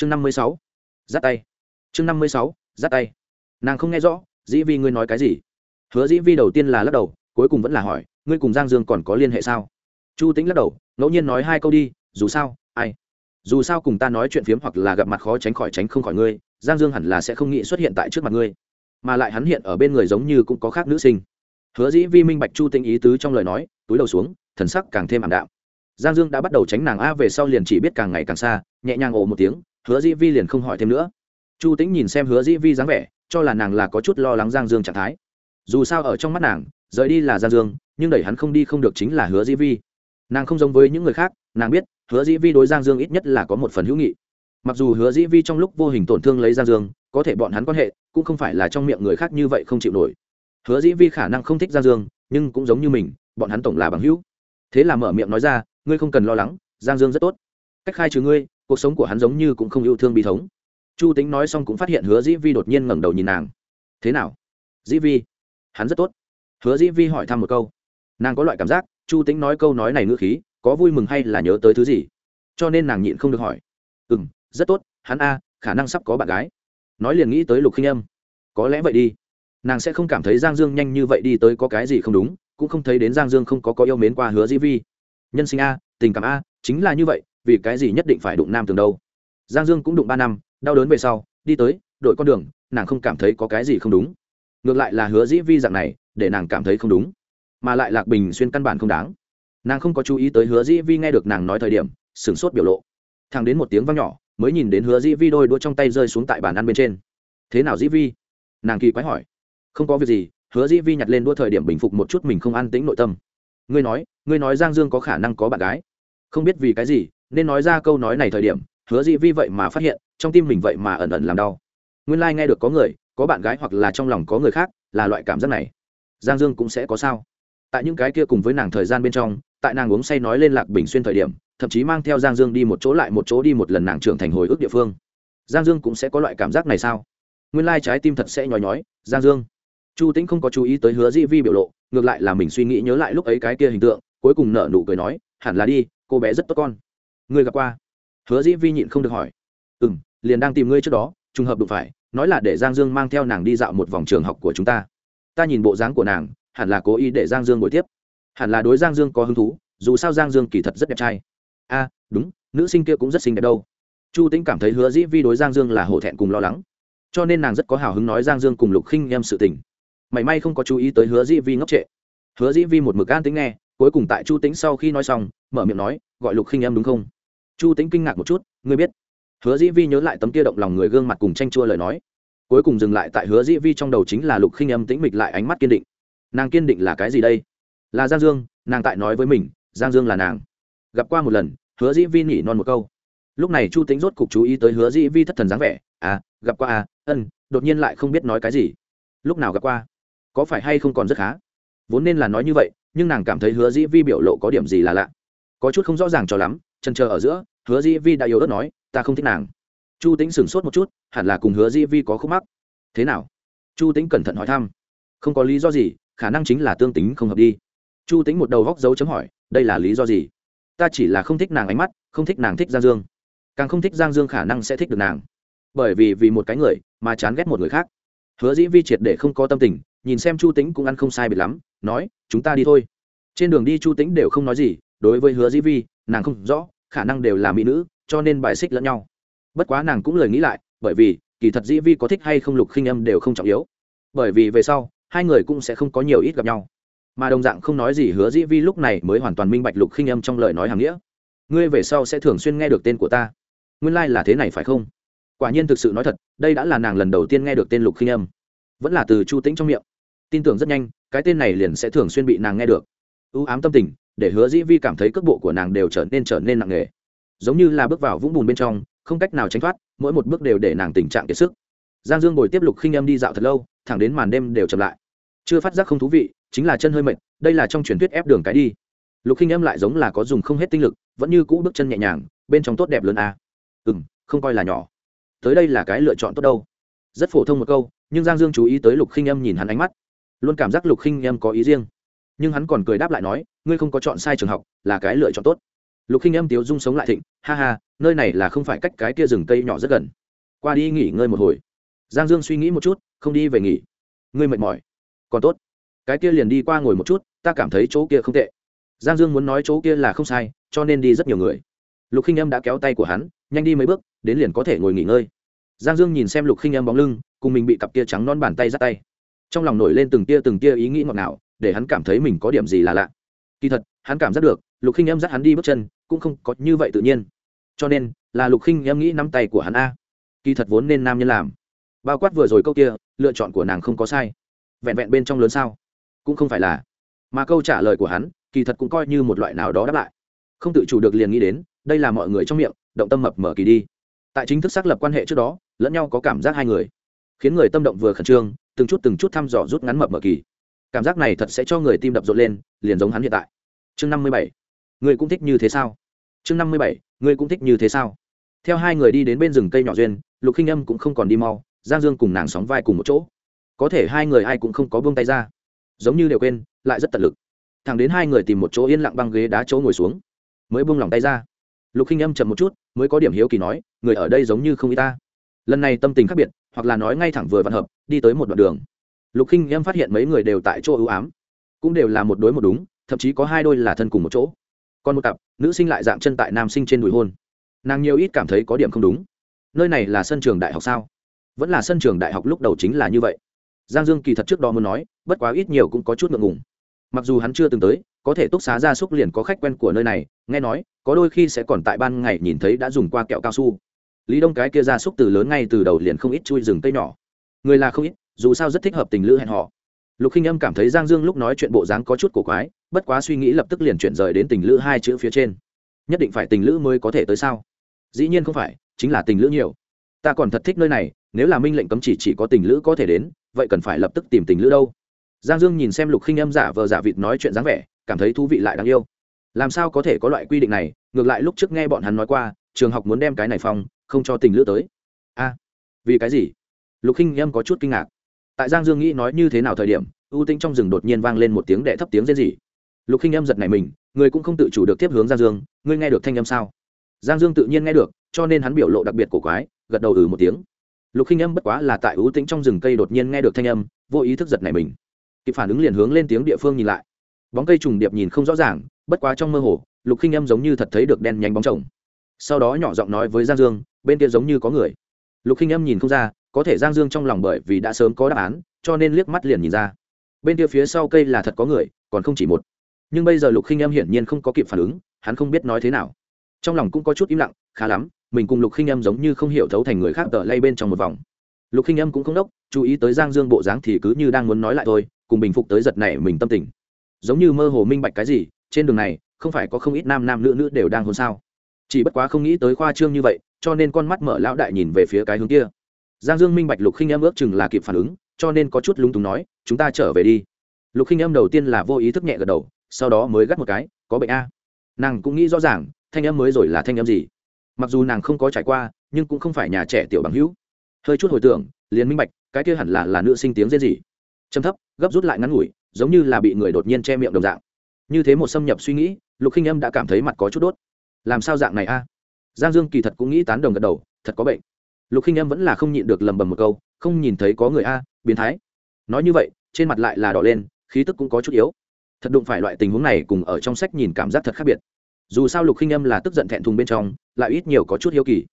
chương năm mươi sáu. Giắt tay. Chương năm mươi sáu giắt tay. Nàng không nghe rõ, dĩ vi ngươi nói cái gì? Hứa dĩ vi đầu tiên là lắc đầu, cuối cùng vẫn là hỏi, ngươi cùng giang dương còn có liên hệ sao? Chu tính lắc đầu, ngẫu nhiên nói hai câu đi, dù sao, ai? Dù sao cùng ta nói chuyện phiếm hoặc là gặp mặt khó tránh khỏi tránh không khỏi ngươi, giang dương hẳn là sẽ không nghĩ xuất hiện tại trước mặt ngươi. Mà lại hắn hiện ở bên người giống như cũng có khác nữ sinh. Hứa dĩ vi minh bạch chu tinh ý tứ trong lời nói, túi đầu xuống, thần sắc càng thêm ảm đạm. Giang dương đã bắt đầu tránh nàng a về sau liền chỉ biết càng ngày càng xa, nhẹ nhàng ồ một tiếng hứa dĩ vi liền không hỏi thêm nữa. Chu tĩnh nhìn xem hứa dĩ vi dáng vẻ, cho là nàng là có chút lo lắng giang dương trạng thái. Dù sao ở trong mắt nàng, rời đi là giang dương, nhưng đẩy hắn không đi không được chính là hứa dĩ vi. Nàng không giống với những người khác, nàng biết, hứa dĩ vi đối giang dương ít nhất là có một phần hữu nghị. Mặc dù hứa dĩ vi trong lúc vô hình tổn thương lấy giang dương, có thể bọn hắn quan hệ, cũng không phải là trong miệng người khác như vậy không chịu nổi. Hứa dĩ vi khả năng không thích giang dương, nhưng cũng giống như mình, bọn hắn tổng là bằng hữu. Thế là mở miệng nói ra, ngươi không cần lo lắng, giang dương rất tốt. Cách khai trừ ngươi cuộc sống của hắn giống như cũng không yêu thương bi thống. Chu tính nói xong cũng phát hiện hứa dĩ vi đột nhiên ngẩng đầu nhìn nàng. Thế nào? Dĩ vi, hắn rất tốt. Hứa dĩ vi hỏi thăm một câu. Nàng có loại cảm giác, chu tính nói câu nói này ngữ khí, có vui mừng hay là nhớ tới thứ gì? Cho nên nàng nhịn không được hỏi. Ừ m rất tốt, hắn a, khả năng sắp có bạn gái. Nói liền nghĩ tới lục khinh âm. Có lẽ vậy đi. Nàng sẽ không cảm thấy giang dương nhanh như vậy đi tới có cái gì không đúng, cũng không thấy đến giang dương không có có yêu mến qua hứa dĩ vi. Nhân sinh a, tình cảm a, chính là như vậy vì cái gì nhất định phải đụng nam tường đâu? Giang dương cũng đụng ba năm, đau đớn về sau, đi tới, đội con đường, nàng không cảm thấy có cái gì không đúng. Ngược lại là hứa dĩ vi dạng này, để nàng cảm thấy không đúng. Mà lại lạc bình xuyên căn bản không đáng. Nàng không có chú ý tới hứa dĩ vi nghe được nàng nói thời điểm, sửng sốt biểu lộ. Thằng đến một tiếng vang nhỏ, mới nhìn đến hứa dĩ vi đôi đũa trong tay rơi xuống tại bàn ăn bên trên. Thế nào dĩ vi? Nàng kỳ quái hỏi. Không có việc gì, hứa dĩ vi nhặt lên đua thời điểm bình phục một chút mình không an tĩnh nội tâm. Ngươi nói ngươi nói giang dương có khả năng có bạn gái. Không biết vì cái gì nên nói ra câu nói này thời điểm, hứa dĩ vi vậy mà phát hiện, trong tim mình vậy mà ẩn ẩn làm đau. Nguyên lai、like、nghe được có người, có bạn gái hoặc là trong lòng có người khác, là loại cảm giác này. Giang dương cũng sẽ có sao. Tại những cái kia cùng với nàng thời gian bên trong, tại nàng uống say nói lên lạc bình xuyên thời điểm, thậm chí mang theo giang dương đi một chỗ lại một chỗ đi một lần nàng trưởng thành hồi ức địa phương. Giang dương cũng sẽ có loại cảm giác này sao? Nguyên lai trái tim thật sẽ nhói nhói, giang dương. Chu tĩnh không có chú ý tới hứa dĩ vi biểu lộ, ngược lại là mình suy nghĩ nhớ lại lúc ấy cái kia hình tượng, cuối cùng nở nụ cười nói, hẳn là đi, cô bé rất tốt con người gặp qua? Hứa dĩ vi nhịn không được hỏi. Ừ m liền đang tìm ngươi trước đó, trùng hợp đụng phải, nói là để giang dương mang theo nàng đi dạo một vòng trường học của chúng ta. Ta nhìn bộ dáng của nàng, hẳn là cố ý để giang dương buổi tiếp. Hẳn là đối giang dương có hứng thú, dù sao giang dương kỳ thật rất đẹp trai. A đúng, nữ sinh kia cũng rất xinh đẹp đâu. Chu tĩnh cảm thấy hứa dĩ vi đối giang dương là hổ thẹn cùng lo lắng. Cho nên nàng rất có hào hứng nói giang dương cùng lục khinh em sự tình. Mảy may không có chú ý tới hứa dĩ vi ngốc trệ. Hứa dĩ vi một mực an tính nghe, cuối cùng tại chu tĩnh sau khi nói xong, mở miệng nói, gọi lục khinh em đúng không? Chu tĩnh kinh ngạc một chút, ngươi biết? Hứa dĩ vi nhớ lại tấm kia động lòng người gương mặt cùng tranh chua lời nói. Cuối cùng dừng lại tại hứa dĩ vi trong đầu chính là lục khinh âm tĩnh mịch lại ánh mắt kiên định. Nàng kiên định là cái gì đây? Là giang dương, nàng tại nói với mình, giang dương là nàng. Gặp qua một lần, hứa dĩ vi nhỉ non một câu. Lúc này chu tính rốt cục chú ý tới hứa dĩ vi thất thần dáng vẻ. À gặp qua à ân, đột nhiên lại không biết nói cái gì. Lúc nào gặp qua? Có phải hay không còn rất khá? Vốn nên là nói như vậy, nhưng nàng cảm thấy hứa dĩ vi biểu lộ có điểm gì là lạ. Có chút không rõ ràng cho lắm trần chờ ở giữa, hứa Di vi đã yếu ớt nói, ta không thích nàng. Chu tính sửng sốt một chút, hẳn là cùng hứa Di vi có khúc mắc. Thế nào? Chu tính cẩn thận hỏi thăm. Không có lý do gì, khả năng chính là tương tính không hợp đi. Chu tính một đầu góc dấu chấm hỏi, đây là lý do gì? Ta chỉ là không thích nàng ánh mắt, không thích nàng thích giang dương. Càng không thích giang dương khả năng sẽ thích được nàng. Bởi vì vì một cái người mà chán ghét một người khác. Hứa dĩ vi triệt để không có tâm tình, nhìn xem chu tính cũng ăn không sai biệt lắm, nói, chúng ta đi thôi. Trên đường đi chu tính đều không nói gì, đối với hứa dĩ vi, nàng không rõ khả năng đều là mỹ nữ, cho nên bài xích lẫn nhau. Bất quá nàng cũng lời nghĩ lại, bởi vì, kỳ thật dĩ vi có thích hay không lục khinh âm đều không trọng yếu. Bởi vì về sau, hai người cũng sẽ không có nhiều ít gặp nhau. Mà đồng dạng không nói gì hứa dĩ vi lúc này mới hoàn toàn minh bạch lục khinh âm trong lời nói hàng nghĩa. Ngươi về sau sẽ thường xuyên nghe được tên của ta. Nguyên lai、like、là thế này phải không? Quả nhiên thực sự nói thật, đây đã là nàng lần đầu tiên nghe được tên lục khinh âm. Vẫn là từ chu tĩnh trong miệng. Tin tưởng rất nhanh, cái tên này liền sẽ thường xuyên bị nàng nghe được. Ưu ám tâm tình để hứa dĩ vi cảm thấy cước bộ của nàng đều trở nên trở nên nặng nề. Giống như là bước vào vũng bùn bên trong, không cách nào tránh thoát, mỗi một bước đều để nàng tình trạng kiệt sức. Giang dương bồi tiếp lục khinh em đi dạo thật lâu, thẳng đến màn đêm đều chậm lại. Chưa phát giác không thú vị, chính là chân hơi mệt, đây là trong truyền thuyết ép đường cái đi. Lục khinh em lại giống là có dùng không hết tinh lực, vẫn như cũ bước chân nhẹ nhàng, bên trong tốt đẹp lớn a. À. ừ m không coi là nhỏ. Tới đây là cái lựa chọn tốt đâu. Rất phổ thông một câu, nhưng giang dương chú ý tới lục khinh em nhìn hắn ánh mắt. Luôn cảm giác lục khinh em có ý riêng nhưng hắn còn cười đáp lại nói, ngươi không có chọn sai trường học, là cái lựa chọn tốt. Lục khinh Em tiếu dung sống lại thịnh, ha ha, nơi này là không phải cách cái kia rừng cây nhỏ rất gần. Qua đi nghỉ ngơi một hồi. Giang dương suy nghĩ một chút, không đi về nghỉ. Ngươi mệt mỏi. Còn tốt. Cái kia liền đi qua ngồi một chút, ta cảm thấy chỗ kia không tệ. Giang dương muốn nói chỗ kia là không sai, cho nên đi rất nhiều người. Lục khinh Em đã kéo tay của hắn, nhanh đi mấy bước, đến liền có thể ngồi nghỉ ngơi. Giang dương nhìn xem lục khinh Em bóng lưng, cùng mình bị cặp kia trắng non bàn tay ra tay. Trong lòng nổi lên từng tia từng tia ý nghĩ ngọt ngào để hắn cảm thấy mình có điểm gì là lạ. Kỳ thật, hắn cảm giác được, lục khinh em dắt hắn đi bước chân, cũng không có như vậy tự nhiên. Cho nên, là lục khinh em nghĩ nắm tay của hắn a. Kỳ thật vốn nên nam nhân làm. Bao quát vừa rồi câu kia, lựa chọn của nàng không có sai. Vẹn vẹn bên trong lớn sao? Cũng không phải là. Mà câu trả lời của hắn, kỳ thật cũng coi như một loại nào đó đáp lại. Không tự chủ được liền nghĩ đến, đây là mọi người trong miệng, động tâm mập mở kỳ đi. Tại chính thức xác lập quan hệ trước đó, lẫn nhau có cảm giác hai người. Khiến người tâm động vừa khẩn trương, từng chút từng chút thăm dò rút ngắn mập mở kỳ cảm giác này thật sẽ cho người tim đập rộn lên, liền giống hắn hiện tại. Chương năm mươi bảy người cũng thích như thế sao? Chương năm mươi bảy người cũng thích như thế sao? Theo hai người đi đến bên rừng cây nhỏ duyên, lục khinh âm cũng không còn đi mau, giang dương cùng nàng sóng vai cùng một chỗ. Có thể hai người ai cũng không có buông tay ra. Giống như đều quên, lại rất tận lực. Thẳng đến hai người tìm một chỗ yên lặng băng ghế đá chỗ ngồi xuống, mới buông lỏng tay ra. Lục khinh âm chậm một chút, mới có điểm hiếu kỳ nói, người ở đây giống như không y ta. Lần này tâm tình khác biệt, hoặc là nói ngay thẳng vừa vặn hợp, đi tới một đoạn đường lục khinh em phát hiện mấy người đều tại chỗ ưu ám. Cũng đều là một đối một đúng, thậm chí có hai đôi là thân cùng một chỗ. Còn một cặp, nữ sinh lại dạng chân tại nam sinh trên đùi hôn. Nàng nhiều ít cảm thấy có điểm không đúng. Nơi này là sân trường đại học sao? Vẫn là sân trường đại học lúc đầu chính là như vậy. Giang dương kỳ thật trước đó muốn nói, bất quá ít nhiều cũng có chút ngượng ngùng. Mặc dù hắn chưa từng tới, có thể túc xá ra súc liền có khách quen của nơi này, nghe nói, có đôi khi sẽ còn tại ban ngày nhìn thấy đã dùng qua kẹo cao su. Lý đông cái kia ra súc từ lớn ngay từ đầu liền không ít chui rừng cây nhỏ. Người là không ít dù sao rất thích hợp tình lữ hẹn họ lục khinh âm cảm thấy giang dương lúc nói chuyện bộ dáng có chút cổ quái, bất quá suy nghĩ lập tức liền chuyển rời đến tình lữ hai chữ phía trên. Nhất định phải tình lữ mới có thể tới sao? Dĩ nhiên không phải, chính là tình lữ nhiều. Ta còn thật thích nơi này, nếu là minh lệnh cấm chỉ chỉ có tình lữ có thể đến, vậy cần phải lập tức tìm tình lữ đâu. Giang dương nhìn xem lục khinh âm giả vờ giả vịt nói chuyện dáng vẻ, cảm thấy thú vị lại đáng yêu. Làm sao có thể có loại quy định này, ngược lại lúc trước nghe bọn hắn nói qua, trường học muốn đem cái này phong không cho tình lữ tới. A, vì cái gì? Lục khinh âm có chút kinh ngạc tại giang dương nghĩ nói như thế nào thời điểm, ưu tinh trong rừng đột nhiên vang lên một tiếng đệ thấp tiếng rên rỉ. Lục khinh âm giật này mình, người cũng không tự chủ được tiếp hướng giang dương, ngươi nghe được thanh âm sao? Giang dương tự nhiên nghe được, cho nên hắn biểu lộ đặc biệt cổ quái, gật đầu ừ một tiếng. Lục khinh âm bất quá là tại ưu tĩnh trong rừng cây đột nhiên nghe được thanh âm, vô ý thức giật này mình. Kịp phản ứng liền hướng lên tiếng địa phương nhìn lại. Bóng cây trùng điệp nhìn không rõ ràng, bất quá trong mơ hồ, lục khinh âm giống như thật thấy được đen nhánh bóng chồng. Sau đó nhỏ giọng nói với giang dương, bên kia giống như có người. Lục khinh âm nhìn không ra có thể giang dương trong lòng bởi vì đã sớm có đáp án, cho nên liếc mắt liền nhìn ra. Bên kia phía sau cây là thật có người, còn không chỉ một. Nhưng bây giờ lục khinh em hiển nhiên không có kịp phản ứng, hắn không biết nói thế nào. Trong lòng cũng có chút im lặng, khá lắm, mình cùng lục khinh em giống như không hiểu thấu thành người khác tờ lay bên trong một vòng. Lục khinh em cũng không đốc, chú ý tới giang dương bộ dáng thì cứ như đang muốn nói lại thôi, cùng bình phục tới giật này mình tâm tình. Giống như mơ hồ minh bạch cái gì, trên đường này, không phải có không ít nam nam nữ nữ đều đang hôn sao. Chỉ bất quá không nghĩ tới khoa trương như vậy, cho nên con mắt mở lão đại nhìn về phía cái hướng kia giang dương minh bạch lục khinh Em ước chừng là kịp phản ứng, cho nên có chút lúng túng nói, chúng ta trở về đi. Lục khinh Em đầu tiên là vô ý thức nhẹ gật đầu, sau đó mới gắt một cái, có bệnh a. Nàng cũng nghĩ rõ ràng, thanh em mới rồi là thanh em gì. Mặc dù nàng không có trải qua, nhưng cũng không phải nhà trẻ tiểu bằng hữu. Hơi chút hồi tưởng, liền minh bạch, cái kia hẳn là là nữ sinh tiếng rên gì trầm thấp, gấp rút lại ngắn ngủi, giống như là bị người đột nhiên che miệng đồng dạng. Như thế một xâm nhập suy nghĩ, lục khinh âm đã cảm thấy mặt có chút đốt. Làm sao dạng này a? Giang dương kỳ thật cũng nghĩ tán đồng gật đầu, thật có bệnh lục khinh Em vẫn là không nhịn được lầm bầm một câu, không nhìn thấy có người a, biến thái. Nói như vậy, trên mặt lại là đỏ lên, khí tức cũng có chút yếu. Thật đụng phải loại tình huống này cùng ở trong sách nhìn cảm giác thật khác biệt. Dù sao lục khinh Em là tức giận thẹn thùng bên trong, lại ít nhiều có chút hiếu kỳ.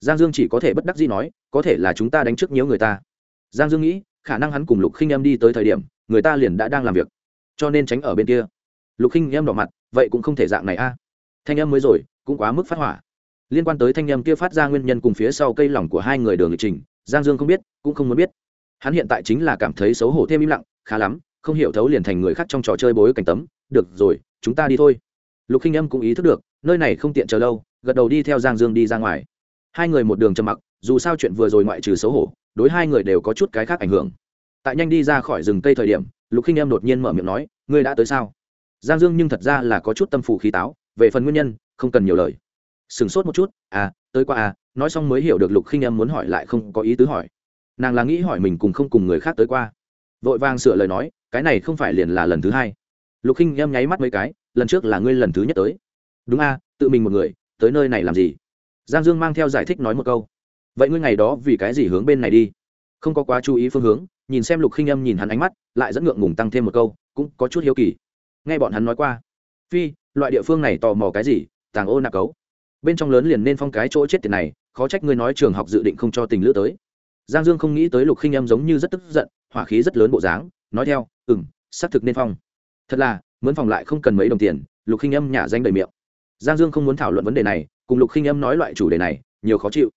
Giang dương chỉ có thể bất đắc gì nói, có thể là chúng ta đánh trước nhiều người ta. Giang dương nghĩ, khả năng hắn cùng lục khinh Em đi tới thời điểm, người ta liền đã đang làm việc. Cho nên tránh ở bên kia. Lục khinh Em đỏ mặt, vậy cũng không thể dạng này a. Thanh Em mới rồi, cũng quá mức phát hỏa liên quan tới thanh âm kia phát ra nguyên nhân cùng phía sau cây lỏng của hai người đường lịch trình, giang dương không biết, cũng không muốn biết. Hắn hiện tại chính là cảm thấy xấu hổ thêm im lặng, khá lắm, không hiểu thấu liền thành người khác trong trò chơi bối cảnh tấm. Được rồi, chúng ta đi thôi. Lục khinh âm cũng ý thức được, nơi này không tiện chờ lâu, gật đầu đi theo giang dương đi ra ngoài. Hai người một đường trầm mặc, dù sao chuyện vừa rồi ngoại trừ xấu hổ, đối hai người đều có chút cái khác ảnh hưởng. Tại nhanh đi ra khỏi rừng cây thời điểm, lục khinh em đột nhiên mở miệng nói, ngươi đã tới sao? Giang dương nhưng thật ra là có chút tâm phù khí táo, về phần nguyên nhân, không cần nhiều lời sửng sốt một chút à tới qua à nói xong mới hiểu được lục khinh em muốn hỏi lại không có ý tứ hỏi. Nàng là nghĩ hỏi mình cùng không cùng người khác tới qua. Vội vàng sửa lời nói, cái này không phải liền là lần thứ hai. Lục khinh em nháy mắt mấy cái, lần trước là ngươi lần thứ nhất tới. Đúng a, tự mình một người, tới nơi này làm gì? Giang dương mang theo giải thích nói một câu. Vậy ngươi ngày đó vì cái gì hướng bên này đi? Không có quá chú ý phương hướng, nhìn xem lục khinh âm nhìn hắn ánh mắt, lại dẫn ngượng ngùng tăng thêm một câu, cũng có chút hiếu kỳ. Nghe bọn hắn nói qua. Phi, loại địa phương này tò mò cái gì? Tàng ô nạp cấu bên trong lớn liền nên phong cái chỗ chết tiền này, khó trách ngươi nói trường học dự định không cho tình lữ tới. Giang dương không nghĩ tới lục khinh em giống như rất tức giận, hỏa khí rất lớn bộ dáng, nói theo ừ m xác thực nên phong. Thật là, mướn phòng lại không cần mấy đồng tiền. Lục khinh em nhả danh đầy miệng. Giang dương không muốn thảo luận vấn đề này, cùng lục khinh em nói loại chủ đề này, nhiều khó chịu.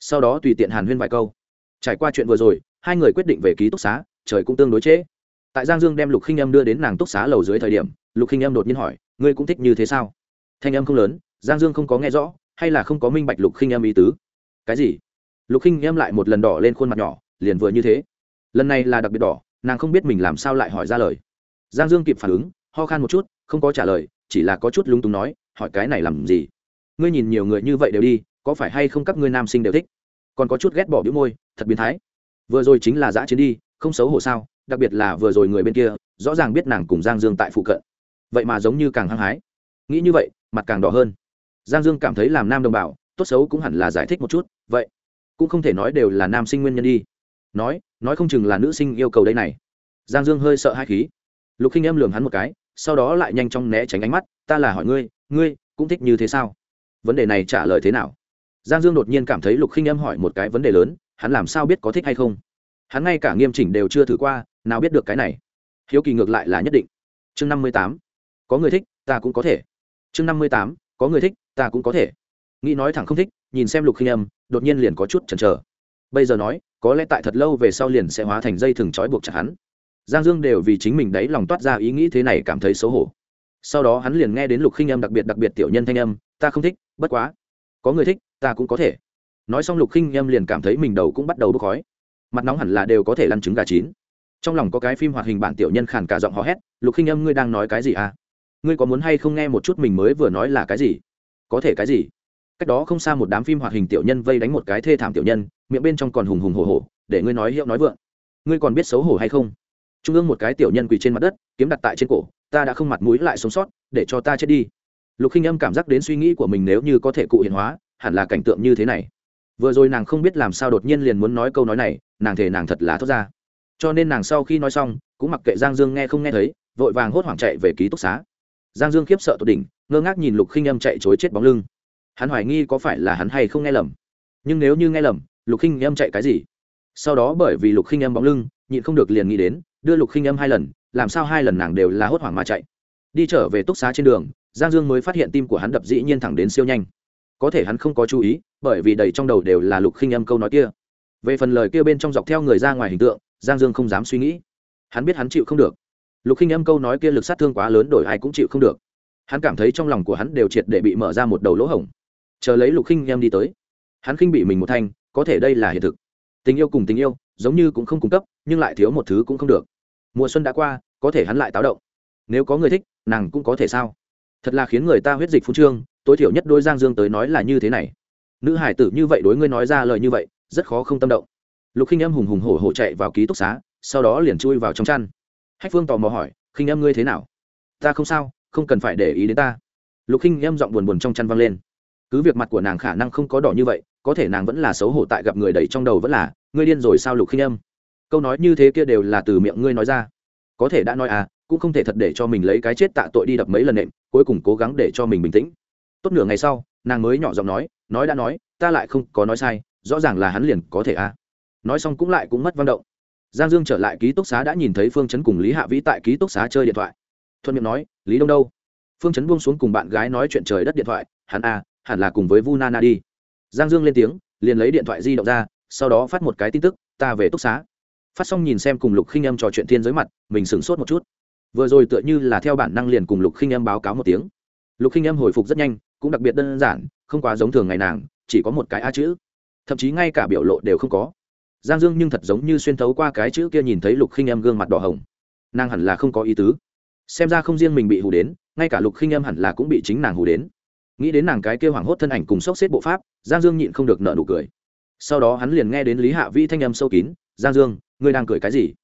Sau đó tùy tiện hàn huyên vài câu. Trải qua chuyện vừa rồi, hai người quyết định về ký túc xá, trời cũng tương đối trễ. Tại giang dương đem lục khinh em đưa đến nàng túc xá lầu dưới thời điểm, lục khinh em đột nhiên hỏi, ngươi cũng thích như thế sao? Thanh em không lớn giang dương không có nghe rõ, hay là không có minh bạch lục khinh em ý tứ? Cái gì? Lục khinh em lại một lần đỏ lên khuôn mặt nhỏ, liền vừa như thế. Lần này là đặc biệt đỏ, nàng không biết mình làm sao lại hỏi ra lời. Giang dương kịp phản ứng, ho khan một chút, không có trả lời, chỉ là có chút lúng túng nói, hỏi cái này làm gì? Ngươi nhìn nhiều người như vậy đều đi, có phải hay không các ngươi nam sinh đều thích? Còn có chút ghét bỏ bĩu môi, thật biến thái. Vừa rồi chính là giã chiến đi, không xấu hổ sao? Đặc biệt là vừa rồi người bên kia, rõ ràng biết nàng cùng giang dương tại phụ cận. Vậy mà giống như càng hăng hái. Nghĩ như vậy, mặt càng đỏ hơn giang dương cảm thấy làm nam đồng bào, tốt xấu cũng hẳn là giải thích một chút, vậy cũng không thể nói đều là nam sinh nguyên nhân đi. Nói nói không chừng là nữ sinh yêu cầu đây này. Giang dương hơi sợ hai khí. Lục khinh em lường hắn một cái, sau đó lại nhanh chóng né tránh ánh mắt, ta là hỏi ngươi ngươi cũng thích như thế sao? Vấn đề này trả lời thế nào? Giang dương đột nhiên cảm thấy lục khinh em hỏi một cái vấn đề lớn, hắn làm sao biết có thích hay không? Hắn ngay cả nghiêm chỉnh đều chưa thử qua, nào biết được cái này. Hiếu kỳ ngược lại là nhất định. Chương năm mươi tám. Có người thích, ta cũng có thể. Chương năm mươi tám có người thích, ta cũng có thể. Nghĩ nói thẳng không thích, nhìn xem lục khinh âm, đột nhiên liền có chút chần chờ. Bây giờ nói, có lẽ tại thật lâu về sau liền sẽ hóa thành dây thừng trói buộc chặt hắn. Giang dương đều vì chính mình đấy lòng toát ra ý nghĩ thế này cảm thấy xấu hổ. Sau đó hắn liền nghe đến lục khinh âm đặc biệt đặc biệt tiểu nhân thanh âm, ta không thích, bất quá. Có người thích, ta cũng có thể. Nói xong lục khinh âm liền cảm thấy mình đầu cũng bắt đầu bốc khói. Mặt nóng hẳn là đều có thể lăn trứng gà chín. Trong lòng có cái phim hoạt hình bản tiểu nhân khản cả giọng hò hét, lục khinh âm, ngươi đang nói cái gì à? Ngươi có muốn hay không nghe một chút mình mới vừa nói là cái gì? Có thể cái gì? Cách đó không xa một đám phim hoạt hình tiểu nhân vây đánh một cái thê thảm tiểu nhân, miệng bên trong còn hùng hùng hồ hồ để ngươi nói hiệu nói vượng. Ngươi còn biết xấu hổ hay không? Trung ương một cái tiểu nhân quỳ trên mặt đất, kiếm đặt tại trên cổ, ta đã không mặt mũi lại sống sót, để cho ta chết đi. Lục khinh âm cảm giác đến suy nghĩ của mình nếu như có thể cụ hiện hóa, hẳn là cảnh tượng như thế này. Vừa rồi nàng không biết làm sao đột nhiên liền muốn nói câu nói này, nàng thề nàng thật là thốt ra. Cho nên nàng sau khi nói xong, cũng mặc kệ giang dương nghe không nghe thấy, vội vàng hốt hoảng chạy về ký túc xá giang dương khiếp sợ tột đỉnh, ngơ ngác nhìn lục khinh âm chạy chối chết bóng lưng. Hắn hoài nghi có phải là hắn hay không nghe lầm. Nhưng nếu như nghe lầm, lục khinh âm chạy cái gì? Sau đó bởi vì lục khinh âm bóng lưng, nhịn không được liền nghĩ đến, đưa lục khinh âm hai lần, làm sao hai lần nàng đều là hốt hoảng mà chạy. Đi trở về túc xá trên đường, giang dương mới phát hiện tim của hắn đập dĩ nhiên thẳng đến siêu nhanh. Có thể hắn không có chú ý, bởi vì đầy trong đầu đều là lục khinh âm câu nói kia. Về phần lời kia bên trong dọc theo người ra ngoài hình tượng, giang dương không dám suy nghĩ. Hắn biết hắn chịu không được lục khinh âm câu nói kia lực sát thương quá lớn đổi ai cũng chịu không được. Hắn cảm thấy trong lòng của hắn đều triệt để bị mở ra một đầu lỗ hổng. Chờ lấy lục khinh em đi tới, hắn khinh bị mình một thanh, có thể đây là hiện thực. Tình yêu cùng tình yêu, giống như cũng không cung cấp, nhưng lại thiếu một thứ cũng không được. Mùa xuân đã qua, có thể hắn lại táo động. Nếu có người thích, nàng cũng có thể sao? Thật là khiến người ta huyết dịch phú trương, tối thiểu nhất đôi giang dương tới nói là như thế này. Nữ hải tử như vậy đối ngươi nói ra lời như vậy, rất khó không tâm động. Lục khinh em hùng hùng hổ hổ chạy vào ký túc xá, sau đó liền chui vào trong chăn hách phương tò mò hỏi, khinh em ngươi thế nào? Ta không sao, không cần phải để ý đến ta. Lục khinh em giọng buồn buồn trong chăn văng lên. Cứ việc mặt của nàng khả năng không có đỏ như vậy, có thể nàng vẫn là xấu hổ tại gặp người đầy trong đầu vẫn là, ngươi điên rồi sao lục khinh em câu nói như thế kia đều là từ miệng ngươi nói ra. Có thể đã nói à cũng không thể thật để cho mình lấy cái chết tạ tội đi đập mấy lần nệm cuối cùng cố gắng để cho mình bình tĩnh. Tốt nửa ngày sau, nàng mới nhỏ giọng nói nói đã nói, ta lại không có nói sai, rõ ràng là hắn liền có thể à. Nói xong cũng lại cũng mất văn động giang dương trở lại ký túc xá đã nhìn thấy phương chấn cùng lý hạ vĩ tại ký túc xá chơi điện thoại. Thuận miệng nói, lý đông đâu? Phương chấn buông xuống cùng bạn gái nói chuyện trời đất điện thoại, hắn à hẳn là cùng với vu nana đi. Giang dương lên tiếng, liền lấy điện thoại di động ra, sau đó phát một cái tin tức, ta về túc xá. Phát xong nhìn xem cùng lục khinh Em trò chuyện thiên giới mặt, mình sửng sốt một chút. Vừa rồi tựa như là theo bản năng liền cùng lục khinh Em báo cáo một tiếng. Lục khinh Em hồi phục rất nhanh, cũng đặc biệt đơn giản, không quá giống thường ngày nàng, chỉ có một cái a chữ. Thậm chí ngay cả biểu lộ đều không có giang dương nhưng thật giống như xuyên thấu qua cái chữ kia nhìn thấy lục khinh Em gương mặt đỏ hồng. Nàng hẳn là không có ý tứ. Xem ra không riêng mình bị hù đến, ngay cả lục khinh Em hẳn là cũng bị chính nàng hù đến. Nghĩ đến nàng cái kia hoảng hốt thân ảnh cùng sốc xếp bộ pháp, giang dương nhịn không được nợ nụ cười. Sau đó hắn liền nghe đến lý hạ vĩ thanh âm sâu kín, giang dương, ngươi đang cười cái gì?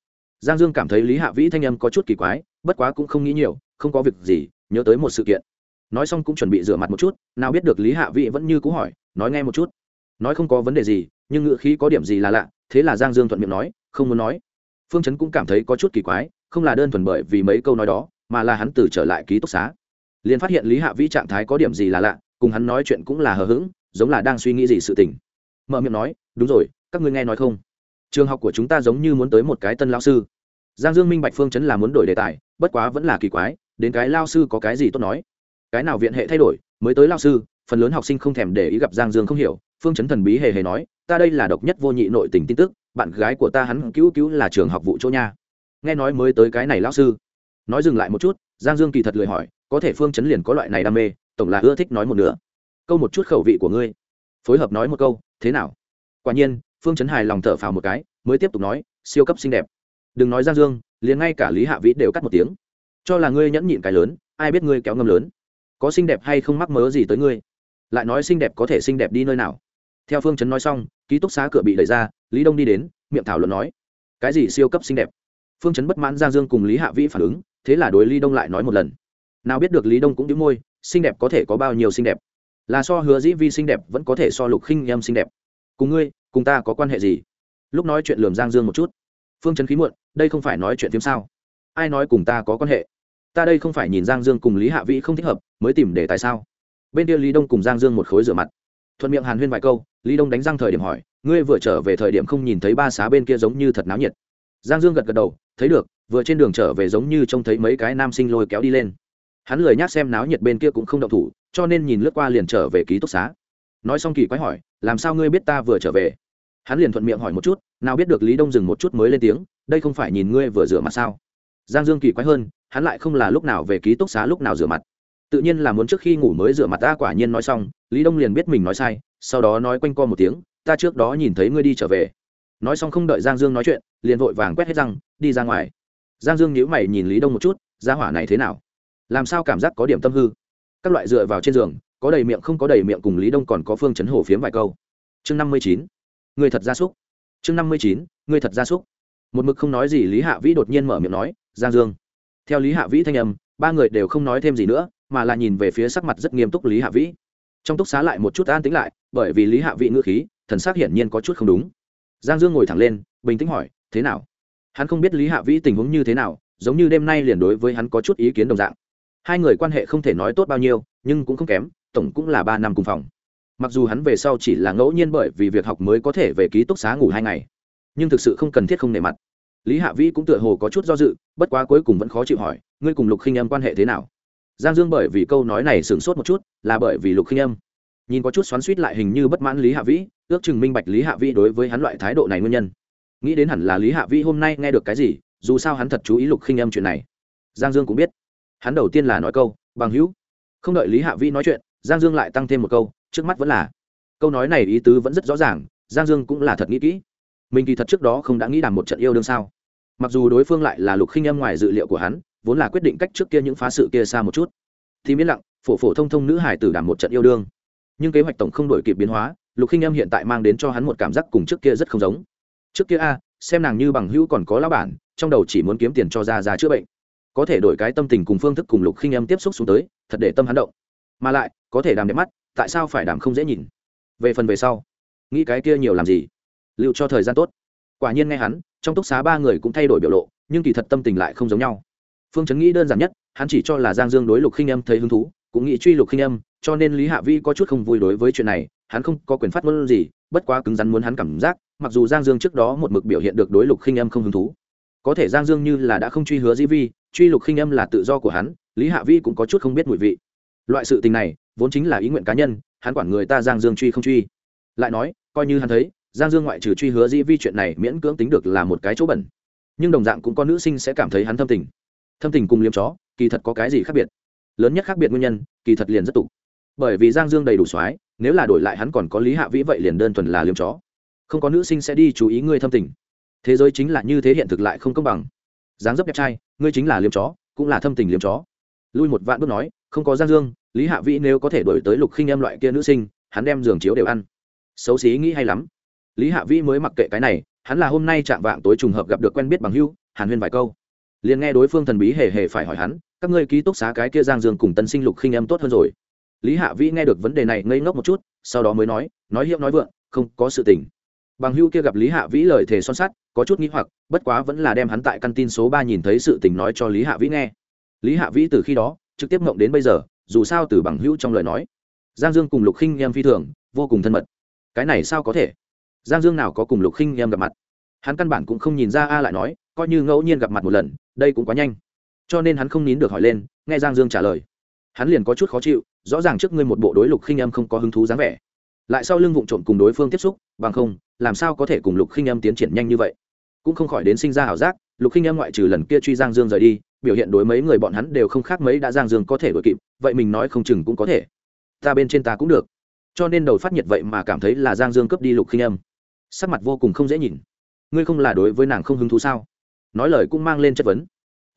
Giang dương cảm thấy lý hạ vĩ thanh âm có chút kỳ quái, bất quá cũng không nghĩ nhiều, không có việc gì, nhớ tới một sự kiện. Nói xong cũng chuẩn bị rửa mặt một chút, nào biết được lý hạ vĩ vẫn như cũ hỏi, nói nghe một chút. Nói không có vấn đề gì, nhưng ngựa khí có điểm gì là lạ thế là giang dương thuận miệng nói, không muốn nói. Phương chấn cũng cảm thấy có chút kỳ quái, không là đơn thuần bởi vì mấy câu nói đó, mà là hắn từ trở lại ký túc xá. Liền phát hiện lý hạ vĩ trạng thái có điểm gì là lạ, cùng hắn nói chuyện cũng là hờ hững, giống là đang suy nghĩ gì sự tình. Mở miệng nói, đúng rồi, các ngươi nghe nói không? Trường học của chúng ta giống như muốn tới một cái tân lao sư. Giang dương minh bạch phương chấn là muốn đổi đề tài, bất quá vẫn là kỳ quái, đến cái lao sư có cái gì tốt nói. Cái nào viện hệ thay đổi, mới tới lao sư, phần lớn học sinh không thèm để ý gặp giang dương không hiểu, phương chấn thần bí hề hề nói ta đây là độc nhất vô nhị nội tình tin tức, bạn gái của ta hắn cứu cứu là trường học vụ chỗ nha. Nghe nói mới tới cái này lão sư. Nói dừng lại một chút, giang dương kỳ thật lười hỏi, có thể phương chấn liền có loại này đam mê, tổng là ưa thích nói một nửa. Câu một chút khẩu vị của ngươi. Phối hợp nói một câu, thế nào? Quả nhiên, phương chấn hài lòng thở phào một cái, mới tiếp tục nói, siêu cấp xinh đẹp. Đừng nói giang dương, liền ngay cả lý hạ vĩ đều cắt một tiếng. Cho là ngươi nhẫn nhịn cái lớn, ai biết ngươi kéo ngâm lớn. Có xinh đẹp hay không mắc mớ gì tới ngươi? Lại nói xinh đẹp có thể xinh đẹp đi nơi nào? Theo phương chấn nói xong ký túc xá cửa bị đẩy ra, lý đông đi đến, miệng thảo luận nói, cái gì siêu cấp xinh đẹp? Phương chấn bất mãn giang dương cùng lý hạ vĩ phản ứng, thế là đối lý đông lại nói một lần. Nào biết được lý đông cũng đĩu môi, xinh đẹp có thể có bao nhiêu xinh đẹp? Là so hứa dĩ vi xinh đẹp vẫn có thể so lục khinh em xinh đẹp. Cùng ngươi, cùng ta có quan hệ gì? Lúc nói chuyện lườm giang dương một chút. Phương Chấn khí muộn, đây không phải nói chuyện phim sao? Ai nói cùng ta có quan hệ? Ta đây không phải nhìn giang dương cùng lý hạ vĩ không thích hợp, mới tìm để tại sao? Bên kia lý đông cùng giang dương một khối rửa mặt thuận miệng hàn huyên vài câu, lý đông đánh răng thời điểm hỏi, ngươi vừa trở về thời điểm không nhìn thấy ba xá bên kia giống như thật náo nhiệt? Giang dương gật gật đầu, thấy được, vừa trên đường trở về giống như trông thấy mấy cái nam sinh lôi kéo đi lên. Hắn lười nhác xem náo nhiệt bên kia cũng không động thủ, cho nên nhìn lướt qua liền trở về ký túc xá. Nói xong kỳ quái hỏi, làm sao ngươi biết ta vừa trở về? Hắn liền thuận miệng hỏi một chút, nào biết được lý đông dừng một chút mới lên tiếng, đây không phải nhìn ngươi vừa rửa mặt sao? Giang dương kỳ quái hơn, hắn lại không là lúc nào về ký túc xá lúc nào rửa mặt tự nhiên là muốn trước khi ngủ mới rửa mặt ta quả nhiên nói xong, lý đông liền biết mình nói sai, sau đó nói quanh co một tiếng, ta trước đó nhìn thấy ngươi đi trở về. Nói xong không đợi giang dương nói chuyện, liền vội vàng quét hết răng, đi ra ngoài. Giang dương nhíu mày nhìn lý đông một chút ra hỏa này thế nào? Làm sao cảm giác có điểm tâm hư? Các loại dựa vào trên giường, có đầy miệng không có đầy miệng cùng lý đông còn có phương chấn hổ phiếm vài câu. Chương năm mươi chín người thật gia súc. Chương năm mươi chín người thật gia súc. Một mực không nói gì, lý hạ vĩ đột nhiên mở miệng nói, giang dương. Theo lý hạ vĩ thanh âm, ba người đều không nói thêm gì nữa mà là nhìn về phía sắc mặt rất nghiêm túc lý hạ vĩ. Trong túc xá lại một chút an tính lại, bởi vì lý hạ vĩ ngữ khí, thần sắc hiển nhiên có chút không đúng. Giang dương ngồi thẳng lên, bình tĩnh hỏi, thế nào? Hắn không biết lý hạ vĩ tình huống như thế nào, giống như đêm nay liền đối với hắn có chút ý kiến đồng dạng. Hai người quan hệ không thể nói tốt bao nhiêu, nhưng cũng không kém, tổng cũng là ba năm cùng phòng. Mặc dù hắn về sau chỉ là ngẫu nhiên bởi vì việc học mới có thể về ký túc xá ngủ hai ngày, nhưng thực sự không cần thiết không nề mặt. Lý hạ vĩ cũng tựa hồ có chút do dự, bất quá cuối cùng vẫn khó chịu hỏi, ngươi cùng lục khinh em quan hệ thế nào? Giang dương bởi vì câu nói này sửng sốt một chút, là bởi vì lục khinh âm. Nhìn có chút xoắn suýt lại hình như bất mãn lý hạ vĩ, ước chừng minh bạch lý hạ vĩ đối với hắn loại thái độ này nguyên nhân. Nghĩ đến hẳn là lý hạ vĩ hôm nay nghe được cái gì, dù sao hắn thật chú ý lục khinh âm chuyện này. Giang dương cũng biết. Hắn đầu tiên là nói câu, bằng hữu. Không đợi lý hạ vĩ nói chuyện, giang dương lại tăng thêm một câu, trước mắt vẫn là. Câu nói này ý tứ vẫn rất rõ ràng, giang dương cũng là thật nghĩ kỹ. Mình kỳ thật trước đó không đã nghĩ đàm một trận yêu đương sao. Mặc dù đối phương lại là lục khinh âm ngoài dự liệu của hắn vốn là quyết định cách trước kia những phá sự kia xa một chút. Thì miễn lặng, phổ phổ thông thông nữ hải tử đàm một trận yêu đương. Nhưng kế hoạch tổng không đổi kịp biến hóa, lục khinh em hiện tại mang đến cho hắn một cảm giác cùng trước kia rất không giống. Trước kia a, xem nàng như bằng hữu còn có lão bản, trong đầu chỉ muốn kiếm tiền cho ra ra chữa bệnh. Có thể đổi cái tâm tình cùng phương thức cùng lục khinh em tiếp xúc xuống tới, thật để tâm hắn động. Mà lại, có thể đàm đẹp mắt, tại sao phải đàm không dễ nhìn? Về phần về sau, nghĩ cái kia nhiều làm gì? Liệu cho thời gian tốt. Quả nhiên nghe hắn, trong túc xá ba người cũng thay đổi biểu lộ, nhưng kỳ thật tâm tình lại không giống nhau phương chấn nghĩ đơn giản nhất, hắn chỉ cho là giang dương đối lục khinh âm thấy hứng thú, cũng nghĩ truy lục khinh âm, cho nên lý hạ vi có chút không vui đối với chuyện này, hắn không có quyền phát ngôn gì, bất quá cứng rắn muốn hắn cảm giác, mặc dù giang dương trước đó một mực biểu hiện được đối lục khinh âm không hứng thú. Có thể giang dương như là đã không truy hứa dĩ vi, truy lục khinh âm là tự do của hắn, lý hạ vi cũng có chút không biết mùi vị. Loại sự tình này, vốn chính là ý nguyện cá nhân, hắn quản người ta giang dương truy không truy. Lại nói, coi như hắn thấy, giang dương ngoại trừ truy hứa dĩ vi chuyện này miễn cưỡng tính được là một cái chỗ bẩn. Nhưng đồng dạng cũng có nữ sinh sẽ cảm thấy hắn thâm tình thâm tình cùng liếm chó, kỳ thật có cái gì khác biệt? Lớn nhất khác biệt nguyên nhân, kỳ thật liền rất tục. Bởi vì giang dương đầy đủ soái, nếu là đổi lại hắn còn có lý hạ vĩ vậy liền đơn thuần là liếm chó. Không có nữ sinh sẽ đi chú ý ngươi thâm tình. Thế giới chính là như thế hiện thực lại không công bằng. Dáng dấp đẹp trai, ngươi chính là liếm chó, cũng là thâm tình liếm chó. Lui một vạn bước nói, không có giang dương, lý hạ vĩ nếu có thể đổi tới lục khinh em loại kia nữ sinh, hắn đem giường chiếu đều ăn. Xấu xí nghĩ hay lắm. Lý hạ vĩ mới mặc kệ cái này, hắn là hôm nay chạm vạng tối trùng hợp gặp được quen biết bằng hưu hàn huyên vài câu liền nghe đối phương thần bí hề hề phải hỏi hắn, các ngươi ký túc xá cái kia giang dương cùng tân sinh lục khinh em tốt hơn rồi. Lý hạ vĩ nghe được vấn đề này ngây ngốc một chút, sau đó mới nói nói hiệu nói vượng, không có sự tình. Bằng hưu kia gặp lý hạ vĩ lời thề son sắt, có chút nghĩ hoặc, bất quá vẫn là đem hắn tại căn tin số ba nhìn thấy sự tình nói cho lý hạ vĩ nghe. Lý hạ vĩ từ khi đó, trực tiếp ngộng đến bây giờ, dù sao từ bằng hữu trong lời nói, giang dương cùng lục khinh em phi thường, vô cùng thân mật. Cái này sao có thể? Giang dương nào có cùng lục khinh em gặp mặt? Hắn căn bản cũng không nhìn ra a lại nói coi như ngẫu nhiên gặp mặt một lần, đây cũng quá nhanh. Cho nên hắn không nín được hỏi lên, nghe giang dương trả lời. Hắn liền có chút khó chịu, rõ ràng trước ngươi một bộ đối lục khinh em không có hứng thú dáng vẻ. Lại sau lưng vụng trộm cùng đối phương tiếp xúc, bằng không, làm sao có thể cùng lục khinh em tiến triển nhanh như vậy? Cũng không khỏi đến sinh ra ảo giác, lục khinh em ngoại trừ lần kia truy giang dương rời đi, biểu hiện đối mấy người bọn hắn đều không khác mấy đã giang dương có thể đội kịp, vậy mình nói không chừng cũng có thể. Ta bên trên ta cũng được. Cho nên đầu phát nhiệt vậy mà cảm thấy là giang dương cướp đi lục khinh em sắc mặt vô cùng không dễ nhìn. Ngươi không là đối với nàng không hứng thú sao? Nói lời cũng mang lên chất vấn.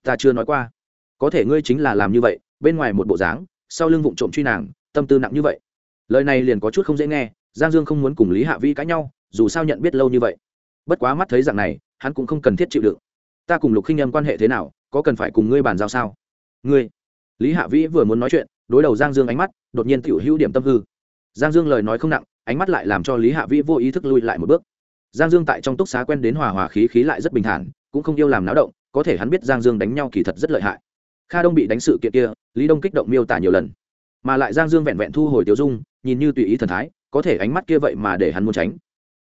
Ta chưa nói qua. Có thể ngươi chính là làm như vậy, bên ngoài một bộ dáng, sau lưng vụng trộm truy nàng, tâm tư nặng như vậy. Lời này liền có chút không dễ nghe, giang dương không muốn cùng lý hạ vi cãi nhau, dù sao nhận biết lâu như vậy. Bất quá mắt thấy dạng này, hắn cũng không cần thiết chịu đựng. Ta cùng lục khinh em quan hệ thế nào, có cần phải cùng ngươi bàn giao sao? Ngươi. Lý hạ vĩ vừa muốn nói chuyện, đối đầu giang dương ánh mắt, đột nhiên tiểu hữu điểm tâm hư. Giang dương lời nói không nặng, ánh mắt lại làm cho lý hạ vĩ vô ý thức lui lại một bước. Giang dương tại trong túc xá quen đến hòa hòa khí khí lại rất bình thản cũng không yêu làm náo động, có thể hắn biết giang dương đánh nhau kỳ thật rất lợi hại. Kha đông bị đánh sự kiện kia, lý đông kích động miêu tả nhiều lần. Mà lại giang dương vẹn vẹn thu hồi tiêu dung, nhìn như tùy ý thần thái, có thể ánh mắt kia vậy mà để hắn muốn tránh.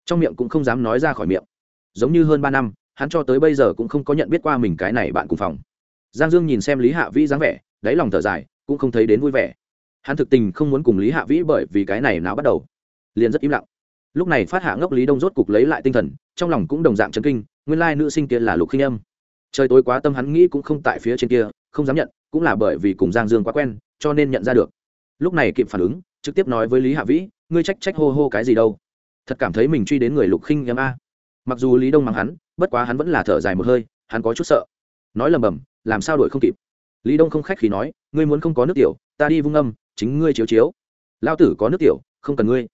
Trong miệng cũng không dám nói ra khỏi miệng. Giống như hơn ba năm, hắn cho tới bây giờ cũng không có nhận biết qua mình cái này bạn cùng phòng. Giang dương nhìn xem lý hạ vĩ dáng vẻ, đáy lòng thở dài, cũng không thấy đến vui vẻ. Hắn thực tình không muốn cùng lý hạ vĩ bởi vì cái này nào bắt đầu. Liền rất im lặng. Lúc này phát hạ ngốc lý đông rốt cục lấy lại tinh thần, trong lòng cũng đồng dạng chấn kinh nguyên lai nữ sinh kia là lục khinh âm. Trời tối quá tâm hắn nghĩ cũng không tại phía trên kia, không dám nhận, cũng là bởi vì cùng giang dương quá quen, cho nên nhận ra được. Lúc này kịp phản ứng, trực tiếp nói với lý hạ vĩ, ngươi trách trách hô hô cái gì đâu? Thật cảm thấy mình truy đến người lục khinh Âm a. Mặc dù lý đông mắng hắn, bất quá hắn vẫn là thở dài một hơi, hắn có chút sợ. Nói lầm bầm, làm sao đuổi không kịp? Lý đông không khách khi nói, ngươi muốn không có nước tiểu, ta đi vung âm, chính ngươi chiếu chiếu. Lao tử có nước tiểu, không cần ngươi.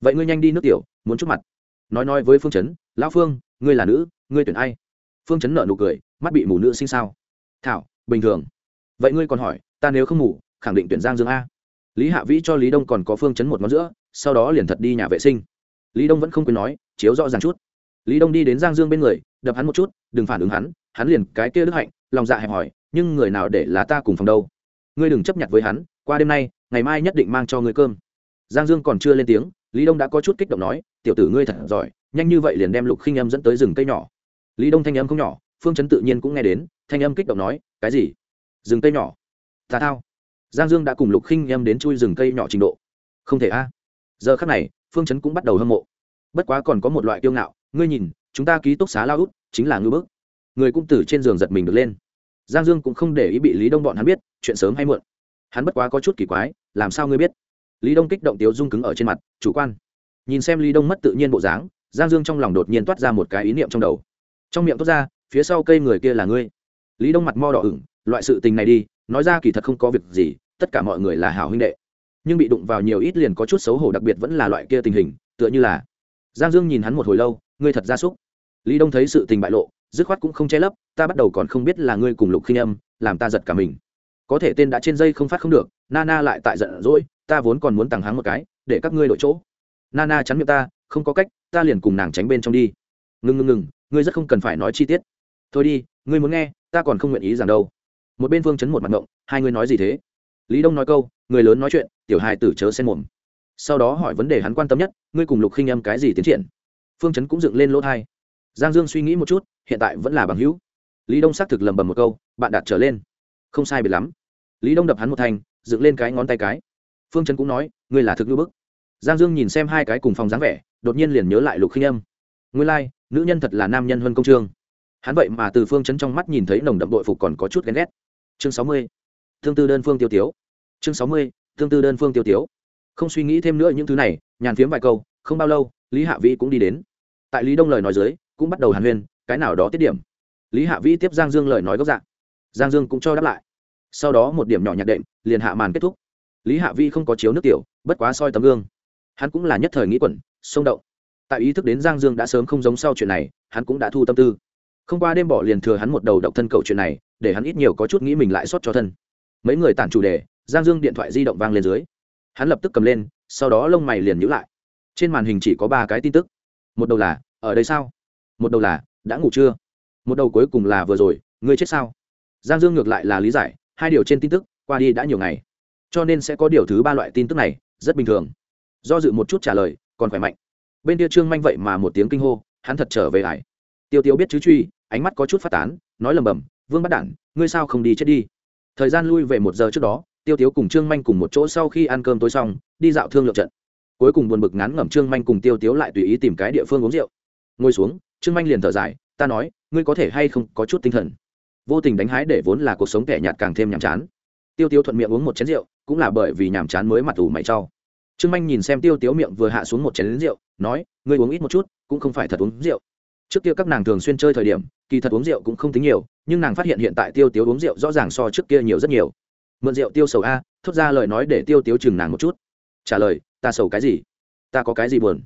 Vậy ngươi nhanh đi nước tiểu, muốn chút mặt. Nói nói với phương chấn, lão phương, ngươi là nữ ngươi tuyển ai? Phương chấn nợ nụ cười, mắt bị mù nữ sinh sao? Thảo, bình thường. Vậy ngươi còn hỏi, ta nếu không ngủ khẳng định tuyển giang dương a. Lý hạ vĩ cho lý đông còn có phương chấn một ngón giữa, sau đó liền thật đi nhà vệ sinh. Lý đông vẫn không quên nói, chiếu rõ ràng chút. Lý đông đi đến giang dương bên người, đập hắn một chút, đừng phản ứng hắn hắn liền cái kia đức hạnh, lòng dạ hẹp hỏi nhưng người nào để là ta cùng phòng đâu? Ngươi đừng chấp nhận với hắn, qua đêm nay, ngày mai nhất định mang cho ngươi cơm. Giang dương còn chưa lên tiếng, lý đông đã có chút kích động nói, tiểu tử ngươi thật giỏi, nhanh như vậy liền đem lục khinh âm dẫn tới rừng cây nhỏ lý đông thanh âm không nhỏ, phương chấn tự nhiên cũng nghe đến, thanh âm kích động nói, cái gì? Rừng cây nhỏ. Ta thao. Giang dương đã cùng lục khinh em đến chui rừng cây nhỏ trình độ. Không thể a. Giờ khắc này, phương chấn cũng bắt đầu hâm mộ. Bất quá còn có một loại kiêu ngạo, ngươi nhìn, chúng ta ký túc xá lao út, chính là ngư bức. Người cũng từ trên giường giật mình được lên. Giang dương cũng không để ý bị lý đông bọn hắn biết, chuyện sớm hay muộn. Hắn bất quá có chút kỳ quái, làm sao ngươi biết? Lý đông kích động tiếu dung cứng ở trên mặt, chủ quan. Nhìn xem lý đông mất tự nhiên bộ dáng, giang dương trong lòng đột nhiên toát ra một cái ý niệm trong đầu trong miệng toát ra, phía sau cây người kia là ngươi. Lý đông mặt mo đỏ ửng, loại sự tình này đi, nói ra kỳ thật không có việc gì, tất cả mọi người là hảo huynh đệ. Nhưng bị đụng vào nhiều ít liền có chút xấu hổ, đặc biệt vẫn là loại kia tình hình, tựa như là giang dương nhìn hắn một hồi lâu, ngươi thật ra súc. Lý đông thấy sự tình bại lộ, dứt khoát cũng không che lấp, ta bắt đầu còn không biết là ngươi cùng lục khinh âm, làm ta giật cả mình. Có thể tên đã trên dây không phát không được nana lại tại giận dỗi, ta vốn còn muốn tàng hắng một cái, để các ngươi đổi chỗ. Nana chắn miệng ta, không có cách, ta liền cùng nàng tránh bên trong đi ngừng ngừng ngừng ngươi rất không cần phải nói chi tiết. Thôi đi ngươi muốn nghe ta còn không nguyện ý rằng đâu. Một bên phương chấn một mặt ngộng hai ngươi nói gì thế? Lý đông nói câu người lớn nói chuyện tiểu hài tử chớ xen mồm. Sau đó hỏi vấn đề hắn quan tâm nhất ngươi cùng lục khinh âm cái gì tiến triển? Phương chấn cũng dựng lên lỗ thai. Giang dương suy nghĩ một chút hiện tại vẫn là bằng hữu. Lý đông xác thực lầm bầm một câu bạn đạt trở lên. Không sai biệt lắm. Lý đông đập hắn một thành dựng lên cái ngón tay cái. Phương Chấn cũng nói ngươi là thực ngữ bức. Giang dương nhìn xem hai cái cùng phòng dáng vẻ đột nhiên liền nhớ lại lục khinh âm. Ngươi lai、like, nữ nhân thật là nam nhân hơn công trương. Hắn vậy mà từ phương chấn trong mắt nhìn thấy nồng đậm đội phục còn có chút ghen ghét. Chương sáu mươi, thương tư đơn phương tiêu tiếu. Chương sáu mươi, thương tư đơn phương tiêu tiếu. Không suy nghĩ thêm nữa những thứ này, nhàn phiếm vài câu, không bao lâu, lý hạ vĩ cũng đi đến. Tại lý đông lời nói dưới, cũng bắt đầu hàn huyên, cái nào đó tiết điểm. Lý hạ vĩ tiếp giang dương lời nói gốc dạng. Giang dương cũng cho đáp lại. Sau đó một điểm nhỏ nhạc đệm, liền hạ màn kết thúc. Lý hạ vĩ không có chiếu nước tiểu, bất quá soi tấm gương. Hắn cũng là nhất thời nghĩ quẩn, sông động tại ý thức đến giang dương đã sớm không giống sau chuyện này, hắn cũng đã thu tâm tư. Không qua đêm bỏ liền thừa hắn một đầu độc thân cầu chuyện này, để hắn ít nhiều có chút nghĩ mình lại xót cho thân. Mấy người tản chủ đề, giang dương điện thoại di động vang lên dưới. Hắn lập tức cầm lên, sau đó lông mày liền nhữ lại. Trên màn hình chỉ có ba cái tin tức. Một đầu là, ở đây sao? Một đầu là, đã ngủ chưa? Một đầu cuối cùng là, vừa rồi, ngươi chết sao? Giang dương ngược lại là lý giải, hai điều trên tin tức, qua đi đã nhiều ngày. Cho nên sẽ có điều thứ ba loại tin tức này, rất bình thường. Do dự một chút trả lời, còn khỏe mạnh bên kia trương manh vậy mà một tiếng kinh hô, hắn thật trở về ải. Tiêu tiêu biết chứ truy, ánh mắt có chút phát tán, nói lầm bầm, vương bắt đản, ngươi sao không đi chết đi? Thời gian lui về một giờ trước đó, tiêu tiếu cùng trương manh cùng một chỗ sau khi ăn cơm tối xong, đi dạo thương lượng trận. Cuối cùng buồn bực ngắn ngẩm trương manh cùng tiêu tiếu lại tùy ý tìm cái địa phương uống rượu. Ngồi xuống, trương manh liền thở dài, ta nói, ngươi có thể hay không có chút tinh thần? Vô tình đánh hái để vốn là cuộc sống kẻ nhạt càng thêm nhàm chán. Tiêu tiếu thuận miệng uống một chén rượu, cũng là bởi vì nhàm chán mới mặt ủ mày trau trương manh nhìn xem tiêu tiếu miệng vừa hạ xuống một chén rượu nói, ngươi uống ít một chút, cũng không phải thật uống rượu. Trước kia các nàng thường xuyên chơi thời điểm, kỳ thật uống rượu cũng không tính nhiều, nhưng nàng phát hiện hiện tại tiêu tiếu uống rượu rõ ràng so trước kia nhiều rất nhiều. Mượn rượu tiêu sầu a, thốt ra lời nói để tiêu tiếu chừng nàng một chút. Trả lời, ta sầu cái gì? Ta có cái gì buồn?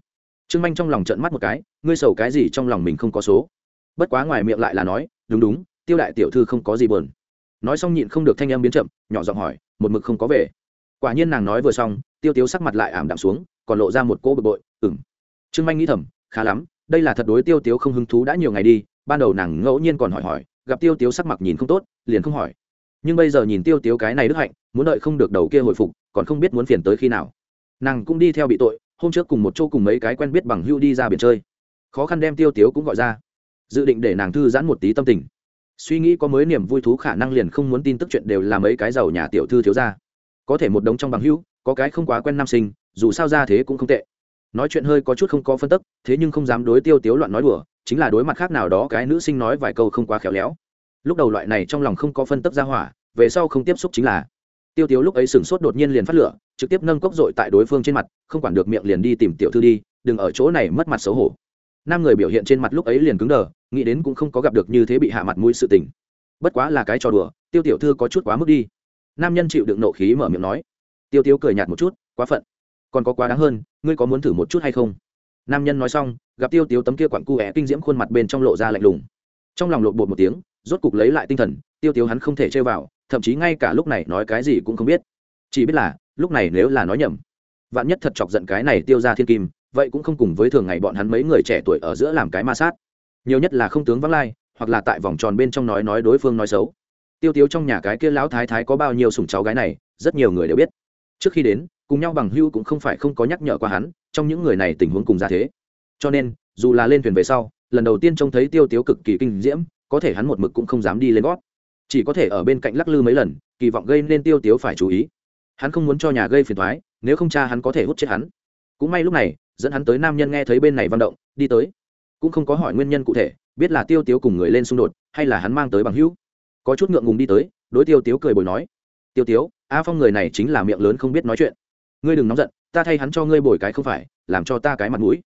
Trương manh trong lòng trận mắt một cái, ngươi sầu cái gì trong lòng mình không có số? Bất quá ngoài miệng lại là nói, đúng đúng, tiêu đại tiểu thư không có gì buồn. Nói xong nhịn không được thanh em biến chậm, nhỏ giọng hỏi, một mực không có về? Quả nhiên nàng nói vừa xong, tiêu tiếu sắc mặt lại ảm đạm xuống, còn lộ ra một cỗ bực bội ừng trương manh nghĩ thầm, khá lắm, đây là thật đối tiêu tiếu không hứng thú đã nhiều ngày đi, ban đầu nàng ngẫu nhiên còn hỏi hỏi, gặp tiêu tiếu sắc mặt nhìn không tốt, liền không hỏi. Nhưng bây giờ nhìn tiêu tiếu cái này đức hạnh, muốn đợi không được đầu kia hồi phục, còn không biết muốn phiền tới khi nào. Nàng cũng đi theo bị tội, hôm trước cùng một chỗ cùng mấy cái quen biết bằng hưu đi ra biển chơi. Khó khăn đem tiêu tiếu cũng gọi ra. Dự định để nàng thư giãn một tí tâm tình. Suy nghĩ có mới niềm vui thú khả năng liền không muốn tin tức chuyện đều là mấy cái giàu nhà tiểu thư thiếu ra có thể một đống trong bằng hữu, có cái không quá quen nam sinh, dù sao ra thế cũng không tệ nói chuyện hơi có chút không có phân tức, thế nhưng không dám đối tiêu tiếu loạn nói đùa, chính là đối mặt khác nào đó cái nữ sinh nói vài câu không quá khéo léo. Lúc đầu loại này trong lòng không có phân tức ra hỏa, về sau không tiếp xúc chính là. Tiêu tiếu lúc ấy sửng sốt đột nhiên liền phát lửa, trực tiếp nâng cốc dội tại đối phương trên mặt, không quản được miệng liền đi tìm tiểu thư đi, đừng ở chỗ này mất mặt xấu hổ. Nam người biểu hiện trên mặt lúc ấy liền cứng đờ, nghĩ đến cũng không có gặp được như thế bị hạ mặt mũi sự tình. Bất quá là cái trò đùa, tiêu tiểu thư có chút quá mức đi. Nam nhân chịu đựng nộ khí mở miệng nói. Tiêu tiếu cười nhạt một chút, quá phận còn có quá đáng hơn, ngươi có muốn thử một chút hay không? Nam nhân nói xong, gặp tiêu tiêu tấm kia quặn cu é kinh diễm khuôn mặt bên trong lộ ra lạnh lùng. Trong lòng lộn bột một tiếng, rốt cục lấy lại tinh thần, tiêu tiêu hắn không thể chơi vào, thậm chí ngay cả lúc này nói cái gì cũng không biết. Chỉ biết là, lúc này nếu là nói nhầm, vạn nhất thật chọc giận cái này tiêu ra thiên kim, vậy cũng không cùng với thường ngày bọn hắn mấy người trẻ tuổi ở giữa làm cái ma sát. Nhiều nhất là không tướng vắng lai, hoặc là tại vòng tròn bên trong nói nói đối phương nói xấu. Tiêu tiếu trong nhà cái kia lão thái thái có bao nhiêu sủng cháu gái này, rất nhiều người đều biết. Trước khi đến cùng nhau bằng hưu cũng không phải không có nhắc nhở qua hắn, trong những người này tình huống cùng ra thế. Cho nên, dù là lên thuyền về sau, lần đầu tiên trông thấy tiêu tiếu cực kỳ kinh diễm, có thể hắn một mực cũng không dám đi lên gót. Chỉ có thể ở bên cạnh lắc lư mấy lần, kỳ vọng gây nên tiêu tiếu phải chú ý. Hắn không muốn cho nhà gây phiền thoái nếu không cha hắn có thể hút chết hắn. Cũng may lúc này, dẫn hắn tới nam nhân nghe thấy bên này văn động, đi tới. Cũng không có hỏi nguyên nhân cụ thể, biết là tiêu tiếu cùng người lên xung đột, hay là hắn mang tới bằng hữu có chút ngượng ngùng đi tới, đối tiêu tiếu cười bồi nói. Tiêu tiếu, a phong người này chính là miệng lớn không biết nói chuyện ngươi đừng nóng giận, ta thay hắn cho ngươi bồi cái không phải, làm cho ta cái mặt mũi.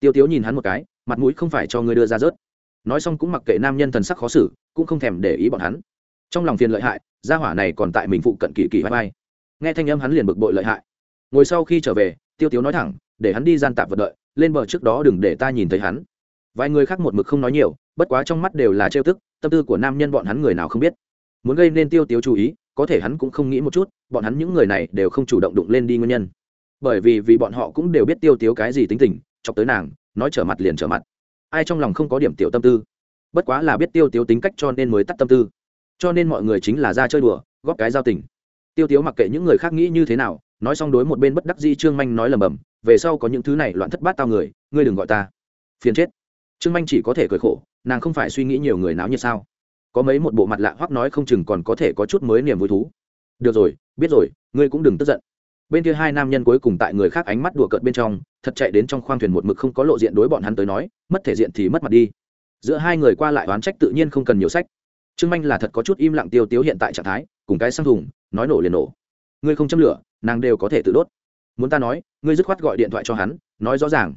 Tiêu tiếu nhìn hắn một cái, mặt mũi không phải cho ngươi đưa ra rớt. Nói xong cũng mặc kệ nam nhân thần sắc khó xử, cũng không thèm để ý bọn hắn. Trong lòng phiền lợi hại, gia hỏa này còn tại mình phụ cận kỳ kỳ vai vai. Nghe thanh âm hắn liền bực bội lợi hại. Ngồi sau khi trở về, tiêu tiếu nói thẳng, để hắn đi gian tạp vật đợi, lên bờ trước đó đừng để ta nhìn thấy hắn. Vài người khác một mực không nói nhiều, bất quá trong mắt đều là trêu tức, tâm tư của nam nhân bọn hắn người nào không biết. Muốn gây nên tiêu tiếu chú ý có thể hắn cũng không nghĩ một chút, bọn hắn những người này đều không chủ động đụng lên đi nguyên nhân. Bởi vì vì bọn họ cũng đều biết tiêu tiếu cái gì tính tình, chọc tới nàng, nói trở mặt liền trở mặt. Ai trong lòng không có điểm tiểu tâm tư? Bất quá là biết tiêu tiếu tính cách cho nên mới tắt tâm tư. Cho nên mọi người chính là ra chơi đùa, góp cái giao tình. Tiêu tiếu mặc kệ những người khác nghĩ như thế nào, nói xong đối một bên bất đắc di trương manh nói lầm bầm, về sau có những thứ này loạn thất bát tao người, ngươi đừng gọi ta. Phiền chết. Trương manh chỉ có thể cười khổ, nàng không phải suy nghĩ nhiều người náo như sao? Có mấy một bộ mặt lạ hoắc nói không chừng còn có thể có chút mới niềm vui thú. Được rồi, biết rồi, ngươi cũng đừng tức giận. Bên kia hai nam nhân cuối cùng tại người khác ánh mắt đùa cợt bên trong, thật chạy đến trong khoang thuyền một mực không có lộ diện đối bọn hắn tới nói, mất thể diện thì mất mặt đi. Giữa hai người qua lại oán trách tự nhiên không cần nhiều sách. Trương manh là thật có chút im lặng tiêu tiếu hiện tại trạng thái, cùng cái sang thùng, nói nổ liền nổ. Ngươi không châm lửa, nàng đều có thể tự đốt. Muốn ta nói, ngươi dứt khoát gọi điện thoại cho hắn, nói rõ ràng.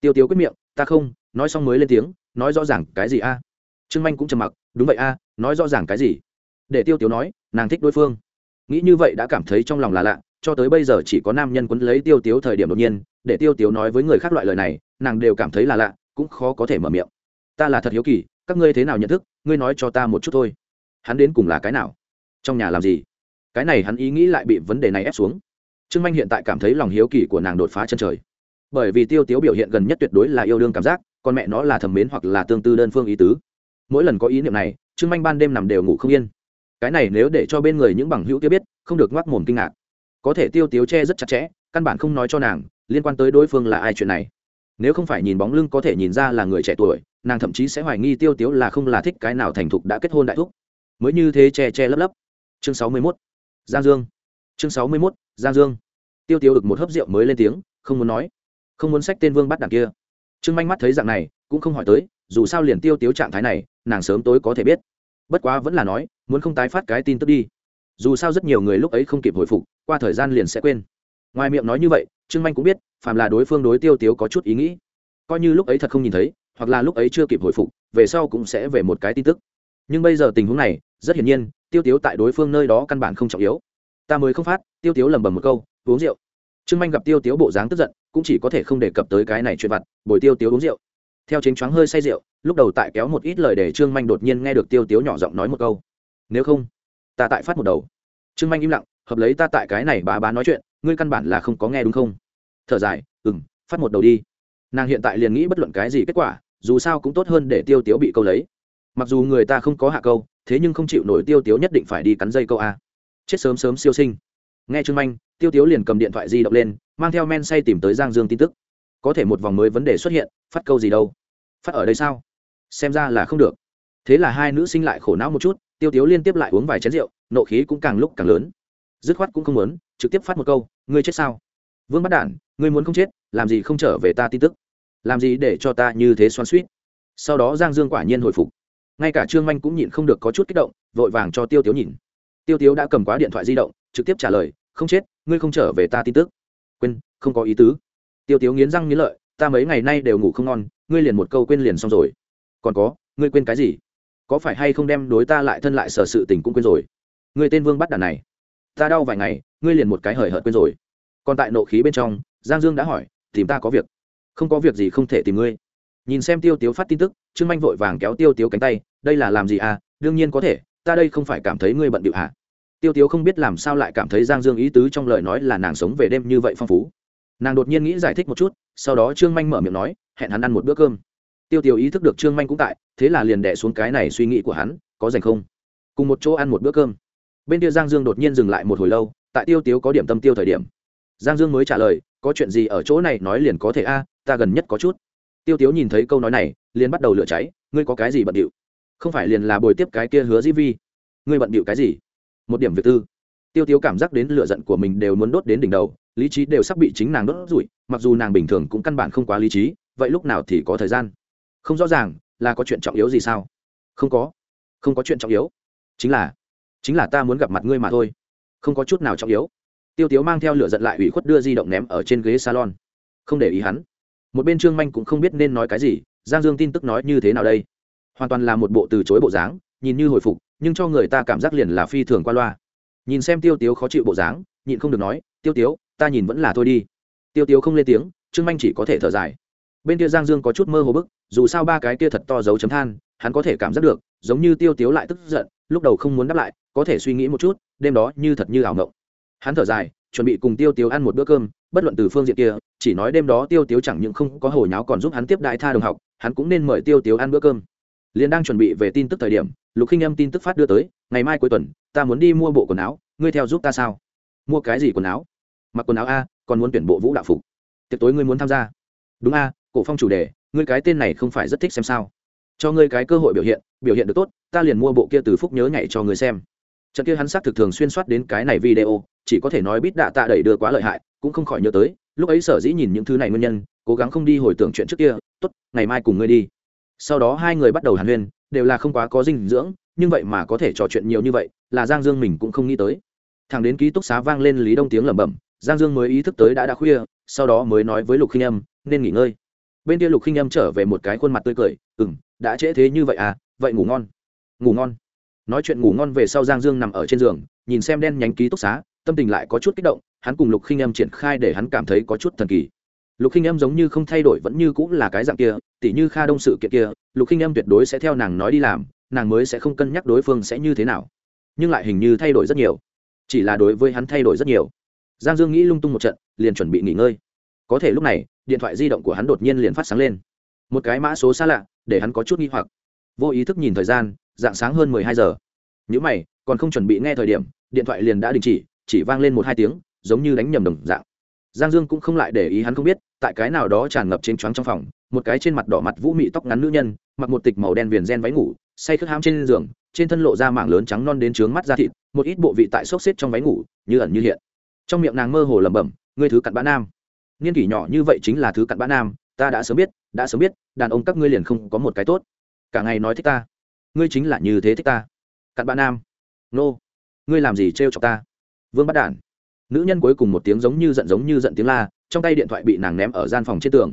Tiêu tiếu quyết miệng, ta không, nói xong mới lên tiếng, nói rõ ràng cái gì a? Trương manh cũng trầm mặc, đúng vậy a, nói rõ ràng cái gì? Để tiêu tiếu nói, nàng thích đối phương. Nghĩ như vậy đã cảm thấy trong lòng là lạ, cho tới bây giờ chỉ có nam nhân quấn lấy tiêu tiếu thời điểm đột nhiên, để tiêu tiếu nói với người khác loại lời này, nàng đều cảm thấy là lạ, cũng khó có thể mở miệng. Ta là thật hiếu kỳ, các ngươi thế nào nhận thức, ngươi nói cho ta một chút thôi. Hắn đến cùng là cái nào? Trong nhà làm gì? Cái này hắn ý nghĩ lại bị vấn đề này ép xuống. Trương manh hiện tại cảm thấy lòng hiếu kỳ của nàng đột phá chân trời. Bởi vì tiêu tiếu biểu hiện gần nhất tuyệt đối là yêu đương cảm giác con mẹ nó là thầm mến hoặc là tương tư đơn phương ý tứ mỗi lần có ý niệm này, trương manh ban đêm nằm đều ngủ không yên. Cái này nếu để cho bên người những bằng hữu kia biết, không được ngoác mồm kinh ngạc. Có thể tiêu tiếu che rất chặt chẽ, căn bản không nói cho nàng, liên quan tới đối phương là ai chuyện này. Nếu không phải nhìn bóng lưng có thể nhìn ra là người trẻ tuổi, nàng thậm chí sẽ hoài nghi tiêu tiếu là không là thích cái nào thành thục đã kết hôn đại thúc. Mới như thế che che lấp lấp. Chương sáu mươi mốt. Giang dương. Chương sáu mươi mốt, giang dương. Tiêu tiêu được một hớp rượu mới lên tiếng, không muốn nói. Không muốn sách tên vương bắt đằng kia. Trương manh mắt thấy dạng này cũng không hỏi tới, dù sao liền tiêu tiếu trạng thái này, nàng sớm tối có thể biết. Bất quá vẫn là nói, muốn không tái phát cái tin tức đi. Dù sao rất nhiều người lúc ấy không kịp hồi phục, qua thời gian liền sẽ quên. Ngoài miệng nói như vậy, trương manh cũng biết, phàm là đối phương đối tiêu tiếu có chút ý nghĩ. Coi như lúc ấy thật không nhìn thấy, hoặc là lúc ấy chưa kịp hồi phục, về sau cũng sẽ về một cái tin tức. Nhưng bây giờ tình huống này, rất hiển nhiên, tiêu tiếu tại đối phương nơi đó căn bản không trọng yếu. Ta mới không phát, tiêu tiếu lầm bầm một câu, uống rượu. Trương manh gặp tiêu tiếu bộ dáng tức giận, cũng chỉ có thể không đề cập tới cái này chuyện vặt, bồi tiêu tiếu uống rượu theo chính choáng hơi say rượu, lúc đầu tại kéo một ít lời để trương manh đột nhiên nghe được tiêu tiếu nhỏ giọng nói một câu. Nếu không, ta tại phát một đầu. Trương manh im lặng, hợp lấy ta tại cái này bá bá nói chuyện, ngươi căn bản là không có nghe đúng không? Thở dài ừ m phát một đầu đi. Nàng hiện tại liền nghĩ bất luận cái gì kết quả, dù sao cũng tốt hơn để tiêu tiếu bị câu lấy. Mặc dù người ta không có hạ câu, thế nhưng không chịu nổi tiêu tiếu nhất định phải đi cắn dây câu a. Chết sớm sớm siêu sinh. Nghe trương manh, tiêu tiếu liền cầm điện thoại di động lên, mang theo men say tìm tới giang dương tin tức có thể một vòng mới vấn đề xuất hiện, phát câu gì đâu. Phát ở đây sao? Xem ra là không được. Thế là hai nữ sinh lại khổ não một chút, tiêu tiếu liên tiếp lại uống vài chén rượu, nộ khí cũng càng lúc càng lớn. Dứt khoát cũng không muốn, trực tiếp phát một câu, ngươi chết sao? Vương bắt đản, ngươi muốn không chết, làm gì không trở về ta tin tức? Làm gì để cho ta như thế xoan suýt sau đó giang dương quả nhiên hồi phục. Ngay cả trương manh cũng nhịn không được có chút kích động, vội vàng cho tiêu tiếu nhìn. Tiêu tiếu đã cầm quá điện thoại di động, trực tiếp trả lời, không chết, ngươi không trở về ta tin tức. Quên, không có ý tứ tiêu tiếu nghiến răng nghiến lợi, ta mấy ngày nay đều ngủ không ngon, ngươi liền một câu quên liền xong rồi. Còn có, ngươi quên cái gì? Có phải hay không đem đối ta lại thân lại sở sự tình cũng quên rồi? Ngươi tên vương bắt đàn này, ta đau vài ngày, ngươi liền một cái hời hợt quên rồi. Còn tại nộ khí bên trong, giang dương đã hỏi, tìm ta có việc? Không có việc gì không thể tìm ngươi. Nhìn xem tiêu tiếu phát tin tức, trương manh vội vàng kéo tiêu tiếu cánh tay, đây là làm gì à? Đương nhiên có thể, ta đây không phải cảm thấy ngươi bận điệu à tiêu tiếu không biết làm sao lại cảm thấy giang dương ý tứ trong lời nói là nàng sống về đêm như vậy phong phú nàng đột nhiên nghĩ giải thích một chút, sau đó trương manh mở miệng nói, hẹn hắn ăn một bữa cơm. Tiêu tiêu ý thức được trương manh cũng tại, thế là liền đẻ xuống cái này suy nghĩ của hắn, có dành không? Cùng một chỗ ăn một bữa cơm. Bên kia giang dương đột nhiên dừng lại một hồi lâu, tại tiêu tiếu có điểm tâm tiêu thời điểm. Giang dương mới trả lời, có chuyện gì ở chỗ này nói liền có thể a, ta gần nhất có chút. Tiêu tiếu nhìn thấy câu nói này, liền bắt đầu lửa cháy, ngươi có cái gì bận điệu? Không phải liền là bồi tiếp cái kia hứa dĩ vi. Ngươi bận điệu cái gì? Một điểm việc tư tiêu tiêu cảm giác đến lửa giận của mình đều muốn đốt đến đỉnh đầu, lý trí đều sắp bị chính nàng đốt rủi mặc dù nàng bình thường cũng căn bản không quá lý trí, vậy lúc nào thì có thời gian? Không rõ ràng, là có chuyện trọng yếu gì sao? Không có. Không có chuyện trọng yếu. Chính là chính là ta muốn gặp mặt ngươi mà thôi. Không có chút nào trọng yếu. Tiêu tiếu mang theo lửa giận lại ủy khuất đưa di động ném ở trên ghế salon. Không để ý hắn. Một bên trương manh cũng không biết nên nói cái gì, giang dương tin tức nói như thế nào đây? Hoàn toàn là một bộ từ chối bộ dáng, nhìn như hồi phục, nhưng cho người ta cảm giác liền là phi thường qua loa nhìn xem tiêu tiếu khó chịu bộ dáng, nhịn không được nói, tiêu tiếu, ta nhìn vẫn là thôi đi. Tiêu tiếu không lên tiếng, trương manh chỉ có thể thở dài. Bên kia giang dương có chút mơ hồ bức, dù sao ba cái kia thật to dấu chấm than, hắn có thể cảm giác được, giống như tiêu tiếu lại tức giận, lúc đầu không muốn đáp lại, có thể suy nghĩ một chút, đêm đó như thật như ảo ngộng hắn thở dài, chuẩn bị cùng tiêu tiếu ăn một bữa cơm, bất luận từ phương diện kia, chỉ nói đêm đó tiêu tiếu chẳng những không có hồi nháo còn giúp hắn tiếp đại tha đồng học, hắn cũng nên mời tiêu tiếu ăn bữa cơm. Liền đang chuẩn bị về tin tức thời điểm lục khinh âm tin tức phát đưa tới, ngày mai cuối tuần, ta muốn đi mua bộ quần áo, ngươi theo giúp ta sao? Mua cái gì quần áo? Mặc quần áo a, còn muốn tuyển bộ vũ đạo phục. Tiệc tối ngươi muốn tham gia. Đúng a, cổ phong chủ đề, ngươi cái tên này không phải rất thích xem sao. Cho ngươi cái cơ hội biểu hiện biểu hiện được tốt, ta liền mua bộ kia từ phúc nhớ nhảy cho ngươi xem. Trận kia hắn xác thực thường xuyên soát đến cái này video, chỉ có thể nói biết đạ tạ đẩy đưa quá lợi hại, cũng không khỏi nhớ tới, lúc ấy sở dĩ nhìn những thứ này nguyên nhân, cố gắng không đi hồi tưởng chuyện trước kia, tốt, ngày mai cùng ngươi đi. Sau đó hai người bắt đầu hàn huyên đều là không quá có dinh dưỡng, nhưng vậy mà có thể trò chuyện nhiều như vậy, là giang dương mình cũng không nghĩ tới. Thằng đến ký túc xá vang lên lý đông tiếng lẩm bẩm, giang dương mới ý thức tới đã đã khuya, sau đó mới nói với lục khinh âm, nên nghỉ ngơi. Bên kia lục khinh âm trở về một cái khuôn mặt tươi cười ừ m đã trễ thế như vậy à vậy ngủ ngon. Ngủ ngon. Nói chuyện ngủ ngon về sau giang dương nằm ở trên giường, nhìn xem đen nhánh ký túc xá, tâm tình lại có chút kích động, hắn cùng lục khinh âm triển khai để hắn cảm thấy có chút thần kỳ lục khinh Em giống như không thay đổi vẫn như cũng là cái dạng kia, tỉ như kha đông sự kiện kia, lục khinh Em tuyệt đối sẽ theo nàng nói đi làm, nàng mới sẽ không cân nhắc đối phương sẽ như thế nào. Nhưng lại hình như thay đổi rất nhiều. Chỉ là đối với hắn thay đổi rất nhiều. Giang dương nghĩ lung tung một trận, liền chuẩn bị nghỉ ngơi. Có thể lúc này, điện thoại di động của hắn đột nhiên liền phát sáng lên. Một cái mã số xa lạ, để hắn có chút nghi hoặc. Vô ý thức nhìn thời gian, dạng sáng hơn mười hai giờ. Nhữ mày, còn không chuẩn bị nghe thời điểm, điện thoại liền đã đình chỉ chỉ vang lên một hai tiếng, giống như đánh nhầm đồng dạng giang dương cũng không lại để ý hắn không biết, tại cái nào đó tràn ngập trên choáng trong phòng, một cái trên mặt đỏ mặt vũ mị tóc ngắn nữ nhân, mặc một tịch màu đen viền gen váy ngủ, say khướt hám trên giường, trên thân lộ ra mạng lớn trắng non đến trướng mắt da thịt, một ít bộ vị tại xốc xếp trong váy ngủ, như ẩn như hiện. Trong miệng nàng mơ hồ lẩm bẩm, ngươi thứ cặn bã nam. Niên kỷ nhỏ như vậy chính là thứ cặn bã nam, ta đã sớm biết, đã sớm biết, đàn ông các ngươi liền không có một cái tốt. Cả ngày nói thích ta. Ngươi chính là như thế thích ta. Cặn bã nam. Nô. Ngươi làm gì trêu chọc ta? Vương bắt đản nữ nhân cuối cùng một tiếng giống như giận giống như giận tiếng la, trong tay điện thoại bị nàng ném ở gian phòng trên tường.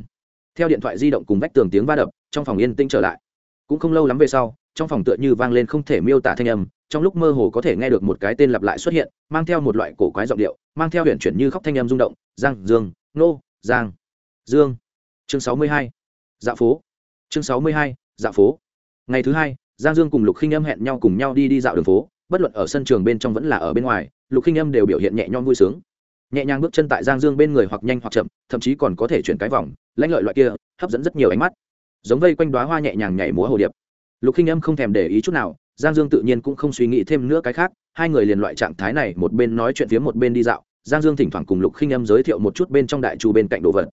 Theo điện thoại di động cùng vách tường tiếng va đập, trong phòng yên tĩnh trở lại. Cũng không lâu lắm về sau, trong phòng tựa như vang lên không thể miêu tả thanh âm, trong lúc mơ hồ có thể nghe được một cái tên lặp lại xuất hiện, mang theo một loại cổ quái giọng điệu, mang theo huyện chuyển như khóc thanh âm rung động, giang, dương, nô, giang, dương. Chương sáu mươi hai dạ phố. Chương sáu mươi hai dạ phố. Ngày thứ hai, giang, dương cùng lục khinh âm hẹn nhau cùng nhau đi đi dạo đường phố bất luận ở sân trường bên trong vẫn là ở bên ngoài, lục khinh âm đều biểu hiện nhẹ nhõm vui sướng. Nhẹ nhàng bước chân tại giang dương bên người hoặc nhanh hoặc chậm, thậm chí còn có thể chuyển cái vòng, lãnh lợi loại kia, hấp dẫn rất nhiều ánh mắt. Giống vây quanh đoá hoa nhẹ nhàng nhảy múa hồ điệp. Lục khinh âm không thèm để ý chút nào, giang dương tự nhiên cũng không suy nghĩ thêm nữa cái khác, hai người liền loại trạng thái này, một bên nói chuyện phía một bên đi dạo. Giang dương thỉnh thoảng cùng lục khinh âm giới thiệu một chút bên trong đại trù bên cạnh đồ vật.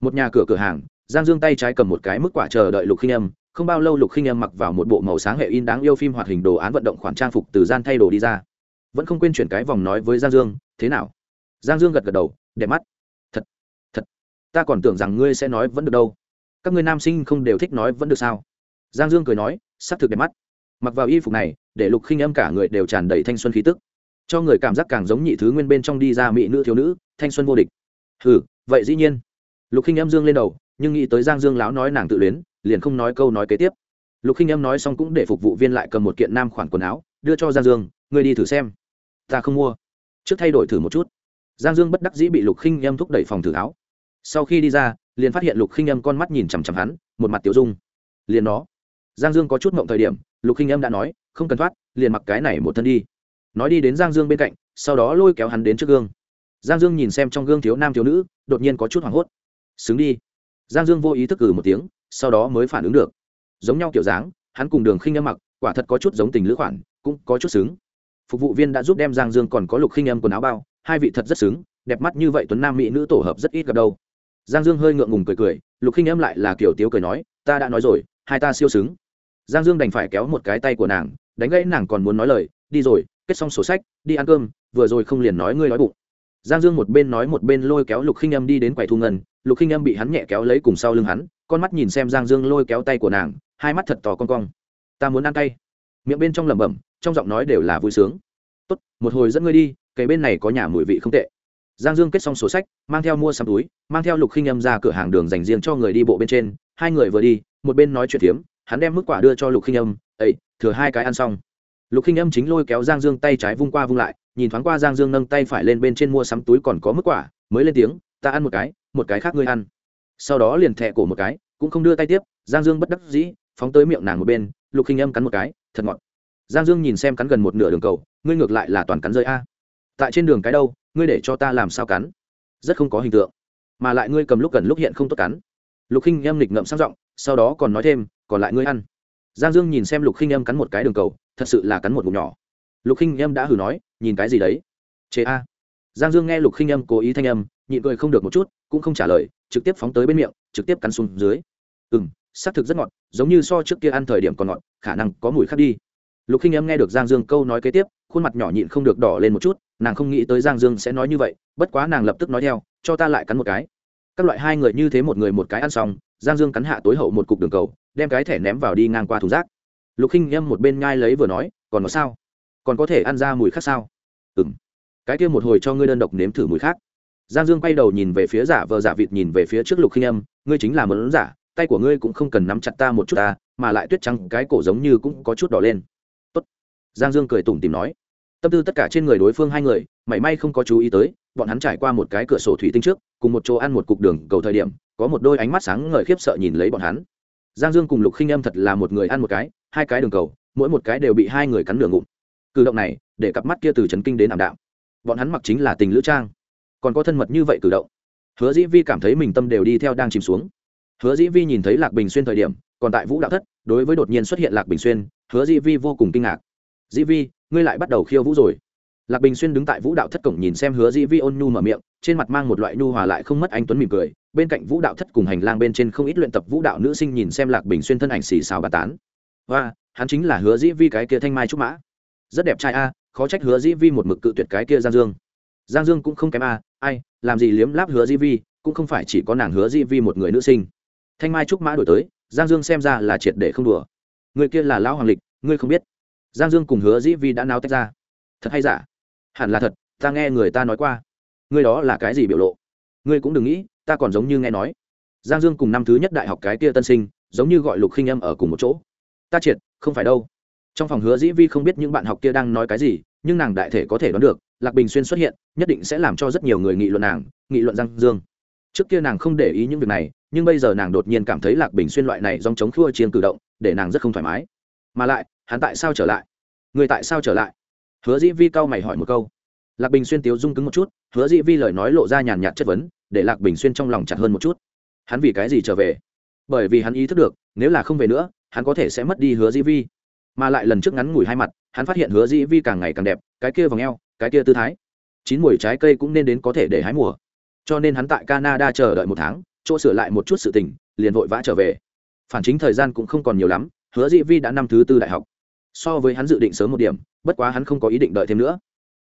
Một nhà cửa cửa hàng, giang dương tay trái cầm một cái mức quả chờ đợi lục khinh âm không bao lâu lục khinh âm mặc vào một bộ màu sáng hệ in đáng yêu phim hoạt hình đồ án vận động khoản trang phục từ gian thay đồ đi ra. Vẫn không quên chuyển cái vòng nói với giang dương, thế nào? Giang dương gật gật đầu, đẹp mắt. Thật thật. Ta còn tưởng rằng ngươi sẽ nói vẫn được đâu. Các ngươi nam sinh không đều thích nói vẫn được sao? Giang dương cười nói s ắ c thực đẹp mắt. Mặc vào y phục này, để lục khinh âm cả người đều tràn đầy thanh xuân khí tức. Cho người cảm giác càng giống nhị thứ nguyên bên trong đi ra mỹ nữ thiếu nữ, thanh xuân vô địch. Ừ vậy dĩ nhiên. Lục khinh âm dương lên đầu, nhưng nghĩ tới giang dương lão nói nàng tự luyến liền không nói câu nói kế tiếp. Lục khinh Em nói xong cũng để phục vụ viên lại cầm một kiện nam khoản quần áo, đưa cho giang dương, ngươi đi thử xem. Ta không mua. Trước thay đổi thử một chút. Giang dương bất đắc dĩ bị lục khinh Em thúc đẩy phòng thử áo. Sau khi đi ra, liền phát hiện lục khinh Em con mắt nhìn chằm chằm hắn, một mặt tiểu dung. Liền nó giang dương có chút mộng thời điểm, lục khinh Em đã nói, không cần thoát, liền mặc cái này một thân đi. Nói đi đến giang dương bên cạnh, sau đó lôi kéo hắn đến trước gương. Giang dương nhìn xem trong gương thiếu nam thiếu nữ, đột nhiên có chút hoảng hốt. Xứng đi. Giang dương vô ý thức cử một tiếng sau đó mới phản ứng được. Giống nhau kiểu dáng, hắn cùng đường khinh âm mặc, quả thật có chút giống tình lữ khoản, cũng có chút xứng. Phục vụ viên đã giúp đem giang dương còn có lục khinh âm quần áo bao, hai vị thật rất xứng, đẹp mắt như vậy tuấn nam mỹ nữ tổ hợp rất ít gặp đâu. Giang dương hơi ngượng ngùng cười cười, lục khinh âm lại là kiểu tiếu cười nói, ta đã nói rồi, hai ta siêu xứng. Giang dương đành phải kéo một cái tay của nàng, đánh gãy nàng còn muốn nói lời, đi rồi, kết xong sổ sách, đi ăn cơm, vừa rồi không liền nói ngươi nói bụng. Giang dương một bên nói một bên lôi kéo lục khinh âm đi đến quầy thu ngân, lục khinh âm bị hắn nhẹ kéo lấy cùng sau lưng hắn con mắt nhìn xem giang dương lôi kéo tay của nàng, hai mắt thật tò con cong. Ta muốn ăn tay miệng bên trong lẩm bẩm, trong giọng nói đều là vui sướng. Tốt, một hồi dẫn ngươi đi cây bên này có nhà mùi vị không tệ. Giang dương kết xong sổ sách, mang theo mua sắm túi, mang theo lục khinh âm ra cửa hàng đường dành riêng cho người đi bộ bên trên. Hai người vừa đi, một bên nói chuyện phiếm, hắn đem mức quả đưa cho lục khinh âm. Ấy thừa hai cái ăn xong. Lục khinh âm chính lôi kéo giang dương tay trái vung qua vung lại, nhìn thoáng qua giang dương nâng tay phải lên bên trên mua sắm túi còn có mức quả, mới lên tiếng, ta ăn một cái một cái khác ngươi ăn sau đó liền thẹ cổ một cái, cũng không đưa tay tiếp, giang dương bất đắc dĩ, phóng tới miệng nàng một bên, lục khinh âm cắn một cái, thật ngọt. Giang dương nhìn xem cắn gần một nửa đường cầu, ngươi ngược lại là toàn cắn rơi a. Tại trên đường cái đâu, ngươi để cho ta làm sao cắn? Rất không có hình tượng. Mà lại ngươi cầm lúc cần lúc hiện không tốt cắn. Lục khinh âm nghịch ngậm sang giọng, sau đó còn nói thêm, còn lại ngươi ăn. Giang dương nhìn xem lục khinh âm cắn một cái đường cầu, thật sự là cắn một vùng nhỏ. Lục khinh âm đã hử nói, nhìn cái gì đấy? Chế a. Giang dương nghe lục khinh âm cố ý thanh âm nhịn cười không được một chút, cũng không trả lời, trực tiếp phóng tới bên miệng, trực tiếp cắn xuống dưới. Ừ m xác thực rất ngọt, giống như so trước kia ăn thời điểm còn ngọt, khả năng có mùi khác đi. Lục khinh âm nghe được giang dương câu nói kế tiếp, khuôn mặt nhỏ nhịn không được đỏ lên một chút, nàng không nghĩ tới giang dương sẽ nói như vậy, bất quá nàng lập tức nói theo, cho ta lại cắn một cái. Các loại hai người như thế một người một cái ăn xong, giang dương cắn hạ tối hậu một cục đường cầu, đem cái thẻ ném vào đi ngang qua thùng rác. Lục khinh âm một bên nhai lấy vừa nói, còn nó sao? Còn có thể ăn ra mùi khác sao? Ừ m cái kia một hồi cho ngươi đơn độc nếm thử mùi khác giang dương quay đầu nhìn về phía giả vờ giả vịt nhìn về phía trước lục khinh âm, ngươi chính là mớn giả, tay của ngươi cũng không cần nắm chặt ta một chút ta, mà lại tuyết trắng, cái cổ giống như cũng có chút đỏ lên. Tốt. giang dương cười tủm tìm nói. Tâm tư tất cả trên người đối phương hai người, mảy may không có chú ý tới, bọn hắn trải qua một cái cửa sổ thủy tinh trước, cùng một chỗ ăn một cục đường cầu thời điểm, có một đôi ánh mắt sáng ngời khiếp sợ nhìn lấy bọn hắn. Giang dương cùng lục khinh âm thật là một người ăn một cái, hai cái đường cầu, mỗi một cái đều bị hai người cắn đường ngụm. Cử động này, để cặp mắt kia từ trấn kinh đến ảm đạm. Bọn hắn mặc chính là tình lữ trang còn có thân mật như vậy cử động. Hứa dĩ vi cảm thấy mình tâm đều đi theo đang chìm xuống. Hứa dĩ vi nhìn thấy lạc bình xuyên thời điểm, còn tại vũ đạo thất, đối với đột nhiên xuất hiện lạc bình xuyên, hứa dĩ vi vô cùng kinh ngạc. Dĩ vi, ngươi lại bắt đầu khiêu vũ rồi. Lạc bình xuyên đứng tại vũ đạo thất cổng nhìn xem hứa dĩ vi ôn nhu mở miệng, trên mặt mang một loại nhu hòa lại không mất anh tuấn mỉm cười. Bên cạnh vũ đạo thất cùng hành lang bên trên không ít luyện tập vũ đạo nữ sinh nhìn xem lạc bình xuyên thân ảnh xì xào bà tán. Và hắn chính là hứa dĩ vi cái kia thanh mai trúc mã. Rất đẹp trai a, khó trách hứa dĩ vi một mực cự tuyệt cái kia giang dương giang dương cũng không kém a, ai, làm gì liếm láp hứa Di vi, cũng không phải chỉ có nàng hứa Di vi một người nữ sinh. Thanh mai trúc mã đổi tới, giang dương xem ra là triệt để không đùa. Người kia là lão hoàng lịch, ngươi không biết. Giang dương cùng hứa dĩ vi đã náo tách ra. Thật hay giả? Hẳn là thật, ta nghe người ta nói qua. Ngươi đó là cái gì biểu lộ? Ngươi cũng đừng nghĩ, ta còn giống như nghe nói. Giang dương cùng năm thứ nhất đại học cái kia tân sinh, giống như gọi lục khinh âm ở cùng một chỗ. Ta triệt, không phải đâu. Trong phòng hứa dĩ vi không biết những bạn học kia đang nói cái gì, nhưng nàng đại thể có thể đoán được lạc bình xuyên xuất hiện, nhất định sẽ làm cho rất nhiều người nghị luận nàng, nghị luận giang dương. Trước kia nàng không để ý những việc này, nhưng bây giờ nàng đột nhiên cảm thấy lạc bình xuyên loại này dòng chống khua chiên cử động, để nàng rất không thoải mái. Mà lại, hắn tại sao trở lại? Người tại sao trở lại? Hứa dĩ vi cau mày hỏi một câu. Lạc bình xuyên tiếu dung cứng một chút, hứa dĩ vi lời nói lộ ra nhàn nhạt chất vấn, để lạc bình xuyên trong lòng chặt hơn một chút. Hắn vì cái gì trở về? Bởi vì hắn ý thức được, nếu là không về nữa, hắn có thể sẽ mất đi hứa dĩ vi. Mà lại lần trước ngắn ngủi hai mặt, hắn phát hiện hứa dĩ vi càng ngày càng đẹp, cái kia vòng eo cái kia tư thái. Chín mùi trái cây cũng nên đến có thể để hái mùa. Cho nên hắn tại canada chờ đợi một tháng, chỗ sửa lại một chút sự tình, liền vội vã trở về. Phản chính thời gian cũng không còn nhiều lắm, hứa dĩ vi đã năm thứ tư đại học. So với hắn dự định sớm một điểm, bất quá hắn không có ý định đợi thêm nữa.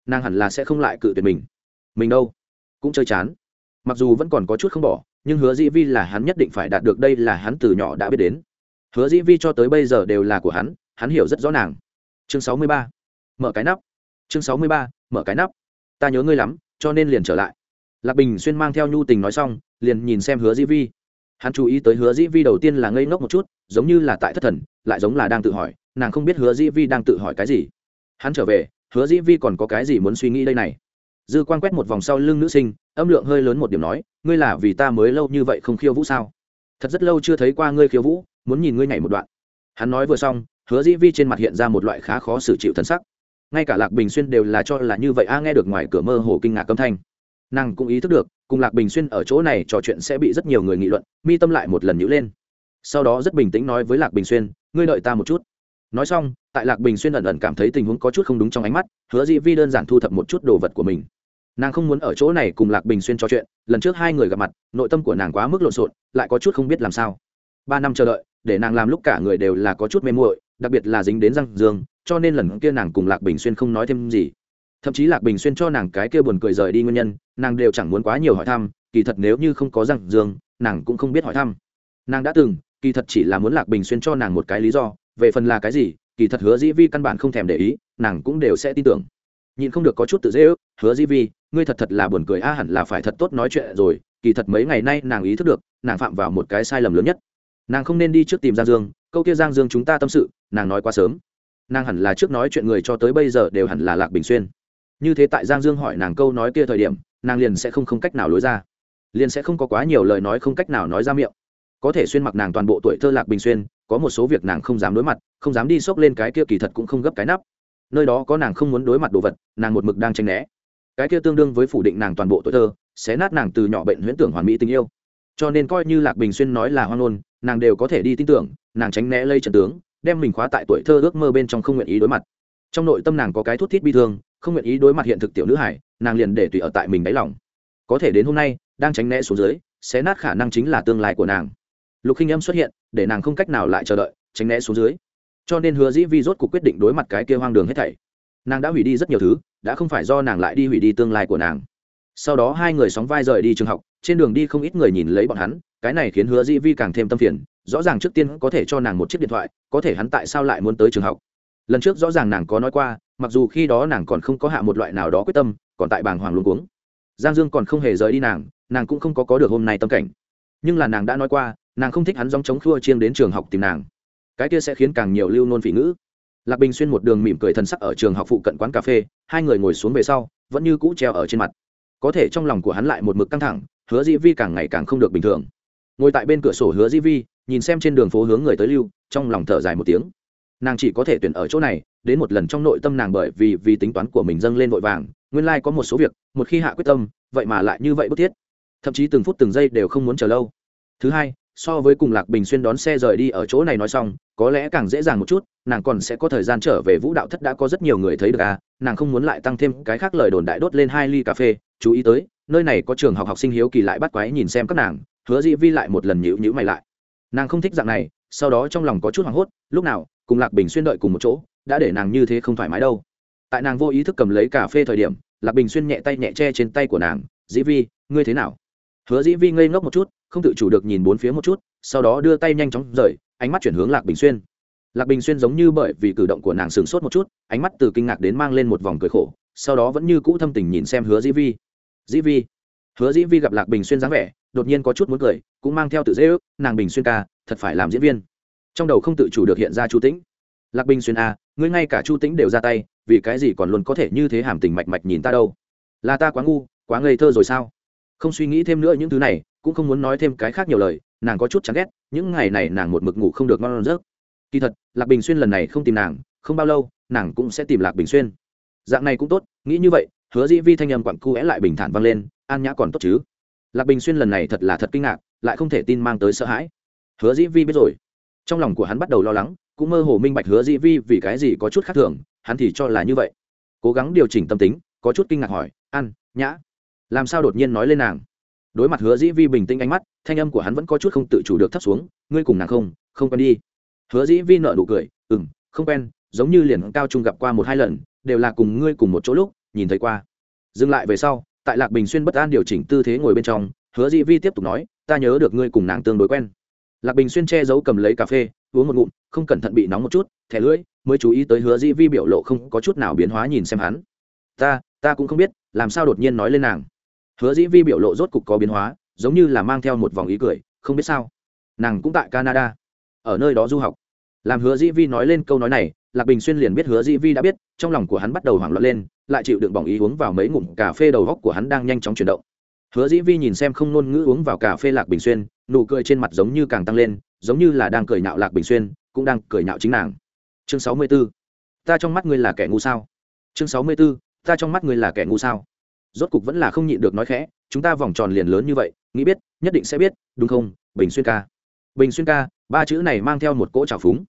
Nàng hẳn là sẽ không lại cự tuyệt mình. Mình đâu? Cũng chơi chán. Mặc dù vẫn còn có chút không bỏ, nhưng hứa dĩ vi là hắn nhất định phải đạt được đây là hắn từ nhỏ đã biết đến. Hứa dĩ vi cho tới bây giờ đều là của hắn hắn hiểu rất rõ nàng. Chương sáu mươi ba. Mở cái nắp. Chương sáu mươi ba mở cái nắp. Ta nhớ ngươi lắm, cho nên liền trở lại. Lạc bình xuyên mang theo nhu tình nói xong, liền nhìn xem hứa dĩ vi. Hắn chú ý tới hứa dĩ vi đầu tiên là ngây ngốc một chút, giống như là tại thất thần, lại giống là đang tự hỏi, nàng không biết hứa dĩ vi đang tự hỏi cái gì. Hắn trở về, hứa dĩ vi còn có cái gì muốn suy nghĩ đây này? Dư quan quét một vòng sau lưng nữ sinh, âm lượng hơi lớn một điểm nói, ngươi là vì ta mới lâu như vậy không khiêu vũ sao? Thật rất lâu chưa thấy qua ngươi khiêu vũ, muốn nhìn ngươi nhảy một đoạn. Hắn nói vừa xong, hứa dĩ vi trên mặt hiện ra một loại khá khó xử chịu thân sắc ngay cả lạc bình xuyên đều là cho là như vậy. A, nghe được ngoài cửa mơ hồ kinh ngạc âm thanh, nàng cũng ý thức được, cùng lạc bình xuyên ở chỗ này trò chuyện sẽ bị rất nhiều người nghị luận, mi tâm lại một lần nhữ lên. Sau đó rất bình tĩnh nói với lạc bình xuyên, ngươi đợi ta một chút. Nói xong, tại lạc bình xuyên ẩn ẩn cảm thấy tình huống có chút không đúng trong ánh mắt, hứa dĩ vi đơn giản thu thập một chút đồ vật của mình. Nàng không muốn ở chỗ này cùng lạc bình xuyên trò chuyện, lần trước hai người gặp mặt, nội tâm của nàng quá mức lộn xộn, lại có chút không biết làm sao. Ba năm chờ đợi, để nàng làm lúc cả người đều là có chút mê muội đặc biệt là dính đến răng dương, cho nên lần kia nàng cùng lạc bình xuyên không nói thêm gì. Thậm chí lạc bình xuyên cho nàng cái kia buồn cười rời đi nguyên nhân, nàng đều chẳng muốn quá nhiều hỏi thăm, kỳ thật nếu như không có răng dương, nàng cũng không biết hỏi thăm. Nàng đã từng, kỳ thật chỉ là muốn lạc bình xuyên cho nàng một cái lý do, về phần là cái gì, kỳ thật hứa dĩ vi căn bản không thèm để ý, nàng cũng đều sẽ tin tưởng. Nhìn không được có chút tự dễ ước, hứa dĩ vi, ngươi thật thật là buồn cười a, hẳn là phải thật tốt nói chuyện rồi, kỳ thật mấy ngày nay nàng ý thức được, nàng phạm vào một cái sai lầm lớn nhất. Nàng không nên đi trước tìm giang dương, câu kia giang dương chúng ta tâm sự nàng nói quá sớm. Nàng hẳn là trước nói chuyện người cho tới bây giờ đều hẳn là lạc bình xuyên. Như thế tại giang dương hỏi nàng câu nói kia thời điểm, nàng liền sẽ không không cách nào lối ra. Liền sẽ không có quá nhiều lời nói không cách nào nói ra miệng. Có thể xuyên mặc nàng toàn bộ tuổi thơ lạc bình xuyên, có một số việc nàng không dám đối mặt, không dám đi xốc lên cái kia kỳ thật cũng không gấp cái nắp. Nơi đó có nàng không muốn đối mặt đồ vật, nàng một mực đang tranh né. Cái kia tương đương với phủ định nàng toàn bộ tuổi thơ, xé nát nàng từ nhỏ bệnh huyễn tưởng hoàn mỹ tình yêu. Cho nên coi như lạc bình xuyên nói là hoang ngôn, nàng đều có thể đi tin tưởng, nàng tránh né lây trận tướng đem mình khóa tại tuổi thơ ước mơ bên trong không nguyện ý đối mặt. Trong nội tâm nàng có cái thút thít bi thương, không nguyện ý đối mặt hiện thực tiểu nữ hải, nàng liền để tùy ở tại mình đáy lòng. Có thể đến hôm nay, đang tránh né xuống dưới, xé nát khả năng chính là tương lai của nàng. Lục khinh âm xuất hiện, để nàng không cách nào lại chờ đợi, tránh né xuống dưới. Cho nên hứa dĩ vi rốt cuộc quyết định đối mặt cái kia hoang đường hết thảy. Nàng đã hủy đi rất nhiều thứ, đã không phải do nàng lại đi hủy đi tương lai của nàng. Sau đó hai người sóng vai rời đi trường học, trên đường đi không ít người nhìn lấy bọn hắn, cái này khiến hứa dĩ vi càng thêm tâm phiền rõ ràng trước tiên có thể cho nàng một chiếc điện thoại, có thể hắn tại sao lại muốn tới trường học. Lần trước rõ ràng nàng có nói qua, mặc dù khi đó nàng còn không có hạ một loại nào đó quyết tâm, còn tại bàng hoàng luôn cuống. Giang dương còn không hề rời đi nàng nàng cũng không có có được hôm nay tâm cảnh. Nhưng là nàng đã nói qua, nàng không thích hắn dòng chống khua chiêng đến trường học tìm nàng. Cái kia sẽ khiến càng nhiều lưu nôn phỉ ngữ. Lạc bình xuyên một đường mỉm cười thân sắc ở trường học phụ cận quán cà phê, hai người ngồi xuống về sau, vẫn như cũ treo ở trên mặt. Có thể trong lòng của hắn lại một mực căng thẳng, hứa Di vi càng ngày càng không được bình thường. Ngồi tại bên cửa sổ hứa Di vi nhìn xem trên đường phố hướng người tới lưu, trong lòng thở dài một tiếng. Nàng chỉ có thể tuyển ở chỗ này, đến một lần trong nội tâm nàng bởi vì vì tính toán của mình dâng lên vội vàng, nguyên lai、like、có một số việc, một khi hạ quyết tâm, vậy mà lại như vậy bức thiết. Thậm chí từng phút từng giây đều không muốn chờ lâu. Thứ hai, so với cùng lạc bình xuyên đón xe rời đi ở chỗ này nói xong, có lẽ càng dễ dàng một chút, nàng còn sẽ có thời gian trở về vũ đạo thất đã có rất nhiều người thấy được à nàng không muốn lại tăng thêm cái khác lời đồn đại đốt lên hai ly cà phê, chú ý tới, nơi này có trường học học sinh hiếu kỳ lại bắt quái nhìn xem các nàng, hứa dĩ vi lại một lần nhữ nhữ mày lại nàng không thích dạng này, sau đó trong lòng có chút hoảng hốt, lúc nào, cùng lạc bình xuyên đợi cùng một chỗ, đã để nàng như thế không thoải mái đâu. Tại nàng vô ý thức cầm lấy cà phê thời điểm, lạc bình xuyên nhẹ tay nhẹ che trên tay của nàng, dĩ vi, ngươi thế nào? Hứa dĩ vi ngây ngốc một chút, không tự chủ được nhìn bốn phía một chút, sau đó đưa tay nhanh chóng rời, ánh mắt chuyển hướng lạc bình xuyên. Lạc bình xuyên giống như bởi vì cử động của nàng sửng sốt một chút, ánh mắt từ kinh ngạc đến mang lên một vòng cười khổ, sau đó vẫn như cũ thâm tình nhìn xem hứa dĩ vi. Dĩ vi hứa dĩ vi gặp lạc bình xuyên dáng vẻ, đột nhiên có chút muốn cười, cũng mang theo tự dễ ước, nàng bình xuyên ca, thật phải làm diễn viên. Trong đầu không tự chủ được hiện ra chu tĩnh. Lạc bình xuyên a, ngươi ngay cả chu tĩnh đều ra tay, vì cái gì còn luôn có thể như thế hàm tình mạch mạch nhìn ta đâu? Là ta quá ngu, quá ngây thơ rồi sao? Không suy nghĩ thêm nữa những thứ này, cũng không muốn nói thêm cái khác nhiều lời, nàng có chút chán ghét, những ngày này nàng một mực ngủ không được ngon giấc. Kỳ thật, lạc bình xuyên lần này không tìm nàng, không bao lâu, nàng cũng sẽ tìm lạc bình xuyên. Dạng này cũng tốt, nghĩ như vậy, hứa dĩ vi thanh âm quặn cu é lại bình thản vang lên an nhã còn tốt chứ? Lạc bình xuyên lần này thật là thật kinh ngạc lại không thể tin mang tới sợ hãi. Hứa dĩ vi biết rồi. Trong lòng của hắn bắt đầu lo lắng cũng mơ hồ minh bạch hứa dĩ vi vì cái gì có chút khác thường hắn thì cho là như vậy. Cố gắng điều chỉnh tâm tính có chút kinh ngạc hỏi An, nhã làm sao đột nhiên nói lên nàng? Đối mặt hứa dĩ vi bình tĩnh ánh mắt thanh âm của hắn vẫn có chút không tự chủ được thấp xuống ngươi cùng nàng không không quen đi. Hứa dĩ vi nợ nụ cười ừ m không quen giống như liền cao trung gặp qua một hai lần đều là cùng ngươi cùng một chỗ lúc nhìn thấy qua. Dừng lại về sau tại lạc bình xuyên bất an điều chỉnh tư thế ngồi bên trong, hứa dĩ vi tiếp tục nói, ta nhớ được ngươi cùng nàng tương đối quen. Lạc bình xuyên che giấu cầm lấy cà phê, uống một ngụm, không cẩn thận bị nóng một chút, thẻ lưỡi, mới chú ý tới hứa dĩ vi biểu lộ không có chút nào biến hóa nhìn xem hắn. Ta ta cũng không biết, làm sao đột nhiên nói lên nàng? Hứa dĩ vi biểu lộ rốt cục có biến hóa, giống như là mang theo một vòng ý cười, không biết sao, nàng cũng tại canada, ở nơi đó du học. Làm hứa dĩ vi nói lên câu nói này, lạc bình xuyên liền biết hứa dĩ vi đã biết, trong lòng của hắn bắt đầu hoảng loạn lên lại chịu đựng bỏng ý uống vào mấy ngụm cà phê đầu góc của hắn đang nhanh chóng chuyển động. Hứa dĩ vi nhìn xem không ngôn ngữ uống vào cà phê lạc bình xuyên, nụ cười trên mặt giống như càng tăng lên, giống như là đang cười nhạo lạc bình xuyên, cũng đang cười nhạo chính nàng. Chương sáu mươi b ố ta trong mắt ngươi là kẻ ngu sao? Chương sáu mươi b ố ta trong mắt ngươi là kẻ ngu sao? Rốt cục vẫn là không nhịn được nói khẽ, chúng ta vòng tròn liền lớn như vậy, nghĩ biết, nhất định sẽ biết, đúng không, bình xuyên ca? Bình xuyên ca, ba chữ này mang theo một cỗ trào phúng.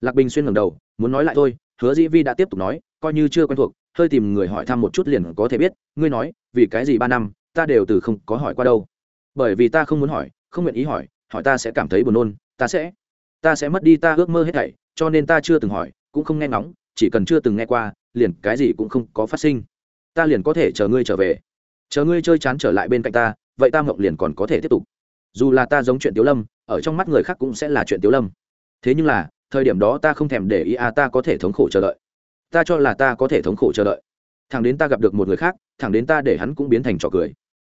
Lạc bình xuyên ngầm đầu, muốn nói lại thôi, hứa dĩ vi đã tiếp tục nói, coi như chưa quen thuộc hơi tìm người hỏi thăm một chút liền có thể biết, ngươi nói, vì cái gì ba năm, ta đều từ không có hỏi qua đâu. Bởi vì ta không muốn hỏi, không nguyện ý hỏi hỏi ta sẽ cảm thấy buồn nôn, ta sẽ ta sẽ mất đi ta ước mơ hết thảy, cho nên ta chưa từng hỏi, cũng không nghe ngóng, chỉ cần chưa từng nghe qua, liền cái gì cũng không có phát sinh. Ta liền có thể chờ ngươi trở về. Chờ ngươi chơi chán trở lại bên cạnh ta, vậy ta mộng liền còn có thể tiếp tục. Dù là ta giống chuyện tiếu lâm, ở trong mắt người khác cũng sẽ là chuyện tiếu lâm. Thế nhưng là, thời điểm đó ta không thèm để ý à ta có thể thống khổ chờ đợi ta cho là ta có thể thống khổ chờ đợi. Thằng đến ta gặp được một người khác thằng đến ta để hắn cũng biến thành trò cười.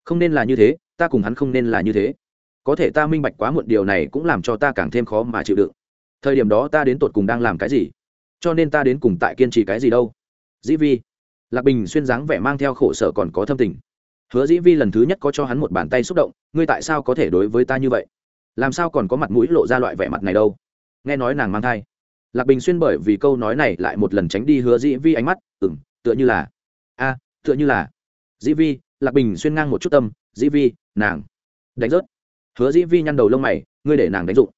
Không nên là như thế, ta cùng hắn không nên là như thế. Có thể ta minh bạch quá muộn điều này cũng làm cho ta càng thêm khó mà chịu đựng. Thời điểm đó ta đến tột cùng đang làm cái gì? Cho nên ta đến cùng tại kiên trì cái gì đâu? Dĩ vi lạc bình xuyên dáng vẻ mang theo khổ sở còn có thâm tình. Hứa dĩ vi lần thứ nhất có cho hắn một bàn tay xúc động, ngươi tại sao có thể đối với ta như vậy? Làm sao còn có mặt mũi lộ ra loại vẻ mặt này đâu? Nghe nói nàng mang thai lạc bình xuyên bởi vì câu nói này lại một lần tránh đi hứa dĩ vi ánh mắt ừ m tựa như là, a, tựa như là. Dĩ vi, lạc bình xuyên ngang một chút tâm, dĩ vi, nàng, đánh rớt. Hứa dĩ vi nhăn đầu lông mày, ngươi để nàng đánh dụng.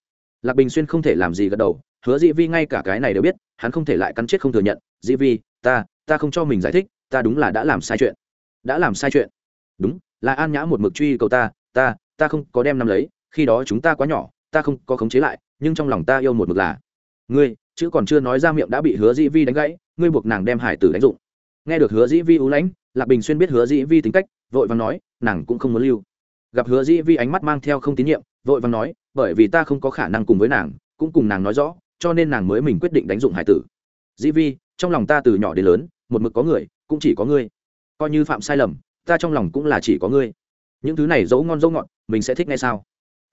Lạc bình xuyên không thể làm gì gật đầu, hứa dĩ vi ngay cả cái này đều biết, hắn không thể lại cắn chết không thừa nhận, dĩ vi, ta ta không cho mình giải thích, ta đúng là đã làm sai chuyện, đã làm sai chuyện. Đúng, là an nhã một mực truy cầu ta ta ta không có đem nắm lấy, khi đó chúng ta quá nhỏ, ta không có khống chế lại, nhưng trong lòng ta yêu một mực là, ngươi chứ còn chưa nói ra miệng đã bị hứa dĩ vi đánh gãy, ngươi buộc nàng đem hải tử đánh dụng. Nghe được hứa dĩ vi ú lãnh, lạc bình xuyên biết hứa dĩ vi tính cách, vội vàng nói, nàng cũng không muốn lưu. Gặp hứa dĩ vi ánh mắt mang theo không tín nhiệm, vội vàng nói, bởi vì ta không có khả năng cùng với nàng, cũng cùng nàng nói rõ, cho nên nàng mới mình quyết định đánh dụng hải tử. Dĩ vi, trong lòng ta từ nhỏ đến lớn, một mực có người, cũng chỉ có ngươi. Coi như phạm sai lầm, ta trong lòng cũng là chỉ có ngươi. Những thứ này dấu ngon dấu ngọt, mình sẽ thích ngay sao?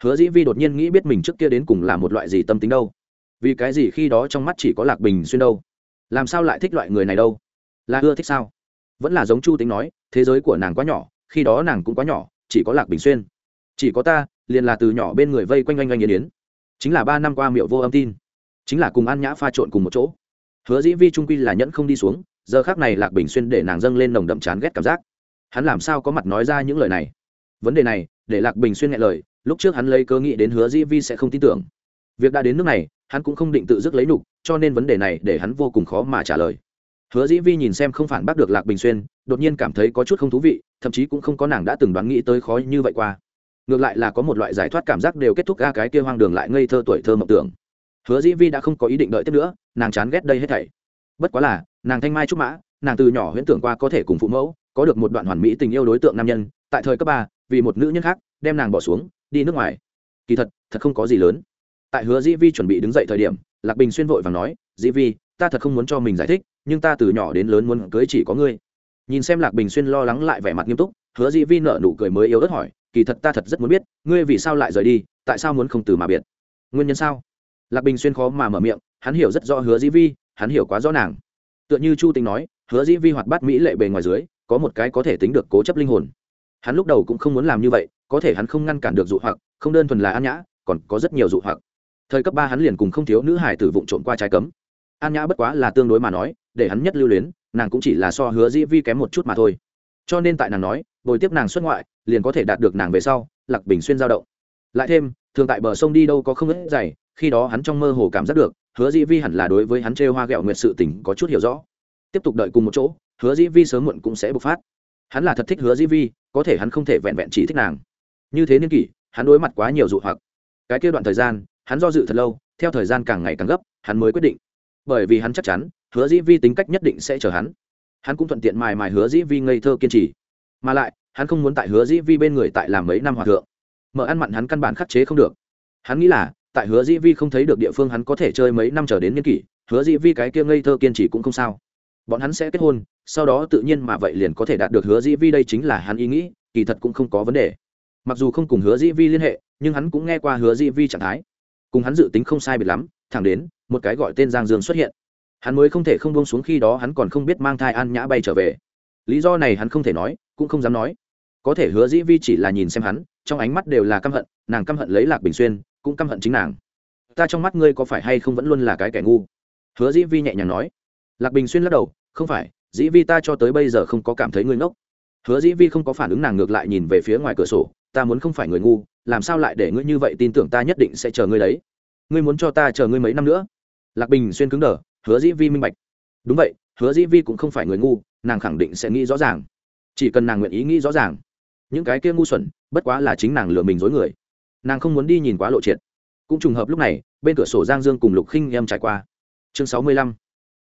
Hứa dĩ vi đột nhiên nghĩ biết mình trước kia đến cùng là một loại gì tâm tính đâu vì cái gì khi đó trong mắt chỉ có lạc bình xuyên đâu? Làm sao lại thích loại người này đâu? Là ưa thích sao? Vẫn là giống chu tính nói, thế giới của nàng quá nhỏ, khi đó nàng cũng quá nhỏ, chỉ có lạc bình xuyên. Chỉ có ta, liền là từ nhỏ bên người vây quanh oanh oanh yên yến. Chính là ba năm qua miệu vô âm tin. Chính là cùng an nhã pha trộn cùng một chỗ. Hứa dĩ vi trung quy là nhẫn không đi xuống, giờ khác này lạc bình xuyên để nàng dâng lên nồng đậm chán ghét cảm giác. Hắn làm sao có mặt nói ra những lời này? Vấn đề này, để lạc bình xuyên nghe lời, lúc trước hắn lấy cơ nghĩ đến hứa dĩ vi sẽ không tin tưởng. Việc đã đến nước này hắn cũng không định tự dứt lấy nục cho nên vấn đề này để hắn vô cùng khó mà trả lời. Hứa dĩ vi nhìn xem không phản bác được lạc bình xuyên, đột nhiên cảm thấy có chút không thú vị, thậm chí cũng không có nàng đã từng đoán nghĩ tới khó như vậy qua. Ngược lại là có một loại giải thoát cảm giác đều kết thúc ga cái kia hoang đường lại ngây thơ tuổi thơ mộng tưởng. Hứa dĩ vi đã không có ý định đợi tiếp nữa, nàng chán ghét đây hết thảy. Bất quá là, nàng thanh mai trúc mã, nàng từ nhỏ huyễn tưởng qua có thể cùng phụ mẫu, có được một đoạn hoàn mỹ tình yêu đối tượng nam nhân, tại thời cấp ba, vì một nữ nhân khác, đem nàng bỏ xuống, đi nước ngoài. Kỳ thật thật không có gì lớn tại hứa dĩ vi chuẩn bị đứng dậy thời điểm, lạc bình xuyên vội và nói dĩ vi, ta thật không muốn cho mình giải thích, nhưng ta từ nhỏ đến lớn muốn cưới chỉ có ngươi. Nhìn xem lạc bình xuyên lo lắng lại vẻ mặt nghiêm túc, hứa dĩ vi nợ nụ cười mới yếu ớt hỏi, kỳ thật ta thật rất muốn biết, ngươi vì sao lại rời đi, tại sao muốn không từ mà biệt? Nguyên nhân sao? Lạc bình xuyên khó mà mở miệng, hắn hiểu rất rõ hứa dĩ vi, hắn hiểu quá rõ nàng. Tựa như chu tính nói, hứa dĩ vi hoạt bát mỹ lệ bề ngoài dưới, có một cái có thể tính được cố chấp linh hồn. Hắn lúc đầu cũng không muốn làm như vậy, có thể hắn không ngăn cản được dụ hoặc, không đơn thuần là an nhã, còn có rất nhiều dụ hoặc thời cấp ba hắn liền cùng không thiếu nữ hải tử vụng trộm qua trái cấm. An nhã bất quá là tương đối mà nói, để hắn nhất lưu luyến, nàng cũng chỉ là so hứa dĩ vi kém một chút mà thôi. Cho nên tại nàng nói, bồi tiếp nàng xuất ngoại, liền có thể đạt được nàng về sau, lạc bình xuyên giao động. Lại thêm, thường tại bờ sông đi đâu có không ít dày, khi đó hắn trong mơ hồ cảm giác được, hứa dĩ vi hẳn là đối với hắn chê hoa ghẹo nguyệt sự tình có chút hiểu rõ. Tiếp tục đợi cùng một chỗ, hứa dĩ vi sớm muộn cũng sẽ bộc phát. Hắn là thật thích hứa dĩ vi, có thể hắn không thể vẹn vẹn chỉ thích nàng. Như thế niên kỷ, hắn đối mặt quá nhiều dụ hoặc. Cái kia đoạn thời gian hắn do dự thật lâu, theo thời gian càng ngày càng gấp, hắn mới quyết định. Bởi vì hắn chắc chắn, hứa dĩ vi tính cách nhất định sẽ chờ hắn. Hắn cũng thuận tiện mài mài hứa dĩ vi ngây thơ kiên trì. Mà lại, hắn không muốn tại hứa dĩ vi bên người tại làm mấy năm hòa thượng. Mở ăn mặn hắn căn bản khắc chế không được. Hắn nghĩ là, tại hứa dĩ vi không thấy được địa phương hắn có thể chơi mấy năm trở đến niên kỷ, hứa dĩ vi cái kia ngây thơ kiên trì cũng không sao. Bọn hắn sẽ kết hôn, sau đó tự nhiên mà vậy liền có thể đạt được hứa dĩ vi đây chính là hắn ý nghĩ, kỳ thật cũng không có vấn đề. Mặc dù không cùng hứa dĩ vi liên hệ, nhưng hắn cũng nghe qua hứa dĩ vi trạng thái cùng hắn dự tính không sai biệt lắm, thẳng đến, một cái gọi tên giang dương xuất hiện. Hắn mới không thể không bông xuống khi đó hắn còn không biết mang thai an nhã bay trở về. Lý do này hắn không thể nói, cũng không dám nói. Có thể hứa dĩ vi chỉ là nhìn xem hắn, trong ánh mắt đều là căm hận, nàng căm hận lấy lạc bình xuyên, cũng căm hận chính nàng. Ta trong mắt ngươi có phải hay không vẫn luôn là cái kẻ ngu? Hứa dĩ vi nhẹ nhàng nói. Lạc bình xuyên lắc đầu, không phải, dĩ vi ta cho tới bây giờ không có cảm thấy ngươi ngốc. Hứa dĩ vi không có phản ứng nàng ngược lại nhìn về phía ngoài cửa sổ, ta muốn không phải người ngu làm sao lại để ngươi như vậy tin tưởng ta nhất định sẽ chờ ngươi đấy? Ngươi muốn cho ta chờ ngươi mấy năm nữa? Lạc bình xuyên cứng đờ, hứa dĩ vi minh bạch. Đúng vậy, hứa dĩ vi cũng không phải người ngu, nàng khẳng định sẽ nghĩ rõ ràng. Chỉ cần nàng nguyện ý nghĩ rõ ràng, những cái kia ngu xuẩn, bất quá là chính nàng lừa mình dối người. Nàng không muốn đi nhìn quá lộ triệt. Cũng trùng hợp lúc này, bên cửa sổ giang dương cùng lục khinh em trải qua. Chương sáu mươi lăm,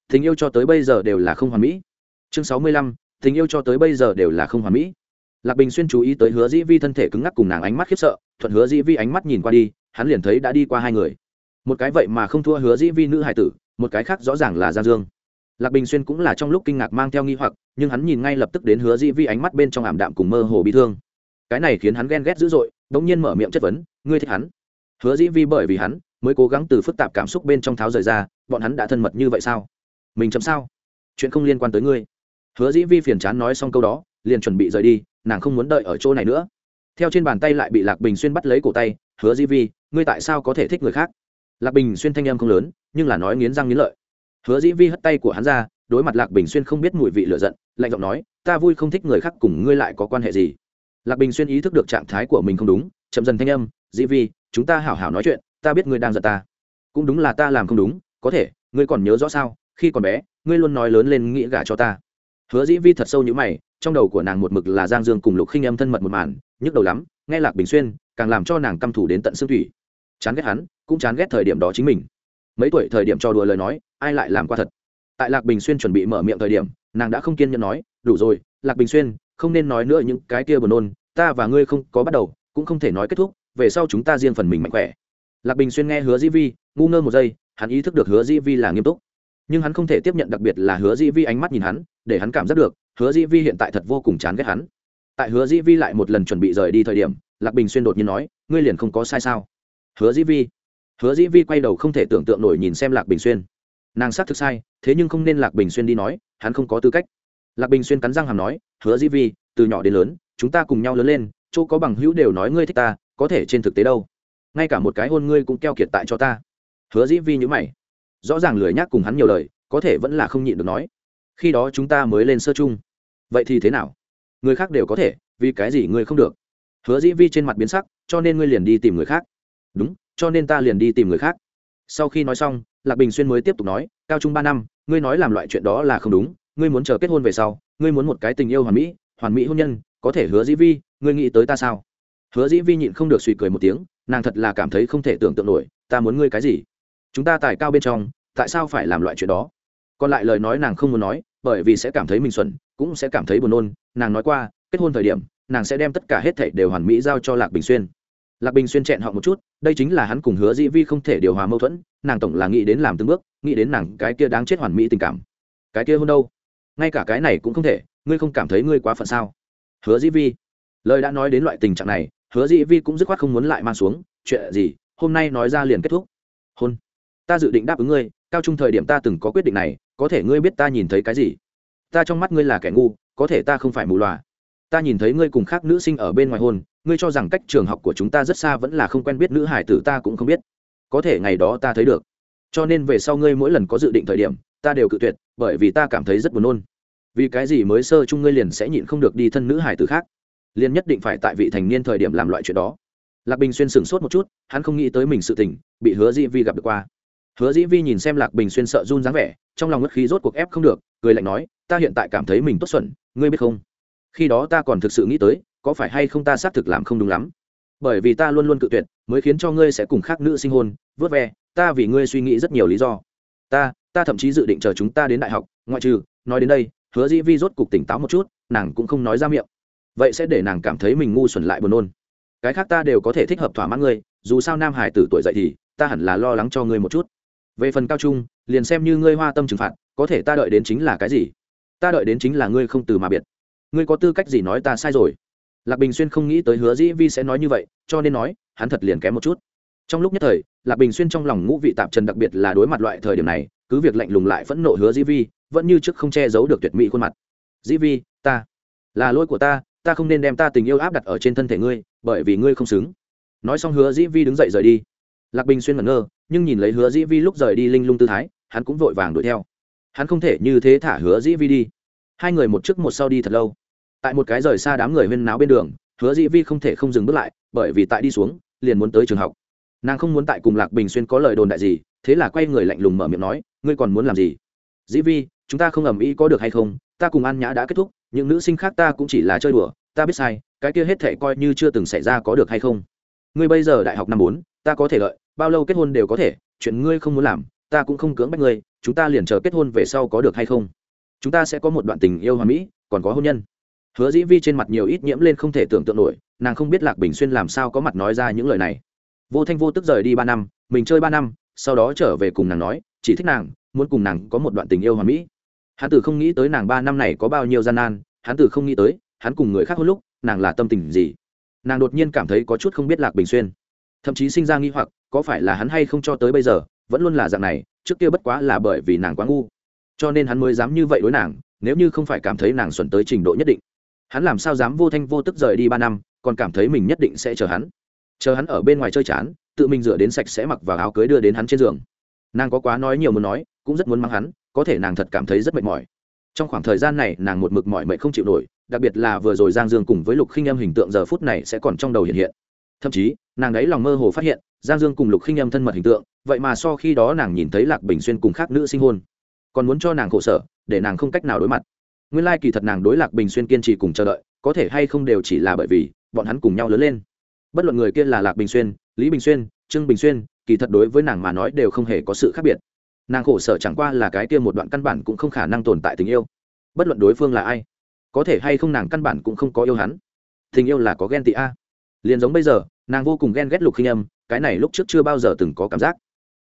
tình yêu cho tới bây giờ đều là không hoàn mỹ. Chương sáu mươi lăm, tình yêu cho tới bây giờ đều là không hoàn mỹ lạc bình xuyên chú ý tới hứa dĩ vi thân thể cứng ngắc cùng nàng ánh mắt khiếp sợ, thuận hứa dĩ vi ánh mắt nhìn qua đi, hắn liền thấy đã đi qua hai người. Một cái vậy mà không thua hứa dĩ vi nữ hải tử, một cái khác rõ ràng là giang dương. Lạc bình xuyên cũng là trong lúc kinh ngạc mang theo nghi hoặc, nhưng hắn nhìn ngay lập tức đến hứa dĩ vi ánh mắt bên trong ảm đạm cùng mơ hồ bị thương. Cái này khiến hắn ghen ghét dữ dội đ ỗ n g nhiên mở miệng chất vấn, ngươi thích hắn? Hứa dĩ vi bởi vì hắn, mới cố gắng từ phức tạp cảm xúc bên trong tháo rời ra, bọn hắn đã thân mật như vậy sao? Mình chấm sao? Chuyện không liên quan tới ngươi. Hứa dĩ vi phiền chán nói xong câu đó liền chuẩn bị rời đi, nàng không muốn đợi ở chỗ này nữa. Theo trên bàn tay lại bị lạc bình xuyên bắt lấy cổ tay, hứa Di vi, ngươi tại sao có thể thích người khác? Lạc bình xuyên thanh âm không lớn, nhưng là nói nghiến răng nghiến lợi. Hứa dĩ vi hất tay của hắn ra, đối mặt lạc bình xuyên không biết mùi vị lựa giận, lạnh giọng nói, ta vui không thích người khác cùng ngươi lại có quan hệ gì? Lạc bình xuyên ý thức được trạng thái của mình không đúng, chậm dần thanh âm dĩ vi, chúng ta hảo hảo nói chuyện, ta biết ngươi đang giận ta. Cũng đúng là ta làm không đúng, có thể, ngươi còn nhớ rõ sao, khi còn bé, ngươi luôn nói lớn lên nghĩ gả cho ta. Hứa dĩ vi thật sâu như mày trong đầu của nàng một mực là giang dương cùng lục khinh âm thân mật một màn, nhức đầu lắm, nghe lạc bình xuyên, càng làm cho nàng căm thủ đến tận xương thủy chán ghét hắn, cũng chán ghét thời điểm đó chính mình. Mấy tuổi thời điểm cho đùa lời nói, ai lại làm qua thật? Tại lạc bình xuyên chuẩn bị mở miệng thời điểm, nàng đã không kiên nhẫn nói, đủ rồi, lạc bình xuyên, không nên nói nữa những cái kia buồn nôn, ta và ngươi không có bắt đầu, cũng không thể nói kết thúc, về sau chúng ta riêng phần mình mạnh khỏe. Lạc bình xuyên nghe hứa dĩ vi, ngu ngơ một giây, hắn ý thức được hứa dĩ vi là nghiêm túc. Nhưng hắn không thể tiếp nhận đặc biệt là hứa dĩ vi ánh mắt nhìn hắn, để hắn cảm giác được hứa dĩ vi hiện tại thật vô cùng chán ghét hắn. Tại hứa dĩ vi lại một lần chuẩn bị rời đi thời điểm, lạc bình xuyên đột nhiên nói, ngươi liền không có sai sao? Hứa dĩ vi. Hứa dĩ vi quay đầu không thể tưởng tượng nổi nhìn xem lạc bình xuyên. Nàng xác thực sai, thế nhưng không nên lạc bình xuyên đi nói, hắn không có tư cách. Lạc bình xuyên cắn răng hàm nói, hứa dĩ vi, từ nhỏ đến lớn, chúng ta cùng nhau lớn lên, chỗ có bằng hữu đều nói ngươi thích ta, có thể trên thực tế đâu? Ngay cả một cái hôn ngươi cũng keo kiệt tại cho ta. Hứa dĩ vi nhữ mày. Rõ ràng lười nhác cùng hắn nhiều lời, có thể vẫn là không nhịn được nói khi đó chúng ta mới lên sơ chung. Vậy thì thế nào? Người khác đều có thể, vì cái gì ngươi không được? Hứa dĩ vi trên mặt biến sắc, cho nên ngươi liền đi tìm người khác. Đúng, cho nên ta liền đi tìm người khác. Sau khi nói xong, lạc bình xuyên mới tiếp tục nói, cao trung ba năm, ngươi nói làm loại chuyện đó là không đúng, ngươi muốn chờ kết hôn về sau, ngươi muốn một cái tình yêu hoàn mỹ hoàn mỹ hôn nhân, có thể hứa dĩ vi, ngươi nghĩ tới ta sao? Hứa dĩ vi nhịn không được suy cười một tiếng, nàng thật là cảm thấy không thể tưởng tượng nổi, ta muốn ngươi cái gì? Chúng ta tài cao bên trong, tại sao phải làm loại chuyện đó? Còn lại lời nói nàng không muốn nói bởi vì sẽ cảm thấy mình xuẩn, cũng sẽ cảm thấy buồn nôn. Nàng nói qua, kết hôn thời điểm, nàng sẽ đem tất cả hết thảy đều hoàn mỹ giao cho lạc bình xuyên. Lạc bình xuyên chẹn họ một chút, đây chính là hắn cùng hứa dĩ vi không thể điều hòa mâu thuẫn, nàng tổng là nghĩ đến làm từng bước, nghĩ đến nàng cái kia đáng chết hoàn mỹ tình cảm. Cái kia hôn đâu? Ngay cả cái này cũng không thể, ngươi không cảm thấy ngươi quá phận sao? Hứa dĩ vi. Lời đã nói đến loại tình trạng này, hứa dĩ vi cũng dứt khoát không muốn lại mang xuống, chuyện gì, hôm nay nói ra liền kết thúc. Hôn ta dự định đáp ứng ngươi, cao trung thời điểm ta từng có quyết định này, có thể ngươi biết ta nhìn thấy cái gì? Ta trong mắt ngươi là kẻ ngu, có thể ta không phải mù loà. Ta nhìn thấy ngươi cùng khác nữ sinh ở bên ngoài hôn, ngươi cho rằng cách trường học của chúng ta rất xa vẫn là không quen biết nữ hải tử ta cũng không biết. Có thể ngày đó ta thấy được. Cho nên về sau ngươi mỗi lần có dự định thời điểm, ta đều cự tuyệt, bởi vì ta cảm thấy rất buồn nôn. Vì cái gì mới sơ chung ngươi liền sẽ nhịn không được đi thân nữ hải tử khác? Liền nhất định phải tại vị thành niên thời điểm làm loại chuyện đó. Lạc bình xuyên sửng sốt một chút, hắn không nghĩ tới mình sự tình, bị hứa dĩ vi gặp được qua hứa dĩ vi nhìn xem lạc bình xuyên sợ run dáng vẻ, trong lòng ngất khí rốt cuộc ép không được, cười lạnh nói, ta hiện tại cảm thấy mình tốt xuẩn, ngươi biết không? Khi đó ta còn thực sự nghĩ tới, có phải hay không ta xác thực làm không đúng lắm? Bởi vì ta luôn luôn cự tuyệt, mới khiến cho ngươi sẽ cùng khác nữ sinh hôn, vớt ve, ta vì ngươi suy nghĩ rất nhiều lý do. Ta ta thậm chí dự định chờ chúng ta đến đại học, ngoại trừ, nói đến đây, hứa dĩ vi rốt cục tỉnh táo một chút, nàng cũng không nói ra miệng. Vậy sẽ để nàng cảm thấy mình ngu xuẩn lại buồn nôn. Cái khác ta đều có thể thích hợp thỏa mãn ngươi, dù sao nam hải tử tuổi dậy thì, ta hẳn là lo lắng cho ngươi một chút về phần cao trung, liền xem như ngươi hoa tâm trừng phạt, có thể ta đợi đến chính là cái gì? Ta đợi đến chính là ngươi không từ mà biệt. Ngươi có tư cách gì nói ta sai rồi? Lạc bình xuyên không nghĩ tới hứa dĩ vi sẽ nói như vậy, cho nên nói, hắn thật liền kém một chút. Trong lúc nhất thời, lạc bình xuyên trong lòng ngũ vị tạp trần đặc biệt là đối mặt loại thời điểm này, cứ việc lạnh lùng lại phẫn nộ hứa dĩ vi, vẫn như trước không che giấu được tuyệt mỹ khuôn mặt. Dĩ vi, ta là lỗi của ta ta không nên đem ta tình yêu áp đặt ở trên thân thể ngươi, bởi vì ngươi không xứng. Nói xong hứa dĩ vi đứng dậy rời đi lạc bình xuyên ngẩn ngơ, nhưng nhìn lấy hứa dĩ vi lúc rời đi linh lung tư thái, hắn cũng vội vàng đuổi theo. Hắn không thể như thế thả hứa dĩ vi đi. Hai người một trước một sau đi thật lâu. Tại một cái rời xa đám người huyên náo bên đường, hứa dĩ vi không thể không dừng bước lại, bởi vì tại đi xuống, liền muốn tới trường học. Nàng không muốn tại cùng lạc bình xuyên có lời đồn đại gì, thế là quay người lạnh lùng mở miệng nói, ngươi còn muốn làm gì? Dĩ vi, chúng ta không ầm ĩ có được hay không? Ta cùng an nhã đã kết thúc, những nữ sinh khác ta cũng chỉ là chơi đùa, ta biết sai, cái kia hết thể coi như chưa từng xảy ra có được hay không? Ngươi bây giờ đại học năm bốn, ta có thể lợi bao lâu kết hôn đều có thể, chuyện ngươi không muốn làm, ta cũng không cưỡng bách ngươi, chúng ta liền chờ kết hôn về sau có được hay không? Chúng ta sẽ có một đoạn tình yêu hòa mỹ, còn có hôn nhân. Hứa dĩ vi trên mặt nhiều ít nhiễm lên không thể tưởng tượng nổi, nàng không biết lạc bình xuyên làm sao có mặt nói ra những lời này. Vô thanh vô tức rời đi ba năm, mình chơi ba năm, sau đó trở về cùng nàng nói, chỉ thích nàng, muốn cùng nàng có một đoạn tình yêu hòa mỹ. Hắn từ không nghĩ tới nàng ba năm này có bao nhiêu gian nan, hắn từ không nghĩ tới, hắn cùng người khác hơn lúc, nàng là tâm tình gì? Nàng đột nhiên cảm thấy có chút không biết lạc bình xuyên. Thậm chí sinh ra nghi hoặc có phải là hắn hay không cho tới bây giờ, vẫn luôn là dạng này, trước kia bất quá là bởi vì nàng quá ngu. Cho nên hắn mới dám như vậy đối nàng, nếu như không phải cảm thấy nàng xuẩn tới trình độ nhất định. Hắn làm sao dám vô thanh vô tức rời đi ba năm, còn cảm thấy mình nhất định sẽ chờ hắn. Chờ hắn ở bên ngoài chơi chán, tự mình rửa đến sạch sẽ mặc vào áo cưới đưa đến hắn trên giường. Nàng có quá nói nhiều muốn nói, cũng rất muốn mắng hắn, có thể nàng thật cảm thấy rất mệt mỏi. Trong khoảng thời gian này, nàng một mực mỏi mệt không chịu nổi, đặc biệt là vừa rồi giang dương cùng với lục khinh em hình tượng giờ phút này sẽ còn trong đầu hiện hiện. Thậm chí nàng đấy lòng mơ hồ phát hiện, giang dương cùng lục khinh âm thân mật hình tượng, vậy mà so khi đó nàng nhìn thấy lạc bình xuyên cùng khác nữ sinh hôn. Còn muốn cho nàng khổ sở, để nàng không cách nào đối mặt. Nguyên lai kỳ thật nàng đối lạc bình xuyên kiên trì cùng chờ đợi, có thể hay không đều chỉ là bởi vì, bọn hắn cùng nhau lớn lên. Bất luận người kia là lạc bình xuyên, lý bình xuyên, trương bình xuyên, kỳ thật đối với nàng mà nói đều không hề có sự khác biệt. Nàng khổ sở chẳng qua là cái kia một đoạn căn bản cũng không khả năng tồn tại tình yêu. Bất luận đối phương là ai, có thể hay không nàng căn bản cũng không có yêu hắn. Tình yêu là có ghen tị a. Liền giống bây giờ nàng vô cùng ghen ghét lục khinh âm, cái này lúc trước chưa bao giờ từng có cảm giác.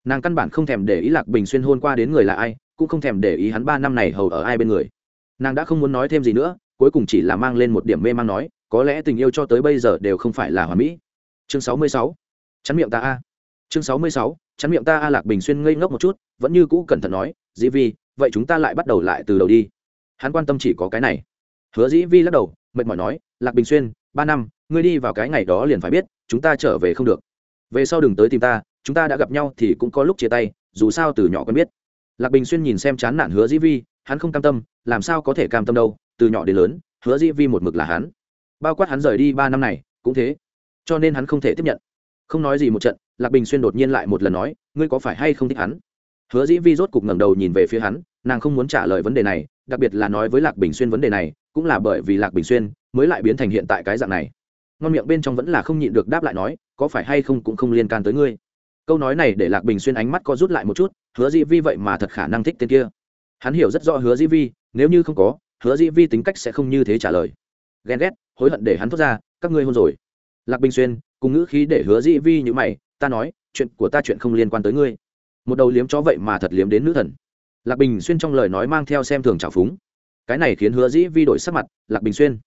Nàng căn bản không thèm để ý lạc bình xuyên hôn qua đến người là ai, cũng không thèm để ý hắn ba năm này hầu ở ai bên người. Nàng đã không muốn nói thêm gì nữa, cuối cùng chỉ là mang lên một điểm mê mang nói, có lẽ tình yêu cho tới bây giờ đều không phải là hòa mỹ. Chương sáu mươi sáu. Chắn miệng ta a. Chương sáu mươi sáu. Chắn miệng ta a lạc bình xuyên ngây ngốc một chút, vẫn như cũ cẩn thận nói, dĩ vi, vậy chúng ta lại bắt đầu lại từ đầu đi. Hắn quan tâm chỉ có cái này. Hứa dĩ vi lắc đầu, mệt mỏi nói, lạc bình xuyên ba năm, ngươi đi vào cái ngày đó liền phải biết, chúng ta trở về không được. Về sau đừng tới tìm ta, chúng ta đã gặp nhau thì cũng có lúc chia tay, dù sao từ nhỏ quen biết. Lạc bình xuyên nhìn xem chán nản hứa dĩ vi, hắn không cam tâm, làm sao có thể cam tâm đâu, từ nhỏ đến lớn, hứa dĩ vi một mực là hắn. Bao quát hắn rời đi ba năm này, cũng thế. Cho nên hắn không thể tiếp nhận. Không nói gì một trận, lạc bình xuyên đột nhiên lại một lần nói, ngươi có phải hay không thích hắn? Hứa dĩ vi rốt cục ngẩng đầu nhìn về phía hắn, nàng không muốn trả lời vấn đề này, đặc biệt là nói với lạc bình xuyên vấn đề này, cũng là bởi vì lạc bình xuyên mới lại biến thành hiện tại cái dạng này. Ngon miệng bên trong vẫn là không nhịn được đáp lại nói, có phải hay không cũng không liên can tới ngươi. Câu nói này để lạc bình xuyên ánh mắt co rút lại một chút, hứa dĩ vi vậy mà thật khả năng thích tên kia. Hắn hiểu rất rõ hứa dĩ vi, nếu như không có, hứa dĩ vi tính cách sẽ không như thế trả lời. Ghen ghét, hối hận để hắn thốt ra, các ngươi hôn rồi. Lạc bình xuyên, cùng ngữ khí để hứa dĩ vi như mày, ta nói, chuyện của ta chuyện không liên quan tới ngươi. Một đầu liếm chó vậy mà thật liếm đến nữ thần. Lạc bình xuyên trong lời nói mang theo xem thường trào phúng. Cái này khiến hứa dĩ vi đổi sắc mặt, lạc bình xuyên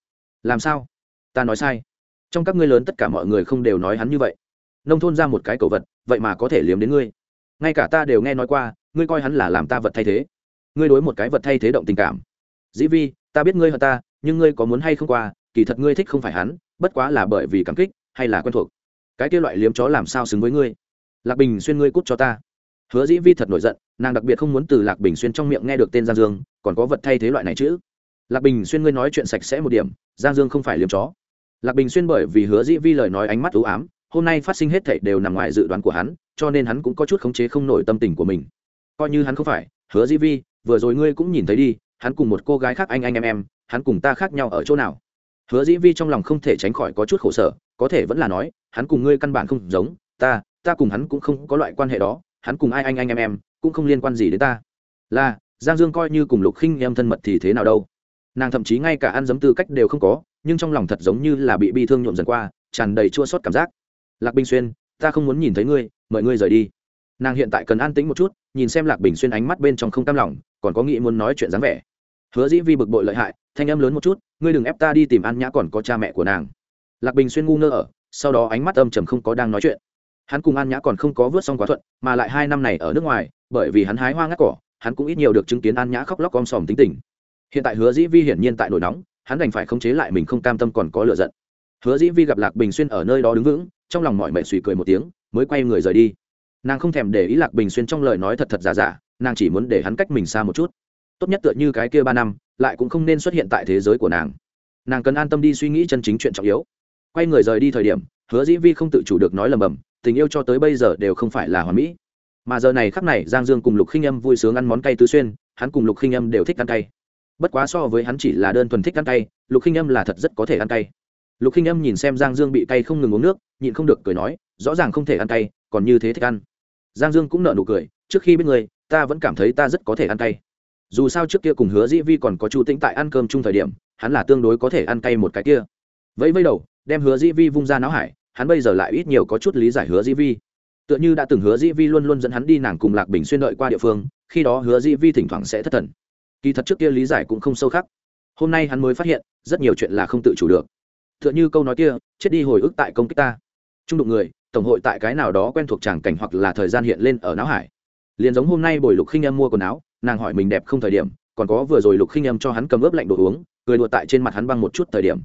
làm sao? Ta nói sai. Trong các ngươi lớn tất cả mọi người không đều nói hắn như vậy. Nông thôn ra một cái cầu vật, vậy mà có thể liếm đến ngươi. Ngay cả ta đều nghe nói qua, ngươi coi hắn là làm ta vật thay thế. Ngươi đối một cái vật thay thế động tình cảm. Dĩ vi, ta biết ngươi hận ta, nhưng ngươi có muốn hay không qua, kỳ thật ngươi thích không phải hắn, bất quá là bởi vì cảm kích, hay là quen thuộc. Cái kia loại liếm chó làm sao xứng với ngươi? Lạc bình xuyên ngươi cút cho ta. Hứa dĩ vi thật nổi giận, nàng đặc biệt không muốn từ lạc bình xuyên trong miệng nghe được tên giang dương, còn có vật thay thế loại này chứ? Lạc bình xuyên ngươi nói chuyện sạch sẽ một điểm, giang dương không phải liếm chó. Lạc bình xuyên bởi vì hứa dĩ vi lời nói ánh mắt ưu ám, hôm nay phát sinh hết thảy đều nằm ngoài dự đoán của hắn, cho nên hắn cũng có chút khống chế không nổi tâm tình của mình. Coi như hắn không phải, hứa dĩ vi, vừa rồi ngươi cũng nhìn thấy đi, hắn cùng một cô gái khác anh anh em em, hắn cùng ta khác nhau ở chỗ nào? Hứa dĩ vi trong lòng không thể tránh khỏi có chút khổ sở, có thể vẫn là nói, hắn cùng ngươi căn bản không giống, ta ta cùng hắn cũng không có loại quan hệ đó, hắn cùng ai anh anh em em, cũng không liên quan gì đến ta. Là, giang dương coi như cùng lục khinh em thân mật thì thế nào đâu? Nàng thậm chí ngay cả ăn giấm tư cách đều không có, nhưng trong lòng thật giống như là bị bi thương nhuộm dần qua, tràn đầy chua sót cảm giác. Lạc bình xuyên, ta không muốn nhìn thấy ngươi, mời ngươi rời đi. Nàng hiện tại cần an tĩnh một chút, nhìn xem lạc bình xuyên ánh mắt bên trong không cam lòng, còn có nghĩ muốn nói chuyện dáng vẻ. Hứa dĩ vi bực bội lợi hại, thanh âm lớn một chút, ngươi đừng ép ta đi tìm an nhã còn có cha mẹ của nàng. Lạc bình xuyên ngu ngơ ở, sau đó ánh mắt âm trầm không có đang nói chuyện. Hắn cùng an nhã còn không có vớt xong quá thuận, mà lại hai năm này ở nước ngoài, bởi vì hắn hái hoa ngắt cỏ, hắn cũng ít nhiều được chứng kiến an nhã khóc lóc om sòm tính tình hiện tại hứa dĩ vi hiển nhiên tại nổi nóng, hắn đành phải khống chế lại mình không cam tâm còn có lựa giận. Hứa dĩ vi gặp lạc bình xuyên ở nơi đó đứng vững, trong lòng mọi mệnh suy cười một tiếng, mới quay người rời đi. Nàng không thèm để ý lạc bình xuyên trong lời nói thật thật giả giả, nàng chỉ muốn để hắn cách mình xa một chút. Tốt nhất tựa như cái kia ba năm, lại cũng không nên xuất hiện tại thế giới của nàng. Nàng cần an tâm đi suy nghĩ chân chính chuyện trọng yếu. Quay người rời đi thời điểm, hứa dĩ vi không tự chủ được nói lầm bầm, tình yêu cho tới bây giờ đều không phải là hoàn mỹ. Mà giờ này khắc này, giang dương cùng lục khinh âm vui sướng ăn món cay tứ xuyên, hắn cùng lục khinh âm đều thích ăn cay bất quá so với hắn chỉ là đơn thuần thích ăn cay, lục khinh âm là thật rất có thể ăn cay. Lục khinh âm nhìn xem giang dương bị cay không ngừng uống nước, nhịn không được cười nói, rõ ràng không thể ăn cay, còn như thế thích ăn. Giang dương cũng nợ nụ cười, trước khi biết người, ta vẫn cảm thấy ta rất có thể ăn cay. Dù sao trước kia cùng hứa dĩ vi còn có chu tĩnh tại ăn cơm chung thời điểm, hắn là tương đối có thể ăn cay một cái kia. Vẫy vẫy đầu, đem hứa dĩ vi vung ra não hải, hắn bây giờ lại ít nhiều có chút lý giải hứa dĩ vi. Tựa như đã từng hứa dĩ vi luôn luôn dẫn hắn đi nàng cùng lạc bình xuyên đợi qua địa phương, khi đó hứa dĩ vi thỉnh thoảng sẽ thất thần kỳ thật trước kia lý giải cũng không sâu khắc. Hôm nay hắn mới phát hiện, rất nhiều chuyện là không tự chủ được. Tựa như câu nói kia, chết đi hồi ức tại công kích ta. Trung đụng người, tổng hội tại cái nào đó quen thuộc tràng cảnh hoặc là thời gian hiện lên ở não hải. Liền giống hôm nay buổi lục khinh em mua quần áo, nàng hỏi mình đẹp không thời điểm, còn có vừa rồi lục khinh em cho hắn cầm ướp lạnh đồ uống, cười đùa tại trên mặt hắn băng một chút thời điểm.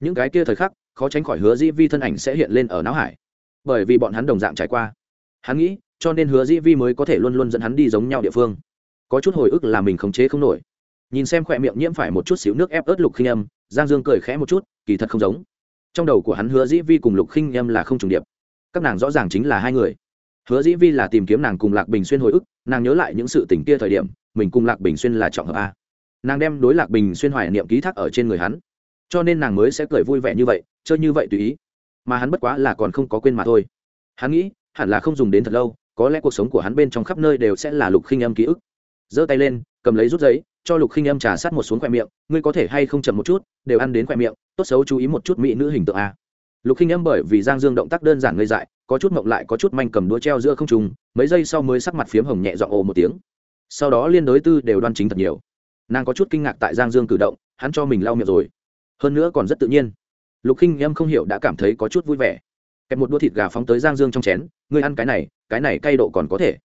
Những cái kia thời khắc, khó tránh khỏi hứa dĩ vi thân ảnh sẽ hiện lên ở não hải. Bởi vì bọn hắn đồng dạng trải qua. Hắn nghĩ, cho nên hứa dĩ vi mới có thể luôn luôn dẫn hắn đi giống nhau địa phương có chút hồi ức là mình khống chế không nổi. Nhìn xem khỏe miệng nhiễm phải một chút xíu nước ép ớt lục khinh âm, giang dương cười khẽ một chút, kỳ thật không giống. Trong đầu của hắn hứa dĩ vi cùng lục khinh âm là không trùng điệp. Các nàng rõ ràng chính là hai người. Hứa dĩ vi là tìm kiếm nàng cùng lạc bình xuyên hồi ức, nàng nhớ lại những sự tình kia thời điểm, mình cùng lạc bình xuyên là trọng hợp a. Nàng đem đối lạc bình xuyên hoài niệm ký thác ở trên người hắn. Cho nên nàng mới sẽ cười vui vẻ như vậy, chơi như vậy tùy ý. Mà hắn bất quá là còn không có quên mà thôi. Hắn nghĩ, hẳn là không dùng đến thật lâu, có lẽ cuộc sống của hắn bên trong khắp nơi đều sẽ là lục khinh âm ký ức giơ tay lên, cầm lấy rút giấy, cho lục khinh âm trà sát một xuống khoe miệng, ngươi có thể hay không chậm một chút, đều ăn đến khoe miệng, tốt xấu chú ý một chút mỹ nữ hình tượng a. Lục khinh âm bởi vì giang dương động tác đơn giản ngây dại, có chút mộng lại, có chút manh cầm đũa treo giữa không trùng mấy giây sau mới sắc mặt phiếm hồng nhẹ dọn ồ một tiếng. Sau đó liên đối tư đều đoan chính thật nhiều. Nàng có chút kinh ngạc tại giang dương cử động, hắn cho mình lau miệng rồi. Hơn nữa còn rất tự nhiên. Lục khinh em không hiểu đã cảm thấy có chút vui vẻ. Kẹp một đũa thịt gà phóng tới giang dương trong chén, ngươi ăn cái này cái này cay độ còn có thể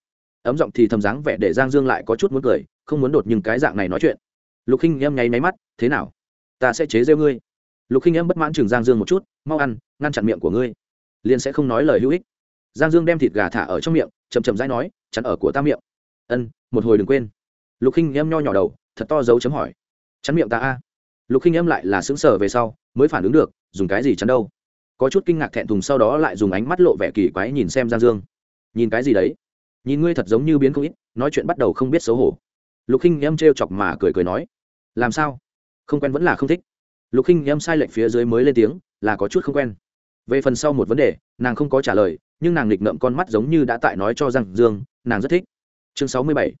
ấm giọng thì thầm dáng vẻ để giang dương lại có chút muốn cười, không muốn đột nhưng cái dạng này nói chuyện. Lục khinh em nháy máy mắt, thế nào? Ta sẽ chế rêu ngươi. Lục khinh em bất mãn chừng giang dương một chút, mau ăn, ngăn chặn miệng của ngươi, liền sẽ không nói lời hữu ích. Giang dương đem thịt gà thả ở trong miệng chầm chầm dãi nói chắn ở của ta miệng. Ân, một hồi đừng quên. Lục khinh em nho nhỏ đầu, thật to dấu chấm hỏi, chắn miệng ta a? Lục khinh em lại là xứng sở về sau, mới phản ứng được, dùng cái gì chắn đâu? Có chút kinh ngạc thẹn thùng sau đó lại dùng ánh mắt lộ vẻ kỳ quái nhìn xem giang dương. Nhìn cái gì đấy? Nhìn ngươi thật giống như biến không ít, nói chuyện bắt đầu không biết xấu hổ. Lục khinh em trêu chọc mà cười cười nói, làm sao? Không quen vẫn là không thích. Lục khinh em sai lệnh phía dưới mới lên tiếng, là có chút không quen. Về phần sau một vấn đề, nàng không có trả lời, nhưng nàng nghịch ngợm con mắt giống như đã tại nói cho rằng dương, nàng rất thích. Chương sáu mươi bảy,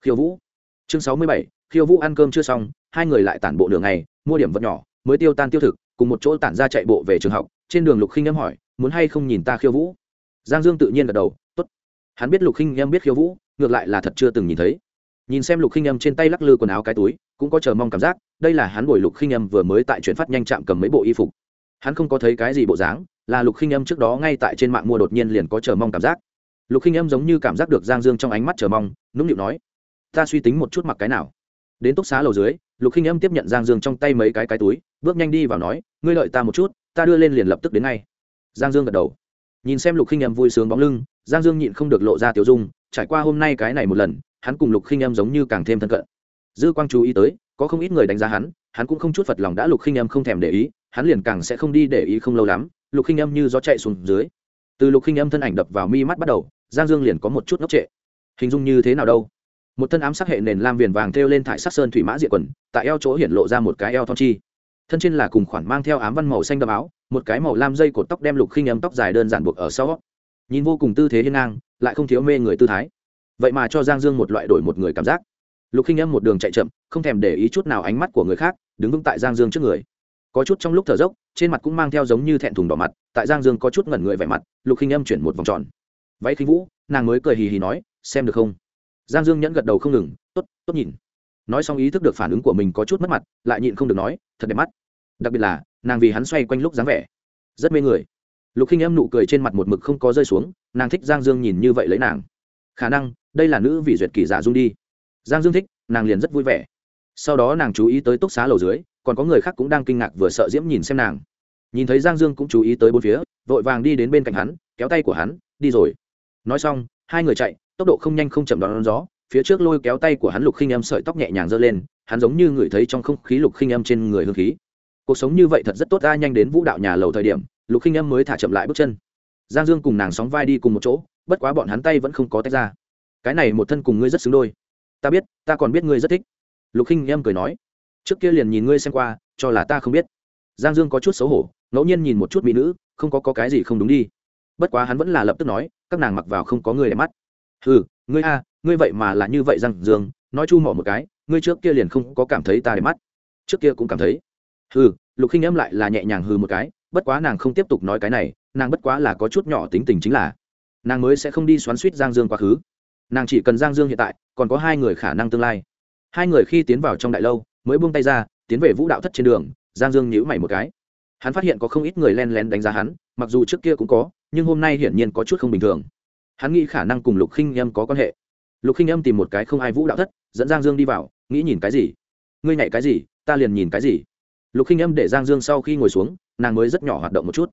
khiêu vũ. Chương sáu mươi bảy, khiêu vũ ăn cơm chưa xong, hai người lại tản bộ đường ngày, mua điểm vật nhỏ, mới tiêu tan tiêu thực, cùng một chỗ tản ra chạy bộ về trường học. Trên đường lục khinh em hỏi, muốn hay không nhìn ta khiêu vũ? Giang dương tự nhiên gật đầu hắn biết lục khinh em biết khiêu vũ, ngược lại là thật chưa từng nhìn thấy. Nhìn xem lục khinh em trên tay lắc lư quần áo cái túi, cũng có chờ mong cảm giác, đây là hắn bồi lục khinh em vừa mới tại chuyển phát nhanh chạm cầm mấy bộ y phục. Hắn không có thấy cái gì bộ dáng, là lục khinh em trước đó ngay tại trên mạng mua đột nhiên liền có chờ mong cảm giác. Lục khinh em giống như cảm giác được giang dương trong ánh mắt chờ mong, nũng nịu nói, ta suy tính một chút mặc cái nào. Đến túc xá lầu dưới, lục khinh em tiếp nhận giang dương trong tay mấy cái cái túi, bước nhanh đi vào nói, ngươi lợi ta một chút, ta đưa lên liền lập tức đến ngay. Giang dương gật đầu. Nhìn xem lục khinh em vui sướng bóng lưng giang dương nhịn không được lộ ra tiểu dung, trải qua hôm nay cái này một lần, hắn cùng lục khinh em giống như càng thêm thân cận. Dư quang chú ý tới, có không ít người đánh giá hắn hắn cũng không chút phật lòng đã lục khinh em không thèm để ý, hắn liền càng sẽ không đi để ý không lâu lắm, lục khinh em như gió chạy xuống dưới. Từ lục khinh em thân ảnh đập vào mi mắt bắt đầu, giang dương liền có một chút ngốc trệ. Hình dung như thế nào đâu? Một thân ám sắc hệ nền lam viền vàng thêu lên thải sắc sơn thủy mã diện quần, tại eo chỗ hiện lộ ra một cái eo thon chi. Thân trên là cùng khoản mang theo ám văn màu xanh đậm áo, một cái màu lam dây cột tóc đem lục khinh em tóc dài đơn giản buộc ở sau nhìn vô cùng tư thế hiên ngang, lại không thiếu mê người tư thái. Vậy mà cho giang dương một loại đổi một người cảm giác. Lục khinh em một đường chạy chậm, không thèm để ý chút nào ánh mắt của người khác, đứng vững tại giang dương trước người. Có chút trong lúc thở dốc, trên mặt cũng mang theo giống như thẹn thùng đỏ mặt, tại giang dương có chút ngẩn người vẻ mặt, lục khinh em chuyển một vòng tròn. Váy khinh vũ, nàng mới cười hì hì nói, xem được không? Giang dương nhẫn gật đầu không ngừng, tốt tốt nhìn. Nói xong ý thức được phản ứng của mình có chút mất mặt, lại nhịn không được nói, thật đẹp mắt. Đặc biệt là, nàng vì hắn xoay quanh lúc dáng vẻ. Rất mê người lục khinh em nụ cười trên mặt một mực không có rơi xuống, nàng thích giang dương nhìn như vậy lấy nàng. Khả năng, đây là nữ vị duyệt kỳ giả dung đi. Giang dương thích, nàng liền rất vui vẻ. Sau đó nàng chú ý tới túc xá lầu dưới, còn có người khác cũng đang kinh ngạc vừa sợ diễm nhìn xem nàng. Nhìn thấy giang dương cũng chú ý tới bốn phía, vội vàng đi đến bên cạnh hắn, kéo tay của hắn, đi rồi. Nói xong, hai người chạy, tốc độ không nhanh không chậm đón gió, phía trước lôi kéo tay của hắn lục khinh Em sợi tóc nhẹ nhàng giơ lên, hắn giống như ngửi thấy trong không khí lục khinh Em trên người hương khí. Cuộc sống như vậy thật rất tốt ra nhanh đến vũ đạo nhà lầu thời điểm lục khinh âm mới thả chậm lại bước chân giang dương cùng nàng sóng vai đi cùng một chỗ bất quá bọn hắn tay vẫn không có tách ra cái này một thân cùng ngươi rất xứng đôi ta biết ta còn biết ngươi rất thích lục khinh âm cười nói trước kia liền nhìn ngươi xem qua cho là ta không biết giang dương có chút xấu hổ ngẫu nhiên nhìn một chút mỹ nữ không có, có cái gì không đúng đi bất quá hắn vẫn là lập tức nói các nàng mặc vào không có người đẹp mắt ừ ngươi a ngươi vậy mà là như vậy giang dương nói chu mỏ một cái ngươi trước kia liền không có cảm thấy ta đẹp mắt trước kia cũng cảm thấy hừ lục khinh âm lại là nhẹ nhàng hừ một cái bất quá nàng không tiếp tục nói cái này, nàng bất quá là có chút nhỏ tính tình chính là. Nàng mới sẽ không đi xoắn suýt giang dương quá khứ. Nàng chỉ cần giang dương hiện tại, còn có hai người khả năng tương lai. Hai người khi tiến vào trong đại lâu, mới buông tay ra, tiến về vũ đạo thất trên đường, giang dương nhíu mày một cái. Hắn phát hiện có không ít người len lén đánh giá hắn, mặc dù trước kia cũng có, nhưng hôm nay hiển nhiên có chút không bình thường. Hắn nghĩ khả năng cùng lục khinh âm có quan hệ. Lục khinh âm tìm một cái không ai vũ đạo thất, dẫn giang dương đi vào, nghĩ nhìn cái gì? Ngươi nhảy cái gì, ta liền nhìn cái gì? Lục khinh âm để giang dương sau khi ngồi xuống, nàng mới rất nhỏ hoạt động một chút.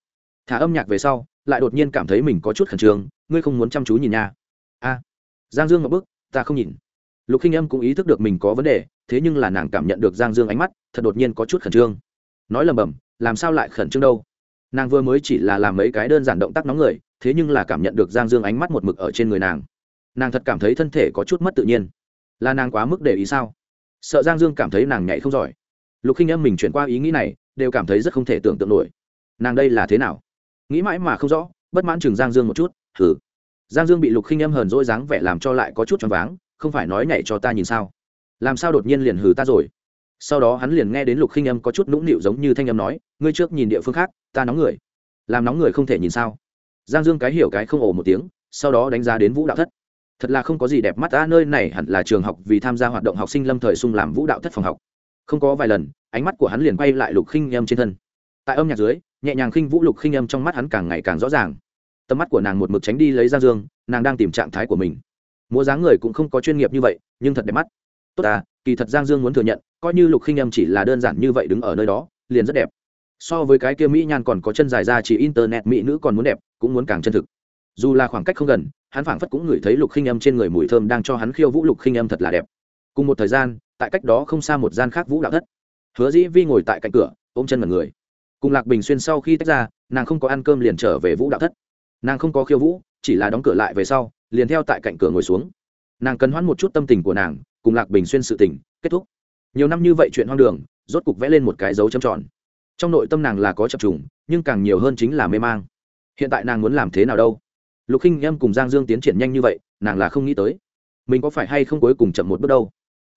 Thả âm nhạc về sau, lại đột nhiên cảm thấy mình có chút khẩn trương, ngươi không muốn chăm chú nhìn nha. A. Giang dương ngập bức, ta không nhìn. Lục khinh âm cũng ý thức được mình có vấn đề, thế nhưng là nàng cảm nhận được giang dương ánh mắt, thật đột nhiên có chút khẩn trương. Nói lầm bầm, làm sao lại khẩn trương đâu? Nàng vừa mới chỉ là làm mấy cái đơn giản động tác nóng người, thế nhưng là cảm nhận được giang dương ánh mắt một mực ở trên người nàng. Nàng thật cảm thấy thân thể có chút mất tự nhiên. Là nàng quá mức để ý sao? Sợ giang dương cảm thấy nàng nhảy không giỏi lục khinh âm mình chuyển qua ý nghĩ này, đều cảm thấy rất không thể tưởng tượng nổi. Nàng đây là thế nào? Nghĩ mãi mà không rõ, bất mãn chừng giang dương một chút thử giang dương bị lục khinh âm hờn dỗi dáng vẻ làm cho lại có chút choáng váng, không phải nói nhảy cho ta nhìn sao? Làm sao đột nhiên liền hừ ta rồi? Sau đó hắn liền nghe đến lục khinh âm có chút nũng nịu giống như thanh âm nói, ngươi trước nhìn địa phương khác, ta nóng người. Làm nóng người không thể nhìn sao? Giang dương cái hiểu cái không ổ một tiếng, sau đó đánh giá đến vũ đạo thất. Thật là không có gì đẹp mắt ta, nơi này hẳn là trường học vì tham gia hoạt động học sinh lâm thời sung làm vũ đạo thất phòng học không có vài lần, ánh mắt của hắn liền quay lại lục khinh âm trên thân. Tại âm nhạc dưới, nhẹ nhàng khinh vũ lục khinh âm trong mắt hắn càng ngày càng rõ ràng. Tầm mắt của nàng một mực tránh đi lấy giang dương, nàng đang tìm trạng thái của mình. Múa dáng người cũng không có chuyên nghiệp như vậy, nhưng thật đẹp mắt. Tốt ta kỳ thật giang dương muốn thừa nhận, coi như lục khinh âm chỉ là đơn giản như vậy đứng ở nơi đó, liền rất đẹp. So với cái kia mỹ nhan còn có chân dài ra chỉ internet mỹ nữ còn muốn đẹp, cũng muốn càng chân thực. Dù là khoảng cách không gần, hắn phảng phất cũng ngửi thấy lục khinh âm trên người mùi thơm đang cho hắn khiêu vũ lục khinh âm thật là đẹp. Cùng một thời gian tại cách đó không xa một gian khác vũ đạo thất. Hứa dĩ vi ngồi tại cạnh cửa, ôm chân mật người. Cùng lạc bình xuyên sau khi tách ra, nàng không có ăn cơm liền trở về vũ đạo thất. Nàng không có khiêu vũ, chỉ là đóng cửa lại về sau, liền theo tại cạnh cửa ngồi xuống. Nàng cần hoãn một chút tâm tình của nàng, cùng lạc bình xuyên sự tình, kết thúc. Nhiều năm như vậy chuyện hoang đường, rốt cục vẽ lên một cái dấu châm tròn. Trong nội tâm nàng là có chập trùng, nhưng càng nhiều hơn chính là mê mang. Hiện tại nàng muốn làm thế nào đâu? Lục khinh em cùng giang dương tiến triển nhanh như vậy, nàng là không nghĩ tới. Mình có phải hay không cuối cùng chậm một bước đâu?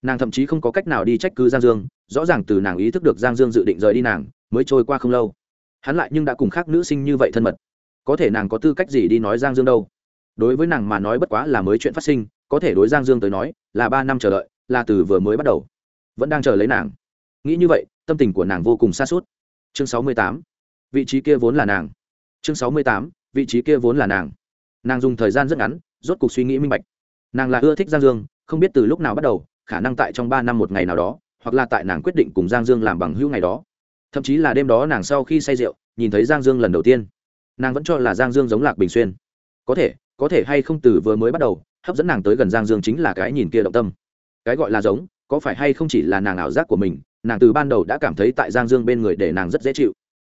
Nàng thậm chí không có cách nào đi trách cứ giang dương, rõ ràng từ nàng ý thức được giang dương dự định rời đi nàng, mới trôi qua không lâu. Hắn lại nhưng đã cùng khác nữ sinh như vậy thân mật. Có thể nàng có tư cách gì đi nói giang dương đâu? Đối với nàng mà nói bất quá là mới chuyện phát sinh, có thể đối giang dương tới nói, là ba năm chờ đợi, là từ vừa mới bắt đầu. Vẫn đang chờ lấy nàng. Nghĩ như vậy, tâm tình của nàng vô cùng xa suốt chương sáu mươi tám. Vị trí kia vốn là nàng. Chương sáu mươi tám. Vị trí kia vốn là nàng. Nàng dùng thời gian rất ngắn, rốt cuộc suy nghĩ minh bạch. Nàng là ưa thích giang dương, không biết từ lúc nào bắt đầu khả năng tại trong ba năm một ngày nào đó, hoặc là tại nàng quyết định cùng giang dương làm bằng hữu ngày đó. Thậm chí là đêm đó nàng sau khi say rượu, nhìn thấy giang dương lần đầu tiên, nàng vẫn cho là giang dương giống lạc bình xuyên. Có thể có thể hay không từ vừa mới bắt đầu, hấp dẫn nàng tới gần giang dương chính là cái nhìn kia động tâm. Cái gọi là giống, có phải hay không chỉ là nàng ảo giác của mình, nàng từ ban đầu đã cảm thấy tại giang dương bên người để nàng rất dễ chịu.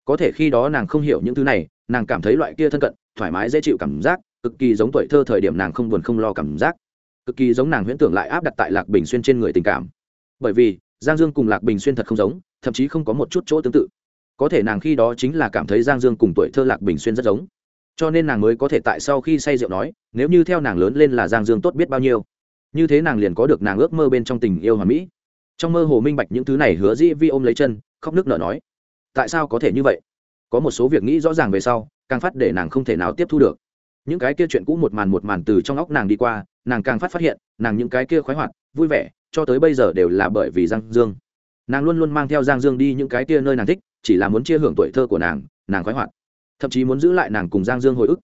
Có thể khi đó nàng không hiểu những thứ này, nàng cảm thấy loại kia thân cận, thoải mái dễ chịu cảm giác, cực kỳ giống tuổi thơ thời điểm nàng không buồn không lo cảm giác cực kỳ giống nàng huyễn tưởng lại áp đặt tại lạc bình xuyên trên người tình cảm. Bởi vì, giang dương cùng lạc bình xuyên thật không giống, thậm chí không có một chút chỗ tương tự. Có thể nàng khi đó chính là cảm thấy giang dương cùng tuổi thơ lạc bình xuyên rất giống. Cho nên nàng mới có thể tại sau khi say rượu nói, nếu như theo nàng lớn lên là giang dương tốt biết bao nhiêu. Như thế nàng liền có được nàng ước mơ bên trong tình yêu hòa mỹ. Trong mơ hồ minh bạch những thứ này hứa dĩ vi ôm lấy chân, khóc nước nở nói, tại sao có thể như vậy? Có một số việc nghĩ rõ ràng về sau, càng phát để nàng không thể nào tiếp thu được. Những cái kia chuyện cũ một màn một màn từ trong óc nàng đi qua nàng càng phát phát hiện, nàng những cái kia khoái hoạt, vui vẻ, cho tới bây giờ đều là bởi vì giang dương. Nàng luôn luôn mang theo giang dương đi những cái kia nơi nàng thích, chỉ là muốn chia hưởng tuổi thơ của nàng nàng khoái hoạt. Thậm chí muốn giữ lại nàng cùng giang dương hồi ức.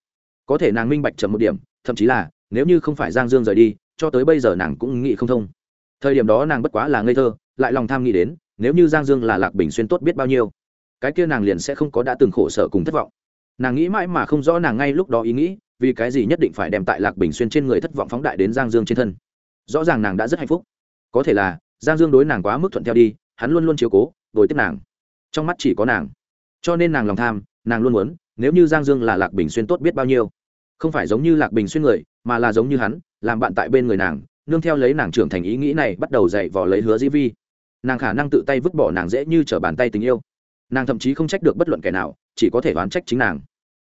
Có thể nàng minh bạch chậm một điểm, thậm chí là, nếu như không phải giang dương rời đi, cho tới bây giờ nàng cũng nghĩ không thông. Thời điểm đó nàng bất quá là ngây thơ, lại lòng tham nghĩ đến, nếu như giang dương là lạc bình xuyên tốt biết bao nhiêu, cái kia nàng liền sẽ không có đã từng khổ sở cùng thất vọng. Nàng nghĩ mãi mà không rõ nàng ngay lúc đó ý nghĩ vì cái gì nhất định phải đem tại lạc bình xuyên trên người thất vọng phóng đại đến giang dương trên thân? Rõ ràng nàng đã rất hạnh phúc. Có thể là, giang dương đối nàng quá mức thuận theo đi, hắn luôn luôn chiếu cố đổi tiếp nàng. Trong mắt chỉ có nàng. Cho nên nàng lòng tham, nàng luôn muốn, nếu như giang dương là lạc bình xuyên tốt biết bao nhiêu. Không phải giống như lạc bình xuyên người, mà là giống như hắn, làm bạn tại bên người nàng, nương theo lấy nàng trưởng thành ý nghĩ này bắt đầu dạy vò lấy hứa dĩ vi. Nàng khả năng tự tay vứt bỏ nàng dễ như t r ở bàn tay tình yêu. Nàng thậm chí không trách được bất luận kẻ nào, chỉ có thể đoán trách chính nàng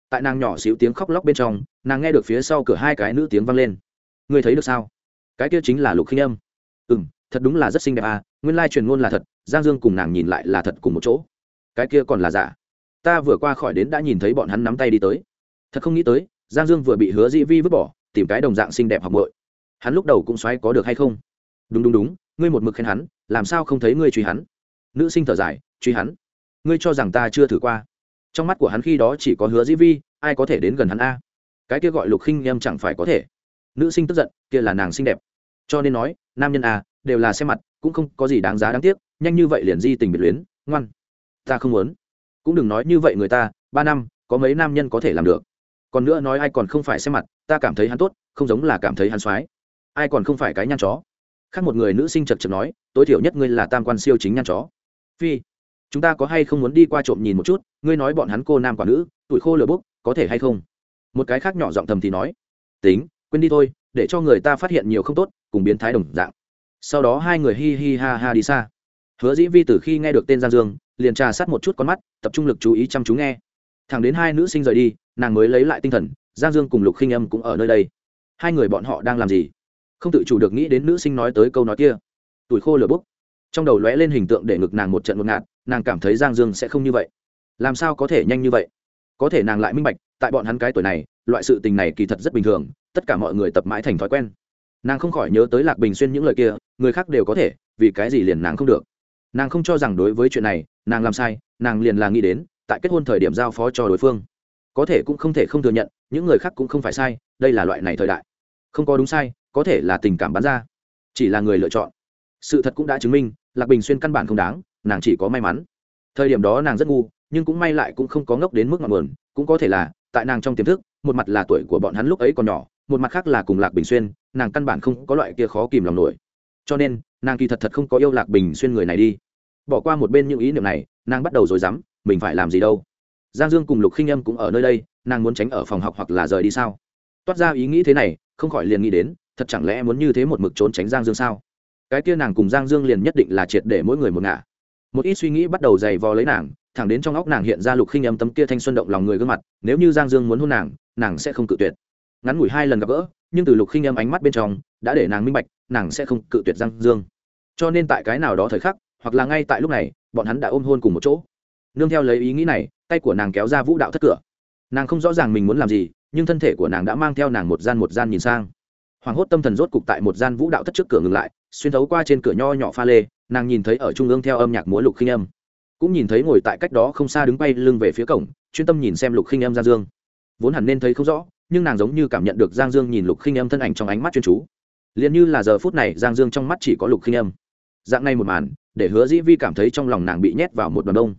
tại nàng nhỏ xíu tiếng khóc lóc bên trong, nàng nghe được phía sau cửa hai cái nữ tiếng vang lên. Ngươi thấy được sao? Cái kia chính là lục khinh âm. Ừ m thật đúng là rất xinh đẹp à nguyên lai truyền ngôn là thật, giang dương cùng nàng nhìn lại là thật cùng một chỗ. Cái kia còn là giả. Ta vừa qua khỏi đến đã nhìn thấy bọn hắn nắm tay đi tới. Thật không nghĩ tới, giang dương vừa bị hứa dĩ vi vứt bỏ, tìm cái đồng dạng xinh đẹp học bội hắn lúc đầu cũng xoáy có được hay không? Đúng đúng đúng, ngươi một mực khen hắn, làm sao không thấy ngươi truy hắn? Nữ sinh thở dài, truy hắn. Ngươi cho rằng ta chưa thử qua trong mắt của hắn khi đó chỉ có hứa dĩ vi, ai có thể đến gần hắn a? Cái kia gọi lục khinh em chẳng phải có thể. Nữ sinh tức giận, kia là nàng xinh đẹp. Cho nên nói, nam nhân a, đều là xem mặt, cũng không có gì đáng giá đáng tiếc, nhanh như vậy liền di tình biệt luyến, ngoan. Ta không muốn. Cũng đừng nói như vậy người ta, ba năm, có mấy nam nhân có thể làm được. Còn nữa nói ai còn không phải xem mặt, ta cảm thấy hắn tốt, không giống là cảm thấy hắn soái ai còn không phải cái nhăn chó. Khác một người nữ sinh chật chật nói, tối thiểu nhất ngươi là tam quan siêu chính nhăn chó. Phi chúng ta có hay không muốn đi qua trộm nhìn một chút, ngươi nói bọn hắn cô nam quả nữ, tuổi khô lửa bốc, có thể hay không? Một cái khác nhỏ giọng thầm thì nói. Tính, quên đi thôi, để cho người ta phát hiện nhiều không tốt, cùng biến thái đồng dạng. Sau đó hai người hi hi ha ha đi xa. Hứa dĩ vi từ khi nghe được tên giang dương, liền trà sát một chút con mắt, tập trung lực chú ý chăm chú nghe. Thẳng đến hai nữ sinh rời đi, nàng mới lấy lại tinh thần, giang dương cùng lục khinh âm cũng ở nơi đây. Hai người bọn họ đang làm gì? Không tự chủ được nghĩ đến nữ sinh nói tới câu nói kia. Tuổi khô lửa bốc trong đầu lóe lên hình tượng để ngực nàng một trận một ngạt, nàng cảm thấy giang dương sẽ không như vậy. Làm sao có thể nhanh như vậy? Có thể nàng lại minh bạch, tại bọn hắn cái tuổi này, loại sự tình này kỳ thật rất bình thường, tất cả mọi người tập mãi thành thói quen. Nàng không khỏi nhớ tới lạc bình xuyên những lời kia, người khác đều có thể, vì cái gì liền nàng không được. Nàng không cho rằng đối với chuyện này, nàng làm sai, nàng liền là nghĩ đến, tại kết hôn thời điểm giao phó cho đối phương. Có thể cũng không thể không thừa nhận, những người khác cũng không phải sai, đây là loại này thời đại. Không có đúng sai, có thể là tình cảm bán ra. Chỉ là người lựa chọn sự thật cũng đã chứng minh, lạc bình xuyên căn bản không đáng, nàng chỉ có may mắn. Thời điểm đó nàng rất ngu, nhưng cũng may lại cũng không có ngốc đến mức ngọn nguồn, cũng có thể là, tại nàng trong tiềm thức, một mặt là tuổi của bọn hắn lúc ấy còn nhỏ, một mặt khác là cùng lạc bình xuyên, nàng căn bản không có loại kia khó kìm lòng nổi. Cho nên, nàng kỳ thật thật không có yêu lạc bình xuyên người này đi. Bỏ qua một bên những ý niệm này, nàng bắt đầu rồi dám mình phải làm gì đâu? Giang dương cùng lục khinh âm cũng ở nơi đây, nàng muốn tránh ở phòng học hoặc là rời đi sao? Toát ra ý nghĩ thế này, không khỏi liền nghĩ đến, thật chẳng lẽ muốn như thế một mực trốn tránh giang dương sao? Cái kia nàng cùng giang dương liền nhất định là triệt để mỗi người một ngả. Một ít suy nghĩ bắt đầu dày vò lấy nàng, thẳng đến trong óc nàng hiện ra lục khinh âm tấm kia thanh xuân động lòng người gương mặt, nếu như giang dương muốn hôn nàng nàng sẽ không cự tuyệt. Ngắn ngủi hai lần gặp gỡ, nhưng từ lục khinh âm ánh mắt bên trong, đã để nàng minh bạch, nàng sẽ không cự tuyệt giang dương. Cho nên tại cái nào đó thời khắc, hoặc là ngay tại lúc này, bọn hắn đã ôm hôn cùng một chỗ. Nương theo lấy ý nghĩ này, tay của nàng kéo ra vũ đạo thất cửa. Nàng không rõ ràng mình muốn làm gì, nhưng thân thể của nàng đã mang theo nàng một gian một gian nhìn sang. Hoàng hốt tâm thần rốt cục tại một gian vũ đạo thất trước cửa ngừng lại xuyên thấu qua trên cửa nho nhỏ pha lê, nàng nhìn thấy ở trung ương theo âm nhạc múa lục khinh âm. Cũng nhìn thấy ngồi tại cách đó không xa đứng bay lưng về phía cổng, chuyên tâm nhìn xem lục khinh âm giang dương. Vốn hẳn nên thấy không rõ, nhưng nàng giống như cảm nhận được giang dương nhìn lục khinh âm thân ảnh trong ánh mắt chuyên chú. Liền như là giờ phút này giang dương trong mắt chỉ có lục khinh âm. Dạng này một màn, để hứa dĩ vi cảm thấy trong lòng nàng bị nhét vào một đoàn đông.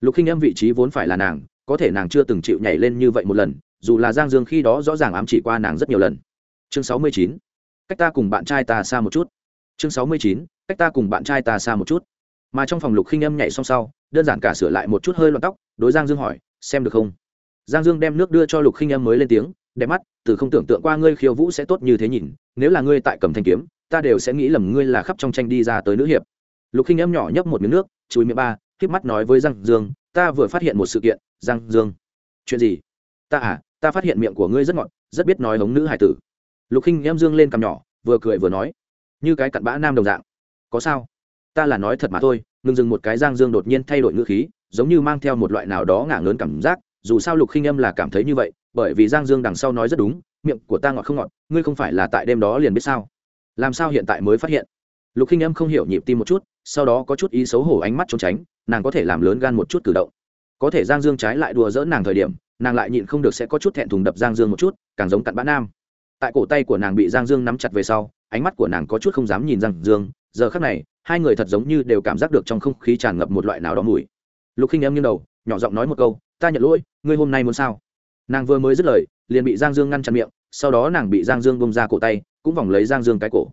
Lục khinh âm vị trí vốn phải là nàng, có thể nàng chưa từng chịu nhảy lên như vậy một lần, dù là giang dương khi đó rõ ràng ám chỉ qua nàng rất nhiều lần. Chương sáu mươi chín. Cách ta cùng bạn trai ta xa một chút chương sáu mươi chín, cách ta cùng bạn trai ta xa một chút. Mà trong phòng lục khinh âm nhảy xong sau, đơn giản cả sửa lại một chút hơi loạn tóc, đối giang dương hỏi, xem được không? Giang dương đem nước đưa cho lục khinh âm mới lên tiếng, đẹp mắt, từ không tưởng tượng qua ngươi khiêu vũ sẽ tốt như thế nhìn, nếu là ngươi tại cầm thanh kiếm, ta đều sẽ nghĩ lầm ngươi là khắp trong tranh đi ra tới nữ hiệp. Lục khinh âm nhỏ nhấp một miếng nước, chùi miệng ba k mắt nói với giang dương, ta vừa phát hiện một sự kiện, giang dương. Chuyện gì? Ta à ta phát hiện miệng của ngươi rất ngọt, rất biết nói hống nữ hải tử. Lục khinh âm dương lên cằm nhỏ, vừa cười vừa nói như cái cặn bã nam đồng dạng. Có sao? Ta là nói thật mà thôi, ngừng dừng một cái giang dương đột nhiên thay đổi ngữ khí, giống như mang theo một loại nào đó ngả ngớn cảm giác, dù sao lục khinh âm là cảm thấy như vậy, bởi vì giang dương đằng sau nói rất đúng, miệng của ta ngọt không ngọt, ngươi không phải là tại đêm đó liền biết sao? Làm sao hiện tại mới phát hiện? Lục khinh âm không hiểu nhịp tim một chút, sau đó có chút ý xấu hổ ánh mắt trốn tránh, nàng có thể làm lớn gan một chút cử động. Có thể giang dương trái lại đùa dỡ nàng thời điểm, nàng lại nhịn không được sẽ có chút thẹn thùng đập giang dương một chút, càng giống cặn bã nam. Tại cổ tay của nàng bị giang dương nắm chặt về sau ánh mắt của nàng có chút không dám nhìn giang dương. Giờ khắc này, hai người thật giống như đều cảm giác được trong không khí tràn ngập một loại nào đó mùi. Lục khinh em nghiêng đầu, nhỏ giọng nói một câu, ta nhận lỗi, ngươi hôm nay muốn sao? Nàng vừa mới dứt lời, liền bị giang dương ngăn chặn miệng, sau đó nàng bị giang dương bông ra cổ tay, cũng vòng lấy giang dương cái cổ.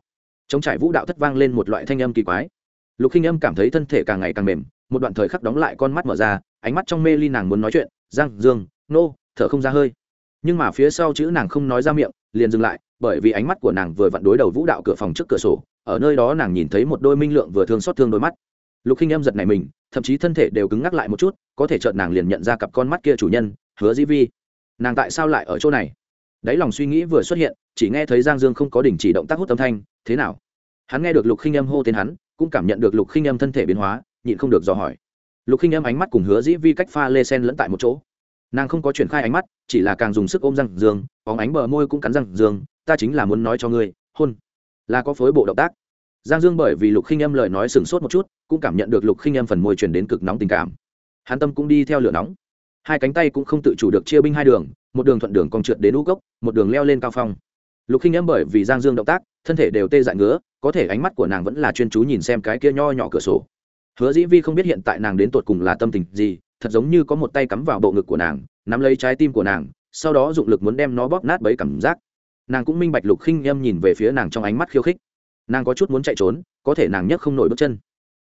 Chống trải vũ đạo thất vang lên một loại thanh âm kỳ quái. Lục khinh âm cảm thấy thân thể càng ngày càng mềm, một đoạn thời khắc đóng lại con mắt mở ra, ánh mắt trong mê ly nàng muốn nói chuyện, giang dương, nô, thở không ra hơi. Nhưng mà phía sau chữ nàng không nói ra miệng, liền dừng lại bởi vì ánh mắt của nàng vừa vặn đối đầu vũ đạo cửa phòng trước cửa sổ, ở nơi đó nàng nhìn thấy một đôi minh lượng vừa thương xót thương đôi mắt. Lục khinh em giật này mình, thậm chí thân thể đều cứng ngắc lại một chút, có thể chợt nàng liền nhận ra cặp con mắt kia chủ nhân, hứa dĩ vi. Nàng tại sao lại ở chỗ này? Đáy lòng suy nghĩ vừa xuất hiện, chỉ nghe thấy giang dương không có đình chỉ động tác hút âm thanh, thế nào? Hắn nghe được lục khinh em hô tên hắn, cũng cảm nhận được lục khinh em thân thể biến hóa, nhịn không được dò hỏi. Lục khinh em ánh mắt cùng hứa dĩ vi cách pha lê sen lẫn tại một chỗ. Nàng không có triển khai ánh mắt, chỉ là càng dùng sức ôm răng dương, bóng ánh bờ môi cũng cắn răng dương ta chính là muốn nói cho ngươi, hôn. Là có phối bộ động tác. Giang dương bởi vì lục khinh Em lời nói sừng sốt một chút, cũng cảm nhận được lục khinh Em phần môi chuyển đến cực nóng tình cảm. Hắn tâm cũng đi theo lửa nóng. Hai cánh tay cũng không tự chủ được chia binh hai đường, một đường thuận đường còn trượt đến ú gốc, một đường leo lên cao phong. Lục khinh Em bởi vì giang dương động tác, thân thể đều tê dại ngứa, có thể ánh mắt của nàng vẫn là chuyên chú nhìn xem cái kia nho nhỏ cửa sổ. Hứa dĩ vi không biết hiện tại nàng đến tột cùng là tâm tình gì, thật giống như có một tay cắm vào bộ ngực của nàng, nắm lấy trái tim của nàng, sau đó dụng lực muốn đem nó bóp nát bấy cảm giác nàng cũng minh bạch lục khinh em nhìn về phía nàng trong ánh mắt khiêu khích. Nàng có chút muốn chạy trốn, có thể nàng nhấc không nổi bước chân.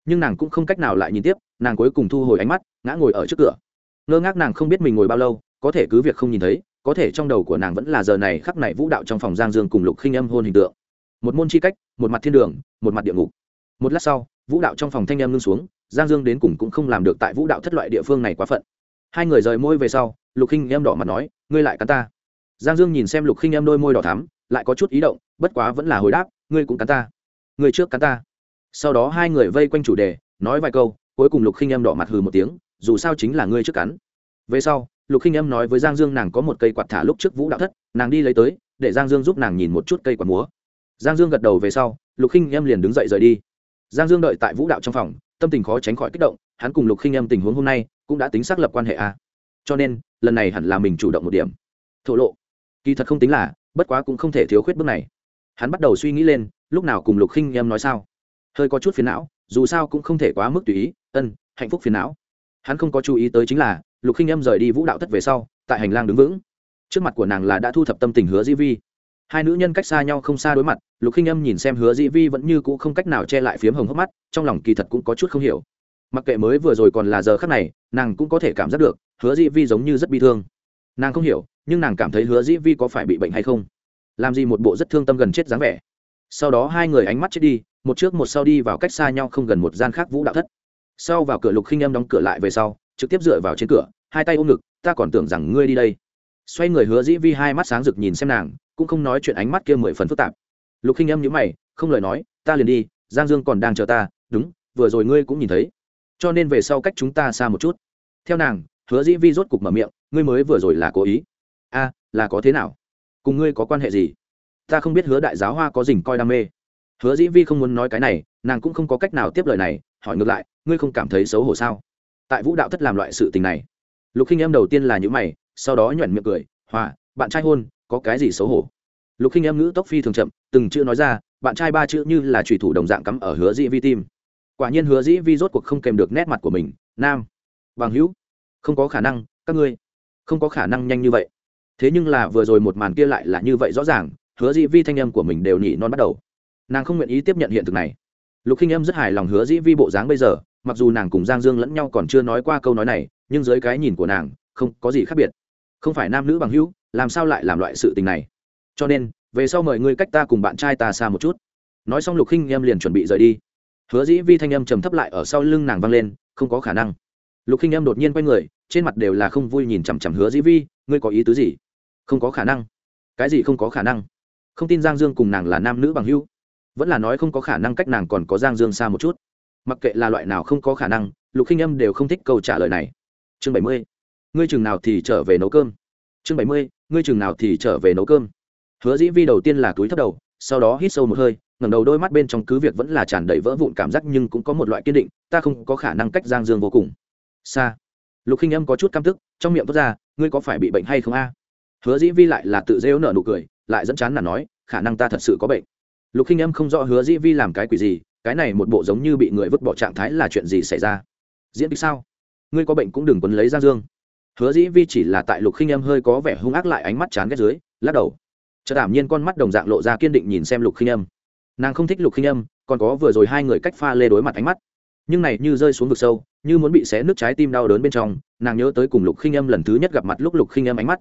Nhưng nàng cũng không cách nào lại nhìn tiếp, nàng cuối cùng thu hồi ánh mắt, ngã ngồi ở trước cửa. Ngơ ngác nàng không biết mình ngồi bao lâu, có thể cứ việc không nhìn thấy, có thể trong đầu của nàng vẫn là giờ này khắc này vũ đạo trong phòng giang dương cùng lục khinh âm hôn hình tượng. Một môn chi cách, một mặt thiên đường, một mặt địa ngục. Một lát sau, vũ đạo trong phòng thanh âm ngưng xuống, giang dương đến cùng cũng không làm được tại vũ đạo thất loại địa phương này quá phận. Hai người rời môi về sau, lục khinh em đỏ mặt nói, ngươi lại cắn ta giang dương nhìn xem lục khinh em đôi môi đỏ thắm, lại có chút ý động, bất quá vẫn là hồi đáp, ngươi cũng cắn ta. Ngươi trước cắn ta. Sau đó hai người vây quanh chủ đề, nói vài câu, cuối cùng lục khinh em đỏ mặt hừ một tiếng, dù sao chính là ngươi trước cắn. Về sau, lục khinh em nói với giang dương nàng có một cây quạt thả lúc trước vũ đạo thất, nàng đi lấy tới, để giang dương giúp nàng nhìn một chút cây quạt múa. Giang dương gật đầu về sau, lục khinh em liền đứng dậy rời đi. Giang dương đợi tại vũ đạo trong phòng, tâm tình khó tránh khỏi kích động, hắn cùng lục khinh em tình huống hôm nay cũng đã tính xác lập quan hệ a. Cho nên, lần này hẳn là mình chủ động một điểm. Thổ lộ kỳ thật không tính là, bất quá cũng không thể thiếu khuyết bước này. Hắn bắt đầu suy nghĩ lên, lúc nào cùng lục khinh em nói sao? Hơi có chút phiền não, dù sao cũng không thể quá mức tùy ý, ân, hạnh phúc phiền não. Hắn không có chú ý tới chính là, lục khinh em rời đi vũ đạo thất về sau, tại hành lang đứng vững. Trước mặt của nàng là đã thu thập tâm tình hứa Di vi. Hai nữ nhân cách xa nhau không xa đối mặt, lục khinh âm nhìn xem hứa Di vi vẫn như c ũ không cách nào che lại phiếm hồng hốc mắt, trong lòng kỳ thật cũng có chút không hiểu. Mặc kệ mới vừa rồi còn là giờ khắc này, nàng cũng có thể cảm giác được, hứa Di vi giống như rất bi thương nàng không hiểu, nhưng nàng cảm thấy hứa dĩ vi có phải bị bệnh hay không. Làm gì một bộ rất thương tâm gần chết dáng vẻ. Sau đó hai người ánh mắt chết đi, một trước một sau đi vào cách xa nhau không gần một gian khác vũ đạo thất. Sau vào cửa lục khinh em đóng cửa lại về sau, trực tiếp dựa vào trên cửa, hai tay ôm ngực, ta còn tưởng rằng ngươi đi đây. Xoay người hứa dĩ vi hai mắt sáng rực nhìn xem nàng, cũng không nói chuyện ánh mắt kia mười phần phức tạp. Lục khinh em nhữ mày, không lời nói, ta liền đi, giang dương còn đang chờ ta, đúng, vừa rồi ngươi cũng nhìn thấy. Cho nên về sau cách chúng ta xa một chút. Theo nàng, hứa dĩ vi rốt cục mở miệng ngươi mới vừa rồi là cố ý. A, là có thế nào? Cùng ngươi có quan hệ gì? Ta không biết hứa đại giáo hoa có dình coi đam mê. Hứa dĩ vi không muốn nói cái này, nàng cũng không có cách nào tiếp lời này, hỏi ngược lại, ngươi không cảm thấy xấu hổ sao? Tại vũ đạo thất làm loại sự tình này. Lục khinh em đầu tiên là những mày, sau đó nhoẻn miệng cười, hòa, bạn trai hôn, có cái gì xấu hổ? Lục khinh em ngữ tốc phi thường chậm, từng chữ nói ra, bạn trai ba chữ như là trùy thủ đồng dạng cắm ở hứa dĩ vi tim. Quả nhiên hứa dĩ vi rốt cuộc không kèm được nét mặt của mình, nam, bằng hữu, không có khả năng, các ngươi không có khả năng nhanh như vậy. Thế nhưng là vừa rồi một màn kia lại là như vậy rõ ràng, hứa dĩ vi thanh âm của mình đều nhị non bắt đầu. Nàng không nguyện ý tiếp nhận hiện thực này. Lục khinh âm rất hài lòng hứa dĩ vi bộ dáng bây giờ, mặc dù nàng cùng giang dương lẫn nhau còn chưa nói qua câu nói này, nhưng dưới cái nhìn của nàng, không có gì khác biệt. Không phải nam nữ bằng hữu, làm sao lại làm loại sự tình này? Cho nên, về sau mời ngươi cách ta cùng bạn trai ta xa một chút. Nói xong lục khinh em liền chuẩn bị rời đi. Hứa dĩ vi thanh âm trầm thấp lại ở sau lưng nàng vang lên, không có khả năng lục khinh em đột nhiên quay người, trên mặt đều là không vui nhìn chằm chằm hứa dĩ vi, ngươi có ý tứ gì? Không có khả năng. Cái gì không có khả năng? Không tin giang dương cùng nàng là nam nữ bằng hữu. Vẫn là nói không có khả năng cách nàng còn có giang dương xa một chút. Mặc kệ là loại nào không có khả năng, lục khinh âm đều không thích câu trả lời này. Chương bảy mươi, ngươi chừng nào thì trở về nấu cơm? Chương bảy mươi, ngươi chừng nào thì trở về nấu cơm? Hứa dĩ vi đầu tiên là túi thấp đầu, sau đó hít sâu một hơi, ngẩng đầu đôi mắt bên trong cứ việc vẫn là tràn đầy vỡ vụn cảm giác nhưng cũng có một loại kiên định, ta không có khả năng cách giang dương vô cùng xa lục khinh âm có chút căm tức, trong miệng tốt ra, ngươi có phải bị bệnh hay không a? Hứa dĩ vi lại là tự rêu nợ nụ cười, lại dẫn chán là nói, khả năng ta thật sự có bệnh. Lục khinh âm không rõ hứa dĩ vi làm cái quỷ gì, cái này một bộ giống như bị người vứt bỏ trạng thái là chuyện gì xảy ra. Diễn kịch sao? Ngươi có bệnh cũng đừng quấn lấy ra dương. Hứa dĩ vi chỉ là tại lục khinh âm hơi có vẻ hung ác lại ánh mắt chán ghét dưới, lắc đầu. Chợt đảm nhiên con mắt đồng dạng lộ ra kiên định nhìn xem lục khinh âm. Nàng không thích lục khinh âm, còn có vừa rồi hai người cách pha lê đối mặt ánh mắt. Nhưng này như rơi xuống vực sâu như muốn bị xé nước trái tim đau đớn bên trong, nàng nhớ tới cùng lục khinh âm lần thứ nhất gặp mặt lúc lục khinh âm ánh mắt.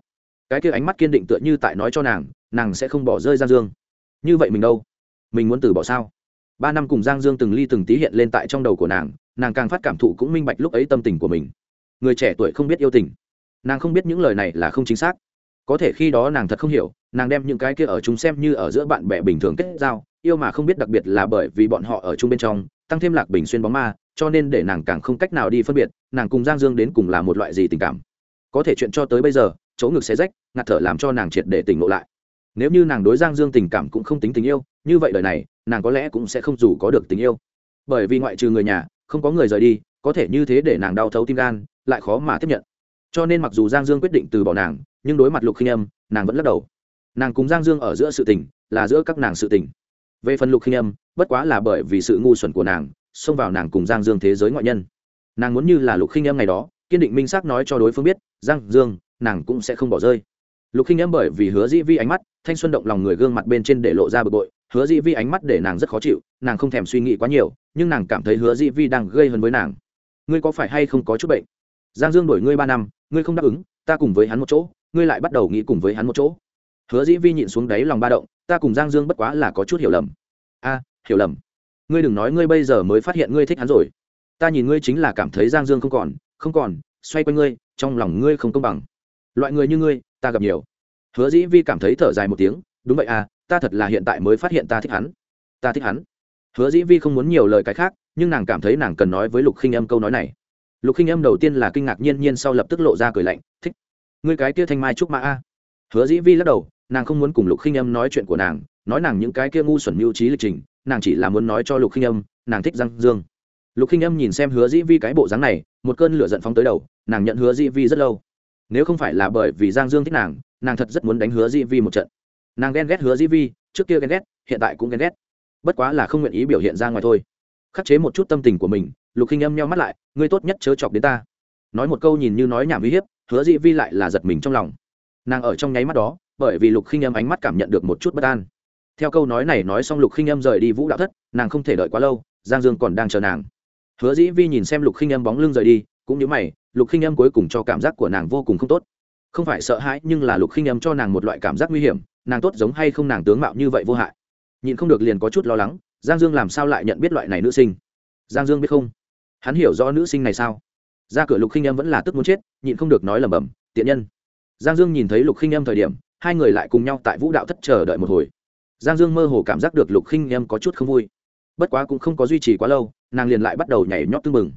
Cái kia ánh mắt kiên định tựa như tại nói cho nàng nàng sẽ không bỏ rơi giang dương. Như vậy mình đâu? Mình muốn từ bỏ sao? Ba năm cùng giang dương từng ly từng tí hiện lên tại trong đầu của nàng nàng càng phát cảm thụ cũng minh bạch lúc ấy tâm tình của mình. Người trẻ tuổi không biết yêu tình. Nàng không biết những lời này là không chính xác. Có thể khi đó nàng thật không hiểu, nàng đem những cái kia ở chúng xem như ở giữa bạn bè bình thường kết giao, yêu mà không biết đặc biệt là bởi vì bọn họ ở chung bên trong, tăng thêm lạc bình xuyên bóng ma cho nên để nàng càng không cách nào đi phân biệt, nàng cùng giang dương đến cùng là một loại gì tình cảm. Có thể chuyện cho tới bây giờ, chỗ ngực xé rách, ngạt thở làm cho nàng triệt để tỉnh ngộ lại. Nếu như nàng đối giang dương tình cảm cũng không tính tình yêu, như vậy đời này, nàng có lẽ cũng sẽ không dù có được tình yêu. Bởi vì ngoại trừ người nhà, không có người rời đi, có thể như thế để nàng đau thấu tim gan, lại khó mà tiếp nhận. Cho nên mặc dù giang dương quyết định từ bỏ nàng, nhưng đối mặt lục khinh âm, nàng vẫn lắc đầu. Nàng cùng giang dương ở giữa sự tình, là giữa các nàng sự tình. Về phần lục khinh âm, bất quá là bởi vì sự ngu xuẩn của nàng xông vào nàng cùng giang dương thế giới ngoại nhân. Nàng muốn như là lục khinh âm ngày đó, kiên định minh xác nói cho đối phương biết, giang dương, nàng cũng sẽ không bỏ rơi. Lục khinh âm bởi vì hứa dĩ vi ánh mắt, thanh xuân động lòng người gương mặt bên trên để lộ ra bực bội, hứa dĩ vi ánh mắt để nàng rất khó chịu, nàng không thèm suy nghĩ quá nhiều, nhưng nàng cảm thấy hứa dĩ vi đang gây hấn với nàng. Ngươi có phải hay không có chút bệnh? Giang dương đổi ngươi ba năm, ngươi không đáp ứng, ta cùng với hắn một chỗ, ngươi lại bắt đầu nghĩ cùng với hắn một chỗ. Hứa dĩ vi nhịn xuống đáy lòng ba động, ta cùng giang dương bất quá là có chút hiểu lầm. A, hiểu lầm ngươi đừng nói ngươi bây giờ mới phát hiện ngươi thích hắn rồi. Ta nhìn ngươi chính là cảm thấy giang dương không còn không còn, xoay quanh ngươi, trong lòng ngươi không công bằng. Loại người như ngươi, ta gặp nhiều. Hứa dĩ vi cảm thấy thở dài một tiếng, đúng vậy à ta thật là hiện tại mới phát hiện ta thích hắn. Ta thích hắn. Hứa dĩ vi không muốn nhiều lời cái khác, nhưng nàng cảm thấy nàng cần nói với lục khinh âm câu nói này. Lục khinh âm đầu tiên là kinh ngạc nhiên nhiên sau lập tức lộ ra cười lạnh, thích. Ngươi cái kia thanh mai trúc mã a. Hứa dĩ vi lắc đầu, nàng không muốn cùng lục khinh âm nói chuyện của nàng, nói nàng những cái kia ngu xuẩn mưu trí lịch trình nàng chỉ là muốn nói cho lục khinh âm, nàng thích giang dương. Lục khinh âm nhìn xem hứa dĩ vi cái bộ dáng này, một cơn lửa giận phóng tới đầu, nàng nhận hứa dĩ vi rất lâu. Nếu không phải là bởi vì giang dương thích nàng nàng thật rất muốn đánh hứa dĩ vi một trận. Nàng ghen ghét hứa dĩ vi, trước kia ghen ghét, hiện tại cũng ghen ghét. Bất quá là không nguyện ý biểu hiện ra ngoài thôi. Khắc chế một chút tâm tình của mình, lục khinh âm nhau mắt lại, ngươi tốt nhất chớ chọc đến ta. Nói một câu nhìn như nói nhảm uy hiếp, hứa dĩ vi lại là giật mình trong lòng. Nàng ở trong nháy mắt đó, bởi vì lục khinh âm ánh mắt cảm nhận được một chút bất an theo câu nói này nói xong lục khinh âm rời đi vũ đạo thất, nàng không thể đợi quá lâu, giang dương còn đang chờ nàng. Hứa dĩ vi nhìn xem lục khinh âm bóng lưng rời đi, cũng như mày, lục khinh âm cuối cùng cho cảm giác của nàng vô cùng không tốt. Không phải sợ hãi, nhưng là lục khinh âm cho nàng một loại cảm giác nguy hiểm, nàng tốt giống hay không nàng tướng mạo như vậy vô hại. Nhìn không được liền có chút lo lắng, giang dương làm sao lại nhận biết loại này nữ sinh? Giang dương biết không? Hắn hiểu rõ nữ sinh này sao? Ra cửa lục khinh em vẫn là tức muốn chết, nhịn không được nói lẩm bẩm, tiện nhân. Giang dương nhìn thấy lục khinh em thời điểm, hai người lại cùng nhau tại vũ đạo thất chờ đợi một hồi giang dương mơ hồ cảm giác được lục khinh em có chút không vui. Bất quá cũng không có duy trì quá lâu, nàng liền lại bắt đầu nhảy nhót tưng bừng.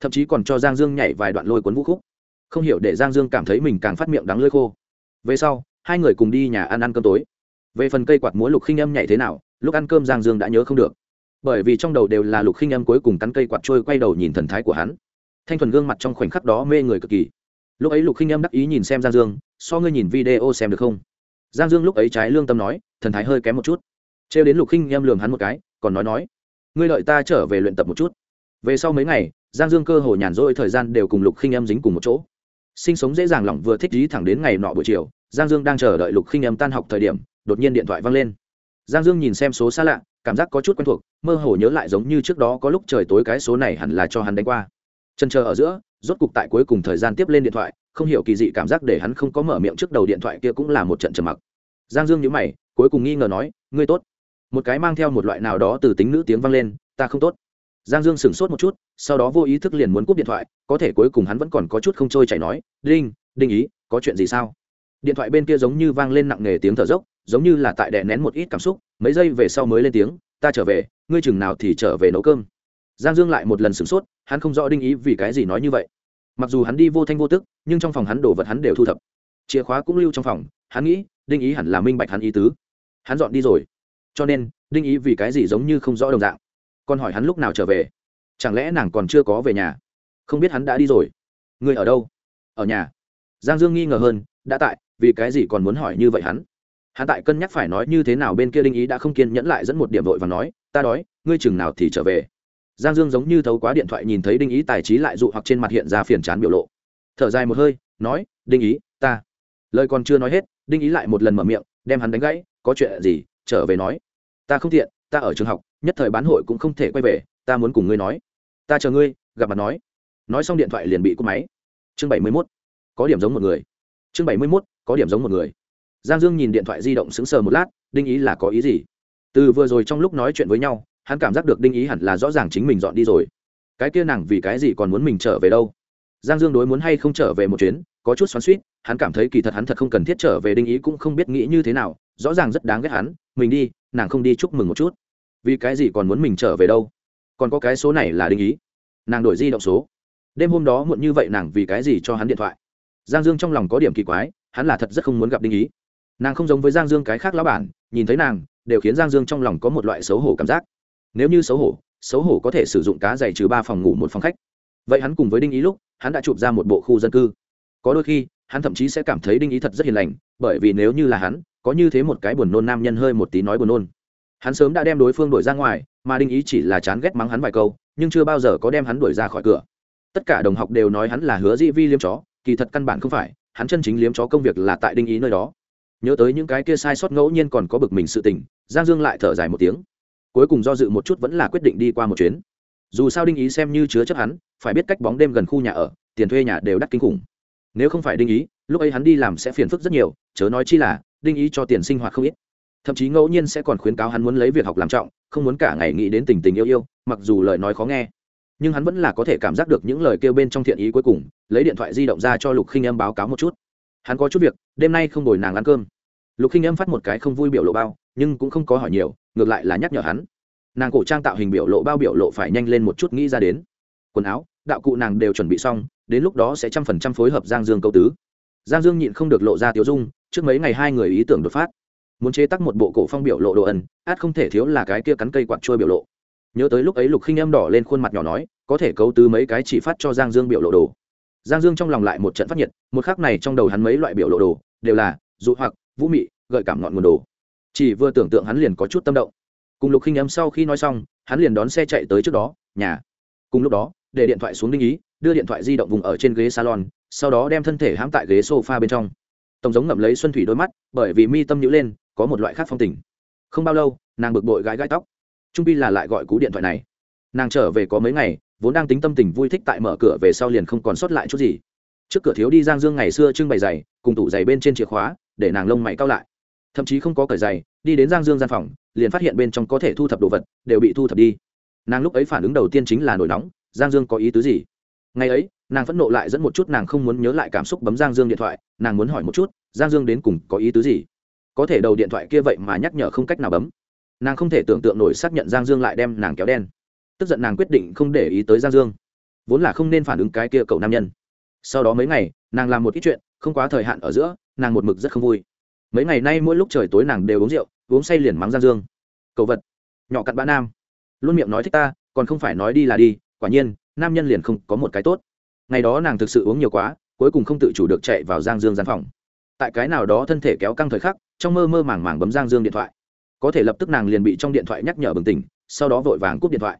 Thậm chí còn cho giang dương nhảy vài đoạn lôi cuốn vũ khúc. Không hiểu để giang dương cảm thấy mình càng phát miệng đắng lơi khô. Về sau, hai người cùng đi nhà ăn ăn cơm tối. Về phần cây quạt múa lục khinh Em nhảy thế nào, lúc ăn cơm giang dương đã nhớ không được. Bởi vì trong đầu đều là lục khinh Em cuối cùng cắn cây quạt trôi quay đầu nhìn thần thái của hắn. Thanh thuần gương mặt trong khoảnh khắc đó mê người cực kỳ. Lúc ấy lục khinh Em đắc ý nhìn xem giang dương, so ngươi nhìn video xem được không? Giang dương lúc ấy trái lương tâm nói, thần thái hơi kém một chút. Trêu đến lục khinh Em lường hắn một cái, còn nói nói, ngươi đợi ta trở về luyện tập một chút. Về sau mấy ngày, giang dương cơ hồ nhàn rỗi thời gian đều cùng lục khinh Em dính cùng một chỗ. Sinh sống dễ dàng lỏng vừa thích dí thẳng đến ngày nọ buổi chiều, giang dương đang chờ đợi lục khinh Em tan học thời điểm, đột nhiên điện thoại văng lên. Giang dương nhìn xem số xa lạ, cảm giác có chút quen thuộc, mơ hồ nhớ lại giống như trước đó có lúc trời tối cái số này hẳn là cho hắn đánh qua. Chân chờ ở giữa, rốt cục tại cuối cùng thời gian tiếp lên điện thoại không hiểu kỳ dị cảm giác để hắn không có mở miệng trước đầu điện thoại kia cũng là một trận trầm mặc. Giang dương nhữ mày, cuối cùng nghi ngờ nói, ngươi tốt. Một cái mang theo một loại nào đó từ tính nữ tiếng vang lên, ta không tốt. Giang dương sửng sốt một chút, sau đó vô ý thức liền muốn cúp điện thoại, có thể cuối cùng hắn vẫn còn có chút không trôi chảy nói, đinh đinh ý, có chuyện gì sao? Điện thoại bên kia giống như vang lên nặng nề tiếng thở dốc, giống như là tại đè nén một ít cảm xúc, mấy giây về sau mới lên tiếng, ta trở về, ngươi chừng nào thì trở về nấu cơm. Giang dương lại một lần sửng sốt, hắn không rõ đinh ý vì cái gì nói như vậy mặc dù hắn đi vô thanh vô tức, nhưng trong phòng hắn đổ vật hắn đều thu thập. Chìa khóa cũng lưu trong phòng, hắn nghĩ, đinh ý hẳn là minh bạch hắn ý tứ. Hắn dọn đi rồi. Cho nên, đinh ý vì cái gì giống như không rõ đồng dạng. Còn hỏi hắn lúc nào trở về? Chẳng lẽ nàng còn chưa có về nhà? Không biết hắn đã đi rồi. Người ở đâu? Ở nhà. Giang dương nghi ngờ hơn, đã tại, vì cái gì còn muốn hỏi như vậy hắn? Hắn tại cân nhắc phải nói như thế nào bên kia đinh ý đã không kiên nhẫn lại dẫn một điểm vội và nói, ta đói, ngươi chừng nào thì trở về? Giang dương giống như thấu quá điện thoại nhìn thấy đinh ý tài trí lại dụ hoặc trên mặt hiện ra phiền chán biểu lộ. Thở dài một hơi, nói, đinh ý, ta. Lời còn chưa nói hết, đinh ý lại một lần mở miệng, đem hắn đánh gãy, có chuyện gì? Trở về nói. Ta không thiện ta ở trường học, nhất thời bán hội cũng không thể quay về, ta muốn cùng ngươi nói. Ta chờ ngươi, gặp mặt nói. Nói xong điện thoại liền bị cúp máy. Chương bảy mươi mốt, có điểm giống một người. Chương bảy mươi mốt, có điểm giống một người. Giang dương nhìn điện thoại di động sững sờ một lát, đinh ý là có ý gì? Từ vừa rồi trong lúc nói chuyện với nhau hắn cảm giác được đinh ý hẳn là rõ ràng chính mình dọn đi rồi. Cái kia nàng vì cái gì còn muốn mình trở về đâu? Giang dương đối muốn hay không trở về một chuyến, có chút xoắn suýt hắn cảm thấy kỳ thật hắn thật không cần thiết trở về, đinh ý cũng không biết nghĩ như thế nào, rõ ràng rất đáng ghét hắn, mình đi, nàng không đi chúc mừng một chút. Vì cái gì còn muốn mình trở về đâu? Còn có cái số này là đinh ý. Nàng đổi di động số. Đêm hôm đó muộn như vậy nàng vì cái gì cho hắn điện thoại? Giang dương trong lòng có điểm kỳ quái, hắn là thật rất không muốn gặp đinh ý. Nàng không giống với giang dương cái khác lão bản, nhìn thấy nàng, đều khiến giang dương trong lòng có một loại xấu hổ cảm giác nếu như xấu hổ xấu hổ có thể sử dụng cá dày trừ ba phòng ngủ một phòng khách. Vậy hắn cùng với đinh ý lúc, hắn đã chụp ra một bộ khu dân cư. Có đôi khi, hắn thậm chí sẽ cảm thấy đinh ý thật rất hiền lành, bởi vì nếu như là hắn, có như thế một cái buồn nôn nam nhân hơi một tí nói buồn nôn. Hắn sớm đã đem đối phương đuổi ra ngoài, mà đinh ý chỉ là chán ghét mắng hắn vài câu, nhưng chưa bao giờ có đem hắn đuổi ra khỏi cửa. Tất cả đồng học đều nói hắn là hứa dĩ vi liếm chó, kỳ thật căn bản không phải, hắn chân chính liếm chó công việc là tại đinh ý nơi đó. Nhớ tới những cái kia sai sót ngẫu nhiên còn có bực mình sự tình, giang dương lại thở dài một tiếng cuối cùng do dự một chút vẫn là quyết định đi qua một chuyến. Dù sao đinh ý xem như chứa chấp hắn, phải biết cách bóng đêm gần khu nhà ở, tiền thuê nhà đều đắt kinh khủng. Nếu không phải đinh ý, lúc ấy hắn đi làm sẽ phiền phức rất nhiều, chớ nói chi là, đinh ý cho tiền sinh hoạt không ít. Thậm chí ngẫu nhiên sẽ còn khuyến cáo hắn muốn lấy việc học làm trọng, không muốn cả ngày nghĩ đến tình tình yêu yêu, mặc dù lời nói khó nghe. Nhưng hắn vẫn là có thể cảm giác được những lời kêu bên trong thiện ý cuối cùng, lấy điện thoại di động ra cho lục khinh em báo cáo một chút. Hắn có chút việc, đêm nay không đổi nàng ăn cơm. Lục khinh em phát một cái không vui biểu lộ bao, nhưng cũng không có hỏi nhiều ngược lại là nhắc nhở hắn. Nàng cổ trang tạo hình biểu lộ bao biểu lộ phải nhanh lên một chút nghĩ ra đến. Quần áo, đạo cụ nàng đều chuẩn bị xong, đến lúc đó sẽ trăm phần trăm phối hợp giang dương câu tứ. Giang dương nhịn không được lộ ra tiêu dung, trước mấy ngày hai người ý tưởng đột phát. Muốn chế tắc một bộ cổ phong biểu lộ đồ ẩn, át không thể thiếu là cái kia cắn cây quạt trôi biểu lộ. Nhớ tới lúc ấy lục khinh em đỏ lên khuôn mặt nhỏ nói, có thể cấu tứ mấy cái chỉ phát cho giang dương biểu lộ đồ. Giang dương trong lòng lại một trận phát nhiệt, một khắc này trong đầu hắn mấy loại biểu lộ đồ, đều là dụ hoặc, vũ mị, gợi cảm ngọn nguồn đồ chỉ vừa tưởng tượng hắn liền có chút tâm động. Cùng lục khinh âm sau khi nói xong, hắn liền đón xe chạy tới trước đó, nhà. Cùng lúc đó, để điện thoại xuống đinh ý, đưa điện thoại di động vùng ở trên ghế salon, sau đó đem thân thể hãm tại ghế sofa bên trong. Tổng giống ngậm lấy xuân thủy đôi mắt, bởi vì mi tâm nhữ lên, có một loại khác phong tình. Không bao lâu, nàng bực bội gãi gãi tóc. Trung pi là lại gọi cú điện thoại này. Nàng trở về có mấy ngày, vốn đang tính tâm tình vui thích tại mở cửa về sau liền không còn sót lại chút gì. Trước cửa thiếu đi giang dương ngày xưa trưng bày giày, cùng tủ giày bên trên chìa khóa, để nàng lông mày cao lại thậm chí không có cởi giày, đi đến giang dương gian phòng, liền phát hiện bên trong có thể thu thập đồ vật, đều bị thu thập đi. Nàng lúc ấy phản ứng đầu tiên chính là nổi nóng, giang dương có ý tứ gì? Ngày ấy, nàng phẫn nộ lại dẫn một chút nàng không muốn nhớ lại cảm xúc bấm giang dương điện thoại, nàng muốn hỏi một chút, giang dương đến cùng có ý tứ gì? Có thể đầu điện thoại kia vậy mà nhắc nhở không cách nào bấm. Nàng không thể tưởng tượng nổi xác nhận giang dương lại đem nàng kéo đen. Tức giận nàng quyết định không để ý tới giang dương. Vốn là không nên phản ứng cái kia cậu nam nhân. Sau đó mấy ngày, nàng làm một ít chuyện, không quá thời hạn ở giữa, nàng một mực rất không vui mấy ngày nay mỗi lúc trời tối nàng đều uống rượu, uống say liền mắng giang dương. Cầu vật. Nhỏ cặn bã nam. Luôn miệng nói thích ta, còn không phải nói đi là đi, quả nhiên, nam nhân liền không có một cái tốt. Ngày đó nàng thực sự uống nhiều quá, cuối cùng không tự chủ được chạy vào giang dương gian phòng. Tại cái nào đó thân thể kéo căng thời khắc, trong mơ mơ màng màng bấm giang dương điện thoại. Có thể lập tức nàng liền bị trong điện thoại nhắc nhở bừng tỉnh, sau đó vội vàng cúp điện thoại.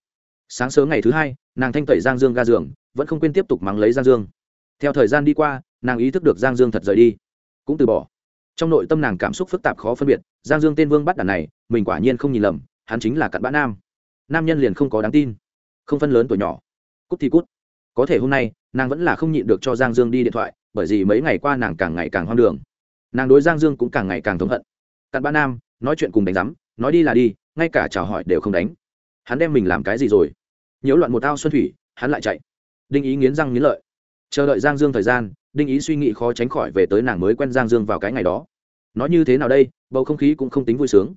Sáng sớm ngày thứ hai, nàng thanh tẩy giang dương ga giường, vẫn không quên tiếp tục mắng lấy giang dương. Theo thời gian đi qua, nàng ý thức được giang dương thật rời đi. Cũng từ bỏ trong nội tâm nàng cảm xúc phức tạp khó phân biệt, giang dương tên vương bắt đàn này, mình quả nhiên không nhìn lầm, hắn chính là cặn bã nam. Nam nhân liền không có đáng tin. Không phân lớn tuổi nhỏ. Cút thì cút. Có thể hôm nay, nàng vẫn là không nhịn được cho giang dương đi điện thoại, bởi vì mấy ngày qua nàng càng ngày càng hoang đường. Nàng đối giang dương cũng càng ngày càng thống hận. Cặn bã nam, nói chuyện cùng đánh rắm nói đi là đi, ngay cả chào hỏi đều không đánh. Hắn đem mình làm cái gì rồi? Nhiễu loạn một ao xuân thủy, hắn lại chạy. Đinh ý nghiến răng nghiến lợi chờ đợi giang dương thời gian, đinh ý suy nghĩ khó tránh khỏi về tới nàng mới quen giang dương vào cái ngày đó. Nói như thế nào đây, bầu không khí cũng không tính vui sướng.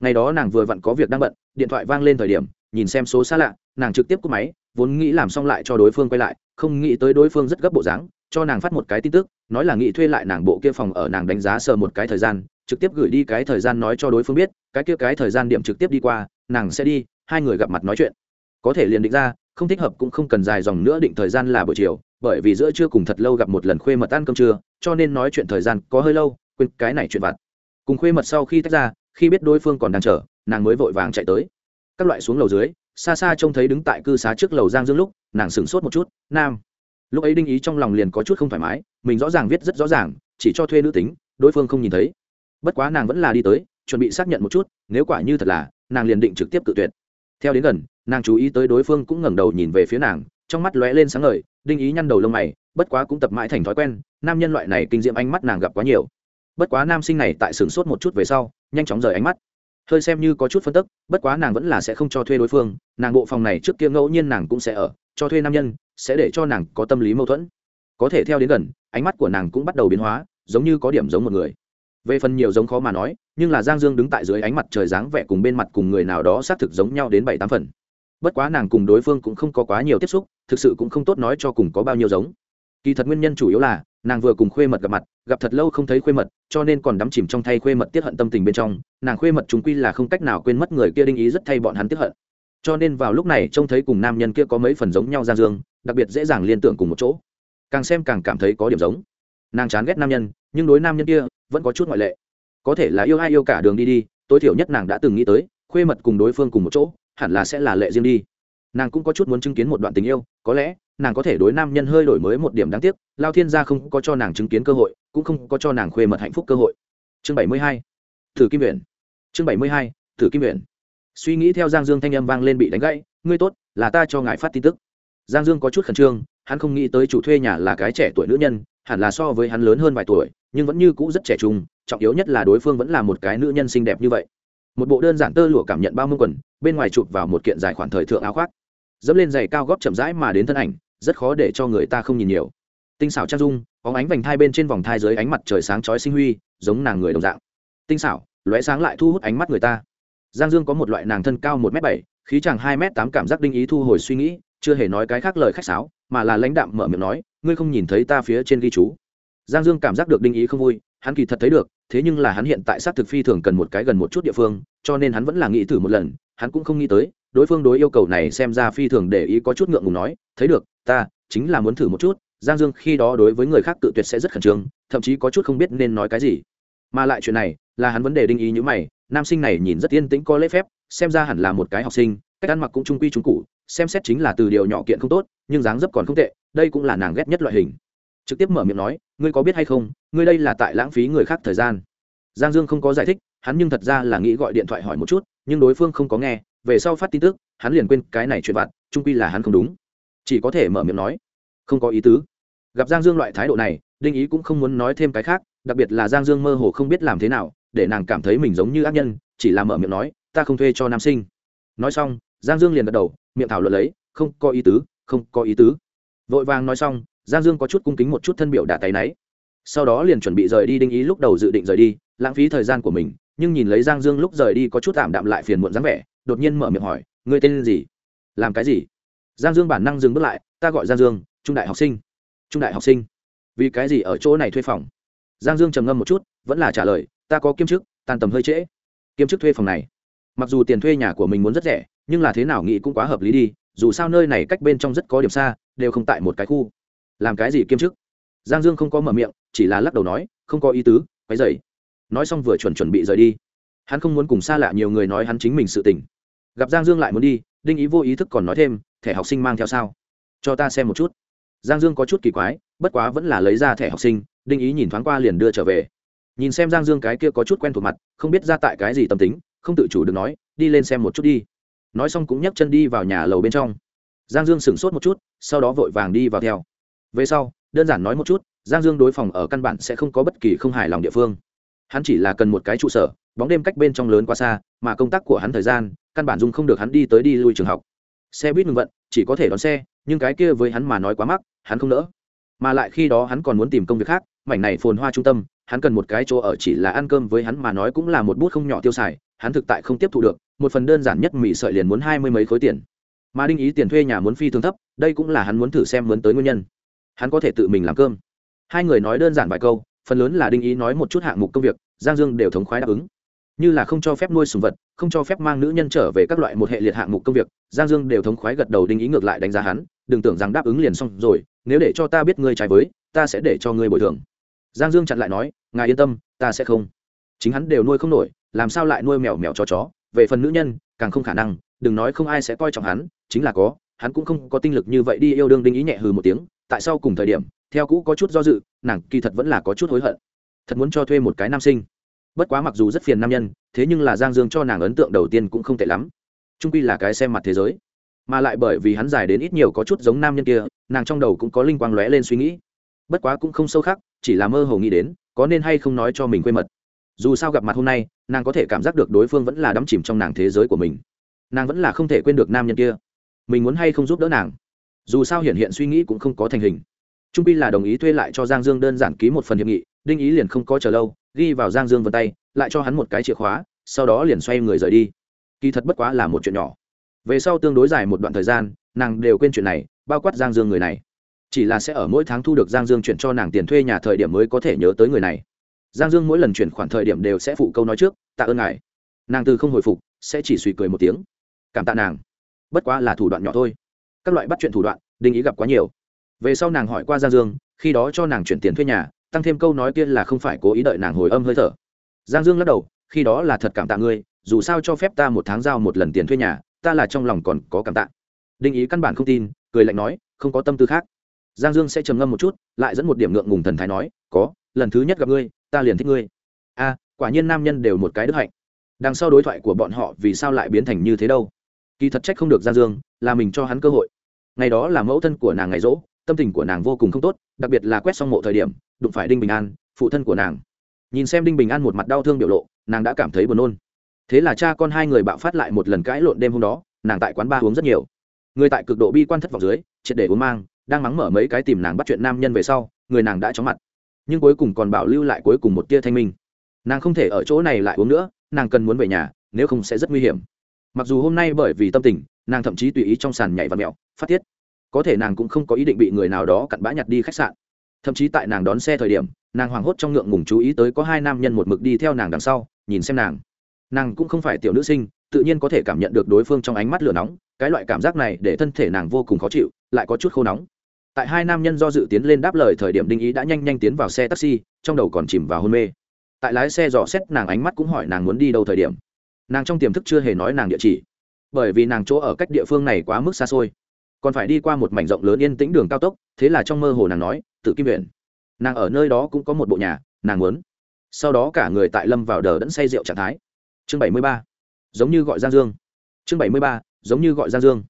Ngày đó nàng vừa vặn có việc đang bận, điện thoại vang lên thời điểm, nhìn xem số xa lạ, nàng trực tiếp cúp máy, vốn nghĩ làm xong lại cho đối phương quay lại, không nghĩ tới đối phương rất gấp bộ dáng, cho nàng phát một cái tin tức, nói là nghĩ thuê lại nàng bộ kia phòng ở nàng đánh giá sờ một cái thời gian, trực tiếp gửi đi cái thời gian nói cho đối phương biết, cái kia cái thời gian điểm trực tiếp đi qua, nàng sẽ đi, hai người gặp mặt nói chuyện. Có thể liền định ra, không thích hợp cũng không cần dài dòng nữa định thời gian là buổi chiều bởi vì giữa trưa cùng thật lâu gặp một lần khuê mật ăn cơm trưa, cho nên nói chuyện thời gian có hơi lâu, quên cái này chuyện vặt. Cùng khuê mật sau khi tách ra, khi biết đối phương còn đang chờ, nàng mới vội vàng chạy tới. Các loại xuống lầu dưới xa xa trông thấy đứng tại cư xá trước lầu giang dương lúc, nàng sửng sốt một chút, nam. Lúc ấy đinh ý trong lòng liền có chút không thoải mái, mình rõ ràng viết rất rõ ràng, chỉ cho thuê nữ tính, đối phương không nhìn thấy. Bất quá nàng vẫn là đi tới, chuẩn bị xác nhận một chút, nếu quả như thật là, nàng liền định trực tiếp cự tuyệt. Theo đến gần, nàng chú ý tới đối phương cũng ngẩng đầu nhìn về phía nàng, trong mắt lóe lên sáng ngời đinh ý nhăn đầu lông mày, bất quá cũng tập mãi thành thói quen, nam nhân loại này kinh diệm ánh mắt nàng gặp quá nhiều. Bất quá nam sinh này tại sửng sốt một chút về sau, nhanh chóng rời ánh mắt. Hơi xem như có chút phân tức, bất quá nàng vẫn là sẽ không cho thuê đối phương, nàng bộ phòng này trước kia ngẫu nhiên nàng cũng sẽ ở, cho thuê nam nhân, sẽ để cho nàng có tâm lý mâu thuẫn. Có thể theo đến gần, ánh mắt của nàng cũng bắt đầu biến hóa, giống như có điểm giống một người. Về phần nhiều giống khó mà nói, nhưng là giang dương đứng tại dưới ánh mặt trời dáng vẻ cùng bên mặt cùng người nào đó xác thực giống nhau đến bảy tám phần bất quá nàng cùng đối phương cũng không có quá nhiều tiếp xúc, thực sự cũng không tốt nói cho cùng có bao nhiêu giống. Kỳ thật nguyên nhân chủ yếu là, nàng vừa cùng khuê mật gặp mặt, gặp thật lâu không thấy khuê mật, cho nên còn đắm chìm trong thay khuê mật tiết hận tâm tình bên trong, nàng khuê mật chúng quy là không cách nào quên mất người kia đinh ý rất thay bọn hắn tiết hận. Cho nên vào lúc này trông thấy cùng nam nhân kia có mấy phần giống nhau gian dương, đặc biệt dễ dàng liên tưởng cùng một chỗ. Càng xem càng cảm thấy có điểm giống. Nàng chán ghét nam nhân, nhưng đối nam nhân kia vẫn có chút ngoại lệ. Có thể là yêu ai yêu cả đường đi đi, tối thiểu nhất nàng đã từng nghĩ tới, khuê mật cùng đối phương cùng một chỗ hẳn là sẽ là lệ riêng đi. Nàng cũng có chút muốn chứng kiến một đoạn tình yêu, có lẽ, nàng có thể đối nam nhân hơi đổi mới một điểm đáng tiếc, lao thiên gia không có cho nàng chứng kiến cơ hội, cũng không có cho nàng khuê mật hạnh phúc cơ hội. Chương bảy mươi hai, thử kim nguyện chương bảy mươi hai, thử kim nguyện suy nghĩ theo giang dương thanh âm vang lên bị đánh gãy, ngươi tốt, là ta cho ngài phát tin tức. Giang dương có chút khẩn trương, hắn không nghĩ tới chủ thuê nhà là cái trẻ tuổi nữ nhân, hẳn là so với hắn lớn hơn vài tuổi, nhưng vẫn như cũ rất trẻ trung, trọng yếu nhất là đối phương vẫn là một cái nữ nhân xinh đẹp như vậy một bộ đơn giản tơ lụa cảm nhận bao mông quần, bên ngoài chụp vào một kiện dài khoản thời thượng áo khoác. Dẫm lên giày cao góp chậm rãi mà đến thân ảnh, rất khó để cho người ta không nhìn nhiều. Tinh xảo trang dung có ánh vành thai bên trên vòng thai dưới ánh mặt trời sáng chói sinh huy, giống nàng người đồng dạng. Tinh xảo, lóe sáng lại thu hút ánh mắt người ta. Giang dương có một loại nàng thân cao một m bảy, khí chàng hai m tám cảm giác đinh ý thu hồi suy nghĩ, chưa hề nói cái khác lời khách sáo, mà là lãnh đạm mở miệng nói, ngươi không nhìn thấy ta phía trên ghi chú. Giang dương cảm giác được đinh ý không vui hắn kỳ thật thấy được, thế nhưng là hắn hiện tại sát thực phi thường cần một cái gần một chút địa phương, cho nên hắn vẫn là nghĩ thử một lần, hắn cũng không nghĩ tới, đối phương đối yêu cầu này xem ra phi thường để ý có chút ngượng ngùng nói, thấy được, ta chính là muốn thử một chút, giang dương khi đó đối với người khác tự tuyệt sẽ rất khẩn trương, thậm chí có chút không biết nên nói cái gì. Mà lại chuyện này là hắn vấn đề đinh ý như mày, nam sinh này nhìn rất yên tĩnh có lễ phép, xem ra hẳn là một cái học sinh, cách ăn mặc cũng trung quy trung cụ xem xét chính là từ điều nhỏ kiện không tốt, nhưng dáng dấp còn không tệ, đây cũng là nàng ghét nhất loại hình trực tiếp mở miệng nói, ngươi có biết hay không, ngươi đây là tại lãng phí người khác thời gian. Giang dương không có giải thích, hắn nhưng thật ra là nghĩ gọi điện thoại hỏi một chút, nhưng đối phương không có nghe, về sau phát tin tức, hắn liền quên cái này chuyện vặt trung quy là hắn không đúng. Chỉ có thể mở miệng nói, không có ý tứ. Gặp giang dương loại thái độ này, đinh ý cũng không muốn nói thêm cái khác, đặc biệt là giang dương mơ hồ không biết làm thế nào, để nàng cảm thấy mình giống như ác nhân, chỉ là mở miệng nói, ta không thuê cho nam sinh. Nói xong, giang dương liền gật đầu, miệng thảo luận lấy, không có ý tứ, không có ý tứ. Vội vàng nói xong giang dương có chút cung kính một chút thân biểu đả tay náy. Sau đó liền chuẩn bị rời đi, đinh ý lúc đầu dự định rời đi, lãng phí thời gian của mình, nhưng nhìn lấy giang dương lúc rời đi có chút tạm đạm lại phiền muộn dáng vẻ, đột nhiên mở miệng hỏi người tên gì? Làm cái gì? Giang dương bản năng dừng bước lại, ta gọi giang dương, trung đại học sinh. Trung đại học sinh? Vì cái gì ở chỗ này thuê phòng? Giang dương trầm ngâm một chút, vẫn là trả lời, ta có kiêm chức, tan tầm hơi trễ. Kiêm chức thuê phòng này. Mặc dù tiền thuê nhà của mình muốn rất rẻ, nhưng là thế nào nghĩ cũng quá hợp lý đi, dù sao nơi này cách bên trong rất có điểm xa, đều không tại một cái khu làm cái gì kiêm chức? Giang dương không có mở miệng, chỉ là lắc đầu nói, không có ý tứ quái dày nói xong vừa chuẩn chuẩn bị rời đi. Hắn không muốn cùng xa lạ nhiều người nói hắn chính mình sự tình. Gặp giang dương lại muốn đi, đinh ý vô ý thức còn nói thêm, thẻ học sinh mang theo sao? Cho ta xem một chút. Giang dương có chút kỳ quái, bất quá vẫn là lấy ra thẻ học sinh, đinh ý nhìn thoáng qua liền đưa trở về. Nhìn xem giang dương cái kia có chút quen thuộc mặt, không biết ra tại cái gì tâm tính, không tự chủ được nói, đi lên xem một chút đi. Nói xong cũng nhấc chân đi vào nhà lầu bên trong. Giang dương sửng sốt một chút, sau đó vội vàng đi vào theo về sau, đơn giản nói một chút, giang dương đối phòng ở căn bản sẽ không có bất kỳ không hài lòng địa phương. Hắn chỉ là cần một cái trụ sở, bóng đêm cách bên trong lớn quá xa, mà công tác của hắn thời gian, căn bản dung không được hắn đi tới đi lui trường học. Xe buýt ngừng vận, chỉ có thể đón xe, nhưng cái kia với hắn mà nói quá mắc, hắn không nỡ. Mà lại khi đó hắn còn muốn tìm công việc khác, mảnh này phồn hoa trung tâm, hắn cần một cái chỗ ở chỉ là ăn cơm với hắn mà nói cũng là một bút không nhỏ tiêu xài, hắn thực tại không tiếp thu được, một phần đơn giản nhất mỹ sợi liền muốn hai mươi mấy khối tiền. Mà đinh ý tiền thuê nhà muốn phi thường thấp, đây cũng là hắn muốn thử xem muốn tới nguyên nhân hắn có thể tự mình làm cơm. Hai người nói đơn giản vài câu, phần lớn là đinh ý nói một chút hạng mục công việc, giang dương đều thống khoái đáp ứng. Như là không cho phép nuôi sùng vật, không cho phép mang nữ nhân trở về các loại một hệ liệt hạng mục công việc, giang dương đều thống khoái gật đầu đinh ý ngược lại đánh giá hắn, đừng tưởng rằng đáp ứng liền xong rồi, nếu để cho ta biết ngươi trái với, ta sẽ để cho ngươi bồi thường. Giang dương chặn lại nói, ngài yên tâm, ta sẽ không. Chính hắn đều nuôi không nổi, làm sao lại nuôi mèo mèo cho chó? Về phần nữ nhân, càng không khả năng, đừng nói không ai sẽ coi trọng hắn, chính là có, hắn cũng không có tinh lực như vậy đi yêu đương đinh ý nhẹ hừ một tiếng tại sao cùng thời điểm, theo cũ có chút do dự, nàng kỳ thật vẫn là có chút hối hận. Thật muốn cho thuê một cái nam sinh. Bất quá mặc dù rất phiền nam nhân, thế nhưng là giang dương cho nàng ấn tượng đầu tiên cũng không tệ lắm. Trung quy là cái xem mặt thế giới. Mà lại bởi vì hắn dài đến ít nhiều có chút giống nam nhân kia, nàng trong đầu cũng có linh quang lóe lên suy nghĩ. Bất quá cũng không sâu khác, chỉ là mơ hồ nghĩ đến, có nên hay không nói cho mình quê mật. Dù sao gặp mặt hôm nay, nàng có thể cảm giác được đối phương vẫn là đắm chìm trong nàng thế giới của mình. Nàng vẫn là không thể quên được nam nhân kia. Mình muốn hay không giúp đỡ nàng? Dù sao hiện hiện suy nghĩ cũng không có thành hình. Trung pi là đồng ý thuê lại cho giang dương đơn giản ký một phần hiệp nghị, đinh ý liền không có chờ lâu, ghi vào giang dương vân tay, lại cho hắn một cái chìa khóa, sau đó liền xoay người rời đi. Kỳ thật bất quá là một chuyện nhỏ. Về sau tương đối dài một đoạn thời gian, nàng đều quên chuyện này, bao quát giang dương người này. Chỉ là sẽ ở mỗi tháng thu được giang dương chuyển cho nàng tiền thuê nhà thời điểm mới có thể nhớ tới người này. Giang dương mỗi lần chuyển khoản thời điểm đều sẽ phụ câu nói trước, tạ ơn ngài. Nàng từ không hồi phục, sẽ chỉ suy cười một tiếng. Cảm tạ nàng. Bất quá là thủ đoạn nhỏ thôi các loại bắt chuyện thủ đoạn, đinh ý gặp quá nhiều. Về sau nàng hỏi qua giang dương, khi đó cho nàng chuyển tiền thuê nhà, tăng thêm câu nói kia là không phải cố ý đợi nàng hồi âm hơi thở. Giang dương lắc đầu, khi đó là thật cảm tạ ngươi, dù sao cho phép ta một tháng giao một lần tiền thuê nhà, ta là trong lòng còn có cảm tạ. Đinh ý căn bản không tin, cười lạnh nói, không có tâm tư khác. Giang dương sẽ trầm ngâm một chút, lại dẫn một điểm ngượng ngùng thần thái nói, có, lần thứ nhất gặp ngươi, ta liền thích ngươi. A, quả nhiên nam nhân đều một cái đức hạnh. Đằng sau đối thoại của bọn họ vì sao lại biến thành như thế đâu? Kỳ thật trách không được giang dương, là mình cho hắn cơ hội. Ngày đó là mẫu thân của nàng ngày rỗ, tâm tình của nàng vô cùng không tốt, đặc biệt là quét xong mộ thời điểm, đụng phải đinh bình an, phụ thân của nàng. Nhìn xem đinh bình an một mặt đau thương biểu lộ, nàng đã cảm thấy buồn nôn. Thế là cha con hai người bạo phát lại một lần cãi lộn đêm hôm đó, nàng tại quán ba uống rất nhiều. Người tại cực độ bi quan thất vọng dưới, triệt để uống mang, đang mắng mở mấy cái tìm nàng bắt chuyện nam nhân về sau, người nàng đã chóng mặt. Nhưng cuối cùng còn bảo lưu lại cuối cùng một tia thanh minh. Nàng không thể ở chỗ này lại uống nữa, nàng cần muốn về nhà, nếu không sẽ rất nguy hiểm mặc dù hôm nay bởi vì tâm tình, nàng thậm chí tùy ý trong sàn nhảy và mẹo, phát tiết. Có thể nàng cũng không có ý định bị người nào đó cặn bã nhặt đi khách sạn. Thậm chí tại nàng đón xe thời điểm, nàng hoảng hốt trong ngượng ngùng chú ý tới có hai nam nhân một mực đi theo nàng đằng sau, nhìn xem nàng. Nàng cũng không phải tiểu nữ sinh, tự nhiên có thể cảm nhận được đối phương trong ánh mắt lửa nóng, cái loại cảm giác này để thân thể nàng vô cùng khó chịu, lại có chút khô nóng. Tại hai nam nhân do dự tiến lên đáp lời thời điểm đinh ý đã nhanh nhanh tiến vào xe taxi, trong đầu còn chìm vào hôn mê. Tại lái xe dò xét nàng ánh mắt cũng hỏi nàng muốn đi đâu thời điểm nàng trong tiềm thức chưa hề nói nàng địa chỉ, bởi vì nàng chỗ ở cách địa phương này quá mức xa xôi. Còn phải đi qua một mảnh rộng lớn yên tĩnh đường cao tốc, thế là trong mơ hồ nàng nói tự kim huyện nàng ở nơi đó cũng có một bộ nhà, nàng muốn. Sau đó cả người tại lâm vào đờ đẫn say rượu trạng thái. Chương bảy mươi ba, giống như gọi giang dương. Chương bảy mươi ba, giống như gọi giang dương.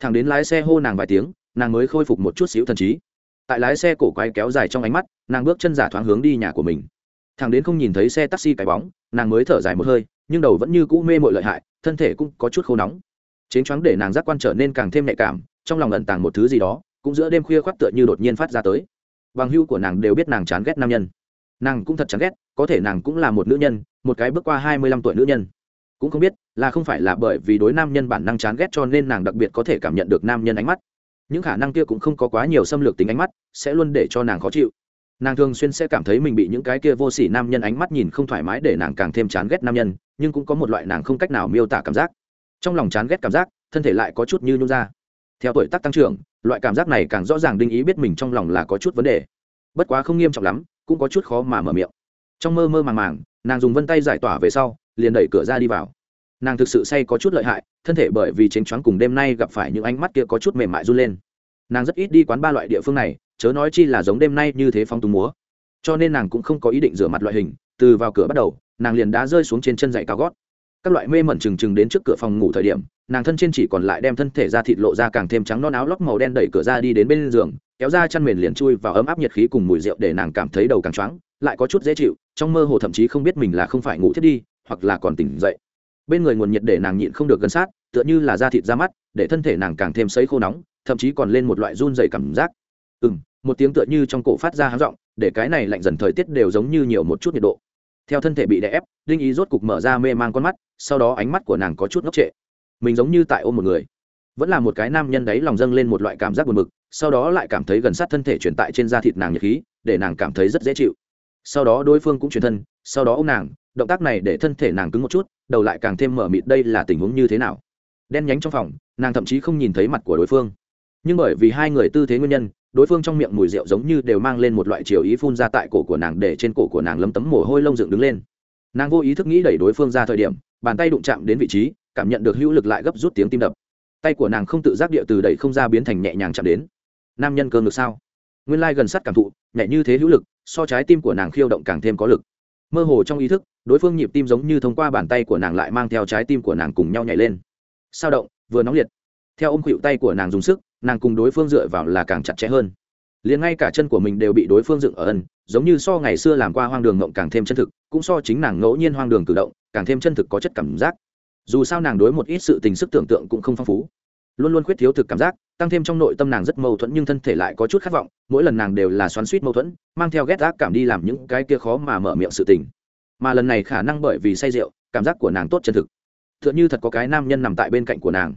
Thằng đến lái xe hô nàng vài tiếng, nàng mới khôi phục một chút xíu thần trí. Tại lái xe cổ quay kéo dài trong ánh mắt, nàng bước chân giả thoáng hướng đi nhà của mình. Thằng đến không nhìn thấy xe taxi cái bóng, nàng mới thở dài một hơi nhưng đầu vẫn như cũ mê mội lợi hại, thân thể cũng có chút khô nóng. Chến choáng để nàng giác quan trở nên càng thêm nhạy cảm, trong lòng ẩn tàng một thứ gì đó, cũng giữa đêm khuya khoác tựa như đột nhiên phát ra tới. Bằng hưu của nàng đều biết nàng chán ghét nam nhân. Nàng cũng thật chán ghét, có thể nàng cũng là một nữ nhân, một cái bước qua hai mươi lăm tuổi nữ nhân. Cũng không biết là không phải là bởi vì đối nam nhân bản năng chán ghét cho nên nàng đặc biệt có thể cảm nhận được nam nhân ánh mắt. Những khả năng kia cũng không có quá nhiều xâm lược tính ánh mắt, sẽ luôn để cho nàng khó chịu nàng thường xuyên sẽ cảm thấy mình bị những cái kia vô s ỉ nam nhân ánh mắt nhìn không thoải mái để nàng càng thêm chán ghét nam nhân, nhưng cũng có một loại nàng không cách nào miêu tả cảm giác. Trong lòng chán ghét cảm giác, thân thể lại có chút như nhung ra. Theo tuổi tác tăng trưởng, loại cảm giác này càng rõ ràng đinh ý biết mình trong lòng là có chút vấn đề. Bất quá không nghiêm trọng lắm, cũng có chút khó mà mở miệng. Trong mơ mơ màng màng, nàng dùng vân tay giải tỏa về sau, liền đẩy cửa ra đi vào. Nàng thực sự say có chút lợi hại, thân thể bởi vì chênh choáng cùng đêm nay gặp phải những ánh mắt kia có chút mềm mại run lên nàng rất ít đi quán ba loại địa phương này, chớ nói chi là giống đêm nay như thế phong túng múa. Cho nên nàng cũng không có ý định rửa mặt loại hình, từ vào cửa bắt đầu, nàng liền đã rơi xuống trên chân dậy cao gót. Các loại mê mẩn trừng trừng đến trước cửa phòng ngủ thời điểm, nàng thân trên chỉ còn lại đem thân thể ra thịt lộ ra càng thêm trắng non áo lóc màu đen đẩy cửa ra đi đến bên giường, kéo ra chăn mền liền chui vào ấm áp nhiệt khí cùng mùi rượu để nàng cảm thấy đầu càng choáng, lại có chút dễ chịu, trong mơ hồ thậm chí không biết mình là không phải ngủ thiết đi, hoặc là còn tỉnh dậy. Bên người nguồn nhiệt để nàng nhịn không được gần sát, tựa như là da thịt ra mắt, để thân thể nàng càng thêm sấy khô nóng thậm chí còn lên một loại run dày cảm giác. Ừ m một tiếng tựa như trong cổ phát ra háng r ộ n g để cái này lạnh dần thời tiết đều giống như nhiều một chút nhiệt độ. Theo thân thể bị đè ép, đinh ý rốt cục mở ra mê man con mắt, sau đó ánh mắt của nàng có chút ngốc trệ. Mình giống như tại ôm một người. Vẫn là một cái nam nhân đấy lòng dâng lên một loại cảm giác buồn bực, sau đó lại cảm thấy gần sát thân thể truyền tại trên da thịt nàng nhiệt khí, để nàng cảm thấy rất dễ chịu. Sau đó đối phương cũng truyền thân, sau đó ô m nàng, động tác này để thân thể nàng cứng một chút, đầu lại càng thêm mở mịt đây là tình huống như thế nào. Đen nhánh trong phòng, nàng thậm chí không nhìn thấy mặt của đối phương nhưng bởi vì hai người tư thế nguyên nhân, đối phương trong miệng mùi rượu giống như đều mang lên một loại chiều ý phun ra tại cổ của nàng để trên cổ của nàng lấm tấm mồ hôi lông dựng đứng lên. Nàng vô ý thức nghĩ đẩy đối phương ra thời điểm, bàn tay đụng chạm đến vị trí, cảm nhận được hữu lực lại gấp rút tiếng tim đập. Tay của nàng không tự giác địa từ đẩy không ra biến thành nhẹ nhàng chạm đến. Nam nhân cơ ngực sao? Nguyên lai gần sát cảm thụ, nhẹ như thế hữu lực, so trái tim của nàng khiêu động càng thêm có lực. Mơ hồ trong ý thức, đối phương nhịp tim giống như thông qua bàn tay của nàng lại mang theo trái tim của nàng cùng nhau nhảy lên. Sao động, vừa nóng liệt. Theo ôm khuỵu tay của nàng dùng sức nàng cùng đối phương dựa vào là càng chặt chẽ hơn. Liền ngay cả chân của mình đều bị đối phương dựng ở ân, giống như so ngày xưa làm qua hoang đường ngộng càng thêm chân thực, cũng so chính nàng ngẫu nhiên hoang đường cử động, càng thêm chân thực có chất cảm giác. Dù sao nàng đối một ít sự tình sức tưởng tượng cũng không phong phú. Luôn luôn khuyết thiếu thực cảm giác, tăng thêm trong nội tâm nàng rất mâu thuẫn nhưng thân thể lại có chút khát vọng, mỗi lần nàng đều là xoắn suýt mâu thuẫn, mang theo ghét ác cảm đi làm những cái kia khó mà mở miệng sự tình. Mà lần này khả năng bởi vì say rượu, cảm giác của nàng tốt chân thực. T h ư ợ n h ư thật có cái nam nhân nằm tại bên cạnh của nàng,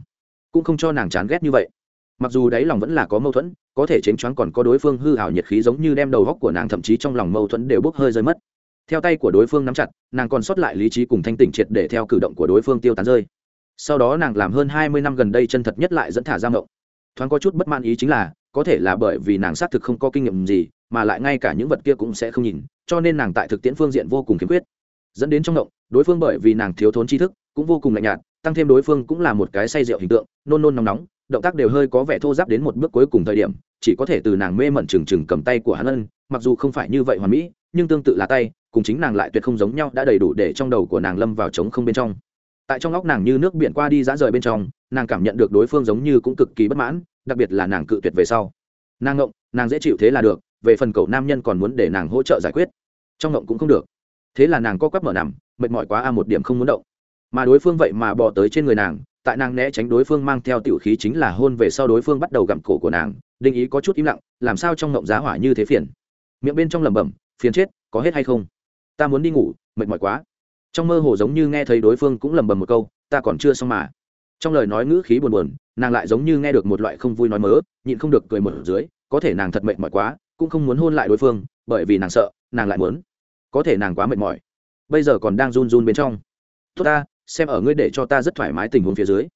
cũng không cho nàng chán ghét như vậy mặc dù đáy lòng vẫn là có mâu thuẫn, có thể chánh choáng còn có đối phương hư hảo nhiệt khí giống như đem đầu góc của nàng thậm chí trong lòng mâu thuẫn đều bốc hơi rơi mất. Theo tay của đối phương nắm chặt, nàng còn sót lại lý trí cùng thanh tỉnh triệt để theo cử động của đối phương tiêu tán rơi. Sau đó nàng làm hơn hai mươi năm gần đây chân thật nhất lại dẫn thả ra mộng thoáng có chút bất man ý chính là, có thể là bởi vì nàng xác thực không có kinh nghiệm gì, mà lại ngay cả những vật kia cũng sẽ không nhìn, cho nên nàng tại thực tiễn phương diện vô cùng khiếm khuyết. Dẫn đến trong động, đối phương bởi vì nàng thiếu thốn tri thức, cũng vô cùng lạnh nhạt, tăng thêm đối phương cũng là một cái say rượu hình tượng, nôn nôn nóng nóng động tác đều hơi có vẻ thô giáp đến một bước cuối cùng thời điểm, chỉ có thể từ nàng mê mẩn trừng trừng cầm tay của hắn ân, mặc dù không phải như vậy hoàn mỹ, nhưng tương tự là tay, cùng chính nàng lại tuyệt không giống nhau, đã đầy đủ để trong đầu của nàng lâm vào trống không bên trong. Tại trong óc nàng như nước biển qua đi dã rời bên trong, nàng cảm nhận được đối phương giống như cũng cực kỳ bất mãn, đặc biệt là nàng cự tuyệt về sau. Nàng ngộng, nàng dễ chịu thế là được, về phần cầu nam nhân còn muốn để nàng hỗ trợ giải quyết. Trong ngộng cũng không được. Thế là nàng co quắp mở nằm, mệt mỏi quá a, một điểm không muốn động. Mà đối phương vậy mà bỏ tới trên người nàng tại nàng né tránh đối phương mang theo tiểu khí chính là hôn về sau đối phương bắt đầu gặm cổ của nàng, đinh ý có chút im lặng, làm sao trong ngộng giá hỏa như thế phiền? Miệng bên trong lẩm bẩm, phiền chết, có hết hay không? Ta muốn đi ngủ, mệt mỏi quá. Trong mơ hồ giống như nghe thấy đối phương cũng lẩm bẩm một câu, ta còn chưa xong mà. Trong lời nói ngữ khí buồn buồn, nàng lại giống như nghe được một loại không vui nói mớ, nhịn không được cười mở dưới, có thể nàng thật mệt mỏi quá, cũng không muốn hôn lại đối phương, bởi vì nàng sợ, nàng lại muốn. Có thể nàng quá mệt mỏi. Bây giờ còn đang run run bên trong. Tốt ta xem ở ngươi để cho ta rất thoải mái tình huống phía dưới.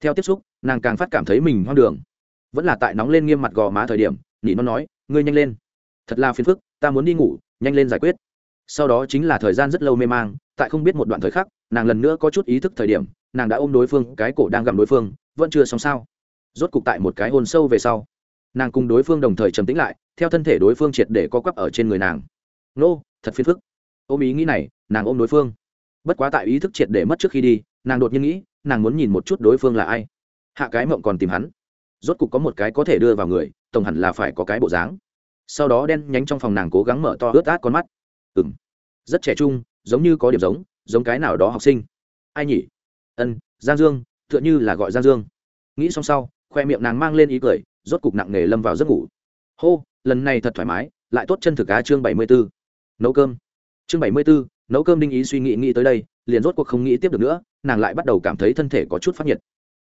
Theo tiếp xúc, nàng càng phát cảm thấy mình hoang đường. Vẫn là tại nóng lên nghiêm mặt gò má thời điểm nỉ nó nói, ngươi nhanh lên. Thật là phiền phức, ta muốn đi ngủ, nhanh lên giải quyết. Sau đó chính là thời gian rất lâu mê mang, tại không biết một đoạn thời khắc, nàng lần nữa có chút ý thức thời điểm, nàng đã ôm đối phương, cái cổ đang gặm đối phương, vẫn chưa xong sao. Rốt cục tại một cái hôn sâu về sau, nàng cùng đối phương đồng thời trầm tĩnh lại, theo thân thể đối phương triệt để co quắp ở trên người nàng. Nô, thật phiền phức. Ôm ý nghĩ này, nàng ôm đối phương bất quá tại ý thức triệt để mất trước khi đi, nàng đột nhiên nghĩ, nàng muốn nhìn một chút đối phương là ai. Hạ cái mộng còn tìm hắn. Rốt cục có một cái có thể đưa vào người, tổng hẳn là phải có cái bộ dáng. Sau đó đen nhánh trong phòng nàng cố gắng mở to ướt át con mắt. Ừ m rất trẻ trung, giống như có điểm giống giống cái nào đó học sinh. Ai nhỉ? Ân, giang dương, tựa như là gọi giang dương. Nghĩ xong sau, khoe miệng nàng mang lên ý cười, rốt cục nặng nề lâm vào giấc ngủ. Hô, lần này thật thoải mái, lại tốt chân thực cá chương bảy mươi b ố nấu cơm. Chương bảy mươi b ố nấu cơm đinh ý suy nghĩ nghĩ tới đây, liền rốt cuộc không nghĩ tiếp được nữa, nàng lại bắt đầu cảm thấy thân thể có chút phát nhiệt.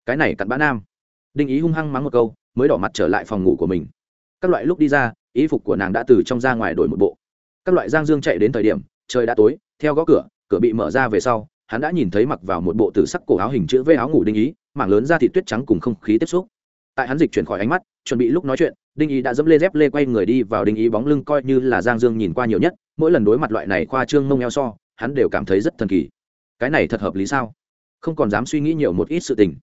Cái này cặn bã nam. Đinh ý hung hăng mắng một câu, mới đỏ mặt trở lại phòng ngủ của mình. Các loại lúc đi ra ý phục của nàng đã từ trong ra ngoài đổi một bộ. Các loại giang dương chạy đến thời điểm, trời đã tối, theo gõ cửa cửa bị mở ra về sau, hắn đã nhìn thấy mặc vào một bộ tử sắc cổ áo hình chữ v áo ngủ đinh ý, mảng lớn ra thị tuyết trắng cùng không khí tiếp xúc. Tại hắn dịch chuyển khỏi ánh mắt, chuẩn bị lúc nói chuyện đinh ý đã dẫm lê dép lê quay người đi vào đinh ý bóng lưng coi như là giang dương nhìn qua nhiều nhất, mỗi lần đối mặt loại này khoa trương mông eo so, hắn đều cảm thấy rất thần kỳ. Cái này thật hợp lý sao? Không còn dám suy nghĩ nhiều một ít sự tình.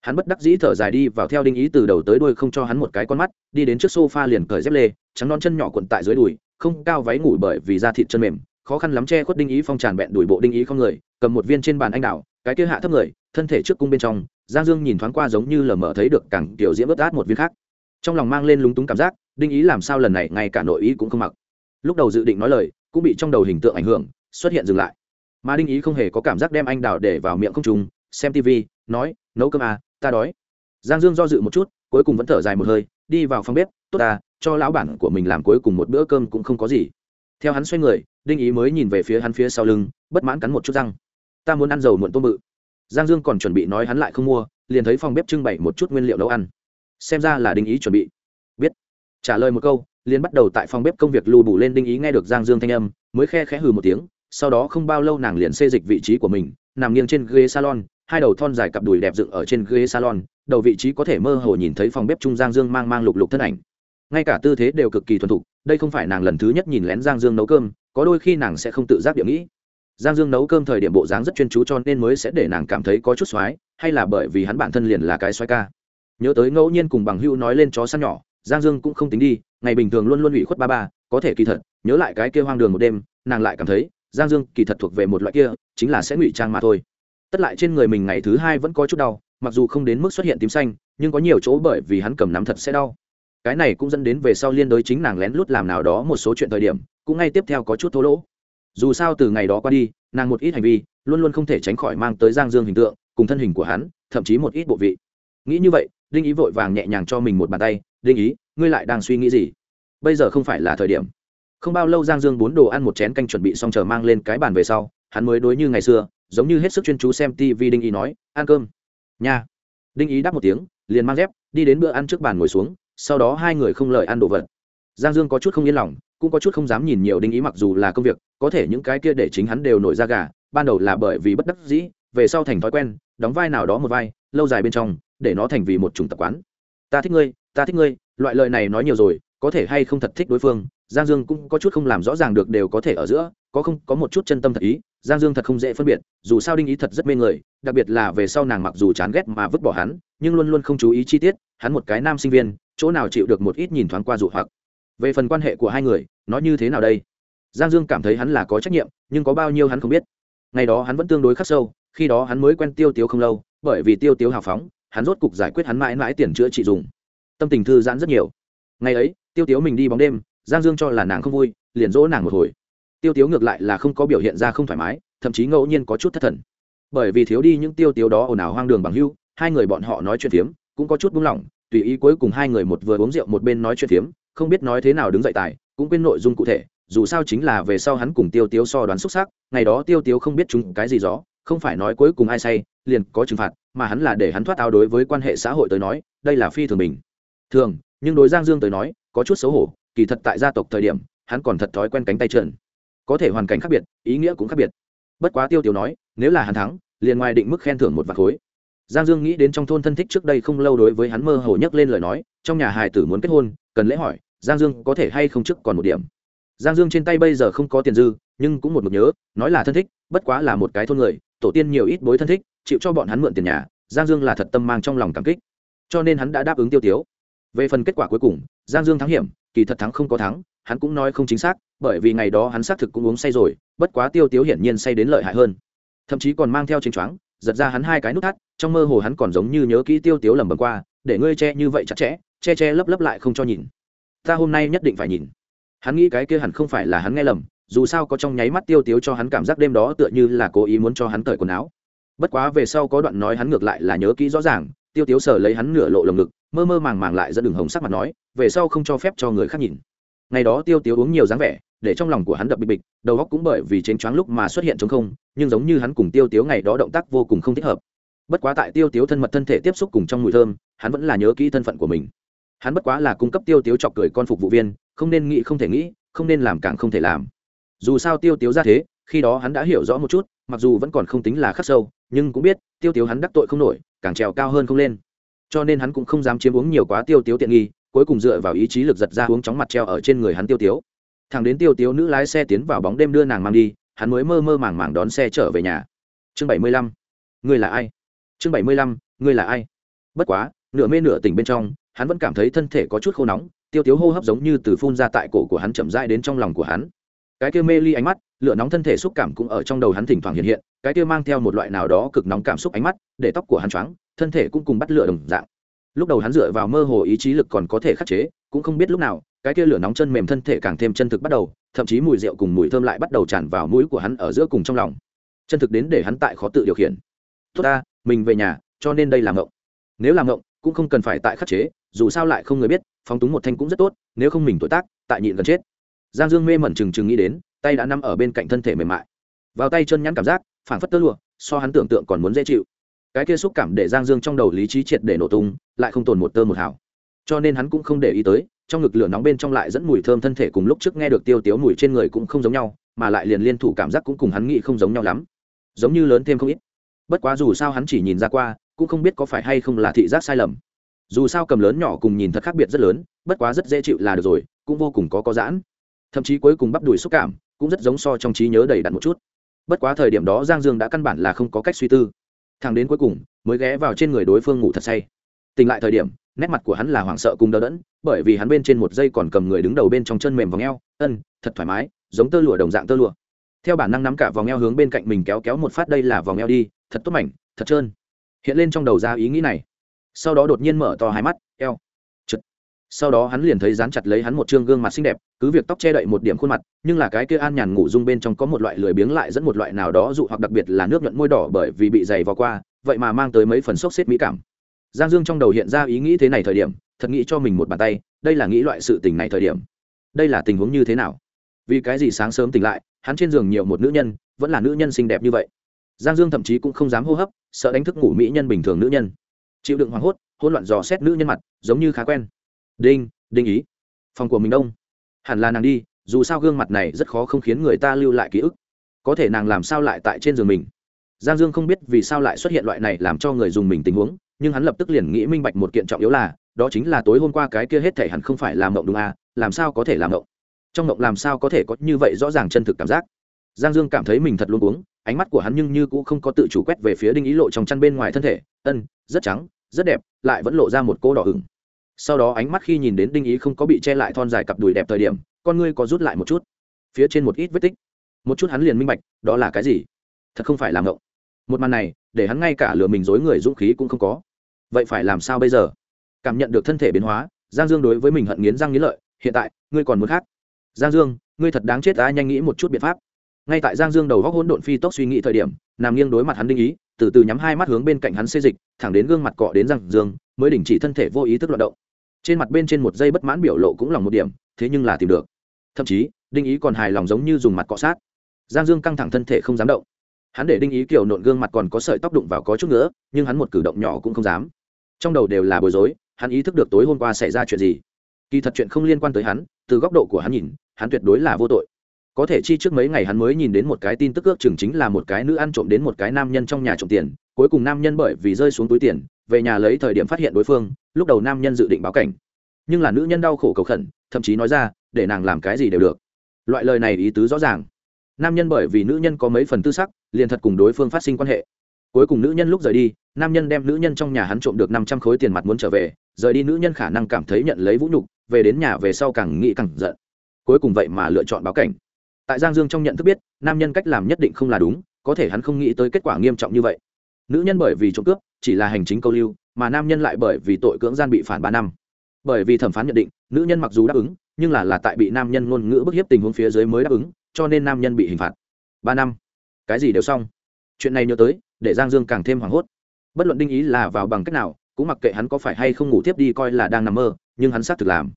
Hắn bất đắc dĩ thở dài đi vào theo đinh ý từ đầu tới đuôi không cho hắn một cái con mắt, đi đến trước sofa liền cởi dép lê, trắng non chân nhỏ cuộn tại dưới đùi, không cao váy ngủ bởi vì da thịt chân mềm, khó khăn lắm che khuất đinh ý phong tràn bẹn đùi bộ đinh ý không người, cầm một viên trên bàn anh đào, cái kia hạ thấp người, thân thể trước cung bên trong, giang dương nhìn thoáng qua giống như lờ mờ thấy được càng tiểu diễm bất át một viên khác trong lòng mang lên lúng túng cảm giác, đinh ý làm sao lần này ngay cả nội ý cũng không mặc. Lúc đầu dự định nói lời, cũng bị trong đầu hình tượng ảnh hưởng, xuất hiện dừng lại. Mà đinh ý không hề có cảm giác đem anh đào để vào miệng không trùng, xem tv nói, nấu cơm à ta đói. Giang dương do dự một chút, cuối cùng vẫn thở dài một hơi, đi vào phòng bếp, tốt ta cho lão bản của mình làm cuối cùng một bữa cơm cũng không có gì. Theo hắn xoay người, đinh ý mới nhìn về phía hắn phía sau lưng, bất mãn cắn một chút răng. Ta muốn ăn dầu muộn tôm bự. Giang dương còn chuẩn bị nói hắn lại không mua, liền thấy phòng bếp trưng bày một chút nguyên liệu nấu ăn xem ra là đinh ý chuẩn bị. Biết. Trả lời một câu, liền bắt đầu tại phòng bếp công việc lù bù lên đinh ý nghe được giang dương thanh âm, mới khe khẽ hừ một tiếng, sau đó không bao lâu nàng liền xê dịch vị trí của mình, nằm nghiêng trên ghế salon, hai đầu thon dài cặp đùi đẹp dựng ở trên ghế salon, đầu vị trí có thể mơ hồ nhìn thấy phòng bếp trung giang dương mang mang lục lục thân ảnh. Ngay cả tư thế đều cực kỳ thuần thục, đây không phải nàng lần thứ nhất nhìn lén giang dương nấu cơm, có đôi khi nàng sẽ không tự giác điểm nghĩ. Giang dương nấu cơm thời điểm bộ dáng rất chuyên chú cho nên mới sẽ để nàng cảm thấy có chút x hay là bởi vì hắn bản thân liền là cái xoái ca nhớ tới ngẫu nhiên cùng bằng hữu nói lên chó săn nhỏ, giang dương cũng không tính đi, ngày bình thường luôn luôn ủy khuất ba ba, có thể kỳ thật, nhớ lại cái kia hoang đường một đêm, nàng lại cảm thấy, giang dương kỳ thật thuộc về một loại kia, chính là sẽ ngụy trang mà thôi. Tất lại trên người mình ngày thứ hai vẫn có chút đau, mặc dù không đến mức xuất hiện tím xanh, nhưng có nhiều chỗ bởi vì hắn cầm nắm thật sẽ đau. Cái này cũng dẫn đến về sau liên đối chính nàng lén lút làm nào đó một số chuyện thời điểm, cũng ngay tiếp theo có chút thô lỗ. Dù sao từ ngày đó qua đi, nàng một ít hành vi, luôn luôn không thể tránh khỏi mang tới giang dương hình tượng, cùng thân hình của hắn, thậm chí một ít bộ vị. Nghĩ như vậy đinh ý vội vàng nhẹ nhàng cho mình một bàn tay, đinh ý, ngươi lại đang suy nghĩ gì? Bây giờ không phải là thời điểm. Không bao lâu giang dương bốn đồ ăn một chén canh chuẩn bị xong chờ mang lên cái bàn về sau, hắn mới đối như ngày xưa, giống như hết sức chuyên chú xem tv đinh ý nói, ăn cơm. Nha. Đinh ý đáp một tiếng, liền mang dép, đi đến bữa ăn trước bàn ngồi xuống, sau đó hai người không lời ăn đồ vật. Giang dương có chút không yên lòng, cũng có chút không dám nhìn nhiều đinh ý mặc dù là công việc, có thể những cái kia để chính hắn đều nổi ra gà, ban đầu là bởi vì bất đắc dĩ, về sau thành thói quen, đóng vai nào đó một vai, lâu dài bên trong để nó thành vì một chủng tập quán. Ta thích ngươi, ta thích ngươi, loại lời này nói nhiều rồi, có thể hay không thật thích đối phương, giang dương cũng có chút không làm rõ ràng được đều có thể ở giữa, có không, có một chút chân tâm thật ý, giang dương thật không dễ phân biệt, dù sao đinh ý thật rất mê người, đặc biệt là về sau nàng mặc dù chán ghét mà vứt bỏ hắn, nhưng luôn luôn không chú ý chi tiết, hắn một cái nam sinh viên, chỗ nào chịu được một ít nhìn thoáng qua dụ hoặc. Về phần quan hệ của hai người nói như thế nào đây? Giang dương cảm thấy hắn là có trách nhiệm, nhưng có bao nhiêu hắn không biết. Ngày đó hắn vẫn tương đối khắc sâu, khi đó hắn mới quen tiêu tiếu không lâu, bởi vì tiêu tiếu hào phóng hắn rốt cục giải quyết hắn mãi mãi tiền chữa trị dùng. Tâm tình thư giãn rất nhiều. Ngày ấy, tiêu tiếu mình đi bóng đêm, giang dương cho là nàng không vui, liền dỗ nàng một hồi. Tiêu tiếu ngược lại là không có biểu hiện ra không thoải mái, thậm chí ngẫu nhiên có chút thất thần. Bởi vì thiếu đi những tiêu tiếu đó ồn ào hoang đường bằng hưu, hai người bọn họ nói chuyện phiếm, cũng có chút buông lỏng, tùy ý cuối cùng hai người một vừa uống rượu một bên nói chuyện phiếm, không biết nói thế nào đứng dậy tài, cũng quên nội dung cụ thể, dù sao chính là về sau hắn cùng tiêu tiếu so đoán xúc xác ngày đó tiêu tiếu không biết chúng cái gì rõ, không phải nói cuối cùng ai say, liền có trừng phạt mà hắn là để hắn thoát áo đối với quan hệ xã hội tới nói, đây là phi thường bình thường, nhưng đối giang dương tới nói, có chút xấu hổ, kỳ thật tại gia tộc thời điểm, hắn còn thật thói quen cánh tay trần có thể hoàn cảnh khác biệt, ý nghĩa cũng khác biệt. Bất quá tiêu tiêu nói, nếu là hắn thắng, liền ngoài định mức khen thưởng một vạt khối. Giang dương nghĩ đến trong thôn thân thích trước đây không lâu đối với hắn mơ hồ nhắc lên lời nói, trong nhà hài tử muốn kết hôn, cần lễ hỏi, giang dương có thể hay không trước còn một điểm. Giang dương trên tay bây giờ không có tiền dư, nhưng cũng một mực nhớ, nói là thân thích, bất quá là một cái thôn người, tổ tiên nhiều ít bối thân thích chịu cho bọn hắn mượn tiền nhà, giang dương là thật tâm mang trong lòng cảm kích. Cho nên hắn đã đáp ứng tiêu tiếu. Về phần kết quả cuối cùng, giang dương thắng hiểm, kỳ thật thắng không có thắng, hắn cũng nói không chính xác, bởi vì ngày đó hắn xác thực cũng uống say rồi, bất quá tiêu tiếu hiển nhiên say đến lợi hại hơn. Thậm chí còn mang theo chính choáng, giật ra hắn hai cái nút thắt, trong mơ hồ hắn còn giống như nhớ kỹ tiêu tiếu lầm bầm qua, để ngươi che như vậy chặt chẽ, che che lấp lấp lại không cho nhìn. Ta hôm nay nhất định phải nhìn. Hắn nghĩ cái kia hẳn không phải là hắn nghe lầm, dù sao có trong nháy mắt tiêu tiếu cho hắn cảm giác đêm đó tựa như là cố ý muốn cho hắn cởi quần áo bất quá về sau có đoạn nói hắn ngược lại là nhớ kỹ rõ ràng, tiêu tiếu sờ lấy hắn nửa lộ lồng ngực, mơ mơ màng màng lại dẫn đường hồng sắc mặt nói, về sau không cho phép cho người khác nhìn. Ngày đó tiêu tiếu uống nhiều dáng vẻ, để trong lòng của hắn đập bịch bịch, đầu óc cũng bởi vì chênh choáng lúc mà xuất hiện chống không, nhưng giống như hắn cùng tiêu tiếu ngày đó động tác vô cùng không thích hợp. Bất quá tại tiêu tiếu thân mật thân thể tiếp xúc cùng trong mùi thơm, hắn vẫn là nhớ kỹ thân phận của mình. Hắn bất quá là cung cấp tiêu tiếu chọc cười con phục vụ viên, không nên nghĩ không thể nghĩ, không nên làm càng không thể làm. Dù sao tiêu tiếu ra thế khi đó hắn đã hiểu rõ một chút, mặc dù vẫn còn không tính là khắc sâu, nhưng cũng biết, tiêu tiếu hắn đắc tội không nổi, càng trèo cao hơn không lên. Cho nên hắn cũng không dám chiếm uống nhiều quá tiêu tiếu tiện nghi, cuối cùng dựa vào ý chí lực giật ra uống chóng mặt treo ở trên người hắn tiêu tiếu. Thằng đến tiêu tiếu nữ lái xe tiến vào bóng đêm đưa nàng mang đi, hắn mới mơ mơ màng màng đón xe trở về nhà. Chương bảy mươi lăm. Ngươi là ai? Chương bảy mươi lăm. Ngươi là ai? Bất quá, nửa mê nửa tỉnh bên trong, hắn vẫn cảm thấy thân thể có chút khô nóng, tiêu tiếu hô hấp giống như từ phun ra tại cổ của hắn chậm rãi đến trong lòng của hắn cái kia mê ly ánh mắt, lửa nóng thân thể xúc cảm cũng ở trong đầu hắn thỉnh thoảng hiện hiện, cái kia mang theo một loại nào đó cực nóng cảm xúc ánh mắt, để tóc của hắn choáng, thân thể cũng cùng bắt lửa đồng dạng. Lúc đầu hắn dựa vào mơ hồ ý chí lực còn có thể khắc chế, cũng không biết lúc nào, cái kia lửa nóng chân mềm thân thể càng thêm chân thực bắt đầu, thậm chí mùi rượu cùng mùi thơm lại bắt đầu tràn vào mũi của hắn ở giữa cùng trong lòng. Chân thực đến để hắn tại khó tự điều khiển. Tốt ta, mình về nhà, cho nên đây là ngộng. Nếu làm ngộng, cũng không cần phải tại khắc chế, dù sao lại không người biết, phóng túng một thanh cũng rất tốt, nếu không mình tuổi tác, tại nhịn gần chết giang dương mê mẩn trừng trừng nghĩ đến, tay đã nằm ở bên cạnh thân thể mềm mại. Vào tay chân nhắn cảm giác, phảng phất tơ lụa, so hắn tưởng tượng còn muốn dễ chịu. Cái kia xúc cảm để giang dương trong đầu lý trí triệt để nổ tung, lại không tồn một tơ một hào. Cho nên hắn cũng không để ý tới, trong ngực lửa nóng bên trong lại dẫn mùi thơm thân thể cùng lúc trước nghe được tiêu tiếu mùi trên người cũng không giống nhau, mà lại liền liên thủ cảm giác cũng cùng hắn nghĩ không giống nhau lắm. Giống như lớn thêm không ít. Bất quá dù sao hắn chỉ nhìn ra qua, cũng không biết có phải hay không là thị giác sai lầm. Dù sao cầm lớn nhỏ cùng nhìn thật khác biệt rất lớn, bất quá rất dễ chịu là được rồi, cũng vô cùng có có giãn thậm chí cuối cùng bắp đùi xúc cảm cũng rất giống so trong trí nhớ đầy đặn một chút. Bất quá thời điểm đó giang dương đã căn bản là không có cách suy tư. Thằng đến cuối cùng, mới ghé vào trên người đối phương ngủ thật say. Tỉnh lại thời điểm, nét mặt của hắn là hoảng sợ cùng đỡ đẫn, bởi vì hắn bên trên một dây còn cầm người đứng đầu bên trong chân mềm vòng eo, ân, thật thoải mái, giống tơ lụa đồng dạng tơ lụa. Theo bản năng nắm cả vòng eo hướng bên cạnh mình kéo kéo một phát, đây là vòng eo đi, thật tốt mảnh, thật trơn. Hiện lên trong đầu ra ý nghĩ này. Sau đó đột nhiên mở to hai mắt, eo chật sau đó hắn liền thấy dán chặt lấy hắn một chương gương mặt xinh đẹp cứ việc tóc che đậy một điểm khuôn mặt, nhưng là cái kia an nhàn ngủ dung bên trong có một loại lười biếng lại dẫn một loại nào đó dụ hoặc đặc biệt là nước nhuận môi đỏ bởi vì bị dày vào qua, vậy mà mang tới mấy phần sốc xếp mỹ cảm. Giang dương trong đầu hiện ra ý nghĩ thế này thời điểm, thật nghĩ cho mình một bàn tay, đây là nghĩ loại sự tình này thời điểm. Đây là tình huống như thế nào? Vì cái gì sáng sớm tỉnh lại, hắn trên giường nhiều một nữ nhân, vẫn là nữ nhân xinh đẹp như vậy? Giang dương thậm chí cũng không dám hô hấp, sợ đánh thức ngủ mỹ nhân bình thường nữ nhân. Chịu đựng hoảng hốt, hỗn loạn dò xét nữ nhân mặt, giống như khá quen. Đinh đinh ý. Phòng của mình đông hẳn là nàng đi, dù sao gương mặt này rất khó không khiến người ta lưu lại ký ức. Có thể nàng làm sao lại tại trên giường mình? Giang dương không biết vì sao lại xuất hiện loại này làm cho người dùng mình tình huống, nhưng hắn lập tức liền nghĩ minh bạch một kiện trọng yếu là, đó chính là tối hôm qua cái kia hết thể hẳn không phải làm mộng đúng à làm sao có thể làm mộng? Trong mộng làm sao có thể có như vậy rõ ràng chân thực cảm giác? Giang dương cảm thấy mình thật luôn uống ánh mắt của hắn nhưng như cũng không có tự chủ quét về phía đinh ý lộ trong chăn bên ngoài thân thể. Ân, rất trắng, rất đẹp, lại vẫn lộ ra một cô đỏ hừng sau đó ánh mắt khi nhìn đến đinh ý không có bị che lại thon dài cặp đùi đẹp thời điểm, con ngươi có rút lại một chút. Phía trên một ít vết tích. Một chút hắn liền minh bạch, đó là cái gì? Thật không phải làm ngộng. Một màn này, để hắn ngay cả lừa mình dối người dũng khí cũng không có. Vậy phải làm sao bây giờ? Cảm nhận được thân thể biến hóa, giang dương đối với mình hận nghiến răng nghiến lợi, hiện tại, ngươi còn muốn khác? Giang dương, ngươi thật đáng chết, ta nhanh nghĩ một chút biện pháp. Ngay tại giang dương đầu góc hỗn độn phi tốc suy nghĩ thời điểm, nằm nghiêng đối mặt hắn đinh ý, từ từ nhắm hai mắt hướng bên cạnh hắn xê dịch, thẳng đến gương mặt cọ đến giang dương, mới đình chỉ thân thể vô ý thức loạt động trên mặt bên trên một giây bất mãn biểu lộ cũng lòng một điểm, thế nhưng là tìm được. Thậm chí, đinh ý còn hài lòng giống như dùng mặt cọ sát. Giang dương căng thẳng thân thể không dám động. Hắn để đinh ý kiểu nộn gương mặt còn có sợi tóc đụng vào có chút nữa nhưng hắn một cử động nhỏ cũng không dám. Trong đầu đều là bối rối, hắn ý thức được tối hôm qua xảy ra chuyện gì. Kỳ thật chuyện không liên quan tới hắn, từ góc độ của hắn nhìn, hắn tuyệt đối là vô tội. Có thể chi trước mấy ngày hắn mới nhìn đến một cái tin tức ước chừng chính là một cái nữ ăn trộm đến một cái nam nhân trong nhà trộm tiền, cuối cùng nam nhân bởi vì rơi xuống túi tiền về nhà lấy thời điểm phát hiện đối phương, lúc đầu nam nhân dự định báo cảnh. Nhưng là nữ nhân đau khổ cầu khẩn, thậm chí nói ra, để nàng làm cái gì đều được. Loại lời này ý tứ rõ ràng. Nam nhân bởi vì nữ nhân có mấy phần tư sắc, liền thật cùng đối phương phát sinh quan hệ. Cuối cùng nữ nhân lúc rời đi, nam nhân đem nữ nhân trong nhà hắn trộm được năm trăm khối tiền mặt muốn trở về, rời đi nữ nhân khả năng cảm thấy nhận lấy vũ nhục, về đến nhà về sau càng nghĩ càng giận. Cuối cùng vậy mà lựa chọn báo cảnh. Tại giang dương trong nhận thức biết, nam nhân cách làm nhất định không là đúng, có thể hắn không nghĩ tới kết quả nghiêm trọng như vậy. Nữ nhân bởi vì trộm cướp chỉ là hành chính câu lưu, mà nam nhân lại bởi vì tội cưỡng gian bị phản ba năm. Bởi vì thẩm phán nhận định, nữ nhân mặc dù đáp ứng, nhưng là là tại bị nam nhân ngôn ngữ bức hiếp tình huống phía dưới mới đáp ứng, cho nên nam nhân bị hình phạt. Ba năm. Cái gì đều xong. Chuyện này nhớ tới, để giang dương càng thêm hoảng hốt. Bất luận đinh ý là vào bằng cách nào, cũng mặc kệ hắn có phải hay không ngủ tiếp đi coi là đang nằm mơ, nhưng hắn xác thực làm.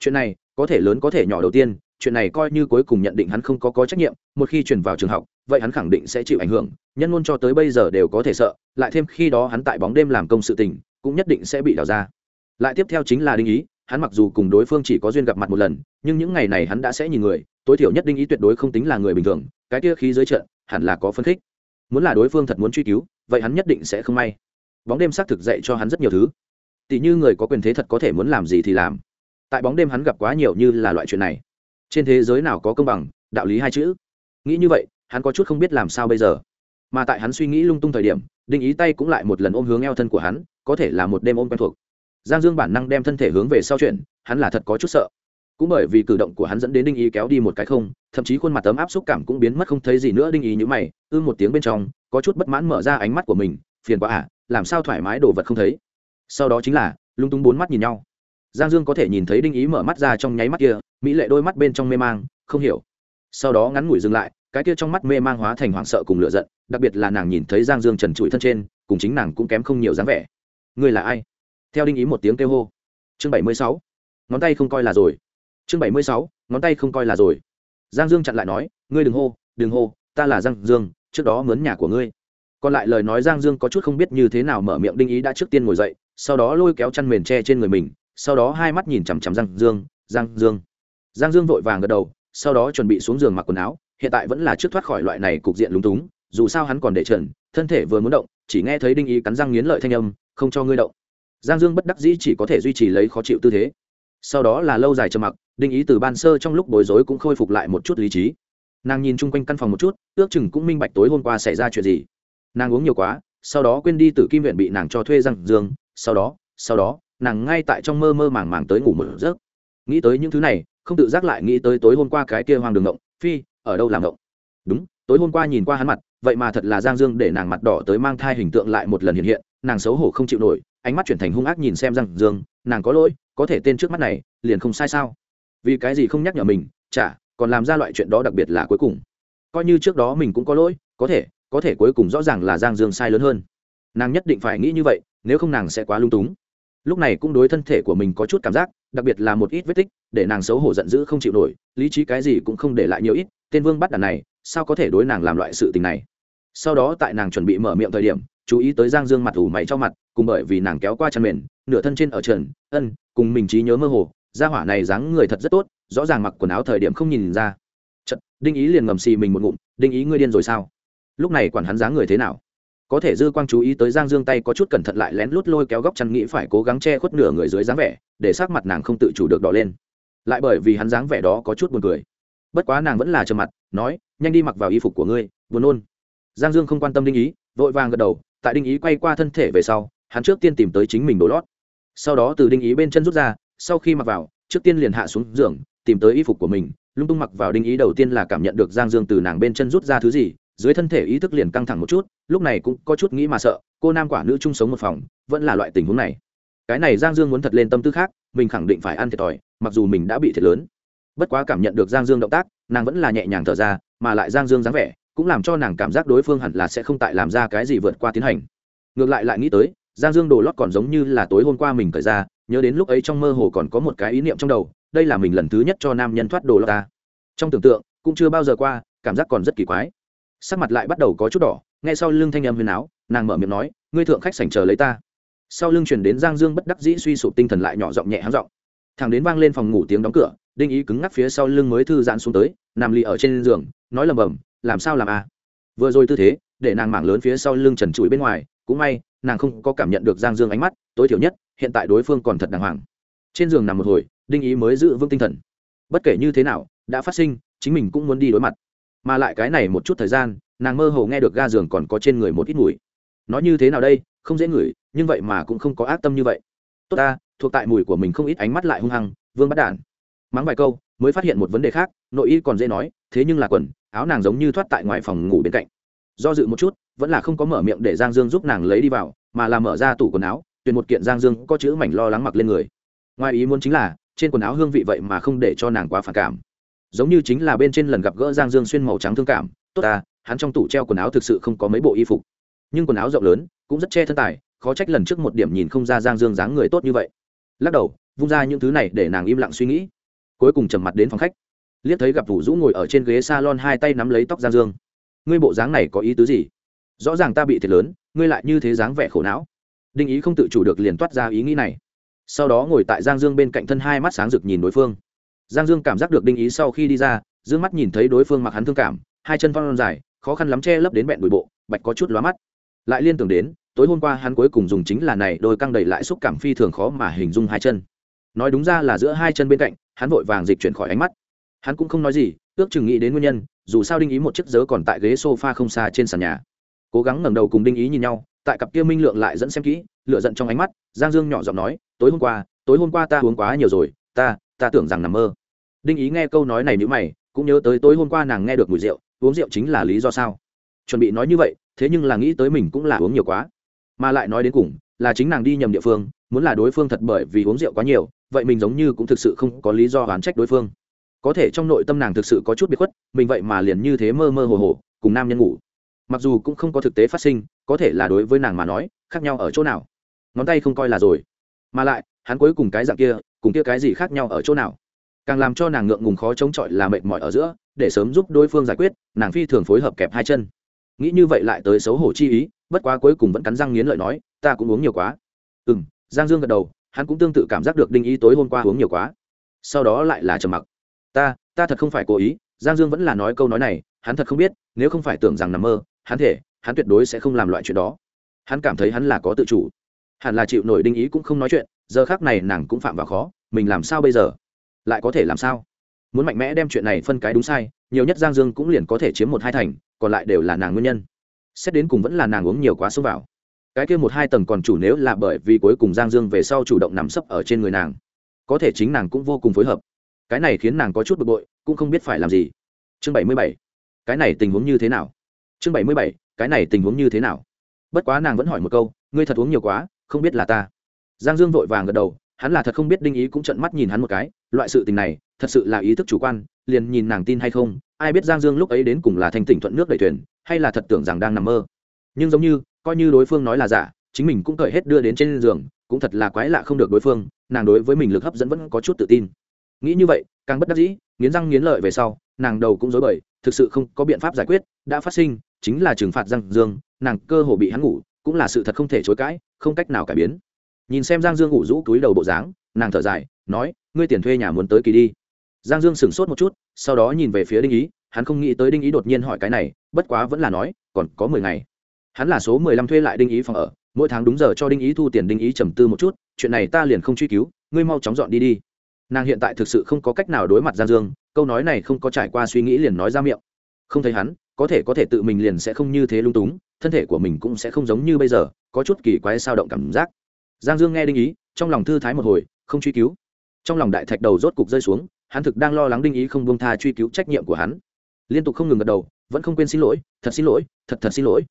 Chuyện này, có thể lớn có thể nhỏ đầu tiên chuyện này coi như cuối cùng nhận định hắn không có có trách nhiệm, một khi chuyển vào trường học, vậy hắn khẳng định sẽ chịu ảnh hưởng, nhân ngôn cho tới bây giờ đều có thể sợ, lại thêm khi đó hắn tại bóng đêm làm công sự tình, cũng nhất định sẽ bị đào ra. Lại tiếp theo chính là đinh ý, hắn mặc dù cùng đối phương chỉ có duyên gặp mặt một lần, nhưng những ngày này hắn đã sẽ nhìn người, tối thiểu nhất đinh ý tuyệt đối không tính là người bình thường, cái kia khí dưới trận, hẳn là có phân khích. Muốn là đối phương thật muốn truy cứu, vậy hắn nhất định sẽ không may. Bóng đêm xác thực dạy cho hắn rất nhiều thứ. Tỷ như người có quyền thế thật có thể muốn làm gì thì làm. Tại bóng đêm hắn gặp quá nhiều như là loại chuyện này trên thế giới nào có công bằng, đạo lý hai chữ. Nghĩ như vậy, hắn có chút không biết làm sao bây giờ. Mà tại hắn suy nghĩ lung tung thời điểm, đinh ý tay cũng lại một lần ôm hướng eo thân của hắn, có thể là một đêm ôm quen thuộc. Giang dương bản năng đem thân thể hướng về sau chuyện hắn là thật có chút sợ. Cũng bởi vì cử động của hắn dẫn đến đinh ý kéo đi một cái không, thậm chí khuôn mặt tấm áp xúc cảm cũng biến mất không thấy gì nữa, đinh ý như mày ư một tiếng bên trong, có chút bất mãn mở ra ánh mắt của mình, phiền quá à làm sao thoải mái đồ vật không thấy. Sau đó chính là, lung tung bốn mắt nhìn nhau giang dương có thể nhìn thấy đinh ý mở mắt ra trong nháy mắt kia, mỹ lệ đôi mắt bên trong mê mang, không hiểu. Sau đó ngắn ngủi dừng lại, cái kia trong mắt mê mang hóa thành hoảng sợ cùng lựa giận, đặc biệt là nàng nhìn thấy giang dương trần trụi thân trên, cùng chính nàng cũng kém không nhiều dáng vẻ. Ngươi là ai? Theo đinh ý một tiếng kêu hô. Chương bảy mươi sáu. Ngón tay không coi là rồi. Chương bảy mươi sáu, ngón tay không coi là rồi. Giang dương chặn lại nói, ngươi đừng hô đừng hô, ta là giang dương, trước đó mướn nhà của ngươi. Còn lại lời nói giang dương có chút không biết như thế nào mở miệng, đinh ý đã trước tiên ngồi dậy, sau đó lôi kéo chăn mền tre trên người mình sau đó hai mắt nhìn chằm chằm giang dương giang dương. Giang dương vội vàng gật đầu, sau đó chuẩn bị xuống giường mặc quần áo, hiện tại vẫn là trước thoát khỏi loại này cục diện lúng túng, dù sao hắn còn để trần, thân thể vừa muốn động, chỉ nghe thấy đinh ý cắn răng nghiến lợi thanh âm, không cho ngươi động. Giang dương bất đắc dĩ chỉ có thể duy trì lấy khó chịu tư thế. Sau đó là lâu dài trầm mặc, đinh ý từ ban sơ trong lúc bối rối cũng khôi phục lại một chút lý trí. Nàng nhìn chung quanh căn phòng một chút, ước chừng cũng minh bạch tối hôm qua xảy ra chuyện gì. Nàng uống nhiều quá, sau đó quên đi từ kim viện bị nàng cho thuê răng dương, sau đó sau đó nàng ngay tại trong mơ mơ màng màng tới ngủ một giấc. Nghĩ tới những thứ này, không tự giác lại nghĩ tới tối hôm qua cái kia hoàng đường ngộng, phi, ở đâu làm ngộng? Đúng, tối hôm qua nhìn qua hắn mặt, vậy mà thật là giang dương để nàng mặt đỏ tới mang thai hình tượng lại một lần hiện hiện, nàng xấu hổ không chịu nổi, ánh mắt chuyển thành hung ác nhìn xem giang dương, nàng có lỗi, có thể tên trước mắt này, liền không sai sao? Vì cái gì không nhắc nhở mình, chả, còn làm ra loại chuyện đó đặc biệt là cuối cùng. Coi như trước đó mình cũng có lỗi, có thể có thể cuối cùng rõ ràng là giang dương sai lớn hơn. Nàng nhất định phải nghĩ như vậy, nếu không nàng sẽ quá lung túng lúc này cũng đối thân thể của mình có chút cảm giác đặc biệt là một ít vết tích để nàng xấu hổ giận dữ không chịu nổi lý trí cái gì cũng không để lại nhiều ít tên vương bắt đàn này sao có thể đối nàng làm loại sự tình này? Sau đó tại nàng chuẩn bị mở miệng thời điểm chú ý tới giang dương mặt ủ mày cho mặt cùng bởi vì nàng kéo qua chân mền nửa thân trên ở trần ân cùng mình trí nhớ mơ hồ gia hỏa này dáng người thật rất tốt rõ ràng mặc quần áo thời điểm không nhìn ra. Chật, đinh ý liền ngầm xì mình một ngụm đinh ý ngươi điên rồi sao? Lúc này quản hắn dáng người thế nào? Có thể dư quang chú ý tới giang dương tay có chút cẩn thận lại lén lút lôi kéo góc chăn nghĩ phải cố gắng che khuất nửa người dưới dáng vẻ, để sắc mặt nàng không tự chủ được đỏ lên. Lại bởi vì hắn dáng vẻ đó có chút buồn cười. Bất quá nàng vẫn là trầm mặt, nói, nhanh đi mặc vào y phục của ngươi, buồn nôn. Giang dương không quan tâm đinh ý, vội vàng gật đầu, tại đinh ý quay qua thân thể về sau, hắn trước tiên tìm tới chính mình đồ lót. Sau đó từ đinh ý bên chân rút ra, sau khi mặc vào, trước tiên liền hạ xuống giường, tìm tới y phục của mình, lung tung mặc vào đinh ý đầu tiên là cảm nhận được giang dương từ nàng bên chân rút ra thứ gì dưới thân thể ý thức liền căng thẳng một chút, lúc này cũng có chút nghĩ mà sợ, cô nam quả nữ chung sống một phòng, vẫn là loại tình huống này. Cái này giang dương muốn thật lên tâm tư khác, mình khẳng định phải ăn thiệt thòi, mặc dù mình đã bị thiệt lớn. Bất quá cảm nhận được giang dương động tác, nàng vẫn là nhẹ nhàng thở ra, mà lại giang dương dáng vẻ, cũng làm cho nàng cảm giác đối phương hẳn là sẽ không tại làm ra cái gì vượt qua tiến hành. Ngược lại lại nghĩ tới, giang dương đồ lót còn giống như là tối hôm qua mình thời ra, nhớ đến lúc ấy trong mơ hồ còn có một cái ý niệm trong đầu, đây là mình lần thứ nhất cho nam nhân thoát đồ lót ta. Trong tưởng tượng, cũng chưa bao giờ qua, cảm giác còn rất kỳ quái sắc mặt lại bắt đầu có chút đỏ ngay sau lưng thanh âm huyền áo, nàng mở miệng nói, ngươi thượng khách sảnh chờ lấy ta. Sau lưng chuyển đến giang dương bất đắc dĩ suy sụp tinh thần lại nhỏ giọng nhẹ háng giọng. Thằng đến vang lên phòng ngủ tiếng đóng cửa, đinh ý cứng ngắc phía sau lưng mới thư giãn xuống tới, nằm lì ở trên giường, nói lầm bầm, làm sao làm à? Vừa rồi tư thế, để nàng mảng lớn phía sau lưng trần trụi bên ngoài, cũng may, nàng không có cảm nhận được giang dương ánh mắt, tối thiểu nhất, hiện tại đối phương còn thật đàng hoàng. Trên giường nằm một hồi, đinh ý mới giữ vững tinh thần. Bất kể như thế nào, đã phát sinh, chính mình cũng muốn đi đối mặt mà lại cái này một chút thời gian, nàng mơ hồ nghe được ga giường còn có trên người một ít mùi. Nói như thế nào đây? Không dễ ngửi, nhưng vậy mà cũng không có ác tâm như vậy. Tốt ta, thuộc tại mùi của mình không ít ánh mắt lại hung hăng, vương bắt đản mắng vài câu, mới phát hiện một vấn đề khác, nội y còn dễ nói, thế nhưng là quần, áo nàng giống như thoát tại ngoài phòng ngủ bên cạnh. Do dự một chút, vẫn là không có mở miệng để giang dương giúp nàng lấy đi vào, mà là mở ra tủ quần áo, tuyển một kiện giang dương có chữ mảnh lo lắng mặc lên người. Ngoài ý muốn chính là, trên quần áo hương vị vậy mà không để cho nàng quá phản cảm giống như chính là bên trên lần gặp gỡ giang dương xuyên màu trắng thương cảm, tốt ta, hắn trong tủ treo quần áo thực sự không có mấy bộ y phục. Nhưng quần áo rộng lớn, cũng rất che thân tài, khó trách lần trước một điểm nhìn không ra giang dương dáng người tốt như vậy. Lắc đầu, vung ra những thứ này để nàng im lặng suy nghĩ. Cuối cùng trầm mặt đến phòng khách. Liếc thấy gặp vũ dũ ngồi ở trên ghế s a lon hai tay nắm lấy tóc giang dương. Ngươi bộ dáng này có ý tứ gì? Rõ ràng ta bị thiệt lớn, ngươi lại như thế dáng vẻ khổ não. Đinh ý không tự chủ được liền toát ra ý nghĩ này. Sau đó ngồi tại giang dương bên cạnh thân hai mắt sáng rực nhìn đối phương giang dương cảm giác được đinh ý sau khi đi ra d ư ơ n g mắt nhìn thấy đối phương mặc hắn thương cảm, hai chân phong dài, khó khăn lắm che lấp đến bẹn bụi bộ, bạch có chút lóa mắt. Lại liên tưởng đến, tối hôm qua hắn cuối cùng dùng chính là này đôi căng đầy lại xúc cảm phi thường khó mà hình dung hai chân. Nói đúng ra là giữa hai chân bên cạnh, hắn vội vàng dịch chuyển khỏi ánh mắt. Hắn cũng không nói gì, ước chừng nghĩ đến nguyên nhân, dù sao đinh ý một chiếc dớ còn tại ghế s o f a không xa trên sàn nhà. Cố gắng ngẩng đầu cùng đinh ý nhìn nhau, tại cặp kia minh lượng lại dẫn xem kỹ lựa giận trong ánh mắt, giang dương nhỏ giọng nói, tối hôm qua, tối hôm qua ta uống quá nhiều rồi, ta ta tưởng rằng nằm mơ đinh ý nghe câu nói này n mày, cũng nhớ tới tối hôm qua nàng nghe được mùi rượu, uống rượu chính là lý do sao? Chuẩn bị nói như vậy, thế nhưng là nghĩ tới mình cũng là uống nhiều quá. Mà lại nói đến cùng, là chính nàng đi nhầm địa phương, muốn là đối phương thật bởi vì uống rượu quá nhiều, vậy mình giống như cũng thực sự không có lý do oán trách đối phương. Có thể trong nội tâm nàng thực sự có chút biệt khuất, mình vậy mà liền như thế mơ mơ hồ hồ, cùng nam nhân ngủ. Mặc dù cũng không có thực tế phát sinh, có thể là đối với nàng mà nói, khác nhau ở chỗ nào? Ngón tay không coi là rồi. Mà lại, hắn cuối cùng cái dạng kia, cùng kia cái gì khác nhau ở chỗ nào? Càng làm cho nàng ngượng ngùng khó chống chọi là mệt mỏi ở giữa, để sớm giúp đối phương giải quyết, nàng phi thường phối hợp kẹp hai chân. Nghĩ như vậy lại tới xấu hổ chi ý, bất quá cuối cùng vẫn cắn răng nghiến lợi nói, ta cũng uống nhiều quá. Ừ m giang dương gật đầu, hắn cũng tương tự cảm giác được đinh ý tối hôm qua uống nhiều quá. Sau đó lại là trầm mặc. Ta ta thật không phải cố ý, giang dương vẫn là nói câu nói này, hắn thật không biết, nếu không phải tưởng rằng nằm mơ, hắn thể, hắn tuyệt đối sẽ không làm loại chuyện đó. Hắn cảm thấy hắn là có tự chủ. Hẳn là chịu nổi đinh ý cũng không nói chuyện, giờ khác này nàng cũng phạm vào khó, mình làm sao bây giờ? Lại có thể làm sao? Muốn mạnh mẽ đem chuyện này phân cái đúng sai, nhiều nhất giang dương cũng liền có thể chiếm một hai thành, còn lại đều là nàng nguyên nhân. Xét đến cùng vẫn là nàng uống nhiều quá xông vào. Cái kia một hai tầng còn chủ nếu là bởi vì cuối cùng giang dương về sau chủ động nằm sấp ở trên người nàng, có thể chính nàng cũng vô cùng phối hợp. Cái này khiến nàng có chút bực bội, cũng không biết phải làm gì. Chương bảy mươi bảy. Cái này tình huống như thế nào? Chương bảy mươi bảy. Cái này tình huống như thế nào? Bất quá nàng vẫn hỏi một câu, ngươi thật uống nhiều quá, không biết là ta. Giang dương vội vàng gật đầu hắn là thật không biết đinh ý cũng trận mắt nhìn hắn một cái, loại sự tình này, thật sự là ý thức chủ quan, liền nhìn nàng tin hay không, ai biết giang dương lúc ấy đến cùng là thành tỉnh thuận nước đầy thuyền, hay là thật tưởng rằng đang nằm mơ. Nhưng giống như, coi như đối phương nói là giả, chính mình cũng cởi hết đưa đến trên giường, cũng thật là quái lạ không được đối phương, nàng đối với mình lực hấp dẫn vẫn có chút tự tin. Nghĩ như vậy, càng bất đắc dĩ, nghiến răng nghiến lợi về sau, nàng đầu cũng dối bời, thực sự không có biện pháp giải quyết, đã phát sinh, chính là trừng phạt giang dương, nàng cơ hồ bị hắn ngủ, cũng là sự thật không thể chối cãi, không cách nào cải biến nhìn xem giang dương ủ rũ túi đầu bộ dáng, nàng thở dài, nói, ngươi tiền thuê nhà muốn tới kỳ đi. Giang dương sửng sốt một chút, sau đó nhìn về phía đinh ý, hắn không nghĩ tới đinh ý đột nhiên hỏi cái này, bất quá vẫn là nói, còn có mười ngày. Hắn là số mười lăm thuê lại đinh ý phòng ở, mỗi tháng đúng giờ cho đinh ý thu tiền đinh ý trầm tư một chút, chuyện này ta liền không truy cứu, ngươi mau chóng dọn đi đi. Nàng hiện tại thực sự không có cách nào đối mặt giang dương, câu nói này không có trải qua suy nghĩ liền nói ra miệng. Không thấy hắn, có thể có thể tự mình liền sẽ không như thế lung túng, thân thể của mình cũng sẽ không giống như bây giờ, có chút kỳ quái sao động cảm giác giang dương nghe đinh ý, trong lòng thư thái một hồi, không truy cứu. Trong lòng đại thạch đầu rốt cục rơi xuống, hắn thực đang lo lắng đinh ý không buông tha truy cứu trách nhiệm của hắn. Liên tục không ngừng gật đầu, vẫn không quên xin lỗi, thật xin lỗi, thật thật xin lỗi.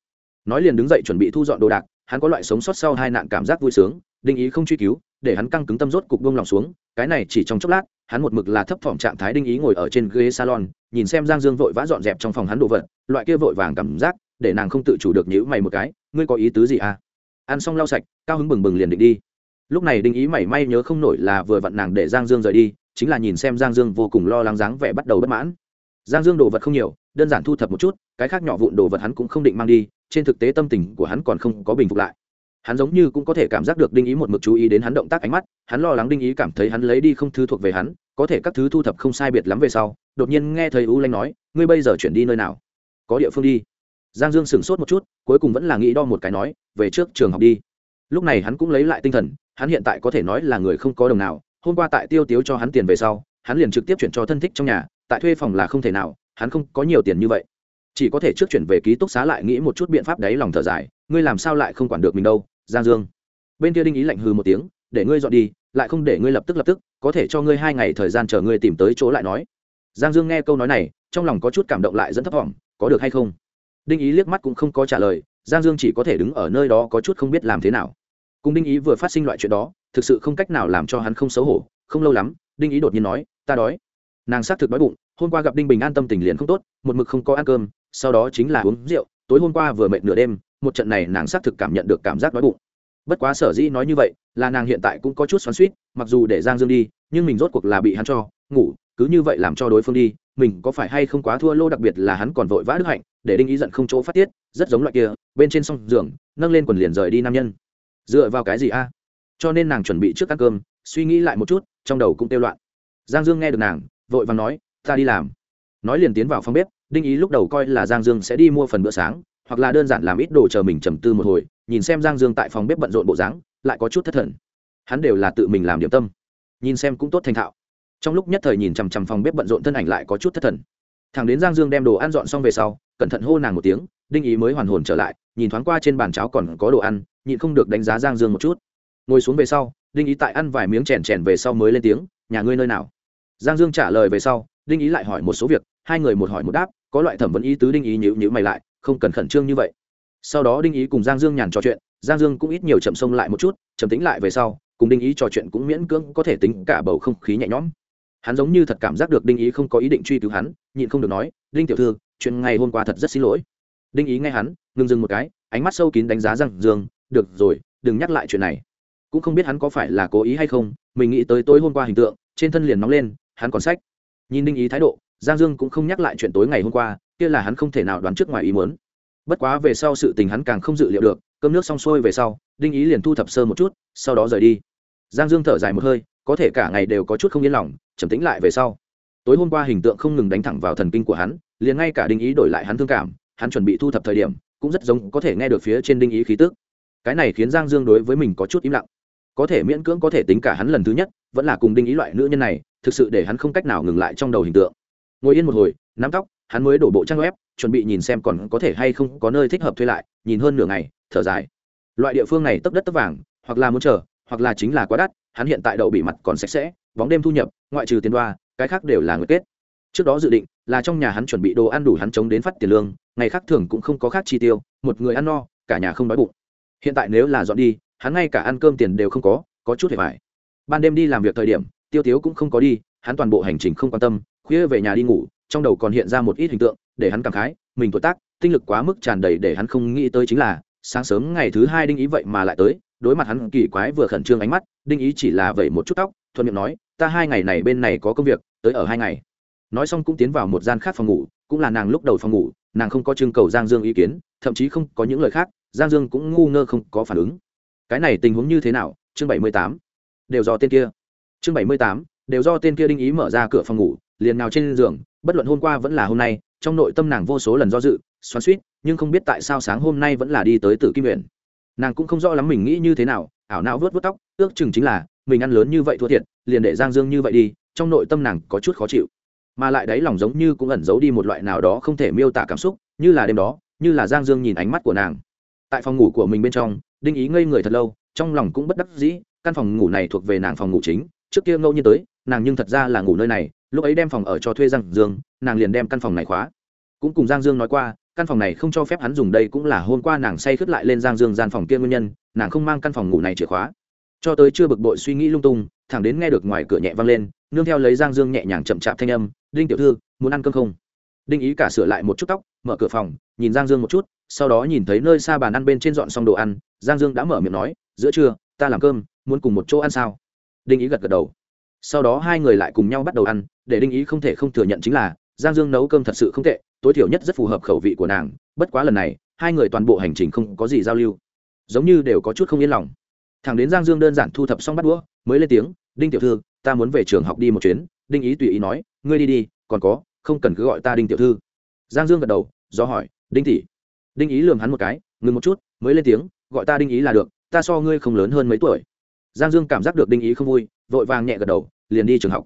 Nói liền đứng dậy chuẩn bị thu dọn đồ đạc, hắn có loại sống sót sau hai nạn cảm giác vui sướng, đinh ý không truy cứu, để hắn căng cứng tâm rốt cục buông lòng xuống, cái này chỉ trong chốc lát, hắn một mực là thấp thỏm trạng thái đinh ý ngồi ở trên ghế salon, nhìn xem giang dương vội vã dọn dẹp trong phòng hắn đồ vật, loại kia vội vàng cảm giác, để nàng không tự chủ được nhữ mày một cái, ngươi có ý tứ gì à? Ăn xong lau sạch, cao hứng bừng bừng liền định đi. Lúc này đinh ý mảy may nhớ không nổi là vừa vặn nàng để giang dương rời đi, chính là nhìn xem giang dương vô cùng lo lắng dáng vẻ bắt đầu bất mãn. Giang dương đồ vật không nhiều, đơn giản thu thập một chút, cái khác nhỏ vụn đồ vật hắn cũng không định mang đi, trên thực tế tâm tình của hắn còn không có bình phục lại. Hắn giống như cũng có thể cảm giác được đinh ý một mực chú ý đến hắn động tác ánh mắt, hắn lo lắng đinh ý cảm thấy hắn lấy đi không thứ thuộc về hắn, có thể các thứ thu thập không sai biệt lắm về sau, đột nhiên nghe thầy u lanh nói, ngươi bây giờ chuyển đi nơi nào? Có địa phương đi giang dương sửng sốt một chút, cuối cùng vẫn là nghĩ đo một cái nói, về trước trường học đi. Lúc này hắn cũng lấy lại tinh thần, hắn hiện tại có thể nói là người không có đồng nào, hôm qua tại tiêu tiếu cho hắn tiền về sau, hắn liền trực tiếp chuyển cho thân thích trong nhà, tại thuê phòng là không thể nào, hắn không có nhiều tiền như vậy. Chỉ có thể trước chuyển về ký túc xá lại nghĩ một chút biện pháp đấy lòng thở dài, ngươi làm sao lại không quản được mình đâu, giang dương? Bên kia đinh ý lạnh hừ một tiếng, để ngươi dọn đi, lại không để ngươi lập tức lập tức, có thể cho ngươi hai ngày thời gian chờ ngươi tìm tới chỗ lại nói. Giang dương nghe câu nói này, trong lòng có chút cảm động lại dẫn thấp thỏm có được hay không? Đinh ý liếc mắt cũng không có trả lời, giang dương chỉ có thể đứng ở nơi đó có chút không biết làm thế nào. Cùng đinh ý vừa phát sinh loại chuyện đó, thực sự không cách nào làm cho hắn không xấu hổ, không lâu lắm, đinh ý đột nhiên nói, ta đói. Nàng xác thực đói bụng, hôm qua gặp đinh bình an tâm tình liền không tốt, một mực không có ăn cơm, sau đó chính là uống rượu, tối hôm qua vừa mệt nửa đêm, một trận này nàng xác thực cảm nhận được cảm giác đói bụng. Bất quá sở dĩ nói như vậy, là nàng hiện tại cũng có chút xoắn suýt mặc dù để giang dương đi, nhưng mình rốt cuộc là bị hắn cho, ngủ, cứ như vậy làm cho đối phương đi mình có phải hay không quá thua lô đặc biệt là hắn còn vội vã đức hạnh, để đinh ý giận không chỗ phát tiết, rất giống loại kia, bên trên song giường, nâng lên quần liền rời đi nam nhân. Dựa vào cái gì a? Cho nên nàng chuẩn bị trước ăn cơm, suy nghĩ lại một chút, trong đầu cũng tiêu loạn. Giang dương nghe được nàng, vội vàng nói, ta đi làm. Nói liền tiến vào phòng bếp, đinh ý lúc đầu coi là giang dương sẽ đi mua phần bữa sáng, hoặc là đơn giản làm ít đồ chờ mình trầm tư một hồi, nhìn xem giang dương tại phòng bếp bận rộn bộ dáng, lại có chút thất thần. Hắn đều là tự mình làm điểm tâm. Nhìn xem cũng tốt thành thạo trong lúc nhất thời nhìn chằm chằm phòng bếp bận rộn thân ảnh lại có chút thất thần. Thằng đến giang dương đem đồ ăn dọn xong về sau, cẩn thận hô nàng một tiếng, đinh ý mới hoàn hồn trở lại, nhìn thoáng qua trên bàn cháo còn có đồ ăn, nhịn không được đánh giá giang dương một chút. Ngồi xuống về sau, đinh ý tại ăn vài miếng chèn chèn về sau mới lên tiếng, nhà ngươi nơi nào? Giang dương trả lời về sau, đinh ý lại hỏi một số việc, hai người một hỏi một đáp, có loại thẩm vấn ý tứ đinh ý nhữ nhữ mày lại, không cần khẩn trương như vậy. Sau đó đinh ý cùng giang dương nhàn trò chuyện, giang dương cũng ít nhiều chậm sông lại một chút chậm tính lại về sau, cùng đinh ý trò chuyện cũng miễn cưỡng có thể tính cả bầu không khí nhẹ nhõm hắn giống như thật cảm giác được đinh ý không có ý định truy cứu hắn nhịn không được nói đinh tiểu thư chuyện ngày hôm qua thật rất xin lỗi. Đinh ý nghe hắn ngừng dừng một cái ánh mắt sâu kín đánh giá rằng, dương được rồi đừng nhắc lại chuyện này. Cũng không biết hắn có phải là cố ý hay không mình nghĩ tới tối hôm qua hình tượng trên thân liền nóng lên hắn còn sách. Nhìn đinh ý thái độ giang dương cũng không nhắc lại chuyện tối ngày hôm qua kia là hắn không thể nào đoán trước ngoài ý muốn. Bất quá về sau sự tình hắn càng không dự liệu được cơm nước xong xuôi về sau đinh ý liền thu thập sơ một chút sau đó rời đi. Giang dương thở dài một hơi có thể cả ngày đều có chút không yên lòng, trầm tĩnh lại về sau. Tối hôm qua hình tượng không ngừng đánh thẳng vào thần kinh của hắn, liền ngay cả đinh ý đổi lại hắn thương cảm, hắn chuẩn bị thu thập thời điểm, cũng rất giống có thể nghe được phía trên đinh ý khí tức. Cái này khiến giang dương đối với mình có chút im lặng. Có thể miễn cưỡng có thể tính cả hắn lần thứ nhất, vẫn là cùng đinh ý loại nữ nhân này, thực sự để hắn không cách nào ngừng lại trong đầu hình tượng. Ngồi yên một hồi, nắm tóc, hắn mới đổ bộ trang web, chuẩn bị nhìn xem còn có thể hay không có nơi thích hợp thuê lại, nhìn hơn nửa ngày, thở dài. Loại địa phương này tấp đất tấp vàng, hoặc là muốn chờ, hoặc là chính là quá đắt hắn hiện tại đậu bị mặt còn sạch sẽ, bóng đêm thu nhập, ngoại trừ tiền đoa, cái khác đều là người kết. Trước đó dự định là trong nhà hắn chuẩn bị đồ ăn đủ hắn chống đến phát tiền lương, ngày khác thường cũng không có khác chi tiêu, một người ăn no, cả nhà không đói bụng. Hiện tại nếu là dọn đi, hắn ngay cả ăn cơm tiền đều không có có chút hề vải ban đêm đi làm việc thời điểm, tiêu tiếu cũng không có đi, hắn toàn bộ hành trình không quan tâm, khuya về nhà đi ngủ, trong đầu còn hiện ra một ít hình tượng, để hắn cảm khái, mình tuổi tác, tinh lực quá mức tràn đầy để hắn không nghĩ tới chính là, sáng sớm ngày thứ hai đinh ý vậy mà lại tới đối mặt hắn kỳ quái vừa khẩn trương ánh mắt, đinh ý chỉ là vậy một chút tóc, thuận miệng nói, ta hai ngày này bên này có công việc, tới ở hai ngày. Nói xong cũng tiến vào một gian khác phòng ngủ, cũng là nàng lúc đầu phòng ngủ, nàng không có trưng cầu giang dương ý kiến, thậm chí không có những lời khác, giang dương cũng ngu ngơ không có phản ứng. Cái này tình huống như thế nào? Chương bảy mươi tám. Đều do tên kia. Chương bảy mươi tám. Đều do tên kia đinh ý mở ra cửa phòng ngủ, liền nào trên giường, bất luận hôm qua vẫn là hôm nay, trong nội tâm nàng vô số lần do dự, xoắn suýt nhưng không biết tại sao sáng hôm nay vẫn là đi tới tử kim nguyện nàng cũng không rõ lắm mình nghĩ như thế nào, ảo não vớt vớt tóc, ước chừng chính là, mình ăn lớn như vậy thua thiệt, liền để giang dương như vậy đi, trong nội tâm nàng có chút khó chịu. Mà lại đáy lòng giống như cũng ẩn giấu đi một loại nào đó không thể miêu tả cảm xúc, như là đêm đó, như là giang dương nhìn ánh mắt của nàng. Tại phòng ngủ của mình bên trong, đinh ý ngây người thật lâu, trong lòng cũng bất đắc dĩ, căn phòng ngủ này thuộc về nàng phòng ngủ chính, trước kia ngẫu nhiên tới, nàng nhưng thật ra là ngủ nơi này, lúc ấy đem phòng ở cho thuê giang dương, nàng liền đem căn phòng này khóa. Cũng cùng giang dương nói qua căn phòng này không cho phép hắn dùng đây cũng là hôm qua nàng say khướt lại lên giang dương gian phòng kia nguyên nhân, nàng không mang căn phòng ngủ này chìa khóa. Cho tới chưa bực bội suy nghĩ lung tung, thẳng đến nghe được ngoài cửa nhẹ vang lên, nương theo lấy giang dương nhẹ nhàng chậm chạp thanh âm, đinh tiểu thư, muốn ăn cơm không? Đinh ý cả sửa lại một chút tóc, mở cửa phòng, nhìn giang dương một chút, sau đó nhìn thấy nơi xa bàn ăn bên trên dọn xong đồ ăn, giang dương đã mở miệng nói, giữa trưa, ta làm cơm, muốn cùng một chỗ ăn sao? Đinh ý gật gật đầu. Sau đó hai người lại cùng nhau bắt đầu ăn, để đinh ý không thể không thừa nhận chính là, giang dương nấu cơm thật sự không tệ tối thiểu nhất rất phù hợp khẩu vị của nàng, bất quá lần này, hai người toàn bộ hành trình không có gì giao lưu. Giống như đều có chút không yên lòng. Thằng đến giang dương đơn giản thu thập xong bắt đũa, mới lên tiếng, đinh tiểu thư, ta muốn về trường học đi một chuyến. Đinh ý tùy ý nói, ngươi đi đi, còn có, không cần cứ gọi ta đinh tiểu thư. Giang dương gật đầu, do hỏi, đinh tỷ. Đinh ý lường hắn một cái, ngừng một chút, mới lên tiếng, gọi ta đinh ý là được, ta so ngươi không lớn hơn mấy tuổi. Giang dương cảm giác được đinh ý không vui, vội vàng nhẹ gật đầu, liền đi trường học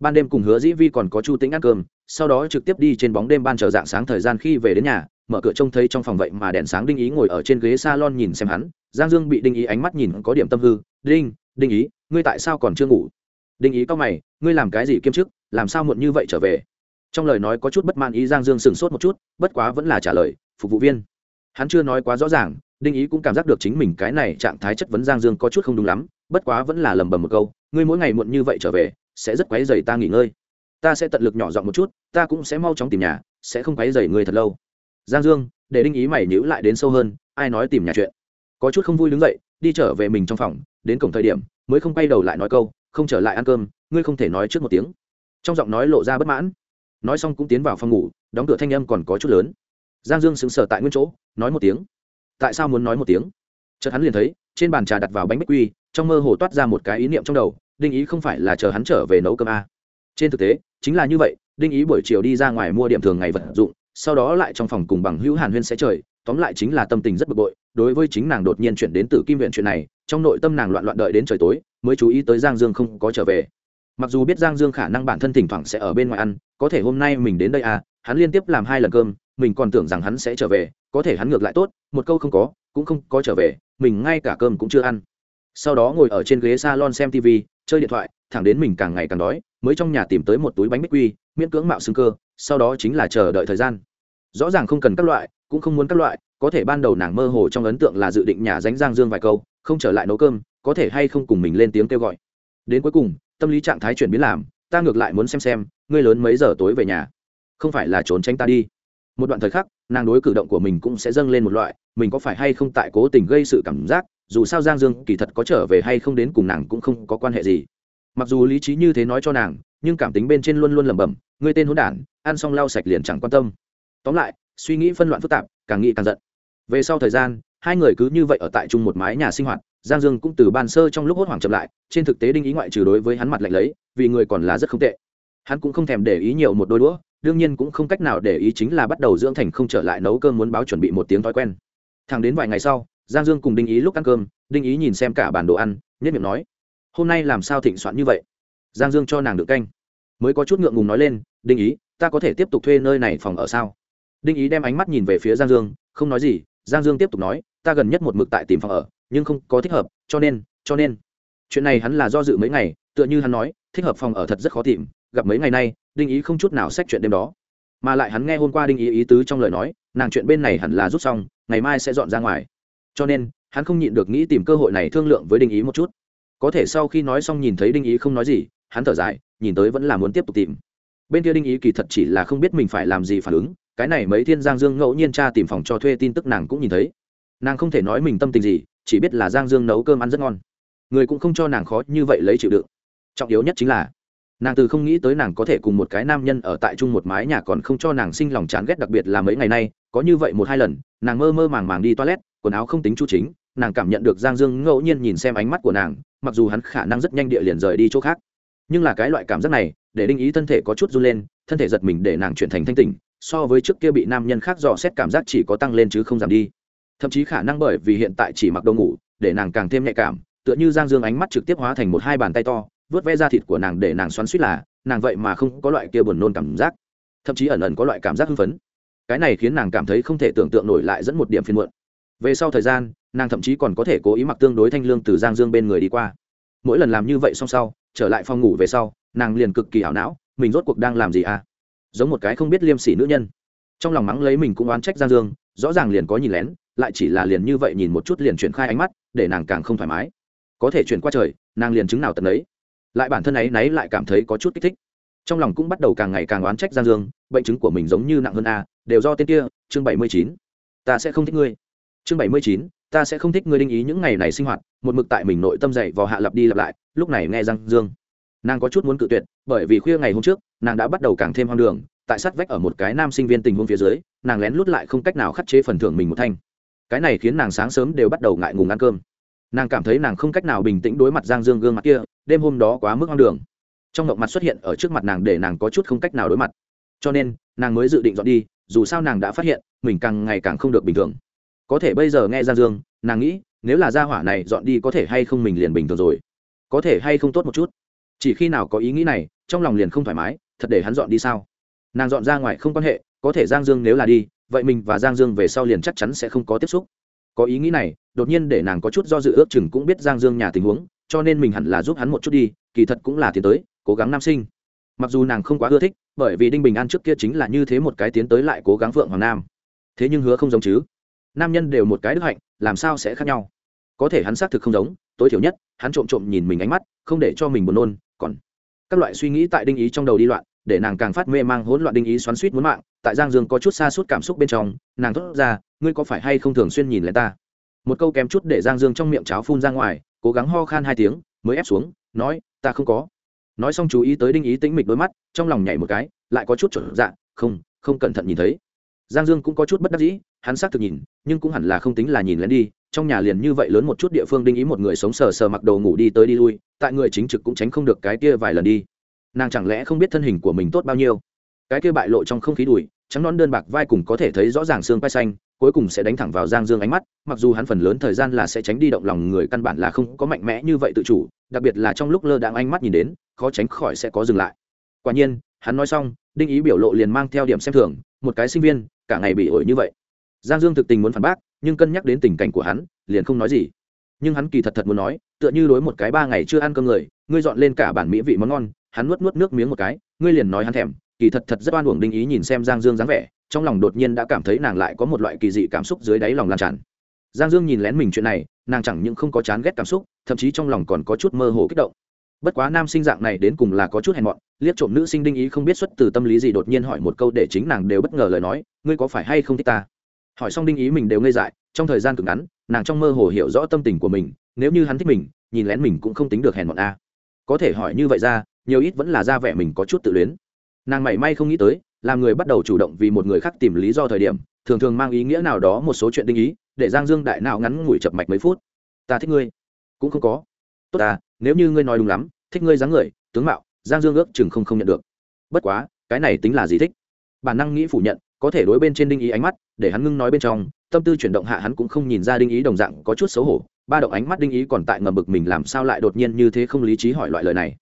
ban đêm cùng hứa dĩ vi còn có chu tĩnh ăn cơm, sau đó trực tiếp đi trên bóng đêm ban chờ dạng sáng thời gian khi về đến nhà, mở cửa trông thấy trong phòng vậy mà đèn sáng đinh ý ngồi ở trên ghế salon nhìn xem hắn, giang dương bị đinh ý ánh mắt nhìn có điểm tâm hư, đinh đinh ý, ngươi tại sao còn chưa ngủ? Đinh ý cao mày, ngươi làm cái gì kiêm chức, làm sao muộn như vậy trở về? Trong lời nói có chút bất mãn ý giang dương sửng sốt một chút, bất quá vẫn là trả lời, phục vụ viên. Hắn chưa nói quá rõ ràng, đinh ý cũng cảm giác được chính mình cái này trạng thái chất vấn giang dương có chút không đúng lắm, bất quá vẫn là lầm bầm một câu, ngươi mỗi ngày muộn như vậy trở về sẽ rất quấy rầy ta nghỉ ngơi. Ta sẽ tận lực nhỏ dọn một chút, ta cũng sẽ mau chóng tìm nhà, sẽ không quấy rầy người thật lâu. Giang dương, để đinh ý mày nhữ lại đến sâu hơn, ai nói tìm nhà chuyện? Có chút không vui đứng dậy, đi trở về mình trong phòng, đến cổng thời điểm, mới không quay đầu lại nói câu, không trở lại ăn cơm, ngươi không thể nói trước một tiếng. Trong giọng nói lộ ra bất mãn. Nói xong cũng tiến vào phòng ngủ, đóng cửa thanh âm còn có chút lớn. Giang dương sững sờ tại nguyên chỗ, nói một tiếng. Tại sao muốn nói một tiếng? Chợt hắn liền thấy, trên bàn trà đặt vào bánh bích quy, trong mơ hồ toát ra một cái ý niệm trong đầu đinh ý không phải là chờ hắn trở về nấu cơm a trên thực tế, chính là như vậy, đinh ý buổi chiều đi ra ngoài mua điểm thường ngày vật dụng, sau đó lại trong phòng cùng bằng hữu hàn huyên sẽ trời tóm lại chính là tâm tình rất bực bội, đối với chính nàng đột nhiên chuyển đến từ kim viện chuyện này, trong nội tâm nàng loạn loạn đợi đến trời tối, mới chú ý tới giang dương không có trở về. Mặc dù biết giang dương khả năng bản thân thỉnh thoảng sẽ ở bên ngoài ăn, có thể hôm nay mình đến đây à hắn liên tiếp làm hai lần cơm, mình còn tưởng rằng hắn sẽ trở về, có thể hắn ngược lại tốt, một câu không có, cũng không có trở về, mình ngay cả cơm cũng chưa ăn. Sau đó ngồi ở trên ghế salon xem tv chơi điện thoại, thẳng đến mình càng ngày càng đói, mới trong nhà tìm tới một túi bánh bích quy, miễn cưỡng mạo xương cơ, sau đó chính là chờ đợi thời gian. Rõ ràng không cần các loại, cũng không muốn các loại, có thể ban đầu nàng mơ hồ trong ấn tượng là dự định nhà dánh giang dương vài câu, không trở lại nấu cơm, có thể hay không cùng mình lên tiếng kêu gọi. Đến cuối cùng, tâm lý trạng thái chuyển biến làm, ta ngược lại muốn xem xem, ngươi lớn mấy giờ tối về nhà. Không phải là trốn tránh ta đi. Một đoạn thời khắc, nàng đối cử động của mình cũng sẽ dâng lên một loại, mình có phải hay không tại cố tình gây sự cảm giác dù sao giang dương kỳ thật có trở về hay không đến cùng nàng cũng không có quan hệ gì. Mặc dù lý trí như thế nói cho nàng, nhưng cảm tính bên trên luôn luôn lẩm bẩm Người tên hôn đản, ăn xong lau sạch liền chẳng quan tâm. Tóm lại, suy nghĩ phân loạn phức tạp, càng nghĩ càng giận. Về sau thời gian, hai người cứ như vậy ở tại chung một mái nhà sinh hoạt, giang dương cũng từ ban sơ trong lúc hốt hoảng chậm lại, trên thực tế đinh ý ngoại trừ đối với hắn mặt lạnh lấy, vì người còn là rất không tệ. Hắn cũng không thèm để ý nhiều một đôi đũa, đương nhiên cũng không cách nào để ý chính là bắt đầu dưỡng thành không trở lại nấu cơm muốn báo chuẩn bị một tiếng thói quen. Thẳng đến vài ngày sau giang dương cùng đinh ý lúc ăn cơm, đinh ý nhìn xem cả bản đồ ăn nhất miệng nói, hôm nay làm sao thịnh soạn như vậy? Giang dương cho nàng được canh. Mới có chút ngượng ngùng nói lên, đinh ý, ta có thể tiếp tục thuê nơi này phòng ở sao? Đinh ý đem ánh mắt nhìn về phía giang dương, không nói gì, giang dương tiếp tục nói, ta gần nhất một mực tại tìm phòng ở, nhưng không có thích hợp, cho nên cho nên. Chuyện này hắn là do dự mấy ngày, tựa như hắn nói, thích hợp phòng ở thật rất khó tìm, gặp mấy ngày nay, đinh ý không chút nào xét chuyện đêm đó. Mà lại hắn nghe hôm qua đinh ý ý tứ trong lời nói, nàng chuyện bên này hẳn là rút xong, ngày mai sẽ dọn ra ngoài cho nên, hắn không nhịn được nghĩ tìm cơ hội này thương lượng với đinh ý một chút. Có thể sau khi nói xong nhìn thấy đinh ý không nói gì, hắn thở dài, nhìn tới vẫn là muốn tiếp tục tìm. Bên kia đinh ý kỳ thật chỉ là không biết mình phải làm gì phản ứng, cái này mấy thiên giang dương ngẫu nhiên tra tìm phòng cho thuê tin tức nàng cũng nhìn thấy. Nàng không thể nói mình tâm tình gì, chỉ biết là giang dương nấu cơm ăn rất ngon. Người cũng không cho nàng khó như vậy lấy chịu đựng. Trọng yếu nhất chính là, nàng từ không nghĩ tới nàng có thể cùng một cái nam nhân ở tại chung một mái nhà còn không cho nàng sinh lòng chán ghét đặc biệt là mấy ngày nay, có như vậy một hai lần, nàng mơ mơ màng màng đi toilet quần áo không tính chu chính, nàng cảm nhận được giang dương ngẫu nhiên nhìn xem ánh mắt của nàng, mặc dù hắn khả năng rất nhanh địa liền rời đi chỗ khác. Nhưng là cái loại cảm giác này, để đinh ý thân thể có chút run lên, thân thể giật mình để nàng chuyển thành thanh tỉnh, so với trước kia bị nam nhân khác dò xét cảm giác chỉ có tăng lên chứ không giảm đi. Thậm chí khả năng bởi vì hiện tại chỉ mặc đồ ngủ, để nàng càng thêm nhạy cảm, tựa như giang dương ánh mắt trực tiếp hóa thành một hai bàn tay to, vớt ve da thịt của nàng để nàng xoắn suýt là, nàng vậy mà không có loại kia buồn nôn cảm giác. Thậm chí ẩn ẩn có loại cảm giác hưng phấn. Cái này khiến nàng cảm thấy không thể tưởng tượng nổi lại dẫn một điểm phiên muộn về sau thời gian, nàng thậm chí còn có thể cố ý mặc tương đối thanh lương từ giang dương bên người đi qua. Mỗi lần làm như vậy xong sau, trở lại phòng ngủ về sau, nàng liền cực kỳ ảo não, mình rốt cuộc đang làm gì à? Giống một cái không biết liêm sỉ nữ nhân. Trong lòng mắng lấy mình cũng oán trách giang dương, rõ ràng liền có nhìn lén, lại chỉ là liền như vậy nhìn một chút liền chuyển khai ánh mắt, để nàng càng không thoải mái. Có thể chuyển qua trời, nàng liền chứng nào tận ấy. Lại bản thân ấy náy lại cảm thấy có chút kích thích. Trong lòng cũng bắt đầu càng ngày càng oán trách giang dương, bệnh chứng của mình giống như nặng hơn a, đều do tên kia, chương bảy mươi chín. Ta sẽ không thích ngươi chương bảy mươi chín, ta sẽ không thích ngươi đinh ý những ngày này sinh hoạt, một mực tại mình nội tâm dậy vào hạ lặp đi lặp lại, lúc này nghe giang dương. Nàng có chút muốn cự tuyệt, bởi vì khuya ngày hôm trước, nàng đã bắt đầu càng thêm hoang đường, tại sát vách ở một cái nam sinh viên tình huống phía dưới, nàng lén lút lại không cách nào khắt chế phần thưởng mình một thanh. Cái này khiến nàng sáng sớm đều bắt đầu ngại ngùng ăn cơm. Nàng cảm thấy nàng không cách nào bình tĩnh đối mặt giang dương gương mặt kia, đêm hôm đó quá mức hoang đường. Trong động mặt xuất hiện ở trước mặt nàng để nàng có chút không cách nào đối mặt. Cho nên, nàng mới dự định dọn đi, dù sao nàng đã phát hiện, mình càng ngày càng không được bình thường có thể bây giờ nghe giang dương, nàng nghĩ, nếu là gia hỏa này dọn đi có thể hay không mình liền bình thường rồi. Có thể hay không tốt một chút. Chỉ khi nào có ý nghĩ này, trong lòng liền không thoải mái, thật để hắn dọn đi sao? Nàng dọn ra ngoài không quan hệ, có thể giang dương nếu là đi, vậy mình và giang dương về sau liền chắc chắn sẽ không có tiếp xúc. Có ý nghĩ này, đột nhiên để nàng có chút do dự ước chừng cũng biết giang dương nhà tình huống, cho nên mình hẳn là giúp hắn một chút đi, kỳ thật cũng là tiến tới, cố gắng nam sinh. Mặc dù nàng không quá ưa thích, bởi vì đinh bình an trước kia chính là như thế một cái tiến tới lại cố gắng vượng hoàng nam. Thế nhưng hứa không giống chứ nam nhân đều một cái đức hạnh, làm sao sẽ khác nhau? Có thể hắn xác thực không giống, tối thiểu nhất, hắn trộm trộm nhìn mình ánh mắt, không để cho mình buồn nôn, còn các loại suy nghĩ tại đinh ý trong đầu đi loạn, để nàng càng phát mê mang hỗn loạn đinh ý xoắn suýt muốn mạng, tại giang dương có chút xa suốt cảm xúc bên trong, nàng thốt ra, ngươi có phải hay không thường xuyên nhìn lên ta? Một câu kém chút để giang dương trong miệng cháo phun ra ngoài, cố gắng ho khan hai tiếng, mới ép xuống, nói, ta không có. Nói xong chú ý tới đinh ý tĩnh mịch đôi mắt, trong lòng nhảy một cái, lại có chút trở dạ không không cẩn thận nhìn thấy giang dương cũng có chút bất đắc dĩ, hắn xác thực nhìn, nhưng cũng hẳn là không tính là nhìn lén đi, trong nhà liền như vậy lớn một chút địa phương đinh ý một người sống sờ sờ mặc đồ ngủ đi tới đi lui, tại người chính trực cũng tránh không được cái kia vài lần đi. Nàng chẳng lẽ không biết thân hình của mình tốt bao nhiêu? Cái kia bại lộ trong không khí đùi, trắng non đơn bạc vai cùng có thể thấy rõ ràng xương vai xanh, cuối cùng sẽ đánh thẳng vào giang dương ánh mắt, mặc dù hắn phần lớn thời gian là sẽ tránh đi động lòng người căn bản là không có mạnh mẽ như vậy tự chủ, đặc biệt là trong lúc lơ đãng ánh mắt nhìn đến, khó tránh khỏi sẽ có dừng lại. Quả nhiên, hắn nói xong, đinh ý biểu lộ liền mang theo điểm xem thường một cái sinh viên, cả ngày bị ổi như vậy. Giang dương thực tình muốn phản bác, nhưng cân nhắc đến tình cảnh của hắn, liền không nói gì. Nhưng hắn kỳ thật thật muốn nói, tựa như đối một cái ba ngày chưa ăn cơm người, ngươi dọn lên cả bản mỹ vị món ngon, hắn nuốt nuốt nước miếng một cái, ngươi liền nói hắn thèm. Kỳ thật thật rất oan uổng đinh ý nhìn xem giang dương dáng vẻ, trong lòng đột nhiên đã cảm thấy nàng lại có một loại kỳ dị cảm xúc dưới đáy lòng lan tràn. Giang dương nhìn lén mình chuyện này, nàng chẳng những không có chán ghét cảm xúc, thậm chí trong lòng còn có chút mơ hồ kích động. Bất quá nam sinh dạng này đến cùng là có chút hèn mọn liếc trộm nữ sinh đinh ý không biết xuất từ tâm lý gì đột nhiên hỏi một câu để chính nàng đều bất ngờ lời nói, ngươi có phải hay không thích ta? Hỏi xong đinh ý mình đều ngây dại, trong thời gian cực ngắn, nàng trong mơ hồ hiểu rõ tâm tình của mình, nếu như hắn thích mình, nhìn lén mình cũng không tính được hèn mọn a. Có thể hỏi như vậy ra, nhiều ít vẫn là ra vẻ mình có chút tự luyến. Nàng mảy may không nghĩ tới, làm người bắt đầu chủ động vì một người khác tìm lý do thời điểm, thường thường mang ý nghĩa nào đó một số chuyện đinh ý, để giang dương đại nào ngắn ngủi chập mạch mấy phút. Ta thích ngươi. Cũng không có. Tốt ta, nếu như ngươi nói đúng lắm, thích ngươi dáng người, tướng mạo giang dương ước chừng không không nhận được. Bất quá, cái này tính là gì thích? Bản năng nghĩ phủ nhận, có thể đối bên trên đinh ý ánh mắt, để hắn ngưng nói bên trong, tâm tư chuyển động hạ hắn cũng không nhìn ra đinh ý đồng dạng có chút xấu hổ, ba động ánh mắt đinh ý còn tại ngầm bực mình làm sao lại đột nhiên như thế không lý trí hỏi loại lời này.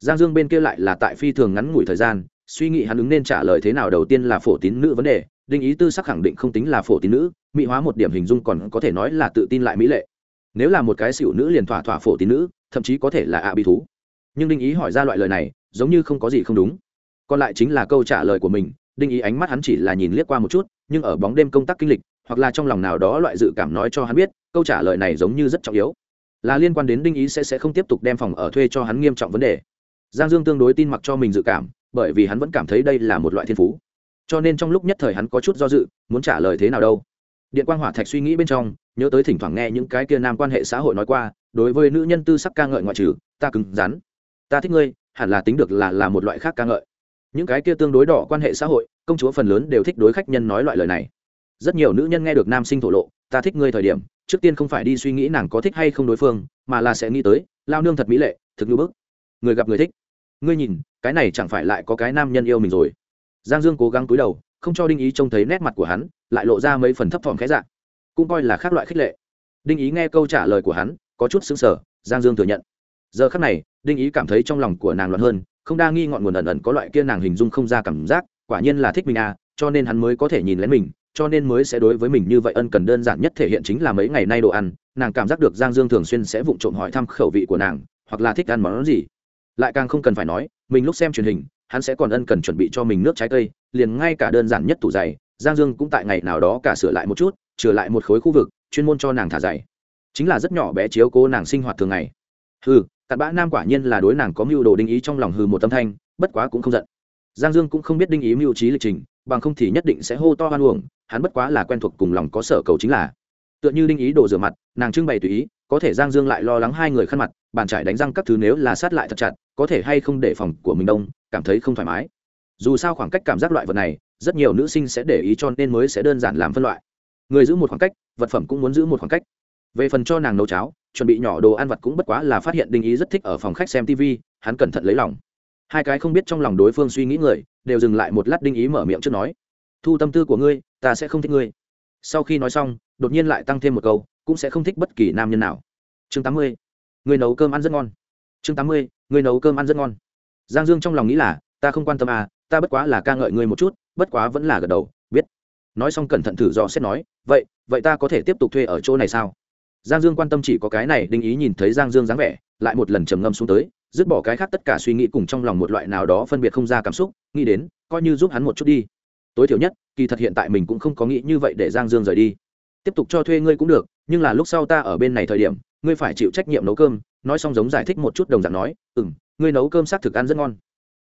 Giang dương bên kia lại là tại phi thường ngắn ngủi thời gian, suy nghĩ hắn ứng nên trả lời thế nào đầu tiên là phổ tín nữ vấn đề, đinh ý tư sắc khẳng định không tính là phổ tín nữ, mỹ hóa một điểm hình dung còn có thể nói là tự tin lại mỹ lệ. Nếu là một cái xỉu nữ liền thỏa thỏa phổ tín nữ, thậm chí có thể là ạ à bị thú nhưng đinh ý hỏi ra loại lời này, giống như không có gì không đúng. Còn lại chính là câu trả lời của mình, đinh ý ánh mắt hắn chỉ là nhìn liếc qua một chút, nhưng ở bóng đêm công tác kinh lịch, hoặc là trong lòng nào đó loại dự cảm nói cho hắn biết, câu trả lời này giống như rất trọng yếu. Là liên quan đến đinh ý sẽ sẽ không tiếp tục đem phòng ở thuê cho hắn nghiêm trọng vấn đề. Giang dương tương đối tin mặc cho mình dự cảm, bởi vì hắn vẫn cảm thấy đây là một loại thiên phú. Cho nên trong lúc nhất thời hắn có chút do dự, muốn trả lời thế nào đâu. Điện quang hỏa thạch suy nghĩ bên trong, nhớ tới thỉnh thoảng nghe những cái kia nam quan hệ xã hội nói qua, đối với nữ nhân tư sắc ca ngợi ngoại trừ, ta cứng rắn ta thích ngươi, hẳn là tính được là là một loại khác ca ngợi. Những cái kia tương đối đỏ quan hệ xã hội, công chúa phần lớn đều thích đối khách nhân nói loại lời này. Rất nhiều nữ nhân nghe được nam sinh thổ lộ, ta thích ngươi thời điểm, trước tiên không phải đi suy nghĩ nàng có thích hay không đối phương, mà là sẽ nghĩ tới, lao nương thật mỹ lệ, thực ngữ bức. Người gặp người thích. Ngươi nhìn, cái này chẳng phải lại có cái nam nhân yêu mình rồi. Giang dương cố gắng cúi đầu, không cho đinh ý trông thấy nét mặt của hắn, lại lộ ra mấy phần thấp thỏm khẽ dạng cũng coi là khác loại khích lệ. Đinh ý nghe câu trả lời của hắn, có chút xứng sở giang dương thừa nhận. Giờ khắc này đinh ý cảm thấy trong lòng của nàng loạn hơn, không đa nghi ngọn nguồn ẩn ẩn có loại kia nàng hình dung không ra cảm giác, quả nhiên là thích mình à cho nên hắn mới có thể nhìn lén mình, cho nên mới sẽ đối với mình như vậy ân cần đơn giản nhất thể hiện chính là mấy ngày nay đồ ăn, nàng cảm giác được giang dương thường xuyên sẽ vụng trộm hỏi thăm khẩu vị của nàng, hoặc là thích ăn món gì. Lại càng không cần phải nói, mình lúc xem truyền hình, hắn sẽ còn ân cần chuẩn bị cho mình nước trái cây, liền ngay cả đơn giản nhất tủ giày, giang dương cũng tại ngày nào đó cả sửa lại một chút trở lại một khối khu vực, chuyên môn cho nàng thả giày. Chính là rất nhỏ bé chiếu cố nàng sinh hoạt thường ngày. Hừ cặn bã nam quả nhiên là đối nàng có mưu đồ đinh ý trong lòng hừ một tâm thanh, bất quá cũng không giận. Giang dương cũng không biết đinh ý mưu trí lịch trình, bằng không thì nhất định sẽ hô to hoan uổng, hắn bất quá là quen thuộc cùng lòng có sở cầu chính là. Tựa như đinh ý đổ rửa mặt, nàng trưng bày tùy ý, có thể giang dương lại lo lắng hai người khăn mặt, bàn trải đánh răng các thứ nếu là sát lại thật chặt, có thể hay không để phòng của mình đông, cảm thấy không thoải mái. Dù sao khoảng cách cảm giác loại vật này, rất nhiều nữ sinh sẽ để ý cho nên mới sẽ đơn giản làm phân loại. Người giữ một khoảng cách, vật phẩm cũng muốn giữ một khoảng cách. Về phần cho nàng nấu cháo chuẩn bị nhỏ đồ ăn vặt cũng bất quá là phát hiện đinh ý rất thích ở phòng khách xem tv hắn cẩn thận lấy lòng. Hai cái không biết trong lòng đối phương suy nghĩ người, đều dừng lại một lát đinh ý mở miệng trước nói, thu tâm tư của ngươi, ta sẽ không thích ngươi. Sau khi nói xong, đột nhiên lại tăng thêm một câu, cũng sẽ không thích bất kỳ nam nhân nào. Chương tám mươi người nấu cơm ăn rất ngon. Chương tám mươi người nấu cơm ăn rất ngon. Giang dương trong lòng nghĩ là, ta không quan tâm à ta bất quá là ca ngợi ngươi một chút, bất quá vẫn là gật đầu, biết. Nói xong cẩn thận thử dò xét nói, vậy vậy ta có thể tiếp tục thuê ở chỗ này sao? Giang dương quan tâm chỉ có cái này, đinh ý nhìn thấy giang dương dáng vẻ, lại một lần trầm ngâm xuống tới, dứt bỏ cái khác tất cả suy nghĩ cùng trong lòng một loại nào đó phân biệt không ra cảm xúc, nghĩ đến, coi như giúp hắn một chút đi. Tối thiểu nhất, kỳ thật hiện tại mình cũng không có nghĩ như vậy để giang dương rời đi. Tiếp tục cho thuê ngươi cũng được, nhưng là lúc sau ta ở bên này thời điểm, ngươi phải chịu trách nhiệm nấu cơm, nói xong giống giải thích một chút đồng dạng nói ừ m ngươi nấu cơm xác thực ăn rất ngon.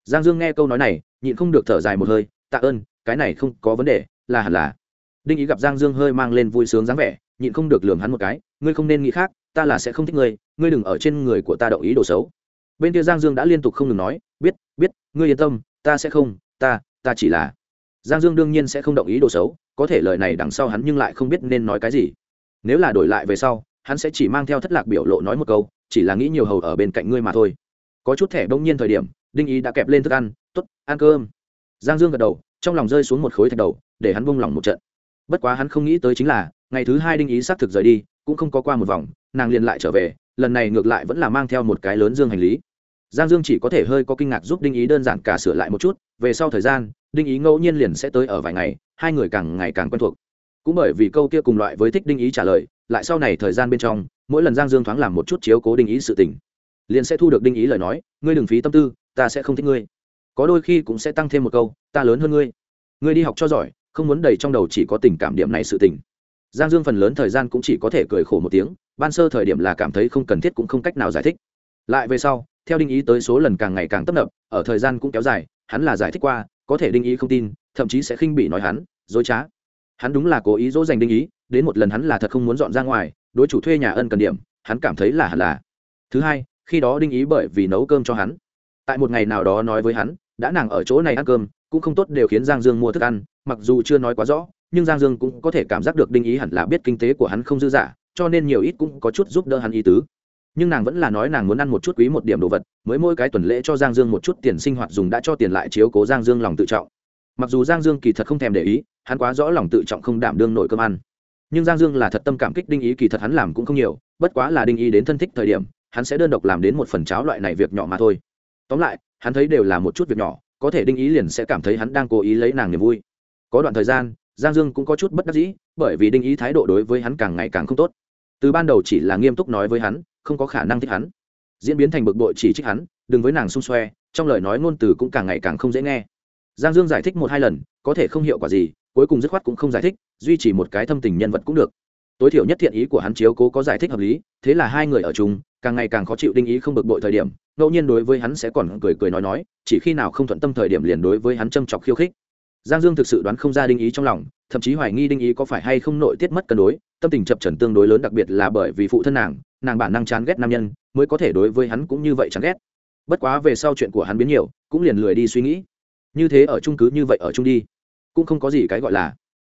Giang dương nghe câu nói này, nhịn không được thở dài một hơi, tạ ơn, cái này không có vấn đề, là hẳn là. Đinh ý gặp giang dương hơi mang lên vui sướng dáng vẻ, nhịn không được lường hắn một cái ngươi không nên nghĩ khác, ta là sẽ không thích ngươi ngươi đừng ở trên người của ta động ý đồ xấu. Bên kia giang dương đã liên tục không ngừng nói, biết biết, ngươi yên tâm, ta sẽ không, ta ta chỉ là giang dương đương nhiên sẽ không động ý đồ xấu, có thể lời này đằng sau hắn nhưng lại không biết nên nói cái gì. Nếu là đổi lại về sau, hắn sẽ chỉ mang theo thất lạc biểu lộ nói một câu, chỉ là nghĩ nhiều hầu ở bên cạnh ngươi mà thôi. Có chút thẻ bỗng nhiên thời điểm, đinh ý đã kẹp lên thức ăn t ố t ăn cơm. Giang dương gật đầu, trong lòng rơi xuống một khối thạch đầu, để hắn bông lòng một trận. Bất quá hắn không nghĩ tới chính là ngày thứ hai đinh ý xác thực rời đi, cũng không có qua một vòng, nàng liền lại trở về, lần này ngược lại vẫn là mang theo một cái lớn dương hành lý. Giang dương chỉ có thể hơi có kinh ngạc giúp đinh ý đơn giản cả sửa lại một chút, về sau thời gian, đinh ý ngẫu nhiên liền sẽ tới ở vài ngày, hai người càng ngày càng quen thuộc. Cũng bởi vì câu kia cùng loại với thích đinh ý trả lời, lại sau này thời gian bên trong, mỗi lần giang dương thoáng làm một chút chiếu cố đinh ý sự tình, liền sẽ thu được đinh ý lời nói, ngươi đừng phí tâm tư, ta sẽ không thích ngươi. Có đôi khi cũng sẽ tăng thêm một câu, ta lớn hơn ngươi. Ngươi đi học cho giỏi, không muốn đầy trong đầu chỉ có tình cảm điểm này sự tình giang dương phần lớn thời gian cũng chỉ có thể cười khổ một tiếng, ban sơ thời điểm là cảm thấy không cần thiết cũng không cách nào giải thích. Lại về sau, theo đinh ý tới số lần càng ngày càng tấp nập, ở thời gian cũng kéo dài, hắn là giải thích qua, có thể đinh ý không tin, thậm chí sẽ khinh bị nói hắn, dối trá. Hắn đúng là cố ý dỗ dành đinh ý, đến một lần hắn là thật không muốn dọn ra ngoài, đối chủ thuê nhà ân cần điểm, hắn cảm thấy là hẳn là. Thứ hai, khi đó đinh ý bởi vì nấu cơm cho hắn, tại một ngày nào đó nói với hắn, đã nàng ở chỗ này ăn cơm, cũng không tốt đều khiến giang dương mua thức ăn, mặc dù chưa nói quá rõ nhưng giang dương cũng có thể cảm giác được đinh ý hẳn là biết kinh tế của hắn không dư dả, cho nên nhiều ít cũng có chút giúp đỡ hắn ý tứ. Nhưng nàng vẫn là nói nàng muốn ăn một chút quý một điểm đồ vật, mới mỗi cái tuần lễ cho giang dương một chút tiền sinh hoạt dùng đã cho tiền lại chiếu cố giang dương lòng tự trọng. Mặc dù giang dương kỳ thật không thèm để ý, hắn quá rõ lòng tự trọng không đảm đương nổi cơm ăn. Nhưng giang dương là thật tâm cảm kích đinh ý kỳ thật hắn làm cũng không nhiều, bất quá là đinh ý đến thân thích thời điểm, hắn sẽ đơn độc làm đến một phần cháo loại này việc nhỏ mà thôi. Tóm lại, hắn thấy đều là một chút việc nhỏ, có thể đinh ý liền sẽ cảm thấy hắn đang cố ý lấy nàng niềm vui. Có đoạn thời gian giang dương cũng có chút bất đắc dĩ, bởi vì đinh ý thái độ đối với hắn càng ngày càng không tốt. Từ ban đầu chỉ là nghiêm túc nói với hắn, không có khả năng thích hắn. Diễn biến thành bực bội chỉ trích hắn, đừng với nàng xung xoe, trong lời nói ngôn từ cũng càng ngày càng không dễ nghe. Giang dương giải thích một hai lần, có thể không hiệu quả gì, cuối cùng dứt khoát cũng không giải thích, duy trì một cái thâm tình nhân vật cũng được. Tối thiểu nhất thiện ý của hắn chiếu cố có giải thích hợp lý, thế là hai người ở chung, càng ngày càng khó chịu đinh ý không bực bội thời điểm, ngẫu nhiên đối với hắn sẽ còn cười cười nói nói, chỉ khi nào không thuận tâm thời điểm liền đối với hắn châm chọc khiêu khích giang dương thực sự đoán không ra đinh ý trong lòng, thậm chí hoài nghi đinh ý có phải hay không nội tiết mất cân đối, tâm tình chập trần tương đối lớn, đặc biệt là bởi vì phụ thân nàng nàng bản năng chán ghét nam nhân, mới có thể đối với hắn cũng như vậy chán ghét. Bất quá về sau chuyện của hắn biến nhiều, cũng liền lười đi suy nghĩ. Như thế ở chung cứ như vậy ở chung đi, cũng không có gì cái gọi là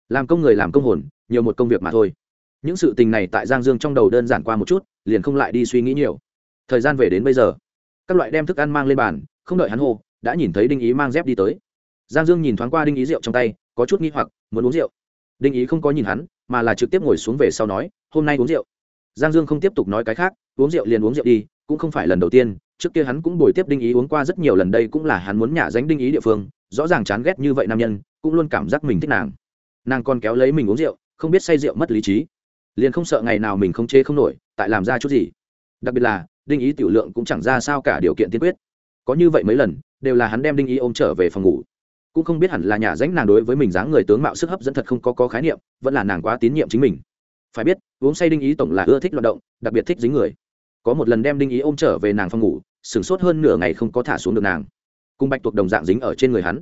làm công người làm công hồn, nhiều một công việc mà thôi. Những sự tình này tại giang dương trong đầu đơn giản qua một chút, liền không lại đi suy nghĩ nhiều. Thời gian về đến bây giờ, các loại đem thức ăn mang lên bàn, không đợi hắn hô, đã nhìn thấy đinh ý mang dép đi tới giang dương nhìn thoáng qua đinh ý rượu trong tay, có chút nghi hoặc, muốn uống rượu. Đinh ý không có nhìn hắn, mà là trực tiếp ngồi xuống về sau nói, hôm nay uống rượu. Giang dương không tiếp tục nói cái khác, uống rượu liền uống rượu đi, cũng không phải lần đầu tiên, trước kia hắn cũng bồi tiếp đinh ý uống qua rất nhiều, lần đây cũng là hắn muốn nhả dánh đinh ý địa phương, rõ ràng chán ghét như vậy nam nhân, cũng luôn cảm giác mình thích nàng. Nàng còn kéo lấy mình uống rượu, không biết say rượu mất lý trí. Liền không sợ ngày nào mình không chế không nổi, tại làm ra chút gì. Đặc biệt là, đinh ý tiểu lượng cũng chẳng ra sao cả điều kiện tiên quyết. Có như vậy mấy lần, đều là hắn đem đinh ý ôm trở về phòng ngủ cũng không biết hẳn là nhà ránh nàng đối với mình dáng người tướng mạo sức hấp dẫn thật không có, có khái niệm vẫn là nàng quá tín nhiệm chính mình. Phải biết uống say đinh ý tổng là ưa thích loạt động đặc biệt thích dính người. Có một lần đem đinh ý ôm trở về nàng phòng ngủ sửng sốt hơn nửa ngày không có thả xuống được nàng. Cùng bạch tuộc đồng dạng dính ở trên người hắn.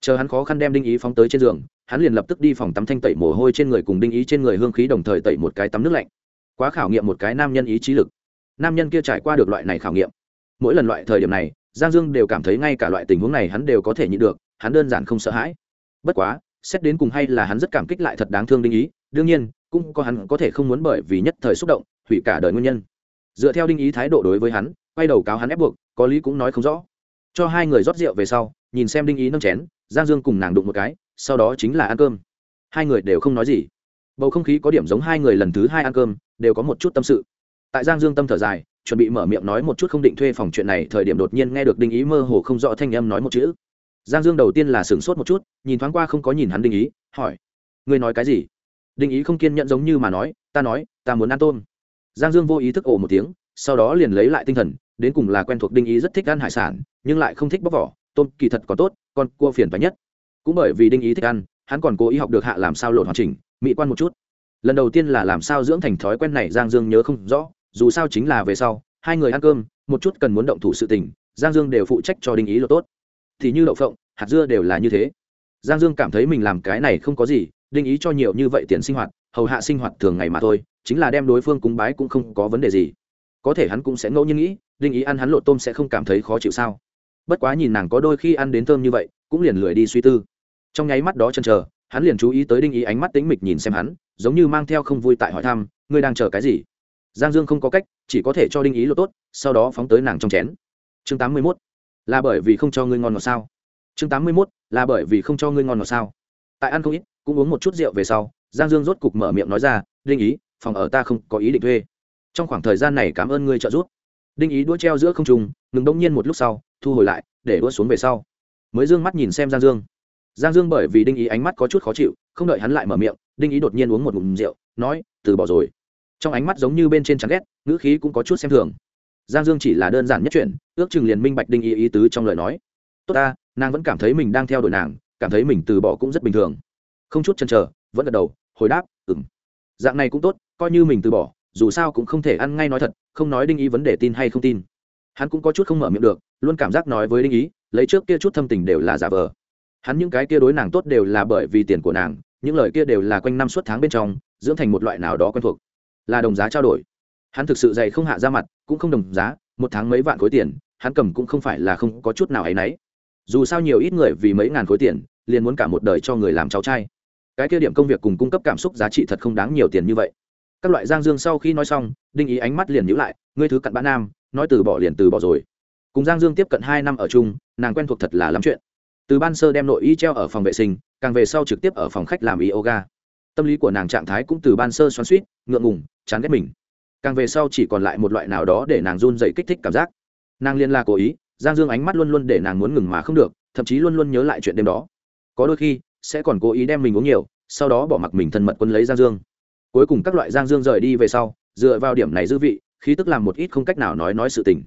Chờ hắn khó khăn đem đinh ý phóng tới trên giường hắn liền lập tức đi phòng tắm thanh tẩy mồ hôi trên người cùng đinh ý trên người hương khí đồng thời tẩy một cái tắm nước lạnh. Quá khảo nghiệm một cái nam nhân ý trí lực. Nam nhân kia trải qua được loại này khảo nghiệm. Mỗi lần loại thời điểm này giang dương đều cảm thấy ngay cả loại tình huống này hắn đều có thể nhịn được hắn đơn giản không sợ hãi. Bất quá, xét đến cùng hay là hắn rất cảm kích lại thật đáng thương đinh ý, đương nhiên, cũng có hắn có thể không muốn bởi vì nhất thời xúc động, hủy cả đời nguyên nhân. Dựa theo đinh ý thái độ đối với hắn, quay đầu cáo hắn ép buộc, có lý cũng nói không rõ. Cho hai người rót rượu về sau, nhìn xem đinh ý nâng chén, giang dương cùng nàng đụng một cái, sau đó chính là ăn cơm. Hai người đều không nói gì. Bầu không khí có điểm giống hai người lần thứ hai ăn cơm, đều có một chút tâm sự. Tại giang dương tâm thở dài, chuẩn bị mở miệng nói một chút không định thuê phòng chuyện này, thời điểm đột nhiên nghe được đinh ý mơ hồ không rõ thanh âm nói một chữ giang dương đầu tiên là sửng sốt một chút, nhìn thoáng qua không có nhìn hắn đinh ý, hỏi, ngươi nói cái gì? Đinh ý không kiên nhẫn giống như mà nói, ta nói, ta muốn ăn tôm. Giang dương vô ý thức ồ một tiếng, sau đó liền lấy lại tinh thần, đến cùng là quen thuộc đinh ý rất thích ăn hải sản, nhưng lại không thích bóc vỏ. Tôm kỳ thật có tốt còn cua phiền phải nhất. Cũng bởi vì đinh ý thích ăn, hắn còn cố ý học được hạ làm sao lộn hoàn chỉnh, mỹ quan một chút. Lần đầu tiên là làm sao dưỡng thành thói quen này giang dương nhớ không rõ, dù sao chính là về sau, hai người ăn cơm, một chút cần muốn động thủ sự tình, giang dương đều phụ trách cho đinh ý lộ tốt thì như đậu phộng, hạt dưa đều là như thế. Giang dương cảm thấy mình làm cái này không có gì, đinh ý cho nhiều như vậy tiền sinh hoạt, hầu hạ sinh hoạt thường ngày mà thôi, chính là đem đối phương cúng bái cũng không có vấn đề gì. Có thể hắn cũng sẽ ngẫu nhiên nghĩ, đinh ý ăn hắn lộ tôm sẽ không cảm thấy khó chịu sao? Bất quá nhìn nàng có đôi khi ăn đến thơm như vậy, cũng liền lười đi suy tư. Trong nháy mắt đó chân chờ, hắn liền chú ý tới đinh ý ánh mắt tính mịch nhìn xem hắn, giống như mang theo không vui tại hỏi thăm, ngươi đang chờ cái gì? Giang dương không có cách, chỉ có thể cho đinh ý lộ tốt, sau đó phóng tới nàng trong chén. Chương tám mươi mốt là bởi vì không cho ngươi ngon ngọt sao? Chương tám mươi mốt, là bởi vì không cho ngươi ngon ngọt sao? Tại ăn không ít, cũng uống một chút rượu về sau, giang dương rốt cục mở miệng nói ra, đinh ý, phòng ở ta không có ý định thuê. Trong khoảng thời gian này cảm ơn ngươi trợ giúp. Đinh ý đũa treo giữa không trùng ngừng đông nhiên một lúc sau, thu hồi lại, để đũa xuống về sau. Mới d ư ơ n g mắt nhìn xem giang dương. Giang dương bởi vì đinh ý ánh mắt có chút khó chịu, không đợi hắn lại mở miệng, đinh ý đột nhiên uống một ngụm rượu, nói, từ bỏ rồi. Trong ánh mắt giống như bên trên chắn ghét, ngữ khí cũng có chút xem thường giang dương chỉ là đơn giản nhất chuyện, ước chừng liền minh bạch đinh ý ý tứ trong lời nói. Tốt ta, nàng vẫn cảm thấy mình đang theo đuổi nàng, cảm thấy mình từ bỏ cũng rất bình thường. Không chút chần chờ, vẫn gật đầu, hồi đáp ừng dạng này cũng tốt, coi như mình từ bỏ, dù sao cũng không thể ăn ngay nói thật, không nói đinh ý vấn đề tin hay không tin. Hắn cũng có chút không mở miệng được, luôn cảm giác nói với đinh ý lấy trước kia chút thâm tình đều là giả vờ. Hắn những cái kia đối nàng tốt đều là bởi vì tiền của nàng, những lời kia đều là quanh năm suốt tháng bên trong, dưỡng thành một loại nào đó quen thuộc. Là đồng giá trao đổi hắn thực sự dày không hạ ra mặt, cũng không đồng giá, một tháng mấy vạn khối tiền, hắn cầm cũng không phải là không có chút nào ấ y n ấ y dù sao nhiều ít người vì mấy ngàn khối tiền, liền muốn cả một đời cho người làm cháu trai. Cái kia điểm công việc cùng cung cấp cảm xúc giá trị thật không đáng nhiều tiền như vậy. Các loại giang dương sau khi nói xong, đinh ý ánh mắt liền nhữ lại, ngươi thứ cặn bã nam, nói từ bỏ liền từ bỏ rồi. Cùng giang dương tiếp cận hai năm ở chung, nàng quen thuộc thật là lắm chuyện. Từ ban sơ đem nội y treo ở phòng vệ sinh, càng về sau trực tiếp ở phòng khách làm yoga. Tâm lý của nàng trạng thái cũng từ ban sơ xoắn suýt ngượng ngùng, chán ghét mình càng về sau chỉ còn lại một loại nào đó để nàng run dậy kích thích cảm giác. Nàng liên la cố ý, giang dương ánh mắt luôn luôn để nàng muốn ngừng mà không được, thậm chí luôn luôn nhớ lại chuyện đêm đó. Có đôi khi, sẽ còn cố ý đem mình uống nhiều, sau đó bỏ mặc mình thân mật quân lấy giang dương. Cuối cùng các loại giang dương rời đi về sau, dựa vào điểm này dư vị, khí tức làm một ít không cách nào nói nói sự tình.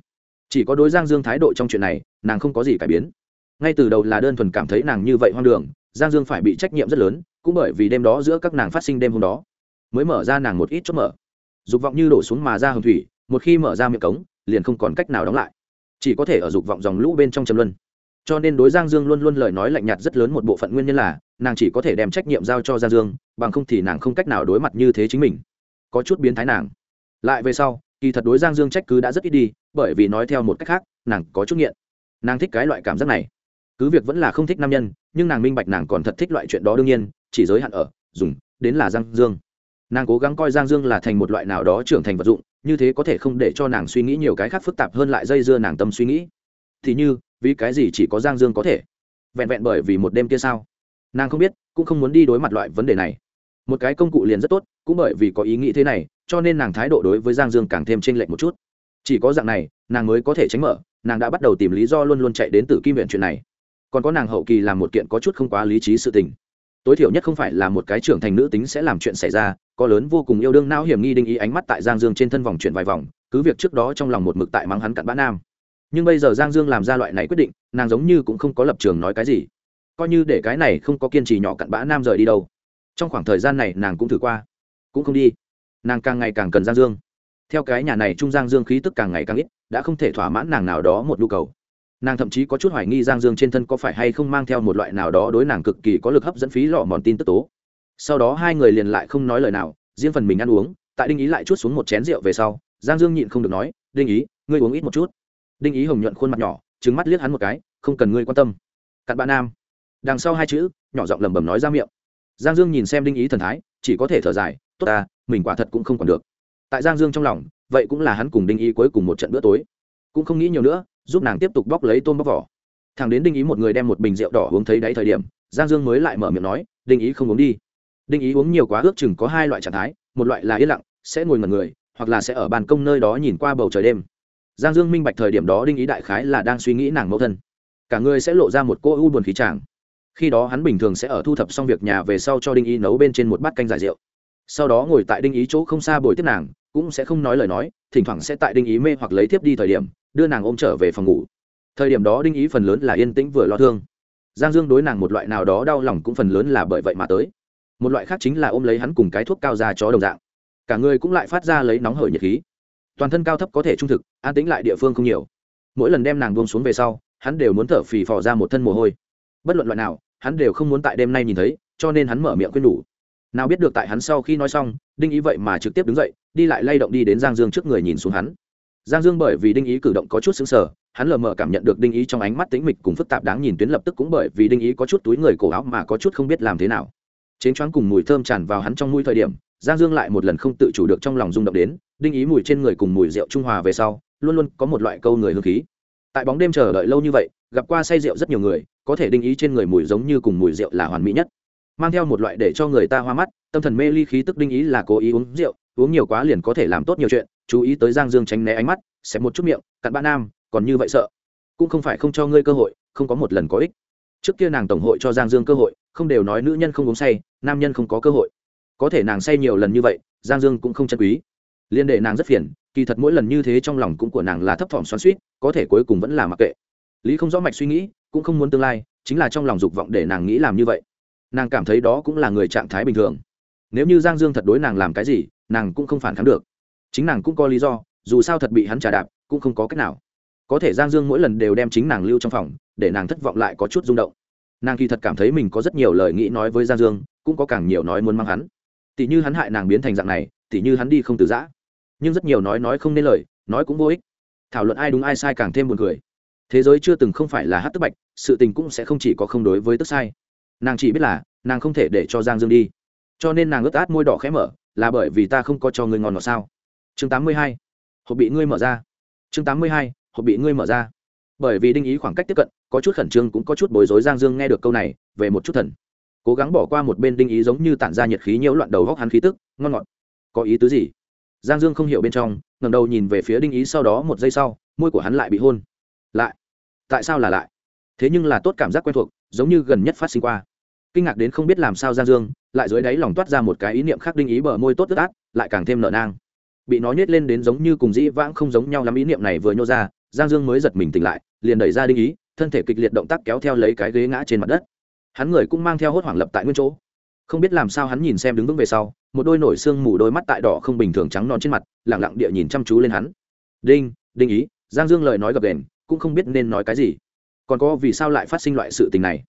Chỉ có đối giang dương thái độ trong chuyện này, nàng không có gì cải biến. Ngay từ đầu là đơn thuần cảm thấy nàng như vậy hoang đường, giang dương phải bị trách nhiệm rất lớn, cũng bởi vì đêm đó giữa các nàng phát sinh đêm hôm đó, mới mở ra nàng một ít chốt mở dục vọng như đổ xuống mà ra hồng thủy, một khi mở ra miệng cống, liền không còn cách nào đóng lại. Chỉ có thể ở dục vọng dòng lũ bên trong châm luân. Cho nên đối giang dương luôn luôn lời nói lạnh nhạt rất lớn một bộ phận nguyên nhân là, nàng chỉ có thể đem trách nhiệm giao cho giang dương, bằng không thì nàng không cách nào đối mặt như thế chính mình. Có chút biến thái nàng. Lại về sau, kỳ thật đối giang dương trách cứ đã rất ít đi, bởi vì nói theo một cách khác, nàng có chút nghiện. Nàng thích cái loại cảm giác này. Cứ việc vẫn là không thích nam nhân, nhưng nàng minh bạch nàng còn thật thích loại chuyện đó đương nhiên, chỉ giới hạn ở, dùng, đến là giang dương nàng cố gắng coi giang dương là thành một loại nào đó trưởng thành vật dụng, như thế có thể không để cho nàng suy nghĩ nhiều cái khác phức tạp hơn lại dây dưa nàng tâm suy nghĩ. Thì như, vì cái gì chỉ có giang dương có thể? Vẹn vẹn bởi vì một đêm kia sao? Nàng không biết, cũng không muốn đi đối mặt loại vấn đề này. Một cái công cụ liền rất tốt, cũng bởi vì có ý nghĩ thế này, cho nên nàng thái độ đối với giang dương càng thêm t r ê n lệch một chút. Chỉ có dạng này, nàng mới có thể tránh mở, nàng đã bắt đầu tìm lý do luôn luôn chạy đến từ kim viện chuyện này. Còn có nàng hậu kỳ làm một kiện có chút không quá lý trí sự tình. Tối thiểu nhất không phải là một cái trưởng thành nữ tính sẽ làm chuyện xảy ra có lớn vô cùng yêu đương não hiểm nghi đinh ý ánh mắt tại giang dương trên thân vòng chuyển vài vòng, cứ việc trước đó trong lòng một mực tại mắng hắn cặn bã nam. Nhưng bây giờ giang dương làm ra loại này quyết định, nàng giống như cũng không có lập trường nói cái gì. Coi như để cái này không có kiên trì nhỏ cặn bã nam rời đi đâu. Trong khoảng thời gian này nàng cũng thử qua, cũng không đi. Nàng càng ngày càng cần giang dương. Theo cái nhà này trung giang dương khí tức càng ngày càng ít, đã không thể thỏa mãn nàng nào đó một nhu cầu. Nàng thậm chí có chút hoài nghi giang dương trên thân có phải hay không mang theo một loại nào đó đối nàng cực kỳ có lực hấp dẫn phí lọ mòn tin tức tố sau đó hai người liền lại không nói lời nào, riêng phần mình ăn uống, tại đinh ý lại chút xuống một chén rượu về sau, giang dương nhịn không được nói, đinh ý, ngươi uống ít một chút. Đinh ý hồng nhuận khuôn mặt nhỏ trứng mắt liếc hắn một cái, không cần ngươi quan tâm. Cặn bạn nam. Đằng sau hai chữ, nhỏ giọng lẩm bẩm nói ra miệng. Giang dương nhìn xem đinh ý thần thái, chỉ có thể thở dài, tốt ta, mình quả thật cũng không còn được. Tại giang dương trong lòng, vậy cũng là hắn cùng đinh ý cuối cùng một trận bữa tối. Cũng không nghĩ nhiều nữa, giúp nàng tiếp tục bóc lấy tôm bóc vỏ. Thằng đến đinh ý một người đem một bình rượu đỏ uống thấy đáy thời điểm, giang dương mới lại mở miệng nói, đinh ý không uống đi đinh ý uống nhiều quá ước chừng có hai loại trạng thái, một loại là yên lặng, sẽ ngồi ngần người, hoặc là sẽ ở ban công nơi đó nhìn qua bầu trời đêm. Giang dương minh bạch thời điểm đó đinh ý đại khái là đang suy nghĩ nàng mẫu thân. Cả người sẽ lộ ra một cô u buồn khí tràng. Khi đó hắn bình thường sẽ ở thu thập xong việc nhà về sau cho đinh ý nấu bên trên một bát canh giải rượu. Sau đó ngồi tại đinh ý chỗ không xa bồi tiếp nàng, cũng sẽ không nói lời nói, thỉnh thoảng sẽ tại đinh ý mê hoặc lấy tiếp đi thời điểm, đưa nàng ôm trở về phòng ngủ. Thời điểm đó đinh ý phần lớn là yên tĩnh vừa lo thương. Giang dương đối nàng một loại nào đó đau lòng cũng phần lớn là bởi vậy mà tới một loại khác chính là ôm lấy hắn cùng cái thuốc cao ra chó đồng dạng. Cả người cũng lại phát ra lấy nóng hởi nhiệt khí. Toàn thân cao thấp có thể trung thực, an tĩnh lại địa phương không nhiều. Mỗi lần đem nàng buông xuống về sau, hắn đều muốn thở phì phò ra một thân mồ hôi. Bất luận loại nào, hắn đều không muốn tại đêm nay nhìn thấy, cho nên hắn mở miệng quên đủ nào biết được tại hắn sau khi nói xong, đinh ý vậy mà trực tiếp đứng dậy, đi lại lay động đi đến giang dương trước người nhìn xuống hắn. Giang dương bởi vì đinh ý cử động có chút xứng sở hắn lờ mờ cảm nhận được đinh ý trong ánh mắt tính mịch cùng phức tạp đáng nhìn tuyến lập tức cũng bởi vì đinh ý có chút túi người cổ áo mà có chút không biết làm thế nào chén choáng cùng mùi thơm tràn vào hắn trong mũi thời điểm, giang dương lại một lần không tự chủ được trong lòng rung động đến, đinh ý mùi trên người cùng mùi rượu trung hòa về sau, luôn luôn có một loại câu người hương khí. Tại bóng đêm chờ đợi lâu như vậy, gặp qua say rượu rất nhiều người, có thể đinh ý trên người mùi giống như cùng mùi rượu là hoàn mỹ nhất. Mang theo một loại để cho người ta hoa mắt, tâm thần mê ly khí tức đinh ý là cố ý uống rượu, uống nhiều quá liền có thể làm tốt nhiều chuyện, chú ý tới giang dương tránh né ánh mắt xẹp một chút miệng, cặn bã nam, còn như vậy sợ. Cũng không phải không cho ngươi cơ hội, không có một lần có ích. Trước kia nàng tổng hội cho giang dương cơ hội, không đều nói nữ nhân không uống say nam nhân không có cơ hội. Có thể nàng say nhiều lần như vậy, giang dương cũng không chân quý. Liên đệ nàng rất phiền, kỳ thật mỗi lần như thế trong lòng cũng của nàng là thấp thỏm xoắn suýt có thể cuối cùng vẫn là mặc kệ. Lý không rõ mạch suy nghĩ, cũng không muốn tương lai, chính là trong lòng dục vọng để nàng nghĩ làm như vậy. Nàng cảm thấy đó cũng là người trạng thái bình thường. Nếu như giang dương thật đối nàng làm cái gì, nàng cũng không phản kháng được. Chính nàng cũng có lý do, dù sao thật bị hắn trả đạp, cũng không có cách nào. Có thể giang dương mỗi lần đều đem chính nàng lưu trong phòng, để nàng thất vọng lại có chút rung động nàng kỳ thật cảm thấy mình có rất nhiều lời nghĩ nói với giang dương, cũng có càng nhiều nói muốn mang hắn. Tỷ như hắn hại nàng biến thành dạng này, tỷ như hắn đi không từ giã. Nhưng rất nhiều nói nói không nên lời, nói cũng vô ích. Thảo luận ai đúng ai sai càng thêm buồn cười. Thế giới chưa từng không phải là hát tức bạch, sự tình cũng sẽ không chỉ có không đối với tức sai. Nàng chỉ biết là, nàng không thể để cho giang dương đi. Cho nên nàng ướt át môi đỏ khẽ mở, là bởi vì ta không có cho ngươi ngon ngọt sao? Chương tám mươi hai, hộp bị ngươi mở ra. Chương tám mươi hai, hộp bị ngươi mở ra. Bởi vì đinh ý khoảng cách tiếp cận có chút khẩn trương cũng có chút bối rối giang dương nghe được câu này, về một chút thần. Cố gắng bỏ qua một bên đinh ý giống như tản ra nhiệt khí nhiễu loạn đầu góc hắn khí tức, ngon ngọt. Có ý tứ gì? Giang dương không hiểu bên trong ngầm đầu nhìn về phía đinh ý sau đó một giây sau, môi của hắn lại bị hôn. Lại? Tại sao là lại? Thế nhưng là tốt cảm giác quen thuộc, giống như gần nhất phát sinh qua. Kinh ngạc đến không biết làm sao giang dương, lại dưới đáy lòng toát ra một cái ý niệm khác đinh ý bờ môi tốt tức át, lại càng thêm nợ nang. Bị nó nhét lên đến giống như cùng dĩ vãng không giống nhau lắm ý niệm này vừa nhô ra, giang dương mới giật mình tỉnh lại, liền đẩy ra đinh ý thân thể kịch liệt động tác kéo theo lấy cái ghế ngã trên mặt đất. Hắn người cũng mang theo hốt hoảng lập tại nguyên chỗ. Không biết làm sao hắn nhìn xem đứng vững về sau, một đôi nổi xương mù đôi mắt tại đỏ không bình thường trắng non trên mặt lẳng lặng địa nhìn chăm chú lên hắn. Đinh đinh ý. Giang dương lời nói gập đền cũng không biết nên nói cái gì. Còn có vì sao lại phát sinh loại sự tình này?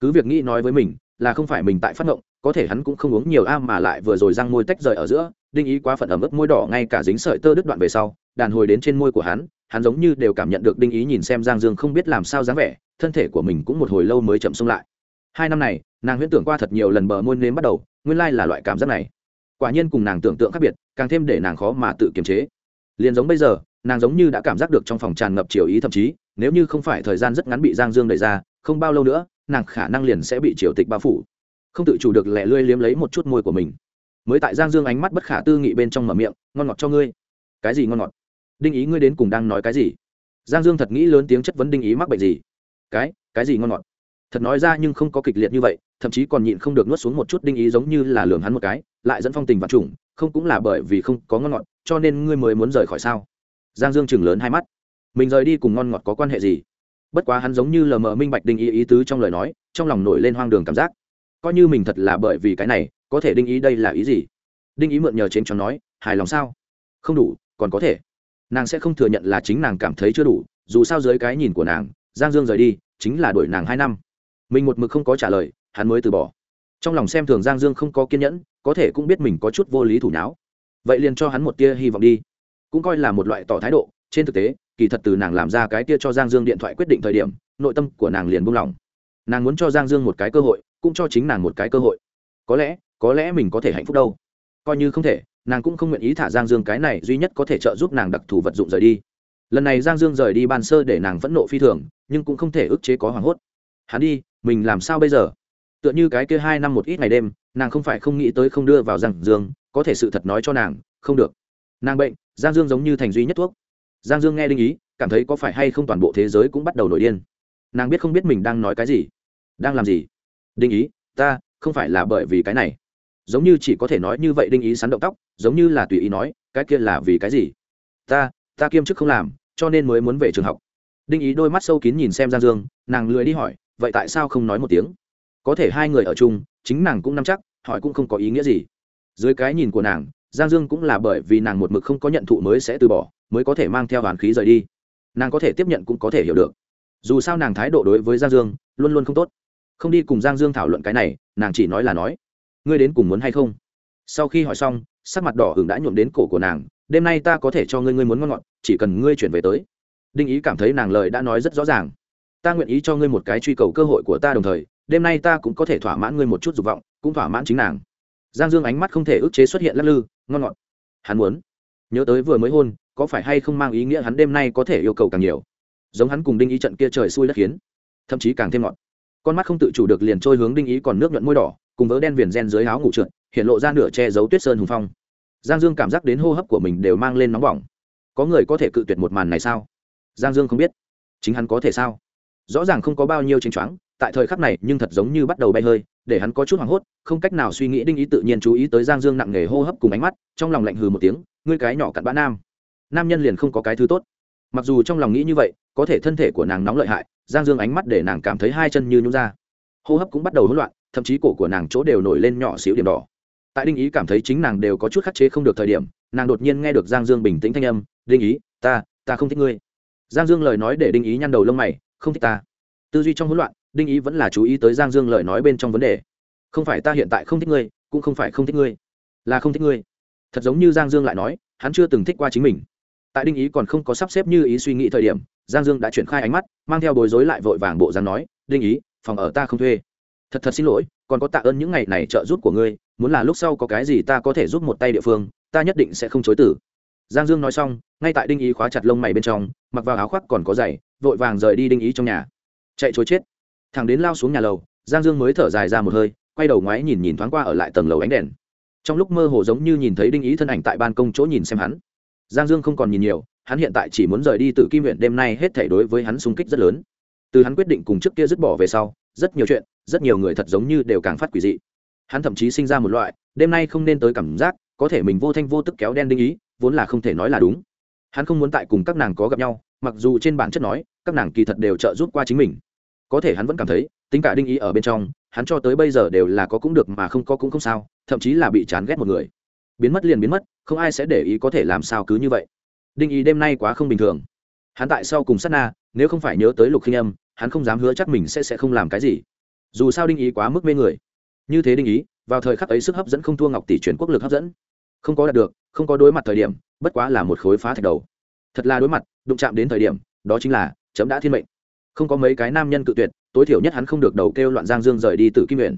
Cứ việc nghĩ nói với mình, là không phải mình tại phát ngộng, có thể hắn cũng không uống nhiều a mà lại vừa rồi răng môi tách rời ở giữa, đinh ý quá phận ẩm ướt môi đỏ ngay cả dính sợi tơ đứt đoạn về sau, đàn hồi đến trên môi của hắn hắn giống như đều cảm nhận được đinh ý nhìn xem giang dương không biết làm sao dáng vẻ, thân thể của mình cũng một hồi lâu mới chậm xông lại. Hai năm này, nàng huyễn tưởng qua thật nhiều lần bờ môi nếm bắt đầu, nguyên lai là loại cảm giác này. Quả nhiên cùng nàng tưởng tượng khác biệt, càng thêm để nàng khó mà tự kiềm chế. Liền giống bây giờ, nàng giống như đã cảm giác được trong phòng tràn ngập chiều ý thậm chí, nếu như không phải thời gian rất ngắn bị giang dương đẩy ra, không bao lâu nữa, nàng khả năng liền sẽ bị triều tịch bao phủ. Không tự chủ được lẻ lươi liếm lấy một chút môi của mình. Mới tại giang dương ánh mắt bất khả tư nghị bên trong mở miệng, ngon ngọt cho ngươi. Cái gì ngon ngọt? Đinh ý ngươi đến cùng đang nói cái gì? Giang dương thật nghĩ lớn tiếng chất vấn đinh ý mắc bệnh gì? Cái cái gì ngon ngọt? Thật nói ra nhưng không có kịch liệt như vậy, thậm chí còn nhịn không được nuốt xuống một chút đinh ý giống như là lường hắn một cái, lại dẫn phong tình và trùng, không cũng là bởi vì không có ngon ngọt, cho nên ngươi mới muốn rời khỏi sao? Giang dương chừng lớn hai mắt. Mình rời đi cùng ngon ngọt có quan hệ gì? Bất quá hắn giống như lờ mờ minh bạch đinh ý ý tứ trong lời nói, trong lòng nổi lên hoang đường cảm giác. Coi như mình thật là bởi vì cái này, có thể đinh ý đây là ý gì? Đinh ý mượn nhờ trên cho nói, hài lòng sao? Không đủ, còn có thể nàng sẽ không thừa nhận là chính nàng cảm thấy chưa đủ, dù sao dưới cái nhìn của nàng, giang dương rời đi, chính là đuổi nàng hai năm. Mình một mực không có trả lời, hắn mới từ bỏ. Trong lòng xem thường giang dương không có kiên nhẫn, có thể cũng biết mình có chút vô lý thủ não vậy liền cho hắn một tia hy vọng đi. Cũng coi là một loại tỏ thái độ, trên thực tế, kỳ thật từ nàng làm ra cái tia cho giang dương điện thoại quyết định thời điểm, nội tâm của nàng liền buông lỏng. Nàng muốn cho giang dương một cái cơ hội, cũng cho chính nàng một cái cơ hội. Có lẽ có lẽ mình có thể hạnh phúc đâu. Coi như không thể nàng cũng không nguyện ý thả giang dương cái này duy nhất có thể trợ giúp nàng đặc thù vật dụng rời đi. Lần này giang dương rời đi ban sơ để nàng phẫn nộ phi thường, nhưng cũng không thể ức chế có hoảng hốt. Hắn đi, mình làm sao bây giờ? Tựa như cái kia hai năm một ít ngày đêm, nàng không phải không nghĩ tới không đưa vào giang dương, có thể sự thật nói cho nàng, không được. Nàng bệnh, giang dương giống như thành duy nhất thuốc. Giang dương nghe đinh ý, cảm thấy có phải hay không toàn bộ thế giới cũng bắt đầu nổi điên. Nàng biết không biết mình đang nói cái gì. Đang làm gì? Đinh ý, ta, không phải là bởi vì cái này giống như chỉ có thể nói như vậy đinh ý sắn động tóc, giống như là tùy ý nói, cái kia là vì cái gì? Ta ta kiêm chức không làm, cho nên mới muốn về trường học. Đinh ý đôi mắt sâu kín nhìn xem giang dương, nàng lười đi hỏi, vậy tại sao không nói một tiếng? Có thể hai người ở chung, chính nàng cũng nắm chắc, hỏi cũng không có ý nghĩa gì. Dưới cái nhìn của nàng, giang dương cũng là bởi vì nàng một mực không có nhận thụ mới sẽ từ bỏ, mới có thể mang theo hoàn khí rời đi. Nàng có thể tiếp nhận cũng có thể hiểu được. Dù sao nàng thái độ đối với giang dương, luôn luôn không tốt. Không đi cùng giang dương thảo luận cái này, nàng chỉ nói là nói ngươi đến cùng muốn hay không? Sau khi hỏi xong, sắc mặt đỏ hưởng đã nhuộm đến cổ của nàng, đêm nay ta có thể cho ngươi ngươi muốn ngon ngọt, chỉ cần ngươi chuyển về tới. Đinh ý cảm thấy nàng lời đã nói rất rõ ràng. Ta nguyện ý cho ngươi một cái truy cầu cơ hội của ta đồng thời, đêm nay ta cũng có thể thỏa mãn ngươi một chút dục vọng, cũng thỏa mãn chính nàng. Giang dương ánh mắt không thể ức chế xuất hiện lắc lư, ngon ngọt. Hắn muốn. Nhớ tới vừa mới hôn, có phải hay không mang ý nghĩa hắn đêm nay có thể yêu cầu càng nhiều? Giống hắn cùng đinh ý trận kia trời xui đất khiến, thậm chí càng thêm ngọt. Con mắt không tự chủ được liền trôi hướng đinh ý còn nước nhuận môi đỏ cùng vớ đen viền gen dưới áo ngủ trượt, hiện lộ ra nửa che giấu tuyết sơn hùng phong. Giang dương cảm giác đến hô hấp của mình đều mang lên nóng bỏng. Có người có thể cự tuyệt một màn này sao? Giang dương không biết. Chính hắn có thể sao? Rõ ràng không có bao nhiêu chênh choáng, tại thời khắc này nhưng thật giống như bắt đầu bay hơi, để hắn có chút hoảng hốt, không cách nào suy nghĩ đinh ý tự nhiên chú ý tới giang dương nặng nề hô hấp cùng ánh mắt, trong lòng lạnh hừ một tiếng, ngươi cái nhỏ cặn bã nam. Nam nhân liền không có cái thứ tốt. Mặc dù trong lòng nghĩ như vậy, có thể thân thể của nàng nóng lợi hại, giang dương ánh mắt để nàng cảm thấy hai chân như nhún ra. Hô hấp cũng bắt đầu hỗn loạn thậm chí cổ của nàng chỗ đều nổi lên nhỏ xíu điểm đỏ. Tại đinh ý cảm thấy chính nàng đều có chút khắc chế không được thời điểm, nàng đột nhiên nghe được giang dương bình tĩnh thanh âm, đinh ý, ta ta không thích ngươi. Giang dương lời nói để đinh ý nhăn đầu lông mày, không thích ta. Tư duy trong hỗn loạn, đinh ý vẫn là chú ý tới giang dương lời nói bên trong vấn đề. Không phải ta hiện tại không thích ngươi, cũng không phải không thích ngươi. Là không thích ngươi. Thật giống như giang dương lại nói, hắn chưa từng thích qua chính mình. Tại đinh ý còn không có sắp xếp như ý suy nghĩ thời điểm, giang dương đã chuyển khai ánh mắt, mang theo bối rối lại vội vàng bộ giang nói, đinh ý, phòng ở ta không thuê thật thật xin lỗi, còn có tạ ơn những ngày này trợ giúp của ngươi, muốn là lúc sau có cái gì ta có thể giúp một tay địa phương, ta nhất định sẽ không chối tử giang dương nói xong, ngay tại đinh ý khóa chặt lông mày bên trong, mặc vào áo khoác còn có giày, vội vàng rời đi đinh ý trong nhà. Chạy chối chết. Thằng đến lao xuống nhà lầu, giang dương mới thở dài ra một hơi, quay đầu ngoái nhìn nhìn thoáng qua ở lại tầng lầu ánh đèn. Trong lúc mơ hồ giống như nhìn thấy đinh ý thân ảnh tại ban công chỗ nhìn xem hắn. Giang dương không còn nhìn nhiều, hắn hiện tại chỉ muốn rời đi từ kim huyện đêm nay hết thể đối với hắn xung kích rất lớn. Từ hắn quyết định cùng trước kia dứt bỏ về sau rất nhiều chuyện, rất nhiều người thật giống như đều càng phát quỷ dị. Hắn thậm chí sinh ra một loại, đêm nay không nên tới cảm giác, có thể mình vô thanh vô tức kéo đen đinh ý, vốn là không thể nói là đúng. Hắn không muốn tại cùng các nàng có gặp nhau, mặc dù trên bản chất nói, các nàng kỳ thật đều trợ giúp qua chính mình. Có thể hắn vẫn cảm thấy, tính cả đinh ý ở bên trong, hắn cho tới bây giờ đều là có cũng được mà không có cũng không sao, thậm chí là bị chán ghét một người. Biến mất liền biến mất, không ai sẽ để ý có thể làm sao cứ như vậy. Đinh ý đêm nay quá không bình thường. Hắn tại sau cùng sát na, nếu không phải nhớ tới lục khinh âm hắn không dám hứa chắc mình sẽ sẽ không làm cái gì. Dù sao đinh ý quá mức mê người. Như thế đinh ý, vào thời khắc ấy sức hấp dẫn không thua ngọc tỷ chuyển quốc lực hấp dẫn. Không có đạt được, không có đối mặt thời điểm, bất quá là một khối phá thạch đầu. Thật là đối mặt, đụng chạm đến thời điểm, đó chính là chấm đã thiên mệnh. Không có mấy cái nam nhân cự tuyệt, tối thiểu nhất hắn không được đầu kêu loạn giang dương rời đi từ kim nguyện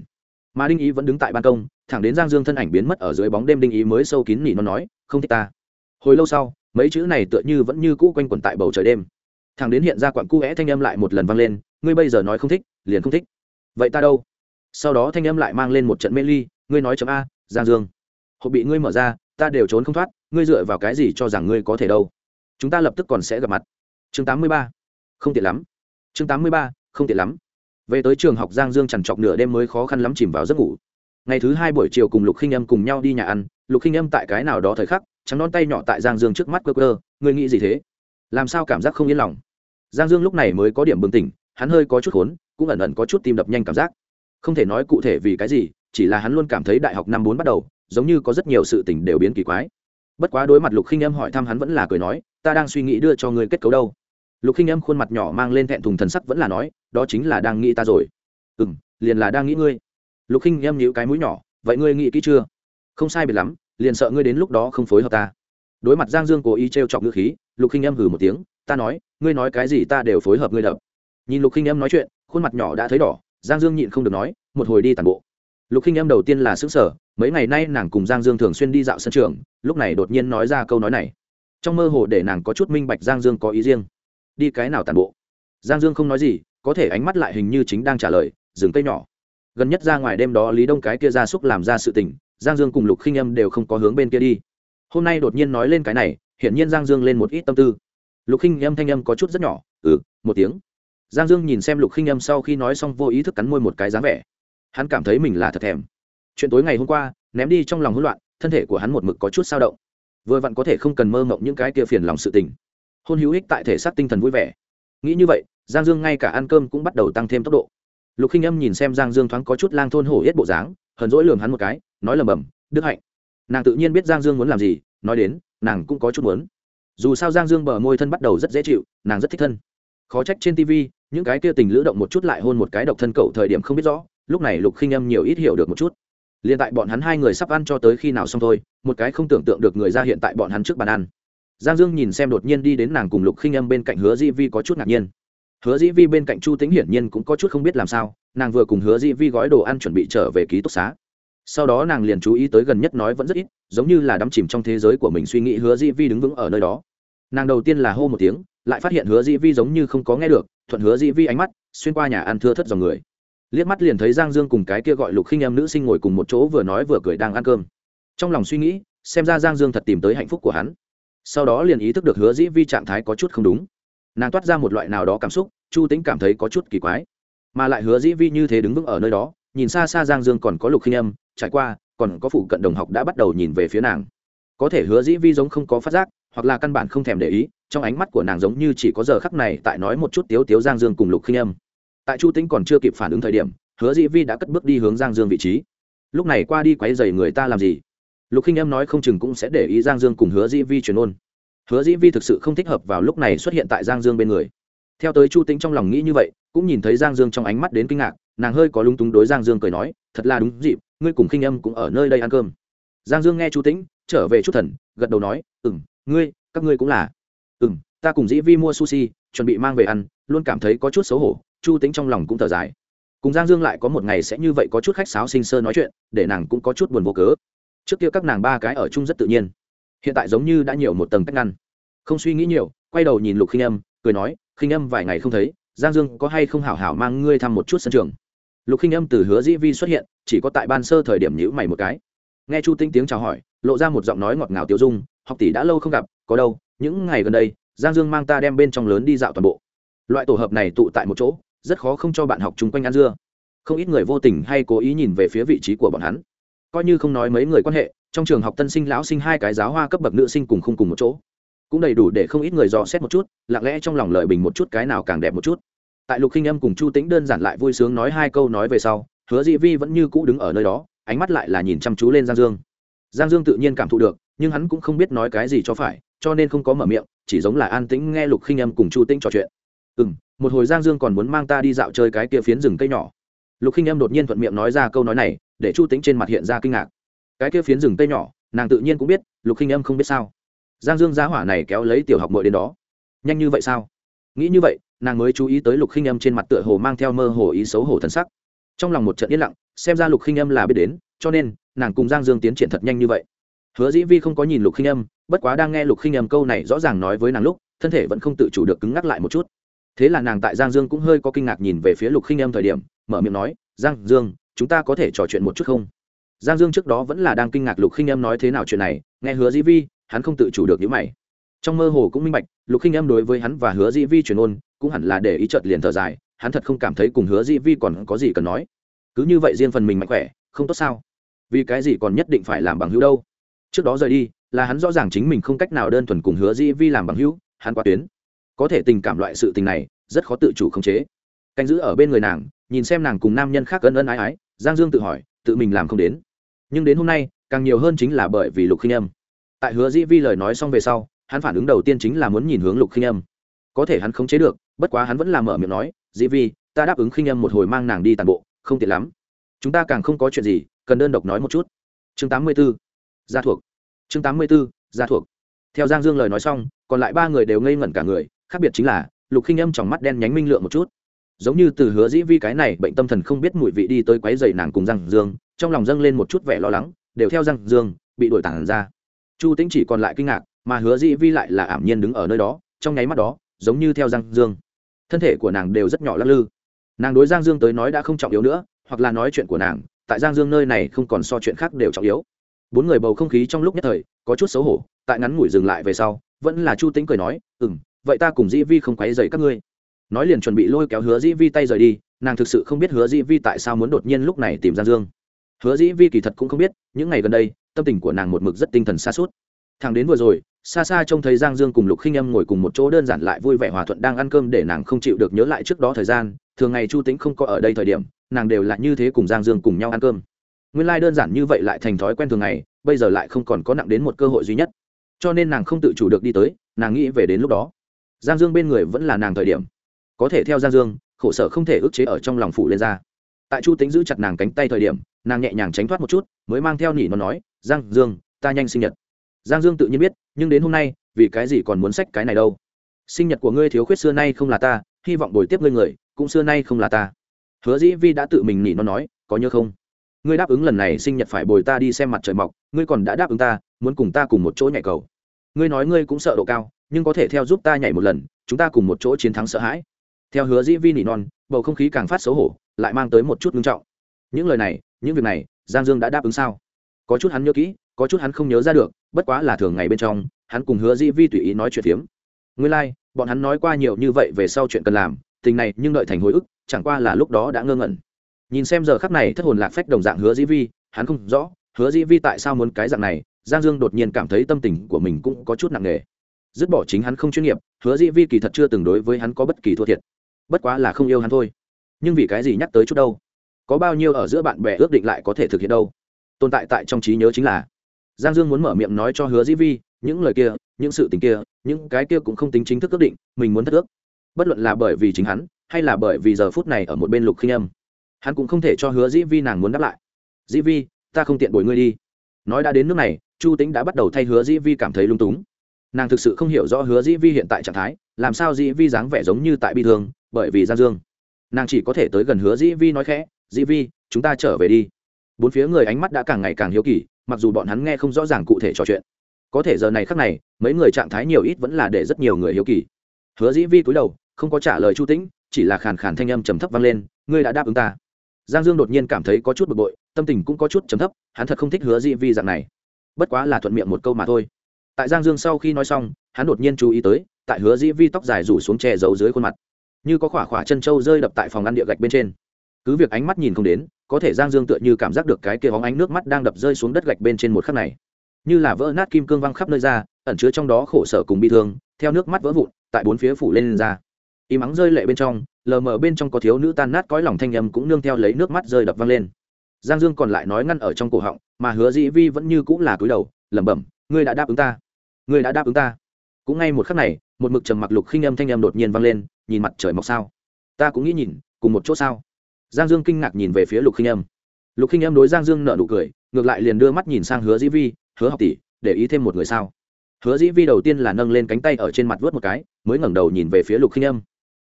mà đinh ý vẫn đứng tại ban công, thẳng đến giang dương thân ảnh biến mất ở dưới bóng đêm đinh ý mới sâu kín nỉ nó nói, không thích ta. Hồi lâu sau, mấy chữ này tựa như vẫn như cũ quanh quẩn tại bầu trời đêm thằng đến hiện ra quặng cu é thanh âm lại một lần vang lên, ngươi bây giờ nói không thích, liền không thích. Vậy ta đâu? Sau đó thanh âm lại mang lên một trận mê ly, ngươi nói chấm a, giang dương. Hộp bị ngươi mở ra, ta đều trốn không thoát, ngươi dựa vào cái gì cho rằng ngươi có thể đâu? Chúng ta lập tức còn sẽ gặp mặt. Chương tám mươi ba. Không tiện lắm. Chương tám mươi ba. Không tiện lắm. Về tới trường học, giang dương chằn trọc nửa đêm mới khó khăn lắm chìm vào giấc ngủ. Ngày thứ hai buổi chiều cùng lục khinh âm cùng nhau đi nhà ăn, lục khinh âm tại cái nào đó thời khắc, trắng non tay nhỏ tại giang dương trước mắt cơ cơ ngươi nghĩ gì thế? Làm sao cảm giác không yên lòng? Giang dương lúc này mới có điểm bừng tỉnh, hắn hơi có chút khốn, cũng ẩn ẩn có chút tim đập nhanh cảm giác. Không thể nói cụ thể vì cái gì, chỉ là hắn luôn cảm thấy đại học năm bốn bắt đầu, giống như có rất nhiều sự tình đều biến kỳ quái. Bất quá đối mặt lục khinh Em hỏi thăm hắn vẫn là cười nói, ta đang suy nghĩ đưa cho ngươi kết cấu đâu. Lục khinh Em khuôn mặt nhỏ mang lên thẹn thùng thần sắc vẫn là nói, đó chính là đang nghĩ ta rồi. Ừ m liền là đang nghĩ ngươi. Lục khinh Em nhíu cái mũi nhỏ, vậy ngươi nghĩ kỹ chưa? Không sai biệt lắm, liền sợ ngươi đến lúc đó không phối hợp ta. Đối mặt giang dương cố ý t r e o chọc ngữ khí, lục khinh Em hừ một tiếng ta nói, ngươi nói cái gì ta đều phối hợp ngươi đập. Nhìn lục khinh Em nói chuyện, khuôn mặt nhỏ đã thấy đỏ, giang dương nhịn không được nói, một hồi đi tàn bộ. Lục khinh Em đầu tiên là xứng sở mấy ngày nay nàng cùng giang dương thường xuyên đi dạo sân trường, lúc này đột nhiên nói ra câu nói này. Trong mơ hồ để nàng có chút minh bạch giang dương có ý riêng. Đi cái nào tàn bộ? Giang dương không nói gì, có thể ánh mắt lại hình như chính đang trả lời, dừng cây nhỏ. Gần nhất ra ngoài đêm đó lý đông cái kia ra súc làm ra sự tình, giang dương cùng lục khinh Em đều không có hướng bên kia đi. Hôm nay đột nhiên nói lên cái này, hiển nhiên giang dương lên một ít tâm tư lục khinh âm thanh âm có chút rất nhỏ ừ một tiếng. Giang dương nhìn xem lục khinh âm sau khi nói xong vô ý thức cắn môi một cái dáng vẻ. Hắn cảm thấy mình là thật thèm. Chuyện tối ngày hôm qua, ném đi trong lòng hỗn loạn, thân thể của hắn một mực có chút sao động. Vừa vặn có thể không cần mơ mộng những cái kia phiền lòng sự tình. Hôn hữu ích tại thể xác tinh thần vui vẻ. Nghĩ như vậy, giang dương ngay cả ăn cơm cũng bắt đầu tăng thêm tốc độ. Lục khinh âm nhìn xem giang dương thoáng có chút lang thôn hổ hết bộ dáng, hờn dỗi lường hắn một cái, nói lầm bầm, đức hạnh. Nàng tự nhiên biết giang dương muốn làm gì, nói đến, nàng cũng có chút muốn dù sao giang dương bờ môi thân bắt đầu rất dễ chịu, nàng rất thích thân. Khó trách trên tv những cái kia tình lữ động một chút lại hôn một cái độc thân cậu thời điểm không biết rõ, lúc này lục khinh âm nhiều ít hiểu được một chút. Liền tại bọn hắn hai người sắp ăn cho tới khi nào xong thôi, một cái không tưởng tượng được người ra hiện tại bọn hắn trước bàn ăn. Giang dương nhìn xem đột nhiên đi đến nàng cùng lục khinh âm bên cạnh hứa di vi có chút ngạc nhiên. Hứa di vi bên cạnh chu tính hiển nhiên cũng có chút không biết làm sao, nàng vừa cùng hứa di vi gói đồ ăn chuẩn bị trở về ký túc xá. Sau đó nàng liền chú ý tới gần nhất nói vẫn rất ít, giống như là đắm chìm trong thế giới của mình suy nghĩ hứa di vi đứng vững ở nơi đó nàng đầu tiên là hô một tiếng, lại phát hiện hứa di vi giống như không có nghe được, thuận hứa di vi ánh mắt, xuyên qua nhà ăn thưa thất dòng người. Liếc mắt liền thấy giang dương cùng cái kia gọi lục khinh em nữ sinh ngồi cùng một chỗ vừa nói vừa cười đang ăn cơm. Trong lòng suy nghĩ, xem ra giang dương thật tìm tới hạnh phúc của hắn. Sau đó liền ý thức được hứa dĩ vi trạng thái có chút không đúng. Nàng toát ra một loại nào đó cảm xúc, chu tính cảm thấy có chút kỳ quái. Mà lại hứa dĩ vi như thế đứng vững ở nơi đó, nhìn xa xa giang dương còn có lục khinh âm trải qua, còn có phụ cận đồng học đã bắt đầu nhìn về phía nàng. Có thể hứa dĩ vi giống không có phát giác hoặc là căn bản không thèm để ý, trong ánh mắt của nàng giống như chỉ có giờ khắc này tại nói một chút tiếu tiếu giang dương cùng lục khinh âm. Tại chu tính còn chưa kịp phản ứng thời điểm, hứa dĩ vi đã cất bước đi hướng giang dương vị trí. Lúc này qua đi quáy dày người ta làm gì? Lục khinh em nói không chừng cũng sẽ để ý giang dương cùng hứa dĩ vi truyền ôn. Hứa dĩ vi thực sự không thích hợp vào lúc này xuất hiện tại giang dương bên người. Theo tới chu tính trong lòng nghĩ như vậy, cũng nhìn thấy giang dương trong ánh mắt đến kinh ngạc, nàng hơi có lung túng đối giang dương cười nói, thật là đúng dịp, ngươi cùng khinh âm cũng ở nơi đây ăn cơm. Giang dương nghe chu tĩnh, trở về chút thần, gật đầu nói ừ m ngươi, các ngươi cũng là. Ừ m ta cùng dĩ vi mua sushi, chuẩn bị mang về ăn, luôn cảm thấy có chút xấu hổ, chu tính trong lòng cũng thở dài. Cùng giang dương lại có một ngày sẽ như vậy có chút khách sáo sinh sơ nói chuyện, để nàng cũng có chút buồn vô cớ. Trước kia các nàng ba cái ở chung rất tự nhiên. Hiện tại giống như đã nhiều một tầng cách ngăn. Không suy nghĩ nhiều, quay đầu nhìn lục khinh âm, cười nói, khinh âm, vài ngày không thấy, giang dương có hay không hảo hảo mang ngươi thăm một chút sân trường? Lục khinh âm từ hứa dĩ vi xuất hiện, chỉ có tại ban sơ thời điểm nhữ mày một cái. Nghe chu tinh tiếng chào hỏi, lộ ra một giọng nói ngọt ngào tiêu dung học tỷ đã lâu không gặp, có đâu, những ngày gần đây, giang dương mang ta đem bên trong lớn đi dạo toàn bộ. Loại tổ hợp này tụ tại một chỗ, rất khó không cho bạn học chung quanh ăn dưa. Không ít người vô tình hay cố ý nhìn về phía vị trí của bọn hắn. Coi như không nói mấy người quan hệ, trong trường học tân sinh lão sinh hai cái giáo hoa cấp bậc nữ sinh cùng không cùng một chỗ. Cũng đầy đủ để không ít người dò xét một chút, lặng lẽ trong lòng lợi bình một chút cái nào càng đẹp một chút. Tại lục khinh âm cùng chu tĩnh đơn giản lại vui sướng nói hai câu nói về sau, hứa dị vi vẫn như cũ đứng ở nơi đó, ánh mắt lại là nhìn chăm chú lên giang dương. Giang dương tự nhiên cảm thụ được nhưng hắn cũng không biết nói cái gì cho phải, cho nên không có mở miệng, chỉ giống là an tĩnh nghe lục khinh âm cùng chu tĩnh trò chuyện. Ừ m một hồi giang dương còn muốn mang ta đi dạo chơi cái kia phiến rừng cây nhỏ. Lục khinh em đột nhiên thuận miệng nói ra câu nói này, để chu tĩnh trên mặt hiện ra kinh ngạc. Cái kia phiến rừng cây nhỏ, nàng tự nhiên cũng biết, lục khinh em không biết sao. Giang dương giá hỏa này kéo lấy tiểu học mội đến đó. Nhanh như vậy sao? Nghĩ như vậy, nàng mới chú ý tới lục khinh em trên mặt tựa hồ mang theo mơ hồ ý xấu hổ thân sắc. Trong lòng một trận yên lặng, xem ra lục khinh em là biết đến, cho nên nàng cùng giang dương tiến triển thật nhanh như vậy hứa dĩ vi không có nhìn lục khinh em bất quá đang nghe lục khinh em câu này rõ ràng nói với nàng lúc, thân thể vẫn không tự chủ được cứng ngắc lại một chút. Thế là nàng tại giang dương cũng hơi có kinh ngạc nhìn về phía lục khinh em thời điểm, mở miệng nói, giang dương, chúng ta có thể trò chuyện một chút không? Giang dương trước đó vẫn là đang kinh ngạc lục khinh em nói thế nào chuyện này, nghe hứa dĩ vi, hắn không tự chủ được những mày. Trong mơ hồ cũng minh bạch, lục khinh em đối với hắn và hứa dĩ vi truyền ôn, cũng hẳn là để ý chợt liền thở dài, hắn thật không cảm thấy cùng hứa dĩ vi còn có gì cần nói. Cứ như vậy riêng phần mình mạnh khỏe, không tốt sao? Vì cái gì còn nhất định phải làm bằng hữu đâu? Trước đó rời đi, là hắn rõ ràng chính mình không cách nào đơn thuần cùng hứa dĩ vi làm bằng hữu, hắn qua tuyến. Có thể tình cảm loại sự tình này, rất khó tự chủ khống chế. Canh giữ ở bên người nàng, nhìn xem nàng cùng nam nhân khác ân ân ái ái, giang dương tự hỏi, tự mình làm không đến. Nhưng đến hôm nay, càng nhiều hơn chính là bởi vì lục khinh âm. Tại hứa dĩ vi lời nói xong về sau, hắn phản ứng đầu tiên chính là muốn nhìn hướng lục khinh âm. Có thể hắn khống chế được, bất quá hắn vẫn làm mở miệng nói dĩ vi, ta đáp ứng khinh âm một hồi mang nàng đi tàn bộ, không tiện lắm. Chúng ta càng không có chuyện gì, cần đơn độc nói một chút. Chương tám mươi b ố gia thuộc. Chương tám mươi b ố gia thuộc. Theo giang dương lời nói xong, còn lại ba người đều ngây ngẩn cả người, khác biệt chính là, lục khinh âm trong mắt đen nhánh minh lượng một chút. Giống như từ hứa dĩ vi cái này bệnh tâm thần không biết mùi vị đi tới quấy dày nàng cùng giang dương, trong lòng dâng lên một chút vẻ lo lắng, đều theo giang dương, bị đuổi tản ra. Chu tĩnh chỉ còn lại kinh ngạc, mà hứa dĩ vi lại là ảm nhiên đứng ở nơi đó, trong nháy mắt đó, giống như theo giang dương. Thân thể của nàng đều rất nhỏ lắc lư. Nàng đối giang dương tới nói đã không trọng yếu nữa, hoặc là nói chuyện của nàng, tại giang dương nơi này không còn so chuyện khác đều trọng yếu bốn người bầu không khí trong lúc nhất thời có chút xấu hổ, tại ngắn ngủi dừng lại về sau, vẫn là chu tính cười nói ừ m vậy ta cùng dĩ vi không quấy dày các ngươi. Nói liền chuẩn bị lôi kéo hứa dĩ vi tay rời đi, nàng thực sự không biết hứa dĩ vi tại sao muốn đột nhiên lúc này tìm giang dương. Hứa dĩ vi kỳ thật cũng không biết, những ngày gần đây, tâm tình của nàng một mực rất tinh thần xa suốt thằng đến vừa rồi, xa xa trông thấy giang dương cùng lục khinh âm ngồi cùng một chỗ đơn giản lại vui vẻ hòa thuận đang ăn cơm để nàng không chịu được nhớ lại trước đó thời gian, thường ngày chu tính không có ở đây thời điểm, nàng đều là như thế cùng giang dương cùng nhau ăn cơm nguyên lai、like、đơn giản như vậy lại thành thói quen thường ngày, bây giờ lại không còn có nặng đến một cơ hội duy nhất. Cho nên nàng không tự chủ được đi tới, nàng nghĩ về đến lúc đó. Giang dương bên người vẫn là nàng thời điểm. Có thể theo giang dương, khổ sở không thể ức chế ở trong lòng phủ lên ra. Tại chu tính giữ chặt nàng cánh tay thời điểm, nàng nhẹ nhàng tránh thoát một chút, mới mang theo nỉ nó nói, giang dương, ta nhanh sinh nhật. Giang dương tự nhiên biết, nhưng đến hôm nay, vì cái gì còn muốn sách cái này đâu? Sinh nhật của ngươi thiếu khuyết xưa nay không là ta, hy vọng bồi tiếp ngươi người, cũng xưa nay không là ta. Hứa dĩ vi đã tự mình nỉ nó nói, có nhớ không? Ngươi đáp ứng lần này sinh nhật phải bồi ta đi xem mặt trời mọc ngươi còn đã đáp ứng ta muốn cùng ta cùng một chỗ nhảy cầu. Ngươi nói ngươi cũng sợ độ cao nhưng có thể theo giúp ta nhảy một lần chúng ta cùng một chỗ chiến thắng sợ hãi. Theo hứa dĩ vi nỉ non bầu không khí càng phát xấu hổ lại mang tới một chút ngưng trọng. Những lời này những việc này giang dương đã đáp ứng sao? Có chút hắn nhớ kỹ có chút hắn không nhớ ra được bất quá là thường ngày bên trong hắn cùng hứa dĩ vi tùy ý nói chuyện phiếm. Nguyên lai、like, bọn hắn nói qua nhiều như vậy về sau chuyện cần làm tình này nhưng đợi thành hồi ức chẳng qua là lúc đó đã ngơ ngẩn nhìn xem giờ khắc này thất hồn lạc phách đồng dạng hứa dĩ vi, hắn không rõ, hứa dĩ vi tại sao muốn cái dạng này, giang dương đột nhiên cảm thấy tâm tình của mình cũng có chút nặng nề. Dứt bỏ chính hắn không chuyên nghiệp, hứa dĩ vi kỳ thật chưa từng đối với hắn có bất kỳ thua thiệt. Bất quá là không yêu hắn thôi. Nhưng vì cái gì nhắc tới chút đâu? Có bao nhiêu ở giữa bạn bè ước định lại có thể thực hiện đâu? Tồn tại tại trong trí nhớ chính là, giang dương muốn mở miệng nói cho hứa dĩ vi, những lời kia, những sự tình kia, những cái kia cũng không tính chính thức ước định, mình muốn thất ước. Bất luận là bởi vì chính hắn, hay là bởi vì giờ phút này ở một bên lục khinh âm hắn cũng không thể cho hứa dĩ vi nàng muốn đáp lại. Dĩ vi, ta không tiện bồi ngươi đi. Nói đã đến nước này, chu tính đã bắt đầu thay hứa dĩ vi cảm thấy lung túng. Nàng thực sự không hiểu rõ hứa dĩ vi hiện tại trạng thái, làm sao dĩ vi dáng vẻ giống như tại bi thương, bởi vì giang dương. Nàng chỉ có thể tới gần hứa dĩ vi nói khẽ, dĩ vi, chúng ta trở về đi. Bốn phía người ánh mắt đã càng ngày càng hiếu kỳ, mặc dù bọn hắn nghe không rõ ràng cụ thể trò chuyện. Có thể giờ này khác này, mấy người trạng thái nhiều ít vẫn là để rất nhiều người hiếu kỳ. Hứa dĩ vi cúi đầu, không có trả lời chu tĩnh, chỉ là khàn khàn thanh âm trầm thấp vang lên, ngươi đã đáp ứng ta giang dương đột nhiên cảm thấy có chút bực bội tâm tình cũng có chút trầm thấp hắn thật không thích hứa dĩ vi dạng này. Bất quá là thuận miệng một câu mà thôi. Tại giang dương sau khi nói xong hắn đột nhiên chú ý tới tại hứa dĩ vi tóc dài rủ xuống che giấu dưới khuôn mặt. Như có khỏa khỏa chân trâu rơi đập tại phòng ăn địa gạch bên trên. Cứ việc ánh mắt nhìn không đến có thể giang dương tựa như cảm giác được cái kia hóng ánh nước mắt đang đập rơi xuống đất gạch bên trên một khắc này. Như là vỡ nát kim cương văng khắp nơi ra ẩn chứa trong đó khổ sở cùng bi thương theo nước mắt vỡ vụn tại bốn phía phủ lên, lên ra. Y mắng rơi lệ bên trong lờ mờ bên trong có thiếu nữ tan nát cõi lòng thanh âm cũng nương theo lấy nước mắt rơi đập văng lên. Giang dương còn lại nói ngăn ở trong cổ họng, mà hứa dĩ vi vẫn như cũng là cúi đầu, lẩm bẩm, ngươi đã đáp ứng ta. Ngươi đã đáp ứng ta. Cũng ngay một khắc này, một mực trầm mặc lục khinh âm thanh âm đột nhiên vang lên, nhìn mặt trời mọc sao. Ta cũng nghĩ nhìn, cùng một chỗ sao? Giang dương kinh ngạc nhìn về phía lục khinh âm. Lục khinh âm đối giang dương nợ nụ cười, ngược lại liền đưa mắt nhìn sang hứa dĩ vi, hứa học tỷ, để ý thêm một người sao? Hứa dĩ vi đầu tiên là nâng lên cánh tay ở trên mặt vớt một cái, mới ngẩng đầu nhìn về phía lục khinh âm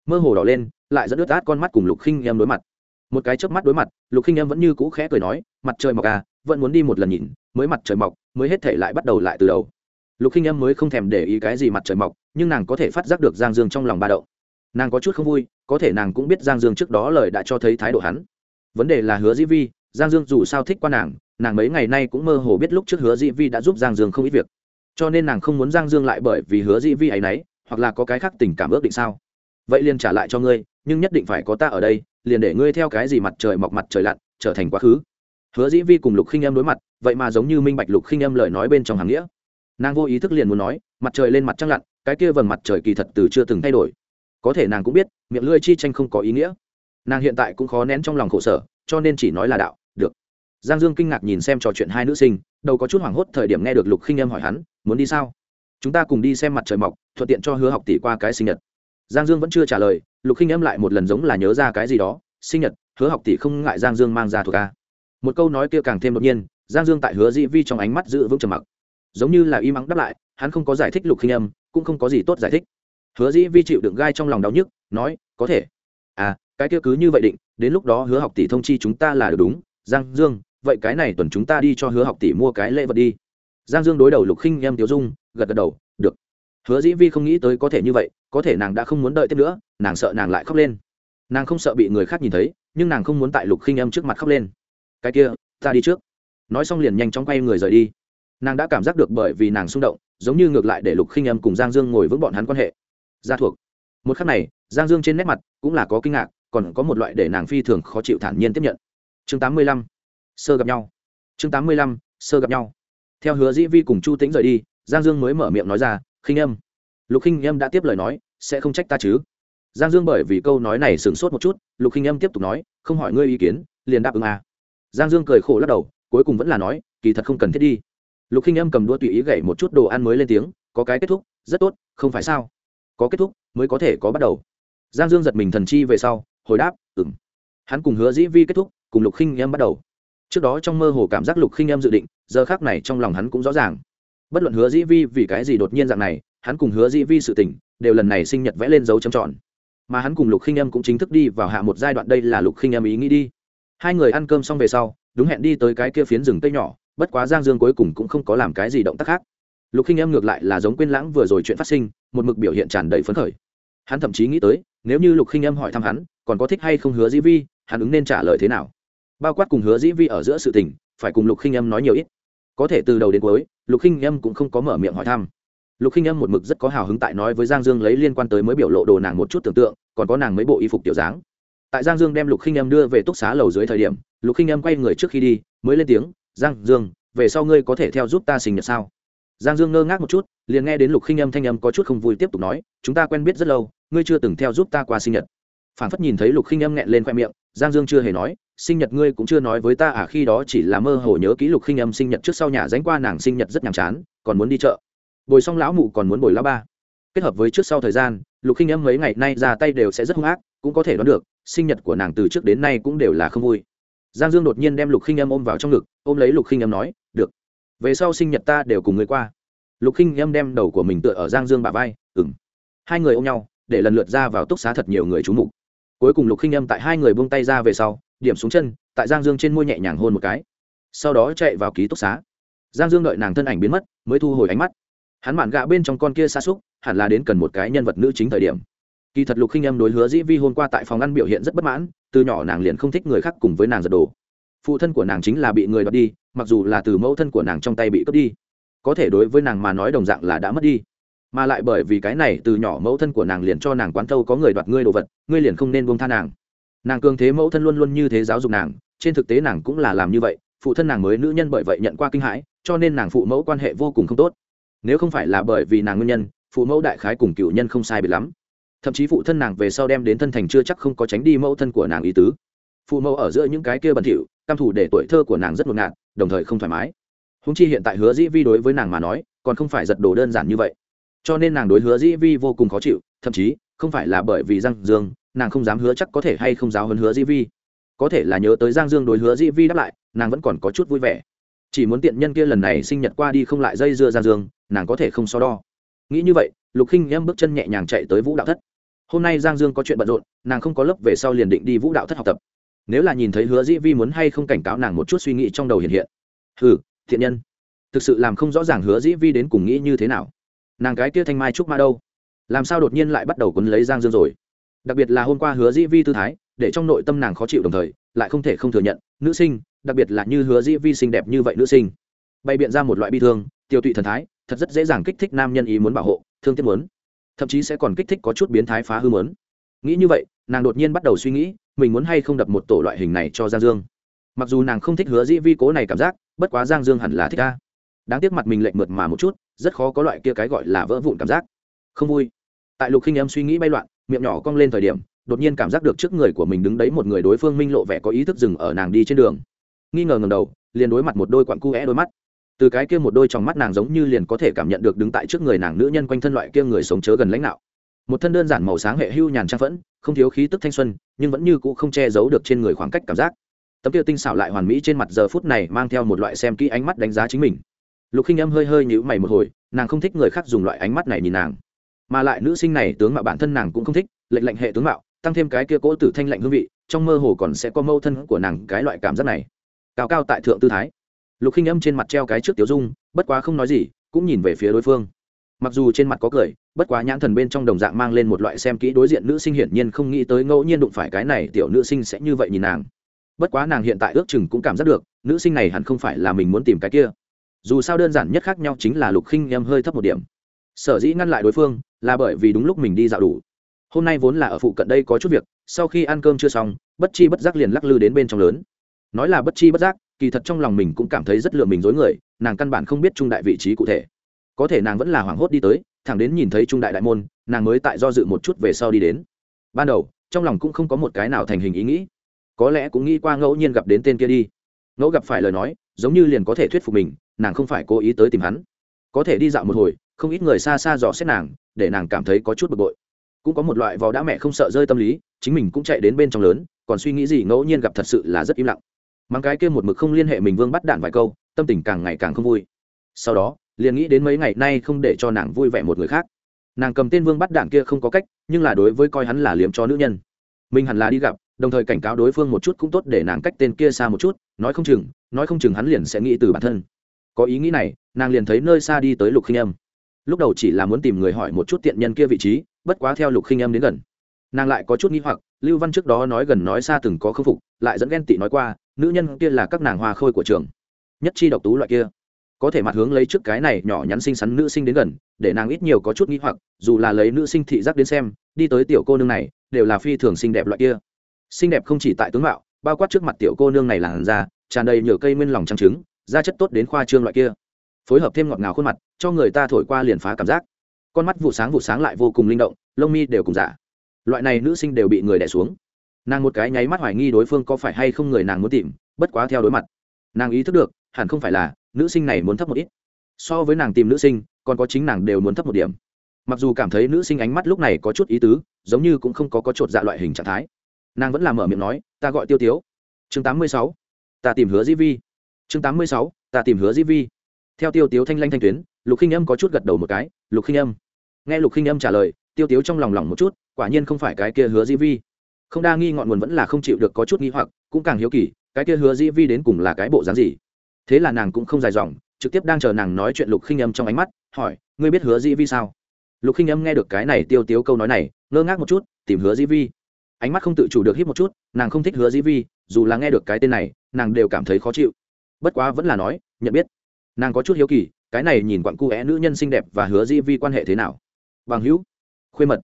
mơ hồ đỏ lên, lại dẫn ướt át con mắt cùng lục khinh em đối mặt. Một cái chớp mắt đối mặt, lục khinh em vẫn như cũ khẽ cười nói, mặt trời mọc à vẫn muốn đi một lần nhìn, mới mặt trời mọc, mới hết thể lại bắt đầu lại từ đầu. Lục khinh em mới không thèm để ý cái gì mặt trời mọc, nhưng nàng có thể phát giác được giang dương trong lòng ba đậu nàng có chút không vui, có thể nàng cũng biết giang dương trước đó lời đã cho thấy thái độ hắn. Vấn đề là hứa dĩ vi, giang dương dù sao thích qua nàng nàng mấy ngày nay cũng mơ hồ biết lúc trước hứa dĩ vi đã giúp giang dương không ít việc. Cho nên nàng không muốn giang dương lại bởi vì hứa dĩ vi ấ y n ấ y hoặc là có cái khác tình cảm ước định sao? Vậy liền trả lại cho ngươi, nhưng nhất định phải có ta ở đây, liền để ngươi theo cái gì mặt trời mọc mặt trời lặn, trở thành quá khứ. Hứa dĩ vi cùng lục khinh em đối mặt, vậy mà giống như minh bạch lục khinh em lời nói bên trong hàng nghĩa. Nàng vô ý thức liền muốn nói, mặt trời lên mặt trăng lặn, cái kia vầng mặt trời kỳ thật từ chưa từng thay đổi. Có thể nàng cũng biết, miệng lưỡi chi tranh không có ý nghĩa. Nàng hiện tại cũng khó nén trong lòng khổ sở, cho nên chỉ nói là đạo, được. Giang dương kinh ngạc nhìn xem trò chuyện hai nữ sinh, đầu có chút hoảng hốt thời điểm nghe được lục khinh em hỏi hắn, muốn đi sao? Chúng ta cùng đi xem mặt trời mọc, thuận tiện cho hứa học tỷ qua cái sinh nhật giang dương vẫn chưa trả lời, lục khinh em lại một lần giống là nhớ ra cái gì đó, sinh nhật, hứa học tỷ không ngại giang dương mang ra thuộc ca một câu nói kia càng thêm đột nhiên, giang dương tại hứa dĩ vi trong ánh mắt giữ vững trầm mặc. Giống như là im mắng đáp lại, hắn không có giải thích lục khinh âm, cũng không có gì tốt giải thích. Hứa dĩ vi chịu đựng gai trong lòng đau nhức, nói, có thể. À cái kia cứ như vậy định, đến lúc đó hứa học tỷ thông chi chúng ta là được đúng. Giang dương, vậy cái này tuần chúng ta đi cho hứa học tỷ mua cái lễ vật đi. Giang dương đối đầu lục khinh em tiêu dung, gật gật đầu, được hứa dĩ vi không nghĩ tới có thể như vậy, có thể nàng đã không muốn đợi tiếp nữa, nàng sợ nàng lại khóc lên. Nàng không sợ bị người khác nhìn thấy, nhưng nàng không muốn tại lục khinh em trước mặt khóc lên. Cái kia, ta đi trước. Nói xong liền nhanh chóng quay người rời đi. Nàng đã cảm giác được bởi vì nàng xung động, giống như ngược lại để lục khinh âm cùng giang dương ngồi vững bọn hắn quan hệ. Gia thuộc. Một khắc này, giang dương trên nét mặt cũng là có kinh ngạc, còn có một loại để nàng phi thường khó chịu thản nhiên tiếp nhận. Chương tám mươi lăm, sơ gặp nhau. Chương tám mươi lăm, sơ gặp nhau. Theo hứa dĩ vi cùng chu tĩnh rời đi, giang dương mới mở miệng nói ra khinh âm. Lục khinh âm đã tiếp lời nói, sẽ không trách ta chứ? Giang dương bởi vì câu nói này sửng sốt một chút, lục khinh âm tiếp tục nói, không hỏi ngươi ý kiến, liền đáp ứng à. giang dương cười khổ lắc đầu, cuối cùng vẫn là nói, kỳ thật không cần thiết đi. Lục khinh âm cầm đũa tùy ý gậy một chút đồ ăn mới lên tiếng, có cái kết thúc, rất tốt, không phải sao? Có kết thúc, mới có thể có bắt đầu. Giang dương giật mình thần chi về sau, hồi đáp ừng hắn cùng hứa dĩ vi kết thúc, cùng lục khinh âm bắt đầu. Trước đó trong mơ hồ cảm giác lục khinh âm dự định, giờ khác này trong lòng hắn cũng rõ ràng bất luận hứa dĩ vi vì cái gì đột nhiên dạng này, hắn cùng hứa dĩ vi sự tỉnh đều lần này sinh nhật vẽ lên dấu chấm tròn. Mà hắn cùng lục khinh em cũng chính thức đi vào hạ một giai đoạn, đây là lục khinh em ý nghĩ đi. Hai người ăn cơm xong về sau, đúng hẹn đi tới cái kia phiến rừng tây nhỏ, bất quá giang dương cuối cùng cũng không có làm cái gì động tác khác. Lục khinh em ngược lại là giống quên lãng vừa rồi chuyện phát sinh, một mực biểu hiện tràn đầy phấn khởi. Hắn thậm chí nghĩ tới, nếu như lục khinh em hỏi thăm hắn, còn có thích hay không hứa dĩ vi, hắn ứng nên trả lời thế nào? Bao quát cùng hứa dĩ vi ở giữa sự tình, phải cùng lục khinh em nói nhiều ít có thể từ đầu đến cuối, lục khinh âm cũng không có mở miệng hỏi thăm. Lục khinh âm một mực rất có hào hứng tại nói với giang dương lấy liên quan tới mới biểu lộ đồ nàng một chút tưởng tượng, còn có nàng mấy bộ y phục tiểu dáng. Tại giang dương đem lục khinh âm đưa về túc xá lầu dưới thời điểm, lục khinh âm quay người trước khi đi, mới lên tiếng, giang dương, về sau ngươi có thể theo giúp ta sinh nhật sao? Giang dương ngơ ngác một chút, liền nghe đến lục khinh âm thanh âm có chút không vui tiếp tục nói, chúng ta quen biết rất lâu, ngươi chưa từng theo giúp ta qua sinh nhật. Phản phất nhìn thấy lục khinh âm nghẹn lên khoe miệng, giang dương chưa hề nói sinh nhật ngươi cũng chưa nói với ta à khi đó chỉ là mơ hồ nhớ kỹ lục khinh âm sinh nhật trước sau nhà dánh qua nàng sinh nhật rất nhàm chán, còn muốn đi chợ. Bồi xong lão mụ còn muốn bồi lão ba. Kết hợp với trước sau thời gian, lục khinh âm mấy ngày nay ra tay đều sẽ rất hung ác, cũng có thể đoán được, sinh nhật của nàng từ trước đến nay cũng đều là không vui. Giang dương đột nhiên đem lục khinh âm ôm vào trong ngực, ôm lấy lục khinh âm nói, được, về sau sinh nhật ta đều cùng người qua. Lục khinh âm đem đầu của mình tựa ở giang dương bà vai ừng hai người ôm nhau, để lần lượt ra vào túc xá thật nhiều người trú mục. Cuối cùng lục khinh âm tại hai người buông tay ra về sau điểm xuống chân, tại giang dương trên môi nhẹ nhàng hôn một cái. Sau đó chạy vào ký túc xá. Giang dương đợi nàng thân ảnh biến mất, mới thu hồi ánh mắt. Hắn mạn gạ bên trong con kia xa xúc, hẳn là đến cần một cái nhân vật nữ chính thời điểm. Kỳ thật lục khinh âm đối hứa dĩ vi hôm qua tại phòng ăn biểu hiện rất bất mãn, từ nhỏ nàng liền không thích người khác cùng với nàng giật đồ. Phụ thân của nàng chính là bị người đoạt đi, mặc dù là từ mẫu thân của nàng trong tay bị cướp đi. Có thể đối với nàng mà nói đồng dạng là đã mất đi. Mà lại bởi vì cái này, từ nhỏ mẫu thân của nàng liền cho nàng quán thâu có người đoạt ngươi đồ vật, ngươi liền không nên buông tha nàng nàng cường thế mẫu thân luôn luôn như thế giáo dục nàng trên thực tế nàng cũng là làm như vậy phụ thân nàng mới nữ nhân bởi vậy nhận qua kinh hãi cho nên nàng phụ mẫu quan hệ vô cùng không tốt nếu không phải là bởi vì nàng nguyên nhân phụ mẫu đại khái cùng cựu nhân không sai biệt lắm thậm chí phụ thân nàng về sau đem đến thân thành chưa chắc không có tránh đi mẫu thân của nàng ý tứ phụ mẫu ở giữa những cái kia bẩn thỉu cam thủ để tuổi thơ của nàng rất ngột ngạt đồng thời không thoải mái húng chi hiện tại hứa dĩ vi đối với nàng mà nói còn không phải giật đồ đơn giản như vậy cho nên nàng đối hứa dĩ vi vô cùng khó chịu thậm chí không phải là bởi vì răng dương nàng không dám hứa chắc có thể hay không giáo hơn hứa dĩ vi. Có thể là nhớ tới giang dương đối hứa dĩ vi đáp lại, nàng vẫn còn có chút vui vẻ. Chỉ muốn tiện nhân kia lần này sinh nhật qua đi không lại dây dưa giang dương, nàng có thể không so đo. Nghĩ như vậy, lục khinh em bước chân nhẹ nhàng chạy tới vũ đạo thất. Hôm nay giang dương có chuyện bận rộn, nàng không có lớp về sau liền định đi vũ đạo thất học tập. Nếu là nhìn thấy hứa dĩ vi muốn hay không cảnh cáo nàng một chút suy nghĩ trong đầu hiện hiện. Ừ thiện nhân. Thực sự làm không rõ ràng hứa dĩ vi đến cùng nghĩ như thế nào. Nàng cái kia thanh mai trúc ma đâu? Làm sao đột nhiên lại bắt đầu quấn lấy giang dương rồi? Đặc biệt là hôm qua hứa dĩ vi tư thái, để trong nội tâm nàng khó chịu đồng thời, lại không thể không thừa nhận, nữ sinh, đặc biệt là như hứa dĩ vi xinh đẹp như vậy nữ sinh. Bày biện ra một loại bi thương, tiêu tụy thần thái, thật rất dễ dàng kích thích nam nhân ý muốn bảo hộ, thương tiếc muốn. Thậm chí sẽ còn kích thích có chút biến thái phá hư muốn. Nghĩ như vậy, nàng đột nhiên bắt đầu suy nghĩ, mình muốn hay không đập một tổ loại hình này cho giang dương. Mặc dù nàng không thích hứa dĩ vi cố này cảm giác, bất quá giang dương hẳn là thích ca đáng tiếc mặt mình lệnh mượt mà một chút, rất khó có loại kia cái gọi là vỡ vụn cảm giác. Không vui. Tại lục khinh em suy nghĩ bay loạn miệng nhỏ cong lên thời điểm, đột nhiên cảm giác được trước người của mình đứng đấy một người đối phương minh lộ vẻ có ý thức dừng ở nàng đi trên đường. Nghi ngờ ngầm đầu, liền đối mặt một đôi quặn cu é đôi mắt. Từ cái kia một đôi trong mắt nàng giống như liền có thể cảm nhận được đứng tại trước người nàng nữ nhân quanh thân loại kia người sống chớ gần lãnh đạo. Một thân đơn giản màu sáng hệ hưu nhàn trang phẫn, không thiếu khí tức thanh xuân, nhưng vẫn như cũ không che giấu được trên người khoảng cách cảm giác. Tấm kia tinh xảo lại hoàn mỹ trên mặt giờ phút này mang theo một loại xem kỹ ánh mắt đánh giá chính mình. Lục khinh âm hơi hơi nhữ mày một hồi, nàng không thích người khác dùng loại ánh mắt này nhìn nàng mà lại nữ sinh này tướng mạo bản thân nàng cũng không thích lệnh lệnh hệ tướng mạo, tăng thêm cái kia cỗ tử thanh lạnh hương vị, trong mơ hồ còn sẽ có mâu thân của nàng cái loại cảm giác này. Cao cao tại thượng tư thái. Lục khinh âm trên mặt treo cái trước tiểu dung, bất quá không nói gì, cũng nhìn về phía đối phương. Mặc dù trên mặt có cười, bất quá nhãn thần bên trong đồng dạng mang lên một loại xem kỹ đối diện nữ sinh hiển nhiên không nghĩ tới ngẫu nhiên đụng phải cái này tiểu nữ sinh sẽ như vậy nhìn nàng. Bất quá nàng hiện tại ước chừng cũng cảm giác được, nữ sinh này hẳn không phải là mình muốn tìm cái kia. Dù sao đơn giản nhất khác nhau chính là lục khinh em hơi thấp một điểm sở dĩ ngăn lại đối phương là bởi vì đúng lúc mình đi dạo đủ. Hôm nay vốn là ở phụ cận đây có chút việc, sau khi ăn cơm chưa xong, bất chi bất giác liền lắc lư đến bên trong lớn. Nói là bất chi bất giác, kỳ thật trong lòng mình cũng cảm thấy rất lựa mình dối người, nàng căn bản không biết trung đại vị trí cụ thể. Có thể nàng vẫn là hoảng hốt đi tới, thẳng đến nhìn thấy trung đại đại môn, nàng mới tại do dự một chút về sau đi đến. Ban đầu, trong lòng cũng không có một cái nào thành hình ý nghĩ. Có lẽ cũng nghĩ qua ngẫu nhiên gặp đến tên kia đi. Ngẫu gặp phải lời nói, giống như liền có thể thuyết phục mình, nàng không phải cố ý tới tìm hắn. Có thể đi dạo một hồi không ít người xa xa dò xét nàng, để nàng cảm thấy có chút bực bội. Cũng có một loại vò đã mẹ không sợ rơi tâm lý, chính mình cũng chạy đến bên trong lớn, còn suy nghĩ gì ngẫu nhiên gặp thật sự là rất im lặng. Mang cái kia một mực không liên hệ mình vương bắt đạn vài câu, tâm tình càng ngày càng không vui. Sau đó, liền nghĩ đến mấy ngày nay không để cho nàng vui vẻ một người khác. Nàng cầm tên vương bắt đạn kia không có cách, nhưng là đối với coi hắn là liếm cho nữ nhân. Mình hẳn là đi gặp, đồng thời cảnh cáo đối phương một chút cũng tốt để nàng cách tên kia xa một chút, nói không chừng, nói không chừng hắn liền sẽ nghĩ từ bản thân. Có ý nghĩ này, nàng liền thấy nơi xa đi tới lục khinh âm lúc đầu chỉ là muốn tìm người hỏi một chút tiện nhân kia vị trí, bất quá theo lục khinh em đến gần. Nàng lại có chút nghĩ hoặc, lưu văn trước đó nói gần nói xa từng có khâm phục, lại dẫn ghen tị nói qua, nữ nhân kia là các nàng hoa khôi của trường. Nhất chi độc tú loại kia. Có thể mặt hướng lấy trước cái này nhỏ nhắn xinh xắn nữ sinh đến gần, để nàng ít nhiều có chút nghĩ hoặc, dù là lấy nữ sinh thị giác đến xem, đi tới tiểu cô nương này, đều là phi thường xinh đẹp loại kia. Xinh đẹp không chỉ tại tướng mạo, bao quát trước mặt tiểu cô nương này làn da, tràn đầy nhựa cây nguyên lòng trắng trứng, da chất tốt đến khoa trương loại kia phối hợp thêm ngọt ngào khuôn mặt, cho người ta thổi qua liền phá cảm giác. Con mắt vụ sáng vụ sáng lại vô cùng linh động, lông mi đều cùng giả loại này nữ sinh đều bị người đẻ xuống. Nàng một cái nháy mắt hoài nghi đối phương có phải hay không người nàng muốn tìm, bất quá theo đối mặt. Nàng ý thức được, hẳn không phải là, nữ sinh này muốn thấp một ít. So với nàng tìm nữ sinh, còn có chính nàng đều muốn thấp một điểm. Mặc dù cảm thấy nữ sinh ánh mắt lúc này có chút ý tứ, giống như cũng không có có chột dạ loại hình trạng thái. Nàng vẫn làm mở miệng nói, ta gọi tiêu tiếu. Chương tám mươi sáu, ta tìm hứa dĩ vi. Chương tám mươi sáu, ta tìm hứa dĩ vi theo tiêu tiếu thanh lanh thanh tuyến, lục khinh âm có chút gật đầu một cái, lục khinh âm. Nghe lục khinh âm trả lời, tiêu tiếu trong lòng lòng một chút, quả nhiên không phải cái kia hứa di vi. Không đa nghi ngọn nguồn vẫn là không chịu được có chút nghi hoặc, cũng càng hiếu kỳ, cái kia hứa di vi đến cùng là cái bộ dáng gì? Thế là nàng cũng không dài dòng, trực tiếp đang chờ nàng nói chuyện lục khinh âm trong ánh mắt, hỏi, ngươi biết hứa di vi sao? Lục khinh âm nghe được cái này tiêu tiếu câu nói này, ngơ ngác một chút, tìm hứa di vi. Ánh mắt không tự chủ được hít một chút, nàng không thích hứa di vi, dù là nghe được cái tên này, nàng đều cảm thấy khó chịu. Bất quá vẫn là nói, nhận biết nàng có chút hiếu kỳ, cái này nhìn quặng cu é nữ nhân xinh đẹp và hứa di vi quan hệ thế nào? Bằng hữu, khuê mật,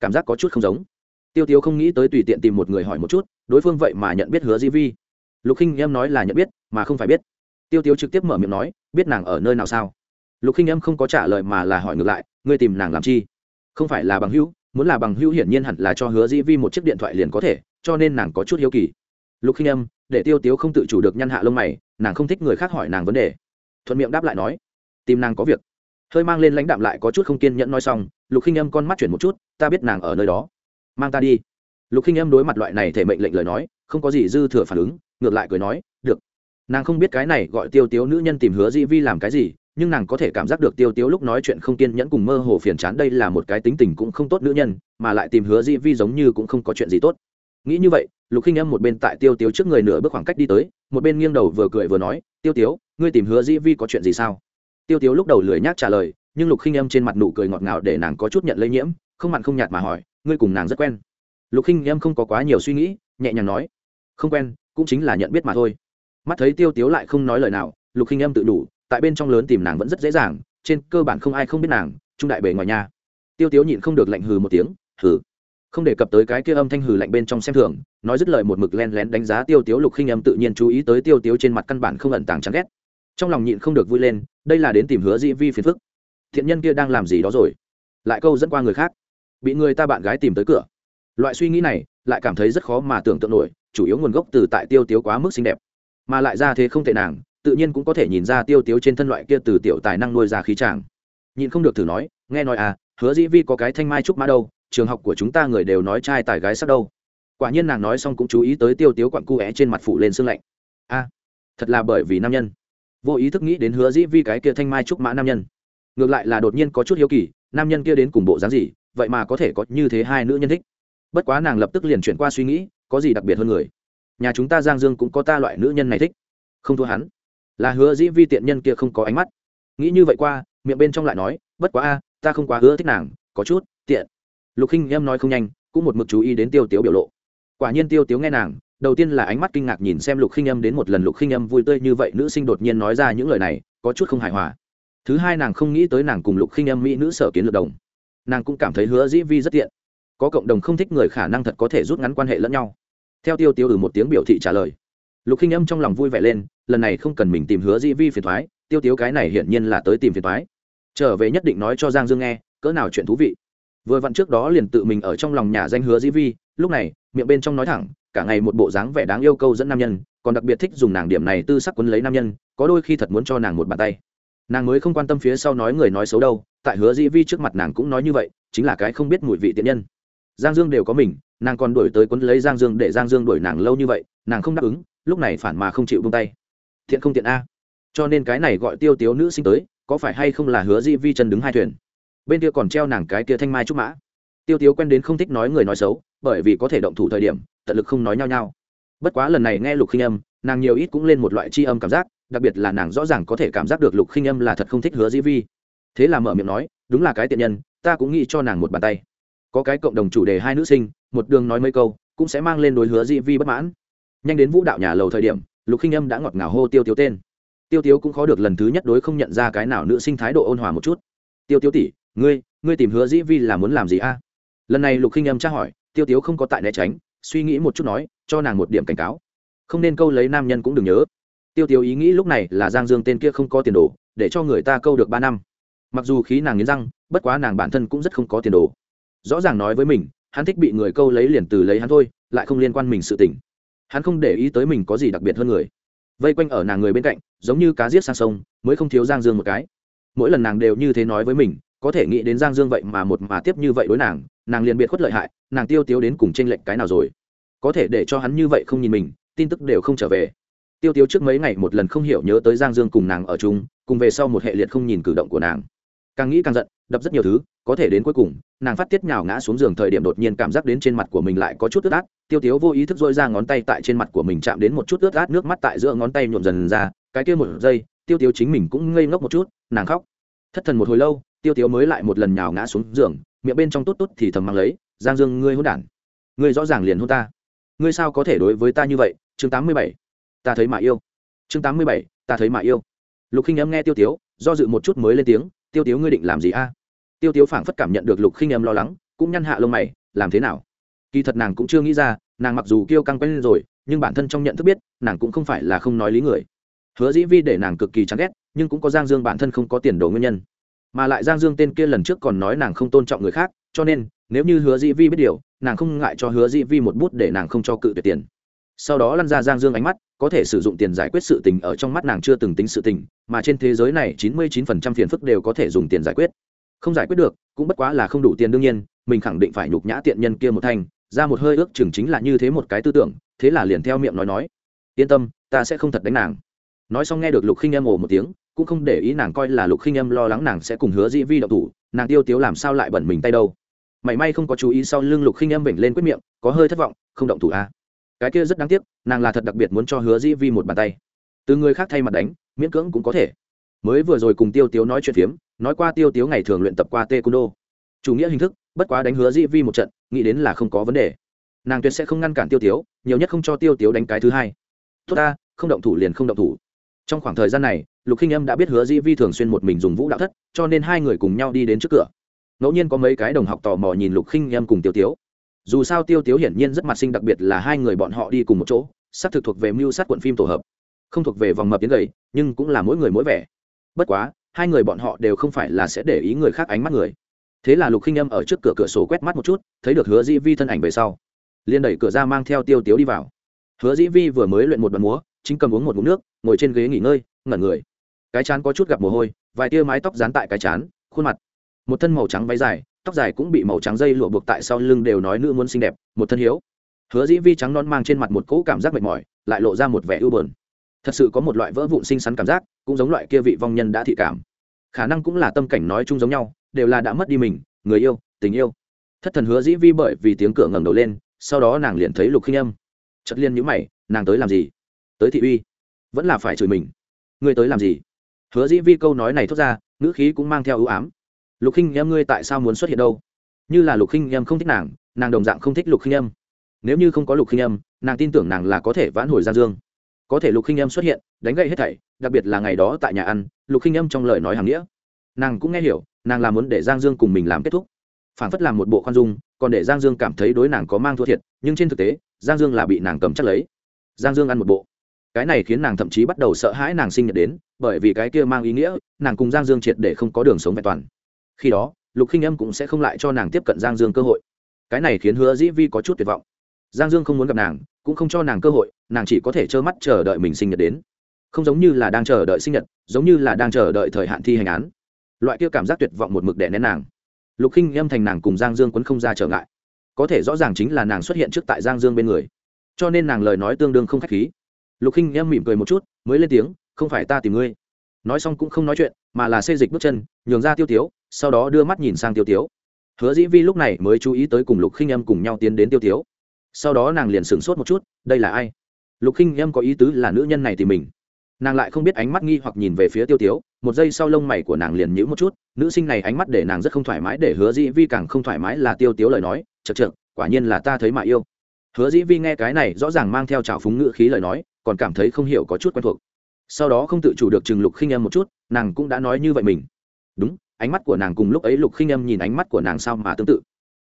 cảm giác có chút không giống. Tiêu tiếu không nghĩ tới tùy tiện tìm một người hỏi một chút, đối phương vậy mà nhận biết hứa di vi. Lục khinh em nói là nhận biết, mà không phải biết. Tiêu tiếu trực tiếp mở miệng nói, biết nàng ở nơi nào sao? Lục khinh em không có trả lời mà là hỏi ngược lại, ngươi tìm nàng làm chi? Không phải là bằng hữu, muốn là bằng hữu hiển nhiên hẳn là cho hứa di vi một chiếc điện thoại liền có thể, cho nên nàng có chút hiếu kỳ. Lục khinh em, để tiêu tiếu không tự chủ được nhăn hạ lông mày, nàng không thích người khác hỏi nàng vấn đề thuận miệng đáp lại nói, tìm nàng có việc. Hơi mang lên lãnh đạm lại có chút không kiên nhẫn nói xong, lục khinh âm con mắt chuyển một chút, ta biết nàng ở nơi đó. Mang ta đi. Lục khinh âm đối mặt loại này thể mệnh lệnh lời nói, không có gì dư thừa phản ứng, ngược lại cười nói, được. Nàng không biết cái này gọi tiêu tiếu nữ nhân tìm hứa dĩ vi làm cái gì, nhưng nàng có thể cảm giác được tiêu tiếu lúc nói chuyện không kiên nhẫn cùng mơ hồ phiền chán đây là một cái tính tình cũng không tốt nữ nhân, mà lại tìm hứa dĩ vi giống như cũng không có chuyện gì tốt. Nghĩ như vậy, lục khinh âm một bên tại tiêu tiếu trước người nửa bước khoảng cách đi tới, một bên nghiêng đầu vừa cười vừa nói, tiêu tiếu ngươi tìm hứa dĩ vi có chuyện gì sao? Tiêu tiếu lúc đầu lười nhác trả lời, nhưng lục khinh âm trên mặt nụ cười ngọt ngào để nàng có chút nhận lây nhiễm, không mặn không nhạt mà hỏi, ngươi cùng nàng rất quen? Lục khinh âm không có quá nhiều suy nghĩ, nhẹ nhàng nói, không quen, cũng chính là nhận biết mà thôi. Mắt thấy tiêu tiếu lại không nói lời nào, lục khinh âm tự đủ, tại bên trong lớn tìm nàng vẫn rất dễ dàng, trên cơ bản không ai không biết nàng, trung đại bề ngoài nhà. Tiêu tiếu nhịn không được lạnh hừ một tiếng, hừ. Không đề cập tới cái kia âm thanh hừ lạnh bên trong xem thường, nói dứt lời một mực len lén đánh giá tiêu tiếu, lục khinh âm tự nhiên chú ý tới tiêu tiếu trên mặt căn bản không ẩn tàng chán ghét trong lòng nhịn không được vui lên, đây là đến tìm hứa dĩ vi phiền phức. Thiện nhân kia đang làm gì đó rồi? Lại câu dẫn qua người khác. Bị người ta bạn gái tìm tới cửa. Loại suy nghĩ này, lại cảm thấy rất khó mà tưởng tượng nổi, chủ yếu nguồn gốc từ tại tiêu tiếu quá mức xinh đẹp. Mà lại ra thế không tệ nàng, tự nhiên cũng có thể nhìn ra tiêu tiếu trên thân loại kia từ tiểu tài năng nuôi ra khí tràng nhìn không được thử nói, nghe nói à hứa dĩ vi có cái thanh mai trúc mã đâu, trường học của chúng ta người đều nói trai tài gái sắc đâu. Quả nhiên nàng nói xong cũng chú ý tới tiêu tiếu quặn cu é trên mặt phụ lên xương lạnh. A thật là bởi vì nam nhân vô ý thức nghĩ đến hứa dĩ vi cái kia thanh mai trúc mã nam nhân. Ngược lại là đột nhiên có chút hiếu kỳ, nam nhân kia đến cùng bộ dáng gì, vậy mà có thể có như thế hai nữ nhân thích. Bất quá nàng lập tức liền chuyển qua suy nghĩ, có gì đặc biệt hơn người? Nhà chúng ta giang dương cũng có ta loại nữ nhân này thích. Không thua hắn. Là hứa dĩ vi tiện nhân kia không có ánh mắt. Nghĩ như vậy qua, miệng bên trong lại nói, bất quá a, ta không quá hứa thích nàng, có chút tiện. Lục khinh em nói không nhanh, cũng một mực chú ý đến tiêu tiếu biểu lộ. Quả nhiên tiêu tiếu nghe nàng đầu tiên là ánh mắt kinh ngạc nhìn xem lục khinh âm đến một lần lục khinh âm vui tươi như vậy, nữ sinh đột nhiên nói ra những lời này, có chút không hài hòa. Thứ hai nàng không nghĩ tới nàng cùng lục khinh âm mỹ nữ sở kiến lược đồng. Nàng cũng cảm thấy hứa dĩ vi rất tiện. Có cộng đồng không thích người khả năng thật có thể rút ngắn quan hệ lẫn nhau. Theo tiêu tiêu ừ một tiếng biểu thị trả lời. Lục khinh âm trong lòng vui vẻ lên, lần này không cần mình tìm hứa dĩ vi phiền thoái tiêu tiêu cái này hiển nhiên là tới tìm phiền thoái trở về nhất định nói cho giang dương nghe, cỡ nào chuyện thú vị. Vừa vặn trước đó liền tự mình ở trong lòng nhà danh hứa dĩ vi, lúc này, miệng bên trong nói thẳng cả ngày một bộ dáng vẻ đáng yêu câu dẫn nam nhân, còn đặc biệt thích dùng nàng điểm này tư sắc quấn lấy nam nhân, có đôi khi thật muốn cho nàng một bàn tay. Nàng mới không quan tâm phía sau nói người nói xấu đâu, tại hứa dĩ vi trước mặt nàng cũng nói như vậy, chính là cái không biết mùi vị tiện nhân. Giang dương đều có mình, nàng còn đuổi tới quấn lấy giang dương để giang dương đuổi nàng lâu như vậy, nàng không đáp ứng, lúc này phản mà không chịu bông tay. Thiện không tiện a. Cho nên cái này gọi tiêu tiếu nữ sinh tới, có phải hay không là hứa dĩ vi chân đứng hai thuyền? Bên kia còn treo nàng cái kia thanh mai trúc mã. Tiêu tiếu quen đến không thích nói người nói xấu, bởi vì có thể động thủ thời điểm tận lực không nói nhau nhau. Bất quá lần này nghe lục khinh âm, nàng nhiều ít cũng lên một loại tri âm cảm giác, đặc biệt là nàng rõ ràng có thể cảm giác được lục khinh âm là thật không thích hứa dĩ vi. Thế là mở miệng nói, đúng là cái tiện nhân, ta cũng nghĩ cho nàng một bàn tay. Có cái cộng đồng chủ đề hai nữ sinh, một đường nói mấy câu, cũng sẽ mang lên đối hứa dĩ vi bất mãn. Nhanh đến vũ đạo nhà lầu thời điểm, lục khinh âm đã ngọt ngào hô tiêu tiêu tên. Tiêu tiếu cũng khó được lần thứ nhất đối không nhận ra cái nào nữ sinh thái độ ôn hòa một chút. Tiêu tiêu tỷ, ngươi ngươi tìm hứa dĩ vi là muốn làm gì a? Lần này lục khinh âm tra hỏi, tiêu tiếu không có tại né tránh suy nghĩ một chút nói, cho nàng một điểm cảnh cáo. Không nên câu lấy nam nhân cũng đừng nhớ. Tiêu tiêu ý nghĩ lúc này là giang dương tên kia không có tiền đồ, để cho người ta câu được ba năm. Mặc dù khí nàng nghiến răng, bất quá nàng bản thân cũng rất không có tiền đồ. Rõ ràng nói với mình, hắn thích bị người câu lấy liền từ lấy hắn thôi, lại không liên quan mình sự tình. Hắn không để ý tới mình có gì đặc biệt hơn người. Vây quanh ở nàng người bên cạnh, giống như cá giết sang sông, mới không thiếu giang dương một cái. Mỗi lần nàng đều như thế nói với mình, có thể nghĩ đến giang dương vậy mà một mà tiếp như vậy đối nàng nàng liền biệt khuất lợi hại, nàng tiêu tiếu đến cùng t r ê n lệch cái nào rồi? Có thể để cho hắn như vậy không nhìn mình, tin tức đều không trở về. Tiêu tiếu trước mấy ngày một lần không hiểu nhớ tới giang dương cùng nàng ở chung, cùng về sau một hệ liệt không nhìn cử động của nàng. Càng nghĩ càng giận, đập rất nhiều thứ, có thể đến cuối cùng, nàng phát tiết nhào ngã xuống giường thời điểm đột nhiên cảm giác đến trên mặt của mình lại có chút ướt át, tiêu tiếu vô ý thức dôi ra ngón tay tại trên mặt của mình chạm đến một chút ướt át nước mắt tại giữa ngón tay nhuộm dần ra, cái kia một giây, tiêu tiếu chính mình cũng ngây ngốc một chút, nàng khóc. Thất thần một hồi lâu, tiêu tiếu mới lại một lần nhào ngã xuống giường miệng bên trong tốt tốt thì thầm mang lấy, giang dương, ngươi hôn đản. Ngươi rõ ràng liền hôn ta. Ngươi sao có thể đối với ta như vậy? Chương tám mươi bảy. Ta thấy mà yêu. Chương tám mươi bảy. Ta thấy mà yêu. Lục khinh em nghe tiêu tiếu, do dự một chút mới lên tiếng, tiêu tiếu ngươi định làm gì a? Tiêu tiếu phảng phất cảm nhận được lục khinh em lo lắng, cũng nhăn hạ lông mày, làm thế nào? Kỳ thật nàng cũng chưa nghĩ ra, nàng mặc dù kêu căng quen lên rồi, nhưng bản thân trong nhận thức biết, nàng cũng không phải là không nói lý người. Hứa dĩ vi để nàng cực kỳ chán ghét, nhưng cũng có giang dương bản thân không có tiền đồ nguyên nhân mà lại giang dương tên kia lần trước còn nói nàng không tôn trọng người khác, cho nên, nếu như hứa dĩ vi biết điều, nàng không ngại cho hứa dĩ vi một bút để nàng không cho cự tuyệt tiền. Sau đó lăn ra giang dương ánh mắt, có thể sử dụng tiền giải quyết sự tình ở trong mắt nàng chưa từng tính sự tình, mà trên thế giới này chín mươi chín phần trăm phiền phức đều có thể dùng tiền giải quyết. Không giải quyết được, cũng bất quá là không đủ tiền đương nhiên, mình khẳng định phải nhục nhã tiện nhân kia một thành, ra một hơi ước chừng chính là như thế một cái tư tưởng, thế là liền theo miệng nói nói, yên tâm, ta sẽ không thật đánh nàng. Nói xong nghe được lục khinh em ồ một tiếng cũng không để ý nàng coi là lục khinh em lo lắng nàng sẽ cùng hứa dĩ vi động thủ, nàng tiêu tiếu làm sao lại bẩn mình tay đâu. Mảy may không có chú ý sau lưng lục khinh em bệnh lên quyết miệng, có hơi thất vọng, không động thủ à. cái kia rất đáng tiếc, nàng là thật đặc biệt muốn cho hứa dĩ vi một bàn tay. Từ người khác thay mặt đánh, miễn cưỡng cũng có thể. Mới vừa rồi cùng tiêu tiếu nói chuyện phiếm, nói qua tiêu tiếu ngày thường luyện tập qua tê cung đô chủ nghĩa hình thức, bất quá đánh hứa dĩ vi một trận, nghĩ đến là không có vấn đề. Nàng tuyệt sẽ không ngăn cản tiêu tiếu, nhiều nhất không cho tiêu tiếu đánh cái thứ hai. Tốt ta, không động thủ liền không động thủ. Trong khoảng thời gian này lục khinh âm đã biết hứa dĩ vi thường xuyên một mình dùng vũ đạo thất, cho nên hai người cùng nhau đi đến trước cửa. Ngẫu nhiên có mấy cái đồng học tò mò nhìn lục khinh âm cùng tiêu tiếu. Dù sao tiêu tiếu hiển nhiên rất mặt sinh đặc biệt là hai người bọn họ đi cùng một chỗ xác thực thuộc về mưu sát quận phim tổ hợp. Không thuộc về vòng mập tiến gầy, nhưng cũng là mỗi người mỗi vẻ. Bất quá, hai người bọn họ đều không phải là sẽ để ý người khác ánh mắt người. Thế là lục khinh âm ở trước cửa cửa sổ quét mắt một chút, thấy được hứa dĩ vi thân ảnh về sau. Liền đẩy cửa ra mang theo tiêu tiếu đi vào. Hứa dĩ vi vừa mới luyện một đoạn múa, chính cầm uống một mụn nước, ngồi trên ghế nghỉ ngơi, ngẩn người cái chán có chút gặp mồ hôi, vài tia mái tóc dán tại cái chán, khuôn mặt. Một thân màu trắng váy dài, tóc dài cũng bị màu trắng dây lụa buộc tại sau lưng đều nói nữ muốn xinh đẹp, một thân hiếu. Hứa dĩ vi trắng non mang trên mặt một cỗ cảm giác mệt mỏi, lại lộ ra một vẻ ưu bờn thật sự có một loại vỡ vụn xinh xắn cảm giác, cũng giống loại kia vị vong nhân đã thị cảm. Khả năng cũng là tâm cảnh nói chung giống nhau, đều là đã mất đi mình, người yêu, tình yêu. Thất thần hứa dĩ vi bởi vì tiếng cửa ngẩng đầu lên, sau đó nàng liền thấy lục khinh âm. Chất liên nhữ mày, nàng tới làm gì? Tới thị uy. Vẫn là phải chửi mình. Ngươi tới làm gì? Hứa dĩ vi câu nói này thốt ra, ngữ khí cũng mang theo ưu ám. Lục khinh em ngươi tại sao muốn xuất hiện đâu? Như là lục khinh em không thích nàng nàng đồng dạng không thích lục khinh em. Nếu như không có lục khinh em, nàng tin tưởng nàng là có thể vãn hồi giang dương. Có thể lục khinh âm xuất hiện, đánh gậy hết thảy, đặc biệt là ngày đó tại nhà ăn, lục khinh âm trong lời nói hàng nghĩa. Nàng cũng nghe hiểu, nàng là muốn để giang dương cùng mình làm kết thúc. Phản phất làm một bộ khoan dung, còn để giang dương cảm thấy đối nàng có mang thua thiệt, nhưng trên thực tế, giang dương là bị nàng cầm chắc lấy. Giang dương ăn một bộ cái này khiến nàng thậm chí bắt đầu sợ hãi nàng sinh nhật đến, bởi vì cái kia mang ý nghĩa, nàng cùng giang dương triệt để không có đường sống vẹn toàn. Khi đó, lục khinh âm cũng sẽ không lại cho nàng tiếp cận giang dương cơ hội. Cái này khiến hứa dĩ vi có chút tuyệt vọng. Giang dương không muốn gặp nàng, cũng không cho nàng cơ hội, nàng chỉ có thể trơ mắt chờ đợi mình sinh nhật đến. Không giống như là đang chờ đợi sinh nhật, giống như là đang chờ đợi thời hạn thi hành án. Loại kia cảm giác tuyệt vọng một mực đè nén nàng. Lục khinh âm thành nàng cùng giang dương quấn không ra trở ngại. Có thể rõ ràng chính là nàng xuất hiện trước tại giang dương bên người. Cho nên nàng lời nói tương đương không k h á c h khí lục khinh Em mỉm cười một chút, mới lên tiếng, không phải ta tìm ngươi. Nói xong cũng không nói chuyện, mà là xây dịch bước chân, nhường ra tiêu tiếu, sau đó đưa mắt nhìn sang tiêu tiếu. Hứa dĩ vi lúc này mới chú ý tới cùng lục khinh Em cùng nhau tiến đến tiêu tiếu. Sau đó nàng liền sửng sốt một chút, đây là ai? Lục khinh Em có ý tứ là nữ nhân này thì mình. Nàng lại không biết ánh mắt nghi hoặc nhìn về phía tiêu tiếu, một giây sau lông mày của nàng liền nhữ một chút, nữ sinh này ánh mắt để nàng rất không thoải mái, để hứa dĩ vi càng không thoải mái là tiêu tiếu lời nói chật chật quả nhiên là ta thấy mà yêu. Hứa dĩ vi nghe cái này rõ ràng mang theo trào phúng ngữ khí lời nói còn cảm thấy không hiểu có chút quen thuộc. Sau đó không tự chủ được chừng lục khinh em một chút, nàng cũng đã nói như vậy mình. Đúng, ánh mắt của nàng cùng lúc ấy lục khinh em nhìn ánh mắt của nàng sao mà tương tự.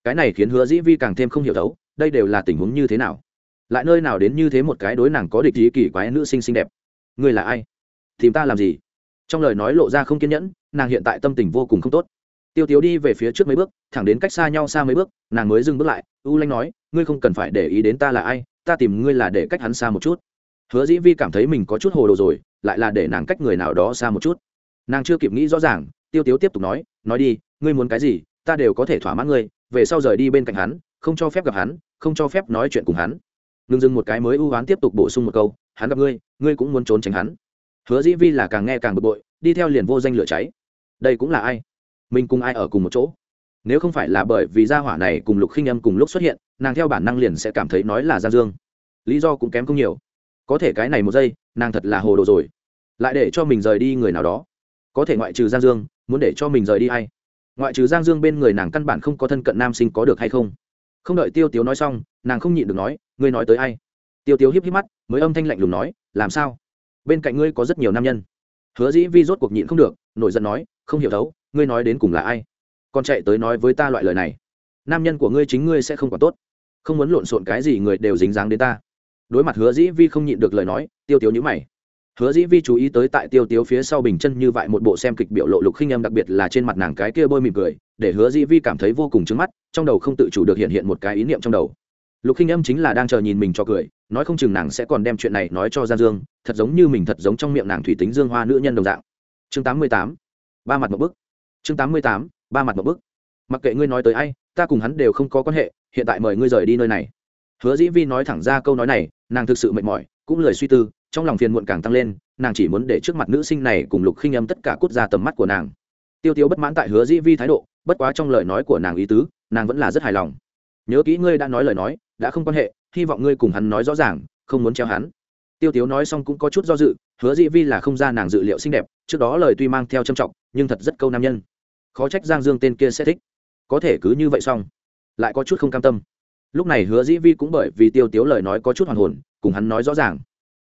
Cái này khiến hứa dĩ vi càng thêm không hiểu thấu, đây đều là tình huống như thế nào. Lại nơi nào đến như thế một cái đối nàng có địch ý kỳ quái nữ sinh xinh đẹp. Ngươi là ai? Tìm ta làm gì? Trong lời nói lộ ra không kiên nhẫn, nàng hiện tại tâm tình vô cùng không tốt. Tiêu tiếu đi về phía trước mấy bước, thẳng đến cách xa nhau xa mấy bước, nàng mới dừng bước lại, u lanh nói, ngươi không cần phải để ý đến ta là ai, ta tìm ngươi là để cách hắn xa một chút hứa dĩ vi cảm thấy mình có chút hồ đồ rồi, lại là để nàng cách người nào đó xa một chút. Nàng chưa kịp nghĩ rõ ràng, tiêu tiếu tiếp tục nói nói đi, ngươi muốn cái gì, ta đều có thể thỏa mãn ngươi, về sau rời đi bên cạnh hắn, không cho phép gặp hắn, không cho phép nói chuyện cùng hắn. Ngừng dừng một cái mới ưu hoán tiếp tục bổ sung một câu, hắn gặp ngươi ngươi cũng muốn trốn tránh hắn. Hứa dĩ vi là càng nghe càng bực bội, đi theo liền vô danh lửa cháy. Đây cũng là ai? Mình cùng ai ở cùng một chỗ? Nếu không phải là bởi vì gia hỏa này cùng lục khinh âm cùng lúc xuất hiện, nàng theo bản năng liền sẽ cảm thấy nói là giang dương. Lý do cũng kém không nhiều có thể cái này một giây, nàng thật là hồ đồ rồi. Lại để cho mình rời đi người nào đó. Có thể ngoại trừ giang dương, muốn để cho mình rời đi hay ngoại trừ giang dương bên người nàng căn bản không có thân cận nam sinh có được hay không? Không đợi tiêu tiếu nói xong, nàng không nhịn được nói, ngươi nói tới ai? Tiêu tiếu hiếp hiếp mắt, mới âm thanh lạnh lùng nói, làm sao? Bên cạnh ngươi có rất nhiều nam nhân. Hứa dĩ vi rốt cuộc nhịn không được, nổi giận nói, không hiểu thấu, ngươi nói đến cùng là ai? Còn chạy tới nói với ta loại lời này. Nam nhân của ngươi chính ngươi sẽ không còn tốt. Không muốn lộn xộn cái gì người đều dính dáng đến ta đối mặt hứa dĩ vi không nhịn được lời nói, tiêu tiếu nhữ mày. Hứa dĩ vi chú ý tới tại tiêu tiếu phía sau bình chân như vậy một bộ xem kịch biểu lộ lục khinh âm đặc biệt là trên mặt nàng cái kia bôi mỉm cười, để hứa dĩ vi cảm thấy vô cùng trứng mắt, trong đầu không tự chủ được hiện hiện một cái ý niệm trong đầu. Lục khinh âm chính là đang chờ nhìn mình cho cười, nói không chừng nàng sẽ còn đem chuyện này nói cho gia dương, thật giống như mình thật giống trong miệng nàng thủy tính dương hoa nữ nhân đồng dạng. Chương tám mươi tám, ba mặt một bức. Chương tám mươi tám, ba mặt một bức. Mặc kệ ngươi nói tới ai, ta cùng hắn đều không có quan hệ, hiện tại mời ngươi rời đi nơi này. Hứa dĩ vi nói thẳng ra câu nói này nàng thực sự mệt mỏi, cũng lời suy tư, trong lòng phiền muộn càng tăng lên, nàng chỉ muốn để trước mặt nữ sinh này cùng lục khinh âm tất cả cút ra tầm mắt của nàng. Tiêu tiêu bất mãn tại hứa dĩ vi thái độ, bất quá trong lời nói của nàng ý tứ, nàng vẫn là rất hài lòng. Nhớ kỹ ngươi đã nói lời nói, đã không quan hệ, hy vọng ngươi cùng hắn nói rõ ràng, không muốn treo hắn. Tiêu tiếu nói xong cũng có chút do dự, hứa dĩ vi là không ra nàng dự liệu xinh đẹp, trước đó lời tuy mang theo trầm trọng, nhưng thật rất câu nam nhân. Khó trách giang dương tên kia sẽ thích. Có thể cứ như vậy xong. Lại có chút không cam tâm lúc này hứa dĩ vi cũng bởi vì tiêu tiếu lời nói có chút hoàn hồn, cùng hắn nói rõ ràng.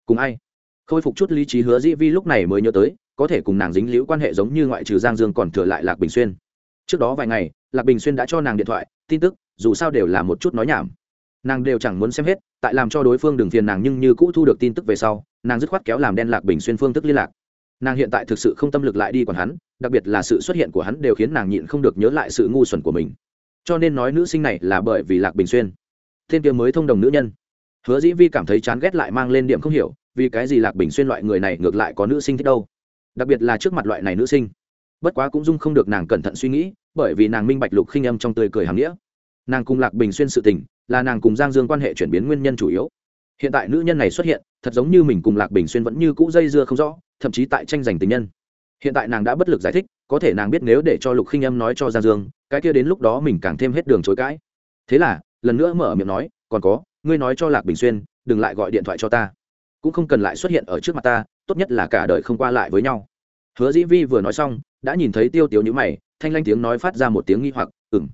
Cùng ai? Khôi phục chút lý trí hứa dĩ vi lúc này mới nhớ tới, có thể cùng nàng dính liễu quan hệ giống như ngoại trừ giang dương còn thừa lại lạc bình xuyên. Trước đó vài ngày, lạc bình xuyên đã cho nàng điện thoại, tin tức, dù sao đều là một chút nói nhảm. Nàng đều chẳng muốn xem hết, tại làm cho đối phương đừng phiền nàng nhưng như cũ thu được tin tức về sau, nàng dứt khoát kéo làm đen lạc bình xuyên phương thức liên lạc. Nàng hiện tại thực sự không tâm lực lại đi còn hắn, đặc biệt là sự xuất hiện của hắn đều khiến nàng nhịn không được nhớ lại sự ngu xuẩn của mình cho nên nói nữ sinh này là bởi vì lạc bình xuyên. Thiên kia mới thông đồng nữ nhân. Hứa dĩ vi cảm thấy chán ghét lại mang lên điểm không hiểu, vì cái gì lạc bình xuyên loại người này ngược lại có nữ sinh thích đâu. Đặc biệt là trước mặt loại này nữ sinh. Bất quá cũng dung không được nàng cẩn thận suy nghĩ, bởi vì nàng minh bạch lục khinh âm trong tươi cười hàm nghĩa. Nàng cùng lạc bình xuyên sự tình, là nàng cùng giang dương quan hệ chuyển biến nguyên nhân chủ yếu. Hiện tại nữ nhân này xuất hiện, thật giống như mình cùng lạc bình xuyên vẫn như cũ dây dưa không rõ, thậm chí tại tranh giành tình nhân. Hiện tại nàng đã bất lực giải thích, có thể nàng biết nếu để cho lục khinh âm nói cho giang dương cái kia đến lúc đó mình càng thêm hết đường chối cãi. Thế là, lần nữa mở miệng nói, còn có, ngươi nói cho lạc bình xuyên, đừng lại gọi điện thoại cho ta. Cũng không cần lại xuất hiện ở trước mặt ta, tốt nhất là cả đời không qua lại với nhau. Hứa dĩ vi vừa nói xong, đã nhìn thấy tiêu tiếu nhữ mày, thanh lanh tiếng nói phát ra một tiếng nghi hoặc ừng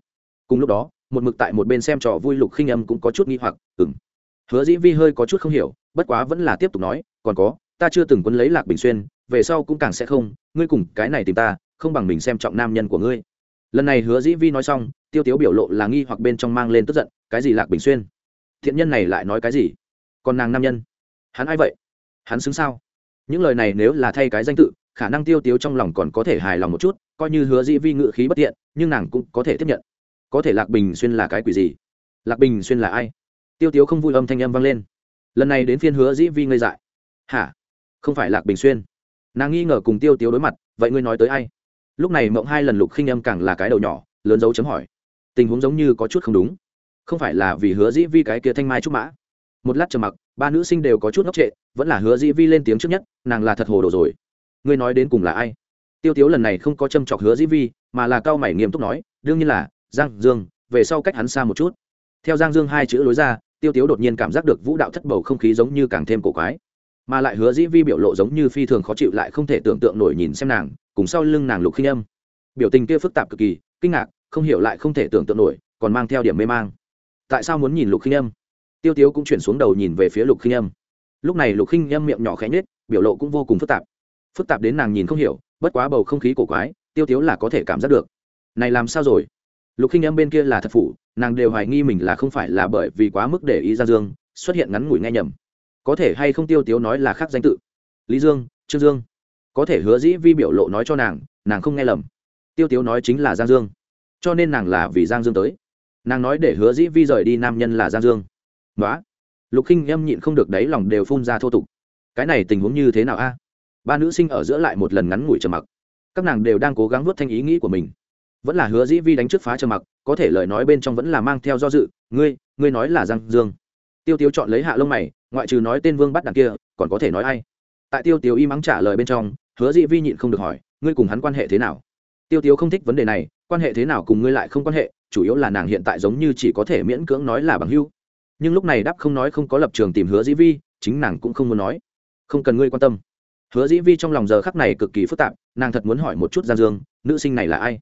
cùng lúc đó, một mực tại một bên xem trò vui lục khinh âm cũng có chút nghi hoặc ừng hứa dĩ vi hơi có chút không hiểu, bất quá vẫn là tiếp tục nói, còn có, ta chưa từng quấn lấy lạc bình xuyên, về sau cũng càng sẽ không, ngươi cùng cái này tìm ta, không bằng mình xem trọng nam nhân của ngươi lần này hứa dĩ vi nói xong, tiêu tiếu biểu lộ là nghi hoặc bên trong mang lên tức giận, cái gì lạc bình xuyên? Thiện nhân này lại nói cái gì? Còn nàng nam nhân? Hắn ai vậy? Hắn xứng sao? Những lời này nếu là thay cái danh tự, khả năng tiêu tiếu trong lòng còn có thể hài lòng một chút, coi như hứa dĩ vi ngự khí bất tiện nhưng nàng cũng có thể tiếp nhận. Có thể lạc bình xuyên là cái quỷ gì? Lạc bình xuyên là ai? Tiêu tiếu không vui âm thanh âm vang lên. Lần này đến phiên hứa dĩ vi ngây dại. Hả? Không phải lạc bình xuyên. Nàng nghi ngờ cùng tiêu tiếu đối mặt, vậy ngươi nói tới ai? Lúc này mộng hai lần lục khinh âm càng là cái đầu nhỏ, lớn dấu chấm hỏi. Tình huống giống như có chút không đúng. Không phải là vì hứa dĩ vi cái kia thanh mai trúc mã. Một lát trầm mặc, ba nữ sinh đều có chút ngốc trệ, vẫn là hứa dĩ vi lên tiếng trước nhất, nàng là thật hồ đồ rồi. Ngươi nói đến cùng là ai? Tiêu tiếu lần này không có châm chọc hứa dĩ vi, mà là cao mày nghiêm túc nói, đương nhiên là, giang dương, về sau cách hắn xa một chút. Theo giang dương hai chữ lối ra, tiêu tiếu đột nhiên cảm giác được vũ đạo thất bầu không khí giống như càng thêm cổ quái. Mà lại hứa dĩ vi biểu lộ giống như phi thường khó chịu lại không thể tưởng tượng nổi nhìn xem nàng cùng sau lưng nàng lục khinh âm. Biểu tình kia phức tạp cực kỳ, kinh ngạc, không hiểu lại không thể tưởng tượng nổi, còn mang theo điểm mê mang. Tại sao muốn nhìn lục khinh âm? Tiêu tiếu cũng chuyển xuống đầu nhìn về phía lục khinh âm. Lúc này lục khinh âm miệng nhỏ khẽ nhết biểu lộ cũng vô cùng phức tạp. Phức tạp đến nàng nhìn không hiểu, bất quá bầu không khí cổ quái, tiêu tiếu là có thể cảm giác được. Này làm sao rồi? Lục khinh âm bên kia là thật phụ nàng đều hoài nghi mình là không phải là bởi vì quá mức để ý ra dương, xuất hiện ngắn ngủi nghe nhầm. Có thể hay không tiêu tiếu nói là khác danh tự? Lý dương, trương dương có thể hứa dĩ vi biểu lộ nói cho nàng nàng không nghe lầm. Tiêu tiếu nói chính là giang dương. Cho nên nàng là vì giang dương tới. Nàng nói để hứa dĩ vi rời đi nam nhân là giang dương. Nói lục khinh em nhịn không được đáy lòng đều phun ra thô tục. Cái này tình huống như thế nào a? Ba nữ sinh ở giữa lại một lần ngắn ngủi trầm mặc. Các nàng đều đang cố gắng vớt thanh ý nghĩ của mình. Vẫn là hứa dĩ vi đánh trước phá trầm mặc, có thể lời nói bên trong vẫn là mang theo do dự, ngươi ngươi nói là giang dương. Tiêu tiêu chọn lấy hạ lông mày, ngoại trừ nói tên vương bắt đằng kia, còn có thể nói ai? Tại tiêu tiêu y mắng trả lời bên trong hứa dĩ vi nhịn không được hỏi, ngươi cùng hắn quan hệ thế nào? Tiêu Tiếu không thích vấn đề này, quan hệ thế nào cùng ngươi lại không quan hệ, chủ yếu là nàng hiện tại giống như chỉ có thể miễn cưỡng nói là bằng hưu nhưng lúc này đáp không nói không có lập trường tìm hứa dĩ vi, chính nàng cũng không muốn nói. Không cần ngươi quan tâm. Hứa dĩ vi trong lòng giờ khắc này cực kỳ phức tạp, nàng thật muốn hỏi một chút giang dương, nữ sinh này là ai?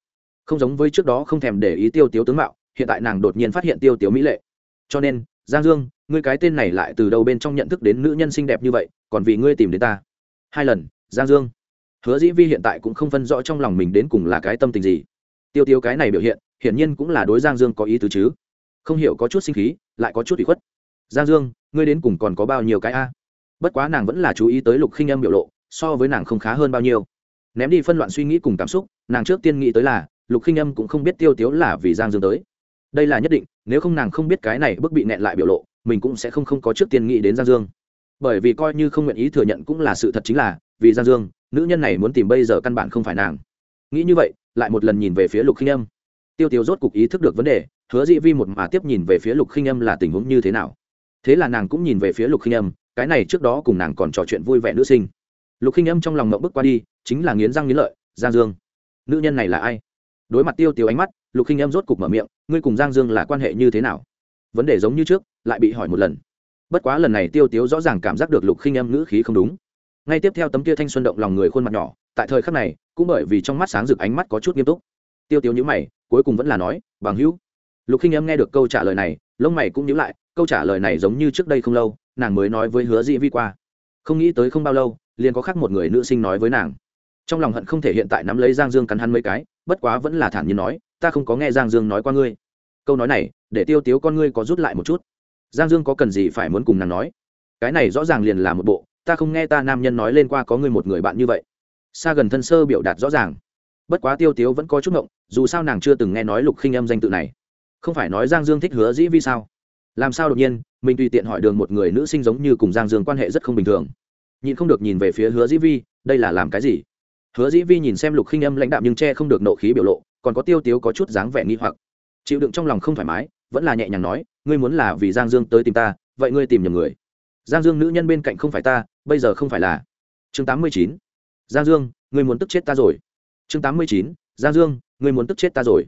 Không giống với trước đó không thèm để ý tiêu tiếu tướng mạo, hiện tại nàng đột nhiên phát hiện tiêu tiếu mỹ lệ. Cho nên, giang dương, ngươi cái tên này lại từ đâu bên trong nhận thức đến nữ nhân xinh đẹp như vậy, còn vì ngươi tìm đến ta? Hai lần, giang dương hứa dĩ vi hiện tại cũng không phân rõ trong lòng mình đến cùng là cái tâm tình gì. Tiêu tiêu cái này biểu hiện, hiển nhiên cũng là đối giang dương có ý tứ chứ. Không hiểu có chút sinh khí, lại có chút bị khuất. Giang dương, ngươi đến cùng còn có bao nhiêu cái a? Bất quá nàng vẫn là chú ý tới lục khinh âm biểu lộ, so với nàng không khá hơn bao nhiêu. Ném đi phân loạn suy nghĩ cùng cảm xúc, nàng trước tiên nghĩ tới là, lục khinh âm cũng không biết tiêu tiếu là vì giang dương tới. Đây là nhất định, nếu không nàng không biết cái này bức bị nẹn lại biểu lộ, mình cũng sẽ không không có trước tiên nghĩ đến giang dương. Bởi vì coi như không nguyện ý thừa nhận cũng là sự thật chính là, vì giang dương nữ nhân này muốn tìm bây giờ căn bản không phải nàng. Nghĩ như vậy, lại một lần nhìn về phía lục khinh âm. Tiêu tiêu rốt cục ý thức được vấn đề, hứa dĩ vi một mà tiếp nhìn về phía lục khinh âm là tình huống như thế nào. Thế là nàng cũng nhìn về phía lục khinh âm, cái này trước đó cùng nàng còn trò chuyện vui vẻ nữ sinh. Lục khinh âm trong lòng mộng bước qua đi, chính là nghiến răng nghiến lợi, giang dương. Nữ nhân này là ai? Đối mặt tiêu tiêu ánh mắt, lục khinh âm rốt cục mở miệng, ngươi cùng giang dương là quan hệ như thế nào? Vấn đề giống như trước, lại bị hỏi một lần. Bất quá lần này tiêu tiếu rõ ràng cảm giác được lục khinh âm ngữ khí không đúng ngay tiếp theo tấm kia thanh xuân động lòng người khuôn mặt nhỏ, tại thời khắc này, cũng bởi vì trong mắt sáng rực ánh mắt có chút nghiêm túc. Tiêu tiêu nhữ mày, cuối cùng vẫn là nói, bằng hữu. Lục khinh em nghe được câu trả lời này, lông mày cũng nhữ lại, câu trả lời này giống như trước đây không lâu, nàng mới nói với hứa dĩ vi qua. Không nghĩ tới không bao lâu, liền có khác một người nữ sinh nói với nàng. Trong lòng hận không thể hiện tại nắm lấy giang dương cắn hắn mấy cái, bất quá vẫn là thản nhiên nói, ta không có nghe giang dương nói qua ngươi. Câu nói này, để tiêu tiếu con ngươi có rút lại một chút. Giang dương có cần gì phải muốn cùng nàng nói? Cái này rõ ràng liền là một bộ ta không nghe ta nam nhân nói lên qua có người một người bạn như vậy. Xa gần thân sơ biểu đạt rõ ràng. Bất quá tiêu tiếu vẫn có chút ngộng, dù sao nàng chưa từng nghe nói lục khinh âm danh tự này. Không phải nói giang dương thích hứa dĩ vi sao? Làm sao đột nhiên, mình tùy tiện hỏi đường một người nữ sinh giống như cùng giang dương quan hệ rất không bình thường. Nhìn không được nhìn về phía hứa dĩ vi, đây là làm cái gì? Hứa dĩ vi nhìn xem lục khinh âm lãnh đạm nhưng che không được nộ khí biểu lộ, còn có tiêu tiếu có chút dáng vẻ nghi hoặc. Chịu đựng trong lòng không thoải mái, vẫn là nhẹ nhàng nói, ngươi muốn là vì giang dương tới tìm ta, vậy ngươi tìm nhầm người. Giang dương nữ nhân bên cạnh không phải ta bây giờ không phải là chương tám mươi chín. Giang dương, ngươi muốn tức chết ta rồi. Chương tám mươi chín, giang dương, ngươi muốn tức chết ta rồi.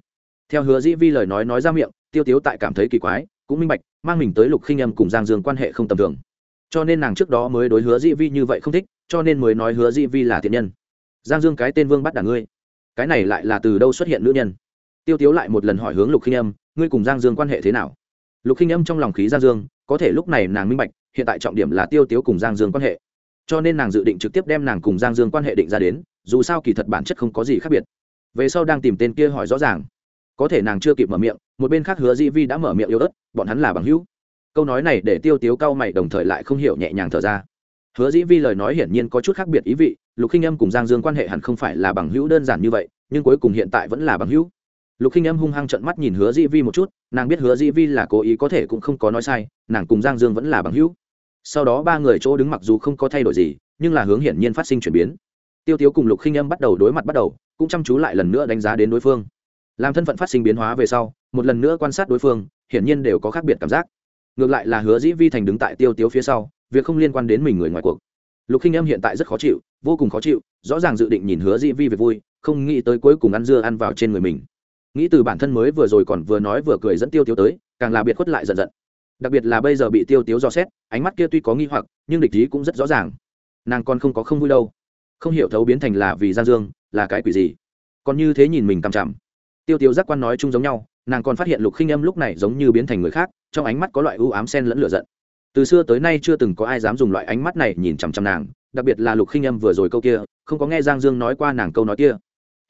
Theo hứa dĩ vi lời nói nói ra miệng, tiêu tiếu tại cảm thấy kỳ quái, cũng minh bạch, mang mình tới lục khinh âm cùng giang dương quan hệ không tầm thường. Cho nên nàng trước đó mới đối hứa dĩ vi như vậy không thích, cho nên mới nói hứa dĩ vi là thiện nhân. Giang dương cái tên vương bắt đả ngươi. Cái này lại là từ đâu xuất hiện nữ nhân? Tiêu tiếu lại một lần hỏi hướng lục khinh âm, ngươi cùng giang dương quan hệ thế nào? Lục khinh âm trong lòng khí giang dương, có thể lúc này nàng minh bạch, hiện tại trọng điểm là tiêu tiếu cùng giang dương quan hệ cho nên nàng dự định trực tiếp đem nàng cùng giang dương quan hệ định ra đến, dù sao kỳ thật bản chất không có gì khác biệt. Về sau đang tìm tên kia hỏi rõ ràng. Có thể nàng chưa kịp mở miệng, một bên khác hứa dĩ vi đã mở miệng yếu ớt, bọn hắn là bằng hữu. Câu nói này để tiêu tiếu cao mày đồng thời lại không hiểu nhẹ nhàng thở ra. Hứa dĩ vi lời nói hiển nhiên có chút khác biệt ý vị, lục khinh âm cùng giang dương quan hệ hẳn không phải là bằng hữu đơn giản như vậy, nhưng cuối cùng hiện tại vẫn là bằng hữu. Lục khinh âm hung hăng trận mắt nhìn hứa dĩ vi một chút, nàng biết hứa dĩ vi là cố ý có thể cũng không có nói sai, nàng cùng giang dương vẫn là bằng hữu sau đó ba người chỗ đứng mặc dù không có thay đổi gì, nhưng là hướng hiển nhiên phát sinh chuyển biến. Tiêu tiếu cùng lục khinh âm bắt đầu đối mặt bắt đầu, cũng chăm chú lại lần nữa đánh giá đến đối phương. Làm thân phận phát sinh biến hóa về sau, một lần nữa quan sát đối phương, hiển nhiên đều có khác biệt cảm giác. Ngược lại là hứa dĩ vi thành đứng tại tiêu tiếu phía sau, việc không liên quan đến mình người ngoài cuộc. Lục khinh âm hiện tại rất khó chịu, vô cùng khó chịu, rõ ràng dự định nhìn hứa dĩ vi về vui, không nghĩ tới cuối cùng ăn dưa ăn vào trên người mình. Nghĩ từ bản thân mới vừa rồi còn vừa nói vừa cười dẫn tiêu tiếu tới, càng là biệt khuất lại giận giận đặc biệt là bây giờ bị tiêu tiếu dò xét, ánh mắt kia tuy có nghi hoặc, nhưng địch ý cũng rất rõ ràng. Nàng còn không có không vui đâu. Không hiểu thấu biến thành là vì giang dương, là cái quỷ gì. Còn như thế nhìn mình cằm chằm. Tiêu tiếu giác quan nói chung giống nhau, nàng còn phát hiện lục khinh âm lúc này giống như biến thành người khác, trong ánh mắt có loại ưu ám sen lẫn lửa giận. Từ xưa tới nay chưa từng có ai dám dùng loại ánh mắt này nhìn chằm chằm nàng, đặc biệt là lục khinh âm vừa rồi câu kia, không có nghe giang dương nói qua nàng câu nói kia.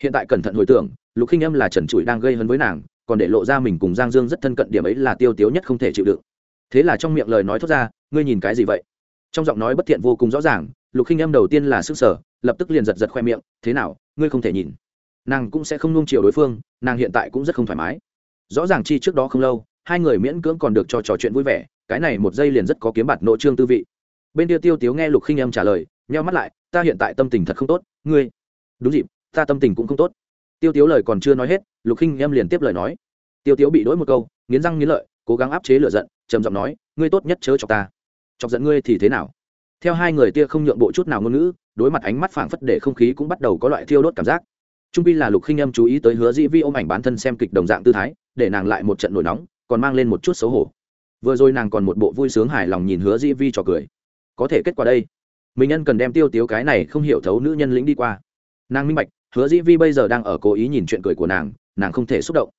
Hiện tại cẩn thận hồi tưởng, lục khinh âm là trần trụi đang gây hấn với nàng, còn để lộ ra mình cùng giang dương rất thân cận, điểm ấy là tiêu tiếu nhất không thể chịu đựng thế là trong miệng lời nói thốt ra, ngươi nhìn cái gì vậy? Trong giọng nói bất thiện vô cùng rõ ràng, lục khinh em đầu tiên là sức sở lập tức liền giật giật khoe miệng, thế nào, ngươi không thể nhìn? Nàng cũng sẽ không nung chiều đối phương, nàng hiện tại cũng rất không thoải mái. Rõ ràng chi trước đó không lâu, hai người miễn cưỡng còn được cho trò chuyện vui vẻ, cái này một giây liền rất có kiếm bạt nội trương tư vị. Bên tiêu tiêu tiếu nghe lục khinh em trả lời, nheo mắt lại, ta hiện tại tâm tình thật không tốt, ngươi? Đúng dịp, ta tâm tình cũng không tốt. Tiêu tiếu lời còn chưa nói hết, lục khinh em liền tiếp lời nói. Tiêu tiếu bị đỗi một câu, nghiến răng nghiến lợi cố gắng áp chế lửa giận, trầm giọng nói, ngươi tốt nhất chớ chọc ta. Chọc giận ngươi thì thế nào? Theo hai người tia không nhượng bộ chút nào ngôn ngữ, đối mặt ánh mắt phảng phất để không khí cũng bắt đầu có loại thiêu đốt cảm giác. Trung pi là lục khinh âm chú ý tới hứa dĩ vi ôm ảnh bản thân xem kịch đồng dạng tư thái, để nàng lại một trận nổi nóng, còn mang lên một chút xấu hổ. Vừa rồi nàng còn một bộ vui sướng hài lòng nhìn hứa dĩ vi trò cười. Có thể kết quả đây. Mình nhân cần đem tiêu tiếu cái này không hiểu thấu nữ nhân lĩnh đi qua. Nàng minh bạch, hứa dĩ vi bây giờ đang ở cố ý nhìn chuyện cười của nàng nàng không thể xúc động.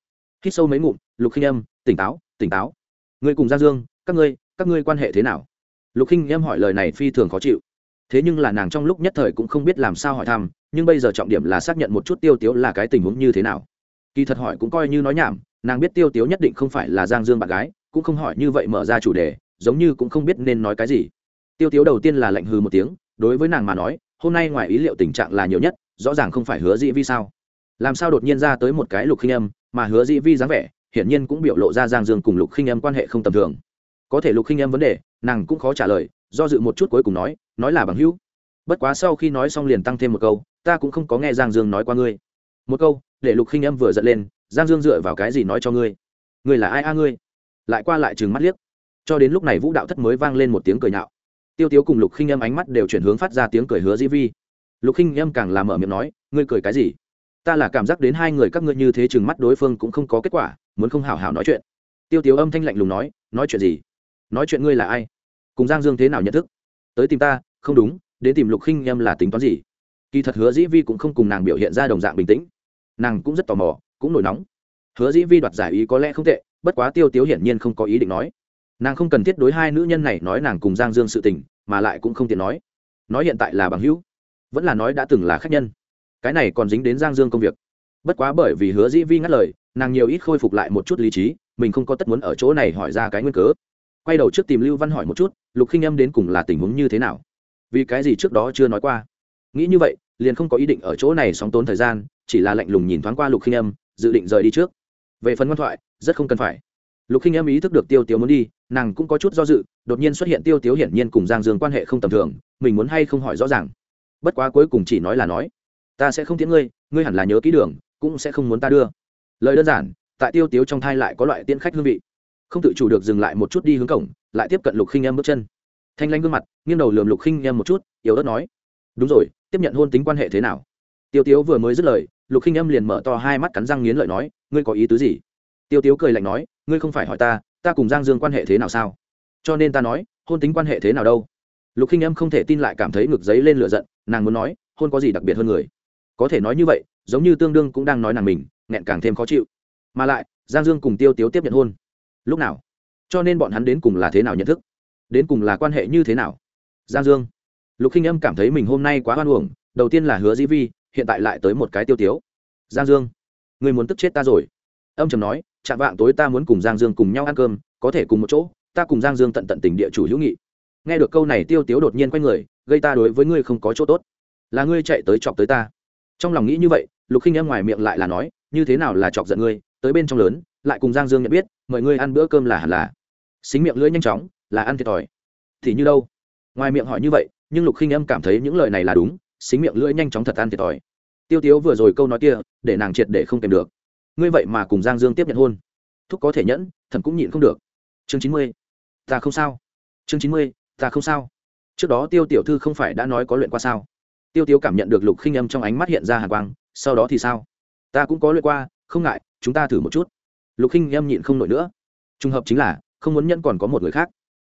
Hít sâu mấy ngụm, lục khinh âm, tỉnh táo tỉnh táo. Ngươi cùng giang dương, các ngươi các ngươi quan hệ thế nào? Lục khinh em hỏi lời này phi thường khó chịu. Thế nhưng là nàng trong lúc nhất thời cũng không biết làm sao hỏi thăm, nhưng bây giờ trọng điểm là xác nhận một chút tiêu tiếu là cái tình huống như thế nào. Kỳ thật hỏi cũng coi như nói nhảm, nàng biết tiêu tiếu nhất định không phải là giang dương bạn gái, cũng không hỏi như vậy mở ra chủ đề, giống như cũng không biết nên nói cái gì. Tiêu tiếu đầu tiên là lạnh hư một tiếng, đối với nàng mà nói, hôm nay ngoài ý liệu tình trạng là nhiều nhất, rõ ràng không phải hứa dĩ vi sao? Làm sao đột nhiên ra tới một cái lục khinh âm mà hứa dĩ vi dáng vẻ hiển nhiên cũng biểu lộ ra giang dương cùng lục khinh âm quan hệ không tầm thường. Có thể lục khinh âm vấn đề, nàng cũng khó trả lời, do dự một chút cuối cùng nói nói là bằng hữu. Bất quá sau khi nói xong liền tăng thêm một câu, ta cũng không có nghe giang dương nói qua ngươi. Một câu, để lục khinh âm vừa giận lên, giang dương dựa vào cái gì nói cho ngươi? Ngươi là ai a ngươi? Lại qua lại chừng mắt liếc. Cho đến lúc này vũ đạo thất mới vang lên một tiếng cười nhạo. Tiêu tiếu cùng lục khinh âm ánh mắt đều chuyển hướng phát ra tiếng cười hứa dĩ vi. Lục khinh âm càng làm mở miệng nói, ngươi cười cái gì? Ta là cảm giác đến hai người các ngươi như thế chừng mắt đối phương cũng không có kết quả muốn không hào hào nói chuyện. Tiêu tiếu âm thanh lạnh lùng nói nói chuyện gì? Nói chuyện ngươi là ai? Cùng giang dương thế nào nhận thức? Tới tìm ta, không đúng, đến tìm lục khinh em là tính toán gì? Kỳ thật hứa dĩ vi cũng không cùng nàng biểu hiện ra đồng dạng bình tĩnh. Nàng cũng rất tò mò, cũng nổi nóng. Hứa dĩ vi đoạt giải ý có lẽ không tệ, bất quá tiêu tiếu hiển nhiên không có ý định nói. Nàng không cần thiết đối hai nữ nhân này nói nàng cùng giang dương sự tình, mà lại cũng không tiện nói. Nói hiện tại là bằng hữu, vẫn là nói đã từng là khách nhân. Cái này còn dính đến giang dương công việc bất quá bởi vì hứa dĩ vi ngắt lời, nàng nhiều ít khôi phục lại một chút lý trí, mình không có tất muốn ở chỗ này hỏi ra cái nguyên cớ. Quay đầu trước tìm lưu văn hỏi một chút, lục khinh âm đến cùng là tình huống như thế nào? Vì cái gì trước đó chưa nói qua? Nghĩ như vậy, liền không có ý định ở chỗ này sóng tốn thời gian, chỉ là lạnh lùng nhìn thoáng qua lục khinh âm, dự định rời đi trước. Về phần ngoan thoại, rất không cần phải. Lục khinh âm ý thức được tiêu tiếu muốn đi, nàng cũng có chút do dự, đột nhiên xuất hiện tiêu tiếu hiển nhiên cùng giang dương quan hệ không tầm thường, mình muốn hay không hỏi rõ ràng. Bất quá cuối cùng chỉ nói là nói, ta sẽ không tiễn ngươi ngươi hẳn là nhớ kỹ đường cũng sẽ không muốn ta đưa. Lời đơn giản, tại tiêu tiếu trong thai lại có loại tiễn khách hương vị. Không tự chủ được dừng lại một chút đi hướng cổng, lại tiếp cận lục khinh em bước chân. Thanh lanh gương mặt, nghiêng đầu lườm lục khinh em một chút, yếu ớt nói, đúng rồi, tiếp nhận hôn tính quan hệ thế nào? Tiêu tiếu vừa mới dứt lời, lục khinh em liền mở to hai mắt cắn răng nghiến lợi nói, ngươi có ý tứ gì? Tiêu tiếu cười lạnh nói, ngươi không phải hỏi ta ta cùng giang dương quan hệ thế nào sao? Cho nên ta nói, hôn tính quan hệ thế nào đâu? Lục khinh em không thể tin lại cảm thấy ngực giấy lên lửa giận, nàng muốn nói, hôn có gì đặc biệt hơn người? Có thể nói như vậy giống như tương đương cũng đang nói nàng mình, nghẹn càng thêm khó chịu. Mà lại, giang dương cùng tiêu tiếu tiếp nhận hôn. Lúc nào? Cho nên bọn hắn đến cùng là thế nào nhận thức? Đến cùng là quan hệ như thế nào? Giang dương. Lục khinh âm cảm thấy mình hôm nay quá hoan uổng, đầu tiên là hứa dĩ vi, hiện tại lại tới một cái tiêu tiếu. Giang dương. Người muốn tức chết ta rồi. Âm trầm nói, chạm vạng tối ta muốn cùng giang dương cùng nhau ăn cơm, có thể cùng một chỗ, ta cùng giang dương tận tận tình địa chủ hữu nghị. Nghe được câu này tiêu tiếu đột nhiên quay người, gây ta đối với ngươi không có chỗ tốt. Là ngươi chạy tới chọc tới ta. Trong lòng nghĩ như vậy lục khinh em ngoài miệng lại là nói, như thế nào là chọc giận ngươi? Tới bên trong lớn, lại cùng giang dương nhận biết, mời ngươi ăn bữa cơm là hẳn là. Xính miệng lưỡi nhanh chóng, là ăn thiệt thòi. Thì như đâu? Ngoài miệng hỏi như vậy, nhưng lục khinh em cảm thấy những lời này là đúng, xính miệng lưỡi nhanh chóng thật ăn thiệt thòi. Tiêu tiếu vừa rồi câu nói kia, để nàng triệt để không kèm được. Ngươi vậy mà cùng giang dương tiếp nhận hôn. Thúc có thể nhẫn thần cũng nhịn không được. Chương chín mươi. Ta không sao. Chương chín mươi. Ta không sao. Trước đó tiêu tiểu thư không phải đã nói có luyện qua sao? Tiêu tiếu cảm nhận được lục khinh âm trong ánh mắt hiện ra hàn quang sau đó thì sao? Ta cũng có luyện qua, không ngại, chúng ta thử một chút. Lục khinh Em nhịn không nổi nữa. Trùng hợp chính là, không muốn nhận còn có một người khác.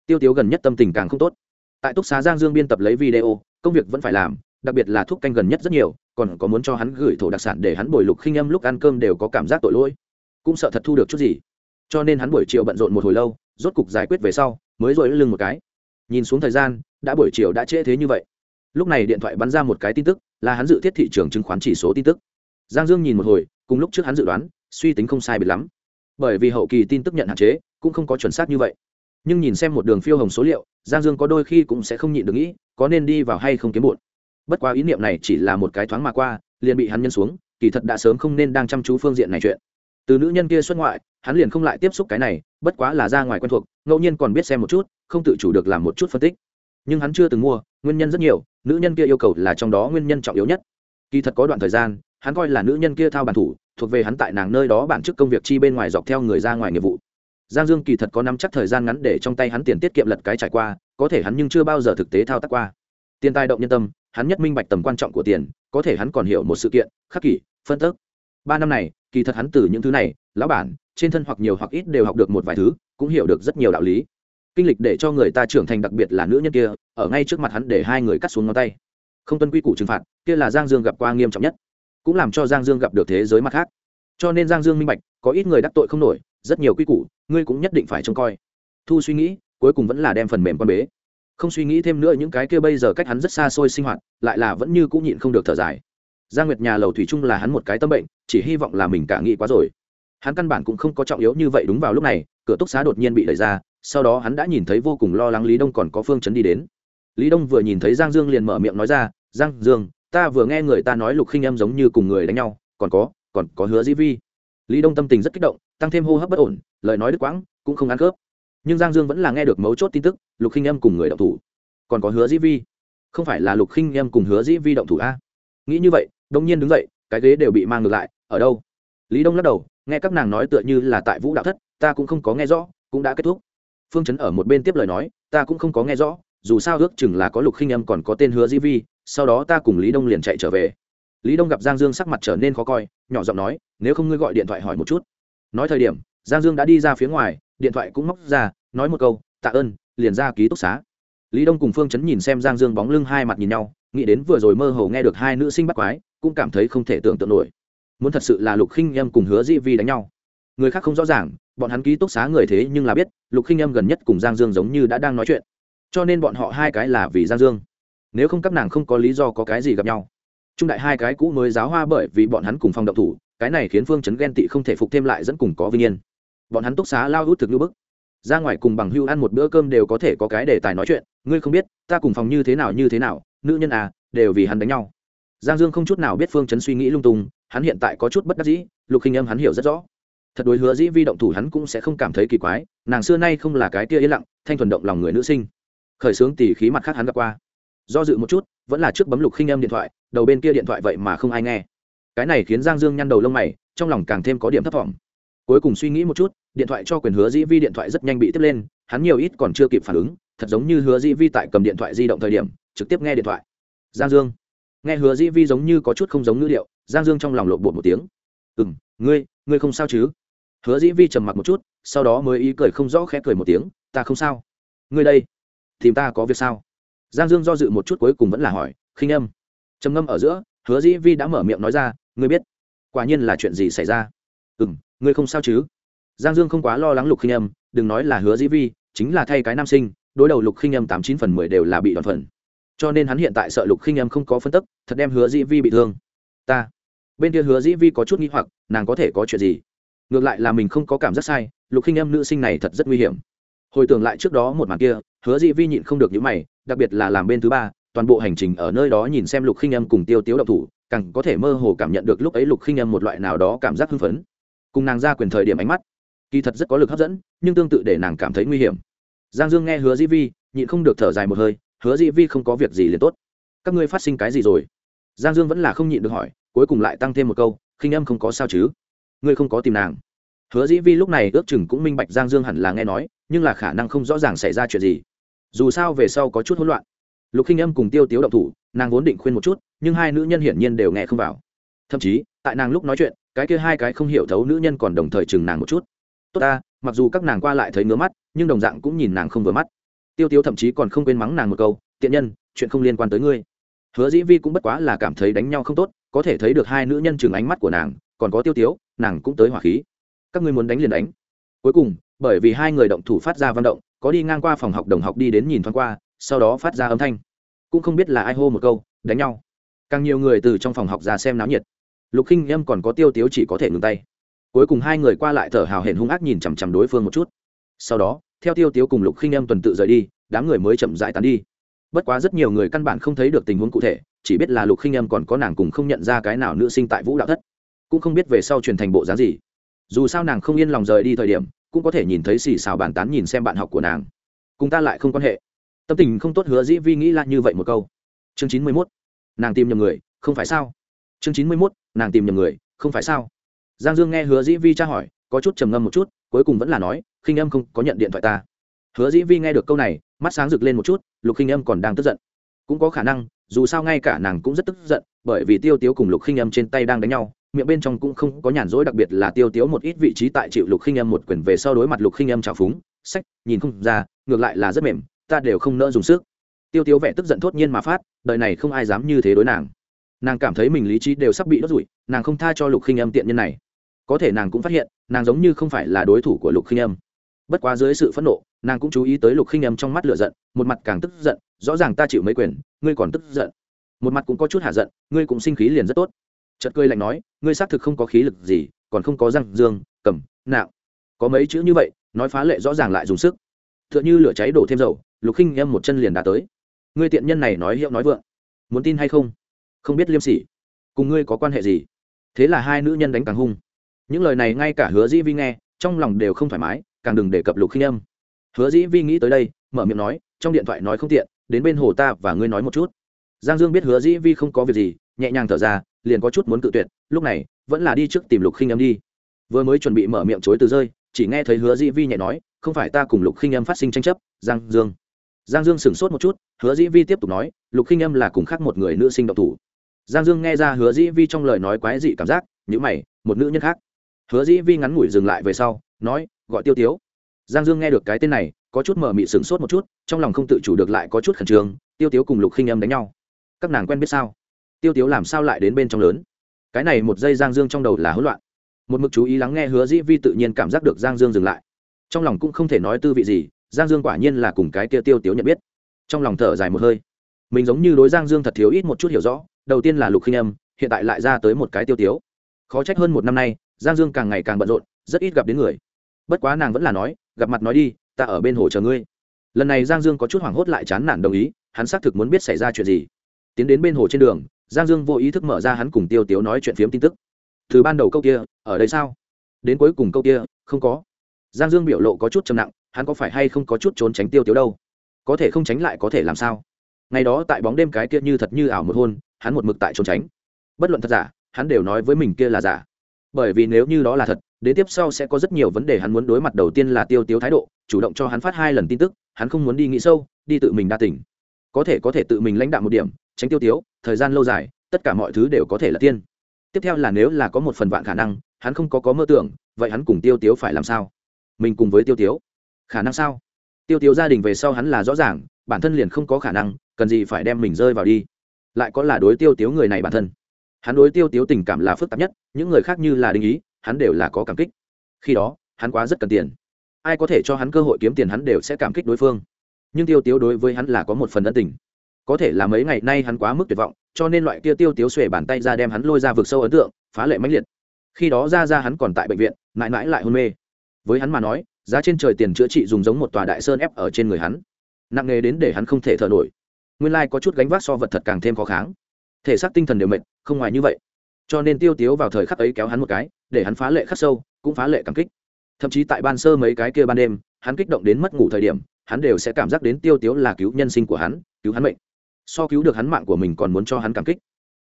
Tiêu tiêu gần nhất tâm tình càng không tốt. Tại túc xá giang dương biên tập lấy video, công việc vẫn phải làm, đặc biệt là thuốc canh gần nhất rất nhiều, còn có muốn cho hắn gửi thổ đặc sản để hắn bồi lục khinh âm lúc ăn cơm đều có cảm giác tội lỗi. Cũng sợ thật thu được chút gì. Cho nên hắn buổi chiều bận rộn một hồi lâu, rốt cục giải quyết về sau, mới rồi lưng một cái. Nhìn xuống thời gian, đã buổi chiều đã trễ thế như vậy. Lúc này điện thoại bắn ra một cái tin tức là hắn dự thiết thị trường chứng khoán chỉ số tin tức. Giang dương nhìn một hồi, cùng lúc trước hắn dự đoán, suy tính không sai biệt lắm. Bởi vì hậu kỳ tin tức nhận hạn chế, cũng không có chuẩn xác như vậy. Nhưng nhìn xem một đường phiêu hồng số liệu, giang dương có đôi khi cũng sẽ không nhịn được nghĩ, có nên đi vào hay không kiếm bụn. Bất quá ý niệm này chỉ là một cái thoáng mà qua, liền bị hắn nhân xuống, kỳ thật đã sớm không nên đang chăm chú phương diện này chuyện. Từ nữ nhân kia xuất ngoại, hắn liền không lại tiếp xúc cái này, bất quá là ra ngoài quen thuộc, ngẫu nhiên còn biết xem một chút, không tự chủ được làm một chút phân tích. Nhưng hắn chưa từng mua, nguyên nhân rất nhiều nữ nhân kia yêu cầu là trong đó nguyên nhân trọng yếu nhất. Kỳ thật có đoạn thời gian, hắn coi là nữ nhân kia thao bản thủ, thuộc về hắn tại nàng nơi đó bản chức công việc chi bên ngoài dọc theo người ra ngoài nghiệp vụ. Giang dương kỳ thật có nắm chắc thời gian ngắn để trong tay hắn tiền tiết kiệm lật cái trải qua, có thể hắn nhưng chưa bao giờ thực tế thao tác qua. Tiền tài động nhân tâm, hắn nhất minh bạch tầm quan trọng của tiền, có thể hắn còn hiểu một sự kiện, khắc kỷ, phân tức ba năm này, kỳ thật hắn từ những thứ này, lão bản, trên thân hoặc nhiều hoặc ít đều học được một vài thứ, cũng hiểu được rất nhiều đạo lý kinh lịch để cho người ta trưởng thành đặc biệt là nữ nhân kia, ở ngay trước mặt hắn để hai người cắt xuống ngón tay. Không tuân quy củ trừng phạt, kia là giang dương gặp qua nghiêm trọng nhất, cũng làm cho giang dương gặp được thế giới mặt khác. Cho nên giang dương minh bạch, có ít người đắc tội không nổi, rất nhiều quy củ, ngươi cũng nhất định phải trông coi. Thu suy nghĩ, cuối cùng vẫn là đem phần mềm quan bế. Không suy nghĩ thêm nữa những cái kia bây giờ cách hắn rất xa xôi sinh hoạt, lại là vẫn như cũng nhịn không được thở dài. Giang nguyệt nhà lầu thủy chung là hắn một cái tâm bệnh, chỉ hy vọng là mình cả nghĩ quá rồi. Hắn căn bản cũng không có trọng yếu như vậy đúng vào lúc này, cửa túc xá đột nhiên bị đẩy ra sau đó hắn đã nhìn thấy vô cùng lo lắng lý đông còn có phương chấn đi đến. Lý đông vừa nhìn thấy giang dương liền mở miệng nói ra, giang dương, ta vừa nghe người ta nói lục khinh em giống như cùng người đánh nhau, còn có còn có hứa dĩ vi. Lý đông tâm tình rất kích động, tăng thêm hô hấp bất ổn, lời nói đứt quãng, cũng không ăn khớp nhưng giang dương vẫn là nghe được mấu chốt tin tức, lục khinh em cùng người động thủ. Còn có hứa dĩ vi? Không phải là lục khinh em cùng hứa dĩ vi động thủ a? Nghĩ như vậy đông nhiên đứng dậy, cái ghế đều bị mang ngược lại, ở đâu? Lý đông lắc đầu, nghe các nàng nói tựa như là tại vũ đạo thất, ta cũng không có nghe rõ, cũng đã kết thúc phương chấn ở một bên tiếp lời nói, ta cũng không có nghe rõ, dù sao ước chừng là có lục khinh âm còn có tên hứa di vi, sau đó ta cùng lý đông liền chạy trở về. Lý đông gặp giang dương sắc mặt trở nên khó coi, nhỏ giọng nói, nếu không ngươi gọi điện thoại hỏi một chút. Nói thời điểm, giang dương đã đi ra phía ngoài, điện thoại cũng móc ra, nói một câu, tạ ơn, liền ra ký túc xá. Lý đông cùng phương chấn nhìn xem giang dương bóng lưng hai mặt nhìn nhau, nghĩ đến vừa rồi mơ hồ nghe được hai nữ sinh bắt quái, cũng cảm thấy không thể tưởng tượng nổi. Muốn thật sự là lục khinh em cùng hứa di vi đánh nhau. Người khác không rõ ràng bọn hắn ký túc xá người thế nhưng là biết, lục khinh em gần nhất cùng giang dương giống như đã đang nói chuyện. Cho nên bọn họ hai cái là vì giang dương. Nếu không các nàng không có lý do có cái gì gặp nhau. Trung đại hai cái cũ mới giáo hoa bởi vì bọn hắn cùng phòng độc thủ, cái này khiến phương chấn ghen tị không thể phục thêm lại dẫn cùng có vinh yên. Bọn hắn túc xá lao hút thực như bức. Ra ngoài cùng bằng hưu ăn một bữa cơm đều có thể có cái đề tài nói chuyện, ngươi không biết, ta cùng phòng như thế nào như thế nào, nữ nhân à đều vì hắn đánh nhau. Giang dương không chút nào biết phương chấn suy nghĩ lung tung, hắn hiện tại có chút bất đắc dĩ, lục khinh âm hắn hiểu rất rõ thật đối hứa dĩ vi động thủ hắn cũng sẽ không cảm thấy kỳ quái, nàng xưa nay không là cái kia yên lặng, thanh thuần động lòng người nữ sinh. Khởi xướng tỉ khí mặt khác hắn gặp qua. Do dự một chút, vẫn là trước bấm lục khinh em điện thoại, đầu bên kia điện thoại vậy mà không ai nghe. Cái này khiến giang dương nhăn đầu lông mày, trong lòng càng thêm có điểm thấp t cuối cùng suy nghĩ một chút, điện thoại cho quyền hứa dĩ vi điện thoại rất nhanh bị tiếp lên, hắn nhiều ít còn chưa kịp phản ứng, thật giống như hứa dĩ vi tại cầm điện thoại di động thời điểm, trực tiếp nghe điện thoại. Giang dương. Nghe hứa dĩ vi giống như có chút không giống ngữ liệu giang dương trong lòng lộn bột một tiếng. Ừ m ngươi ngươi không sao chứ? Hứa dĩ vi trầm mặc một chút, sau đó mới ý cười không rõ khẽ cười một tiếng, ta không sao. Ngươi đây, tìm ta có việc sao? Giang dương do dự một chút cuối cùng vẫn là hỏi, khinh âm. Trầm ngâm ở giữa, hứa dĩ vi đã mở miệng nói ra, ngươi biết, quả nhiên là chuyện gì xảy ra? Ừ m ngươi không sao chứ? Giang dương không quá lo lắng lục khinh âm, đừng nói là hứa dĩ vi, chính là thay cái nam sinh, đối đầu lục khinh âm tám chín phần mười đều là bị đòn phần. Cho nên hắn hiện tại sợ lục khinh âm không có phân tức, thật đem hứa dĩ vi bị thương. Ta. Bên kia hứa dĩ vi có chút nghi hoặc, nàng có thể có chuyện gì? Ngược lại là mình không có cảm giác sai, lục khinh âm nữ sinh này thật rất nguy hiểm. Hồi tưởng lại trước đó một màn kia, hứa dị vi nhịn không được những mày, đặc biệt là làm bên thứ ba, toàn bộ hành trình ở nơi đó nhìn xem lục khinh âm cùng tiêu tiếu độc thủ, càng có thể mơ hồ cảm nhận được lúc ấy lục khinh âm một loại nào đó cảm giác hưng phấn. Cùng nàng ra quyền thời điểm ánh mắt, kỳ thật rất có lực hấp dẫn, nhưng tương tự để nàng cảm thấy nguy hiểm. Giang dương nghe hứa dĩ vi, nhịn không được thở dài một hơi, hứa dĩ vi không có việc gì liền tốt. Các ngươi phát sinh cái gì rồi? Giang dương vẫn là không nhịn được hỏi, cuối cùng lại tăng thêm một câu, khinh âm không có sao chứ? Ngươi không có tìm nàng. Hứa dĩ vi lúc này ước chừng cũng minh bạch giang dương hẳn là nghe nói, nhưng là khả năng không rõ ràng xảy ra chuyện gì. Dù sao về sau có chút hỗn loạn. Lục khinh âm cùng tiêu tiếu động thủ, nàng vốn định khuyên một chút, nhưng hai nữ nhân hiển nhiên đều nghe không vào. Thậm chí, tại nàng lúc nói chuyện, cái kia hai cái không hiểu thấu nữ nhân còn đồng thời chừng nàng một chút. Tốt ta, mặc dù các nàng qua lại thấy ngứa mắt, nhưng đồng dạng cũng nhìn nàng không vừa mắt. Tiêu tiếu thậm chí còn không quên mắng nàng một câu, tiện nhân, chuyện không liên quan tới ngươi. Hứa dĩ vi cũng bất quá là cảm thấy đánh nhau không tốt, có thể thấy được hai nữ nhân chừng ánh mắt của nàng còn có tiêu tiếu, nàng cũng tới hỏa khí. Các ngươi muốn đánh liền đánh. Cuối cùng, bởi vì hai người động thủ phát ra văn động, có đi ngang qua phòng học đồng học đi đến nhìn thoáng qua, sau đó phát ra âm thanh. Cũng không biết là ai hô một câu, đánh nhau. Càng nhiều người từ trong phòng học ra xem náo nhiệt. Lục khinh em còn có tiêu tiếu chỉ có thể ngừng tay. Cuối cùng hai người qua lại thở hào hển hung ác nhìn chằm chằm đối phương một chút. Sau đó, theo tiêu tiếu cùng lục khinh em tuần tự rời đi, đám người mới chậm dại tán đi. Bất quá rất nhiều người căn bản không thấy được tình huống cụ thể, chỉ biết là lục khinh em còn có nàng cùng không nhận ra cái nào nữ sinh tại vũ đạo thất cũng không biết về sau truyền thành bộ dáng gì. Dù sao nàng không yên lòng rời đi thời điểm, cũng có thể nhìn thấy xì xào bàn tán nhìn xem bạn học của nàng. Cùng ta lại không quan hệ. Tâm tình không tốt hứa dĩ vi nghĩ lại như vậy một câu. Chương chín mươi mốt. Nàng tìm nhầm người, không phải sao? Chương chín mươi mốt. Nàng tìm nhầm người, không phải sao? Giang dương nghe hứa dĩ vi tra hỏi, có chút trầm ngâm một chút, cuối cùng vẫn là nói, khinh âm không có nhận điện thoại ta. Hứa dĩ vi nghe được câu này, mắt sáng rực lên một chút, lục khinh âm còn đang tức giận. Cũng có khả năng, dù sao ngay cả nàng cũng rất tức giận, bởi vì tiêu tiếu cùng lục khinh âm trên tay đang đánh nhau miệng bên trong cũng không có nhàn rỗi, đặc biệt là tiêu tiếu một ít vị trí tại chịu lục khinh âm một quyền về sau đối mặt lục khinh âm trào phúng, sách, nhìn không ra, ngược lại là rất mềm, ta đều không nỡ dùng sức. Tiêu tiếu vẻ tức giận thốt nhiên mà phát, đời này không ai dám như thế đối nàng. Nàng cảm thấy mình lý trí đều sắp bị đốt rụi, nàng không tha cho lục khinh âm tiện nhân này. Có thể nàng cũng phát hiện, nàng giống như không phải là đối thủ của lục khinh âm. Bất quá dưới sự phẫn nộ, nàng cũng chú ý tới lục khinh âm trong mắt lửa giận, một mặt càng tức giận, rõ ràng ta chịu mấy quyền, ngươi còn tức giận. Một mặt cũng có chút hạ giận, ngươi cũng sinh khí liền rất tốt chợt cười lạnh nói, ngươi xác thực không có khí lực gì, còn không có răng dương, cầm, nạo. Có mấy chữ như vậy, nói phá lệ rõ ràng lại dùng sức. T h ư ợ n h ư lửa cháy đổ thêm dầu, lục khinh em một chân liền đã tới. Ngươi tiện nhân này nói hiệu nói vượng. Muốn tin hay không? Không biết liêm sỉ. Cùng ngươi có quan hệ gì? Thế là hai nữ nhân đánh càng hung. Những lời này ngay cả hứa dĩ vi nghe, trong lòng đều không thoải mái, càng đừng đề cập lục khinh âm hứa dĩ vi nghĩ tới đây, mở miệng nói, trong điện thoại nói không tiện, đến bên hồ ta và ngươi nói một chút. Giang dương biết hứa dĩ vi không có việc gì, nhẹ nhàng thở ra liền có chút muốn cự tuyệt, lúc này, vẫn là đi trước tìm lục khinh âm đi. Vừa mới chuẩn bị mở miệng chối từ rơi, chỉ nghe thấy hứa dĩ vi nhẹ nói, không phải ta cùng lục khinh âm phát sinh tranh chấp, giang dương. Giang dương sửng sốt một chút, hứa dĩ vi tiếp tục nói, lục khinh âm là cùng khác một người nữ sinh độc thủ. Giang dương nghe ra hứa dĩ vi trong lời nói quái dị cảm giác nhữ mày, một nữ nhân khác. Hứa dĩ vi ngắn ngủi dừng lại về sau, nói, gọi tiêu tiếu. Giang dương nghe được cái tên này, có chút mở mị sửng sốt một chút, trong lòng không tự chủ được lại có chút khẩn trương, tiêu tiếu cùng lục khinh âm đánh nhau. Các nàng quen biết sao? Tiêu tiếu làm sao lại đến bên trong lớn? Cái này một giây giang dương trong đầu là hỗn loạn. Một mực chú ý lắng nghe hứa dĩ vi tự nhiên cảm giác được giang dương dừng lại. Trong lòng cũng không thể nói tư vị gì, giang dương quả nhiên là cùng cái kia tiêu tiếu nhận biết. Trong lòng thở dài một hơi. Mình giống như đối giang dương thật thiếu ít một chút hiểu rõ, đầu tiên là lục khinh âm, hiện tại lại ra tới một cái tiêu tiếu. Khó trách hơn một năm nay, giang dương càng ngày càng bận rộn, rất ít gặp đến người. Bất quá nàng vẫn là nói, gặp mặt nói đi, ta ở bên hồ chờ ngươi. Lần này giang dương có chút hoảng hốt lại chán nản đồng ý, hắn xác thực muốn biết xảy ra chuyện gì. Tiến đến bên hồ trên đường giang dương vô ý thức mở ra hắn cùng tiêu tiếu nói chuyện phiếm tin tức. Từ ban đầu câu kia, ở đây sao? Đến cuối cùng câu kia, không có. Giang dương biểu lộ có chút trầm nặng, hắn có phải hay không có chút trốn tránh tiêu tiếu đâu? Có thể không tránh lại có thể làm sao? Ngày đó tại bóng đêm cái kia như thật như ảo một hôn, hắn một mực tại trốn tránh. Bất luận thật giả, hắn đều nói với mình kia là giả. Bởi vì nếu như đó là thật, đến tiếp sau sẽ có rất nhiều vấn đề hắn muốn đối mặt đầu tiên là tiêu tiếu thái độ, chủ động cho hắn phát hai lần tin tức, hắn không muốn đi nghĩ sâu, đi tự mình đa tỉnh có thể có thể tự mình lãnh đạo một điểm tránh tiêu tiếu, thời gian lâu dài, tất cả mọi thứ đều có thể là tiên. Tiếp theo là nếu là có một phần vạn khả năng, hắn không có có mơ tưởng, vậy hắn cùng tiêu tiếu phải làm sao? Mình cùng với tiêu tiếu. Khả năng sao? Tiêu tiếu gia đình về sau hắn là rõ ràng, bản thân liền không có khả năng, cần gì phải đem mình rơi vào đi. Lại có là đối tiêu tiếu người này bản thân. Hắn đối tiêu tiếu tình cảm là phức tạp nhất, những người khác như là đình ý, hắn đều là có cảm kích. Khi đó, hắn quá rất cần tiền. Ai có thể cho hắn cơ hội kiếm tiền hắn đều sẽ cảm kích đối phương. Nhưng tiêu tiếu đối với hắn là có một phần ân tình có thể là mấy ngày nay hắn quá mức tuyệt vọng, cho nên loại kia tiêu tiếu xuề bàn tay ra đem hắn lôi ra vực sâu ấn tượng, phá lệ mãnh liệt. Khi đó ra ra hắn còn tại bệnh viện, mãi mãi lại hôn mê. Với hắn mà nói, giá trên trời tiền chữa trị dùng giống một tòa đại sơn ép ở trên người hắn. Nặng nề đến để hắn không thể thở nổi. Nguyên lai có chút gánh vác so vật thật càng thêm khó kháng. Thể xác tinh thần đều mệt, không ngoài như vậy. Cho nên tiêu tiếu vào thời khắc ấy kéo hắn một cái, để hắn phá lệ khắc sâu, cũng phá lệ cảm kích. Thậm chí tại ban sơ mấy cái kia ban đêm, hắn kích động đến mất ngủ thời điểm, hắn đều sẽ cảm giác đến tiêu tiếu là cứu nhân sinh của hắn, cứu hắn mệnh so cứu được hắn mạng của mình còn muốn cho hắn cảm kích.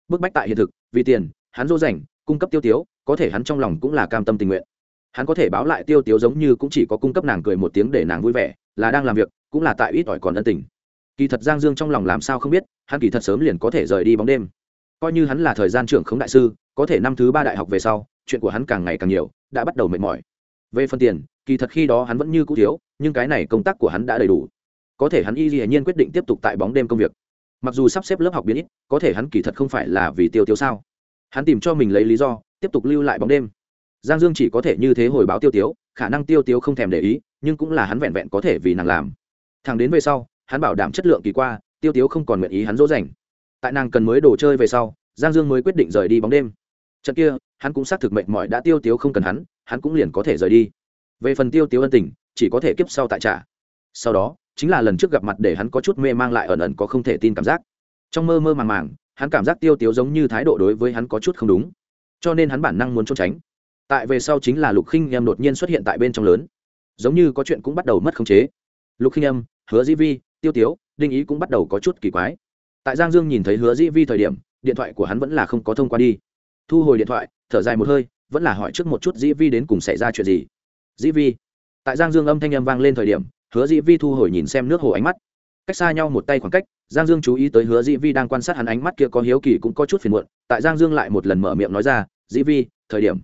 Bức bách tại hiện thực, vì tiền, hắn dỗ dành, cung cấp tiêu tiếu, có thể hắn trong lòng cũng là cam tâm tình nguyện. Hắn có thể báo lại tiêu tiếu giống như cũng chỉ có cung cấp nàng cười một tiếng để nàng vui vẻ, là đang làm việc, cũng là tại ít ỏi còn ân tình. Kỳ thật giang dương trong lòng làm sao không biết, hắn kỳ thật sớm liền có thể rời đi bóng đêm. Coi như hắn là thời gian trưởng khống đại sư, có thể năm thứ ba đại học về sau, chuyện của hắn càng ngày càng nhiều, đã bắt đầu mệt mỏi. Về phần tiền, kỳ thật khi đó hắn vẫn như cũ thiếu, nhưng cái này công tác của hắn đã đầy đủ. Có thể hắn y dĩ nhiên quyết định tiếp tục tại bóng đêm công việc mặc dù sắp xếp lớp học biến ít, có thể hắn kỳ thật không phải là vì tiêu tiêu sao. Hắn tìm cho mình lấy lý do, tiếp tục lưu lại bóng đêm. Giang dương chỉ có thể như thế hồi báo tiêu tiếu, khả năng tiêu tiếu không thèm để ý, nhưng cũng là hắn vẹn vẹn có thể vì nàng làm. Thằng đến về sau, hắn bảo đảm chất lượng kỳ qua, tiêu tiếu không còn nguyện ý hắn dỗ dành. Tại nàng cần mới đồ chơi về sau, giang dương mới quyết định rời đi bóng đêm. Trận kia, hắn cũng xác thực mệnh mọi đã tiêu tiếu không cần hắn hắn cũng liền có thể rời đi. Về phần tiêu tiếu ân tình, chỉ có thể kiếp sau tại trả sau đó chính là lần trước gặp mặt để hắn có chút mê mang lại ẩn ẩn có không thể tin cảm giác. Trong mơ mơ màng màng, hắn cảm giác tiêu tiếu giống như thái độ đối với hắn có chút không đúng. Cho nên hắn bản năng muốn trốn tránh. Tại về sau chính là lục khinh em đột nhiên xuất hiện tại bên trong lớn. Giống như có chuyện cũng bắt đầu mất khống chế. Lục khinh em, hứa dĩ vi, tiêu tiếu, đinh ý cũng bắt đầu có chút kỳ quái. Tại giang dương nhìn thấy hứa dĩ vi thời điểm, điện thoại của hắn vẫn là không có thông qua đi. Thu hồi điện thoại, thở dài một hơi, vẫn là hỏi trước một chút dĩ vi đến cùng xảy ra chuyện gì. Dĩ vi. Tại giang dương âm thanh em vang lên thời điểm hứa dĩ vi thu hồi nhìn xem nước hồ ánh mắt. Cách xa nhau một tay khoảng cách, giang dương chú ý tới hứa dĩ vi đang quan sát hắn ánh mắt kia có hiếu kỳ cũng có chút phiền muộn, tại giang dương lại một lần mở miệng nói ra, dĩ vi, thời điểm.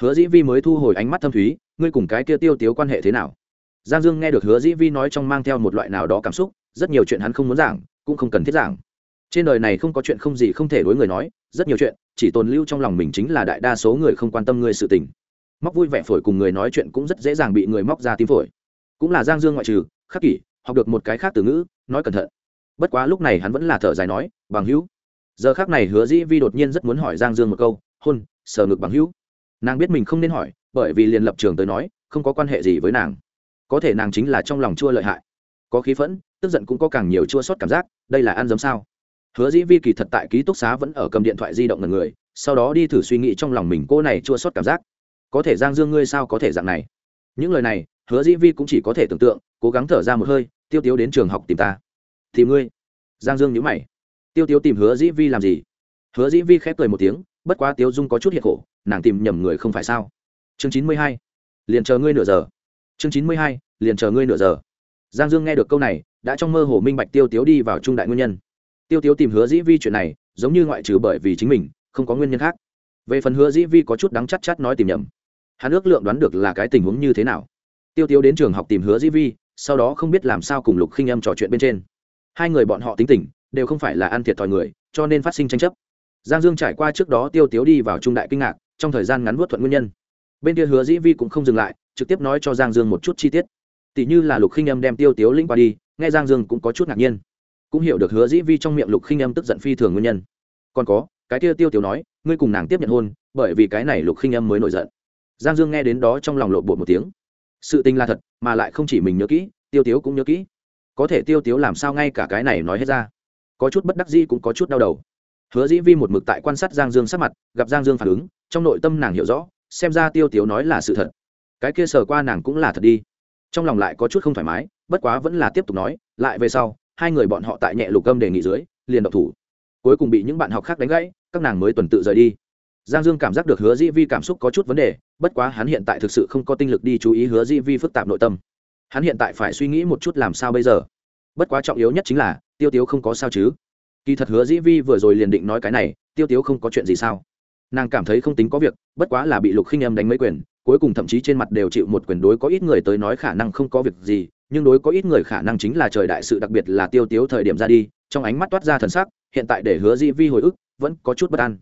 Hứa dĩ vi mới thu hồi ánh mắt thâm thúy, ngươi cùng cái kia tiêu tiếu quan hệ thế nào? Giang dương nghe được hứa dĩ vi nói trong mang theo một loại nào đó cảm xúc, rất nhiều chuyện hắn không muốn giảng, cũng không cần thiết giảng. Trên đời này không có chuyện không gì không thể đối người nói, rất nhiều chuyện, chỉ tồn lưu trong lòng mình chính là đại đa số người không quan tâm người sự tình. Móc vui vẻ phổi cùng người nói chuyện cũng rất dễ dàng bị người móc ra tim phổi cũng là giang dương ngoại trừ, khắc kỷ, học được một cái khác từ ngữ, nói cẩn thận. Bất quá lúc này hắn vẫn là thở dài nói, bằng hữu. Giờ khác này hứa dĩ vi đột nhiên rất muốn hỏi giang dương một câu, hôn sờ ngực bằng hữu? Nàng biết mình không nên hỏi, bởi vì liền lập trường tới nói, không có quan hệ gì với nàng. Có thể nàng chính là trong lòng chua lợi hại. Có khí phẫn, tức giận cũng có càng nhiều chua sót cảm giác, đây là ăn giống sao? Hứa dĩ vi kỳ thật tại ký túc xá vẫn ở cầm điện thoại di động ngần người, sau đó đi thử suy nghĩ trong lòng mình cô này chua sót cảm giác. Có thể giang dương ngươi sao có thể dạng này? Những lời này hứa dĩ vi cũng chỉ có thể tưởng tượng, cố gắng thở ra một hơi, tiêu tiếu đến trường học tìm ta. Tìm ngươi? Giang dương nhữ mày. Tiêu tiếu tìm hứa dĩ vi làm gì? Hứa dĩ vi khép cười một tiếng, bất quá tiếu dung có chút hiệt khổ, nàng tìm nhầm người không phải sao? Chương chín mươi hai. Liền chờ ngươi nửa giờ. Chương chín mươi hai, liền chờ ngươi nửa giờ. Giang dương nghe được câu này, đã trong mơ hồ minh bạch tiêu tiếu đi vào trung đại nguyên nhân. Tiêu tiếu tìm hứa dĩ vi chuyện này, giống như ngoại trừ bởi vì chính mình, không có nguyên nhân khác. Về phần hứa dĩ vi có chút đắng chắc chắn nói tìm nhầm. Hắn ước lượng đoán được là cái tình huống như thế nào tiêu tiếu đến trường học tìm hứa dĩ vi, sau đó không biết làm sao cùng lục khinh âm trò chuyện bên trên. Hai người bọn họ tính tình, đều không phải là ăn thiệt thòi người, cho nên phát sinh tranh chấp. Giang dương trải qua trước đó tiêu tiếu đi vào trung đại kinh ngạc, trong thời gian ngắn vớt thuận nguyên nhân. Bên kia hứa dĩ vi cũng không dừng lại, trực tiếp nói cho giang dương một chút chi tiết. Tỷ như là lục khinh âm đem tiêu tiếu lĩnh qua đi, nghe giang dương cũng có chút ngạc nhiên. Cũng hiểu được hứa dĩ vi trong miệng lục khinh âm tức giận phi thường nguyên nhân. Còn có, cái kia tiêu tiếu nói, ngươi cùng nàng tiếp nhận hôn, bởi vì cái này lục khinh âm mới nổi giận. Giang dương nghe đến đó trong lòng lộ bột một tiếng sự tình là thật, mà lại không chỉ mình nhớ kỹ, tiêu tiếu cũng nhớ kỹ. Có thể tiêu tiếu làm sao ngay cả cái này nói hết ra. Có chút bất đắc dĩ cũng có chút đau đầu. Hứa dĩ vi một mực tại quan sát giang dương sắc mặt, gặp giang dương phản ứng, trong nội tâm nàng hiểu rõ, xem ra tiêu tiếu nói là sự thật. Cái kia sờ qua nàng cũng là thật đi. Trong lòng lại có chút không thoải mái, bất quá vẫn là tiếp tục nói, lại về sau, hai người bọn họ tại nhẹ lục âm đề nghị dưới, liền độc thủ. Cuối cùng bị những bạn học khác đánh gãy, các nàng mới tuần tự rời đi. Giang dương cảm giác được hứa dĩ vi cảm xúc có chút vấn đề bất quá hắn hiện tại thực sự không có tinh lực đi chú ý hứa Di vi phức tạp nội tâm. Hắn hiện tại phải suy nghĩ một chút làm sao bây giờ. Bất quá trọng yếu nhất chính là, tiêu tiếu không có sao chứ. Kỳ thật hứa dĩ vi vừa rồi liền định nói cái này, tiêu tiếu không có chuyện gì sao. Nàng cảm thấy không tính có việc, bất quá là bị lục khinh âm đánh mấy quyền, cuối cùng thậm chí trên mặt đều chịu một quyền đối có ít người tới nói khả năng không có việc gì, nhưng đối có ít người khả năng chính là trời đại sự đặc biệt là tiêu tiếu thời điểm ra đi, trong ánh mắt toát ra thần sắc, hiện tại để hứa dĩ vi hồi ức, vẫn có chút bất an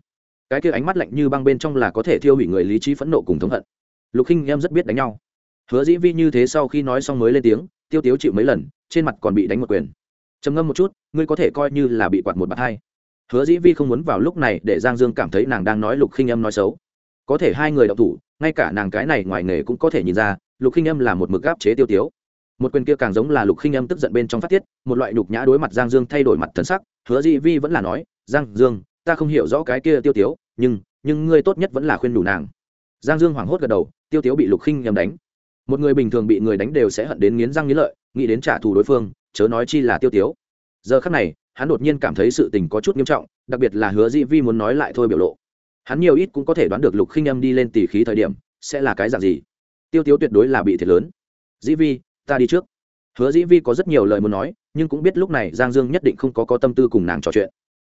cái kia ánh mắt lạnh như băng bên trong là có thể thiêu hủy người lý trí phẫn nộ cùng thống hận. Lục khinh em rất biết đánh nhau. Hứa dĩ vi như thế sau khi nói xong mới lên tiếng, tiêu tiếu chịu mấy lần, trên mặt còn bị đánh một quyền. Trầm ngâm một chút, ngươi có thể coi như là bị quạt một bạt hai. Hứa dĩ vi không muốn vào lúc này để giang dương cảm thấy nàng đang nói lục khinh Em nói xấu. Có thể hai người đậu thủ, ngay cả nàng cái này ngoài nghề cũng có thể nhìn ra, lục khinh Em là một mực gáp chế tiêu tiếu. Một quyền kia càng giống là lục khinh Em tức giận bên trong phát tiết, một loại nhục nhã đối mặt giang dương thay đổi mặt thần sắc, hứa dĩ vi vẫn là nói, giang dương ta không hiểu rõ cái kia tiêu tiếu, nhưng nhưng ngươi tốt nhất vẫn là khuyên đủ nàng. Giang dương hoảng hốt gật đầu, tiêu tiếu bị lục khinh nhầm đánh. Một người bình thường bị người đánh đều sẽ hận đến nghiến răng nghiến lợi, nghĩ đến trả thù đối phương, chớ nói chi là tiêu tiếu. Giờ khắc này, hắn đột nhiên cảm thấy sự tình có chút nghiêm trọng, đặc biệt là hứa dĩ vi muốn nói lại thôi biểu lộ. Hắn nhiều ít cũng có thể đoán được lục khinh âm đi lên tỉ khí thời điểm, sẽ là cái dạng gì. Tiêu tiếu tuyệt đối là bị thiệt lớn. Dĩ vi, ta đi trước. Hứa dĩ vi có rất nhiều lời muốn nói, nhưng cũng biết lúc này giang dương nhất định không có có tâm tư cùng nàng trò chuyện.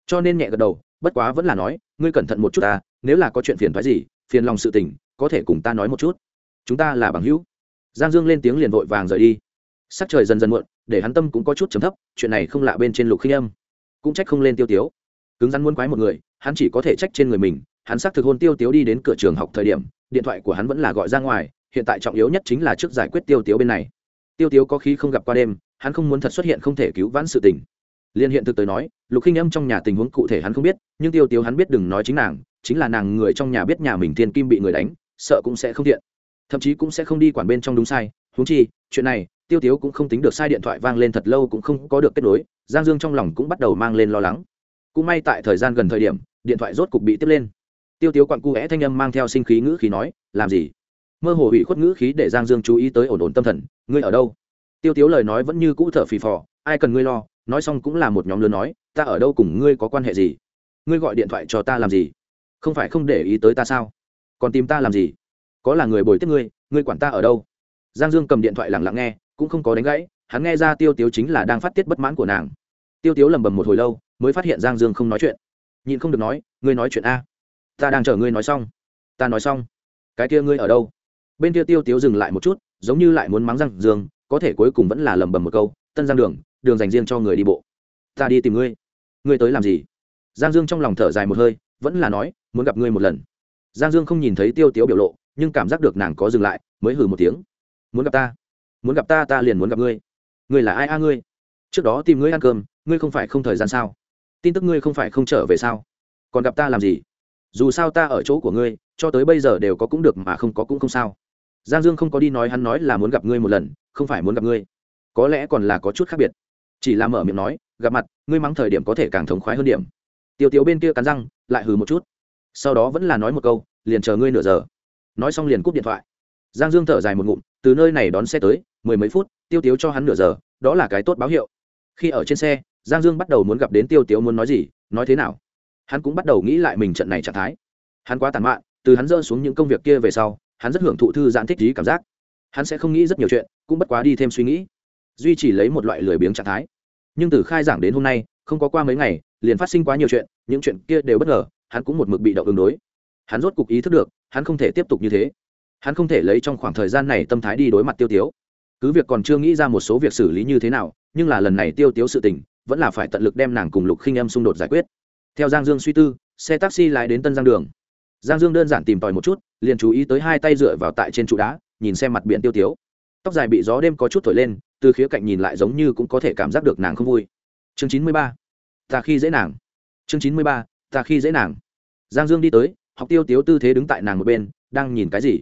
Cho nên nhẹ gật đầu bất quá vẫn là nói, ngươi cẩn thận một chút ta, nếu là có chuyện phiền thoái gì, phiền lòng sự tình, có thể cùng ta nói một chút. Chúng ta là bằng hữu. Giang dương lên tiếng liền vội vàng rời đi. Sắc trời dần dần muộn, để hắn tâm cũng có chút trầm thấp, chuyện này không lạ bên trên lục khinh âm. Cũng trách không lên tiêu tiếu. Cứng rắn muốn quái một người, hắn chỉ có thể trách trên người mình, hắn xác thực hôn tiêu tiếu đi đến cửa trường học thời điểm, điện thoại của hắn vẫn là gọi ra ngoài, hiện tại trọng yếu nhất chính là trước giải quyết tiêu tiếu bên này. Tiêu tiếu có khí không gặp qua đêm, hắn không muốn thật xuất hiện không thể cứu vãn sự tình. Liên hiện thực tới nói, lục khinh âm trong nhà tình huống cụ thể hắn không biết nhưng tiêu tiếu hắn biết đừng nói chính nàng, chính là nàng người trong nhà biết nhà mình thiên kim bị người đánh, sợ cũng sẽ không thiện. Thậm chí cũng sẽ không đi quản bên trong đúng sai. Húng chi, chuyện này, tiêu tiếu cũng không tính được sai điện thoại vang lên thật lâu cũng không có được kết nối, giang dương trong lòng cũng bắt đầu mang lên lo lắng. Cũng may tại thời gian gần thời điểm, điện thoại rốt cục bị tiếp lên. Tiêu tiếu quặn cu vẽ thanh âm mang theo sinh khí ngữ khí nói, làm gì? Mơ hồ bị khuất ngữ khí để giang dương chú ý tới ổn ổn tâm thần, ngươi ở đâu? Tiêu tiếu lời nói vẫn như cũ thở phì phò, ai cần ngươi lo? Nói xong cũng là một nhóm lớn nói, ta ở đâu cùng ngươi có quan hệ gì? Ngươi gọi điện thoại cho ta làm gì? Không phải không để ý tới ta sao? Còn tìm ta làm gì? Có là người bồi tiếp ngươi ngươi quản ta ở đâu? Giang dương cầm điện thoại lẳng lặng nghe, cũng không có đánh gãy, hắn nghe ra tiêu tiếu chính là đang phát tiết bất mãn của nàng. Tiêu tiếu lầm bầm một hồi lâu, mới phát hiện giang dương không nói chuyện. Nhìn không được nói, ngươi nói chuyện a. Ta đang chờ ngươi nói xong. Ta nói xong? Cái kia ngươi ở đâu? Bên kia tiêu tiếu dừng lại một chút, giống như lại muốn mắng giang dương, có thể cuối cùng vẫn là lầm bầm một câu, tân giang đường đường dành riêng cho người đi bộ. Ta đi tìm ngươi. Ngươi tới làm gì? Giang dương trong lòng thở dài một hơi, vẫn là nói, muốn gặp ngươi một lần. Giang dương không nhìn thấy tiêu tiếu biểu lộ, nhưng cảm giác được nàng có dừng lại, mới hừ một tiếng. Muốn gặp ta? Muốn gặp ta ta liền muốn gặp ngươi. Ngươi là ai a ngươi? Trước đó tìm ngươi ăn cơm, ngươi không phải không thời gian sao? Tin tức ngươi không phải không trở về sao? Còn gặp ta làm gì? Dù sao ta ở chỗ của ngươi, cho tới bây giờ đều có cũng được mà không có cũng không sao. Giang dương không có đi nói hắn nói là muốn gặp ngươi một lần, không phải muốn gặp ngươi. Có lẽ còn là có chút khác biệt. Chỉ là mở miệng nói, gặp mặt, ngươi mắng thời điểm có thể càng thống khoái hơn điểm tiêu tiếu bên kia cắn răng, lại hừ một chút. Sau đó vẫn là nói một câu, liền chờ ngươi nửa giờ. Nói xong liền cúp điện thoại. Giang dương thở dài một ngụm, từ nơi này đón xe tới, mười mấy phút, tiêu tiếu cho hắn nửa giờ, đó là cái tốt báo hiệu. Khi ở trên xe, giang dương bắt đầu muốn gặp đến tiêu tiếu muốn nói gì, nói thế nào. Hắn cũng bắt đầu nghĩ lại mình trận này trạng thái. Hắn quá tàn mạn, từ hắn dỡ xuống những công việc kia về sau, hắn rất hưởng thụ thư giãn thích trí cảm giác. Hắn sẽ không nghĩ rất nhiều chuyện, cũng bất quá đi thêm suy nghĩ. Duy chỉ lấy một loại lười biếng trạng thái. Nhưng từ khai giảng đến hôm nay không có qua mấy ngày, liền phát sinh quá nhiều chuyện, những chuyện kia đều bất ngờ, hắn cũng một mực bị động ứng đối. Hắn rốt cục ý thức được, hắn không thể tiếp tục như thế. Hắn không thể lấy trong khoảng thời gian này tâm thái đi đối mặt tiêu tiếu. Cứ việc còn chưa nghĩ ra một số việc xử lý như thế nào, nhưng là lần này tiêu tiếu sự tình, vẫn là phải tận lực đem nàng cùng lục khinh em xung đột giải quyết. Theo giang dương suy tư, xe taxi lái đến tân giang đường. Giang dương đơn giản tìm tòi một chút, liền chú ý tới hai tay dựa vào tại trên trụ đá, nhìn xem mặt biển tiêu tiếu. Tóc dài bị gió đêm có chút thổi lên, từ khía cạnh nhìn lại giống như cũng có thể cảm giác được nàng không vui chương chín mươi ba. Ta khi dễ nàng. Chương chín mươi ba, ta khi dễ nàng. Giang dương đi tới, học tiêu tiếu tư thế đứng tại nàng một bên, đang nhìn cái gì?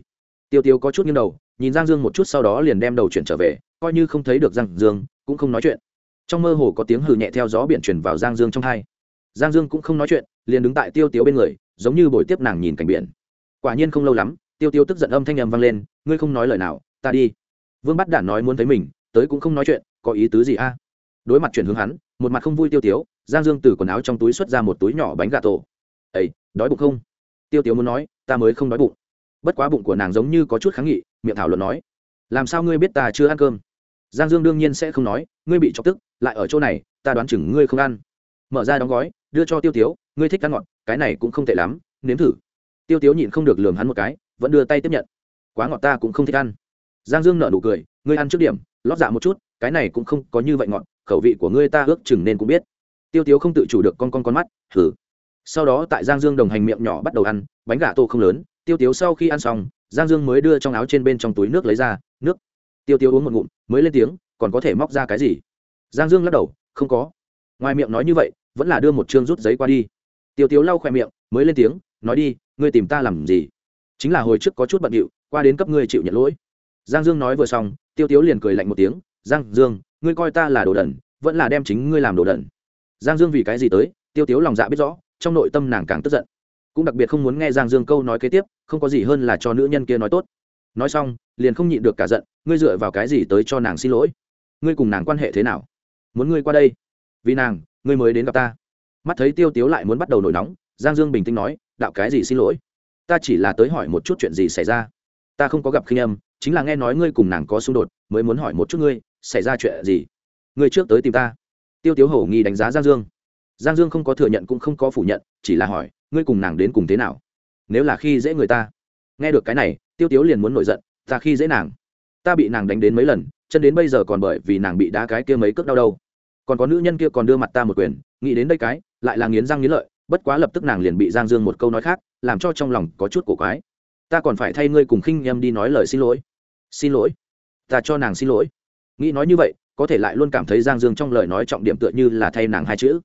Tiêu tiêu có chút nghiêng đầu, nhìn giang dương một chút sau đó liền đem đầu chuyển trở về, coi như không thấy được giang dương, cũng không nói chuyện. Trong mơ hồ có tiếng hừ nhẹ theo gió biển chuyển vào giang dương trong hai. Giang dương cũng không nói chuyện, liền đứng tại tiêu tiếu bên người, giống như buổi tiếp nàng nhìn cảnh biển. Quả nhiên không lâu lắm, tiêu tiêu tức giận âm thanh ầm vang lên, ngươi không nói lời nào, ta đi. Vương bắt đản nói muốn thấy mình, tới cũng không nói chuyện, có ý tứ gì a? Đối mặt chuyển hướng hắn một mặt không vui tiêu tiếu, giang dương từ quần áo trong túi xuất ra một túi nhỏ bánh gà tổ. Ấy đói bụng không? Tiêu tiếu muốn nói, ta mới không đói bụng. Bất quá bụng của nàng giống như có chút kháng nghị, miệng thảo luận nói, làm sao ngươi biết ta chưa ăn cơm? Giang dương đương nhiên sẽ không nói, ngươi bị chọc tức, lại ở chỗ này, ta đoán chừng ngươi không ăn. Mở ra đóng gói, đưa cho tiêu tiếu, ngươi thích ăn ngọt, cái này cũng không tệ lắm, nếm thử. Tiêu tiếu nhịn không được lường hắn một cái, vẫn đưa tay tiếp nhận. Quá ngọt ta cũng không thích ăn. Giang dương nợ nụ cười, ngươi ăn trước điểm, lót dạ một chút cái này cũng không có như vậy ngọn, khẩu vị của ngươi ta ước chừng nên cũng biết. Tiêu tiếu không tự chủ được con con con mắt thử sau đó tại giang dương đồng hành miệng nhỏ bắt đầu ăn, bánh gà tô không lớn, tiêu tiếu sau khi ăn xong, giang dương mới đưa trong áo trên bên trong túi nước lấy ra, nước. Tiêu tiếu uống một ngụm, mới lên tiếng, còn có thể móc ra cái gì? Giang dương lắc đầu, không có. Ngoài miệng nói như vậy, vẫn là đưa một chương rút giấy qua đi. Tiêu tiếu lau khoe miệng, mới lên tiếng, nói đi, ngươi tìm ta làm gì? Chính là hồi trước có chút bận điệu, qua đến cấp ngươi chịu nhận lỗi. Giang dương nói vừa xong, tiêu tiếu liền cười lạnh một tiếng giang dương, ngươi coi ta là đồ đần, vẫn là đem chính ngươi làm đồ đần. Giang dương vì cái gì tới, tiêu tiếu lòng dạ biết rõ, trong nội tâm nàng càng tức giận. Cũng đặc biệt không muốn nghe giang dương câu nói kế tiếp, không có gì hơn là cho nữ nhân kia nói tốt. Nói xong, liền không nhịn được cả giận, ngươi dựa vào cái gì tới cho nàng xin lỗi? Ngươi cùng nàng quan hệ thế nào? Muốn ngươi qua đây? Vì nàng, ngươi mới đến gặp ta. Mắt thấy tiêu tiếu lại muốn bắt đầu nổi nóng, giang dương bình tĩnh nói, đạo cái gì xin lỗi? Ta chỉ là tới hỏi một chút chuyện gì xảy ra. Ta không có gặp khinh âm, chính là nghe nói ngươi cùng nàng có xung đột, mới muốn hỏi một chút ngươi xảy ra chuyện gì? Người trước tới tìm ta. Tiêu tiếu hổ nghi đánh giá giang dương. Giang dương không có thừa nhận cũng không có phủ nhận, chỉ là hỏi, ngươi cùng nàng đến cùng thế nào? Nếu là khi dễ người ta? Nghe được cái này, tiêu tiếu liền muốn nổi giận, ta khi dễ nàng? Ta bị nàng đánh đến mấy lần, chân đến bây giờ còn bởi vì nàng bị đá cái kia mấy cước đau đâu. Còn có nữ nhân kia còn đưa mặt ta một quyền, nghĩ đến đây cái, lại là nghiến răng nghiến lợi, bất quá lập tức nàng liền bị giang dương một câu nói khác, làm cho trong lòng có chút cổ quái. Ta còn phải thay ngươi cùng khinh em đi nói lời xin lỗi. Xin lỗi? Ta cho nàng xin lỗi nghĩ nói như vậy, có thể lại luôn cảm thấy giang dương trong lời nói trọng điểm tựa như là thay nàng hai chữ.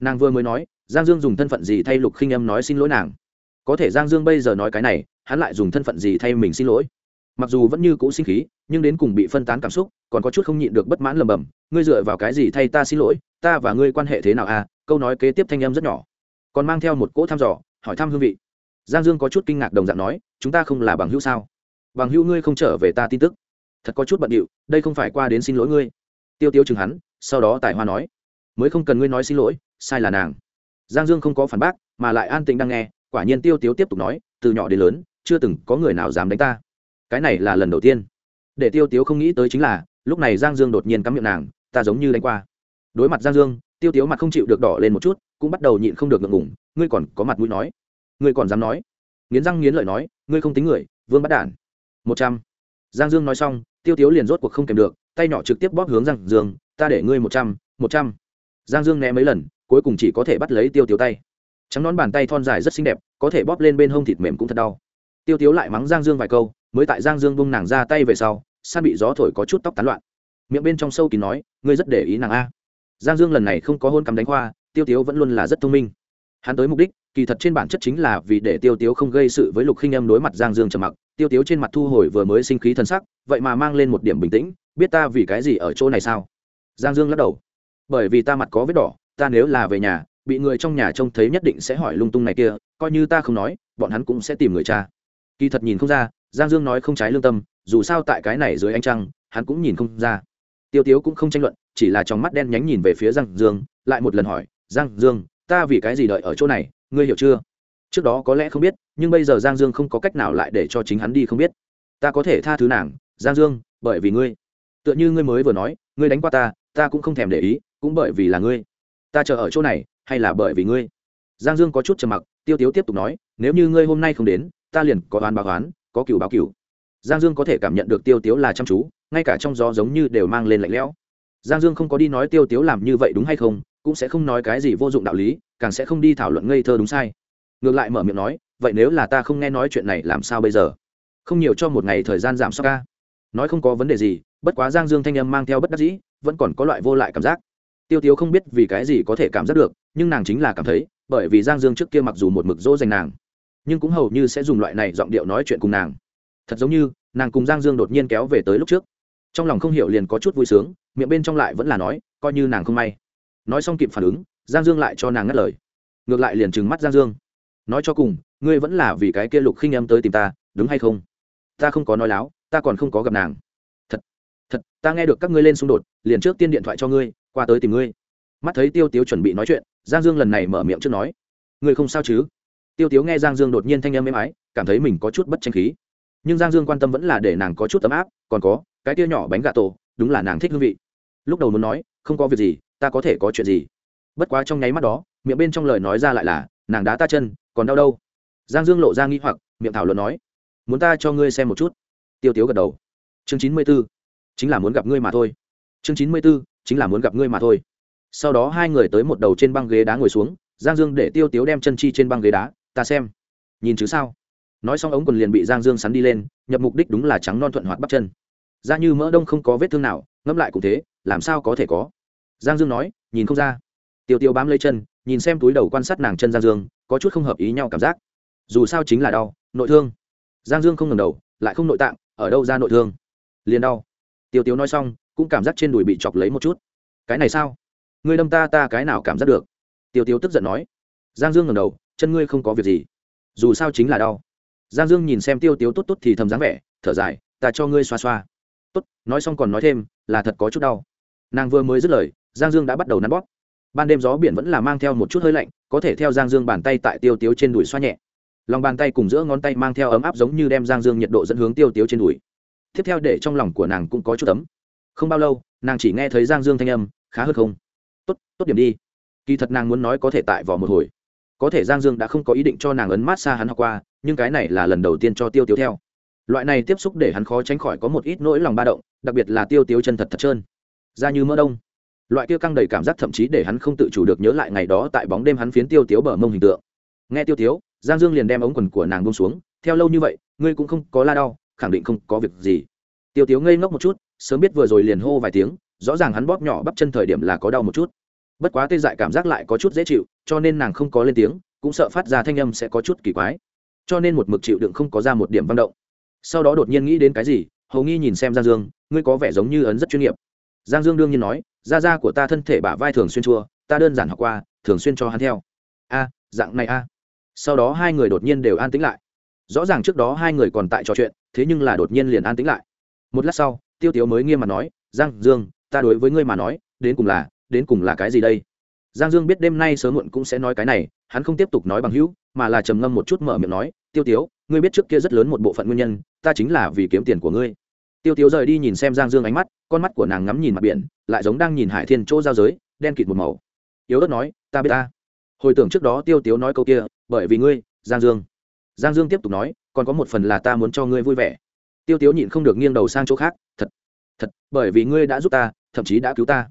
Nàng vừa mới nói, giang dương dùng thân phận gì thay lục khinh em nói xin lỗi nàng. Có thể giang dương bây giờ nói cái này, hắn lại dùng thân phận gì thay mình xin lỗi. Mặc dù vẫn như cũ sinh khí, nhưng đến cùng bị phân tán cảm xúc, còn có chút không nhịn được bất mãn lầm bầm. Ngươi dựa vào cái gì thay ta xin lỗi, ta và ngươi quan hệ thế nào à? Câu nói kế tiếp thanh em rất nhỏ. Còn mang theo một cỗ thăm dò, hỏi thăm hương vị. Giang dương có chút kinh ngạc đồng dạng nói, chúng ta không là bằng hữu sao? Bằng hữu ngươi không trở về ta tin tức thật có chút bận điệu, đây không phải qua đến xin lỗi ngươi. Tiêu tiêu chừng hắn, sau đó tài hoa nói, mới không cần ngươi nói xin lỗi, sai là nàng. Giang dương không có phản bác, mà lại an tĩnh đang nghe, quả nhiên tiêu Tiêu tiếp tục nói, từ nhỏ đến lớn, chưa từng có người nào dám đánh ta. Cái này là lần đầu tiên. Để tiêu Tiêu không nghĩ tới chính là, lúc này giang dương đột nhiên cắm miệng nàng, ta giống như đánh qua. Đối mặt giang dương, tiêu tiếu mặt không chịu được đỏ lên một chút, cũng bắt đầu nhịn không được ngượng ngủng ngươi còn có mặt mũi nói. Ngươi còn dám nói. Nghiến răng nghiến lợi nói, ngươi không tính người, vương bắt đản. Một trăm. Giang dương nói xong tiêu tiếu liền rốt cuộc không kèm được tay nhỏ trực tiếp bóp hướng giang dương ta để ngươi một trăm một trăm. Giang dương né mấy lần cuối cùng chỉ có thể bắt lấy tiêu tiếu tay. Trắng nón bàn tay thon dài rất xinh đẹp có thể bóp lên bên hông thịt mềm cũng thật đau. Tiêu tiếu lại mắng giang dương vài câu mới tại giang dương bung nàng ra tay về sau san bị gió thổi có chút tóc tán loạn. Miệng bên trong sâu kín nói ngươi rất để ý nàng a. Giang dương lần này không có hôn cắm đánh hoa, tiêu tiếu vẫn luôn là rất thông minh hắn tới mục đích, kỳ thật trên bản chất chính là vì để tiêu tiếu không gây sự với lục khinh âm đối mặt giang dương trầm mặc. Tiêu tiếu trên mặt thu hồi vừa mới sinh khí t sắc, vậy mà mang lên một điểm bình tĩnh, biết ta vì cái gì ở chỗ này sao? Giang dương lắc đầu. Bởi vì ta mặt có vết đỏ, ta nếu là về nhà, bị người trong nhà trông thấy nhất định sẽ hỏi lung tung này kia, coi như ta không nói, bọn hắn cũng sẽ tìm người cha. Kỳ thật nhìn không ra, giang dương nói không trái lương tâm, dù sao tại cái này dưới ánh trăng, hắn cũng nhìn không ra. Tiêu tiếu cũng không tranh luận, chỉ là trong mắt đen nhánh nhìn về phía giang dương, lại một lần hỏi, giang dương ta vì cái gì đợi ở chỗ này, ngươi hiểu chưa? Trước đó có lẽ không biết, nhưng bây giờ giang dương không có cách nào lại để cho chính hắn đi không biết. Ta có thể tha thứ nàng, giang dương, bởi vì ngươi. Tựa như ngươi mới vừa nói, ngươi đánh qua ta ta cũng không thèm để ý, cũng bởi vì là ngươi. Ta chờ ở chỗ này, hay là bởi vì ngươi? Giang dương có chút trầm mặc, tiêu tiếu tiếp tục nói, nếu như ngươi hôm nay không đến, ta liền có oán báo oán, có cựu báo cựu giang dương có thể cảm nhận được tiêu tiếu là chăm chú, ngay cả trong gió giống như đều mang lên lạnh lẽo. Giang dương không có đi nói tiêu tiếu làm như vậy đúng hay không cũng sẽ không nói cái gì vô dụng đạo lý, càng sẽ không đi thảo luận ngây thơ đúng sai. Ngược lại mở miệng nói, vậy nếu là ta không nghe nói chuyện này làm sao bây giờ? Không nhiều cho một ngày thời gian giảm so ca. Nói không có vấn đề gì, bất quá giang dương thanh âm mang theo bất đắc dĩ, vẫn còn có loại vô lại cảm giác. Tiêu tiếu không biết vì cái gì có thể cảm giác được, nhưng nàng chính là cảm thấy, bởi vì giang dương trước kia mặc dù một mực dỗ dành nàng, nhưng cũng hầu như sẽ dùng loại này giọng điệu nói chuyện cùng nàng. Thật giống như, nàng cùng giang dương đột nhiên kéo về tới lúc trước. Trong lòng không hiểu liền có chút vui sướng, miệng bên trong lại vẫn là nói, coi như nàng không may nói xong kịp phản ứng, giang dương lại cho nàng ngắt lời. Ngược lại liền trừng mắt giang dương. Nói cho cùng, ngươi vẫn là vì cái kia lục khinh em tới tìm ta, đúng hay không? Ta không có nói láo, ta còn không có gặp nàng. Thật thật, ta nghe được các ngươi lên xung đột, liền trước tiên điện thoại cho ngươi, qua tới tìm ngươi. Mắt thấy tiêu tiếu chuẩn bị nói chuyện, giang dương lần này mở miệng trước nói. Ngươi không sao chứ? Tiêu tiếu nghe giang dương đột nhiên thanh em êm ái, cảm thấy mình có chút bất tranh khí. Nhưng giang dương quan tâm vẫn là để nàng có chút ấm áp, còn có, cái tia nhỏ bánh gà tổ, đúng là nàng thích hương vị. Lúc đầu muốn nói, không có việc gì ta có thể có chuyện gì? Bất quá trong nháy mắt đó, miệng bên trong lời nói ra lại là, nàng đá ta chân, còn đau đâu? Giang dương lộ ra nghi hoặc, miệng thảo luận nói, muốn ta cho ngươi xem một chút? Tiêu tiếu gật đầu. Chương chín mươi b ố chính là muốn gặp ngươi mà thôi. Chương chín mươi b ố chính là muốn gặp ngươi mà thôi. Sau đó hai người tới một đầu trên băng ghế đá ngồi xuống, giang dương để tiêu tiếu đem chân chi trên băng ghế đá, ta xem. Nhìn chứ sao? Nói xong ống quần liền bị giang dương sắn đi lên, nhập mục đích đúng là trắng non thuận hoạt bắp chân. Da như mỡ đông không có vết thương nào, ngẫm lại cũng thế, làm sao có thể có? Giang dương nói, nhìn không ra. Tiêu tiêu bám lấy chân, nhìn xem túi đầu quan sát nàng chân giang dương, có chút không hợp ý nhau cảm giác. Dù sao chính là đau, nội thương. Giang dương không ngầm đầu, lại không nội tạng, ở đâu ra nội thương? Liền đau. Tiêu tiêu nói xong, cũng cảm giác trên đùi bị chọc lấy một chút. Cái này sao? Ngươi đâm ta ta cái nào cảm giác được? Tiêu tiêu tức giận nói. Giang dương ngầm đầu, chân ngươi không có việc gì. Dù sao chính là đau. Giang dương nhìn xem tiêu Tiêu tốt tốt thì thầm dáng vẻ, thở dài, ta cho ngươi xoa xoa. Tốt, nói xong còn nói thêm, là thật có chút đau. Nàng vừa mới dứt lời giang dương đã bắt đầu nắn bóp. Ban đêm gió biển vẫn là mang theo một chút hơi lạnh, có thể theo giang dương bàn tay tại tiêu tiếu trên đùi xoa nhẹ. Lòng bàn tay cùng giữa ngón tay mang theo ấm áp giống như đem giang dương nhiệt độ dẫn hướng tiêu tiếu trên đùi. Tiếp theo để trong lòng của nàng cũng có chút ấm. Không bao lâu, nàng chỉ nghe thấy giang dương thanh âm, khá hơn không? Tốt tốt điểm đi. Kỳ thật nàng muốn nói có thể tại vỏ một hồi. Có thể giang dương đã không có ý định cho nàng ấn mát xa hắn học qua, nhưng cái này là lần đầu tiên cho tiêu tiếu theo. Loại này tiếp xúc để hắn khó tránh khỏi có một ít nỗi lòng ba động, đặc biệt là tiêu tiếu chân thật thật trơn. Da như mỡ đông loại kia căng đầy cảm giác thậm chí để hắn không tự chủ được nhớ lại ngày đó tại bóng đêm hắn phiến tiêu tiếu bờ mông hình tượng. Nghe tiêu tiếu, giang dương liền đem ống quần của nàng bông xuống, theo lâu như vậy, ngươi cũng không có la đau, khẳng định không có việc gì. Tiêu tiếu ngây ngốc một chút, sớm biết vừa rồi liền hô vài tiếng, rõ ràng hắn bóp nhỏ bắp chân thời điểm là có đau một chút. Bất quá tê dại cảm giác lại có chút dễ chịu, cho nên nàng không có lên tiếng, cũng sợ phát ra thanh âm sẽ có chút kỳ quái. Cho nên một mực chịu đựng không có ra một điểm văn động. Sau đó đột nhiên nghĩ đến cái gì, hầu nghi nhìn xem giang dương, ngươi có vẻ giống như ấn rất chuyên nghiệp. Giang dương đương nhiên nói da da của ta thân thể bả vai thường xuyên chua, ta đơn giản học qua, thường xuyên cho hắn theo. A, dạng này a. Sau đó hai người đột nhiên đều an tĩnh lại. Rõ ràng trước đó hai người còn tại trò chuyện, thế nhưng là đột nhiên liền an tĩnh lại. Một lát sau, tiêu tiếu mới nghiêm mặt nói, giang dương, ta đối với ngươi mà nói, đến cùng là, đến cùng là cái gì đây? Giang dương biết đêm nay sớm muộn cũng sẽ nói cái này, hắn không tiếp tục nói bằng hữu, mà là trầm ngâm một chút mở miệng nói, tiêu tiếu, ngươi biết trước kia rất lớn một bộ phận nguyên nhân, ta chính là vì kiếm tiền của ngươi tiêu tiếu rời đi nhìn xem giang dương ánh mắt, con mắt của nàng ngắm nhìn mặt biển, lại giống đang nhìn hải thiên chỗ giao giới, đen kịt một màu. Yếu ớt nói, ta biết ta. Hồi tưởng trước đó tiêu tiếu nói câu kia, bởi vì ngươi, giang dương. Giang dương tiếp tục nói, còn có một phần là ta muốn cho ngươi vui vẻ. Tiêu tiếu nhịn không được nghiêng đầu sang chỗ khác, thật thật, bởi vì ngươi đã giúp ta, thậm chí đã cứu ta.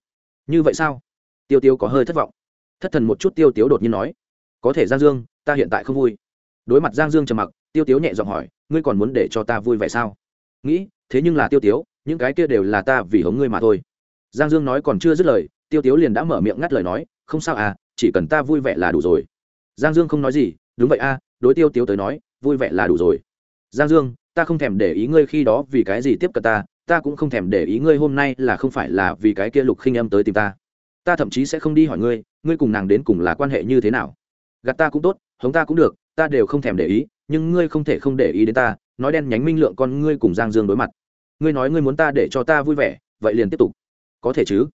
Như vậy sao? Tiêu tiêu có hơi thất vọng. Thất thần một chút tiêu tiếu đột nhiên nói, có thể giang dương, ta hiện tại không vui. Đối mặt giang dương trầm mặc, tiêu tiếu nhẹ giọng hỏi, ngươi còn muốn để cho ta vui vẻ sao? Nghĩ thế nhưng là tiêu tiếu những cái kia đều là ta vì hống ngươi mà thôi. Giang dương nói còn chưa dứt lời tiêu tiếu liền đã mở miệng ngắt lời nói không sao à chỉ cần ta vui vẻ là đủ rồi. Giang dương không nói gì đúng vậy a à, đối tiêu tiếu tới nói vui vẻ là đủ rồi. Giang dương ta không thèm để ý ngươi khi đó vì cái gì tiếp cận ta ta cũng không thèm để ý ngươi hôm nay là không phải là vì cái kia lục khinh âm tới tìm ta. Ta thậm chí sẽ không đi hỏi ngươi ngươi cùng nàng đến cùng là quan hệ như thế nào. Gạt ta cũng tốt hống ta cũng được ta đều không thèm để ý nhưng ngươi không thể không để ý đến ta nói đen nhánh minh lượng con ngươi cùng giang dương đối mặt. Ngươi nói ngươi muốn ta để cho ta vui vẻ, vậy liền tiếp tục. Có thể chứ?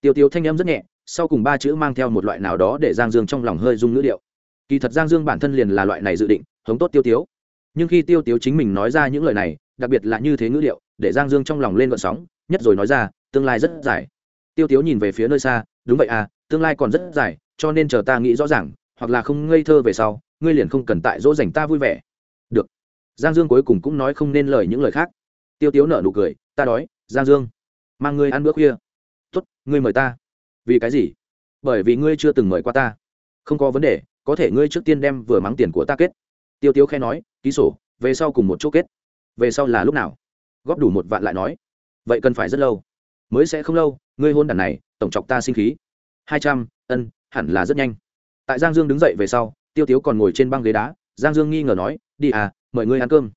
Tiêu tiêu thanh âm rất nhẹ, sau cùng ba chữ mang theo một loại nào đó để giang dương trong lòng hơi rung ngữ điệu. Kỳ thật giang dương bản thân liền là loại này dự định, hống tốt tiêu tiếu nhưng khi tiêu tiếu chính mình nói ra những lời này, đặc biệt là như thế ngữ điệu, để giang dương trong lòng lên vận sóng, nhất rồi nói ra, tương lai rất dài. Tiêu tiếu nhìn về phía nơi xa, đúng vậy à tương lai còn rất dài, cho nên chờ ta nghĩ rõ ràng, hoặc là không ngây thơ về sau, ngươi liền không cần tại dỗ dành ta vui vẻ. Được giang dương cuối cùng cũng nói không nên lời những lời khác. Tiêu tiếu nở nụ cười, ta đói, giang dương, mang ngươi ăn bữa khuya. Tốt, ngươi mời ta. Vì cái gì? Bởi vì ngươi chưa từng mời qua ta. Không có vấn đề, có thể ngươi trước tiên đem vừa mắng tiền của ta kết. Tiêu tiếu khe nói, ký sổ, về sau cùng một chỗ kết. Về sau là lúc nào? Góp đủ một vạn lại nói. Vậy cần phải rất lâu. Mới sẽ không lâu, ngươi hôn đàn này, tổng chọc ta sinh khí. Hai trăm, ân, hẳn là rất nhanh. Tại giang dương đứng dậy về sau, tiêu tiếu còn ngồi trên băng ghế đá, giang dương nghi ngờ nói, đi à mời ngươi ăn cơm.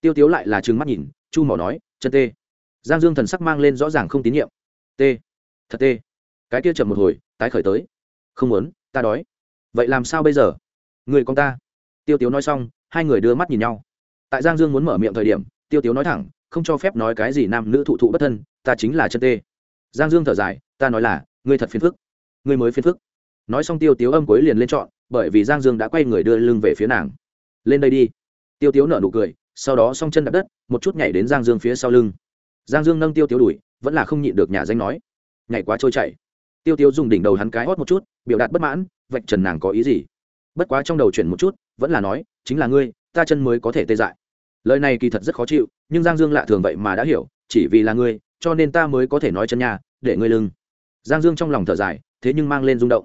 Tiêu tiếu lại là trừng mắt nhìn chu mỏ nói chân tê. Giang dương thần sắc mang lên rõ ràng không tín nhiệm. Tê thật tê. Cái kia chậm một hồi tái khởi tới. Không muốn ta đói. Vậy làm sao bây giờ? Người con ta. Tiêu tiếu nói xong hai người đưa mắt nhìn nhau. Tại giang dương muốn mở miệng thời điểm tiêu tiếu nói thẳng không cho phép nói cái gì nam nữ thụ thụ bất thân ta chính là chân tê. Giang dương thở dài ta nói là ngươi thật phiền phức. Ngươi mới phiền phức. Nói xong tiêu tiếu âm cuối liền lên chọn, bởi vì giang dương đã quay người đưa lưng về phía nàng. Lên đây đi tiêu tiếu nở nụ cười, sau đó s o n g chân đặt đất, một chút nhảy đến giang dương phía sau lưng. Giang dương nâng tiêu tiếu đùi vẫn là không nhịn được nhà danh nói, nhảy quá trôi chảy. Tiêu tiếu dùng đỉnh đầu hắn cái hót một chút, biểu đạt bất mãn, vạch trần nàng có ý gì? Bất quá trong đầu chuyển một chút, vẫn là nói, chính là ngươi, ta chân mới có thể tê dại. Lời này kỳ thật rất khó chịu, nhưng giang dương lạ thường vậy mà đã hiểu, chỉ vì là ngươi, cho nên ta mới có thể nói chân nhà để ngươi lưng. Giang dương trong lòng thở dài, thế nhưng mang lên rung động.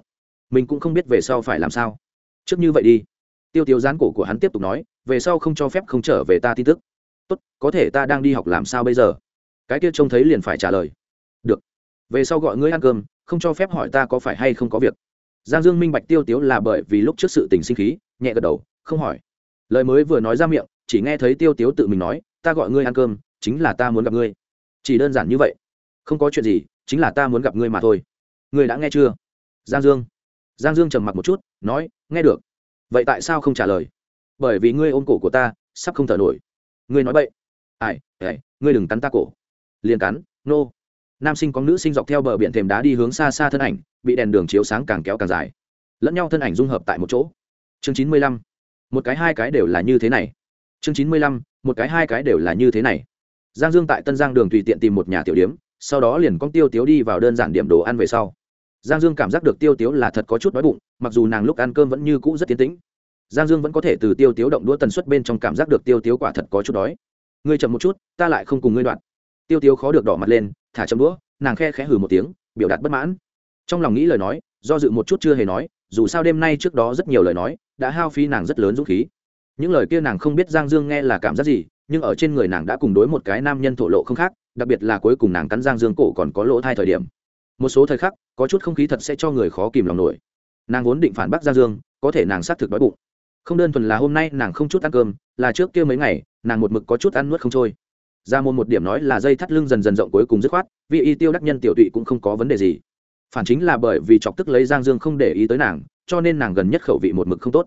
Mình cũng không biết về sau phải làm sao. Trước như vậy đi tiêu tiêu gián cổ của hắn tiếp tục nói, về sau không cho phép không trở về ta tin tức. Tốt, có thể ta đang đi học làm sao bây giờ? Cái kia trông thấy liền phải trả lời. Được, về sau gọi ngươi ăn cơm, không cho phép hỏi ta có phải hay không có việc. Giang dương minh bạch tiêu tiếu là bởi vì lúc trước sự tình sinh khí, nhẹ gật đầu, không hỏi. Lời mới vừa nói ra miệng, chỉ nghe thấy tiêu tiếu tự mình nói, ta gọi ngươi ăn cơm, chính là ta muốn gặp ngươi. Chỉ đơn giản như vậy. Không có chuyện gì, chính là ta muốn gặp ngươi mà thôi. Ngươi đã nghe chưa? Giang dương. Giang dương trầm mặc một chút, nói, nghe được vậy tại sao không trả lời? Bởi vì ngươi ôm cổ của ta, sắp không thở nổi. Ngươi nói bậy. Ai ai, ngươi đừng cắn ta cổ. Liền cắn, nô、no. nam sinh có nữ sinh dọc theo bờ biển thềm đá đi hướng xa xa thân ảnh, bị đèn đường chiếu sáng càng kéo càng dài. Lẫn nhau thân ảnh dung hợp tại một chỗ. Chương chín mươi lăm. Một cái hai cái đều là như thế này. Chương chín mươi lăm. Một cái hai cái đều là như thế này. Giang dương tại tân giang đường tùy tiện tìm một nhà tiểu điếm, sau đó liền con tiêu tiếu đi vào đơn giản điểm đồ ăn về sau giang dương cảm giác được tiêu tiếu là thật có chút đói bụng, mặc dù nàng lúc ăn cơm vẫn như cũ rất tiến tĩnh. Giang dương vẫn có thể từ tiêu tiếu động đũa tần suất bên trong cảm giác được tiêu tiếu quả thật có chút đói. Ngươi chậm một chút, ta lại không cùng ngươi đoạn. Tiêu tiếu khó được đỏ mặt lên, thả chậm đũa, nàng khe khẽ hừ một tiếng, biểu đạt bất mãn. Trong lòng nghĩ lời nói, do dự một chút chưa hề nói, dù sao đêm nay trước đó rất nhiều lời nói, đã hao phí nàng rất lớn dũng khí. Những lời kia nàng không biết giang dương nghe là cảm giác gì, nhưng ở trên người nàng đã cùng đối một cái nam nhân thổ lộ không khác, đặc biệt là cuối cùng nàng cắn giang dương cổ còn có lỗ thai thời điểm một số thời khắc, có chút không khí thật sẽ cho người khó kìm lòng nổi. Nàng vốn định phản bác giang dương, có thể nàng xác thực đói bụng. Không đơn thuần là hôm nay nàng không chút ăn cơm, là trước kia mấy ngày, nàng một mực có chút ăn nuốt không trôi. Ra môn một điểm nói là dây thắt lưng dần dần rộng cuối cùng dứt khoát, vì y tiêu đắc nhân tiểu tụy cũng không có vấn đề gì. Phản chính là bởi vì chọc tức lấy giang dương không để ý tới nàng, cho nên nàng gần nhất khẩu vị một mực không tốt.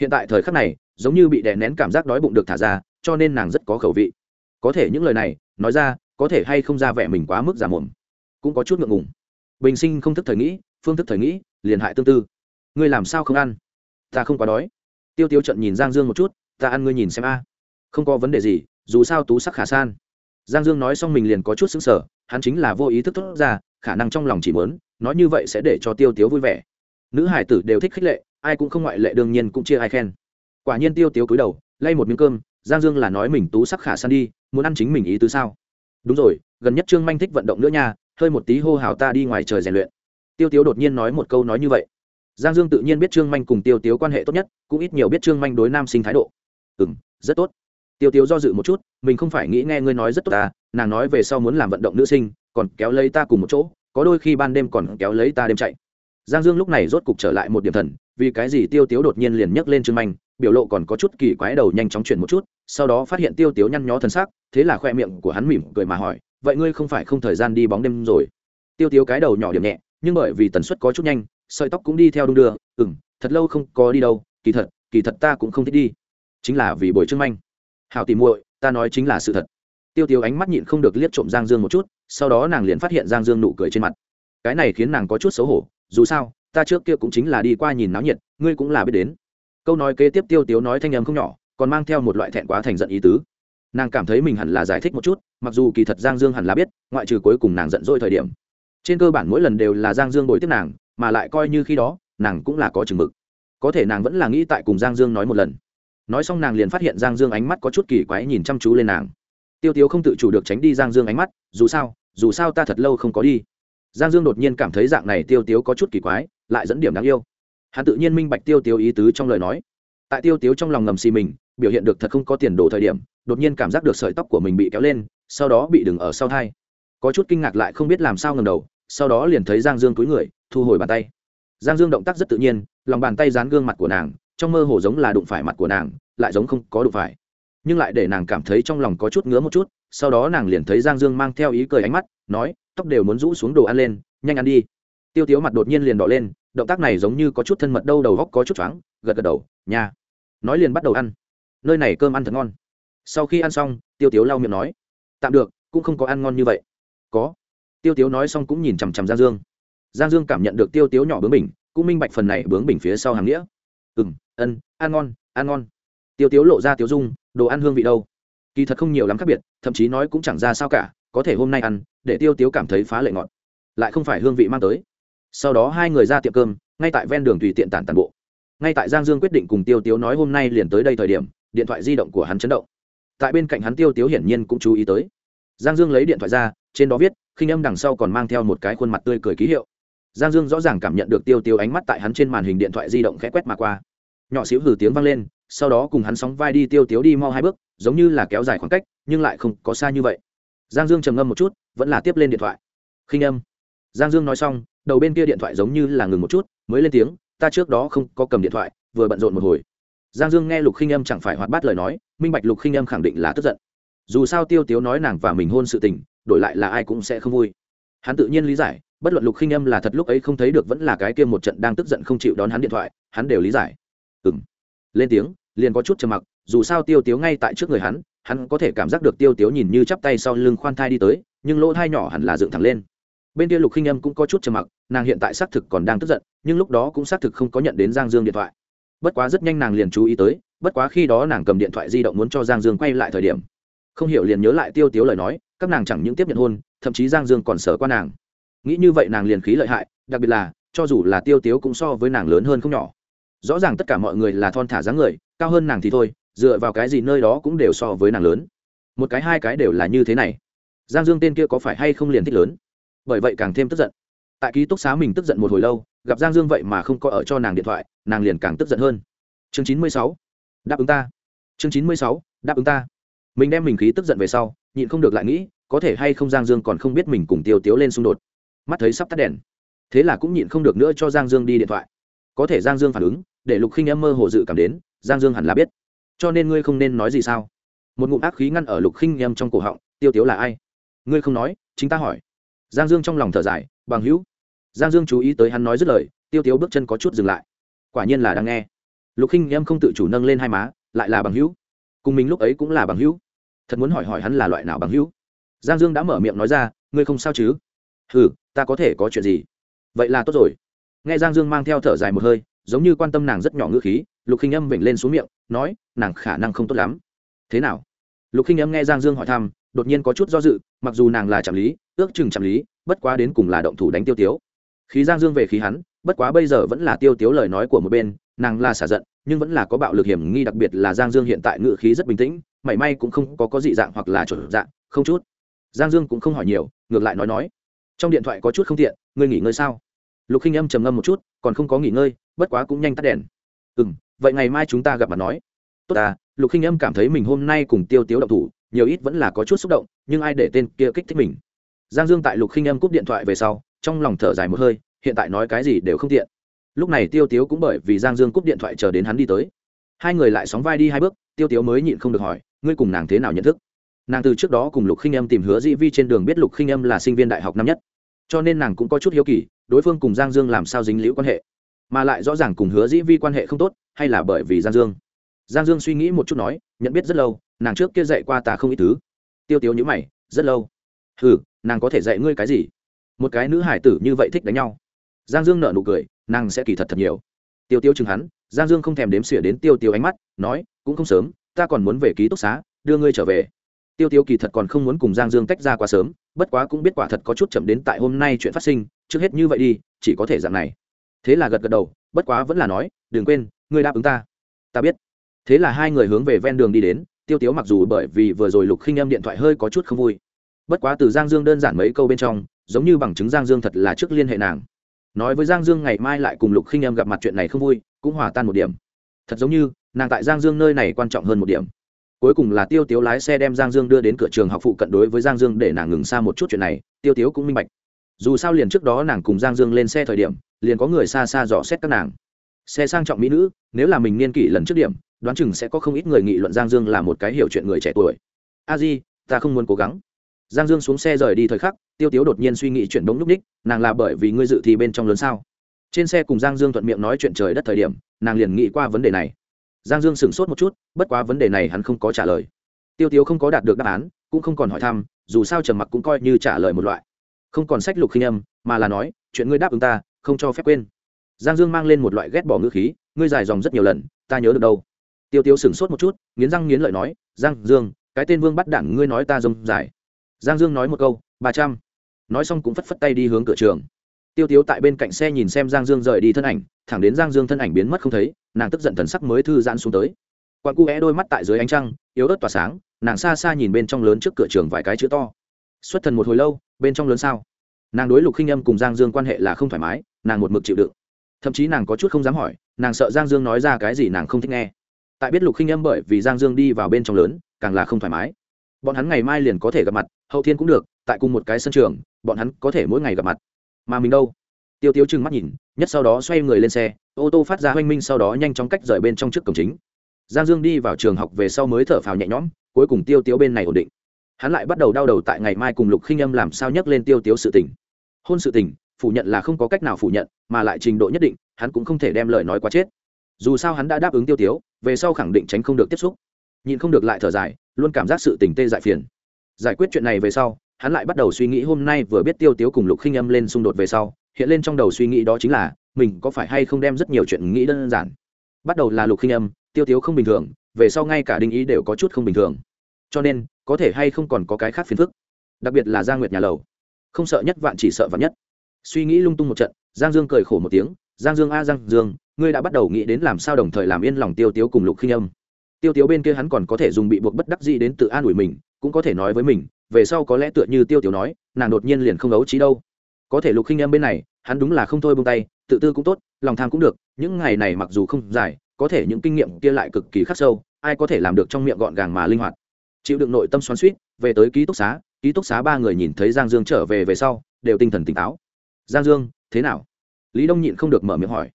Hiện tại thời khắc này, giống như bị đè nén cảm giác đói bụng được thả ra, cho nên nàng rất có khẩu vị. Có thể những lời này, nói ra, có thể hay không ra vẻ mình quá mức giả mồm. Cũng có chút ngượng ngùng bình sinh không thức thời nghĩ, phương thức thời nghĩ, liền hại tương tư. Ngươi làm sao không ăn? Ta không quá đói. Tiêu tiêu trận nhìn giang dương một chút, ta ăn ngươi nhìn xem a. Không có vấn đề gì, dù sao tú sắc khả san. Giang dương nói xong mình liền có chút xứng sở hắn chính là vô ý thức thốt ra, khả năng trong lòng chỉ mớn nói như vậy sẽ để cho tiêu tiếu vui vẻ. Nữ hải tử đều thích khích lệ, ai cũng không ngoại lệ đương nhiên cũng chia ai khen. Quả nhiên tiêu tiếu cúi đầu, lay một miếng cơm, giang dương là nói mình tú sắc khả san đi, muốn ăn chính mình ý tứ sao? Đúng rồi, gần nhất trương manh thích vận động nữa nha hơi một tí hô hào ta đi ngoài trời rèn luyện. Tiêu tiếu đột nhiên nói một câu nói như vậy. Giang dương tự nhiên biết trương manh cùng tiêu tiếu quan hệ tốt nhất, cũng ít nhiều biết trương manh đối nam sinh thái độ. Ừ m rất tốt. Tiêu tiếu do dự một chút, mình không phải nghĩ nghe ngươi nói rất tốt ta nàng nói về sau muốn làm vận động nữ sinh, còn kéo lấy ta cùng một chỗ, có đôi khi ban đêm còn kéo lấy ta đêm chạy. Giang dương lúc này rốt cục trở lại một điểm thần, vì cái gì tiêu tiếu đột nhiên liền nhấc lên trương manh, biểu lộ còn có chút kỳ quái đầu nhanh chóng chuyển một chút, sau đó phát hiện tiêu tiếu nhăn nhó thân xác, thế là khoe miệng của hắn mỉm cười mà hỏi vậy ngươi không phải không thời gian đi bóng đêm rồi. Tiêu tiếu cái đầu nhỏ điểm nhẹ, nhưng bởi vì tần suất có chút nhanh, sợi tóc cũng đi theo đung đưa ừ m thật lâu không có đi đâu, kỳ thật kỳ thật ta cũng không thích đi. Chính là vì bồi trưng manh. Hào tìm muội, ta nói chính là sự thật. Tiêu tiêu ánh mắt nhịn không được liếc trộm giang dương một chút, sau đó nàng liền phát hiện giang dương nụ cười trên mặt. Cái này khiến nàng có chút xấu hổ, dù sao, ta trước kia cũng chính là đi qua nhìn náo nhiệt, ngươi cũng là biết đến. Câu nói kế tiếp tiêu tiếu nói thanh âm không nhỏ, còn mang theo một loại thẹn quá thành giận ý tứ nàng cảm thấy mình hẳn là giải thích một chút, mặc dù kỳ thật giang dương hẳn là biết, ngoại trừ cuối cùng nàng giận dỗi thời điểm. Trên cơ bản mỗi lần đều là giang dương bồi tiếp nàng, mà lại coi như khi đó, nàng cũng là có chừng mực. Có thể nàng vẫn là nghĩ tại cùng giang dương nói một lần. Nói xong nàng liền phát hiện giang dương ánh mắt có chút kỳ quái nhìn chăm chú lên nàng. Tiêu tiếu không tự chủ được tránh đi giang dương ánh mắt, dù sao dù sao ta thật lâu không có đi. Giang dương đột nhiên cảm thấy dạng này tiêu tiếu có chút kỳ quái, lại dẫn điểm đáng yêu. Hắn tự nhiên minh bạch tiêu tiếu ý tứ trong lời nói. Tại tiêu tiếu trong lòng ngầm xì mình, biểu hiện được thật không có tiền đồ thời điểm đột nhiên cảm giác được sợi tóc của mình bị kéo lên, sau đó bị đừng ở sau thai. Có chút kinh ngạc lại không biết làm sao ngầm đầu, sau đó liền thấy giang dương túi người, thu hồi bàn tay. Giang dương động tác rất tự nhiên, lòng bàn tay dán gương mặt của nàng, trong mơ hồ giống là đụng phải mặt của nàng, lại giống không có đụng phải. Nhưng lại để nàng cảm thấy trong lòng có chút ngứa một chút, sau đó nàng liền thấy giang dương mang theo ý cười ánh mắt, nói, tóc đều muốn rũ xuống đồ ăn lên, nhanh ăn đi. Tiêu tiếu mặt đột nhiên liền đỏ lên, động tác này giống như có chút thân mật đâu, đầu góc có chút choáng, gật gật đầu nhà nói liền bắt đầu ăn. Nơi này cơm ăn thật ngon sau khi ăn xong, tiêu tiếu lau miệng nói, tạm được, cũng không có ăn ngon như vậy. Có. Tiêu tiếu nói xong cũng nhìn chằm chằm giang dương. Giang dương cảm nhận được tiêu tiếu nhỏ bướng bình cũng minh bạch phần này bướng bình phía sau hàng nghĩa. Ừ m ân, ăn ngon ăn ngon. Tiêu tiếu lộ ra tiêu dung, đồ ăn hương vị đâu? Kỳ thật không nhiều lắm khác biệt, thậm chí nói cũng chẳng ra sao cả, có thể hôm nay ăn, để tiêu tiếu cảm thấy phá lệ ngọt. Lại không phải hương vị mang tới. Sau đó hai người ra tiệm cơm, ngay tại ven đường tùy tiện tản tàn bộ. Ngay tại giang dương quyết định cùng tiêu tiếu nói hôm nay liền tới đây thời điểm, điện thoại di động của hắn chấn động tại bên cạnh hắn tiêu tiếu hiển nhiên cũng chú ý tới. Giang dương lấy điện thoại ra, trên đó viết, khinh âm đằng sau còn mang theo một cái khuôn mặt tươi cười ký hiệu. Giang dương rõ ràng cảm nhận được tiêu tiêu ánh mắt tại hắn trên màn hình điện thoại di động khẽ quét mà qua. Nhỏ xíu hử tiếng vang lên, sau đó cùng hắn sóng vai đi tiêu tiếu đi mau hai bước, giống như là kéo dài khoảng cách, nhưng lại không có xa như vậy. Giang dương trầm ngâm một chút, vẫn là tiếp lên điện thoại. Khinh âm. Giang dương nói xong, đầu bên kia điện thoại giống như là ngừng một chút, mới lên tiếng, ta trước đó không có cầm điện thoại, vừa bận rộn một hồi. Giang dương nghe lục khinh âm chẳng phải hoạt bát lời nói minh bạch lục khinh Em khẳng định là tức giận. Dù sao tiêu tiếu nói nàng và mình hôn sự tình, đổi lại là ai cũng sẽ không vui. Hắn tự nhiên lý giải, bất luận lục khinh Em là thật lúc ấy không thấy được vẫn là cái kia một trận đang tức giận không chịu đón hắn điện thoại, hắn đều lý giải. Ừ m lên tiếng, liền có chút trầm mặc, dù sao tiêu tiếu ngay tại trước người hắn hắn có thể cảm giác được tiêu tiếu nhìn như chắp tay sau lưng khoan thai đi tới, nhưng lỗ thai nhỏ hẳn là dựng thẳng lên. Bên kia lục khinh Em cũng có chút trầm mặc, nàng hiện tại xác thực còn đang tức giận, nhưng lúc đó cũng xác thực không có nhận đến giang dương điện thoại. Bất quá rất nhanh nàng liền chú ý tới bất quá khi đó nàng cầm điện thoại di động muốn cho giang dương quay lại thời điểm, không hiểu liền nhớ lại tiêu tiếu lời nói, các nàng chẳng những tiếp nhận hôn, thậm chí giang dương còn sở qua nàng. Nghĩ như vậy nàng liền khí lợi hại, đặc biệt là, cho dù là tiêu tiếu cũng so với nàng lớn hơn không nhỏ. Rõ ràng tất cả mọi người là thon thả dáng người, cao hơn nàng thì thôi, dựa vào cái gì nơi đó cũng đều so với nàng lớn. Một cái hai cái đều là như thế này. Giang dương tên kia có phải hay không liền thích lớn? Bởi vậy càng thêm tức giận. Tại ký túc xá mình tức giận một hồi lâu, gặp giang dương vậy mà không có ở cho nàng điện thoại, nàng liền càng tức giận hơn. Chương chín mươi sáu đáp ứng ta. Chương chín mươi sáu, đáp ứng ta. Mình đem mình khí tức giận về sau, nhịn không được lại nghĩ, có thể hay không giang dương còn không biết mình cùng tiêu tiếu lên xung đột. Mắt thấy sắp tắt đèn. Thế là cũng nhịn không được nữa cho giang dương đi điện thoại. Có thể giang dương phản ứng, để lục khinh em mơ hồ dự cảm đến, giang dương hẳn là biết. Cho nên ngươi không nên nói gì sao? Một ngụm ác khí ngăn ở lục khinh em trong cổ họng, tiêu tiếu là ai? Ngươi không nói, chính ta hỏi. Giang dương trong lòng thở dài, bằng hữu. Giang dương chú ý tới hắn nói dứt lời, tiêu tiếu bước chân có chút dừng lại. Quả nhiên là đang nghe lục khinh em không tự chủ nâng lên hai má, lại là bằng hữu. Cùng mình lúc ấy cũng là bằng hữu. Thật muốn hỏi hỏi hắn là loại nào bằng hữu? Giang dương đã mở miệng nói ra, ngươi không sao chứ? Ừ ta có thể có chuyện gì? Vậy là tốt rồi. Nghe giang dương mang theo thở dài một hơi, giống như quan tâm nàng rất nhỏ ngữ khí, lục khinh âm vểnh lên xuống miệng, nói, nàng khả năng không tốt lắm. Thế nào? Lục khinh âm nghe giang dương hỏi thăm, đột nhiên có chút do dự, mặc dù nàng là trạm lý, ước chừng trạm lý, bất quá đến cùng là động thủ đánh tiêu tiếu. Khí giang dương về khí hắn, bất quá bây giờ vẫn là tiêu tiếu lời nói của một bên nàng là xả giận, nhưng vẫn là có bạo lực hiểm nghi, đặc biệt là giang dương hiện tại ngự khí rất bình tĩnh, mảy may cũng không có có dị dạng hoặc là chuẩn dạng, không chút. Giang dương cũng không hỏi nhiều, ngược lại nói nói, trong điện thoại có chút không tiện, ngươi nghỉ ngơi sao? Lục khinh âm trầm ngâm một chút, còn không có nghỉ ngơi, bất quá cũng nhanh tắt đèn. Ừ m vậy ngày mai chúng ta gặp mặt nói. Tốt à lục khinh âm cảm thấy mình hôm nay cùng tiêu tiếu động thủ, nhiều ít vẫn là có chút xúc động, nhưng ai để tên kia kích thích mình? Giang dương tại lục khinh âm cúp điện thoại về sau, trong lòng thở dài một hơi, hiện tại nói cái gì đều không tiện lúc này tiêu tiếu cũng bởi vì giang dương cúp điện thoại chờ đến hắn đi tới. Hai người lại sóng vai đi hai bước, tiêu tiếu mới nhịn không được hỏi, ngươi cùng nàng thế nào nhận thức? Nàng từ trước đó cùng lục khinh em tìm hứa dĩ vi trên đường biết lục khinh em là sinh viên đại học năm nhất. Cho nên nàng cũng có chút hiếu kỳ, đối phương cùng giang dương làm sao dính liễu quan hệ. Mà lại rõ ràng cùng hứa dĩ vi quan hệ không tốt, hay là bởi vì giang dương. Giang dương suy nghĩ một chút nói, nhận biết rất lâu, nàng trước kia dạy qua ta không ít thứ. Tiêu tiếu nhữ mày, rất lâu? Ừ nàng có thể dạy ngươi cái gì? Một cái nữ hải tử như vậy thích đánh nhau. Giang dương nợ nụ cười nàng sẽ kỳ thật thật nhiều. Tiêu tiêu chừng hắn, giang dương không thèm đếm xỉa đến tiêu tiêu ánh mắt, nói, cũng không sớm, ta còn muốn về ký túc xá, đưa ngươi trở về. Tiêu tiêu kỳ thật còn không muốn cùng giang dương tách ra quá sớm, bất quá cũng biết quả thật có chút chậm đến tại hôm nay chuyện phát sinh, trước hết như vậy đi, chỉ có thể dạng này. Thế là gật gật đầu, bất quá vẫn là nói, đừng quên, ngươi đáp ứng ta. Ta biết. Thế là hai người hướng về ven đường đi đến, tiêu tiếu mặc dù bởi vì vừa rồi lục khinh em điện thoại hơi có chút không vui, bất quá từ giang dương đơn giản mấy câu bên trong, giống như bằng chứng giang dương thật là trước liên hệ nàng nói với giang dương ngày mai lại cùng lục khinh em gặp mặt chuyện này không vui, cũng hòa tan một điểm. Thật giống như, nàng tại giang dương nơi này quan trọng hơn một điểm. Cuối cùng là tiêu tiếu lái xe đem giang dương đưa đến cửa trường học phụ cận đối với giang dương để nàng ngừng xa một chút chuyện này, tiêu tiếu cũng minh bạch. Dù sao liền trước đó nàng cùng giang dương lên xe thời điểm, liền có người xa xa dò xét các nàng. Xe sang trọng mỹ nữ, nếu là mình niên kỷ lần trước điểm, đoán chừng sẽ có không ít người nghị luận giang dương là một cái hiểu chuyện người trẻ tuổi. A di, ta không muốn cố gắng giang dương xuống xe rời đi thời khắc, tiêu tiếu đột nhiên suy nghĩ chuyện đống nhúc ních nàng là bởi vì ngươi dự thi bên trong lớn sao? Trên xe cùng giang dương thuận miệng nói chuyện trời đất thời điểm, nàng liền nghĩ qua vấn đề này. Giang dương sửng sốt một chút, bất quá vấn đề này hắn không có trả lời. Tiêu tiếu không có đạt được đáp án, cũng không còn hỏi thăm, dù sao trầm mặc cũng coi như trả lời một loại. Không còn sách lục khinh âm, mà là nói, chuyện ngươi đáp ứng ta, không cho phép quên. Giang dương mang lên một loại ghét bỏ ngữ khí, ngươi dài dòng rất nhiều lần, ta nhớ được đâu. Tiêu tiêu sửng sốt một chút, nghiến răng nghiến lợi nói, giang dương, cái tên vương bắt đảng ngươi nói ta rông dài giang dương nói một câu, ba trăm. Nói xong cũng phất phất tay đi hướng cửa trường. Tiêu tiếu tại bên cạnh xe nhìn xem giang dương rời đi thân ảnh, thẳng đến giang dương thân ảnh biến mất không thấy, nàng tức giận thần sắc mới thư giãn xuống tới. Quan cu é đôi mắt tại dưới ánh trăng, yếu ớt tỏa sáng, nàng xa xa nhìn bên trong lớn trước cửa trường vài cái chữ to. Xuất thần một hồi lâu, bên trong lớn sao? Nàng đối lục khinh âm cùng giang dương quan hệ là không thoải mái, nàng một mực chịu đựng. Thậm chí nàng có chút không dám hỏi, nàng sợ giang dương nói ra cái gì nàng không thích nghe. Tại biết lục khinh âm bởi vì giang dương đi vào bên trong lớn, càng là không thoải mái bọn hắn ngày mai liền có thể gặp mặt, hậu thiên cũng được, tại cùng một cái sân trường, bọn hắn có thể mỗi ngày gặp mặt. Mà mình đâu? Tiêu tiếu trừng mắt nhìn, nhất sau đó xoay người lên xe, ô tô phát ra hoanh minh sau đó nhanh chóng cách rời bên trong trước cổng chính. Giang dương đi vào trường học về sau mới thở phào nhẹ nhõm, cuối cùng tiêu tiếu bên này ổn định. Hắn lại bắt đầu đau đầu tại ngày mai cùng lục khinh âm làm sao nhắc lên tiêu tiếu sự tình. Hôn sự tình, phủ nhận là không có cách nào phủ nhận, mà lại trình độ nhất định, hắn cũng không thể đem lời nói quá chết. Dù sao hắn đã đáp ứng tiêu tiếu, về sau khẳng định tránh không được tiếp xúc nhìn không được lại thở dài, luôn cảm giác sự tình tê dại phiền. Giải quyết chuyện này về sau, hắn lại bắt đầu suy nghĩ hôm nay vừa biết tiêu tiếu cùng lục khinh âm lên xung đột về sau, hiện lên trong đầu suy nghĩ đó chính là, mình có phải hay không đem rất nhiều chuyện nghĩ đơn giản. Bắt đầu là lục khinh âm, tiêu tiếu không bình thường, về sau ngay cả đinh ý đều có chút không bình thường. Cho nên, có thể hay không còn có cái khác phiền phức. Đặc biệt là giang nguyệt nhà lầu. Không sợ nhất vạn chỉ sợ vạn nhất. Suy nghĩ lung tung một trận, giang dương cười khổ một tiếng, giang dương a, giang dương, ngươi đã bắt đầu nghĩ đến làm sao đồng thời làm yên lòng tiêu tiếu cùng lục khinh âm tiêu tiếu bên kia hắn còn có thể dùng bị buộc bất đắc dĩ đến tự an ủi mình, cũng có thể nói với mình, về sau có lẽ tựa như tiêu tiếu nói, nàng đột nhiên liền không ấu trí đâu. Có thể lục khinh em bên này, hắn đúng là không thôi bông tay, tự tư cũng tốt, lòng tham cũng được, những ngày này mặc dù không dài, có thể những kinh nghiệm kia lại cực kỳ khắc sâu, ai có thể làm được trong miệng gọn gàng mà linh hoạt. Chịu đựng nội tâm xoắn suýt về tới ký túc xá, ký túc xá ba người nhìn thấy giang dương trở về về sau, đều tinh thần tỉnh táo. Giang dương, thế nào? Lý đông nhịn không được mở miệng hỏi.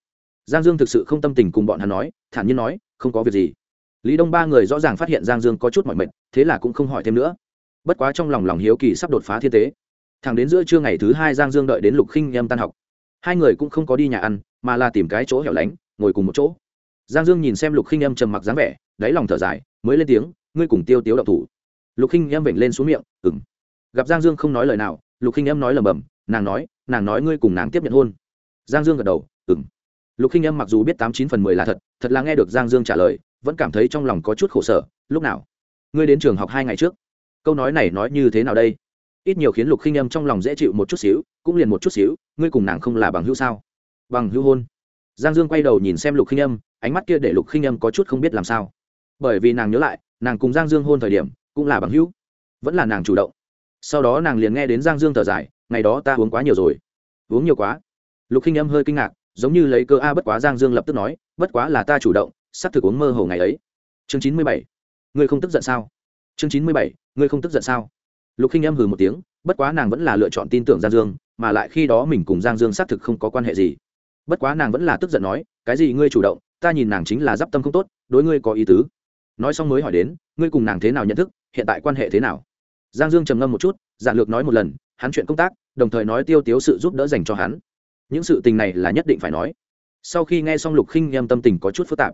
Giang dương thực sự không tâm tình cùng bọn hắn nói, thản nhiên nói, không có việc gì lý đông ba người rõ ràng phát hiện giang dương có chút mọi mệt, thế là cũng không hỏi thêm nữa. Bất quá trong lòng lòng hiếu kỳ sắp đột phá thiên tế. Thẳng đến giữa trưa ngày thứ hai giang dương đợi đến lục khinh em tan học. Hai người cũng không có đi nhà ăn, mà là tìm cái chỗ hẻo lánh, ngồi cùng một chỗ. Giang dương nhìn xem lục khinh em trầm mặc dáng vẻ, đáy lòng thở dài, mới lên tiếng, ngươi cùng tiêu tiếu đậu thủ. Lục khinh em vểnh lên xuống miệng ừng gặp giang dương không nói lời nào, lục khinh em nói lầm bầm nàng nói nàng nói ngươi cùng nàng tiếp nhận hôn. Giang dương gật đầu ừng lục khinh em mặc dù biết tám chín phần mười là thật thật là nghe được giang dương trả lời vẫn cảm thấy trong lòng có chút khổ sở lúc nào? Ngươi đến trường học hai ngày trước. Câu nói này nói như thế nào đây? Ít nhiều khiến lục khinh em trong lòng dễ chịu một chút xíu cũng liền một chút xíu ngươi cùng nàng không là bằng hữu sao? Bằng hữu hôn. Giang dương quay đầu nhìn xem lục khinh em, ánh mắt kia để lục khinh em có chút không biết làm sao. Bởi vì nàng nhớ lại nàng cùng giang dương hôn thời điểm cũng là bằng hữu vẫn là nàng chủ động. Sau đó nàng liền nghe đến giang dương thở dài ngày đó ta uống quá nhiều rồi. Uống nhiều quá? Lục khinh em hơi kinh ngạc giống như lấy cơ a bất quá giang dương lập tức nói bất quá là ta chủ động sắp thực uống mơ hồ ngày ấy. Chương chín mươi bảy. Ngươi không tức giận sao? Chương chín mươi bảy, ngươi không tức giận sao? Lục khinh âm hừ một tiếng, bất quá nàng vẫn là lựa chọn tin tưởng giang dương, mà lại khi đó mình cùng giang dương xác thực không có quan hệ gì. Bất quá nàng vẫn là tức giận nói, cái gì ngươi chủ động, ta nhìn nàng chính là d i p tâm không tốt, đối ngươi có ý tứ. Nói xong mới hỏi đến, ngươi cùng nàng thế nào nhận thức, hiện tại quan hệ thế nào? Giang dương trầm ngâm một chút, giản lược nói một lần, hắn chuyện công tác, đồng thời nói tiêu tiếu sự giúp đỡ dành cho hắn. Những sự tình này là nhất định phải nói. Sau khi nghe xong lục khinh em tâm tình có chút phức tạp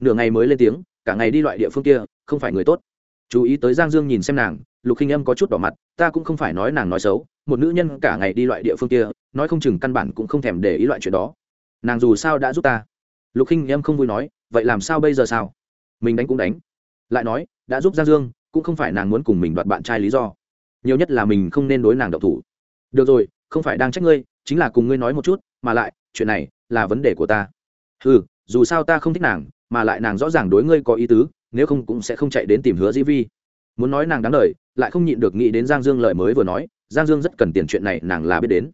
nửa ngày mới lên tiếng, cả ngày đi loại địa phương kia, không phải người tốt. Chú ý tới giang dương nhìn xem nàng, lục khinh em có chút đỏ mặt, ta cũng không phải nói nàng nói xấu, một nữ nhân cả ngày đi loại địa phương kia, nói không chừng căn bản cũng không thèm để ý loại chuyện đó. Nàng dù sao đã giúp ta. Lục khinh em không vui nói, vậy làm sao bây giờ sao? Mình đánh cũng đánh. Lại nói, đã giúp giang dương, cũng không phải nàng muốn cùng mình đoạt bạn trai lý do. Nhiều nhất là mình không nên đối nàng độc thủ. Được rồi, không phải đang trách ngươi, chính là cùng ngươi nói một chút, mà lại, chuyện này là vấn đề của ta. Ừ dù sao ta không thích nàng mà lại nàng rõ ràng đối ngươi có ý tứ, nếu không cũng sẽ không chạy đến tìm hứa dĩ vi. Muốn nói nàng đáng lời lại không nhịn được nghĩ đến giang dương lời mới vừa nói, giang dương rất cần tiền chuyện này nàng là biết đến.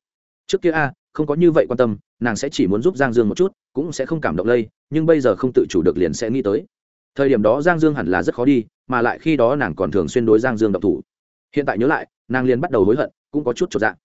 Trước kia a, không có như vậy quan tâm, nàng sẽ chỉ muốn giúp giang dương một chút, cũng sẽ không cảm động lây, nhưng bây giờ không tự chủ được liền sẽ nghĩ tới. Thời điểm đó giang dương hẳn là rất khó đi, mà lại khi đó nàng còn thường xuyên đối giang dương độc thủ. Hiện tại nhớ lại, nàng liền bắt đầu hối hận, cũng có chút trọn dạng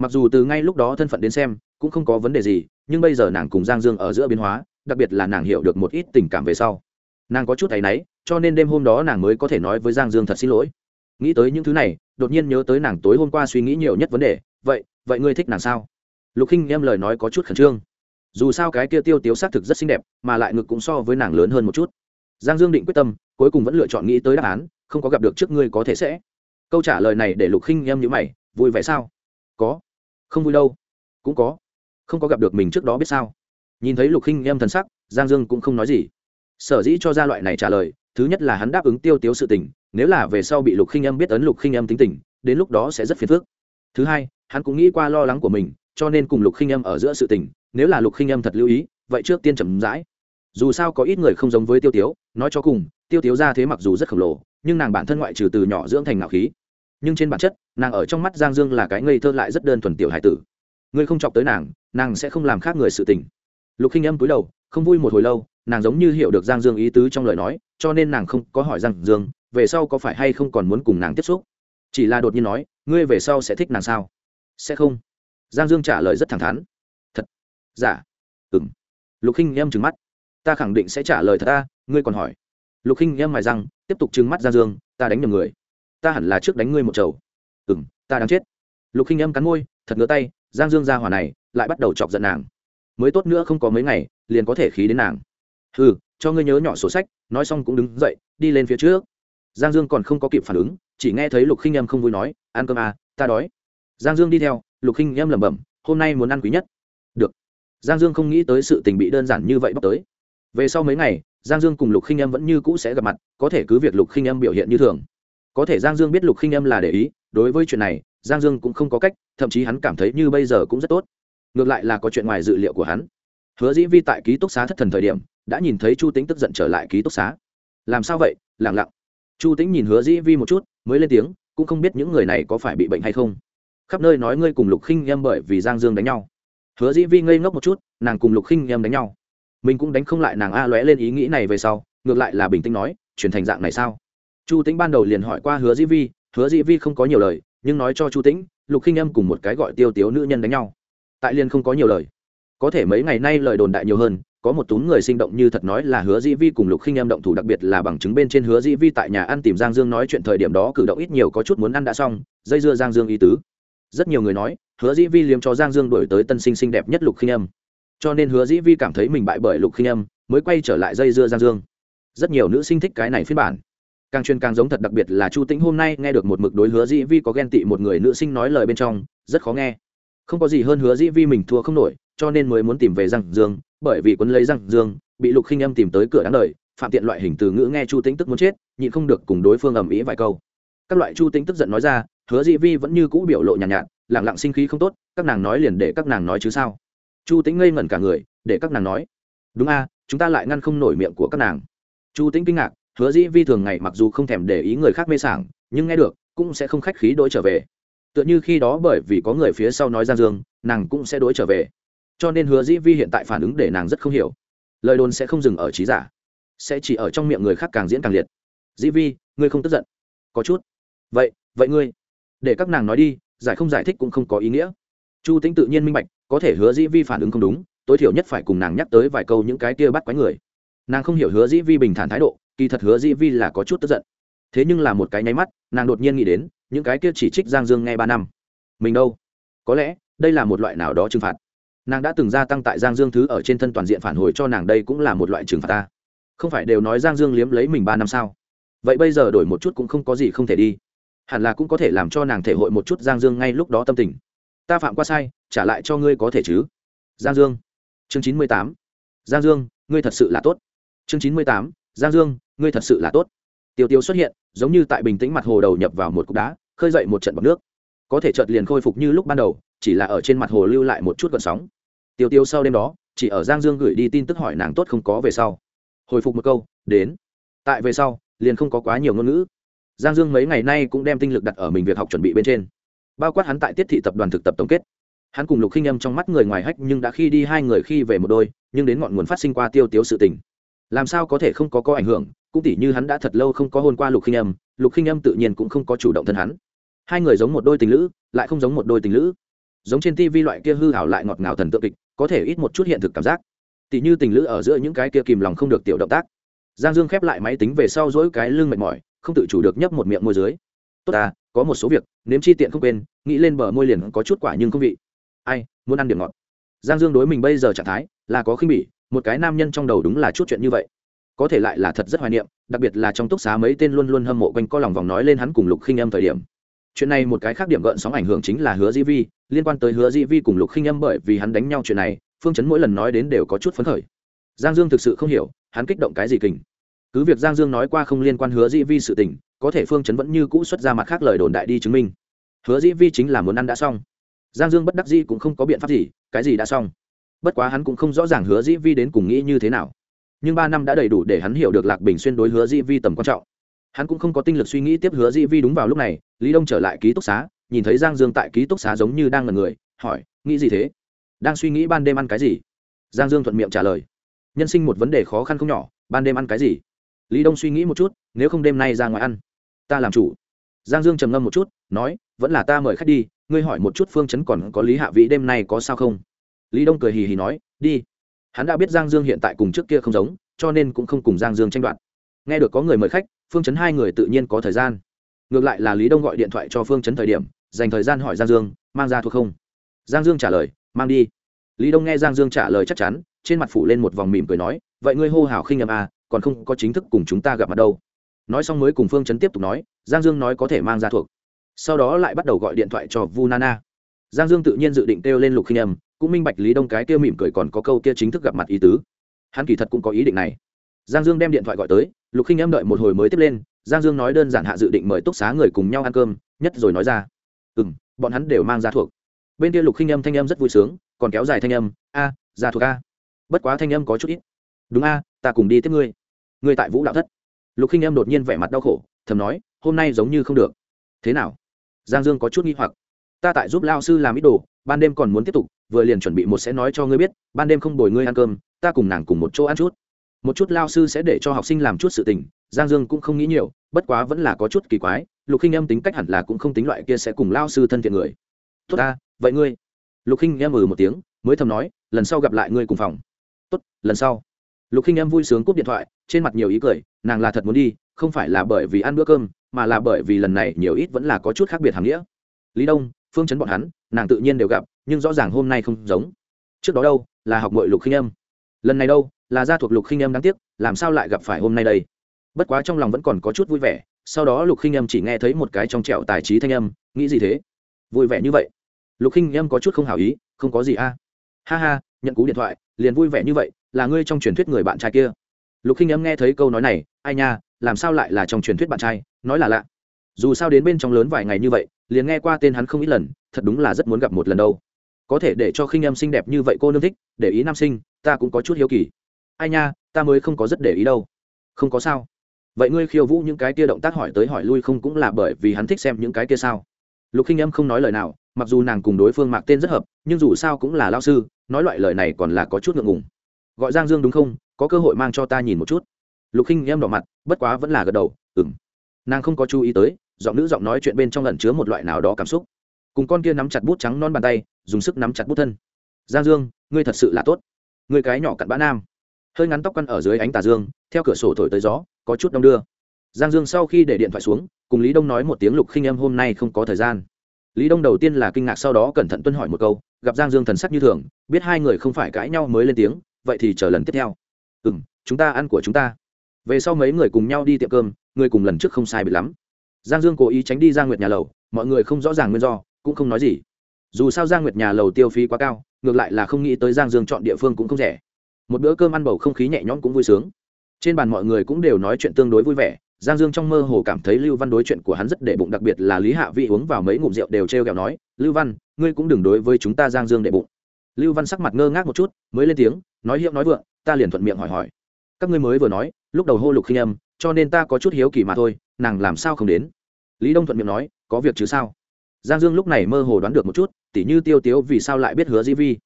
mặc dù từ ngay lúc đó thân phận đến xem, cũng không có vấn đề gì, nhưng bây giờ nàng cùng giang dương ở giữa biến hóa đặc biệt là nàng hiểu được một ít tình cảm về sau. Nàng có chút thấy náy, cho nên đêm hôm đó nàng mới có thể nói với giang dương thật xin lỗi. Nghĩ tới những thứ này, đột nhiên nhớ tới nàng tối hôm qua suy nghĩ nhiều nhất vấn đề, vậy vậy ngươi thích nàng sao? Lục khinh em lời nói có chút khẩn trương. Dù sao cái kia tiêu tiếu xác thực rất xinh đẹp, mà lại ngực cũng so với nàng lớn hơn một chút. Giang dương định quyết tâm, cuối cùng vẫn lựa chọn nghĩ tới đáp án, không có gặp được trước ngươi có thể sẽ. Câu trả lời này để lục khinh em nhữ mày, vui vẻ sao? Có. Không vui đâu. Cũng có. Không có gặp được mình trước đó biết sao? Nhìn thấy lục khinh em thần sắc, giang dương cũng không nói gì. Sở dĩ cho ra loại này trả lời, thứ nhất là hắn đáp ứng tiêu tiếu sự tình, nếu là về sau bị lục khinh em biết ấn lục khinh em tính tình, đến lúc đó sẽ rất phiền phức. Thứ hai, hắn cũng nghĩ qua lo lắng của mình, cho nên cùng lục khinh em ở giữa sự tình, nếu là lục khinh em thật lưu ý, vậy trước tiên chậm rãi. Dù sao có ít người không giống với tiêu tiếu, nói cho cùng, tiêu tiếu ra thế mặc dù rất khổng lồ, nhưng nàng bản thân ngoại trừ từ nhỏ dưỡng thành ngạo khí. Nhưng trên bản chất, nàng ở trong mắt giang dương là cái ngây thơ lại rất đơn thuần tiểu hải tử. Ngươi không chọc tới nàng nàng sẽ không làm khác người sự tình lục khinh âm cúi đầu, không vui một hồi lâu, nàng giống như hiểu được giang dương ý tứ trong lời nói, cho nên nàng không có hỏi giang dương, về sau có phải hay không còn muốn cùng nàng tiếp xúc. Chỉ là đột nhiên nói, ngươi về sau sẽ thích nàng sao? Sẽ không. Giang dương trả lời rất thẳng thắn. Thật. Giả dạ. m lục khinh em trừng mắt. Ta khẳng định sẽ trả lời thật ta, ngươi còn hỏi. Lục khinh em mài răng, tiếp tục trừng mắt giang dương, ta đánh nhầm người. Ta hẳn là trước đánh ngươi một chầu. Ừng ta đáng chết. Lục khinh em cắn môi, thật ngứa tay, giang dương ra hỏa này, lại bắt đầu chọc giận nàng mới tốt nữa không có mấy ngày, liền có thể khí đến nàng. Ừ cho ngươi nhớ nhỏ sổ sách, nói xong cũng đứng dậy, đi lên phía trước. Giang dương còn không có kịp phản ứng, chỉ nghe thấy lục khinh em không vui nói, ăn cơm à ta đói. Giang dương đi theo, lục khinh em lẩm bẩm, hôm nay muốn ăn quý nhất. Được. Giang dương không nghĩ tới sự tình bị đơn giản như vậy bóc tới. Về sau mấy ngày, giang dương cùng lục khinh em vẫn như cũ sẽ gặp mặt, có thể cứ việc lục khinh em biểu hiện như thường. Có thể giang dương biết lục khinh em là để ý, đối với chuyện này, giang dương cũng không có cách, thậm chí hắn cảm thấy như bây giờ cũng rất tốt ngược lại là có chuyện ngoài dự liệu của hắn. Hứa dĩ vi tại ký túc xá thất thần thời điểm, đã nhìn thấy chu tính tức giận trở lại ký túc xá. Làm sao vậy? Lẳng lặng. Chu tính nhìn hứa dĩ vi một chút, mới lên tiếng, cũng không biết những người này có phải bị bệnh hay không. Khắp nơi nói ngươi cùng lục khinh em bởi vì giang dương đánh nhau. Hứa dĩ vi ngây ngốc một chút, nàng cùng lục khinh em đánh nhau. Mình cũng đánh không lại nàng a lóe lên ý nghĩ này về sau, ngược lại là bình tĩnh nói, chuyển thành dạng này sao? Chu tính ban đầu liền hỏi qua hứa dĩ vi, hứa dĩ vi không có nhiều lời, nhưng nói cho chu tĩnh, lục khinh em cùng một cái gọi tiêu tiếu nữ nhân đánh nhau tại liên không có nhiều lời. Có thể mấy ngày nay lời đồn đại nhiều hơn, có một túm người sinh động như thật nói là hứa dĩ vi cùng lục khinh em động thủ, đặc biệt là bằng chứng bên trên hứa dĩ vi tại nhà ăn tìm giang dương nói chuyện thời điểm đó cử động ít nhiều có chút muốn ăn đã xong, dây dưa giang dương ý tứ. Rất nhiều người nói, hứa dĩ vi liếm cho giang dương đổi tới tân sinh xinh đẹp nhất lục khinh em. Cho nên hứa dĩ vi cảm thấy mình bại bởi lục khinh em, mới quay trở lại dây dưa giang dương. Rất nhiều nữ sinh thích cái này phiên bản. Càng chuyên càng giống thật, đặc biệt là chu tĩnh hôm nay nghe được một mực đối hứa dĩ vi có ghen tị một người nữ sinh nói lời bên trong, rất khó nghe không có gì hơn hứa dĩ vi mình thua không nổi cho nên mới muốn tìm về răng dương bởi vì quấn lấy răng dương bị lục khinh âm tìm tới cửa đáng đời phạm tiện loại hình từ ngữ nghe chu tĩnh tức muốn chết nhịn không được cùng đối phương ầm ĩ vài câu. Các loại chu tĩnh tức giận nói ra hứa dĩ vi vẫn như cũ biểu lộ nhàn nhạt, nhạt lẳng lặng sinh khí không tốt các nàng nói liền để các nàng nói chứ sao. Chu tĩnh ngây ngẩn cả người để các nàng nói. Đúng a chúng ta lại ngăn không nổi miệng của các nàng. Chu tĩnh kinh ngạc hứa dĩ vi thường ngày mặc dù không thèm để ý người khác mê sảng nhưng nghe được cũng sẽ không khách khí đôi trở về tựa như khi đó bởi vì có người phía sau nói giang dương, nàng cũng sẽ đối trở về. Cho nên hứa dĩ vi hiện tại phản ứng để nàng rất không hiểu. Lời đồn sẽ không dừng ở trí giả, sẽ chỉ ở trong miệng người khác càng diễn càng liệt. Dĩ vi, ngươi không tức giận. Có chút. Vậy vậy ngươi, để các nàng nói đi, giải không giải thích cũng không có ý nghĩa. Chu tính tự nhiên minh bạch, có thể hứa dĩ vi phản ứng không đúng, tối thiểu nhất phải cùng nàng nhắc tới vài câu những cái kia bắt quái người. Nàng không hiểu hứa dĩ vi bình thản thái độ, kỳ thật hứa dĩ vi là có chút tức giận. Thế nhưng là một cái nháy mắt, nàng đột nhiên nghĩ đến những cái kia chỉ trích giang dương nghe ba năm. Mình đâu? Có lẽ, đây là một loại nào đó trừng phạt. Nàng đã từng gia tăng tại giang dương thứ ở trên thân toàn diện phản hồi cho nàng đây cũng là một loại trừng phạt ta. Không phải đều nói giang dương liếm lấy mình ba năm sao? Vậy bây giờ đổi một chút cũng không có gì không thể đi. Hẳn là cũng có thể làm cho nàng thể hội một chút giang dương ngay lúc đó tâm tình. Ta phạm qua sai, trả lại cho ngươi có thể chứ? Giang dương. Chương chín mươi tám. Giang dương, ngươi thật sự là tốt. Chương chín mươi tám. Giang dương, ngươi thật sự là tốt. Tiêu tiêu xuất hiện giống như tại bình tĩnh mặt hồ đầu nhập vào một cục đá, khơi dậy một trận bọc nước. Có thể chợt liền khôi phục như lúc ban đầu, chỉ là ở trên mặt hồ lưu lại một chút gợn sóng. Tiêu tiêu sau đêm đó, chỉ ở giang dương gửi đi tin tức hỏi nàng tốt không có về sau. Hồi phục một câu, đến. Tại về sau, liền không có quá nhiều ngôn ngữ. Giang dương mấy ngày nay cũng đem tinh lực đặt ở mình việc học chuẩn bị bên trên. Bao quát hắn tại tiết thị tập đoàn thực tập tổng kết. Hắn cùng lục khinh âm trong mắt người ngoài hách nhưng đã khi đi hai người khi về một đôi, nhưng đến ngọn nguồn phát sinh qua tiêu tiếu sự tình. Làm sao có thể không có có ảnh hưởng cũng tỉ như hắn đã thật lâu không có hôn qua lục khinh âm, lục khinh âm tự nhiên cũng không có chủ động thân hắn. Hai người giống một đôi tình lữ, lại không giống một đôi tình lữ. Giống trên tivi loại kia hư hảo lại ngọt ngào thần tượng kịch, có thể ít một chút hiện thực cảm giác. Tỉ như tình lữ ở giữa những cái kia kìm lòng không được tiểu động tác. Giang dương khép lại máy tính về sau dỗi cái lưng mệt mỏi, không tự chủ được nhấp một miệng môi dưới. Tốt à có một số việc, nếm chi tiện không quên, nghĩ lên bờ môi liền có chút quả nhưng không vị. Ai, muốn ăn điểm ngọt. Giang dương đối mình bây giờ trạng thái là có khinh bỉ, một cái nam nhân trong đầu đúng là chút chuyện như vậy có thể lại là thật rất hoài niệm, đặc biệt là trong túc xá mấy tên luôn luôn hâm mộ quanh co lòng vòng nói lên hắn cùng lục khinh âm thời điểm. Chuyện này một cái khác điểm gợn sóng ảnh hưởng chính là hứa di vi, liên quan tới hứa di vi cùng lục khinh âm bởi vì hắn đánh nhau chuyện này, phương chấn mỗi lần nói đến đều có chút phấn khởi. Giang dương thực sự không hiểu, hắn kích động cái gì kình. Cứ việc giang dương nói qua không liên quan hứa di vi sự tình, có thể phương chấn vẫn như cũ xuất ra mặt khác lời đồn đại đi chứng minh. Hứa di vi chính là muốn ăn đã xong. Giang dương bất đắc di cũng không có biện pháp gì, cái gì đã xong. Bất quá hắn cũng không rõ ràng hứa dĩ vi đến cùng nghĩ như thế nào nhưng ba năm đã đầy đủ để hắn hiểu được lạc bình xuyên đối hứa di vi tầm quan trọng. Hắn cũng không có tinh lực suy nghĩ tiếp hứa di vi đúng vào lúc này, lý đông trở lại ký túc xá, nhìn thấy giang dương tại ký túc xá giống như đang ngần người, hỏi, nghĩ gì thế? Đang suy nghĩ ban đêm ăn cái gì? Giang dương thuận miệng trả lời, nhân sinh một vấn đề khó khăn không nhỏ, ban đêm ăn cái gì? Lý đông suy nghĩ một chút, nếu không đêm nay ra ngoài ăn, ta làm chủ. Giang dương trầm ngâm một chút, nói, vẫn là ta mời khách đi, ngươi hỏi một chút phương chấn còn có lý hạ vĩ đêm nay có sao không? Lý đông cười hì hì nói, đi hắn đã biết giang dương hiện tại cùng trước kia không giống, cho nên cũng không cùng giang dương tranh đoạt. Nghe được có người mời khách, phương chấn hai người tự nhiên có thời gian. Ngược lại là lý đông gọi điện thoại cho phương chấn thời điểm, dành thời gian hỏi giang dương, mang ra thuộc không? Giang dương trả lời, mang đi. Lý đông nghe giang dương trả lời chắc chắn, trên mặt phủ lên một vòng mỉm cười nói, vậy ngươi hô hào khinh nhầm à còn không có chính thức cùng chúng ta gặp mặt đâu. Nói xong mới cùng phương chấn tiếp tục nói, giang dương nói có thể mang ra thuộc. Sau đó lại bắt đầu gọi điện thoại cho vu nana. Giang dương tự nhiên dự định kêu lên lục khinh âm cũng minh bạch lý đông cái kia mỉm cười còn có câu kia chính thức gặp mặt ý tứ. Hắn kỳ thật cũng có ý định này. Giang dương đem điện thoại gọi tới, lục khinh Em đợi một hồi mới tiếp lên, giang dương nói đơn giản hạ dự định mời túc xá người cùng nhau ăn cơm, nhất rồi nói ra. Ừ m bọn hắn đều mang ra thuộc. Bên kia lục khinh Em thanh em rất vui sướng, còn kéo dài thanh âm, a ra thuộc a. Bất quá thanh âm có chút ít. Đúng a, ta cùng đi tiếp ngươi. Ngươi tại vũ đạo thất. Lục khinh Em đột nhiên vẻ mặt đau khổ, thầm nói, hôm nay giống như không được. Thế nào? Giang dương có chút nghi hoặc ta tại giúp lao sư làm ít đồ, ban đêm còn muốn tiếp tục, vừa liền chuẩn bị một sẽ nói cho ngươi biết, ban đêm không bồi ngươi ăn cơm, ta cùng nàng cùng một chỗ ăn chút. Một chút lao sư sẽ để cho học sinh làm chút sự tình, giang dương cũng không nghĩ nhiều, bất quá vẫn là có chút kỳ quái, lục khinh Em tính cách hẳn là cũng không tính loại kia sẽ cùng lao sư thân thiện người. Tốt ta, vậy ngươi? Lục khinh em ừ một tiếng, mới thầm nói, lần sau gặp lại ngươi cùng phòng. Tốt, lần sau. Lục khinh em vui sướng cúp điện thoại, trên mặt nhiều ý cười, nàng là thật muốn đi, không phải là bởi vì ăn bữa cơm, mà là bởi vì lần này nhiều ít vẫn là có chút khác biệt hàm nghĩa. Lý đông phương chấn bọn hắn, nàng tự nhiên đều gặp, nhưng rõ ràng hôm nay không giống. Trước đó đâu, là học mội lục khinh âm. Lần này đâu, là gia thuộc lục khinh âm đáng tiếc, làm sao lại gặp phải hôm nay đây? Bất quá trong lòng vẫn còn có chút vui vẻ, sau đó lục khinh âm chỉ nghe thấy một cái trong trẹo tài trí thanh âm, nghĩ gì thế? Vui vẻ như vậy? Lục khinh âm có chút không hảo ý, không có gì a. Ha ha, nhận cú điện thoại, liền vui vẻ như vậy, là ngươi trong truyền thuyết người bạn trai kia. Lục khinh âm nghe thấy câu nói này, ai nha, làm sao lại là trong truyền thuyết bạn trai, nói là lạ. Dù sao đến bên trong lớn vài ngày như vậy liền nghe qua tên hắn không ít lần, thật đúng là rất muốn gặp một lần đâu. Có thể để cho khinh em xinh đẹp như vậy cô nương thích, để ý nam sinh, ta cũng có chút hiếu kỳ. Ai nha, ta mới không có rất để ý đâu. Không có sao. Vậy ngươi khiêu vũ những cái kia động tác hỏi tới hỏi lui không cũng là bởi vì hắn thích xem những cái kia sao? Lục khinh em không nói lời nào, mặc dù nàng cùng đối phương mạc tên rất hợp, nhưng dù sao cũng là lao sư, nói loại lời này còn là có chút ngượng ngùng. Gọi giang dương đúng không? Có cơ hội mang cho ta nhìn một chút. Lục khinh em đỏ mặt, bất quá vẫn là gật đầu ừng nàng không có chú ý tới giọng nữ giọng nói chuyện bên trong lẩn chứa một loại nào đó cảm xúc. Cùng con kia nắm chặt bút trắng non bàn tay, dùng sức nắm chặt bút thân. Giang dương, ngươi thật sự là tốt. Ngươi cái nhỏ cặn bã nam. Hơi ngắn tóc quăn ở dưới ánh tà dương, theo cửa sổ thổi tới gió, có chút đông đưa. Giang dương sau khi để điện thoại xuống, cùng lý đông nói một tiếng lục khinh em hôm nay không có thời gian. Lý đông đầu tiên là kinh ngạc sau đó cẩn thận tuân hỏi một câu, gặp giang dương thần sắc như thường, biết hai người không phải cãi nhau mới lên tiếng, vậy thì chờ lần tiếp theo. Ừ m chúng ta ăn của chúng ta. Về sau mấy người cùng nhau đi tiệm cơm, người cùng lần trước không sai bị lắm giang dương cố ý tránh đi Giang nguyệt nhà lầu, mọi người không rõ ràng nguyên do, cũng không nói gì. Dù sao giang nguyệt nhà lầu tiêu phí quá cao, ngược lại là không nghĩ tới giang dương chọn địa phương cũng không rẻ. Một bữa cơm ăn bầu không khí nhẹ nhõm cũng vui sướng. Trên bàn mọi người cũng đều nói chuyện tương đối vui vẻ, giang dương trong mơ hồ cảm thấy lưu văn đối chuyện của hắn rất để bụng, đặc biệt là lý hạ vi uống vào mấy ngụm rượu đều t r e o kẹo nói, lưu văn, ngươi cũng đừng đối với chúng ta giang dương để bụng. Lưu văn sắc mặt ngơ ngác một chút, mới lên tiếng, nói hiệu nói vượng, ta liền thuận miệng hỏi hỏi. Các ngươi mới vừa nói, lúc đầu hô lục khinh âm, cho nên ta có chút hiếu kỳ mà thôi, nàng làm sao không đến? Lý đông thuận miệng nói, có việc chứ sao? Giang dương lúc này mơ hồ đoán được một chút, tỉ như tiêu tiếu vì sao lại biết hứa di vi.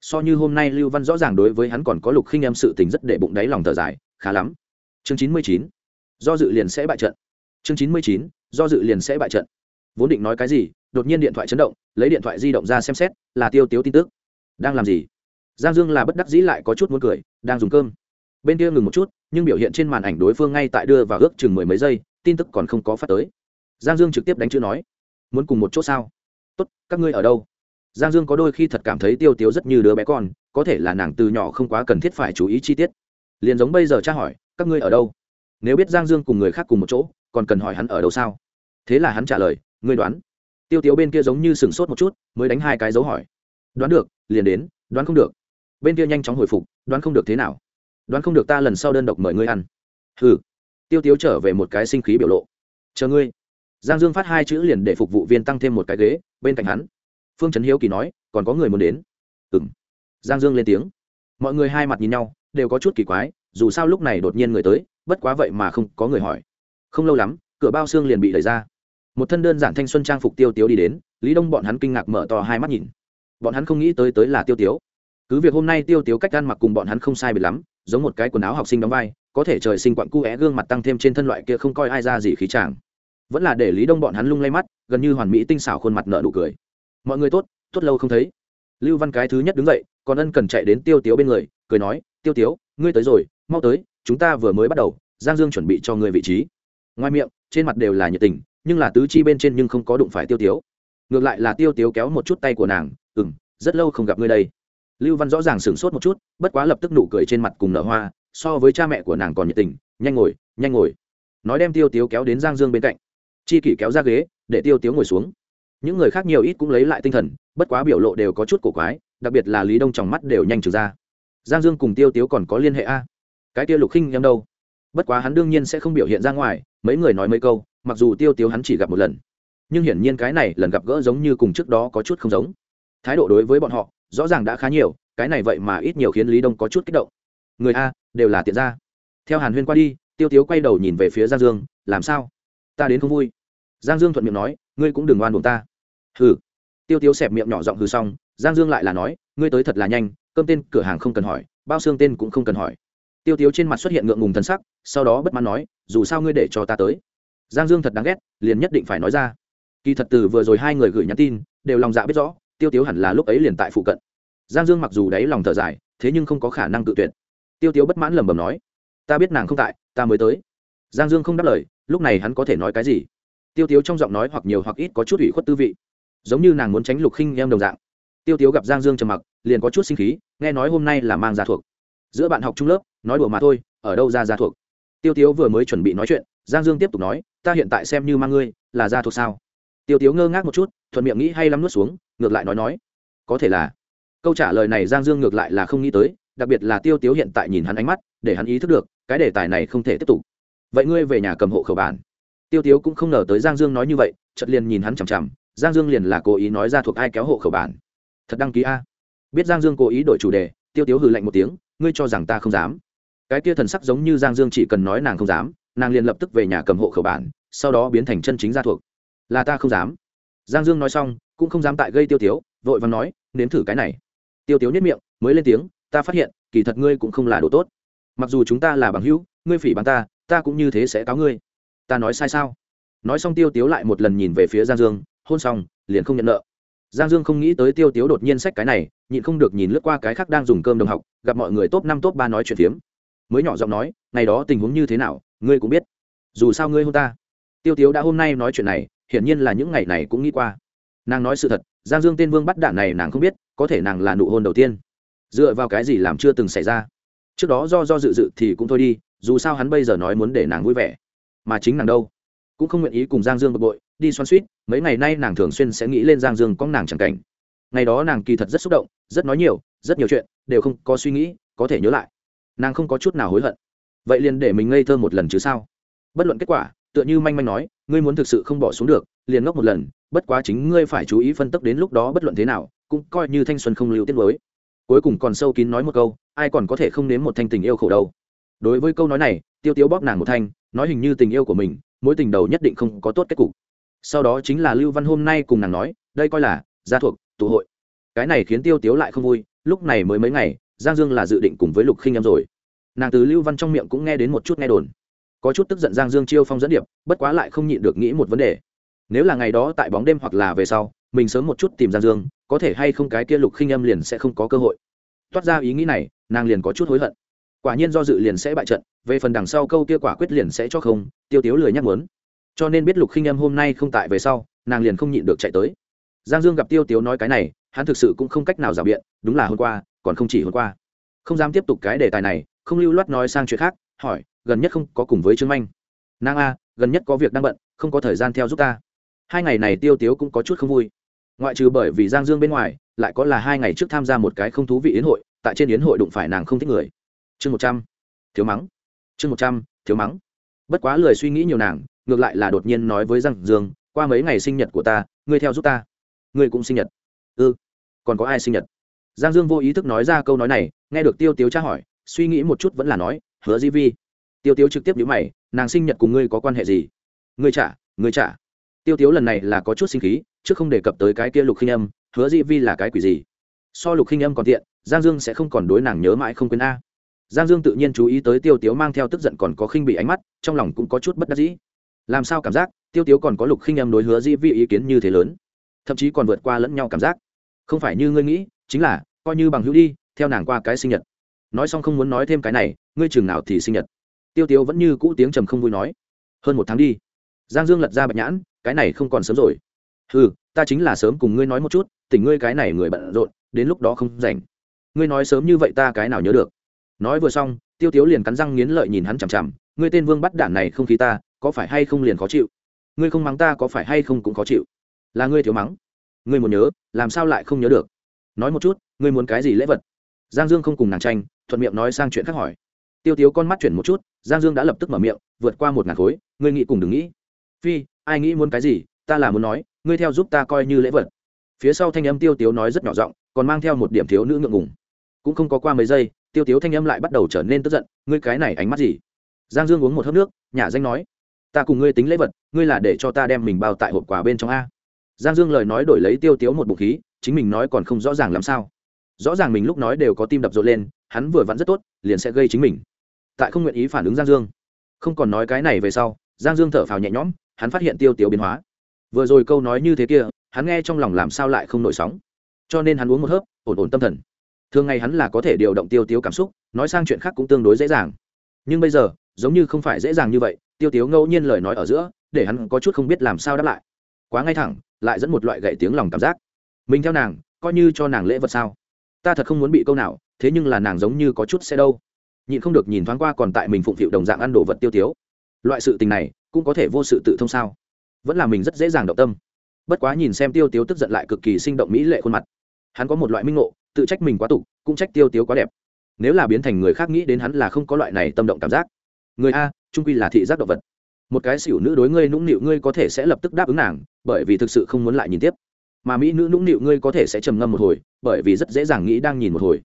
So như hôm nay lưu văn rõ ràng đối với hắn còn có lục khinh em sự tình rất để bụng đáy lòng thở dài, khá lắm. Chương chín mươi chín, do dự liền sẽ bại trận. Chương chín mươi chín, do dự liền sẽ bại trận. Vốn định nói cái gì, đột nhiên điện thoại chấn động, lấy điện thoại di động ra xem xét, là tiêu tiếu tin tức. Đang làm gì? Giang dương là bất đắc dĩ lại có chút muốn cười, đang dùng cơm. Bên kia ngừng một chút, nhưng biểu hiện trên màn ảnh đối phương ngay tại đưa vào ước chừng mười mấy giây, tin tức còn không có phát tới giang dương trực tiếp đánh chữ nói, muốn cùng một chỗ sao? Tốt, các ngươi ở đâu? Giang dương có đôi khi thật cảm thấy tiêu tiếu rất như đứa bé con, có thể là nàng từ nhỏ không quá cần thiết phải chú ý chi tiết. Liền giống bây giờ tra hỏi, các ngươi ở đâu? Nếu biết giang dương cùng người khác cùng một chỗ, còn cần hỏi hắn ở đâu sao? Thế là hắn trả lời, ngươi đoán. Tiêu tiếu bên kia giống như sửng sốt một chút, mới đánh hai cái dấu hỏi, đoán được, liền đến, đoán không được. Bên kia nhanh chóng hồi phục, đoán không được thế nào? Đoán không được ta lần sau đơn độc mời ngươi ăn. Ừ tiêu tiếu trở về một cái sinh khí biểu lộ, chờ ngươi giang dương phát hai chữ liền để phục vụ viên tăng thêm một cái ghế, bên cạnh hắn. Phương trấn hiếu kỳ nói, còn có người muốn đến? Ừng giang dương lên tiếng. Mọi người hai mặt nhìn nhau, đều có chút kỳ quái, dù sao lúc này đột nhiên người tới, bất quá vậy mà không có người hỏi. Không lâu lắm, cửa bao xương liền bị đẩy ra. Một thân đơn giản thanh xuân trang phục tiêu tiếu đi đến, lý đông bọn hắn kinh ngạc mở to hai mắt nhìn. Bọn hắn không nghĩ tới tới là tiêu tiếu. Cứ việc hôm nay tiêu tiếu cách ăn mặc cùng bọn hắn không sai biệt lắm, giống một cái quần áo học sinh đóng vai, có thể trời sinh quặn cu é gương mặt tăng thêm trên thân loại kia không coi ai ra gì khí chàng vẫn là để lý đông bọn hắn lung lay mắt, gần như hoàn mỹ tinh xảo khuôn mặt nợ nụ cười. Mọi người tốt tốt lâu không thấy. Lưu văn cái thứ nhất đứng dậy, còn ân cần chạy đến tiêu tiếu bên người, cười nói, tiêu tiếu, ngươi tới rồi, mau tới, chúng ta vừa mới bắt đầu, giang dương chuẩn bị cho ngươi vị trí. Ngoài miệng, trên mặt đều là nhiệt tình, nhưng là tứ chi bên trên nhưng không có đụng phải tiêu tiếu. Ngược lại là tiêu tiếu kéo một chút tay của nàng ừ m rất lâu không gặp ngươi đây. Lưu văn rõ ràng sửng sốt một chút, bất quá lập tức nụ cười trên mặt cùng nở hoa, so với cha mẹ của nàng còn nhiệt tình, nhanh ngồi nhanh ngồi. Nói đem tiêu tiếu kéo đến giang dương bên cạnh chi kỷ kéo ra ghế, để tiêu tiếu ngồi xuống. Những người khác nhiều ít cũng lấy lại tinh thần, bất quá biểu lộ đều có chút cổ quái, đặc biệt là lý đông trong mắt đều nhanh trừ ra. Giang dương cùng tiêu tiếu còn có liên hệ a? Cái tiêu lục khinh em đâu? Bất quá hắn đương nhiên sẽ không biểu hiện ra ngoài, mấy người nói mấy câu, mặc dù tiêu tiếu hắn chỉ gặp một lần. Nhưng hiển nhiên cái này lần gặp gỡ giống như cùng trước đó có chút không giống. Thái độ đối với bọn họ, rõ ràng đã khá nhiều, cái này vậy mà ít nhiều khiến lý đông có chút kích động. Người a, đều là tiện ra theo hàn huyên qua đi, tiêu tiếu quay đầu nhìn về phía giang dương, làm sao? Ta đến không vui. Giang dương thuận miệng nói, ngươi cũng đừng oan buồn ta. Hừ. Tiêu tiếu xẹp miệng nhỏ giọng hừ xong, giang dương lại là nói, ngươi tới thật là nhanh, cơm tên cửa hàng không cần hỏi, bao xương tên cũng không cần hỏi. Tiêu tiếu trên mặt xuất hiện ngượng ngùng thân sắc, sau đó bất mãn nói, dù sao ngươi để cho ta tới. Giang dương thật đáng ghét, liền nhất định phải nói ra. Kỳ thật từ vừa rồi hai người gửi nhắn tin, đều lòng dạ biết rõ, tiêu tiếu hẳn là lúc ấy liền tại phụ cận. Giang dương mặc dù đáy lòng thở dài, thế nhưng không có khả năng tự tuyệt. Tiêu tiếu bất mãn lẩm bẩm nói, ta biết nàng không tại, ta mới tới. Giang dương không đáp lời lúc này hắn có thể nói cái gì? Tiêu tiếu trong giọng nói hoặc nhiều hoặc ít có chút ủy khuất tư vị, giống như nàng muốn tránh lục khinh em đồng dạng. Tiêu tiếu gặp giang dương trầm mặc, liền có chút sinh khí, nghe nói hôm nay là mang ra thuộc. Giữa bạn học trung lớp, nói đùa mà thôi, ở đâu ra ra thuộc? Tiêu tiếu vừa mới chuẩn bị nói chuyện, giang dương tiếp tục nói, ta hiện tại xem như mang ngươi, là ra thuộc sao? Tiêu tiếu ngơ ngác một chút, thuận miệng nghĩ hay lắm nuốt xuống, ngược lại nói nói, có thể là. Câu trả lời này giang dương ngược lại là không nghĩ tới, đặc biệt là tiêu tiếu hiện tại nhìn hắn ánh mắt, để hắn ý thức được, cái đề tài này không thể tiếp tục vậy ngươi về nhà cầm hộ khẩu bản. Tiêu tiếu cũng không ngờ tới giang dương nói như vậy chật liền nhìn hắn chằm chằm, giang dương liền là cố ý nói ra thuộc ai kéo hộ khẩu bản. Thật đăng ký a. Biết giang dương cố ý đổi chủ đề, tiêu tiếu hừ lạnh một tiếng, ngươi cho rằng ta không dám. Cái kia thần sắc giống như giang dương chỉ cần nói nàng không dám, nàng liền lập tức về nhà cầm hộ khẩu bản, sau đó biến thành chân chính gia thuộc. Là ta không dám. Giang dương nói xong, cũng không dám tại gây tiêu tiếu, vội và nói, nếm thử cái này. Tiêu tiếu nhất miệng, mới lên tiếng, ta phát hiện, kỳ thật ngươi cũng không là đồ tốt. Mặc dù chúng ta là bằng hữu, ngươi phỉ bằng ta ta cũng như thế sẽ cáo ngươi. Ta nói sai sao? Nói xong tiêu tiếu lại một lần nhìn về phía giang dương, hôn xong, liền không nhận nợ. Giang dương không nghĩ tới tiêu tiếu đột nhiên sách cái này, nhịn không được nhìn lướt qua cái khác đang dùng cơm đồng học, gặp mọi người top năm, top ba nói chuyện phiếm. Mới nhỏ giọng nói, ngày đó tình huống như thế nào, ngươi cũng biết. Dù sao ngươi hôn ta. Tiêu tiếu đã hôm nay nói chuyện này, hiển nhiên là những ngày này cũng nghĩ qua. Nàng nói sự thật, giang dương tên vương bắt đạn này nàng không biết, có thể nàng là nụ hôn đầu tiên. Dựa vào cái gì làm chưa từng xảy ra. Trước đó do do dự dự thì cũng thôi đi dù sao hắn bây giờ nói muốn để nàng vui vẻ, mà chính nàng đâu? Cũng không nguyện ý cùng giang dương bực bội, đi xoan suýt, mấy ngày nay nàng thường xuyên sẽ nghĩ lên giang dương có nàng chẳng cảnh. Ngày đó nàng kỳ thật rất xúc động, rất nói nhiều, rất nhiều chuyện, đều không có suy nghĩ, có thể nhớ lại. Nàng không có chút nào hối hận. Vậy liền để mình ngây thơ một lần chứ sao? Bất luận kết quả, tựa như manh manh nói, ngươi muốn thực sự không bỏ xuống được, liền ngốc một lần, bất quá chính ngươi phải chú ý phân tích đến lúc đó bất luận thế nào, cũng coi như thanh xuân không lưu tiết lối cuối cùng còn sâu kín nói một câu, ai còn có thể không nếm một thanh tình yêu khổ đâu đối với câu nói này, tiêu tiếu bóp nàng một thanh, nói hình như tình yêu của mình, mối tình đầu nhất định không có tốt kết cục. Sau đó chính là lưu văn hôm nay cùng nàng nói, đây coi là gia thuộc, tụ hội. Cái này khiến tiêu tiếu lại không vui, lúc này mới mấy ngày, giang dương là dự định cùng với lục khinh em rồi. Nàng từ lưu văn trong miệng cũng nghe đến một chút nghe đồn. Có chút tức giận giang dương chiêu phong dẫn điệp, bất quá lại không nhịn được nghĩ một vấn đề. Nếu là ngày đó tại bóng đêm hoặc là về sau, mình sớm một chút tìm giang dương, có thể hay không cái kia lục khinh em liền sẽ không có cơ hội. Toát ra ý nghĩ này, nàng liền có chút hối hận quả nhiên do dự liền sẽ bại trận, về phần đằng sau câu kia quả quyết liền sẽ cho không, tiêu tiếu lười nhắc muốn. Cho nên biết lục khinh em hôm nay không tại về sau, nàng liền không nhịn được chạy tới. Giang dương gặp tiêu tiếu nói cái này, hắn thực sự cũng không cách nào rào biện, đúng là hôm qua, còn không chỉ hôm qua. Không dám tiếp tục cái đề tài này, không lưu loát nói sang chuyện khác, hỏi, gần nhất không có cùng với trương manh? Nàng a, gần nhất có việc đang bận, không có thời gian theo giúp ta. Hai ngày này tiêu tiếu cũng có chút không vui. Ngoại trừ bởi vì giang dương bên ngoài, lại có là hai ngày trước tham gia một cái không thú vị yến hội, tại trên yến hội đụng phải nàng không thích người chương một trăm. Thiếu mắng. Chương một trăm, thiếu mắng. Bất quá lời suy nghĩ nhiều nàng, ngược lại là đột nhiên nói với giang dương, qua mấy ngày sinh nhật của ta, ngươi theo giúp ta. Ngươi cũng sinh nhật? Ư ừ. còn có ai sinh nhật? Giang dương vô ý thức nói ra câu nói này, nghe được tiêu tiếu tra hỏi, suy nghĩ một chút vẫn là nói, hứa di vi. Tiêu tiếu trực tiếp nhữ mày, nàng sinh nhật cùng ngươi có quan hệ gì? Ngươi trả ngươi trả. Tiêu tiếu lần này là có chút sinh khí, chứ không đề cập tới cái kia lục khinh âm, hứa di vi là cái quỷ gì? So lục khinh âm còn tiện, giang dương sẽ không còn đối nàng nhớ mãi không quên a giang dương tự nhiên chú ý tới tiêu tiếu mang theo tức giận còn có khinh bị ánh mắt, trong lòng cũng có chút bất đắc dĩ. Làm sao cảm giác, tiêu tiếu còn có lục khinh em đối hứa dĩ vi ý kiến như thế lớn? Thậm chí còn vượt qua lẫn nhau cảm giác. Không phải như ngươi nghĩ, chính là, coi như bằng hữu đi, theo nàng qua cái sinh nhật. Nói xong không muốn nói thêm cái này, ngươi chừng nào thì sinh nhật. Tiêu tiếu vẫn như cũ tiếng trầm không vui nói. Hơn một tháng đi. Giang dương lật ra bạch nhãn, cái này không còn sớm rồi. Ừ ta chính là sớm cùng ngươi nói một chút, tỉnh ngươi cái này người bận rộn, đến lúc đó không rảnh. Ngươi nói sớm như vậy ta cái nào nhớ được? Nói vừa xong, tiêu tiếu liền cắn răng nghiến lợi nhìn hắn chằm chằm, ngươi tên vương bắt đản này không khí ta, có phải hay không liền khó chịu? Ngươi không mắng ta có phải hay không cũng khó chịu? Là ngươi thiếu mắng. Ngươi muốn nhớ, làm sao lại không nhớ được? Nói một chút, ngươi muốn cái gì lễ vật? Giang dương không cùng nàng tranh, thuận miệng nói sang chuyện khác hỏi. Tiêu tiếu con mắt chuyển một chút, giang dương đã lập tức mở miệng, vượt qua một ngàn khối, ngươi nghĩ cùng đừng nghĩ. Phi, ai nghĩ muốn cái gì? Ta là muốn nói, ngươi theo giúp ta coi như lễ vật. Phía sau thanh âm tiêu tiếu nói rất nhỏ giọng, còn mang theo một điểm thiếu nữ ngượng ngùng. Cũng không có qua mấy giây tiêu tiếu thanh âm lại bắt đầu trở nên tức giận, ngươi cái này ánh mắt gì? Giang dương uống một hớp nước nhà danh nói, ta cùng ngươi tính lễ vật, ngươi là để cho ta đem mình bao tại hộp quà bên trong a. Giang dương lời nói đổi lấy tiêu tiếu một bụng khí, chính mình nói còn không rõ ràng làm sao. Rõ ràng mình lúc nói đều có tim đập rộn lên, hắn vừa vặn rất tốt, liền sẽ gây chính mình. Tại không nguyện ý phản ứng giang dương. Không còn nói cái này về sau, giang dương thở phào nhẹ nhõm, hắn phát hiện tiêu tiếu biến hóa. Vừa rồi câu nói như thế kia, hắn nghe trong lòng làm sao lại không nổi sóng. Cho nên hắn uống một hớp, ổn ổn tâm thần thường ngày hắn là có thể điều động tiêu tiếu cảm xúc, nói sang chuyện khác cũng tương đối dễ dàng. Nhưng bây giờ, giống như không phải dễ dàng như vậy, tiêu tiếu ngẫu nhiên lời nói ở giữa, để hắn có chút không biết làm sao đáp lại. Quá ngay thẳng, lại dẫn một loại gậy tiếng lòng cảm giác. Mình theo nàng, coi như cho nàng lễ vật sao? Ta thật không muốn bị câu nào, thế nhưng là nàng giống như có chút xe đâu. Nhịn không được nhìn thoáng qua còn tại mình phụng phịu đồng dạng ăn đồ vật tiêu tiếu. Loại sự tình này, cũng có thể vô sự tự thông sao? Vẫn là mình rất dễ dàng động tâm. Bất quá nhìn xem tiêu tiếu tức giận lại cực kỳ sinh động mỹ lệ khuôn mặt. Hắn có một loại minh ngộ tự trách mình quá tục, cũng trách tiêu tiếu quá đẹp. Nếu là biến thành người khác nghĩ đến hắn là không có loại này tâm động cảm giác. Người a, trung quy là thị giác động vật. Một cái xỉu nữ đối ngươi nũng nịu, ngươi có thể sẽ lập tức đáp ứng nàng, bởi vì thực sự không muốn lại nhìn tiếp. Mà mỹ nữ nũng nịu, ngươi có thể sẽ trầm ngâm một hồi, bởi vì rất dễ dàng nghĩ đang nhìn một hồi.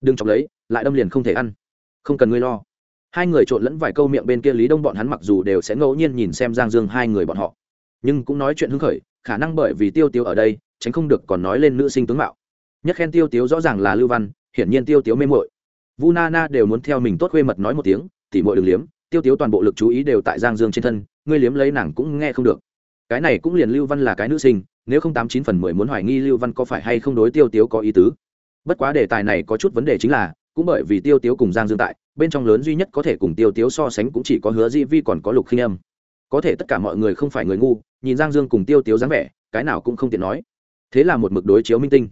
Đừng chọc lấy, lại đâm liền không thể ăn. Không cần ngươi lo. Hai người trộn lẫn vài câu miệng bên kia lý đông bọn hắn mặc dù đều sẽ ngẫu nhiên nhìn xem giang dương hai người bọn họ. Nhưng cũng nói chuyện hứng khởi, khả năng bởi vì tiêu tiêu ở đây, tránh không được còn nói lên nữ sinh tướng mạo nhất khen tiêu tiếu rõ ràng là lưu văn, hiển nhiên tiêu tiếu mê mội vu na na đều muốn theo mình tốt khuê mật nói một tiếng tỉ mội đừng liếm, tiêu tiếu toàn bộ lực chú ý đều tại giang dương trên thân, ngươi liếm lấy nàng cũng nghe không được. Cái này cũng liền lưu văn là cái nữ sinh, nếu không tám chín phần mười muốn hoài nghi lưu văn có phải hay không đối tiêu tiếu có ý tứ. Bất quá đề tài này có chút vấn đề chính là, cũng bởi vì tiêu tiếu cùng giang dương tại, bên trong lớn duy nhất có thể cùng tiêu tiếu so sánh cũng chỉ có hứa di vi còn có lục khinh âm. Có thể tất cả mọi người không phải người ngu, nhìn giang dương cùng tiêu tiếu dáng vẻ, cái nào cũng không tiện nói. Thế là một mực đối chiếu minh tinh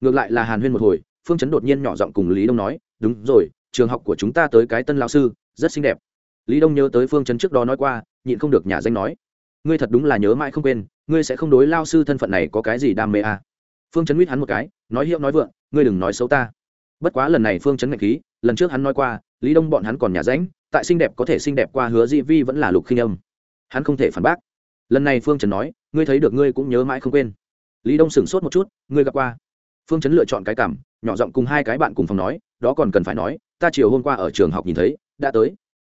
ngược lại là hàn huyên một hồi, phương chấn đột nhiên nhỏ giọng cùng lý đông nói, đúng rồi, trường học của chúng ta tới cái tân lao sư, rất xinh đẹp. Lý đông nhớ tới phương chấn trước đó nói qua, nhịn không được nhà danh nói, ngươi thật đúng là nhớ mãi không quên, ngươi sẽ không đối lao sư thân phận này có cái gì đam mê à. phương chấn huýt hắn một cái, nói hiệu nói vượng, ngươi đừng nói xấu ta. Bất quá lần này phương chấn ngạch khí, lần trước hắn nói qua, lý đông bọn hắn còn nhà ránh tại xinh đẹp có thể xinh đẹp qua hứa di vi vẫn là lục khinh âm. Hắn không thể phản bác. Lần này phương trần nói, ngươi thấy được ngươi cũng nhớ mãi không quên. Lý đông sửng sốt một chút, ngươi gặp qua phương Chấn lựa chọn cái cảm, nhỏ giọng cùng hai cái bạn cùng phòng nói, đó còn cần phải nói, ta chiều hôm qua ở trường học nhìn thấy, đã tới.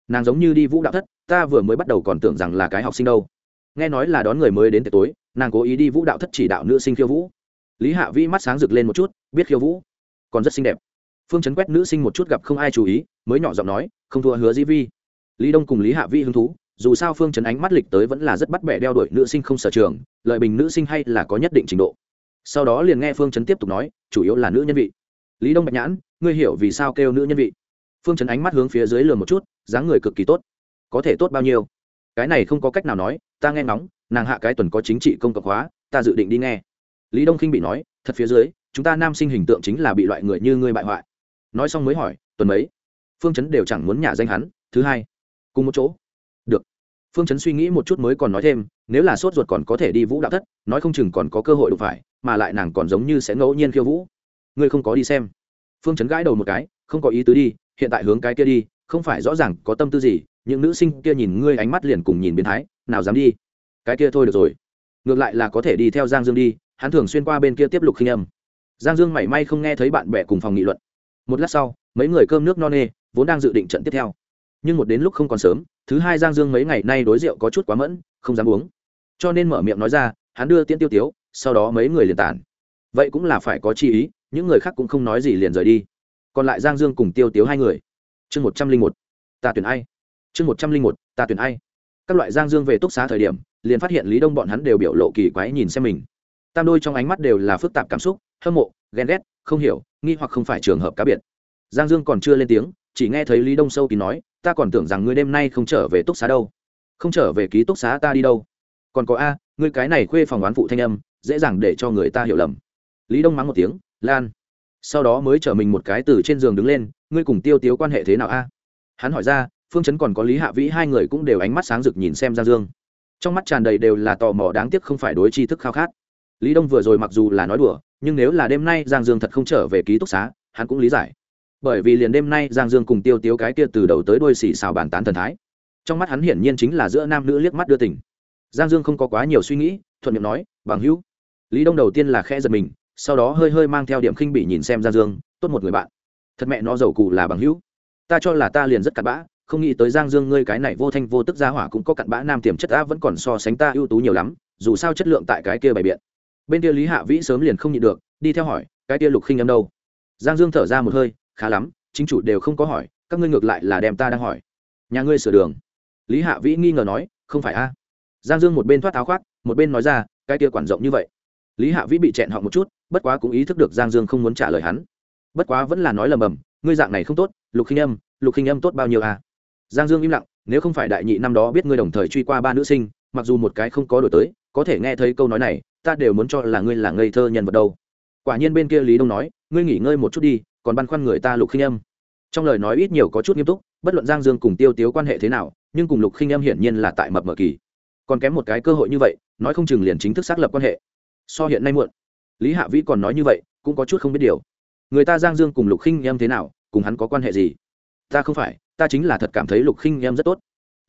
Nàng giống như đi vũ đạo thất, ta vừa mới bắt đầu còn tưởng rằng là cái học sinh đâu. Nghe nói là đón người mới đến tối, nàng cố ý đi vũ đạo thất chỉ đạo nữ sinh khiêu vũ. Lý hạ vi mắt sáng rực lên một chút, biết khiêu vũ còn rất xinh đẹp. Phương chấn quét nữ sinh một chút gặp không ai chú ý, mới nhỏ giọng nói, không thua hứa di vi. Lý đông cùng lý hạ vi hứng thú, dù sao phương chấn ánh mắt lịch tới vẫn là rất bắt bẻ đeo đuổi nữ sinh không sở trường, lợi bình nữ sinh hay là có nhất định trình độ sau đó liền nghe phương chấn tiếp tục nói, chủ yếu là nữ nhân vị. Lý đông bạch nhãn, ngươi hiểu vì sao kêu nữ nhân vị? Phương chấn ánh mắt hướng phía dưới lường một chút, dáng người cực kỳ tốt. Có thể tốt bao nhiêu? Cái này không có cách nào nói, ta nghe ngóng, nàng hạ cái tuần có chính trị công cộng hóa, ta dự định đi nghe. Lý đông khinh bị nói, thật phía dưới, chúng ta nam sinh hình tượng chính là bị loại người như ngươi bại hoại. Nói xong mới hỏi, tuần mấy? Phương chấn đều chẳng muốn nhả danh hắn, thứ hai, cùng một chỗ. Được. Phương chấn suy nghĩ một chút mới còn nói thêm, nếu là sốt ruột còn có thể đi vũ đạo thất, nói không chừng còn có cơ hội đụng phải mà lại nàng còn giống như sẽ ngẫu nhiên khiêu vũ. Ngươi không có đi xem. Phương chấn gãi đầu một cái, không có ý tứ đi, hiện tại hướng cái kia đi, không phải rõ ràng có tâm tư gì, những nữ sinh kia nhìn ngươi ánh mắt liền cùng nhìn biến thái, nào dám đi. Cái kia thôi được rồi. Ngược lại là có thể đi theo giang dương đi, hắn thường xuyên qua bên kia tiếp lục khinh âm. Giang dương mảy may không nghe thấy bạn bè cùng phòng nghị luận. Một lát sau, mấy người cơm nước no nê, vốn đang dự định trận tiếp theo. Nhưng một đến lúc không còn sớm, thứ hai giang dương mấy ngày nay đối rượu có chút quá mẫn, không dám uống. Cho nên mở miệng nói ra, hắn đưa tiễn tiêu tiếu sau đó mấy người liền tản. Vậy cũng là phải có chi ý, những người khác cũng không nói gì liền rời đi. Còn lại giang dương cùng tiêu tiếu hai người. Chương một trăm linh một, ta tuyển ai? Chương một trăm linh một, ta tuyển ai? Các loại giang dương về túc xá thời điểm, liền phát hiện lý đông bọn hắn đều biểu lộ kỳ quái nhìn xem mình. Tam đôi trong ánh mắt đều là phức tạp cảm xúc, hâm mộ, ghen ghét, không hiểu, nghi hoặc không phải trường hợp cá biệt. Giang dương còn chưa lên tiếng, chỉ nghe thấy lý đông sâu kín nói, ta còn tưởng rằng ngươi đêm nay không trở về túc xá đâu. Không trở về ký túc xá ta đi đâu. Còn có a, ngươi cái này khuê phòng đoán phụ thanh âm dễ dàng để cho người ta hiểu lầm. Lý đông mắng một tiếng, lan, sau đó mới chở mình một cái từ trên giường đứng lên, ngươi cùng tiêu tiếu quan hệ thế nào a? Hắn hỏi ra, phương chấn còn có lý hạ vĩ hai người cũng đều ánh mắt sáng rực nhìn xem giang dương. Trong mắt tràn đầy đều là tò mò đáng tiếc không phải đối tri thức khao khát. Lý đông vừa rồi mặc dù là nói đùa, nhưng nếu là đêm nay giang dương thật không trở về ký túc xá, hắn cũng lý giải. Bởi vì liền đêm nay giang dương cùng tiêu tiếu cái kia từ đầu tới đuôi xì xào bàn tán thần thái. Trong mắt hắn hiển nhiên chính là giữa nam nữ liếc mắt đưa tình. Giang dương không có quá nhiều suy nghĩ, thuận miệng nói, bằng hữu lý đông đầu tiên là khẽ giật mình, sau đó hơi hơi mang theo điểm khinh bị nhìn xem giang dương, tốt một người bạn. Thật mẹ nó giàu cụ là bằng hữu. Ta cho là ta liền rất cặn bã, không nghĩ tới giang dương ngươi cái này vô thanh vô tức ra hỏa cũng có cặn bã nam tiềm chất ta vẫn còn so sánh ta ưu tú nhiều lắm, dù sao chất lượng tại cái kia bày biện. Bên kia lý hạ vĩ sớm liền không nhịn được, đi theo hỏi, cái kia lục khinh âm đâu? Giang dương thở ra một hơi, khá lắm, chính chủ đều không có hỏi, các ngươi ngược lại là đem ta đang hỏi. Nhà ngươi sửa đường. Lý hạ vĩ nghi ngờ nói, không phải a. Giang dương một bên thoát áo khoác, một bên nói ra, cái kia quản rộng như vậy lý hạ vĩ bị chẹn họ một chút, bất quá cũng ý thức được giang dương không muốn trả lời hắn. Bất quá vẫn là nói lầm bầm, ngươi dạng này không tốt, lục khinh âm, lục khinh âm tốt bao nhiêu à? Giang dương im lặng, nếu không phải đại nhị năm đó biết ngươi đồng thời truy qua ba nữ sinh, mặc dù một cái không có đổi tới, có thể nghe thấy câu nói này, ta đều muốn cho là ngươi là ngây thơ nhân vật đâu. Quả nhiên bên kia lý đông nói, ngươi nghỉ ngơi một chút đi, còn băn khoăn người ta lục khinh âm. Trong lời nói ít nhiều có chút nghiêm túc, bất luận giang dương cùng tiêu tiếu quan hệ thế nào, nhưng cùng lục khinh âm hiển nhiên là tại mập mờ kỳ. Còn kém một cái cơ hội như vậy, nói không chừng liền chính thức xác lập quan hệ so hiện nay muộn. Lý hạ vĩ còn nói như vậy, cũng có chút không biết điều. Người ta giang dương cùng lục khinh em thế nào, cùng hắn có quan hệ gì? Ta không phải, ta chính là thật cảm thấy lục khinh em rất tốt.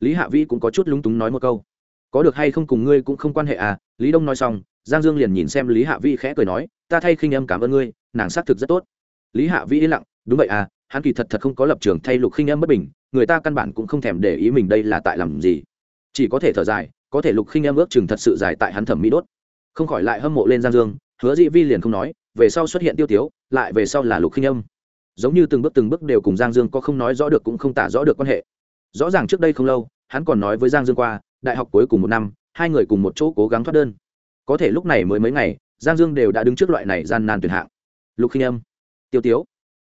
Lý hạ vĩ cũng có chút lúng túng nói một câu. Có được hay không cùng ngươi cũng không quan hệ à? Lý đông nói xong, giang dương liền nhìn xem lý hạ vĩ khẽ cười nói, ta thay khinh em cảm ơn ngươi, nàng xác thực rất tốt. Lý hạ vĩ yên lặng, đúng vậy à hắn kỳ thật thật không có lập trường thay lục khinh em bất bình, người ta căn bản cũng không thèm để ý mình đây là tại làm gì. Chỉ có thể thở dài, có thể lục khinh em ước chừng thật sự dài tại hắn thẩm mỹ đốt không khỏi lại hâm mộ lên giang dương, hứa dĩ vi liền không nói, về sau xuất hiện tiêu tiếu, lại về sau là lục khinh âm. Giống như từng bước từng bước đều cùng giang dương có không nói rõ được cũng không tả rõ được quan hệ. Rõ ràng trước đây không lâu, hắn còn nói với giang dương qua, đại học cuối cùng một năm, hai người cùng một chỗ cố gắng thoát đơn. Có thể lúc này mới mấy ngày, giang dương đều đã đứng trước loại này gian nan tuyển hạng. Lục khinh âm, tiêu tiếu,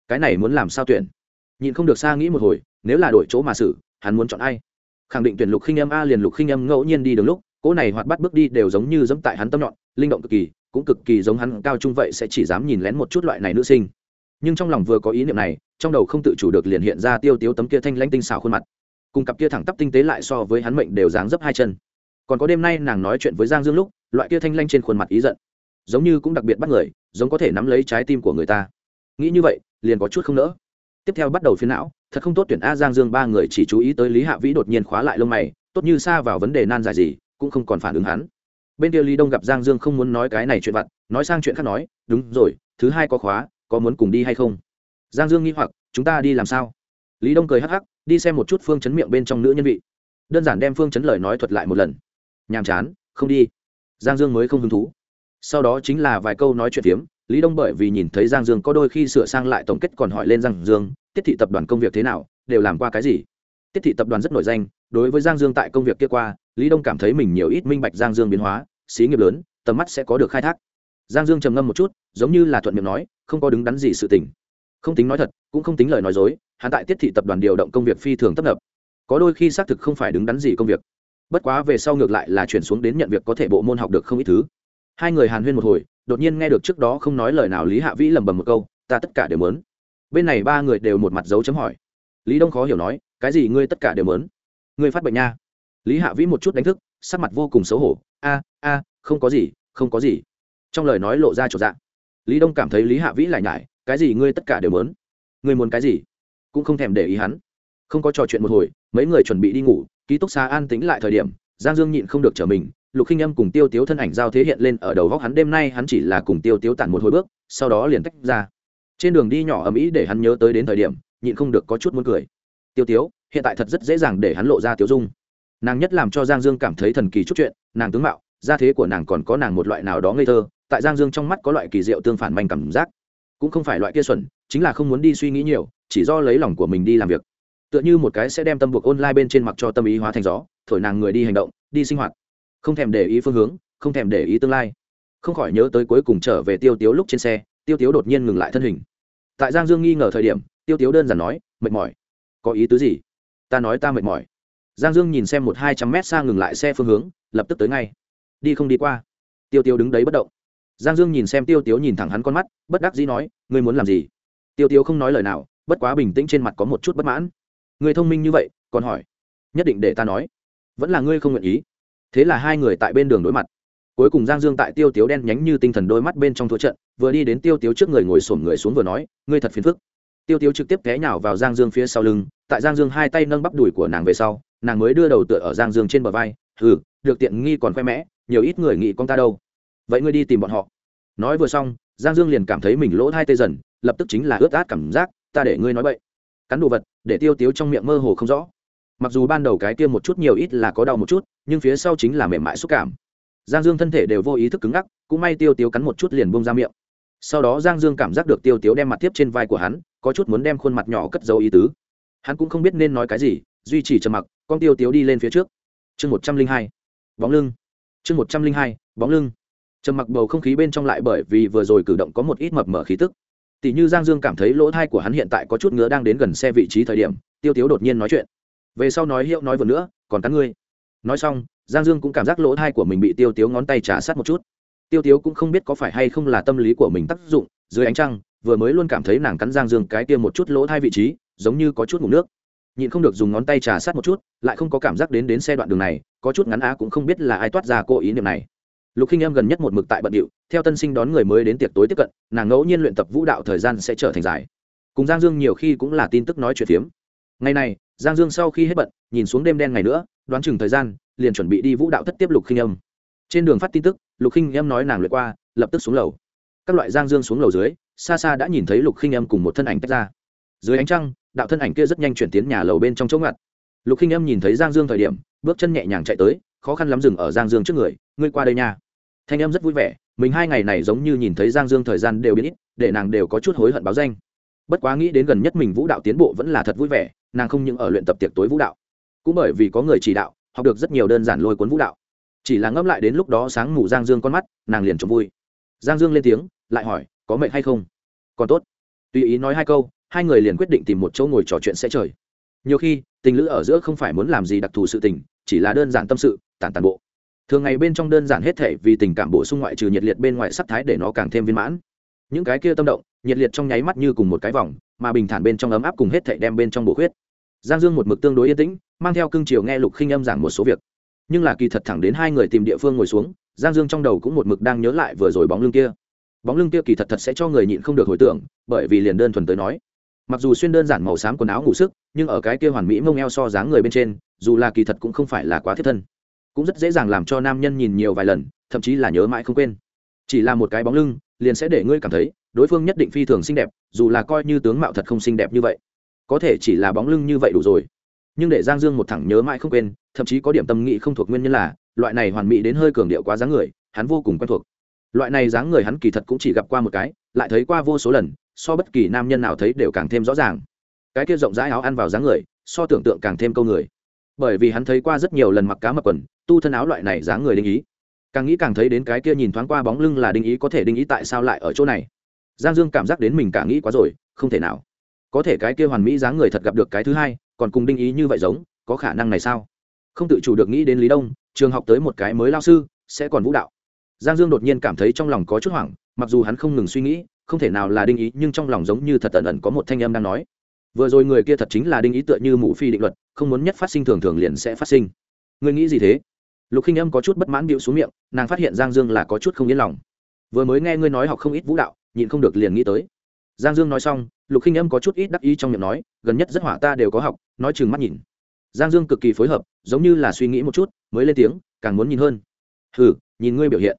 cái này muốn làm sao tuyển? Nhìn không được xa nghĩ một hồi, nếu là đổi chỗ mà xử, hắn muốn chọn ai? Khẳng định tuyển lục khinh âm a liền lục khinh âm ngẫu nhiên đi đường lúc, cỗ này hoạt bắt bước đi đều giống như dẫm tại hắn tâm nhọn linh động cực kỳ, cũng cực kỳ giống hắn cao trung vậy sẽ chỉ dám nhìn lén một chút loại này nữ sinh. Nhưng trong lòng vừa có ý niệm này, trong đầu không tự chủ được liền hiện ra tiêu tiếu tấm kia thanh lãnh tinh xảo khuôn mặt. Cùng cặp kia thẳng tắp tinh tế lại so với hắn mệnh đều dáng dấp hai chân. Còn có đêm nay nàng nói chuyện với giang dương lúc, loại kia thanh lanh trên khuôn mặt ý giận, giống như cũng đặc biệt bắt người, giống có thể nắm lấy trái tim của người ta. Nghĩ như vậy, liền có chút không nỡ. Tiếp theo bắt đầu phiến não, thật không tốt tuyển a giang dương ba người chỉ chú ý tới lý hạ vĩ đột nhiên khóa lại lông mày, tốt như xa vào vấn đề nan giải gì, cũng không còn phản ứng hắn bên kia lý đông gặp giang dương không muốn nói cái này chuyện vặt, nói sang chuyện khác nói, đúng rồi, thứ hai có khóa, có muốn cùng đi hay không? Giang dương nghĩ hoặc, chúng ta đi làm sao? Lý đông cười hắc hắc, đi xem một chút phương chấn miệng bên trong nữ nhân vị. Đơn giản đem phương chấn lời nói thuật lại một lần. Nhàm chán, không đi. Giang dương mới không hứng thú. Sau đó chính là vài câu nói chuyện phiếm, lý đông bởi vì nhìn thấy giang dương có đôi khi sửa sang lại tổng kết còn hỏi lên giang dương, tiết thị tập đoàn công việc thế nào, đều làm qua cái gì? Tiết thị tập đoàn rất nổi danh, đối với giang dương tại công việc kia qua, lý đông cảm thấy mình nhiều ít minh bạch giang dương biến hóa xí nghiệp lớn, tầm mắt sẽ có được khai thác. Giang dương trầm ngâm một chút, giống như là thuận miệng nói, không có đứng đắn gì sự tình. Không tính nói thật, cũng không tính lời nói dối, hắn tại tiết thị tập đoàn điều động công việc phi thường tấp nập. Có đôi khi xác thực không phải đứng đắn gì công việc. Bất quá về sau ngược lại là chuyển xuống đến nhận việc có thể bộ môn học được không ít thứ. Hai người hàn huyên một hồi, đột nhiên nghe được trước đó không nói lời nào lý hạ vĩ lẩm bẩm một câu, ta tất cả đều mớn bên này ba người đều một mặt dấu chấm hỏi. Lý đông khó hiểu nói, cái gì ngươi tất cả đều mớn ngươi phát bệnh nha. Lý hạ vĩ một chút đánh thức sắc mặt vô cùng xấu hổ. A a, không có gì, không có gì. Trong lời nói lộ ra trọn dạng. Lý đông cảm thấy lý hạ vĩ lại nhải, cái gì ngươi tất cả đều mớn ngươi muốn cái gì? Cũng không thèm để ý hắn. Không có trò chuyện một hồi, mấy người chuẩn bị đi ngủ, ký túc xá an tính lại thời điểm, giang dương nhịn không được trở mình, lục khinh âm cùng tiêu tiếu thân ảnh giao thế hiện lên ở đầu góc hắn, đêm nay hắn chỉ là cùng tiêu tiếu tản một hồi bước, sau đó liền tách ra. Trên đường đi nhỏ ầm ĩ để hắn nhớ tới đến thời điểm, nhịn không được có chút muốn cười. Tiêu tiếu, hiện tại thật rất dễ dàng để hắn lộ ra tiêu dung nàng nhất làm cho giang dương cảm thấy thần kỳ chút chuyện, nàng tướng mạo, gia thế của nàng còn có nàng một loại nào đó ngây thơ, tại giang dương trong mắt có loại kỳ diệu tương phản manh cảm giác. Cũng không phải loại kia xuẩn, chính là không muốn đi suy nghĩ nhiều, chỉ do lấy lòng của mình đi làm việc. Tựa như một cái sẽ đem tâm buộc online bên trên mặc cho tâm ý hóa thành gió, thổi nàng người đi hành động, đi sinh hoạt. Không thèm để ý phương hướng, không thèm để ý tương lai. Không khỏi nhớ tới cuối cùng trở về tiêu tiếu lúc trên xe, tiêu tiếu đột nhiên ngừng lại thân hình. Tại giang dương nghi ngờ thời điểm, tiêu tiếu đơn giản nói, mệt mỏi. Có ý tứ gì? Ta nói ta mệt mỏi giang dương nhìn xem một hai trăm mét xa ngừng lại xe phương hướng, lập tức tới ngay. Đi không đi qua. Tiêu tiêu đứng đấy bất động. Giang dương nhìn xem tiêu tiếu nhìn thẳng hắn con mắt, bất đắc dĩ nói, ngươi muốn làm gì? Tiêu tiếu không nói lời nào, bất quá bình tĩnh trên mặt có một chút bất mãn. Người thông minh như vậy, còn hỏi. Nhất định để ta nói. Vẫn là ngươi không nguyện ý. Thế là hai người tại bên đường đối mặt. Cuối cùng giang dương tại tiêu tiếu đen nhánh như tinh thần đôi mắt bên trong thua trận, vừa đi đến tiêu tiếu trước người ngồi sổm người xuống vừa nói, ngươi thật phiền phức. Tiêu tiếu trực tiếp té nhào vào giang dương phía sau lưng, tại giang dương hai tay nâng bắp đùi của nàng về sau nàng mới đưa đầu tựa ở giang dương trên bờ vai ừ được tiện nghi còn khoe mẽ, nhiều ít người nghĩ con ta đâu. Vậy ngươi đi tìm bọn họ. Nói vừa xong, giang dương liền cảm thấy mình lỗ hai tê dần, lập tức chính là ướt át cảm giác, ta để ngươi nói vậy cắn đồ vật, để tiêu tiếu trong miệng mơ hồ không rõ. Mặc dù ban đầu cái kia một chút nhiều ít là có đau một chút, nhưng phía sau chính là mềm mại xúc cảm. Giang dương thân thể đều vô ý thức cứng ngắc, cũng may tiêu tiếu cắn một chút liền bông ra miệng. Sau đó giang dương cảm giác được tiêu tiếu đem mặt tiếp trên vai của hắn, có chút muốn đem khuôn mặt nhỏ cất dấu ý tứ. Hắn cũng không biết nên nói cái gì, duy trì trầm mặc con tiêu tiếu đi lên phía trước. Chương một trăm linh hai, bóng lưng. Chương một trăm linh hai, bóng lưng. Trầm mặc bầu không khí bên trong lại bởi vì vừa rồi cử động có một ít mập mở khí tức. Tỷ như giang dương cảm thấy lỗ thai của hắn hiện tại có chút ngứa đang đến gần xe vị trí thời điểm, tiêu tiếu đột nhiên nói chuyện. Về sau nói hiệu nói vừa nữa, còn cắn ngươi. Nói xong, giang dương cũng cảm giác lỗ thai của mình bị tiêu tiếu ngón tay trả sát một chút. Tiêu tiếu cũng không biết có phải hay không là tâm lý của mình tác dụng, dưới ánh trăng, vừa mới luôn cảm thấy nàng cắn giang dương cái kia một chút lỗ thai vị trí, giống như có chút ngủ nước nhịn không được dùng ngón tay trà sát một chút, lại không có cảm giác đến đến xe đoạn đường này, có chút ngắn á cũng không biết là ai toát ra cô ý niệm này. Lục khinh em gần nhất một mực tại bận điệu, theo tân sinh đón người mới đến tiệc tối tiếp cận, nàng ngẫu nhiên luyện tập vũ đạo thời gian sẽ trở thành dài. Cùng giang dương nhiều khi cũng là tin tức nói chuyện phiếm. Ngày này, giang dương sau khi hết bận, nhìn xuống đêm đen ngày nữa, đoán chừng thời gian, liền chuẩn bị đi vũ đạo thất tiếp lục khinh âm trên đường phát tin tức, lục khinh Em nói nàng lượt qua, lập tức xuống lầu. Các loại giang dương xuống lầu dưới, xa xa đã nhìn thấy lục khinh Em cùng một thân ảnh tách ra. Dưới ánh trăng đạo thân ảnh kia rất nhanh chuyển tiến nhà lầu bên trong chỗ ngặt. Lục khinh âm nhìn thấy giang dương thời điểm, bước chân nhẹ nhàng chạy tới, khó khăn lắm dừng ở giang dương trước người, ngươi qua đây nha. Thanh âm rất vui vẻ, mình hai ngày này giống như nhìn thấy giang dương thời gian đều biến ít, để nàng đều có chút hối hận báo danh. Bất quá nghĩ đến gần nhất mình vũ đạo tiến bộ vẫn là thật vui vẻ, nàng không những ở luyện tập tiệc tối vũ đạo, cũng bởi vì có người chỉ đạo, học được rất nhiều đơn giản lôi cuốn vũ đạo. Chỉ là ngẫm lại đến lúc đó sáng ngủ giang dương con mắt, nàng liền trông vui. Giang dương lên tiếng, lại hỏi, có mệnh hay không? Còn tốt. Tùy ý nói hai câu hai người liền quyết định tìm một chỗ ngồi trò chuyện sẽ trời nhiều khi, tình lữ ở giữa không phải muốn làm gì đặc thù sự tình, chỉ là đơn giản tâm sự, tản tàn bộ. Thường ngày bên trong đơn giản hết thể vì tình cảm bổ sung ngoại trừ nhiệt liệt bên ngoài sắc thái để nó càng thêm viên mãn. Những cái kia tâm động, nhiệt liệt trong nháy mắt như cùng một cái vòng, mà bình thản bên trong ấm áp cùng hết thể đem bên trong bổ khuyết. Giang dương một mực tương đối yên tĩnh, mang theo cương triều nghe lục khinh âm giảng một số việc. Nhưng là kỳ thật thẳng đến hai người tìm địa phương ngồi xuống, giang dương trong đầu cũng một mực đang nhớ lại vừa rồi bóng lưng kia. Bóng lưng kia kỳ thật thật sẽ cho người nhịn không được hồi tưởng, bởi vì liền đơn thuần tới nói mặc dù xuyên đơn giản màu xám quần áo ngủ sức, nhưng ở cái kia hoàn mỹ mông eo so dáng người bên trên, dù là kỳ thật cũng không phải là quá thiết thân. Cũng rất dễ dàng làm cho nam nhân nhìn nhiều vài lần, thậm chí là nhớ mãi không quên. Chỉ là một cái bóng lưng, liền sẽ để ngươi cảm thấy, đối phương nhất định phi thường xinh đẹp, dù là coi như tướng mạo thật không xinh đẹp như vậy. Có thể chỉ là bóng lưng như vậy đủ rồi. Nhưng để giang dương một thẳng nhớ mãi không quên, thậm chí có điểm tâm nghị không thuộc nguyên nhân là, loại này hoàn mỹ đến hơi cường điệu quá dáng người, hắn vô cùng quen thuộc. Loại này dáng người hắn kỳ thật cũng chỉ gặp qua một cái, lại thấy qua vô số lần so bất kỳ nam nhân nào thấy đều càng thêm rõ ràng. Cái kia rộng rãi áo ăn vào dáng người, so tưởng tượng càng thêm câu người. Bởi vì hắn thấy qua rất nhiều lần mặc cá mập quần, tu thân áo loại này dáng người đinh ý. Càng nghĩ càng thấy đến cái kia nhìn thoáng qua bóng lưng là đinh ý có thể đinh ý tại sao lại ở chỗ này. Giang dương cảm giác đến mình càng nghĩ quá rồi, không thể nào. Có thể cái kia hoàn mỹ dáng người thật gặp được cái thứ hai, còn cùng đinh ý như vậy giống, có khả năng này sao? Không tự chủ được nghĩ đến lý đông, trường học tới một cái mới lao sư, sẽ còn vũ đạo. Giang dương đột nhiên cảm thấy trong lòng có chút hoảng, mặc dù hắn không ngừng suy nghĩ không thể nào là đinh ý, nhưng trong lòng giống như thật ẩn ẩn có một thanh âm đang nói. Vừa rồi người kia thật chính là đinh ý tựa như mụ phi định luật, không muốn nhất phát sinh thường thường liền sẽ phát sinh. Người nghĩ gì thế? Lục khinh âm có chút bất mãn bịu xuống miệng, nàng phát hiện giang dương là có chút không yên lòng. Vừa mới nghe ngươi nói học không ít vũ đạo, nhịn không được liền nghĩ tới. Giang dương nói xong, lục khinh âm có chút ít đắc ý trong miệng nói, gần nhất rất hỏa ta đều có học, nói chừng mắt nhìn. Giang dương cực kỳ phối hợp, giống như là suy nghĩ một chút, mới lên tiếng, càng muốn nhìn hơn. Hừ, nhìn ngươi biểu hiện.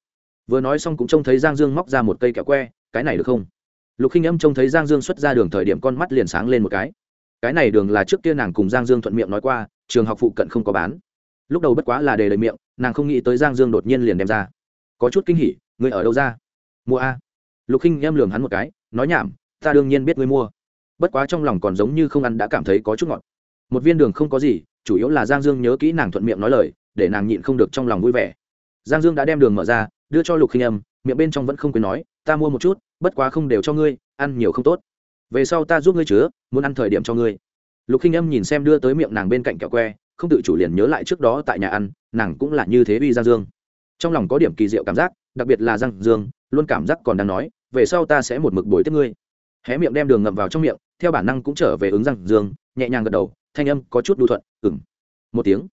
Vừa nói xong cũng trông thấy giang dương móc ra một cây kẹo que cái này được không? Lục khinh âm trông thấy giang dương xuất ra đường thời điểm con mắt liền sáng lên một cái. Cái này đường là trước kia nàng cùng giang dương thuận miệng nói qua, trường học phụ cận không có bán. Lúc đầu bất quá là đề lời miệng, nàng không nghĩ tới giang dương đột nhiên liền đem ra. Có chút kinh hỉ, ngươi ở đâu ra? Mua a. Lục khinh em lường hắn một cái, nói nhảm, ta đương nhiên biết ngươi mua. Bất quá trong lòng còn giống như không ăn đã cảm thấy có chút ngọt. Một viên đường không có gì, chủ yếu là giang dương nhớ kỹ nàng thuận miệng nói lời, để nàng nhịn không được trong lòng vui vẻ. Giang dương đã đem đường mở ra, đưa cho lục khinh âm miệng bên trong vẫn không quên nói, ta mua một chút, bất quá không đều cho ngươi, ăn nhiều không tốt. Về sau ta giúp ngươi chứa, muốn ăn thời điểm cho ngươi. Lục khinh âm nhìn xem đưa tới miệng nàng bên cạnh kẹo que, không tự chủ liền nhớ lại trước đó tại nhà ăn, nàng cũng là như thế uy giang dương. Trong lòng có điểm kỳ diệu cảm giác, đặc biệt là giang dương, luôn cảm giác còn đang nói, về sau ta sẽ một mực bồi tiếp ngươi. Hé miệng đem đường ngậm vào trong miệng, theo bản năng cũng trở về ứng giang dương, nhẹ nhàng gật đầu, thanh âm có chút đu thuận ừng một tiếng.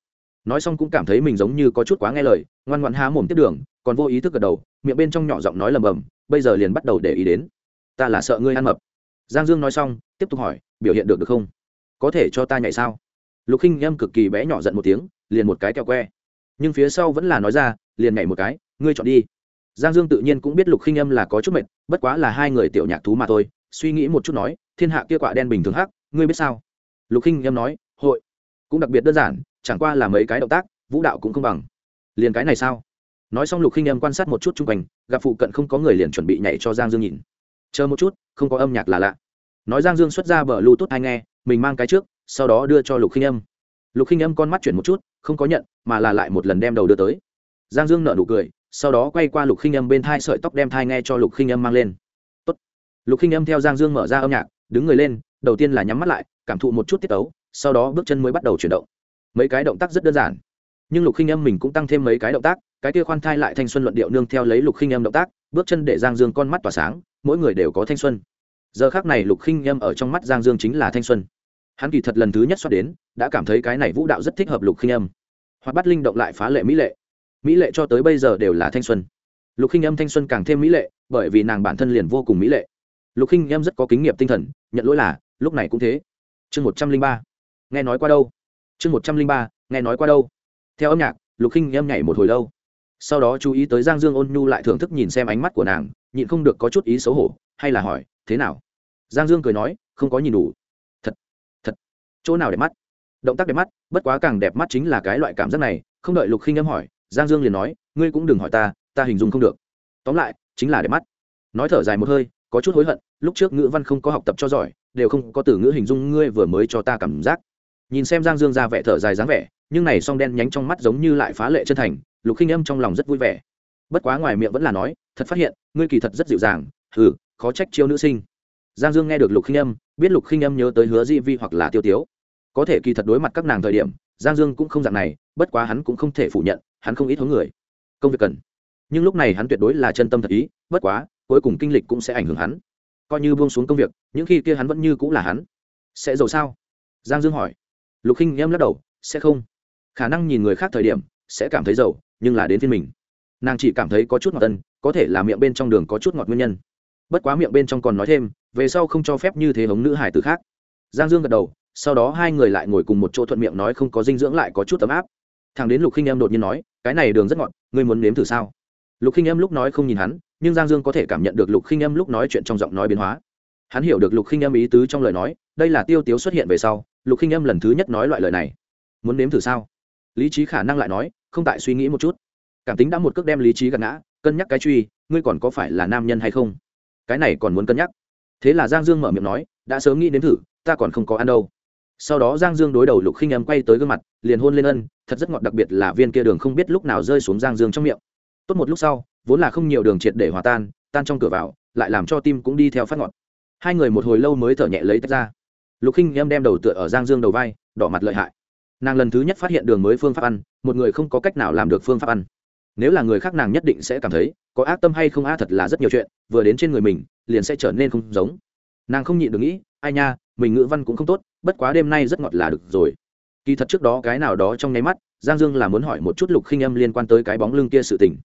Nói xong cũng cảm thấy mình giống như có chút quá nghe lời, ngoan ngoãn há mồm tiếp đường, còn vô ý thức gật đầu miệng bên trong nhỏ giọng nói lầm bầm, bây giờ liền bắt đầu để ý đến. Ta là sợ ngươi ăn mập. Giang dương nói xong, tiếp tục hỏi, biểu hiện được được không? Có thể cho ta nhảy sao? Lục khinh em cực kỳ bé nhỏ giận một tiếng, liền một cái kẹo que. Nhưng phía sau vẫn là nói ra, liền nhảy một cái, ngươi chọn đi. Giang dương tự nhiên cũng biết lục khinh âm là có chút mệt, bất quá là hai người tiểu nhạc thú mà thôi. Suy nghĩ một chút nói, thiên hạ kia quạ đen bình thường hắc, ngươi biết sao? Lục khinh âm nói, hội. Cũng đặc biệt đơn giản, chẳng qua là mấy cái động tác, vũ đạo cũng không bằng. Liền cái này sao? Nói xong lục khinh em quan sát một chút chung quanh, gặp phụ cận không có người liền chuẩn bị nhảy cho giang dương nhìn. Chờ một chút, không có âm nhạc là lạ. Nói giang dương xuất ra bờ lưu tốt hay nghe, mình mang cái trước, sau đó đưa cho lục khinh âm. Lục khinh âm con mắt chuyển một chút, không có nhận, mà là lại một lần đem đầu đưa tới. Giang dương nợ nụ cười, sau đó quay qua lục khinh âm bên thai sợi tóc đem thai nghe cho lục khinh âm mang lên. Tốt. lục khinh âm theo giang dương mở ra âm nhạc, đứng người lên, đầu tiên là nhắm mắt lại, cảm thụ một chút tiết tấu, sau đó bước chân mới bắt đầu chuyển động. Mấy cái động tác rất đơn giản nhưng lục khinh âm mình cũng tăng thêm mấy cái động tác, cái kia khoan thai lại thanh xuân luận điệu nương theo lấy lục khinh âm động tác, bước chân để giang dương con mắt tỏa sáng, mỗi người đều có thanh xuân. Giờ khác này lục khinh âm ở trong mắt giang dương chính là thanh xuân. Hắn kỳ thật lần thứ nhất xoát đến, đã cảm thấy cái này vũ đạo rất thích hợp lục khinh âm. Hoặc bắt linh động lại phá lệ mỹ lệ. Mỹ lệ cho tới bây giờ đều là thanh xuân. Lục khinh âm thanh xuân càng thêm mỹ lệ, bởi vì nàng bản thân liền vô cùng mỹ lệ. Lục khinh âm rất có kinh nghiệm tinh thần, nhận lỗi là, lúc này cũng thế. Chương một trăm linh ba, nghe nói qua đâu? Chương một trăm linh ba, nghe nói qua đâu? Theo âm nhạc, lục khinh âm nhảy một hồi lâu. Sau đó chú ý tới giang dương ôn nhu lại thưởng thức nhìn xem ánh mắt của nàng, nhịn không được có chút ý xấu hổ, hay là hỏi, thế nào? Giang dương cười nói, không có nhìn đủ. Thật thật. Chỗ nào đẹp mắt? Động tác đẹp mắt, bất quá càng đẹp mắt chính là cái loại cảm giác này, không đợi lục khinh âm hỏi, giang dương liền nói, ngươi cũng đừng hỏi ta ta hình dung không được. Tóm lại, chính là đẹp mắt. Nói thở dài một hơi, có chút hối hận, lúc trước ngữ văn không có học tập cho giỏi, đều không có từ ngữ hình dung ngươi vừa mới cho ta cảm giác nhìn xem giang dương ra vẻ thở dài dáng vẻ, nhưng này song đen nhánh trong mắt giống như lại phá lệ chân thành, lục khinh âm trong lòng rất vui vẻ. Bất quá ngoài miệng vẫn là nói, thật phát hiện, ngươi kỳ thật rất dịu dàng ừ khó trách chiêu nữ sinh. Giang dương nghe được lục khinh âm, biết lục khinh âm nhớ tới hứa di vi hoặc là tiêu tiếu. Có thể kỳ thật đối mặt các nàng thời điểm, giang dương cũng không dạng này, bất quá hắn cũng không thể phủ nhận, hắn không ít hướng người. Công việc cần. Nhưng lúc này hắn tuyệt đối là chân tâm thật ý, bất quá, cuối cùng kinh lịch cũng sẽ ảnh hưởng hắn. Coi như buông xuống công việc, những khi kia hắn vẫn như cũng là hắn. Sẽ giàu sao? Giang dương hỏi lục khinh em lắc đầu, sẽ không. Khả năng nhìn người khác thời điểm sẽ cảm thấy giàu, nhưng là đến phiên mình. Nàng chỉ cảm thấy có chút ngọt tân có thể là miệng bên trong đường có chút ngọt nguyên nhân. Bất quá miệng bên trong còn nói thêm, về sau không cho phép như thế hống nữ hải từ khác. Giang dương gật đầu, sau đó hai người lại ngồi cùng một chỗ thuận miệng nói không có dinh dưỡng lại có chút ấm áp. Thằng đến lục khinh em đột nhiên nói, cái này đường rất ngọt, ngươi muốn nếm thử sao? Lục khinh em lúc nói không nhìn hắn, nhưng giang dương có thể cảm nhận được lục khinh em lúc nói chuyện trong giọng nói biến hóa hắn hiểu được lục khinh em ý tứ trong lời nói, đây là tiêu tiếu xuất hiện về sau, lục khinh em lần thứ nhất nói loại lời này. Muốn nếm thử sao? Lý trí khả năng lại nói, không tại suy nghĩ một chút. Cảm tính đã một cước đem lý trí gạt ngã, cân nhắc cái truy, ngươi còn có phải là nam nhân hay không? Cái này còn muốn cân nhắc. Thế là giang dương mở miệng nói, đã sớm nghĩ đến thử, ta còn không có ăn đâu. Sau đó giang dương đối đầu lục khinh em quay tới gương mặt, liền hôn lên ân, thật rất ngọt, đặc biệt là viên kia đường không biết lúc nào rơi xuống giang dương trong miệng. Tốt một lúc sau, vốn là không nhiều đường triệt để hòa tan tan trong cửa vào, lại làm cho tim cũng đi theo phát ngọt hai người một hồi lâu mới thở nhẹ lấy tách ra. Lục khinh em đem đầu tựa ở giang dương đầu vai, đỏ mặt lợi hại. Nàng lần thứ nhất phát hiện đường mới phương pháp ăn, một người không có cách nào làm được phương pháp ăn. Nếu là người khác nàng nhất định sẽ cảm thấy, có ác tâm hay không a thật là rất nhiều chuyện, vừa đến trên người mình, liền sẽ trở nên không giống. Nàng không nhịn được nghĩ, ai nha, mình ngữ văn cũng không tốt, bất quá đêm nay rất ngọt là được rồi. Kỳ thật trước đó cái nào đó trong nháy mắt, giang dương là muốn hỏi một chút lục khinh âm liên quan tới cái bóng lưng kia sự tình.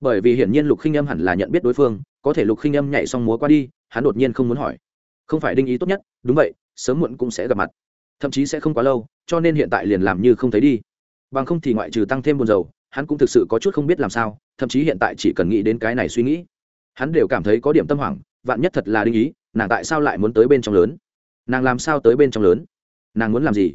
Bởi vì hiển nhiên lục khinh âm hẳn là nhận biết đối phương, có thể lục khinh âm nhảy xong múa qua đi hắn đột nhiên không muốn hỏi. Không phải đinh ý tốt nhất, đúng vậy, sớm muộn cũng sẽ gặp mặt. Thậm chí sẽ không quá lâu, cho nên hiện tại liền làm như không thấy đi. Bằng không thì ngoại trừ tăng thêm buồn dầu hắn cũng thực sự có chút không biết làm sao, thậm chí hiện tại chỉ cần nghĩ đến cái này suy nghĩ. Hắn đều cảm thấy có điểm tâm hoảng, vạn nhất thật là đinh ý, nàng tại sao lại muốn tới bên trong lớn? Nàng làm sao tới bên trong lớn? Nàng muốn làm gì?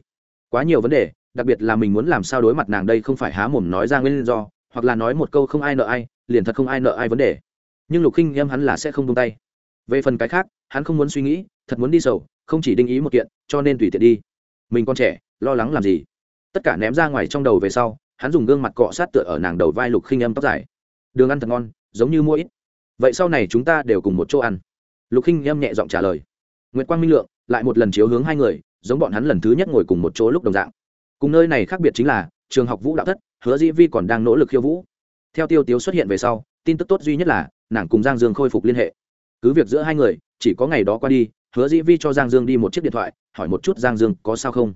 Quá nhiều vấn đề, đặc biệt là mình muốn làm sao đối mặt nàng đây không phải há mồm nói ra nguyên do, hoặc là nói một câu không ai nợ ai, liền thật không ai nợ ai vấn đề. Nhưng lục khinh em hắn là sẽ không tung tay về phần cái khác, hắn không muốn suy nghĩ, thật muốn đi sầu, không chỉ đinh ý một kiện, cho nên tùy tiện đi. Mình còn trẻ, lo lắng làm gì? Tất cả ném ra ngoài trong đầu về sau, hắn dùng gương mặt cọ sát tựa ở nàng đầu vai lục khinh âm tóc dài. Đường ăn thật ngon, giống như mua ít. Vậy sau này chúng ta đều cùng một chỗ ăn. Lục khinh âm nhẹ giọng trả lời. Nguyễn quang minh lượng, lại một lần chiếu hướng hai người, giống bọn hắn lần thứ nhất ngồi cùng một chỗ lúc đồng dạng. Cùng nơi này khác biệt chính là, trường học vũ đạo thất, hứa dĩ vi còn đang nỗ lực khiêu vũ. Theo tiêu tiếu xuất hiện về sau, tin tức tốt duy nhất là, nàng cùng giang dương khôi phục liên hệ cứ việc giữa hai người, chỉ có ngày đó qua đi, hứa dĩ vi cho giang dương đi một chiếc điện thoại, hỏi một chút giang dương có sao không.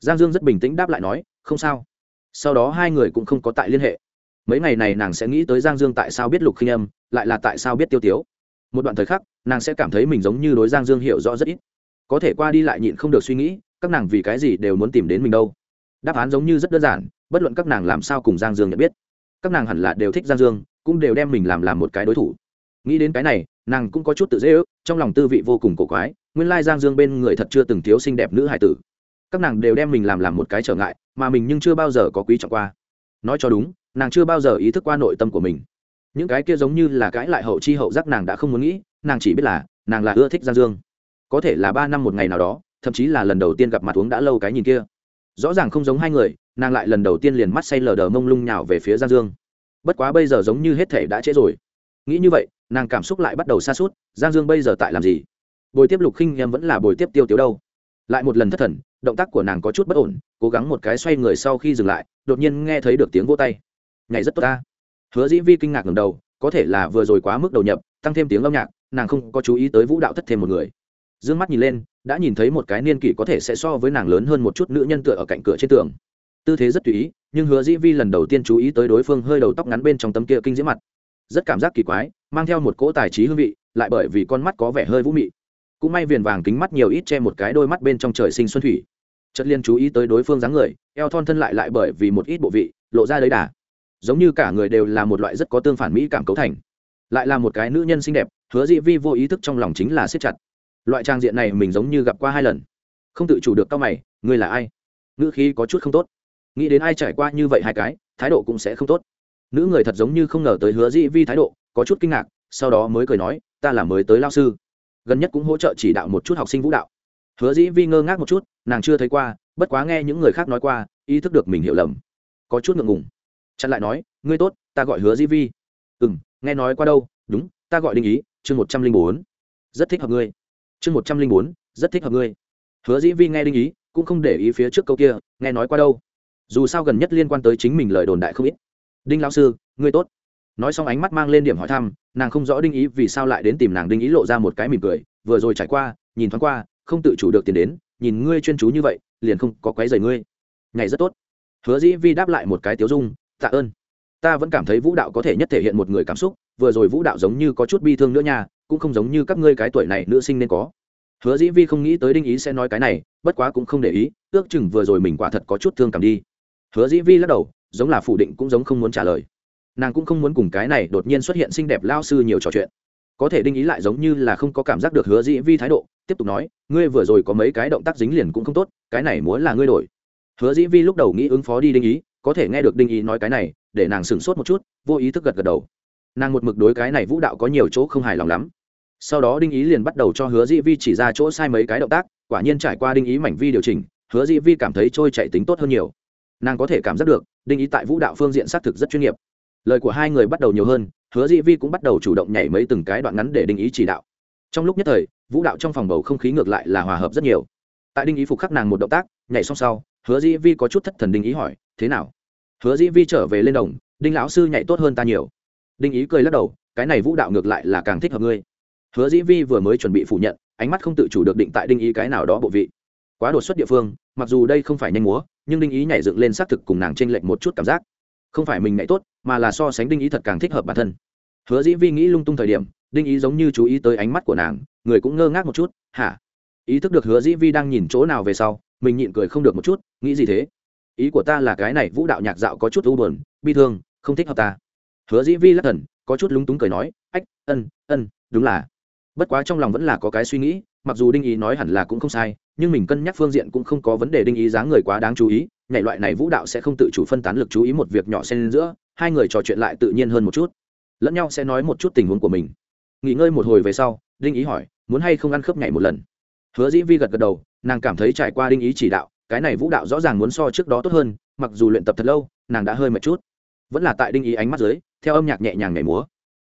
Giang dương rất bình tĩnh đáp lại nói, không sao. Sau đó hai người cũng không có tại liên hệ. Mấy ngày này nàng sẽ nghĩ tới giang dương tại sao biết lục khinh âm, lại là tại sao biết tiêu tiếu. Một đoạn thời khắc, nàng sẽ cảm thấy mình giống như đối giang dương hiểu rõ rất ít. Có thể qua đi lại nhịn không được suy nghĩ, các nàng vì cái gì đều muốn tìm đến mình đâu. Đáp án giống như rất đơn giản, bất luận các nàng làm sao cùng giang dương nhận biết. Các nàng hẳn là đều thích giang dương, cũng đều đem mình làm làm một cái đối thủ. Nghĩ đến cái này nàng cũng có chút tự dễ ước, trong lòng tư vị vô cùng cổ quái, nguyên lai giang dương bên người thật chưa từng thiếu xinh đẹp nữ hải tử. Các nàng đều đem mình làm làm một cái trở ngại, mà mình nhưng chưa bao giờ có quý trọng qua. Nói cho đúng, nàng chưa bao giờ ý thức qua nội tâm của mình. Những cái kia giống như là cái lại hậu chi hậu giác nàng đã không muốn nghĩ, nàng chỉ biết là, nàng là ưa thích giang dương. Có thể là ba năm một ngày nào đó, thậm chí là lần đầu tiên gặp mặt uống đã lâu cái nhìn kia. Rõ ràng không giống hai người, nàng lại lần đầu tiên liền mắt say lờ đờ mông lung nhào về phía giang dương. Bất quá bây giờ giống như hết thể đã trễ rồi nghĩ như vậy, nàng cảm xúc lại bắt đầu xa suốt giang dương bây giờ tại làm gì? Bồi tiếp lục khinh em vẫn là bồi tiếp tiêu tiếu đâu? Lại một lần thất thần, động tác của nàng có chút bất ổn, cố gắng một cái xoay người sau khi dừng lại, đột nhiên nghe thấy được tiếng vô tay. Nhảy rất tốt ta. Hứa dĩ vi kinh ngạc ngầm đầu, có thể là vừa rồi quá mức đầu nhập, tăng thêm tiếng âm nhạc, nàng không có chú ý tới vũ đạo thất thêm một người. D ư ơ n g mắt nhìn lên, đã nhìn thấy một cái niên kỷ có thể sẽ so với nàng lớn hơn một chút nữ nhân tựa ở cạnh cửa trên tường. Tư thế rất tùy ý, nhưng hứa dĩ vi lần đầu tiên chú ý tới đối phương hơi đầu tóc ngắn bên trong tấm kia kinh diễm mặt rất cảm giác kỳ quái, mang theo một cỗ tài trí hương vị, lại bởi vì con mắt có vẻ hơi vũ mị. Cũng may viền vàng kính mắt nhiều ít che một cái đôi mắt bên trong trời sinh xuân thủy. Chất liên chú ý tới đối phương dáng người, eo thon thân lại lại bởi vì một ít bộ vị, lộ ra đấy đà. Giống như cả người đều là một loại rất có tương phản mỹ cảm cấu thành. Lại là một cái nữ nhân xinh đẹp, hứa dị vi vô ý thức trong lòng chính là siết chặt. Loại trang diện này mình giống như gặp qua hai lần. Không tự chủ được tao mày, ngươi là ai? Ngữ khí có chút không tốt. Nghĩ đến ai trải qua như vậy hai cái, thái độ cũng sẽ không tốt nữ người thật giống như không ngờ tới hứa dĩ vi thái độ, có chút kinh ngạc, sau đó mới cười nói, ta là mới tới lao sư. Gần nhất cũng hỗ trợ chỉ đạo một chút học sinh vũ đạo. Hứa dĩ vi ngơ ngác một chút, nàng chưa thấy qua, bất quá nghe những người khác nói qua, ý thức được mình hiểu lầm. Có chút ngượng ngùng. Chặn lại nói, ngươi tốt, ta gọi hứa dĩ vi. Ừ m nghe nói qua đâu. Đúng, ta gọi đinh ý, chương một trăm linh bốn. Rất thích hợp ngươi. Chương một trăm linh bốn, rất thích hợp ngươi. Hứa dĩ vi nghe đinh ý, cũng không để ý phía trước câu kia, nghe nói qua đâu. Dù sao gần nhất liên quan tới chính mình lời đồn đại không ít đinh lão sư, ngươi tốt. Nói xong ánh mắt mang lên điểm hỏi thăm, nàng không rõ đinh ý vì sao lại đến tìm nàng đinh ý lộ ra một cái mỉm cười, vừa rồi trải qua, nhìn thoáng qua, không tự chủ được tiền đến, nhìn ngươi chuyên chú như vậy, liền không có quấy rầy ngươi. Ngày rất tốt. Hứa dĩ vi đáp lại một cái tiếu dung, tạ ơn. Ta vẫn cảm thấy vũ đạo có thể nhất thể hiện một người cảm xúc, vừa rồi vũ đạo giống như có chút bi thương nữa nha, cũng không giống như các ngươi cái tuổi này nữ sinh nên có. Hứa dĩ vi không nghĩ tới đinh ý sẽ nói cái này, bất quá cũng không để ý, ước chừng vừa rồi mình quả thật có chút thương cảm đi. Hứa dĩ vi lắc đầu giống là phủ định cũng giống không muốn trả lời. Nàng cũng không muốn cùng cái này đột nhiên xuất hiện xinh đẹp lao sư nhiều trò chuyện. Có thể đinh ý lại giống như là không có cảm giác được hứa dĩ vi thái độ, tiếp tục nói, ngươi vừa rồi có mấy cái động tác dính liền cũng không tốt, cái này muốn là ngươi đổi. Hứa dĩ vi lúc đầu nghĩ ứng phó đi đinh ý, có thể nghe được đinh ý nói cái này, để nàng sửng sốt một chút, vô ý thức gật gật đầu. Nàng một mực đối cái này vũ đạo có nhiều chỗ không hài lòng lắm. Sau đó đinh ý liền bắt đầu cho hứa dĩ vi chỉ ra chỗ sai mấy cái động tác, quả nhiên trải qua đinh ý mảnh vi điều chỉnh, hứa dĩ vi cảm thấy trôi chạy tính tốt hơn nhiều. Nàng có thể cảm giác được đinh ý tại vũ đạo phương diện xác thực rất chuyên nghiệp. Lời của hai người bắt đầu nhiều hơn, hứa dĩ vi cũng bắt đầu chủ động nhảy mấy từng cái đoạn ngắn để đinh ý chỉ đạo. Trong lúc nhất thời, vũ đạo trong phòng bầu không khí ngược lại là hòa hợp rất nhiều. Tại đinh ý phục khắc nàng một động tác, nhảy xong sau, hứa dĩ vi có chút thất thần đinh ý hỏi, thế nào? Hứa dĩ vi trở về lên đồng, đinh lão sư nhảy tốt hơn ta nhiều. Đinh ý cười lắc đầu, cái này vũ đạo ngược lại là càng thích hợp ngươi. Hứa dĩ vi vừa mới chuẩn bị phủ nhận, ánh mắt không tự chủ được định tại đinh ý cái nào đó bộ vị. Quá đột xuất địa phương mặc dù đây không phải nhanh múa, nhưng đinh ý nhảy dựng lên xác thực cùng nàng t r ê n lệch một chút cảm giác. Không phải mình nhảy tốt, mà là so sánh đinh ý thật càng thích hợp bản thân. Hứa dĩ vi nghĩ lung tung thời điểm, đinh ý giống như chú ý tới ánh mắt của nàng, người cũng ngơ ngác một chút, hả? Ý thức được hứa dĩ vi đang nhìn chỗ nào về sau, mình nhịn cười không được một chút, nghĩ gì thế? Ý của ta là cái này vũ đạo nhạc dạo có chút u buồn, bi thương, không thích hợp ta. Hứa dĩ vi lắc thần, có chút lúng túng cười nói, ách, ân ân, đúng là bất quá trong lòng vẫn là có cái suy nghĩ, mặc dù đinh ý nói hẳn là cũng không sai, nhưng mình cân nhắc phương diện cũng không có vấn đề đinh ý dáng người quá đáng chú ý, nhảy loại này vũ đạo sẽ không tự chủ phân tán lực chú ý một việc nhỏ xen giữa, hai người trò chuyện lại tự nhiên hơn một chút. Lẫn nhau sẽ nói một chút tình huống của mình. Nghỉ ngơi một hồi về sau, đinh ý hỏi, muốn hay không ăn khớp nhảy một lần? Hứa dĩ vi gật gật đầu, nàng cảm thấy trải qua đinh ý chỉ đạo, cái này vũ đạo rõ ràng muốn so trước đó tốt hơn, mặc dù luyện tập thật lâu, nàng đã hơi mệt chút. Vẫn là tại đinh ý ánh mắt dưới, theo âm nhạc nhẹ nhàng nhảy múa.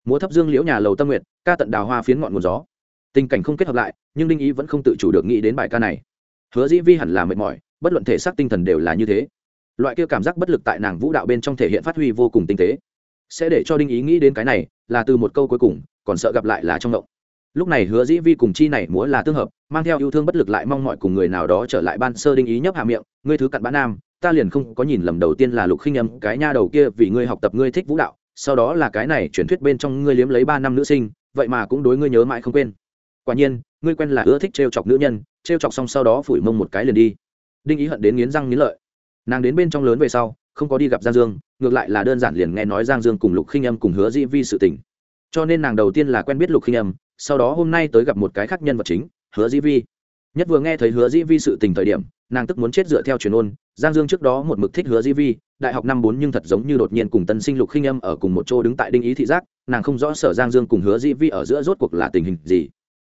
Múa thấp dương liễu nhà lầu tâm nguyện ca tận đào hoa phiến ngọn nguồn gió. Tình cảnh không kết hợp lại, nhưng đinh ý vẫn không tự chủ được nghĩ đến bài ca này. Hứa dĩ vi hẳn là mệt mỏi, bất luận thể xác tinh thần đều là như thế. Loại kia cảm giác bất lực tại nàng vũ đạo bên trong thể hiện phát huy vô cùng tinh tế. Sẽ để cho đinh ý nghĩ đến cái này, là từ một câu cuối cùng, còn sợ gặp lại là trong động. Lúc này hứa dĩ vi cùng chi này múa là tương hợp, mang theo yêu thương bất lực lại mong mọi cùng người nào đó trở lại ban sơ đinh ý nhấp hạ miệng, ngươi thứ cặn bã nam, ta liền không có nhìn lầm đầu tiên là lục khinh âm, cái nha đầu kia vì ngươi học tập ngươi thích vũ đạo, sau đó là cái này truyền thuyết bên trong ngươi liếm lấy ba năm nữ sinh vậy mà cũng đối ngươi nhớ mãi không quên. Quả nhiên, ngươi quen là ưa thích trêu chọc nữ nhân, trêu chọc xong sau đó phủi mông một cái liền đi. Đinh ý hận đến nghiến răng nghiến lợi. Nàng đến bên trong lớn về sau, không có đi gặp giang dương, ngược lại là đơn giản liền nghe nói giang dương cùng lục khinh âm cùng hứa dĩ vi sự tình. Cho nên nàng đầu tiên là quen biết lục khinh âm, sau đó hôm nay tới gặp một cái khác nhân vật chính, hứa dĩ vi. Nhất vừa nghe thấy hứa dĩ vi sự tình thời điểm, nàng tức muốn chết dựa theo truyền ôn, giang dương trước đó một mực thích hứa dĩ vi đại học năm bốn nhưng thật giống như đột nhiên cùng tân sinh lục khinh âm ở cùng một chỗ đứng tại đinh ý thị giác, nàng không rõ sở giang dương cùng hứa dĩ vi ở giữa rốt cuộc là tình hình gì.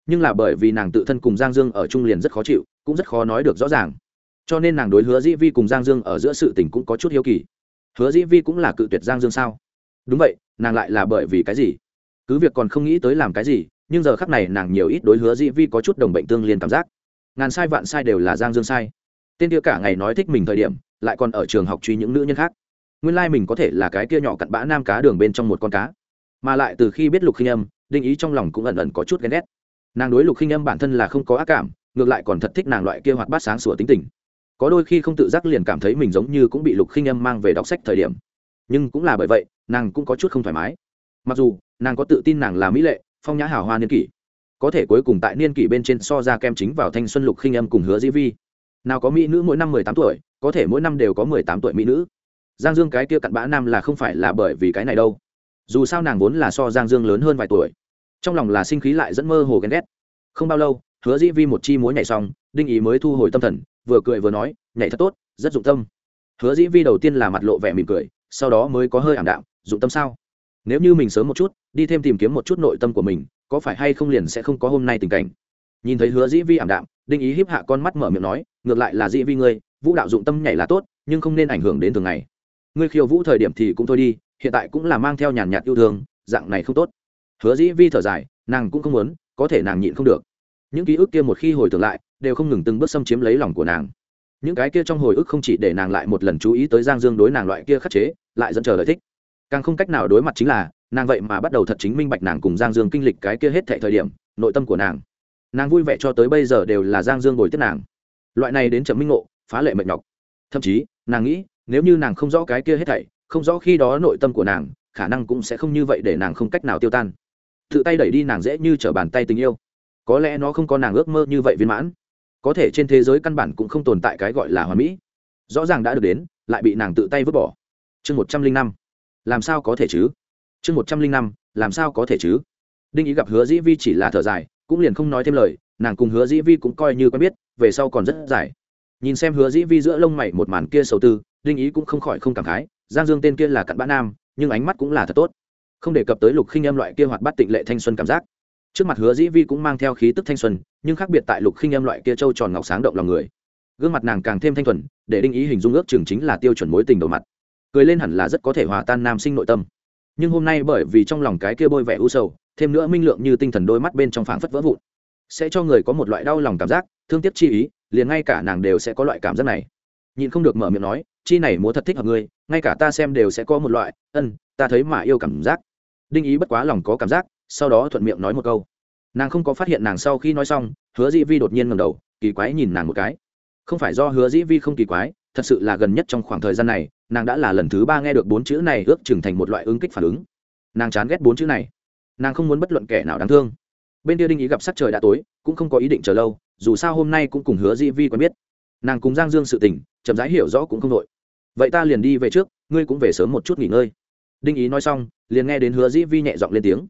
Nhưng là bởi vì nàng tự thân cùng giang dương ở chung liền rất khó chịu, cũng rất khó nói được rõ ràng. Cho nên nàng đối hứa dĩ vi cùng giang dương ở giữa sự tình cũng có chút hiếu kỳ. Hứa dĩ vi cũng là cự tuyệt giang dương sao? Đúng vậy, nàng lại là bởi vì cái gì? Cứ việc còn không nghĩ tới làm cái gì, nhưng giờ khắc này nàng nhiều ít đối hứa dĩ vi có chút đồng bệnh tương liên cảm giác. Ngàn sai vạn sai đều là giang dương sai. Tên kia cả ngày nói thích mình thời điểm lại còn ở trường học truy những nữ nhân khác. Nguyên lai、like、mình có thể là cái kia nhỏ cặn bã nam cá đường bên trong một con cá. Mà lại từ khi biết lục khinh âm, đinh ý trong lòng cũng ẩn ẩn có chút ghen ghét. Nàng đối lục khinh âm bản thân là không có ác cảm, ngược lại còn thật thích nàng loại kia hoạt bát sáng sủa tính tình. Có đôi khi không tự giác liền cảm thấy mình giống như cũng bị lục khinh âm mang về đọc sách thời điểm. Nhưng cũng là bởi vậy, nàng cũng có chút không thoải mái. Mặc dù, nàng có tự tin nàng là mỹ lệ, phong nhã hào hoa niên kỷ. Có thể cuối cùng tại niên kỷ bên trên so ra kem chính vào thanh xuân lục khinh âm cùng hứa dĩ vi. Nào có mỹ nữ mỗi năm mười tám tuổi có thể mỗi năm đều có mười tám tuổi mỹ nữ. Giang dương cái kia cặn bã nam là không phải là bởi vì cái này đâu. Dù sao nàng vốn là so giang dương lớn hơn vài tuổi. Trong lòng là sinh khí lại dẫn mơ hồ ghen ghét. Không bao lâu, hứa dĩ vi một chi múa nhảy xong, đinh ý mới thu hồi tâm thần, vừa cười vừa nói, nhảy thật tốt, rất dụng tâm. Hứa dĩ vi đầu tiên là mặt lộ vẻ mỉm cười, sau đó mới có hơi ảm đạm, dụng tâm sao? Nếu như mình sớm một chút, đi thêm tìm kiếm một chút nội tâm của mình, có phải hay không liền sẽ không có hôm nay tình cảnh? Nhìn thấy hứa dĩ vi ảm đạm, đinh ý hiếp hạ con mắt mở miệng nói, ngược lại là dĩ vi ngươi vũ đạo dụng tâm nhảy là tốt, nhưng không nên ảnh hưởng đến thường ngày. Ngươi khiêu vũ thời điểm thì cũng thôi đi, hiện tại cũng là mang theo nhàn nhạt yêu thương, dạng này không tốt. Hứa dĩ vi thở dài, nàng cũng không muốn, có thể nàng nhịn không được. Những ký ức kia một khi hồi tưởng lại, đều không ngừng từng bước xâm chiếm lấy lòng của nàng. Những cái kia trong hồi ức không chỉ để nàng lại một lần chú ý tới giang dương đối nàng loại kia khắc chế, lại dẫn chờ lợi thích. Càng không cách nào đối mặt chính là, nàng vậy mà bắt đầu thật chính minh bạch nàng cùng giang dương kinh lịch cái kia hết thệ thời điểm, nội tâm của nàng. Nàng vui vẻ cho tới bây giờ đều là giang dương ngồi tiếp nàng. Loại này đến chậm minh ngộ phá lệ mệt nhọc. Thậm chí, nàng nghĩ, nếu như nàng không rõ cái kia hết thảy, không rõ khi đó nội tâm của nàng, khả năng cũng sẽ không như vậy để nàng không cách nào tiêu tan. Tự tay đẩy đi nàng dễ như t r ở bàn tay tình yêu. Có lẽ nó không có nàng ước mơ như vậy viên mãn. Có thể trên thế giới căn bản cũng không tồn tại cái gọi là hoàn mỹ. Rõ ràng đã được đến, lại bị nàng tự tay vứt bỏ. Chương một trăm linh năm. Làm sao có thể chứ? Chương một trăm linh năm, làm sao có thể chứ? Đinh ý gặp hứa dĩ vi chỉ là thở dài, cũng liền không nói thêm lời, nàng cùng hứa dĩ vi cũng coi như quen biết, về sau còn rất dài nhìn xem hứa dĩ vi giữa lông mày một màn kia sầu tư, đinh ý cũng không khỏi không cảm khái, giang dương tên kia là cặn bã nam, nhưng ánh mắt cũng là thật tốt. Không đề cập tới lục khinh em loại kia hoạt bắt tịnh lệ thanh xuân cảm giác. Trước mặt hứa dĩ vi cũng mang theo khí tức thanh xuân, nhưng khác biệt tại lục khinh em loại kia trâu tròn ngọc sáng động lòng người. Gương mặt nàng càng thêm thanh thuần, để đinh ý hình dung ước chừng chính là tiêu chuẩn mối tình đầu mặt. Cười lên hẳn là rất có thể hòa tan nam sinh nội tâm. Nhưng hôm nay bởi vì trong lòng cái kia bôi vẻ u sầu, thêm nữa minh lượng như tinh thần đôi mắt bên trong phảng phất vỡ vụn, sẽ cho người có một loại đau lòng cảm giác thương tiếc chi ý, liền ngay cả nàng đều sẽ có loại cảm giác này. Nhìn không được mở miệng nói, chi này múa thật thích hợp ngươi, ngay cả ta xem đều sẽ có một loại, ân, ta thấy mà yêu cảm giác. Đinh ý bất quá lòng có cảm giác, sau đó thuận miệng nói một câu. Nàng không có phát hiện nàng sau khi nói xong, hứa dĩ vi đột nhiên ngầm đầu, kỳ quái nhìn nàng một cái. Không phải do hứa dĩ vi không kỳ quái, thật sự là gần nhất trong khoảng thời gian này, nàng đã là lần thứ ba nghe được bốn chữ này ước chừng thành một loại ứng kích phản ứng. Nàng chán ghét bốn chữ này. Nàng không muốn bất luận kẻ nào đáng thương bên kia đinh ý gặp sắc trời đã tối cũng không có ý định chờ lâu dù sao hôm nay cũng cùng hứa di vi quen biết nàng cùng giang dương sự tình chậm rãi hiểu rõ cũng không đội vậy ta liền đi về trước ngươi cũng về sớm một chút nghỉ ngơi đinh ý nói xong liền nghe đến hứa di vi nhẹ giọng lên tiếng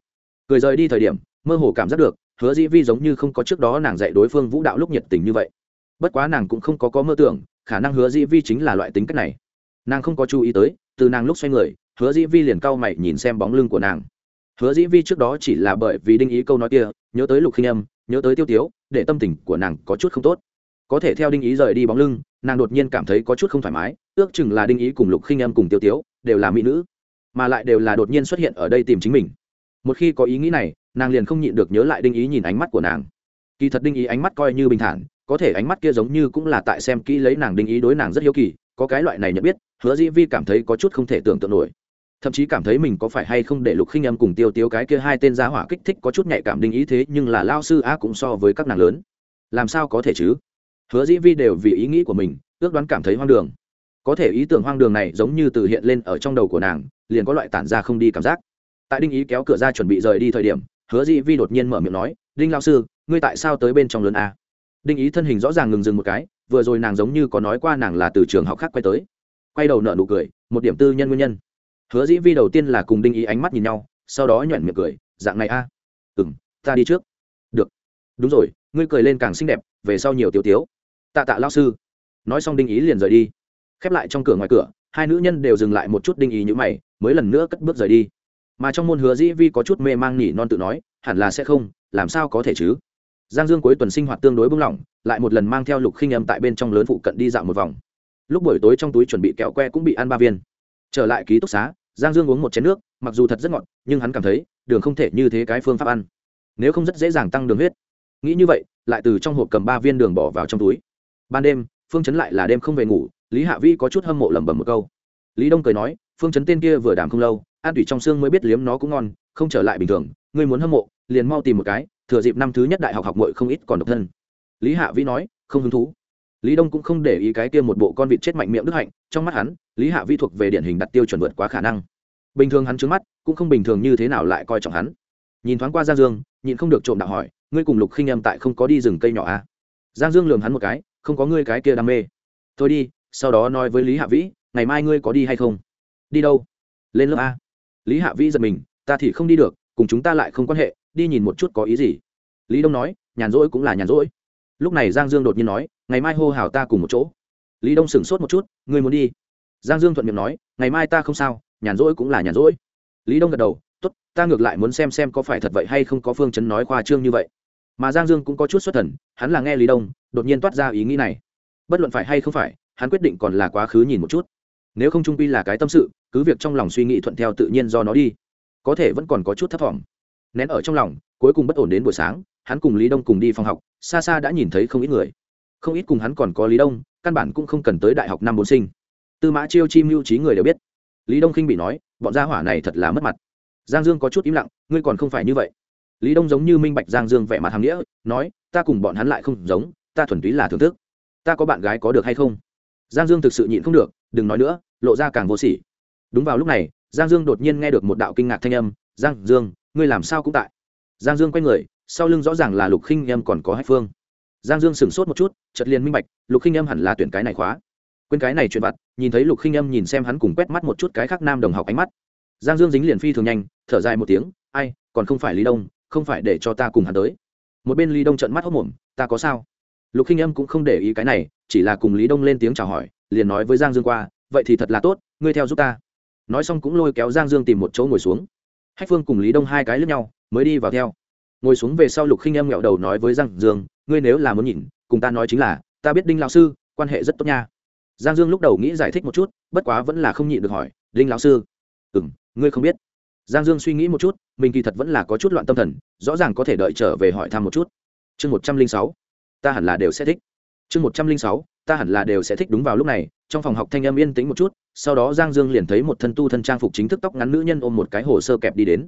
cười rời đi thời điểm mơ hồ cảm giác được hứa di vi giống như không có trước đó nàng dạy đối phương vũ đạo lúc nhiệt tình như vậy bất quá nàng cũng không có có mơ tưởng khả năng hứa di vi chính là loại tính cách này nàng không có chú ý tới từ nàng lúc xoay người hứa di vi liền cau mày nhìn xem bóng lưng của nàng hứa dĩ vi trước đó chỉ là bởi vì đinh ý câu nói kia, nhớ tới lục khinh âm, nhớ tới tiêu tiếu, để tâm tình của nàng có chút không tốt. Có thể theo đinh ý rời đi bóng lưng, nàng đột nhiên cảm thấy có chút không thoải mái, ước chừng là đinh ý cùng lục khinh em cùng tiêu tiếu, đều là mỹ nữ, mà lại đều là đột nhiên xuất hiện ở đây tìm chính mình. Một khi có ý nghĩ này, nàng liền không nhịn được nhớ lại đinh ý nhìn ánh mắt của nàng. Kỳ thật đinh ý ánh mắt coi như bình thản, có thể ánh mắt kia giống như cũng là tại xem kỹ lấy nàng đinh ý đối nàng rất hiếu kỳ, có cái loại này nhận biết, hứa dĩ vi cảm thấy có chút không thể tưởng tượng nổi thậm chí cảm thấy mình có phải hay không để lục khinh âm cùng tiêu tiêu cái kia hai tên giá hỏa kích thích có chút nhạy cảm đinh ý thế, nhưng là lao sư a cũng so với các nàng lớn. Làm sao có thể chứ? Hứa dĩ vi đều vì ý nghĩ của mình, ước đoán cảm thấy hoang đường. Có thể ý tưởng hoang đường này giống như từ hiện lên ở trong đầu của nàng, liền có loại tản ra không đi cảm giác. Tại đinh ý kéo cửa ra chuẩn bị rời đi thời điểm, hứa dĩ vi đột nhiên mở miệng nói, đinh lao sư, ngươi tại sao tới bên trong lớn a? Đinh ý thân hình rõ ràng ngừng dừng một cái, vừa rồi nàng giống như có nói qua nàng là từ trường học khác quay tới. Quay đầu nợ nụ cười, một điểm tư nhân nguyên nhân hứa dĩ vi đầu tiên là cùng đinh ý ánh mắt nhìn nhau, sau đó nhoẻn miệng cười, dạng này a? À? ừ m ta đi trước. Được. Đúng rồi, ngươi cười lên càng xinh đẹp, về sau nhiều tiêu tiếu. Tạ tạ lao sư. Nói xong đinh ý liền rời đi. Khép lại trong cửa ngoài cửa, hai nữ nhân đều dừng lại một chút đinh ý như mày, mới lần nữa cất bước rời đi. Mà trong môn hứa dĩ vi có chút mê mang nhỉ non tự nói, hẳn là sẽ không, làm sao có thể chứ? Giang dương cuối tuần sinh hoạt tương đối bung lỏng, lại một lần mang theo lục khinh âm tại bên trong lớn phụ cận đi dạo một vòng. Lúc buổi tối trong túi chuẩn bị kẹo que cũng bị ăn ba viên. Trở lại ký túc xá giang dương uống một chén nước, mặc dù thật rất ngọt, nhưng hắn cảm thấy, đường không thể như thế cái phương pháp ăn. Nếu không rất dễ dàng tăng đường huyết. Nghĩ như vậy, lại từ trong hộp cầm ba viên đường bỏ vào trong túi. Ban đêm, phương chấn lại là đêm không về ngủ, lý hạ vi có chút hâm mộ lẩm bẩm một câu. Lý đông cười nói, phương chấn tên kia vừa đảm không lâu, ăn tủy trong xương mới biết liếm nó cũng ngon, không trở lại bình thường, ngươi muốn hâm mộ, liền mau tìm một cái, thừa dịp năm thứ nhất đại học học mội không ít còn độc thân. Lý hạ vi nói, không hứng thú. Lý đông cũng không để ý cái kia một bộ con vịt chết mạnh miệng đức hạnh, trong mắt hắn lý hạ vi thuộc về điển hình đặt tiêu chuẩn vượt quá khả năng. Bình thường hắn trứng mắt, cũng không bình thường như thế nào lại coi trọng hắn. Nhìn thoáng qua giang dương, nhịn không được trộm đạo hỏi, ngươi cùng lục khinh Em tại không có đi rừng cây nhỏ à? giang dương lường hắn một cái, không có ngươi cái kia đam mê. Thôi đi, sau đó nói với lý hạ vĩ, ngày mai ngươi có đi hay không? Đi đâu? Lên lớp a. Lý hạ vĩ giật mình, ta thì không đi được, cùng chúng ta lại không quan hệ, đi nhìn một chút có ý gì. Lý đông nói, nhàn rỗi cũng là nhàn rỗi. Lúc này giang dương đột nhiên nói, ngày mai hô hào ta cùng một chỗ. Lý đông sửng sốt một chút, ngươi muốn đi? Giang dương thuận miệng nói, ngày mai ta không sao, nhàn rỗi cũng là nhàn rỗi. Lý đông gật đầu t ố t ta ngược lại muốn xem xem có phải thật vậy hay không có phương chấn nói khoa trương như vậy. Mà giang dương cũng có chút xuất thần, hắn là nghe lý đông, đột nhiên toát ra ý nghĩ này. Bất luận phải hay không phải, hắn quyết định còn là quá khứ nhìn một chút. Nếu không trung pi là cái tâm sự, cứ việc trong lòng suy nghĩ thuận theo tự nhiên do nó đi. Có thể vẫn còn có chút thấp t nén ở trong lòng, cuối cùng bất ổn đến buổi sáng, hắn cùng lý đông cùng đi phòng học, xa xa đã nhìn thấy không ít người. Không ít cùng hắn còn có lý đông, căn bản cũng không cần tới đại học năm bốn sinh tư mã chiêu chi mưu trí người đều biết. Lý đông khinh bị nói, bọn gia hỏa này thật là mất mặt. Giang dương có chút im lặng, ngươi còn không phải như vậy. Lý đông giống như minh bạch giang dương vẻ mặt hàm nghĩa, nói, ta cùng bọn hắn lại không giống, ta thuần túy là thưởng thức. Ta có bạn gái có được hay không? Giang dương thực sự nhịn không được, đừng nói nữa, lộ ra càng vô sỉ. Đúng vào lúc này, giang dương đột nhiên nghe được một đạo kinh ngạc thanh âm, giang dương, ngươi làm sao cũng tại? Giang dương quay người, sau lưng rõ ràng là lục khinh em còn có hai phương. Giang dương sửng sốt một chút chật liền minh bạch, lục khinh em hẳn là tuyển cái này khóa quên cái này chuyện vặt, nhìn thấy lục khinh em nhìn xem hắn cùng quét mắt một chút cái khác nam đồng học ánh mắt. Giang dương dính liền phi thường nhanh, thở dài một tiếng, ai, còn không phải lý đông, không phải để cho ta cùng hắn tới. Một bên lý đông trận mắt hốc mồm ta có sao? Lục khinh em cũng không để ý cái này, chỉ là cùng lý đông lên tiếng chào hỏi, liền nói với giang dương qua, vậy thì thật là tốt, ngươi theo giúp ta. Nói xong cũng lôi kéo giang dương tìm một chỗ ngồi xuống. Hách phương cùng lý đông hai cái lướt nhau, mới đi vào theo. Ngồi xuống về sau lục khinh em nghẹo đầu nói với giang dương, ngươi nếu là muốn nhìn, cùng ta nói chính là, ta biết đinh lão sư, quan hệ rất tốt nha giang dương lúc đầu nghĩ giải thích một chút, bất quá vẫn là không nhịn được hỏi Linh lão sư ừ m ngươi không biết. Giang dương suy nghĩ một chút, mình kỳ thật vẫn là có chút loạn tâm thần, rõ ràng có thể đợi trở về hỏi thăm một chút. Chương một trăm linh sáu, ta hẳn là đều sẽ thích. Chương một trăm linh sáu, ta hẳn là đều sẽ thích. Đúng vào lúc này, trong phòng học thanh âm yên tĩnh một chút, sau đó giang dương liền thấy một thân tu thân trang phục chính thức tóc ngắn nữ nhân ôm một cái hồ sơ kẹp đi đến.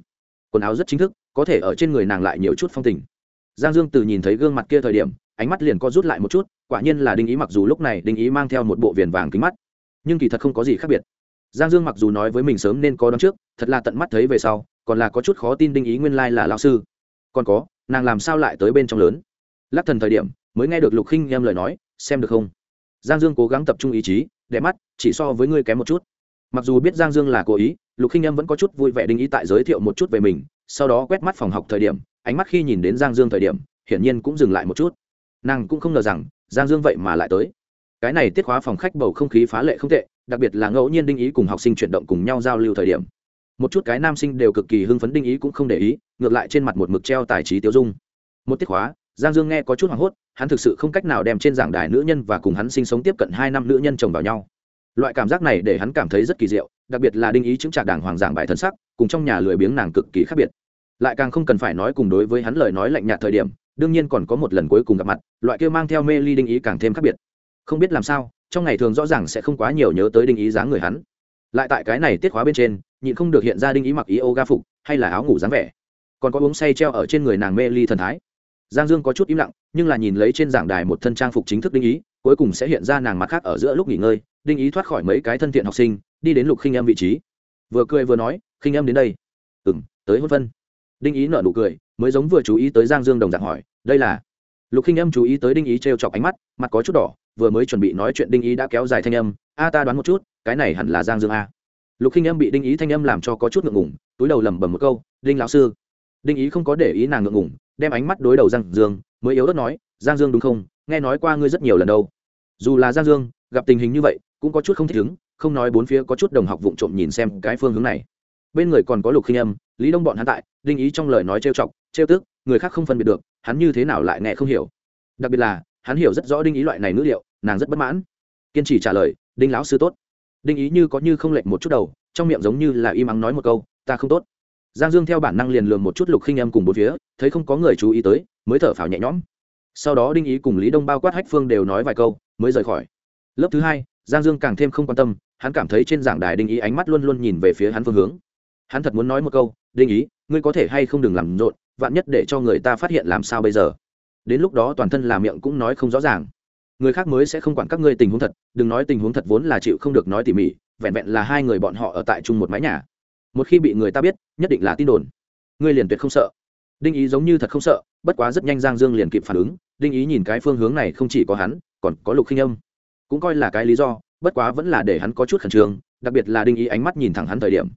Quần áo rất chính thức, có thể ở trên người nàng lại nhiều chút phong tình. Giang dương từ nhìn thấy gương mặt kia thời điểm, ánh mắt liền co rút lại một chút quả nhiên là đinh ý mặc dù lúc này đinh ý mang theo một bộ viền vàng kính mắt, nhưng kỳ thật không có gì khác biệt. Giang dương mặc dù nói với mình sớm nên có đón trước, thật là tận mắt thấy về sau, còn là có chút khó tin đinh ý nguyên lai là lao sư. Còn có, nàng làm sao lại tới bên trong lớn? Lắc thần thời điểm, mới nghe được lục khinh em lời nói, xem được không? Giang dương cố gắng tập trung ý chí, đẹp mắt, chỉ so với ngươi kém một chút. Mặc dù biết giang dương là cố ý, lục khinh em vẫn có chút vui vẻ đinh ý tại giới thiệu một chút về mình, sau đó quét mắt phòng học thời điểm, ánh mắt khi nhìn đến giang dương thời điểm, hiển nhiên cũng dừng lại một chút nàng cũng không ngờ rằng giang dương vậy mà lại tới. Cái này tiết khóa phòng khách bầu không khí phá lệ không tệ, đặc biệt là ngẫu nhiên đinh ý cùng học sinh chuyển động cùng nhau giao lưu thời điểm. Một chút cái nam sinh đều cực kỳ hưng phấn đinh ý cũng không để ý, ngược lại trên mặt một mực treo tài trí tiêu dung. Một tiết khóa, giang dương nghe có chút hoảng hốt, hắn thực sự không cách nào đem trên giảng đài nữ nhân và cùng hắn sinh sống tiếp cận hai năm nữ nhân chồng vào nhau. Loại cảm giác này để hắn cảm thấy rất kỳ diệu, đặc biệt là đinh ý chứng trạc đảng hoàng giảng bài thân sắc, cùng trong nhà lười biếng nàng cực kỳ khác biệt. Lại càng không cần phải nói cùng đối với hắn lời nói lạnh nhạt thời điểm đương nhiên còn có một lần cuối cùng gặp mặt, loại kia mang theo mê ly đinh ý càng thêm khác biệt. Không biết làm sao, trong ngày thường rõ ràng sẽ không quá nhiều nhớ tới đinh ý dáng người hắn. Lại tại cái này tiết khóa bên trên, nhịn không được hiện ra đinh ý mặc ý ô ga phục, hay là áo ngủ dáng vẻ. Còn có uống say treo ở trên người nàng mê ly thần thái. Giang dương có chút im lặng, nhưng là nhìn lấy trên giảng đài một thân trang phục chính thức đinh ý, cuối cùng sẽ hiện ra nàng mặt khác ở giữa lúc nghỉ ngơi, đinh ý thoát khỏi mấy cái thân thiện học sinh, đi đến lục khinh em vị trí. Vừa cười vừa nói, khinh em đến đây. Ừ m tới hôn phân đinh ý nợ nụ cười, mới giống vừa chú ý tới giang dương đồng dạng hỏi, đây là? Lục khinh Âm chú ý tới đinh ý t r e o chọc ánh mắt, mặt có chút đỏ, vừa mới chuẩn bị nói chuyện đinh ý đã kéo dài thanh âm, a, ta đoán một chút, cái này hẳn là giang dương a. Lục khinh Âm bị đinh ý thanh âm làm cho có chút ngượng ngủng túi đầu lẩm bẩm một câu, đinh lão sư. Đinh ý không có để ý nàng ngượng ngủng đem ánh mắt đối đầu giang dương, mới yếu đất nói, giang dương đúng không? Nghe nói qua ngươi rất nhiều lần đâu. Dù là giang dương, gặp tình hình như vậy, cũng có chút không thích ứng, không nói bốn phía có chút đồng học vụng trộm nhìn xem cái phương hướng này. Bên người còn có lục khinh âm lý đông bọn hắn tại, đinh ý trong lời nói trêu chọc, trêu tức, người khác không phân biệt được, hắn như thế nào lại nghe không hiểu. Đặc biệt là, hắn hiểu rất rõ đinh ý loại này ngữ liệu, nàng rất bất mãn. Kiên trì trả lời, đinh lão sư tốt. Đinh ý như có như không lệch một chút đầu, trong miệng giống như là im ắng nói một câu, ta không tốt. Giang dương theo bản năng liền lường một chút lục khinh em cùng bốn phía, thấy không có người chú ý tới, mới thở phào nhẹ nhõm. Sau đó đinh ý cùng lý đông bao quát hách phương đều nói vài câu, mới rời khỏi. Lớp thứ hai, giang dương càng thêm không quan tâm, hắn cảm thấy trên giảng đài đinh ý ánh mắt luôn luôn nhìn về phía hắn phương hướng. Hắn thật muốn nói một câu đinh ý, ngươi có thể hay không đừng làm rộn, vạn nhất để cho người ta phát hiện làm sao bây giờ. Đến lúc đó toàn thân làm miệng cũng nói không rõ ràng. Người khác mới sẽ không quản các ngươi tình huống thật, đừng nói tình huống thật vốn là chịu không được nói tỉ mỉ, vẹn vẹn là hai người bọn họ ở tại chung một mái nhà. Một khi bị người ta biết, nhất định là tin đồn. Ngươi liền tuyệt không sợ. Đinh ý giống như thật không sợ, bất quá rất nhanh giang dương liền kịp phản ứng, đinh ý nhìn cái phương hướng này không chỉ có hắn, còn có lục khinh âm. Cũng coi là cái lý do, bất quá vẫn là để hắn có chút khẩn trương, đặc biệt là đinh ý ánh mắt nhìn thẳng hắn thời điểm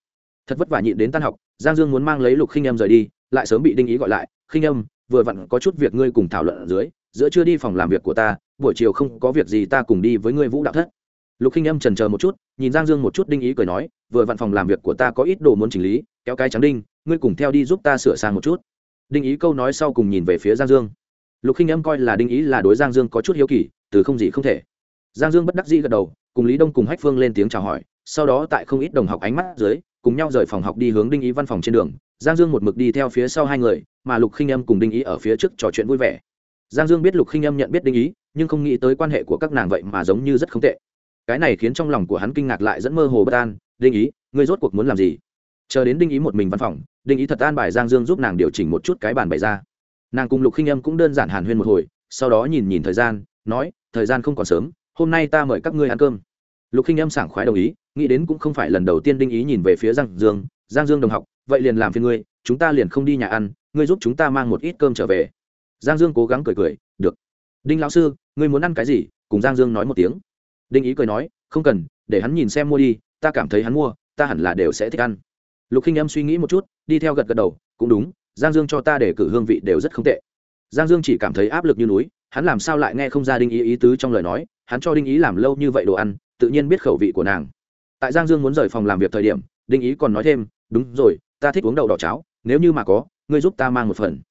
thật vất vả nhịn đến tan học, giang dương muốn mang lấy lục khinh âm rời đi, lại sớm bị đinh ý gọi lại, khinh âm, vừa vặn có chút việc ngươi cùng thảo luận ở dưới, giữa chưa đi phòng làm việc của ta, buổi chiều không có việc gì ta cùng đi với ngươi vũ đạo thất. Lục khinh âm trần chờ một chút, nhìn giang dương một chút đinh ý cười nói, vừa vặn phòng làm việc của ta có ít đồ muốn chỉnh lý, kéo cái trắng đinh, ngươi cùng theo đi giúp ta sửa sang một chút. Đinh ý câu nói sau cùng nhìn về phía giang dương. Lục khinh âm coi là đinh ý là đối giang dương có chút hiếu kỳ, từ không gì không thể. Giang dương bất đắc dĩ gật đầu, cùng lý đông cùng hách phương lên tiếng chào hỏi, sau đó tại không ít đồng học ánh mắt dưới cùng nhau rời phòng học đi hướng đinh ý văn phòng trên đường, giang dương một mực đi theo phía sau hai người, mà lục khinh âm cùng đinh ý ở phía trước trò chuyện vui vẻ. Giang dương biết lục khinh âm nhận biết đinh ý, nhưng không nghĩ tới quan hệ của các nàng vậy mà giống như rất không tệ. Cái này khiến trong lòng của hắn kinh ngạc lại dẫn mơ hồ bất an, đinh ý, ngươi rốt cuộc muốn làm gì? Chờ đến đinh ý một mình văn phòng, đinh ý thật an bài giang dương giúp nàng điều chỉnh một chút cái bàn bày ra. Nàng cùng lục khinh âm cũng đơn giản hàn huyên một hồi, sau đó nhìn nhìn thời gian, nói, thời gian không còn sớm, hôm nay ta mời các ngươi ăn cơm lục khinh âm sảng khoái đồng ý, nghĩ đến cũng không phải lần đầu tiên đinh ý nhìn về phía giang dương. Giang dương đồng học, vậy liền làm phiền ngươi, chúng ta liền không đi nhà ăn, ngươi giúp chúng ta mang một ít cơm trở về. Giang dương cố gắng cười cười, được. Đinh lão sư, ngươi muốn ăn cái gì? Cùng giang dương nói một tiếng. Đinh ý cười nói, không cần, để hắn nhìn xem mua đi, ta cảm thấy hắn mua, ta hẳn là đều sẽ thích ăn. Lục khinh âm suy nghĩ một chút, đi theo gật gật đầu, cũng đúng, giang dương cho ta để cử hương vị đều rất không tệ. Giang dương chỉ cảm thấy áp lực như núi, hắn làm sao lại nghe không ra đinh ý ý tứ trong lời nói, hắn cho đinh ý làm lâu như vậy đồ ăn tự nhiên biết khẩu vị của nàng. Tại giang dương muốn rời phòng làm việc thời điểm, đinh ý còn nói thêm, đúng rồi, ta thích uống đậu đỏ cháo, nếu như mà có, ngươi giúp ta mang một phần.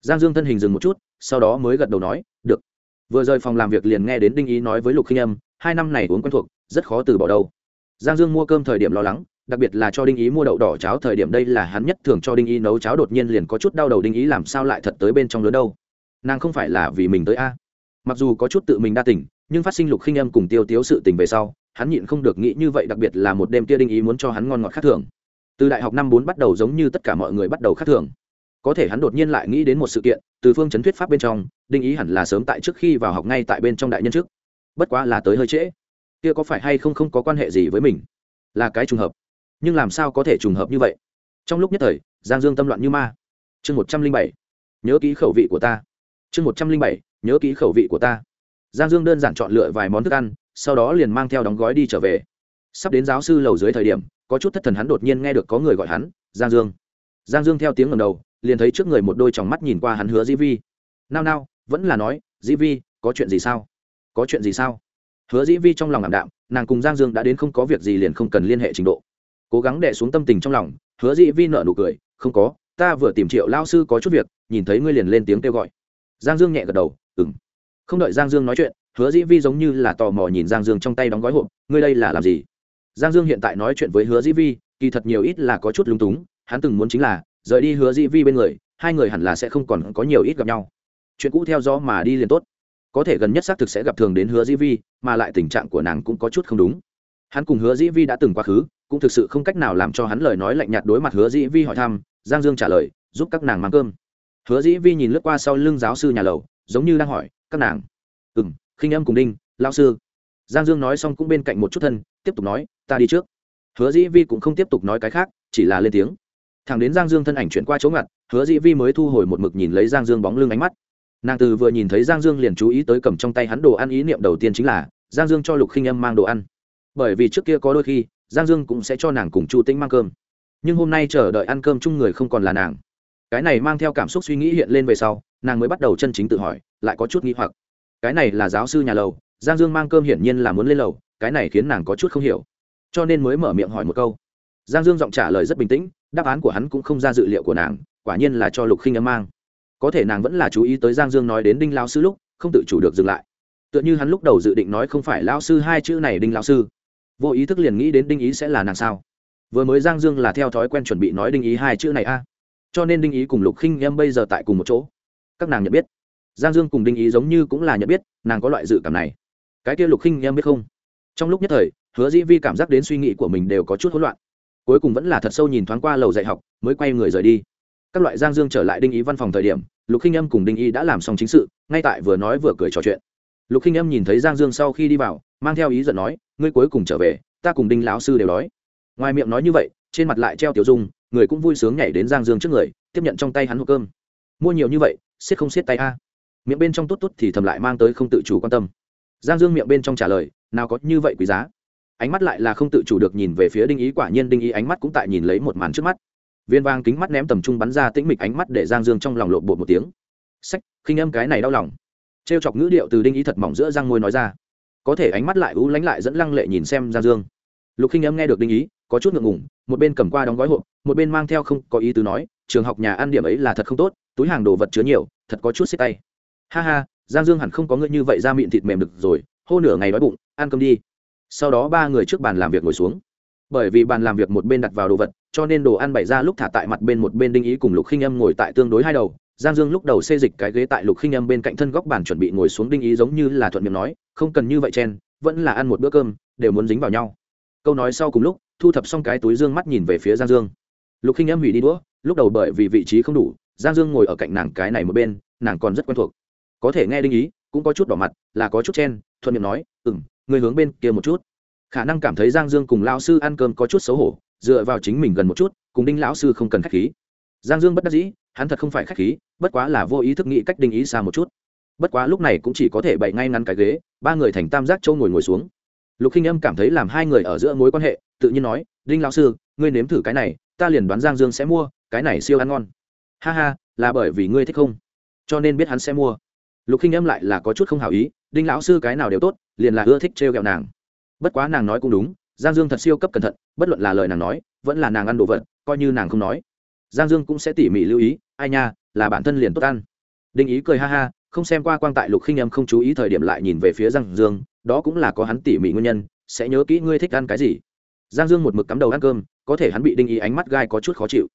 Giang dương thân hình dừng một chút, sau đó mới gật đầu nói, được. Vừa rời phòng làm việc liền nghe đến đinh ý nói với lục khinh âm, hai năm này uống quen thuộc, rất khó từ bỏ đâu. Giang dương mua cơm thời điểm lo lắng, đặc biệt là cho đinh ý mua đậu đỏ cháo thời điểm đây là hắn nhất thường cho đinh ý nấu cháo đột nhiên liền có chút đau đầu đinh ý làm sao lại thật tới bên trong lớn đâu. Nàng không phải là vì mình tới a. Mặc dù có chút tự mình đa tỉnh nhưng phát sinh lục khinh em cùng tiêu tiếu sự tình về sau, hắn nhịn không được nghĩ như vậy, đặc biệt là một đêm kia đinh ý muốn cho hắn ngon ngọt khác thường. Từ đại học năm bốn bắt đầu giống như tất cả mọi người bắt đầu khác thường. Có thể hắn đột nhiên lại nghĩ đến một sự kiện, từ phương chấn thuyết pháp bên trong, đinh ý hẳn là sớm tại trước khi vào học ngay tại bên trong đại nhân trước. Bất quá là tới hơi trễ. Kia có phải hay không không có quan hệ gì với mình? Là cái trùng hợp. Nhưng làm sao có thể trùng hợp như vậy? Trong lúc nhất thời, giang dương tâm loạn như ma. Chương một trăm linh bảy, nhớ ký khẩu vị của ta. Chương một trăm linh bảy, nhớ ký khẩu vị của ta giang dương đơn giản chọn lựa vài món thức ăn, sau đó liền mang theo đóng gói đi trở về. Sắp đến giáo sư lầu dưới thời điểm, có chút thất thần hắn đột nhiên nghe được có người gọi hắn, giang dương. Giang dương theo tiếng ngầm đầu, liền thấy trước người một đôi tròng mắt nhìn qua hắn hứa dĩ vi. Nao nao, vẫn là nói dĩ vi, có chuyện gì sao? Có chuyện gì sao? Hứa dĩ vi trong lòng ảm đạm, nàng cùng giang dương đã đến không có việc gì liền không cần liên hệ trình độ. Cố gắng đẻ xuống tâm tình trong lòng, hứa dĩ vi nợ nụ cười, không có, ta vừa tìm triệu lao sư có chút việc, nhìn thấy ngươi liền lên tiếng kêu gọi. Giang dương nhẹ gật đầu ừng không đợi giang dương nói chuyện, hứa dĩ vi giống như là tò mò nhìn giang dương trong tay đóng gói hộp, ngươi đây là làm gì? Giang dương hiện tại nói chuyện với hứa dĩ vi, kỳ thật nhiều ít là có chút lúng túng, hắn từng muốn chính là, rời đi hứa dĩ vi bên người, hai người hẳn là sẽ không còn có nhiều ít gặp nhau. Chuyện cũ theo gió mà đi liền tốt. Có thể gần nhất xác thực sẽ gặp thường đến hứa dĩ vi, mà lại tình trạng của nàng cũng có chút không đúng. Hắn cùng hứa dĩ vi đã từng quá khứ, cũng thực sự không cách nào làm cho hắn lời nói lạnh nhạt đối mặt hứa dĩ vi hỏi thăm, giang dương trả lời, giúp các nàng mang cơm. Hứa dĩ vi nhìn lướt qua sau lưng giáo sư nhà lầu, giống như đang hỏi các nàng. Ừ m khinh âm cùng đinh lao sư. Giang dương nói xong cũng bên cạnh một chút thân, tiếp tục nói, ta đi trước. Hứa dĩ vi cũng không tiếp tục nói cái khác, chỉ là lên tiếng. Thằng đến giang dương thân ảnh chuyển qua chỗ ngặt, hứa dĩ vi mới thu hồi một mực nhìn lấy giang dương bóng lưng ánh mắt. Nàng từ vừa nhìn thấy giang dương liền chú ý tới cầm trong tay hắn đồ ăn, ý niệm đầu tiên chính là, giang dương cho lục khinh âm mang đồ ăn. Bởi vì trước kia có đôi khi, giang dương cũng sẽ cho nàng cùng chu tĩnh mang cơm. Nhưng hôm nay chờ đợi ăn cơm chung người không còn là nàng. Cái này mang theo cảm xúc suy nghĩ hiện lên về sau nàng mới bắt đầu chân chính tự hỏi, lại có chút nghi hoặc. Cái này là giáo sư nhà lầu, giang dương mang cơm hiển nhiên là muốn lên lầu, cái này khiến nàng có chút không hiểu. Cho nên mới mở miệng hỏi một câu. Giang dương giọng trả lời rất bình tĩnh, đáp án của hắn cũng không ra dự liệu của nàng, quả nhiên là cho lục khinh âm mang. Có thể nàng vẫn là chú ý tới giang dương nói đến đinh lao sư lúc, không tự chủ được dừng lại. Tựa như hắn lúc đầu dự định nói không phải lao sư hai chữ này đinh lao sư. Vô ý thức liền nghĩ đến đinh ý sẽ là nàng sao? Vừa mới giang dương là theo thói quen chuẩn bị nói đinh ý hai chữ này a. Cho nên đinh ý cùng lục khinh em bây giờ tại cùng một chỗ các nàng nhận biết. Giang dương cùng đinh ý giống như cũng là nhận biết, nàng có loại dự cảm này. Cái kia lục khinh em biết không? Trong lúc nhất thời, hứa dĩ vi cảm giác đến suy nghĩ của mình đều có chút hỗn loạn. Cuối cùng vẫn là thật sâu nhìn thoáng qua lầu dạy học, mới quay người rời đi. Các loại giang dương trở lại đinh ý văn phòng thời điểm, lục khinh em cùng đinh ý đã làm xong chính sự, ngay tại vừa nói vừa cười trò chuyện. Lục khinh em nhìn thấy giang dương sau khi đi vào, mang theo ý giận nói, ngươi cuối cùng trở về, ta cùng đinh lão sư đều đói. Ngoài miệng nói như vậy, trên mặt lại treo tiểu dung, người cũng vui sướng nhảy đến giang dương trước người, tiếp nhận trong tay hắn hộp cơm. Mua nhiều như vậy siết không siết tay a. Miệng bên trong tốt tốt thì thầm lại mang tới không tự chủ quan tâm. Giang dương miệng bên trong trả lời, nào có như vậy quý giá? Ánh mắt lại là không tự chủ được nhìn về phía đinh ý, quả nhiên đinh ý ánh mắt cũng tại nhìn lấy một màn trước mắt. Viên vang kính mắt ném tầm trung bắn ra tĩnh mịch ánh mắt để giang dương trong lòng lộn bột một tiếng. Sách, khinh âm cái này đau lòng. T r e o chọc ngữ điệu từ đinh ý thật mỏng giữa giang môi nói ra. Có thể ánh mắt lại ú lánh lại dẫn lăng lệ nhìn xem giang dương. Lục khinh âm nghe được đinh ý, có chút ngượng ngủng một bên cầm qua đóng gói hộp, một bên mang theo không có ý tứ nói, trường học nhà ăn điểm ấy là thật không tốt túi hàng đồ vật chứa nhiều, thật có chút xích tay. Ha ha, giang dương hẳn không có ngươi như vậy ra miệng thịt mềm được rồi, hô nửa ngày đói bụng, ăn cơm đi. Sau đó ba người trước bàn làm việc ngồi xuống. Bởi vì bàn làm việc một bên đặt vào đồ vật, cho nên đồ ăn bày ra lúc thả tại mặt bên một bên đinh ý cùng lục khinh âm ngồi tại tương đối hai đầu. Giang dương lúc đầu xê dịch cái ghế tại lục khinh âm bên cạnh thân góc bàn chuẩn bị ngồi xuống đinh ý giống như là thuận miệng nói, không cần như vậy chen, vẫn là ăn một bữa cơm, đều muốn dính vào nhau. Câu nói sau cùng lúc, thu thập xong cái túi dương mắt nhìn về phía giang dương. Lục khinh âm hủy đi đũa, lúc đầu bởi vì vị trí không đủ giang dương ngồi ở cạnh nàng cái này một bên, nàng còn rất quen thuộc. Có thể nghe đinh ý, cũng có chút đỏ mặt, là có chút chen, thuận miệng nói ừ m người hướng bên kia một chút. Khả năng cảm thấy giang dương cùng lao sư ăn cơm có chút xấu hổ, dựa vào chính mình gần một chút, cùng đinh lão sư không cần k h á c h khí. Giang dương bất đắc dĩ, hắn thật không phải k h á c h khí, bất quá là vô ý thức nghĩ cách đinh ý xa một chút. Bất quá lúc này cũng chỉ có thể bậy ngay ngăn cái ghế, ba người thành tam giác châu ngồi ngồi xuống. Lục khinh âm cảm thấy làm hai người ở giữa mối quan hệ, tự nhiên nói, đinh lão sư, ngươi nếm thử cái này, ta liền đoán giang dương sẽ mua, cái này siêu ăn ngon ha ha, là bởi vì ngươi thích không? Cho nên biết hắn sẽ mua. Lục khinh Em lại là có chút không hào ý, đinh lão sư cái nào đều tốt, liền là ưa thích trêu ghẹo nàng. Bất quá nàng nói cũng đúng, giang dương thật siêu cấp cẩn thận, bất luận là lời nàng nói, vẫn là nàng ăn đồ vật, coi như nàng không nói. Giang dương cũng sẽ tỉ mỉ lưu ý, ai nha, là bản thân liền tốt ăn. Đinh ý cười ha ha, không xem qua quang tại lục khinh em không chú ý thời điểm lại nhìn về phía giang dương, đó cũng là có hắn tỉ mỉ nguyên nhân, sẽ nhớ kỹ ngươi thích ăn cái gì. Giang dương một mực cắm đầu ăn cơm, có thể hắn bị đinh ý ánh mắt gai có chút khó chịu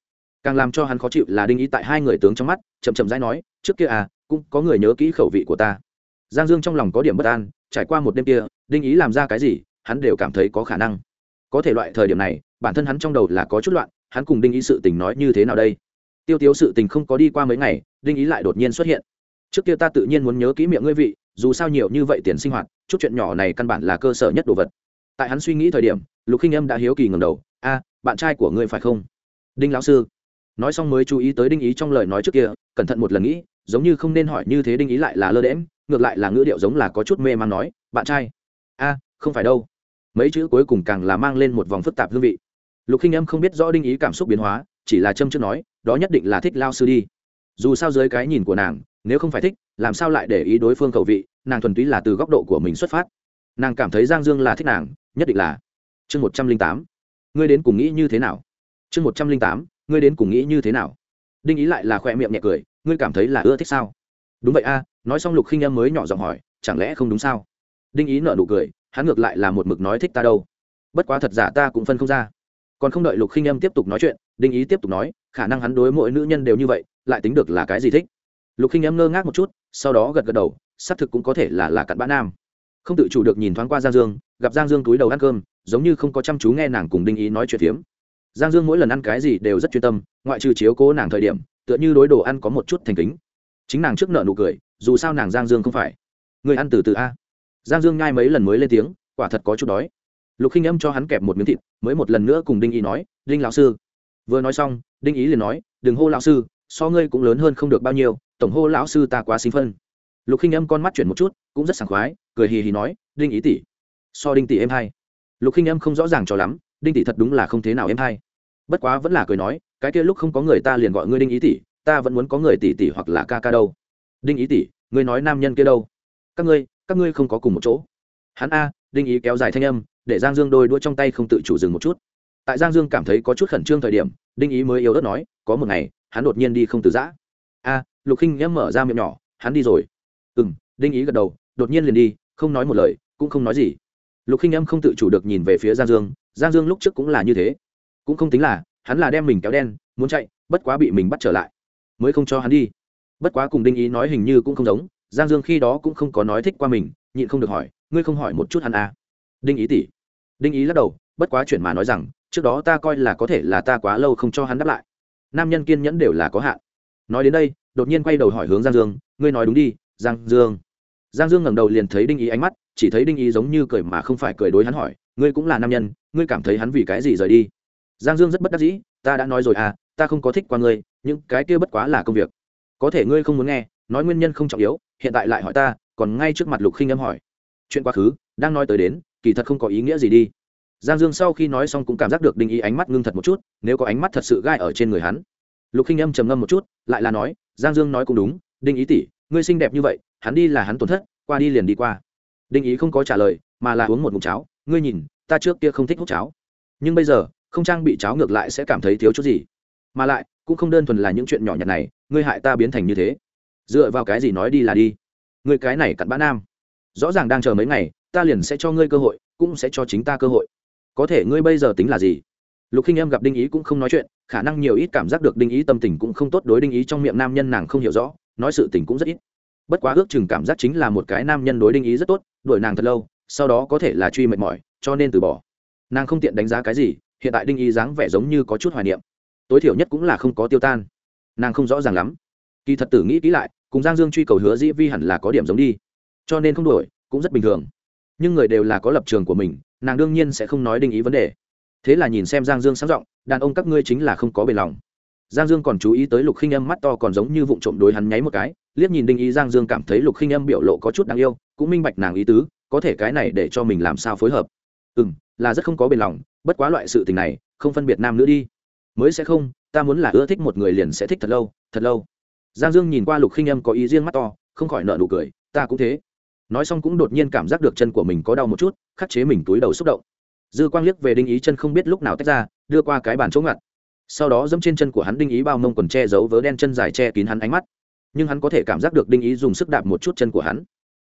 càng làm cho hắn khó chịu là đinh ý tại hai người tướng trong mắt, chậm chậm rãi nói, trước kia à cũng có người nhớ kỹ khẩu vị của ta. Giang dương trong lòng có điểm bất an, trải qua một đêm kia, đinh ý làm ra cái gì, hắn đều cảm thấy có khả năng. Có thể loại thời điểm này, bản thân hắn trong đầu là có chút loạn, hắn cùng đinh ý sự tình nói như thế nào đây? Tiêu tiếu sự tình không có đi qua mấy ngày, đinh ý lại đột nhiên xuất hiện. Trước kia ta tự nhiên muốn nhớ kỹ miệng ngươi vị, dù sao nhiều như vậy tiền sinh hoạt, chút chuyện nhỏ này căn bản là cơ sở nhất đồ vật. Tại hắn suy nghĩ thời điểm, lục khinh âm đã hiếu kỳ ngầm đầu, a, bạn trai của ngươi phải không? Đinh lão sư nói xong mới chú ý tới đinh ý trong lời nói trước kia, cẩn thận một lần nghĩ, giống như không nên hỏi như thế đinh ý lại là lơ đễm ngược lại là ngữ điệu giống là có chút mê man nói, bạn trai. A, không phải đâu. Mấy chữ cuối cùng càng là mang lên một vòng phức tạp hương vị. Lục khinh em không biết rõ đinh ý cảm xúc biến hóa, chỉ là châm chước nói, đó nhất định là thích lao sư đi. Dù sao dưới cái nhìn của nàng, nếu không phải thích, làm sao lại để ý đối phương cầu vị, nàng thuần túy là từ góc độ của mình xuất phát. Nàng cảm thấy giang dương là thích nàng, nhất định là. Chương một trăm linh tám. Ngươi đến cùng nghĩ như thế nào? Chương một trăm linh tám ngươi đến cùng nghĩ như thế nào? Đinh ý lại là khoe miệng nhẹ cười, ngươi cảm thấy là ưa thích sao? Đúng vậy a, nói xong lục khinh em mới nhỏ giọng hỏi, chẳng lẽ không đúng sao? Đinh ý nợ nụ cười, hắn ngược lại là một mực nói thích ta đâu. Bất quá thật giả ta cũng phân không ra. Còn không đợi lục khinh em tiếp tục nói chuyện, đinh ý tiếp tục nói, khả năng hắn đối mỗi nữ nhân đều như vậy, lại tính được là cái gì thích? Lục khinh em ngơ ngác một chút, sau đó gật gật đầu, xác thực cũng có thể là là cặn bã nam. Không tự chủ được nhìn thoáng qua giang dương, gặp giang dương túi đầu ăn cơm, giống như không có chăm chú nghe nàng cùng đinh ý nói chuyện phiếm giang dương mỗi lần ăn cái gì đều rất chuyên tâm, ngoại trừ chiếu cố nàng thời điểm, tựa như đối đồ ăn có một chút thành kính. Chính nàng trước nợ nụ cười, dù sao nàng giang dương không phải. Người ăn từ từ a. Giang dương nhai mấy lần mới lên tiếng, quả thật có chút đói. Lục khinh âm cho hắn kẹp một miếng thịt, mới một lần nữa cùng đinh ý nói, đinh lão sư. Vừa nói xong, đinh ý liền nói, đừng hô lão sư, so ngươi cũng lớn hơn không được bao nhiêu, tổng hô lão sư ta quá sinh phân. Lục khinh âm con mắt chuyển một chút, cũng rất sảng khoái, cười hì hì nói, đinh ý tỷ, so đinh tỷ em hay. lục khinh âm không rõ ràng cho lắm đinh tỷ thật đúng là không thế nào em hai bất quá vẫn là cười nói, cái kia lúc không có người ta liền gọi ngươi đinh ý tỷ, ta vẫn muốn có người tỷ tỷ hoặc là ca ca đâu. Đinh ý tỷ, ngươi nói nam nhân kia đâu? Các ngươi các ngươi không có cùng một chỗ. Hắn a, đinh ý kéo dài thanh âm, để giang dương đôi đuôi trong tay không tự chủ dừng một chút. Tại giang dương cảm thấy có chút khẩn trương thời điểm, đinh ý mới yếu ớt nói, có một ngày, hắn đột nhiên đi không từ giã. A, lục khinh nhắm mở ra miệng nhỏ, hắn đi rồi. Ừ m đinh ý gật đầu, đột nhiên liền đi, không nói một lời, cũng không nói gì. Lục khinh âm không tự chủ được nhìn về phía giang dương giang dương lúc trước cũng là như thế. Cũng không tính là, hắn là đem mình kéo đen, muốn chạy, bất quá bị mình bắt trở lại, mới không cho hắn đi. Bất quá cùng đinh ý nói hình như cũng không giống, giang dương khi đó cũng không có nói thích qua mình, nhịn không được hỏi, ngươi không hỏi một chút hắn à. đinh ý tỷ. Đinh ý lắc đầu, bất quá chuyện mà nói rằng, trước đó ta coi là có thể là ta quá lâu không cho hắn đáp lại. Nam nhân kiên nhẫn đều là có hạn. Nói đến đây, đột nhiên quay đầu hỏi hướng giang dương, ngươi nói đúng đi, giang dương. Giang dương ngẩng đầu liền thấy đinh ý ánh mắt, chỉ thấy đinh ý giống như cười mà không phải cười đối hắn hỏi ngươi cũng là nam nhân, ngươi cảm thấy hắn vì cái gì rời đi? Giang dương rất bất đắc dĩ, ta đã nói rồi à ta không có thích qua ngươi những cái kia bất quá là công việc. Có thể ngươi không muốn nghe, nói nguyên nhân không trọng yếu, hiện tại lại hỏi ta, còn ngay trước mặt lục khinh âm hỏi. Chuyện quá khứ, đang nói tới đến, kỳ thật không có ý nghĩa gì đi. Giang dương sau khi nói xong cũng cảm giác được đinh ý ánh mắt ngưng thật một chút, nếu có ánh mắt thật sự gai ở trên người hắn. Lục khinh âm trầm ngâm một chút, lại là nói, giang dương nói cũng đúng, đinh ý tỷ, ngươi xinh đẹp như vậy, hắn đi là hắn tổn thất, qua đi liền đi qua. Đinh ý không có trả lời, mà là uống một mụn cháo ngươi nhìn, ta trước kia không thích hút cháo. Nhưng bây giờ, không trang bị cháo ngược lại sẽ cảm thấy thiếu chút gì. Mà lại, cũng không đơn thuần là những chuyện nhỏ nhặt này, ngươi hại ta biến thành như thế. Dựa vào cái gì nói đi là đi. Ngươi cái này cặn bã nam. Rõ ràng đang chờ mấy ngày, ta liền sẽ cho ngươi cơ hội, cũng sẽ cho chính ta cơ hội. Có thể ngươi bây giờ tính là gì? Lục khinh em gặp đinh ý cũng không nói chuyện, khả năng nhiều ít cảm giác được đinh ý tâm tình cũng không tốt đối đinh ý trong miệng nam nhân nàng không hiểu rõ, nói sự tình cũng rất ít. Bất quá ước chừng cảm giác chính là một cái nam nhân đối đinh ý rất tốt, đuổi nàng thật lâu sau đó có thể là truy mệt mỏi, cho nên từ bỏ. Nàng không tiện đánh giá cái gì, hiện tại đinh y dáng vẻ giống như có chút hoài niệm. Tối thiểu nhất cũng là không có tiêu tan. Nàng không rõ ràng lắm. Kỳ thật tử nghĩ kỹ lại, cùng giang dương truy cầu hứa dĩ vi hẳn là có điểm giống đi. Cho nên không đổi, cũng rất bình thường. Nhưng người đều là có lập trường của mình, nàng đương nhiên sẽ không nói đinh ý vấn đề. Thế là nhìn xem giang dương sáng giọng, đàn ông các ngươi chính là không có bền lòng. Giang dương còn chú ý tới lục khinh âm mắt to còn giống như vụ trộm đối hắn nháy một cái, liếc nhìn đinh ý giang dương cảm thấy lục khinh âm biểu lộ có chút đáng yêu, cũng minh bạch nàng ý tứ có thể cái này để cho mình làm sao phối hợp. Ừ m là rất không có bền lòng, bất quá loại sự tình này, không phân biệt nam nữ đi. Mới sẽ không, ta muốn là ưa thích một người liền sẽ thích thật lâu thật lâu. Giang dương nhìn qua lục khinh âm có ý riêng mắt to, không khỏi nợ nụ cười, ta cũng thế. Nói xong cũng đột nhiên cảm giác được chân của mình có đau một chút, khắc chế mình túi đầu xúc động. Dư quang liếc về đinh ý chân không biết lúc nào tách ra, đưa qua cái bàn chỗ ngặt. Sau đó dẫm trên chân của hắn đinh ý bao mông quần che giấu vớ đen chân dài che kín hắn ánh mắt. Nhưng hắn có thể cảm giác được đinh ý dùng sức đạp một chút chân của hắn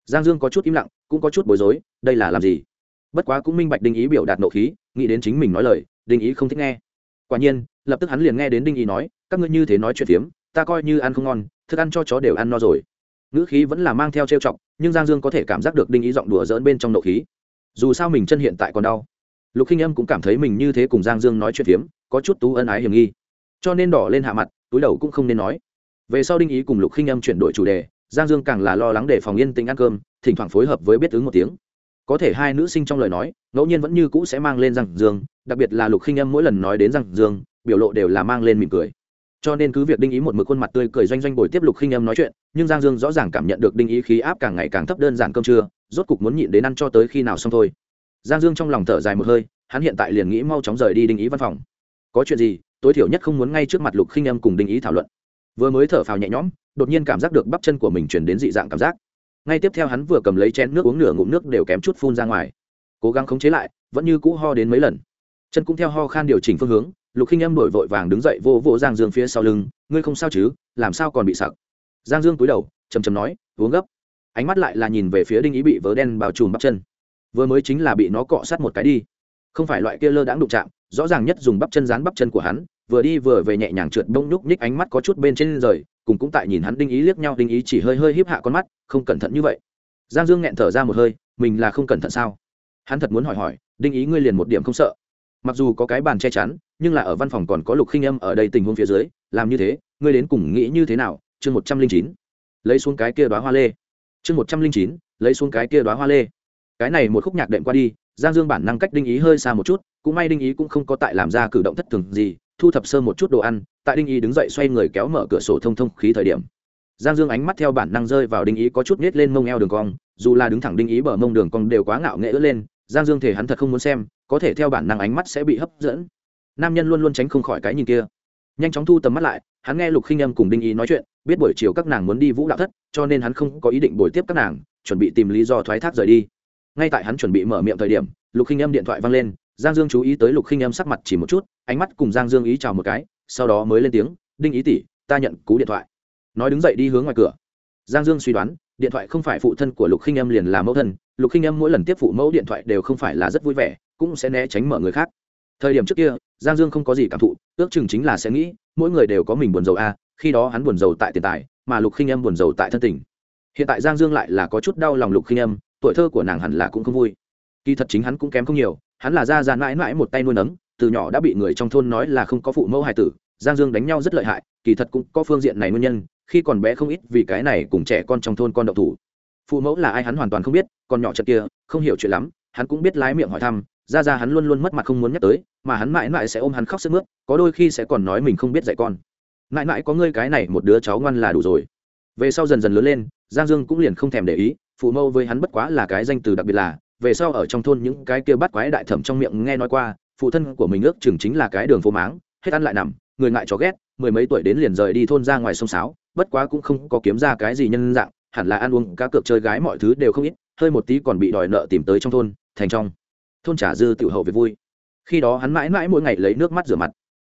giang dương có chút im lặng, cũng có chút bối rối, đây là làm gì? Bất quá cũng minh bạch đinh ý biểu đạt nộ khí, nghĩ đến chính mình nói lời, đinh ý không thích nghe. Quả nhiên, lập tức hắn liền nghe đến đinh ý nói, các ngươi như thế nói chuyện phiếm, ta coi như ăn không ngon, thức ăn cho chó đều ăn no rồi. Ngữ khí vẫn là mang theo trêu chọc, nhưng giang dương có thể cảm giác được đinh ý giọng đùa dỡn bên trong nộ khí. Dù sao mình chân hiện tại còn đau. Lục khinh âm cũng cảm thấy mình như thế cùng giang dương nói chuyện phiếm, có chút tú ân ái hiểm nghi. Cho nên đỏ lên hạ mặt, túi đầu cũng không nên nói. Về sau đinh ý cùng lục khinh âm chuyển đổi chủ đề giang dương càng là lo lắng để phòng yên tĩnh ăn cơm, thỉnh thoảng phối hợp với biết ứng một tiếng. Có thể hai nữ sinh trong lời nói, ngẫu nhiên vẫn như cũ sẽ mang lên giang dương, đặc biệt là lục khinh âm mỗi lần nói đến giang dương, biểu lộ đều là mang lên mỉm cười. Cho nên cứ việc đinh ý một mực khuôn mặt tươi cười doanh doanh bồi tiếp lục khinh âm nói chuyện, nhưng giang dương rõ ràng cảm nhận được đinh ý khí áp càng ngày càng thấp đơn giản cơm trưa, rốt cục muốn nhịn đến ăn cho tới khi nào xong thôi. Giang dương trong lòng thở dài một hơi, hắn hiện tại liền nghĩ mau chóng rời đi đinh ý văn phòng. Có chuyện gì, tối thiểu nhất không muốn ngay trước mặt lục khinh âm cùng đinh ý thảo luận vừa mới thở phào nhẹ nhõm, đột nhiên cảm giác được bắp chân của mình chuyển đến dị dạng cảm giác. Ngay tiếp theo hắn vừa cầm lấy chén nước uống nửa ngụm nước đều kém chút phun ra ngoài. Cố gắng khống chế lại, vẫn như cũ ho đến mấy lần. Chân cũng theo ho khan điều chỉnh phương hướng, lục khinh em đổi vội vàng đứng dậy vô vô giang dương phía sau lưng, ngươi không sao chứ? Làm sao còn bị sặc? Giang dương cúi đầu chầm chầm nói, uống gấp. Ánh mắt lại là nhìn về phía đinh ý bị vớ đen bao trùm bắp chân. Vừa mới chính là bị nó cọ sát một cái đi. Không phải loại kia lơ đãng đụng chạm, rõ ràng nhất dùng bắp chân dán bắp chân của hắn vừa đi vừa về nhẹ nhàng trượt bông nhúc nhích ánh mắt có chút bên trên rời, cùng cũng tại nhìn hắn đinh ý liếc nhau, đinh ý chỉ hơi hơi híp hạ con mắt, không cẩn thận như vậy. Giang dương nghẹn thở ra một hơi, mình là không cẩn thận sao? Hắn thật muốn hỏi hỏi, đinh ý ngươi liền một điểm không sợ. Mặc dù có cái bàn che chắn, nhưng là ở văn phòng còn có lục khinh âm ở đây tình huống phía dưới, làm như thế, ngươi đến cùng nghĩ như thế nào? Chương một trăm linh chín. Lấy xuống cái kia đoá hoa lê. Chương một trăm linh chín, lấy xuống cái kia đoá hoa lê. Cái này một khúc nhạc đệm qua đi, giang dương bản năng cách đinh ý hơi xa một chút, cũng may đinh ý cũng không có tại làm ra cử động thất thường gì thu thập sơ một chút đồ ăn, tại đinh ý đứng dậy xoay người kéo mở cửa sổ thông thông khí thời điểm. Giang dương ánh mắt theo bản năng rơi vào đinh ý có chút nết lên mông eo đường cong, dù là đứng thẳng đinh ý bờ mông đường cong đều quá ngạo nghệ ớt lên, giang dương thể hắn thật không muốn xem, có thể theo bản năng ánh mắt sẽ bị hấp dẫn. Nam nhân luôn luôn tránh không khỏi cái nhìn kia. Nhanh chóng thu tầm mắt lại, hắn nghe lục khinh âm cùng đinh ý nói chuyện, biết buổi chiều các nàng muốn đi vũ đạo thất, cho nên hắn không có ý định bồi tiếp các nàng, chuẩn bị tìm lý do thoái thác rời đi. Ngay tại hắn chuẩn bị mở miệng thời điểm, lục khinh âm điện thoại văng lên giang dương chú ý tới lục khinh âm sắc mặt chỉ một chút, ánh mắt cùng giang dương ý chào một cái, sau đó mới lên tiếng, đinh ý tỷ, ta nhận cú điện thoại. Nói đứng dậy đi hướng ngoài cửa. Giang dương suy đoán, điện thoại không phải phụ thân của lục khinh âm liền là mẫu thân, lục khinh âm mỗi lần tiếp phụ mẫu điện thoại đều không phải là rất vui vẻ, cũng sẽ né tránh mở người khác. Thời điểm trước kia, giang dương không có gì cảm thụ, ước chừng chính là sẽ nghĩ, mỗi người đều có mình buồn rầu a, khi đó hắn buồn rầu tại tiền tài, mà lục khinh âm buồn rầu tại thân tình. Hiện tại giang dương lại là có chút đau lòng lục khinh âm, tuổi thơ của nàng hẳn là cũng không vui. Kỳ thật chính hắn cũng kém không nhiều hắn là ra ra mãi mãi một tay nuôi nấng, từ nhỏ đã bị người trong thôn nói là không có phụ mẫu hài tử, giang dương đánh nhau rất lợi hại, kỳ thật cũng có phương diện này nguyên nhân, khi còn bé không ít vì cái này cùng trẻ con trong thôn con đậu thủ. Phụ mẫu là ai hắn hoàn toàn không biết, còn nhỏ chật kia, không hiểu chuyện lắm, hắn cũng biết lái miệng hỏi thăm ra ra hắn luôn luôn mất mặt không muốn nhắc tới, mà hắn mãi mãi sẽ ôm hắn khóc sức mướt, có đôi khi sẽ còn nói mình không biết dạy con. Mãi mãi có ngươi cái này một đứa cháu ngoan là đủ rồi. Về sau dần dần lớn lên, giang dương cũng liền không thèm để ý, phụ mẫu với hắn bất quá là cái danh từ đặc biệt là về sau ở trong thôn những cái kia bắt quái đại thẩm trong miệng nghe nói qua, phụ thân của mình ước chừng chính là cái đường phố máng, hết ăn lại nằm, người ngại chó ghét, mười mấy tuổi đến liền rời đi thôn ra ngoài sông sáo, bất quá cũng không có kiếm ra cái gì nhân dạng, hẳn là ăn uống, cá cược chơi gái mọi thứ đều không ít, hơi một tí còn bị đòi nợ tìm tới trong thôn, thành trong thôn trả dư tiểu hậu về vui. Khi đó hắn mãi mãi mỗi ngày lấy nước mắt rửa mặt.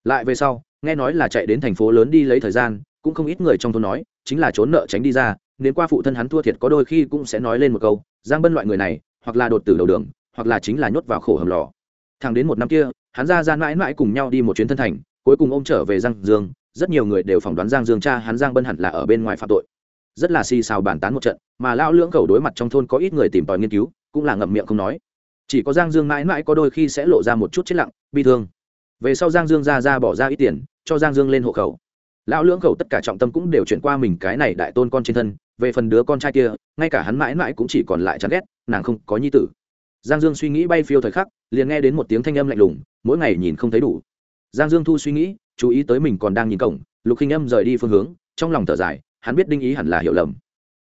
Lại về sau, nghe nói là chạy đến thành phố lớn đi lấy thời gian, cũng không ít người trong thôn nói, chính là trốn nợ tránh đi ra, nếu qua phụ thân hắn thua thiệt có đôi khi cũng sẽ nói lên một câu, giang bân loại người này hoặc là đột tử đầu đường, hoặc là chính là nhốt vào khổ hầm lò. Thẳng đến một năm kia, hắn ra gian mãi mãi cùng nhau đi một chuyến thân thành, cuối cùng ôm trở về giang dương. Rất nhiều người đều phỏng đoán giang dương cha hắn giang bân hẳn là ở bên ngoài phạm tội. Rất là xì xào bàn tán một trận, mà lão lưỡng cầu đối mặt trong thôn có ít người tìm tòi nghiên cứu, cũng là ngậm miệng không nói. Chỉ có giang dương mãi mãi có đôi khi sẽ lộ ra một chút chết lặng, bi thương. Về sau giang dương ra ra bỏ ra ít tiền, cho giang dương lên hộ khẩu. Lão lưỡng khẩu tất cả trọng tâm cũng đều chuyển qua mình cái này đại tôn con trên thân, về phần đứa con trai kia, ngay cả hắn mãi mãi cũng chỉ còn lại chán ghét nàng không có nhi tử. Giang dương suy nghĩ bay phiêu thời khắc, liền nghe đến một tiếng thanh âm lạnh lùng, mỗi ngày nhìn không thấy đủ. Giang dương thu suy nghĩ, chú ý tới mình còn đang nhìn cổng, lục khinh âm rời đi phương hướng, trong lòng thở dài, hắn biết đinh ý hẳn là hiểu lầm.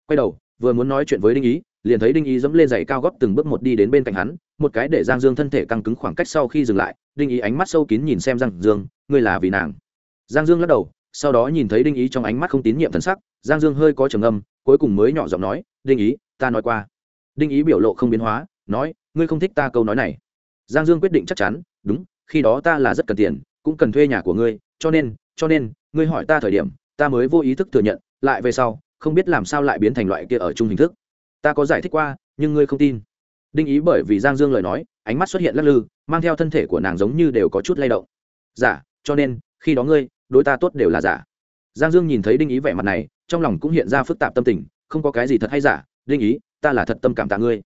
Quay đầu, vừa muốn nói chuyện với đinh ý, liền thấy đinh ý dẫm lên giày cao góp từng bước một đi đến bên cạnh hắn, một cái để giang dương thân thể căng cứng khoảng cách sau khi dừng lại, đinh ý ánh mắt sâu kín nhìn xem giang dương, ngươi là vì nàng? Giang dương lắc đầu, sau đó nhìn thấy đinh ý trong ánh mắt không tín nhiệm thân sắc, giang dương hơi có trầm âm cuối cùng mới nhỏ giọng nói, đinh ý, ta nói qua đinh ý biểu lộ không biến hóa nói ngươi không thích ta câu nói này. Giang dương quyết định chắc chắn đúng khi đó ta là rất cần tiền cũng cần thuê nhà của ngươi cho nên cho nên ngươi hỏi ta thời điểm ta mới vô ý thức thừa nhận lại về sau không biết làm sao lại biến thành loại kia ở chung hình thức. Ta có giải thích qua nhưng ngươi không tin. Đinh ý bởi vì giang dương lời nói ánh mắt xuất hiện lắc lư mang theo thân thể của nàng giống như đều có chút lay động. Giả dạ, cho nên khi đó ngươi đối ta tốt đều là giả. Giang dương nhìn thấy đinh ý vẻ mặt này trong lòng cũng hiện ra phức tạp tâm tình không có cái gì thật hay giả đinh ý, ta là thật tâm cảm tạ ngươi.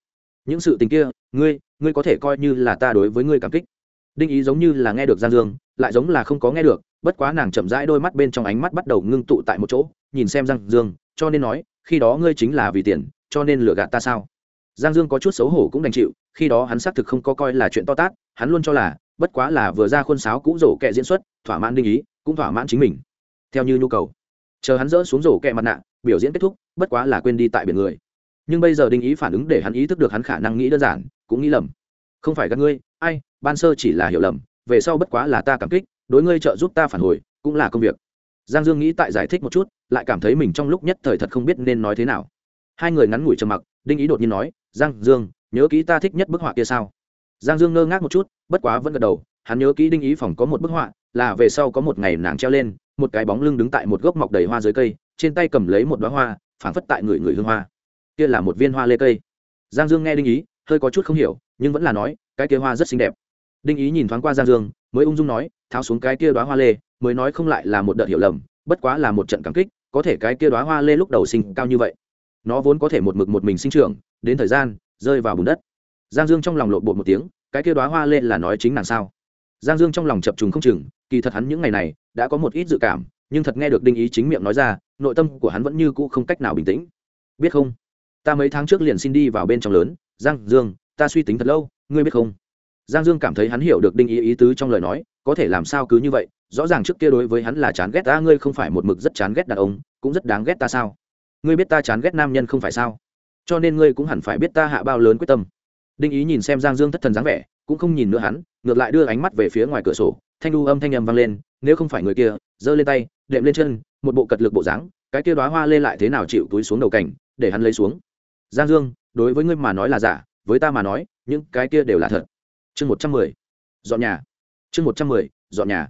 Những sự tình kia, ngươi ngươi có thể coi như là ta đối với ngươi cảm kích. Đinh ý giống như là nghe được giang dương, lại giống là không có nghe được, bất quá nàng chậm rãi đôi mắt bên trong ánh mắt bắt đầu ngưng tụ tại một chỗ, nhìn xem giang dương, cho nên nói, khi đó ngươi chính là vì tiền, cho nên lừa gạt ta sao? Giang dương có chút xấu hổ cũng đành chịu, khi đó hắn xác thực không có coi là chuyện to tát, hắn luôn cho là, bất quá là vừa ra khuôn sáo cũ rổ kẹ diễn xuất, thỏa mãn đinh ý, cũng thỏa mãn chính mình. Theo như nhu cầu. Chờ hắn dỡ xuống rổ kẹ mặt nạ, biểu diễn kết thúc, bất quá là quên đi tại biển người nhưng bây giờ đinh ý phản ứng để hắn ý thức được hắn khả năng nghĩ đơn giản, cũng nghĩ lầm. Không phải các ngươi, ai, ban sơ chỉ là hiểu lầm, về sau bất quá là ta cảm kích, đối ngươi trợ giúp ta phản hồi, cũng là công việc. Giang dương nghĩ tại giải thích một chút, lại cảm thấy mình trong lúc nhất thời thật không biết nên nói thế nào. Hai người ngắn ngủi trầm mặc, đinh ý đột nhiên nói, giang dương, nhớ kỹ ta thích nhất bức họa kia sao? Giang dương ngơ ngác một chút, bất quá vẫn gật đầu, hắn nhớ kỹ đinh ý phòng có một bức họa, là về sau có một ngày nàng treo lên, một cái bóng lưng đứng tại một gốc mọc đầy hoa dưới cây, trên tay cầm lấy một đoá hoa, phảng phất tại người người hương hoa kia là một viên hoa lê cây. Giang dương nghe đinh ý, hơi có chút không hiểu, nhưng vẫn là nói, cái kia hoa rất xinh đẹp. Đinh ý nhìn thoáng qua giang dương, mới ung dung nói, tháo xuống cái kia đoá hoa lê, mới nói không lại là một đợt hiểu lầm, bất quá là một trận cảm kích, có thể cái kia đoá hoa lê lúc đầu sinh cao như vậy, nó vốn có thể một mực một mình sinh trưởng, đến thời gian, rơi vào bùn đất. Giang dương trong lòng lộn bột một tiếng, cái kia đoá hoa lê là nói chính nàng sao? Giang dương trong lòng chập trùng không chừng, kỳ thật hắn những ngày này đã có một ít dự cảm, nhưng thật nghe được đinh ý chính miệng nói ra, nội tâm của hắn vẫn như cũ không cách nào bình tĩnh. Biết không? Ta mấy tháng trước liền xin đi vào bên trong lớn, giang dương, ta suy tính thật lâu, ngươi biết không? Giang dương cảm thấy hắn hiểu được đinh ý ý tứ trong lời nói, có thể làm sao cứ như vậy, rõ ràng trước kia đối với hắn là chán ghét ta, ngươi không phải một mực rất chán ghét đàn ông, cũng rất đáng ghét ta sao? Ngươi biết ta chán ghét nam nhân không phải sao? Cho nên ngươi cũng hẳn phải biết ta hạ bao lớn quyết tâm. Đinh ý nhìn xem giang dương thất thần dáng vẻ, cũng không nhìn nữa hắn, ngược lại đưa ánh mắt về phía ngoài cửa sổ, thanh đu âm thanh âm vang lên, nếu không phải người kia, giơ lên tay, đệm lên chân, một bộ cật lực bộ dáng, cái kia đoá hoa lên lại thế nào chịu túi xuống đầu cảnh, để hắn lấy xuống giang dương, đối với ngươi mà nói là giả, với ta mà nói, những cái kia đều là thật. Chương một trăm mười, dọn nhà. Chương một trăm mười, dọn nhà.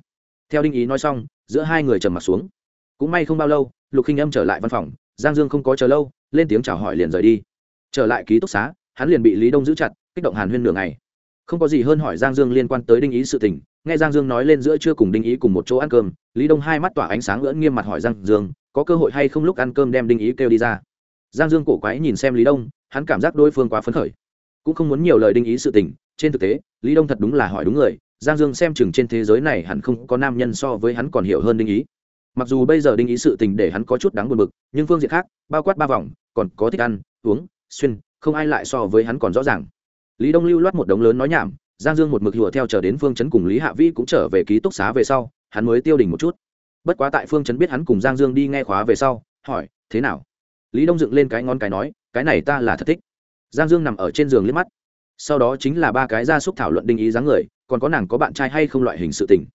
Theo đinh ý nói xong, giữa hai người trầm m ặ t xuống. Cũng may không bao lâu, lục khinh âm trở lại văn phòng, giang dương không có chờ lâu, lên tiếng chào hỏi liền rời đi. Trở lại ký túc xá, hắn liền bị lý đông giữ chặt, kích động hàn huyên nửa ngày. Không có gì hơn hỏi giang dương liên quan tới đinh ý sự tình, nghe giang dương nói lên giữa trưa cùng đinh ý cùng một chỗ ăn cơm, lý đông hai mắt tỏa ánh sáng lưỡn nghiêm mặt hỏi giang dương, có cơ hội hay không lúc ăn cơm đem đinh ý kêu đi ra giang dương cổ quái nhìn xem lý đông, hắn cảm giác đối phương quá phấn khởi. Cũng không muốn nhiều lời đinh ý sự tình, trên thực tế, lý đông thật đúng là hỏi đúng người, giang dương xem chừng trên thế giới này hẳn không có nam nhân so với hắn còn hiểu hơn đinh ý. Mặc dù bây giờ đinh ý sự tình để hắn có chút đáng buồn bực, nhưng phương diện khác, bao quát ba vòng, còn có thích ăn, uống, xuyên, không ai lại so với hắn còn rõ ràng. Lý đông lưu loát một đống lớn nói nhảm, giang dương một mực lụa theo chờ đến phương chấn cùng lý hạ vĩ cũng trở về ký túc xá về sau, hắn mới tiêu đình một chút. Bất quá tại phương chấn biết hắn cùng giang dương đi nghe khóa về sau, hỏi, thế nào? Lý đông dựng lên cái ngón cái nói, cái này ta là thật thích. Giang dương nằm ở trên giường liếc mắt. Sau đó chính là ba cái gia súc thảo luận đinh ý dáng người, còn có nàng có bạn trai hay không loại hình sự tình.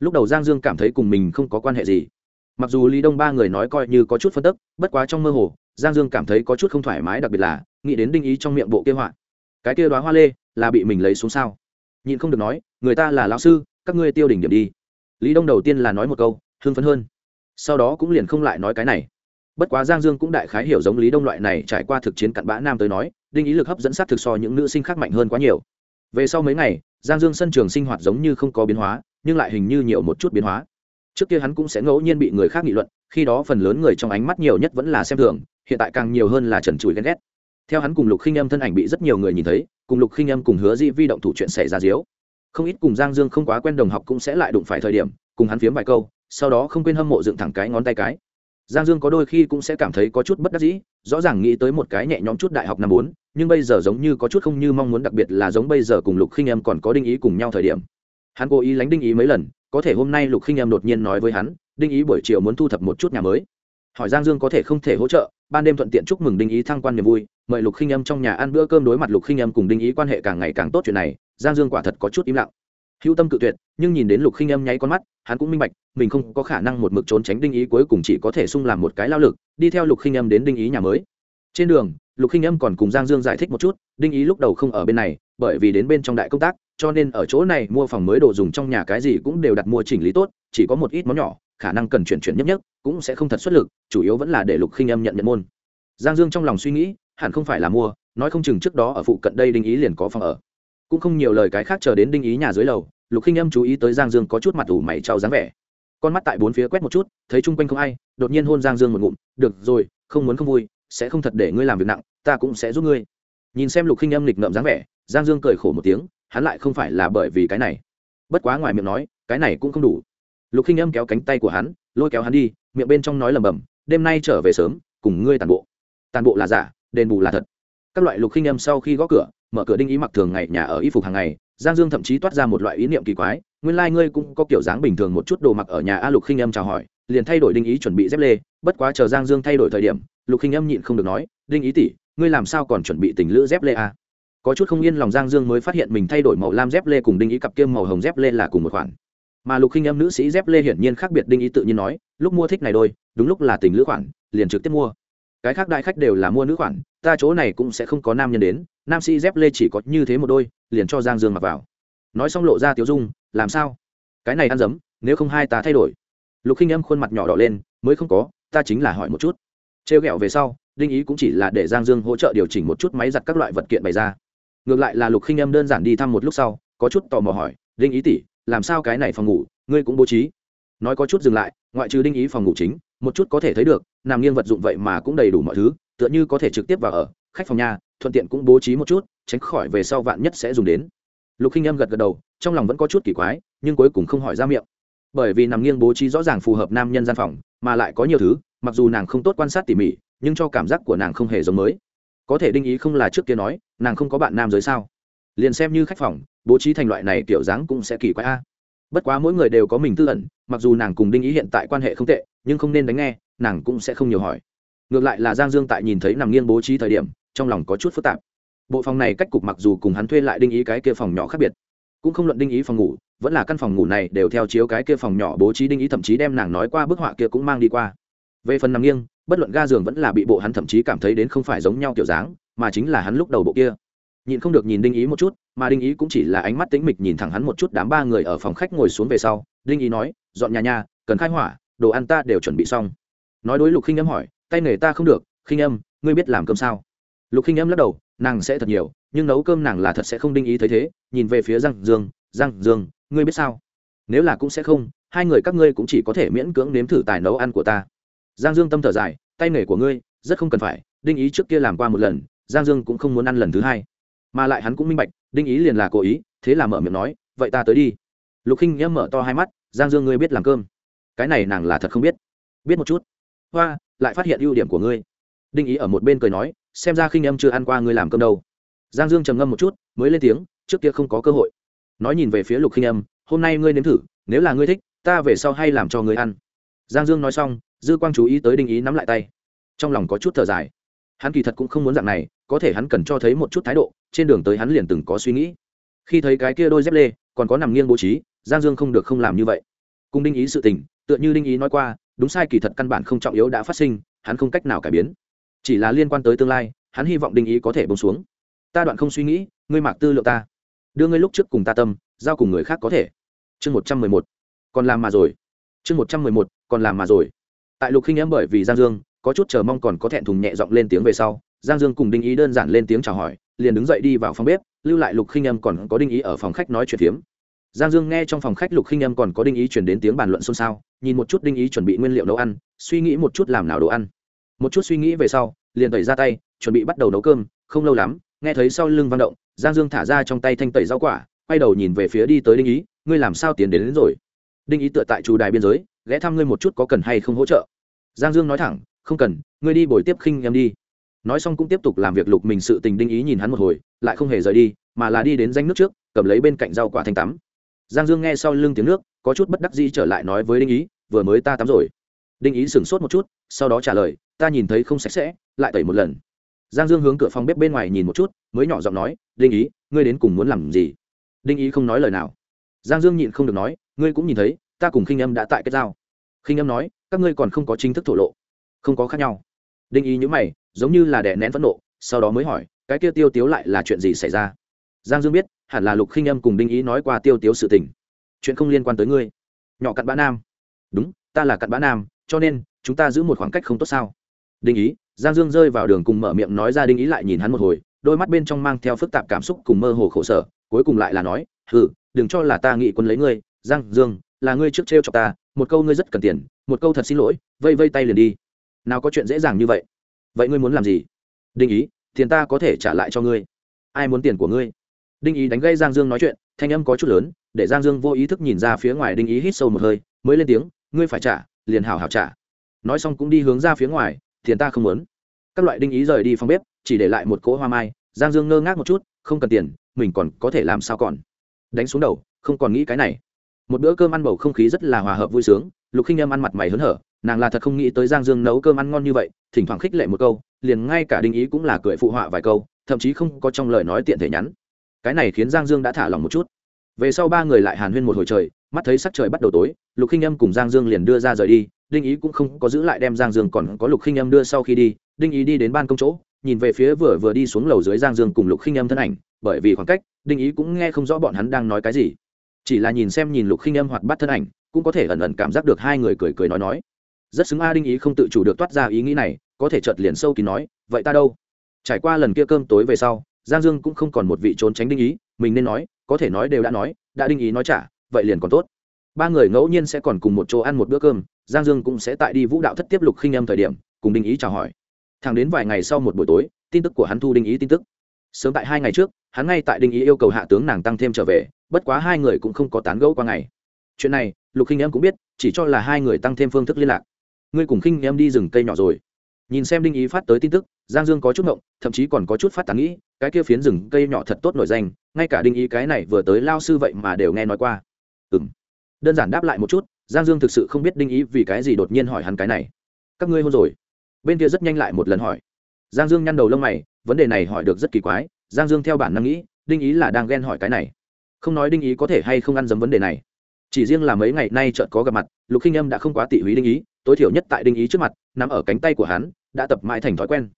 Lúc đầu giang dương cảm thấy cùng mình không có quan hệ gì. Mặc dù lý đông ba người nói coi như có chút phân tức, bất quá trong mơ hồ, giang dương cảm thấy có chút không thoải mái, đặc biệt là, nghĩ đến đinh ý trong miệng bộ kia họa. Cái kia đoá hoa lê, là bị mình lấy xuống sao? Nhịn không được nói, người ta là lão sư, các ngươi tiêu đỉnh điểm đi. Lý đông đầu tiên là nói một câu, hưng phấn hơn. Sau đó cũng liền không lại nói cái này bất quá giang dương cũng đại khái hiểu giống lý đông loại này trải qua thực chiến cặn bã nam tới nói, đinh ý lực hấp dẫn sát thực so những nữ sinh khác mạnh hơn quá nhiều. Về sau mấy ngày, giang dương sân trường sinh hoạt giống như không có biến hóa, nhưng lại hình như nhiều một chút biến hóa. Trước kia hắn cũng sẽ ngẫu nhiên bị người khác nghị luận, khi đó phần lớn người trong ánh mắt nhiều nhất vẫn là xem thường, hiện tại càng nhiều hơn là trần trụi ghen ghét. Theo hắn cùng lục khinh âm thân ảnh bị rất nhiều người nhìn thấy, cùng lục khinh âm cùng hứa di vi động thủ chuyện xảy ra diếu. Không ít cùng giang dương không quá quen đồng học cũng sẽ lại đụng phải thời điểm, cùng hắn phiếm vài câu, sau đó không quên hâm mộ dựng thẳng cái ngón tay cái giang dương có đôi khi cũng sẽ cảm thấy có chút bất đắc dĩ, rõ ràng nghĩ tới một cái nhẹ nhõm chút đại học năm bốn, nhưng bây giờ giống như có chút không như mong muốn, đặc biệt là giống bây giờ cùng lục khinh em còn có đinh ý cùng nhau thời điểm. Hắn cố ý lánh đinh ý mấy lần, có thể hôm nay lục khinh em đột nhiên nói với hắn, đinh ý buổi chiều muốn thu thập một chút nhà mới. Hỏi giang dương có thể không thể hỗ trợ, ban đêm thuận tiện chúc mừng đinh ý thăng quan niềm vui, mời lục khinh em trong nhà ăn bữa cơm đối mặt lục khinh em cùng đinh ý quan hệ càng ngày càng tốt chuyện này, giang dương quả thật có chút im lặng hữu tâm cự tuyệt, nhưng nhìn đến lục khinh em nháy con mắt, hắn cũng minh bạch, mình không có khả năng một mực trốn tránh đinh ý cuối cùng chỉ có thể sung làm một cái lao lực, đi theo lục khinh em đến đinh ý nhà mới. Trên đường, lục khinh em còn cùng giang dương giải thích một chút, đinh ý lúc đầu không ở bên này, bởi vì đến bên trong đại công tác, cho nên ở chỗ này mua phòng mới đồ dùng trong nhà cái gì cũng đều đặt mua chỉnh lý tốt, chỉ có một ít món nhỏ, khả năng cần chuyển chuyển nhất nhất cũng sẽ không thật xuất lực, chủ yếu vẫn là để lục khinh em nhận nhận môn. Giang dương trong lòng suy nghĩ, hẳn không phải là mua, nói không chừng trước đó ở phụ cận đây đinh ý liền có phòng ở cũng không nhiều lời cái khác chờ đến đinh ý nhà dưới lầu, lục khinh âm chú ý tới giang dương có chút mặt ủ mày trao dáng vẻ. Con mắt tại bốn phía quét một chút, thấy chung quanh không ai, đột nhiên hôn giang dương một ngụm, được rồi, không muốn không vui, sẽ không thật để ngươi làm việc nặng, ta cũng sẽ giúp ngươi. Nhìn xem lục khinh âm lịch ngợm dáng vẻ, giang dương cười khổ một tiếng, hắn lại không phải là bởi vì cái này. Bất quá ngoài miệng nói, cái này cũng không đủ. Lục khinh âm kéo cánh tay của hắn, lôi kéo hắn đi, miệng bên trong nói lầm bầm đêm nay trở về sớm, cùng ngươi tàn bộ. Tàn bộ là giả, đền bù là thật. Các loại lục khinh âm sau khi gõ cửa mở cửa đinh ý mặc thường ngày nhà ở y phục hàng ngày, giang dương thậm chí toát ra một loại ý niệm kỳ quái, nguyên lai、like、ngươi cũng có kiểu dáng bình thường một chút đồ mặc ở nhà a lục khinh âm chào hỏi, liền thay đổi đinh ý chuẩn bị dép lê, bất quá chờ giang dương thay đổi thời điểm, lục khinh âm nhịn không được nói, đinh ý tỷ, ngươi làm sao còn chuẩn bị tình lữ dép lê a? Có chút không yên lòng giang dương mới phát hiện mình thay đổi màu lam dép lê cùng đinh ý cặp kiêm màu hồng dép lê là cùng một khoản. Mà lục khinh âm nữ sĩ dép lê hiển nhiên khác biệt đinh ý tự nhiên nói, lúc mua thích này đôi, đúng lúc là tình lữ khoản, liền trực tiếp mua cái khác đại khách đều là mua nữ khoản, ta chỗ này cũng sẽ không có nam nhân đến, nam sĩ dép lê chỉ có như thế một đôi, liền cho giang dương mặc vào. Nói xong lộ ra tiếu dung, làm sao? Cái này ăn dấm, nếu không hai ta thay đổi. Lục khinh âm khuôn mặt nhỏ đỏ lên, mới không có, ta chính là hỏi một chút. Trêu ghẹo về sau, đinh ý cũng chỉ là để giang dương hỗ trợ điều chỉnh một chút máy giặt các loại vật kiện bày ra. Ngược lại là lục khinh âm đơn giản đi thăm một lúc sau, có chút tò mò hỏi, đinh ý tỷ, làm sao cái này phòng ngủ, ngươi cũng bố trí? Nói có chút dừng lại, ngoại trừ đinh ý phòng ngủ chính, một chút có thể thấy được nằm nghiêng vật dụng vậy mà cũng đầy đủ mọi thứ, tựa như có thể trực tiếp vào ở, khách phòng nhà, thuận tiện cũng bố trí một chút, tránh khỏi về sau vạn nhất sẽ dùng đến. Lục khinh âm gật gật đầu, trong lòng vẫn có chút kỳ quái, nhưng cuối cùng không hỏi ra miệng. Bởi vì nằm nghiêng bố trí rõ ràng phù hợp nam nhân gian phòng, mà lại có nhiều thứ, mặc dù nàng không tốt quan sát tỉ mỉ, nhưng cho cảm giác của nàng không hề giống mới. Có thể đinh ý không là trước kia nói, nàng không có bạn nam giới sao? Liền xem như khách phòng, bố trí thành loại này kiểu dáng cũng sẽ kỳ quái a. Bất quá mỗi người đều có mình tư ẩn, mặc dù nàng cùng đinh ý hiện tại quan hệ không tệ, nhưng không nên đánh nghe nàng cũng sẽ không nhiều hỏi. Ngược lại là giang dương tại nhìn thấy nằm nghiêng bố trí thời điểm, trong lòng có chút phức tạp. Bộ phòng này cách cục mặc dù cùng hắn thuê lại đinh ý cái kia phòng nhỏ khác biệt, cũng không luận đinh ý phòng ngủ, vẫn là căn phòng ngủ này đều theo chiếu cái kia phòng nhỏ bố trí đinh ý thậm chí đem nàng nói qua bức họa kia cũng mang đi qua. Về phần nằm nghiêng, bất luận ga giường vẫn là bị bộ hắn thậm chí cảm thấy đến không phải giống nhau kiểu dáng, mà chính là hắn lúc đầu bộ kia. Nhìn không được nhìn đinh ý một chút, mà đinh ý cũng chỉ là ánh mắt tĩnh mịch nhìn thẳng hắn một chút đám ba người ở phòng khách ngồi xuống về sau, đinh ý nói, dọn nhà nhà cần khai hỏa, đồ ăn ta đều chuẩn bị xong nói đối lục khinh âm hỏi, tay nghề ta không được, khinh âm, ngươi biết làm cơm sao? Lục khinh âm lắc đầu, nàng sẽ thật nhiều, nhưng nấu cơm nàng là thật sẽ không đinh ý thấy thế, nhìn về phía giang dương giang dương, ngươi biết sao? Nếu là cũng sẽ không, hai người các ngươi cũng chỉ có thể miễn cưỡng nếm thử tài nấu ăn của ta. Giang dương tâm thở dài, tay nghề của ngươi, rất không cần phải, đinh ý trước kia làm qua một lần, giang dương cũng không muốn ăn lần thứ hai. Mà lại hắn cũng minh bạch, đinh ý liền là cố ý, thế là mở miệng nói, vậy ta tới đi. Lục khinh nhâm mở to hai mắt, giang dương ngươi biết làm cơm. Cái này nàng là thật không biết. Biết một chút hoa lại phát hiện ưu điểm của ngươi. Đinh ý ở một bên cười nói xem ra khinh em chưa ăn qua ngươi làm cơm đâu. Giang dương trầm ngâm một chút mới lên tiếng trước kia không có cơ hội. Nói nhìn về phía lục khinh em, hôm nay ngươi nếm thử nếu là ngươi thích ta về sau hay làm cho ngươi ăn. Giang dương nói xong dư quang chú ý tới đinh ý nắm lại tay. Trong lòng có chút thở dài. Hắn kỳ thật cũng không muốn dạng này có thể hắn cần cho thấy một chút thái độ trên đường tới hắn liền từng có suy nghĩ. Khi thấy cái kia đôi dép lê còn có nằm nghiêng bố trí giang dương không được không làm như vậy. Cùng đinh ý sự tình tựa như đinh ý nói qua đúng sai, kỳ thật căn bản không trọng yếu đã phát sinh, hắn không cách nào cải biến. Chỉ là liên quan tới tương lai, hắn hy vọng đinh ý có thể bông xuống. Ta đoạn không suy nghĩ, ngươi mạc tư lượng ta. Đưa ngươi lúc trước cùng ta tâm, giao cùng người khác có thể. Chương một trăm mười một. Còn làm mà rồi. Chương một trăm mười một, còn làm mà rồi. Tại lục khinh em bởi vì giang dương, có chút chờ mong còn có thẹn thùng nhẹ giọng lên tiếng về sau, giang dương cùng đinh ý đơn giản lên tiếng chào hỏi, liền đứng dậy đi vào phòng bếp, lưu lại lục khinh em còn có đinh ý ở phòng khách nói chuyện phiếm giang dương nghe trong phòng khách lục khinh em còn có đinh ý chuyển đến tiếng bàn luận xôn xao nhìn một chút đinh ý chuẩn bị nguyên liệu nấu ăn suy nghĩ một chút làm nào đồ ăn. Một chút suy nghĩ về sau liền tẩy ra tay chuẩn bị bắt đầu nấu cơm không lâu lắm nghe thấy sau lưng văn động giang dương thả ra trong tay thanh tẩy rau quả quay đầu nhìn về phía đi tới đinh ý ngươi làm sao tiến đến, đến rồi? Đinh ý tựa tại chủ đài biên giới ghé thăm ngươi một chút có cần hay không hỗ trợ. Giang dương nói thẳng không cần ngươi đi bồi tiếp khinh em đi. Nói xong cũng tiếp tục làm việc lục mình sự tình đinh ý nhìn hắn một hồi lại không hề rời đi mà là đi đến danh nước trước cầm lấy bên cạnh rau quả thanh tắm giang dương nghe sau lưng tiếng nước, có chút bất đắc dĩ trở lại nói với đinh ý, vừa mới ta tắm rồi. Đinh ý sửng sốt một chút, sau đó trả lời, ta nhìn thấy không sạch sẽ, lại tẩy một lần. Giang dương hướng cửa phòng bếp bên ngoài nhìn một chút, mới nhỏ giọng nói, đinh ý, ngươi đến cùng muốn làm gì? Đinh ý không nói lời nào. Giang dương nhịn không được nói, ngươi cũng nhìn thấy, ta cùng khinh âm đã tại kết giao. khinh âm nói, các ngươi còn không có chính thức thổ lộ, không có khác nhau. Đinh ý nhữ mày, giống như là đè nén phẫn nộ, sau đó mới hỏi, cái kia tiêu tiếu lại là chuyện gì xảy ra? Giang dương biết hẳn là lục khinh âm cùng đinh ý nói qua tiêu tiếu sự tình. Chuyện không liên quan tới ngươi. Nhỏ cặn bã nam. Đúng, ta là cặn bã nam, cho nên, chúng ta giữ một khoảng cách không tốt sao? Đinh ý, giang dương rơi vào đường cùng mở miệng nói ra đinh ý lại nhìn hắn một hồi, đôi mắt bên trong mang theo phức tạp cảm xúc cùng mơ hồ khổ sở, cuối cùng lại là nói, hừ, đừng cho là ta nghị quân lấy ngươi, giang dương, là ngươi trước t r e o cho ta, một câu ngươi rất cần tiền, một câu thật xin lỗi, vây vây tay liền đi. Nào có chuyện dễ dàng như vậy. Vậy ngươi muốn làm gì? Đinh ý, tiền ta có thể trả lại cho ngươi. Ai muốn tiền của ngươi? Đinh ý đánh gây giang dương nói chuyện, thanh âm có chút lớn, để giang dương vô ý thức nhìn ra phía ngoài đinh ý hít sâu một hơi, mới lên tiếng, ngươi phải trả, liền hào hào trả. Nói xong cũng đi hướng ra phía ngoài, tiền ta không muốn. Các loại đinh ý rời đi phòng bếp, chỉ để lại một cỗ hoa mai, giang dương ngơ ngác một chút, không cần tiền, mình còn có thể làm sao còn? Đánh xuống đầu, không còn nghĩ cái này. Một bữa cơm ăn bầu không khí rất là hòa hợp vui sướng, lục khinh em ăn mặt mày hớn hở, nàng là thật không nghĩ tới giang dương nấu cơm ăn ngon như vậy, thỉnh thoảng khích lệ một câu, liền ngay cả đinh ý cũng là cười phụ họa vài câu, thậm chí không có trong lời nói tiện thể nhắn cái này khiến giang dương đã thả lòng một chút. Về sau ba người lại hàn huyên một hồi trời, mắt thấy sắc trời bắt đầu tối, lục khinh âm cùng giang dương liền đưa ra rời đi, đinh ý cũng không có giữ lại đem giang dương còn có lục khinh âm đưa sau khi đi, đinh ý đi đến ban công chỗ, nhìn về phía vừa vừa đi xuống lầu dưới giang dương cùng lục khinh âm thân ảnh, bởi vì khoảng cách, đinh ý cũng nghe không rõ bọn hắn đang nói cái gì. Chỉ là nhìn xem nhìn lục khinh âm hoặc bắt thân ảnh, cũng có thể ẩn ẩn cảm giác được hai người cười cười nói nói. Rất xứng a, đinh ý không tự chủ được toát ra ý nghĩ này, có thể chợt liền sâu kín nói, vậy ta đâu? Trải qua lần kia cơm tối về sau giang dương cũng không còn một vị trốn tránh đinh ý, mình nên nói, có thể nói đều đã nói, đã đinh ý nói trả, vậy liền còn tốt. Ba người ngẫu nhiên sẽ còn cùng một chỗ ăn một bữa cơm, giang dương cũng sẽ tại đi vũ đạo thất tiếp lục khinh em thời điểm, cùng đinh ý chào hỏi. Thẳng đến vài ngày sau một buổi tối, tin tức của hắn thu đinh ý tin tức. Sớm tại hai ngày trước, hắn ngay tại đinh ý yêu cầu hạ tướng nàng tăng thêm trở về, bất quá hai người cũng không có tán gẫu qua ngày. Chuyện này, lục khinh em cũng biết, chỉ cho là hai người tăng thêm phương thức liên lạc. Ngươi cùng khinh em đi rừng cây nhỏ rồi. Nhìn xem đinh ý phát tới tin tức, giang dương có chút ngộng, thậm chí còn có chút phát tán nghĩ cái kia phiến rừng cây nhỏ thật tốt nổi danh, ngay cả đinh ý cái này vừa tới lao sư vậy mà đều nghe nói qua. Ừ m đơn giản đáp lại một chút, giang dương thực sự không biết đinh ý vì cái gì đột nhiên hỏi hắn cái này. Các ngươi hôn rồi? Bên kia rất nhanh lại một lần hỏi. Giang dương nhăn đầu lông mày, vấn đề này hỏi được rất kỳ quái, giang dương theo bản năng nghĩ, đinh ý là đang ghen hỏi cái này. Không nói đinh ý có thể hay không ăn dấm vấn đề này. Chỉ riêng là mấy ngày nay chợt có gặp mặt, lục khinh âm đã không quá tị húy đinh ý, tối thiểu nhất tại đinh ý trước mặt, nằm ở cánh tay của hắn, đã tập mãi thành thói quen.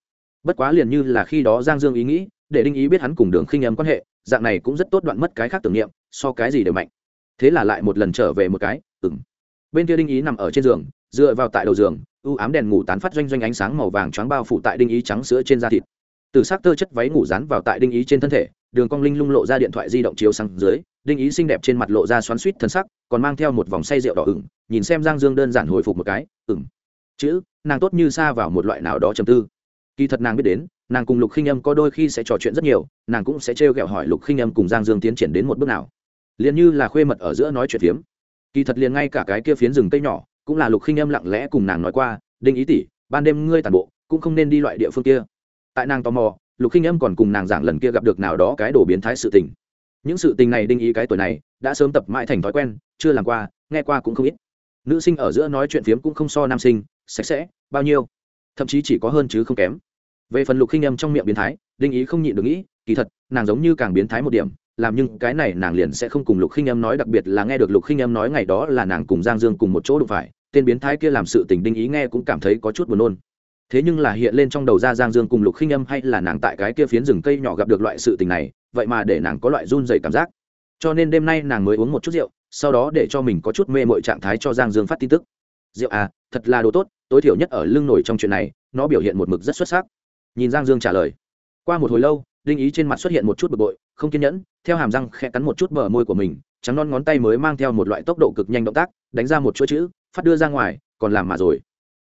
Bất quá liền như là khi đó giang dương ý nghĩ để đinh ý biết hắn cùng đường khinh âm quan hệ, dạng này cũng rất tốt đoạn mất cái khác tưởng niệm, so cái gì đều mạnh. Thế là lại một lần trở về một cái ừng bên kia đinh ý nằm ở trên giường, dựa vào tại đầu giường, u ám đèn ngủ tán phát doanh doanh ánh sáng màu vàng choáng bao phủ tại đinh ý trắng sữa trên da thịt. Từ s ắ c tơ chất váy ngủ rán vào tại đinh ý trên thân thể, đường cong linh lung lộ ra điện thoại di động chiếu sang dưới, đinh ý xinh đẹp trên mặt lộ ra xoắn suýt thân sắc, còn mang theo một vòng say rượu đỏ ửng, nhìn xem giang dương đơn giản hồi phục một cái ửng chữ, nàng tốt như xa vào một loại nào đó trầm tư. Kỳ thật nàng biết đến nàng cùng lục khinh âm có đôi khi sẽ trò chuyện rất nhiều, nàng cũng sẽ trêu ghẹo hỏi lục khinh âm cùng giang dương tiến triển đến một bước nào. Liền như là khuê mật ở giữa nói chuyện phiếm. Kỳ thật liền ngay cả cái kia phiến rừng cây nhỏ, cũng là lục khinh âm lặng lẽ cùng nàng nói qua, đinh ý tỷ, ban đêm ngươi tàn bộ, cũng không nên đi loại địa phương kia. Tại nàng tò mò, lục khinh âm còn cùng nàng giảng lần kia gặp được nào đó cái đồ biến thái sự tình. Những sự tình này đinh ý cái tuổi này, đã sớm tập mãi thành thói quen, chưa làm qua, nghe qua cũng không ít. Nữ sinh ở giữa nói chuyện phiếm cũng không so nam sinh, sạch sẽ, bao nhiêu. Thậm chí chỉ có hơn chứ không kém về phần lục khinh Em trong miệng biến thái, đinh ý không nhịn được nghĩ, kỳ thật, nàng giống như càng biến thái một điểm, làm nhưng cái này nàng liền sẽ không cùng lục khinh Em nói, đặc biệt là nghe được lục khinh Em nói ngày đó là nàng cùng giang dương cùng một chỗ đụng phải, tên biến thái kia làm sự tình đinh ý nghe cũng cảm thấy có chút buồn nôn. Thế nhưng là hiện lên trong đầu ra giang dương cùng lục khinh âm hay là nàng tại cái kia phiến rừng cây nhỏ gặp được loại sự tình này, vậy mà để nàng có loại run dày cảm giác. Cho nên đêm nay nàng mới uống một chút rượu, sau đó để cho mình có chút mê mội trạng thái cho giang dương phát tin tức. Rượu à thật là đồ tốt, tối thiểu nhất ở lưng nổi trong chuyện này, nó biểu hiện một mực rất xuất sắc nhìn giang dương trả lời. Qua một hồi lâu, đinh ý trên mặt xuất hiện một chút bực bội, không kiên nhẫn, theo hàm răng khẽ cắn một chút bờ môi của mình, trắng non ngón tay mới mang theo một loại tốc độ cực nhanh động tác, đánh ra một chuỗi chữ, phát đưa ra ngoài, còn làm mà rồi.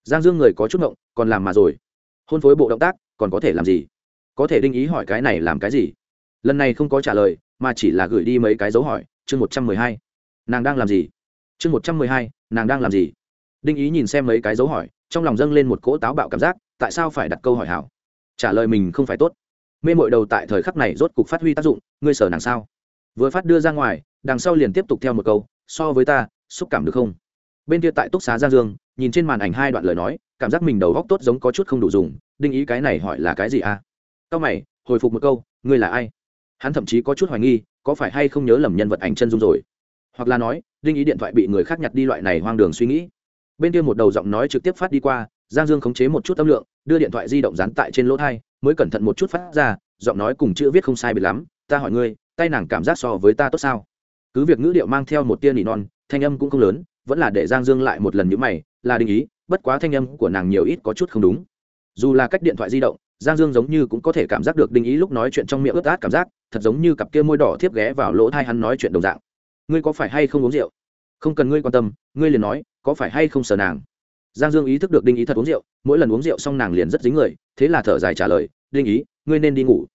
Giang dương người có chút ngộng, còn làm mà rồi. Hôn phối bộ động tác, còn có thể làm gì? Có thể đinh ý hỏi cái này làm cái gì? Lần này không có trả lời, mà chỉ là gửi đi mấy cái dấu hỏi. Chương một trăm mười hai. Nàng đang làm gì? Chương một trăm mười hai, nàng đang làm gì? Đinh ý nhìn xem mấy cái dấu hỏi, trong lòng dâng lên một cỗ táo bạo cảm giác, tại sao phải đặt câu hỏi hảo? Trả lời mình không phải tốt. Mê mội đầu tại thời khắc này rốt cục phát huy tác dụng, ngươi sở nàng sao? Vừa phát đưa ra ngoài, đằng sau liền tiếp tục theo một câu, so với ta, xúc cảm được không? Bên kia tại túc xá giang dương, nhìn trên màn ảnh hai đoạn lời nói, cảm giác mình đầu góc tốt giống có chút không đủ dùng đinh ý cái này hỏi là cái gì à? Cao mày, hồi phục một câu, ngươi là ai? Hắn thậm chí có chút hoài nghi, có phải hay không nhớ lầm nhân vật ảnh chân dung rồi? Hoặc là nói đinh ý điện thoại bị người khác nhặt đi loại này hoang đường suy nghĩ. Bên kia một đầu giọng nói trực tiếp phát đi qua giang dương khống chế một chút âm lượng, đưa điện thoại di động dán tại trên lỗ thai, mới cẩn thận một chút phát ra, giọng nói cùng chữ viết không sai biệt lắm, ta hỏi ngươi, tay nàng cảm giác so với ta tốt sao? Cứ việc ngữ điệu mang theo một tia nỉ non, thanh âm cũng không lớn, vẫn là để giang dương lại một lần nhữ mày, là đình ý, bất quá thanh âm của nàng nhiều ít có chút không đúng. Dù là cách điện thoại di động, giang dương giống như cũng có thể cảm giác được đinh ý lúc nói chuyện trong miệng ướt át cảm giác, thật giống như cặp kia môi đỏ thiếp ghé vào lỗ thai hắn nói chuyện đồng dạng. Ngươi có phải hay không uống rượu? Không cần ngươi quan tâm, ngươi liền nói, có phải hay không sờ nàng? Giang dương ý thức được đinh ý thật uống rượu, mỗi lần uống rượu xong nàng liền rất dính người, thế là thở dài trả lời, đinh ý, ngươi nên đi ngủ.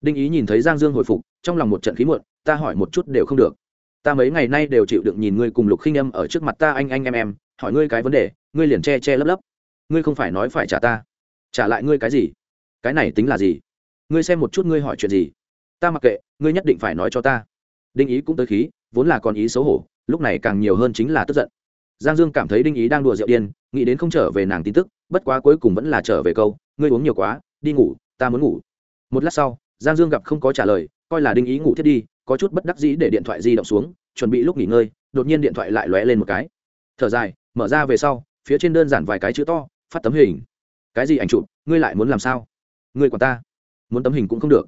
Đinh ý nhìn thấy giang dương hồi phục, trong lòng một trận khí muộn, ta hỏi một chút đều không được. Ta mấy ngày nay đều chịu đựng nhìn ngươi cùng lục khinh âm ở trước mặt ta anh anh em em, hỏi ngươi cái vấn đề, ngươi liền che che lấp lấp. Ngươi không phải nói phải trả ta. Trả lại ngươi cái gì? Cái này tính là gì? Ngươi xem một chút ngươi hỏi chuyện gì. Ta mặc kệ, ngươi nhất định phải nói cho ta. Đinh ý cũng tới khí, vốn là còn ý xấu hổ, lúc này càng nhiều hơn chính là tức giận giang dương cảm thấy đinh ý đang đùa rượu điên, nghĩ đến không trở về nàng tin tức, bất quá cuối cùng vẫn là trở về câu, ngươi uống nhiều quá, đi ngủ, ta muốn ngủ. Một lát sau, giang dương gặp không có trả lời, coi là đinh ý ngủ thiết đi, có chút bất đắc dĩ để điện thoại di động xuống, chuẩn bị lúc nghỉ ngơi, đột nhiên điện thoại lại lóe lên một cái. Thở dài, mở ra về sau, phía trên đơn giản vài cái chữ to, phát tấm hình. Cái gì ảnh chụp, ngươi lại muốn làm sao? Ngươi quản ta. Muốn tấm hình cũng không được.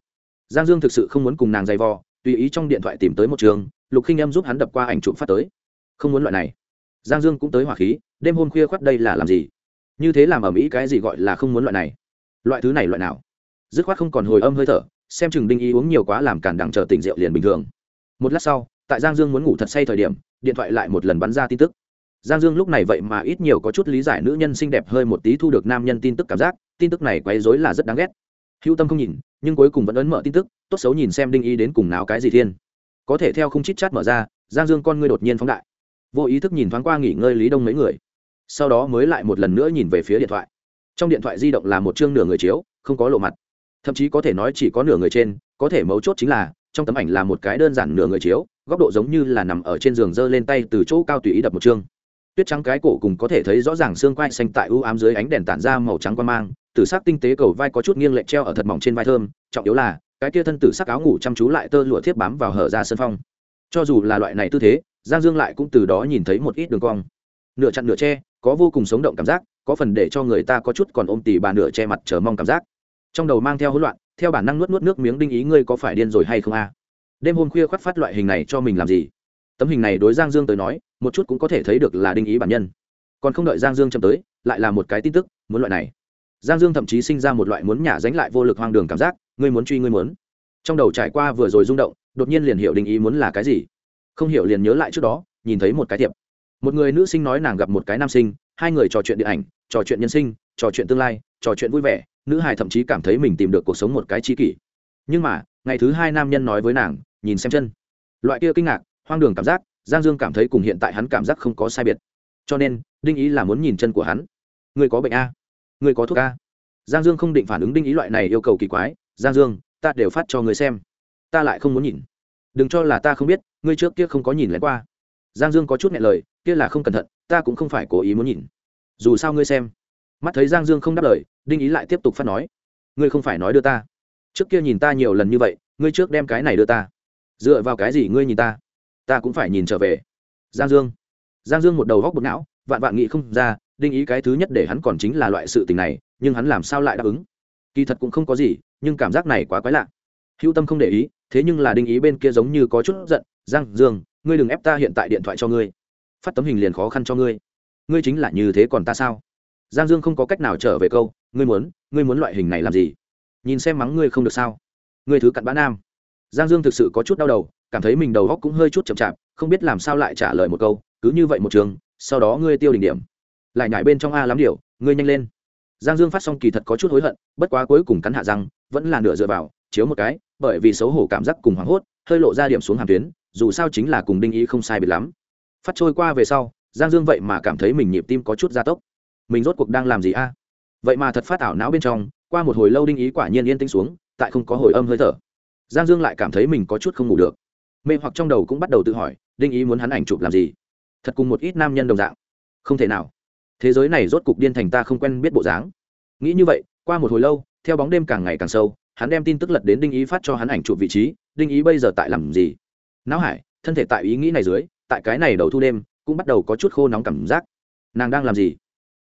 Giang dương thực sự không muốn cùng nàng dày vò, tùy ý trong điện thoại tìm tới một trường, lục khinh em giúp hắn đập qua ảnh chụp phát tới. Không muốn loại này giang dương cũng tới hỏa khí, đêm hôm khuya khoắt đây là làm gì? Như thế làm ở mỹ cái gì gọi là không muốn loại này? Loại thứ này loại nào? Dứt khoát không còn hồi âm hơi thở, xem chừng đinh ý uống nhiều quá làm cản đằng chờ tỉnh rượu liền bình thường. Một lát sau, tại giang dương muốn ngủ thật say thời điểm, điện thoại lại một lần bắn ra tin tức. Giang dương lúc này vậy mà ít nhiều có chút lý giải nữ nhân xinh đẹp hơi một tí thu được nam nhân tin tức cảm giác, tin tức này quấy dối là rất đáng ghét. Hữu tâm không nhìn, nhưng cuối cùng vẫn ấn mở tin tức, tốt xấu nhìn xem đinh ý đến cùng nào cái gì thiên. Có thể theo không chít chát mở ra, giang dương con ngươi đột nhiên phóng đại vô ý thức nhìn thoáng qua nghỉ ngơi lý đông mấy người. Sau đó mới lại một lần nữa nhìn về phía điện thoại. Trong điện thoại di động là một chương nửa người chiếu, không có lộ mặt. Thậm chí có thể nói chỉ có nửa người trên, có thể mấu chốt chính là, trong tấm ảnh là một cái đơn giản nửa người chiếu, góc độ giống như là nằm ở trên giường giơ lên tay từ chỗ cao tùy ý đập một chương. Tuyết trắng cái cổ cùng có thể thấy rõ ràng xương quai xanh tại ưu ám dưới ánh đèn tản ra màu trắng quan mang, tử sắc tinh tế cầu vai có chút nghiêng lệch treo ở thật mỏng trên vai thơm, trọng yếu là, cái kia thân tử sắc áo ngủ chăm chú lại tơ lụa thiếp bám vào hở ra sân phong. Cho dù là loại này tư thế giang dương lại cũng từ đó nhìn thấy một ít đường cong. Nửa chặn nửa che, có vô cùng sống động cảm giác, có phần để cho người ta có chút còn ôm tỉ bà nửa che mặt chờ mong cảm giác. Trong đầu mang theo hỗn loạn, theo bản năng nuốt nuốt nước miếng đinh ý ngươi có phải điên rồi hay không a? Đêm hôm khuya khoắt phát loại hình này cho mình làm gì? Tấm hình này đối giang dương tới nói, một chút cũng có thể thấy được là đinh ý bản nhân. Còn không đợi giang dương chậm tới, lại là một cái tin tức, muốn loại này. Giang dương thậm chí sinh ra một loại muốn nhả dánh lại vô lực hoang đường cảm giác, ngươi muốn truy ngươi muốn. Trong đầu trải qua vừa rồi rung động, đột nhiên liền hiểu đinh ý muốn là cái gì không hiểu liền nhớ lại trước đó, nhìn thấy một cái tiệp một người nữ sinh nói nàng gặp một cái nam sinh, hai người trò chuyện điện ảnh, trò chuyện nhân sinh, trò chuyện tương lai, trò chuyện vui vẻ, nữ hài thậm chí cảm thấy mình tìm được cuộc sống một cái chi kỷ. Nhưng mà, ngày thứ hai nam nhân nói với nàng, nhìn xem chân. Loại kia kinh ngạc, hoang đường cảm giác, giang dương cảm thấy cùng hiện tại hắn cảm giác không có sai biệt. Cho nên, đinh ý là muốn nhìn chân của hắn. Người có bệnh a. Người có thuốc a. Giang dương không định phản ứng đinh ý loại này yêu cầu kỳ quái. Giang dương, ta đều phát cho người xem. Ta lại không muốn nhìn. Đừng cho là ta không biết ngươi trước kia không có nhìn lén qua. Giang dương có chút nhẹ lời, kia là không cẩn thận, ta cũng không phải cố ý muốn nhìn. Dù sao ngươi xem. Mắt thấy giang dương không đáp lời, đinh ý lại tiếp tục phát nói. Ngươi không phải nói đưa ta. Trước kia nhìn ta nhiều lần như vậy, ngươi trước đem cái này đưa ta. Dựa vào cái gì ngươi nhìn ta? Ta cũng phải nhìn trở về. Giang dương. Giang dương một đầu góc bột não, vạn vạn nghị không ra, đinh ý cái thứ nhất để hắn còn chính là loại sự tình này, nhưng hắn làm sao lại đáp ứng? Kỳ thật cũng không có gì, nhưng cảm giác này quá quái lạ hữu tâm không để ý, thế nhưng là đinh ý bên kia giống như có chút giận, giang dương, ngươi đừng ép ta hiện tại điện thoại cho ngươi. Phát tấm hình liền khó khăn cho ngươi. Ngươi chính là như thế còn ta sao? Giang dương không có cách nào trở về câu, ngươi muốn ngươi muốn loại hình này làm gì? Nhìn xem mắng ngươi không được sao? Ngươi thứ cặn bã nam. Giang dương thực sự có chút đau đầu, cảm thấy mình đầu góc cũng hơi chút chậm chạp, không biết làm sao lại trả lời một câu, cứ như vậy một trường, sau đó ngươi tiêu đỉnh điểm. Lại nhảy bên trong a lắm điều, ngươi nhanh lên. Giang dương phát xong kỳ thật có chút hối hận, bất quá cuối cùng cắn hạ răng, vẫn là nửa dựa vào, chiếu một cái bởi vì xấu hổ cảm giác cùng hoảng hốt, hơi lộ ra điểm xuống hàm tuyến, dù sao chính là cùng đinh ý không sai biệt lắm. Phát trôi qua về sau, giang dương vậy mà cảm thấy mình nhịp tim có chút gia tốc. Mình rốt cuộc đang làm gì a? Vậy mà thật phát ảo não bên trong, qua một hồi lâu đinh ý quả nhiên yên tĩnh xuống, tại không có hồi âm hơi thở. Giang dương lại cảm thấy mình có chút không ngủ được. Mê hoặc trong đầu cũng bắt đầu tự hỏi, đinh ý muốn hắn ảnh chụp làm gì? Thật cùng một ít nam nhân đồng dạng. Không thể nào. Thế giới này rốt cục điên thành ta không quen biết bộ dáng. Nghĩ như vậy, qua một hồi lâu, theo bóng đêm càng ngày càng sâu hắn đem tin tức lật đến đinh ý phát cho hắn ảnh chụp vị trí, đinh ý bây giờ tại làm gì? Não hải, thân thể tại ý nghĩ này dưới, tại cái này đầu thu đêm, cũng bắt đầu có chút khô nóng cảm giác. Nàng đang làm gì?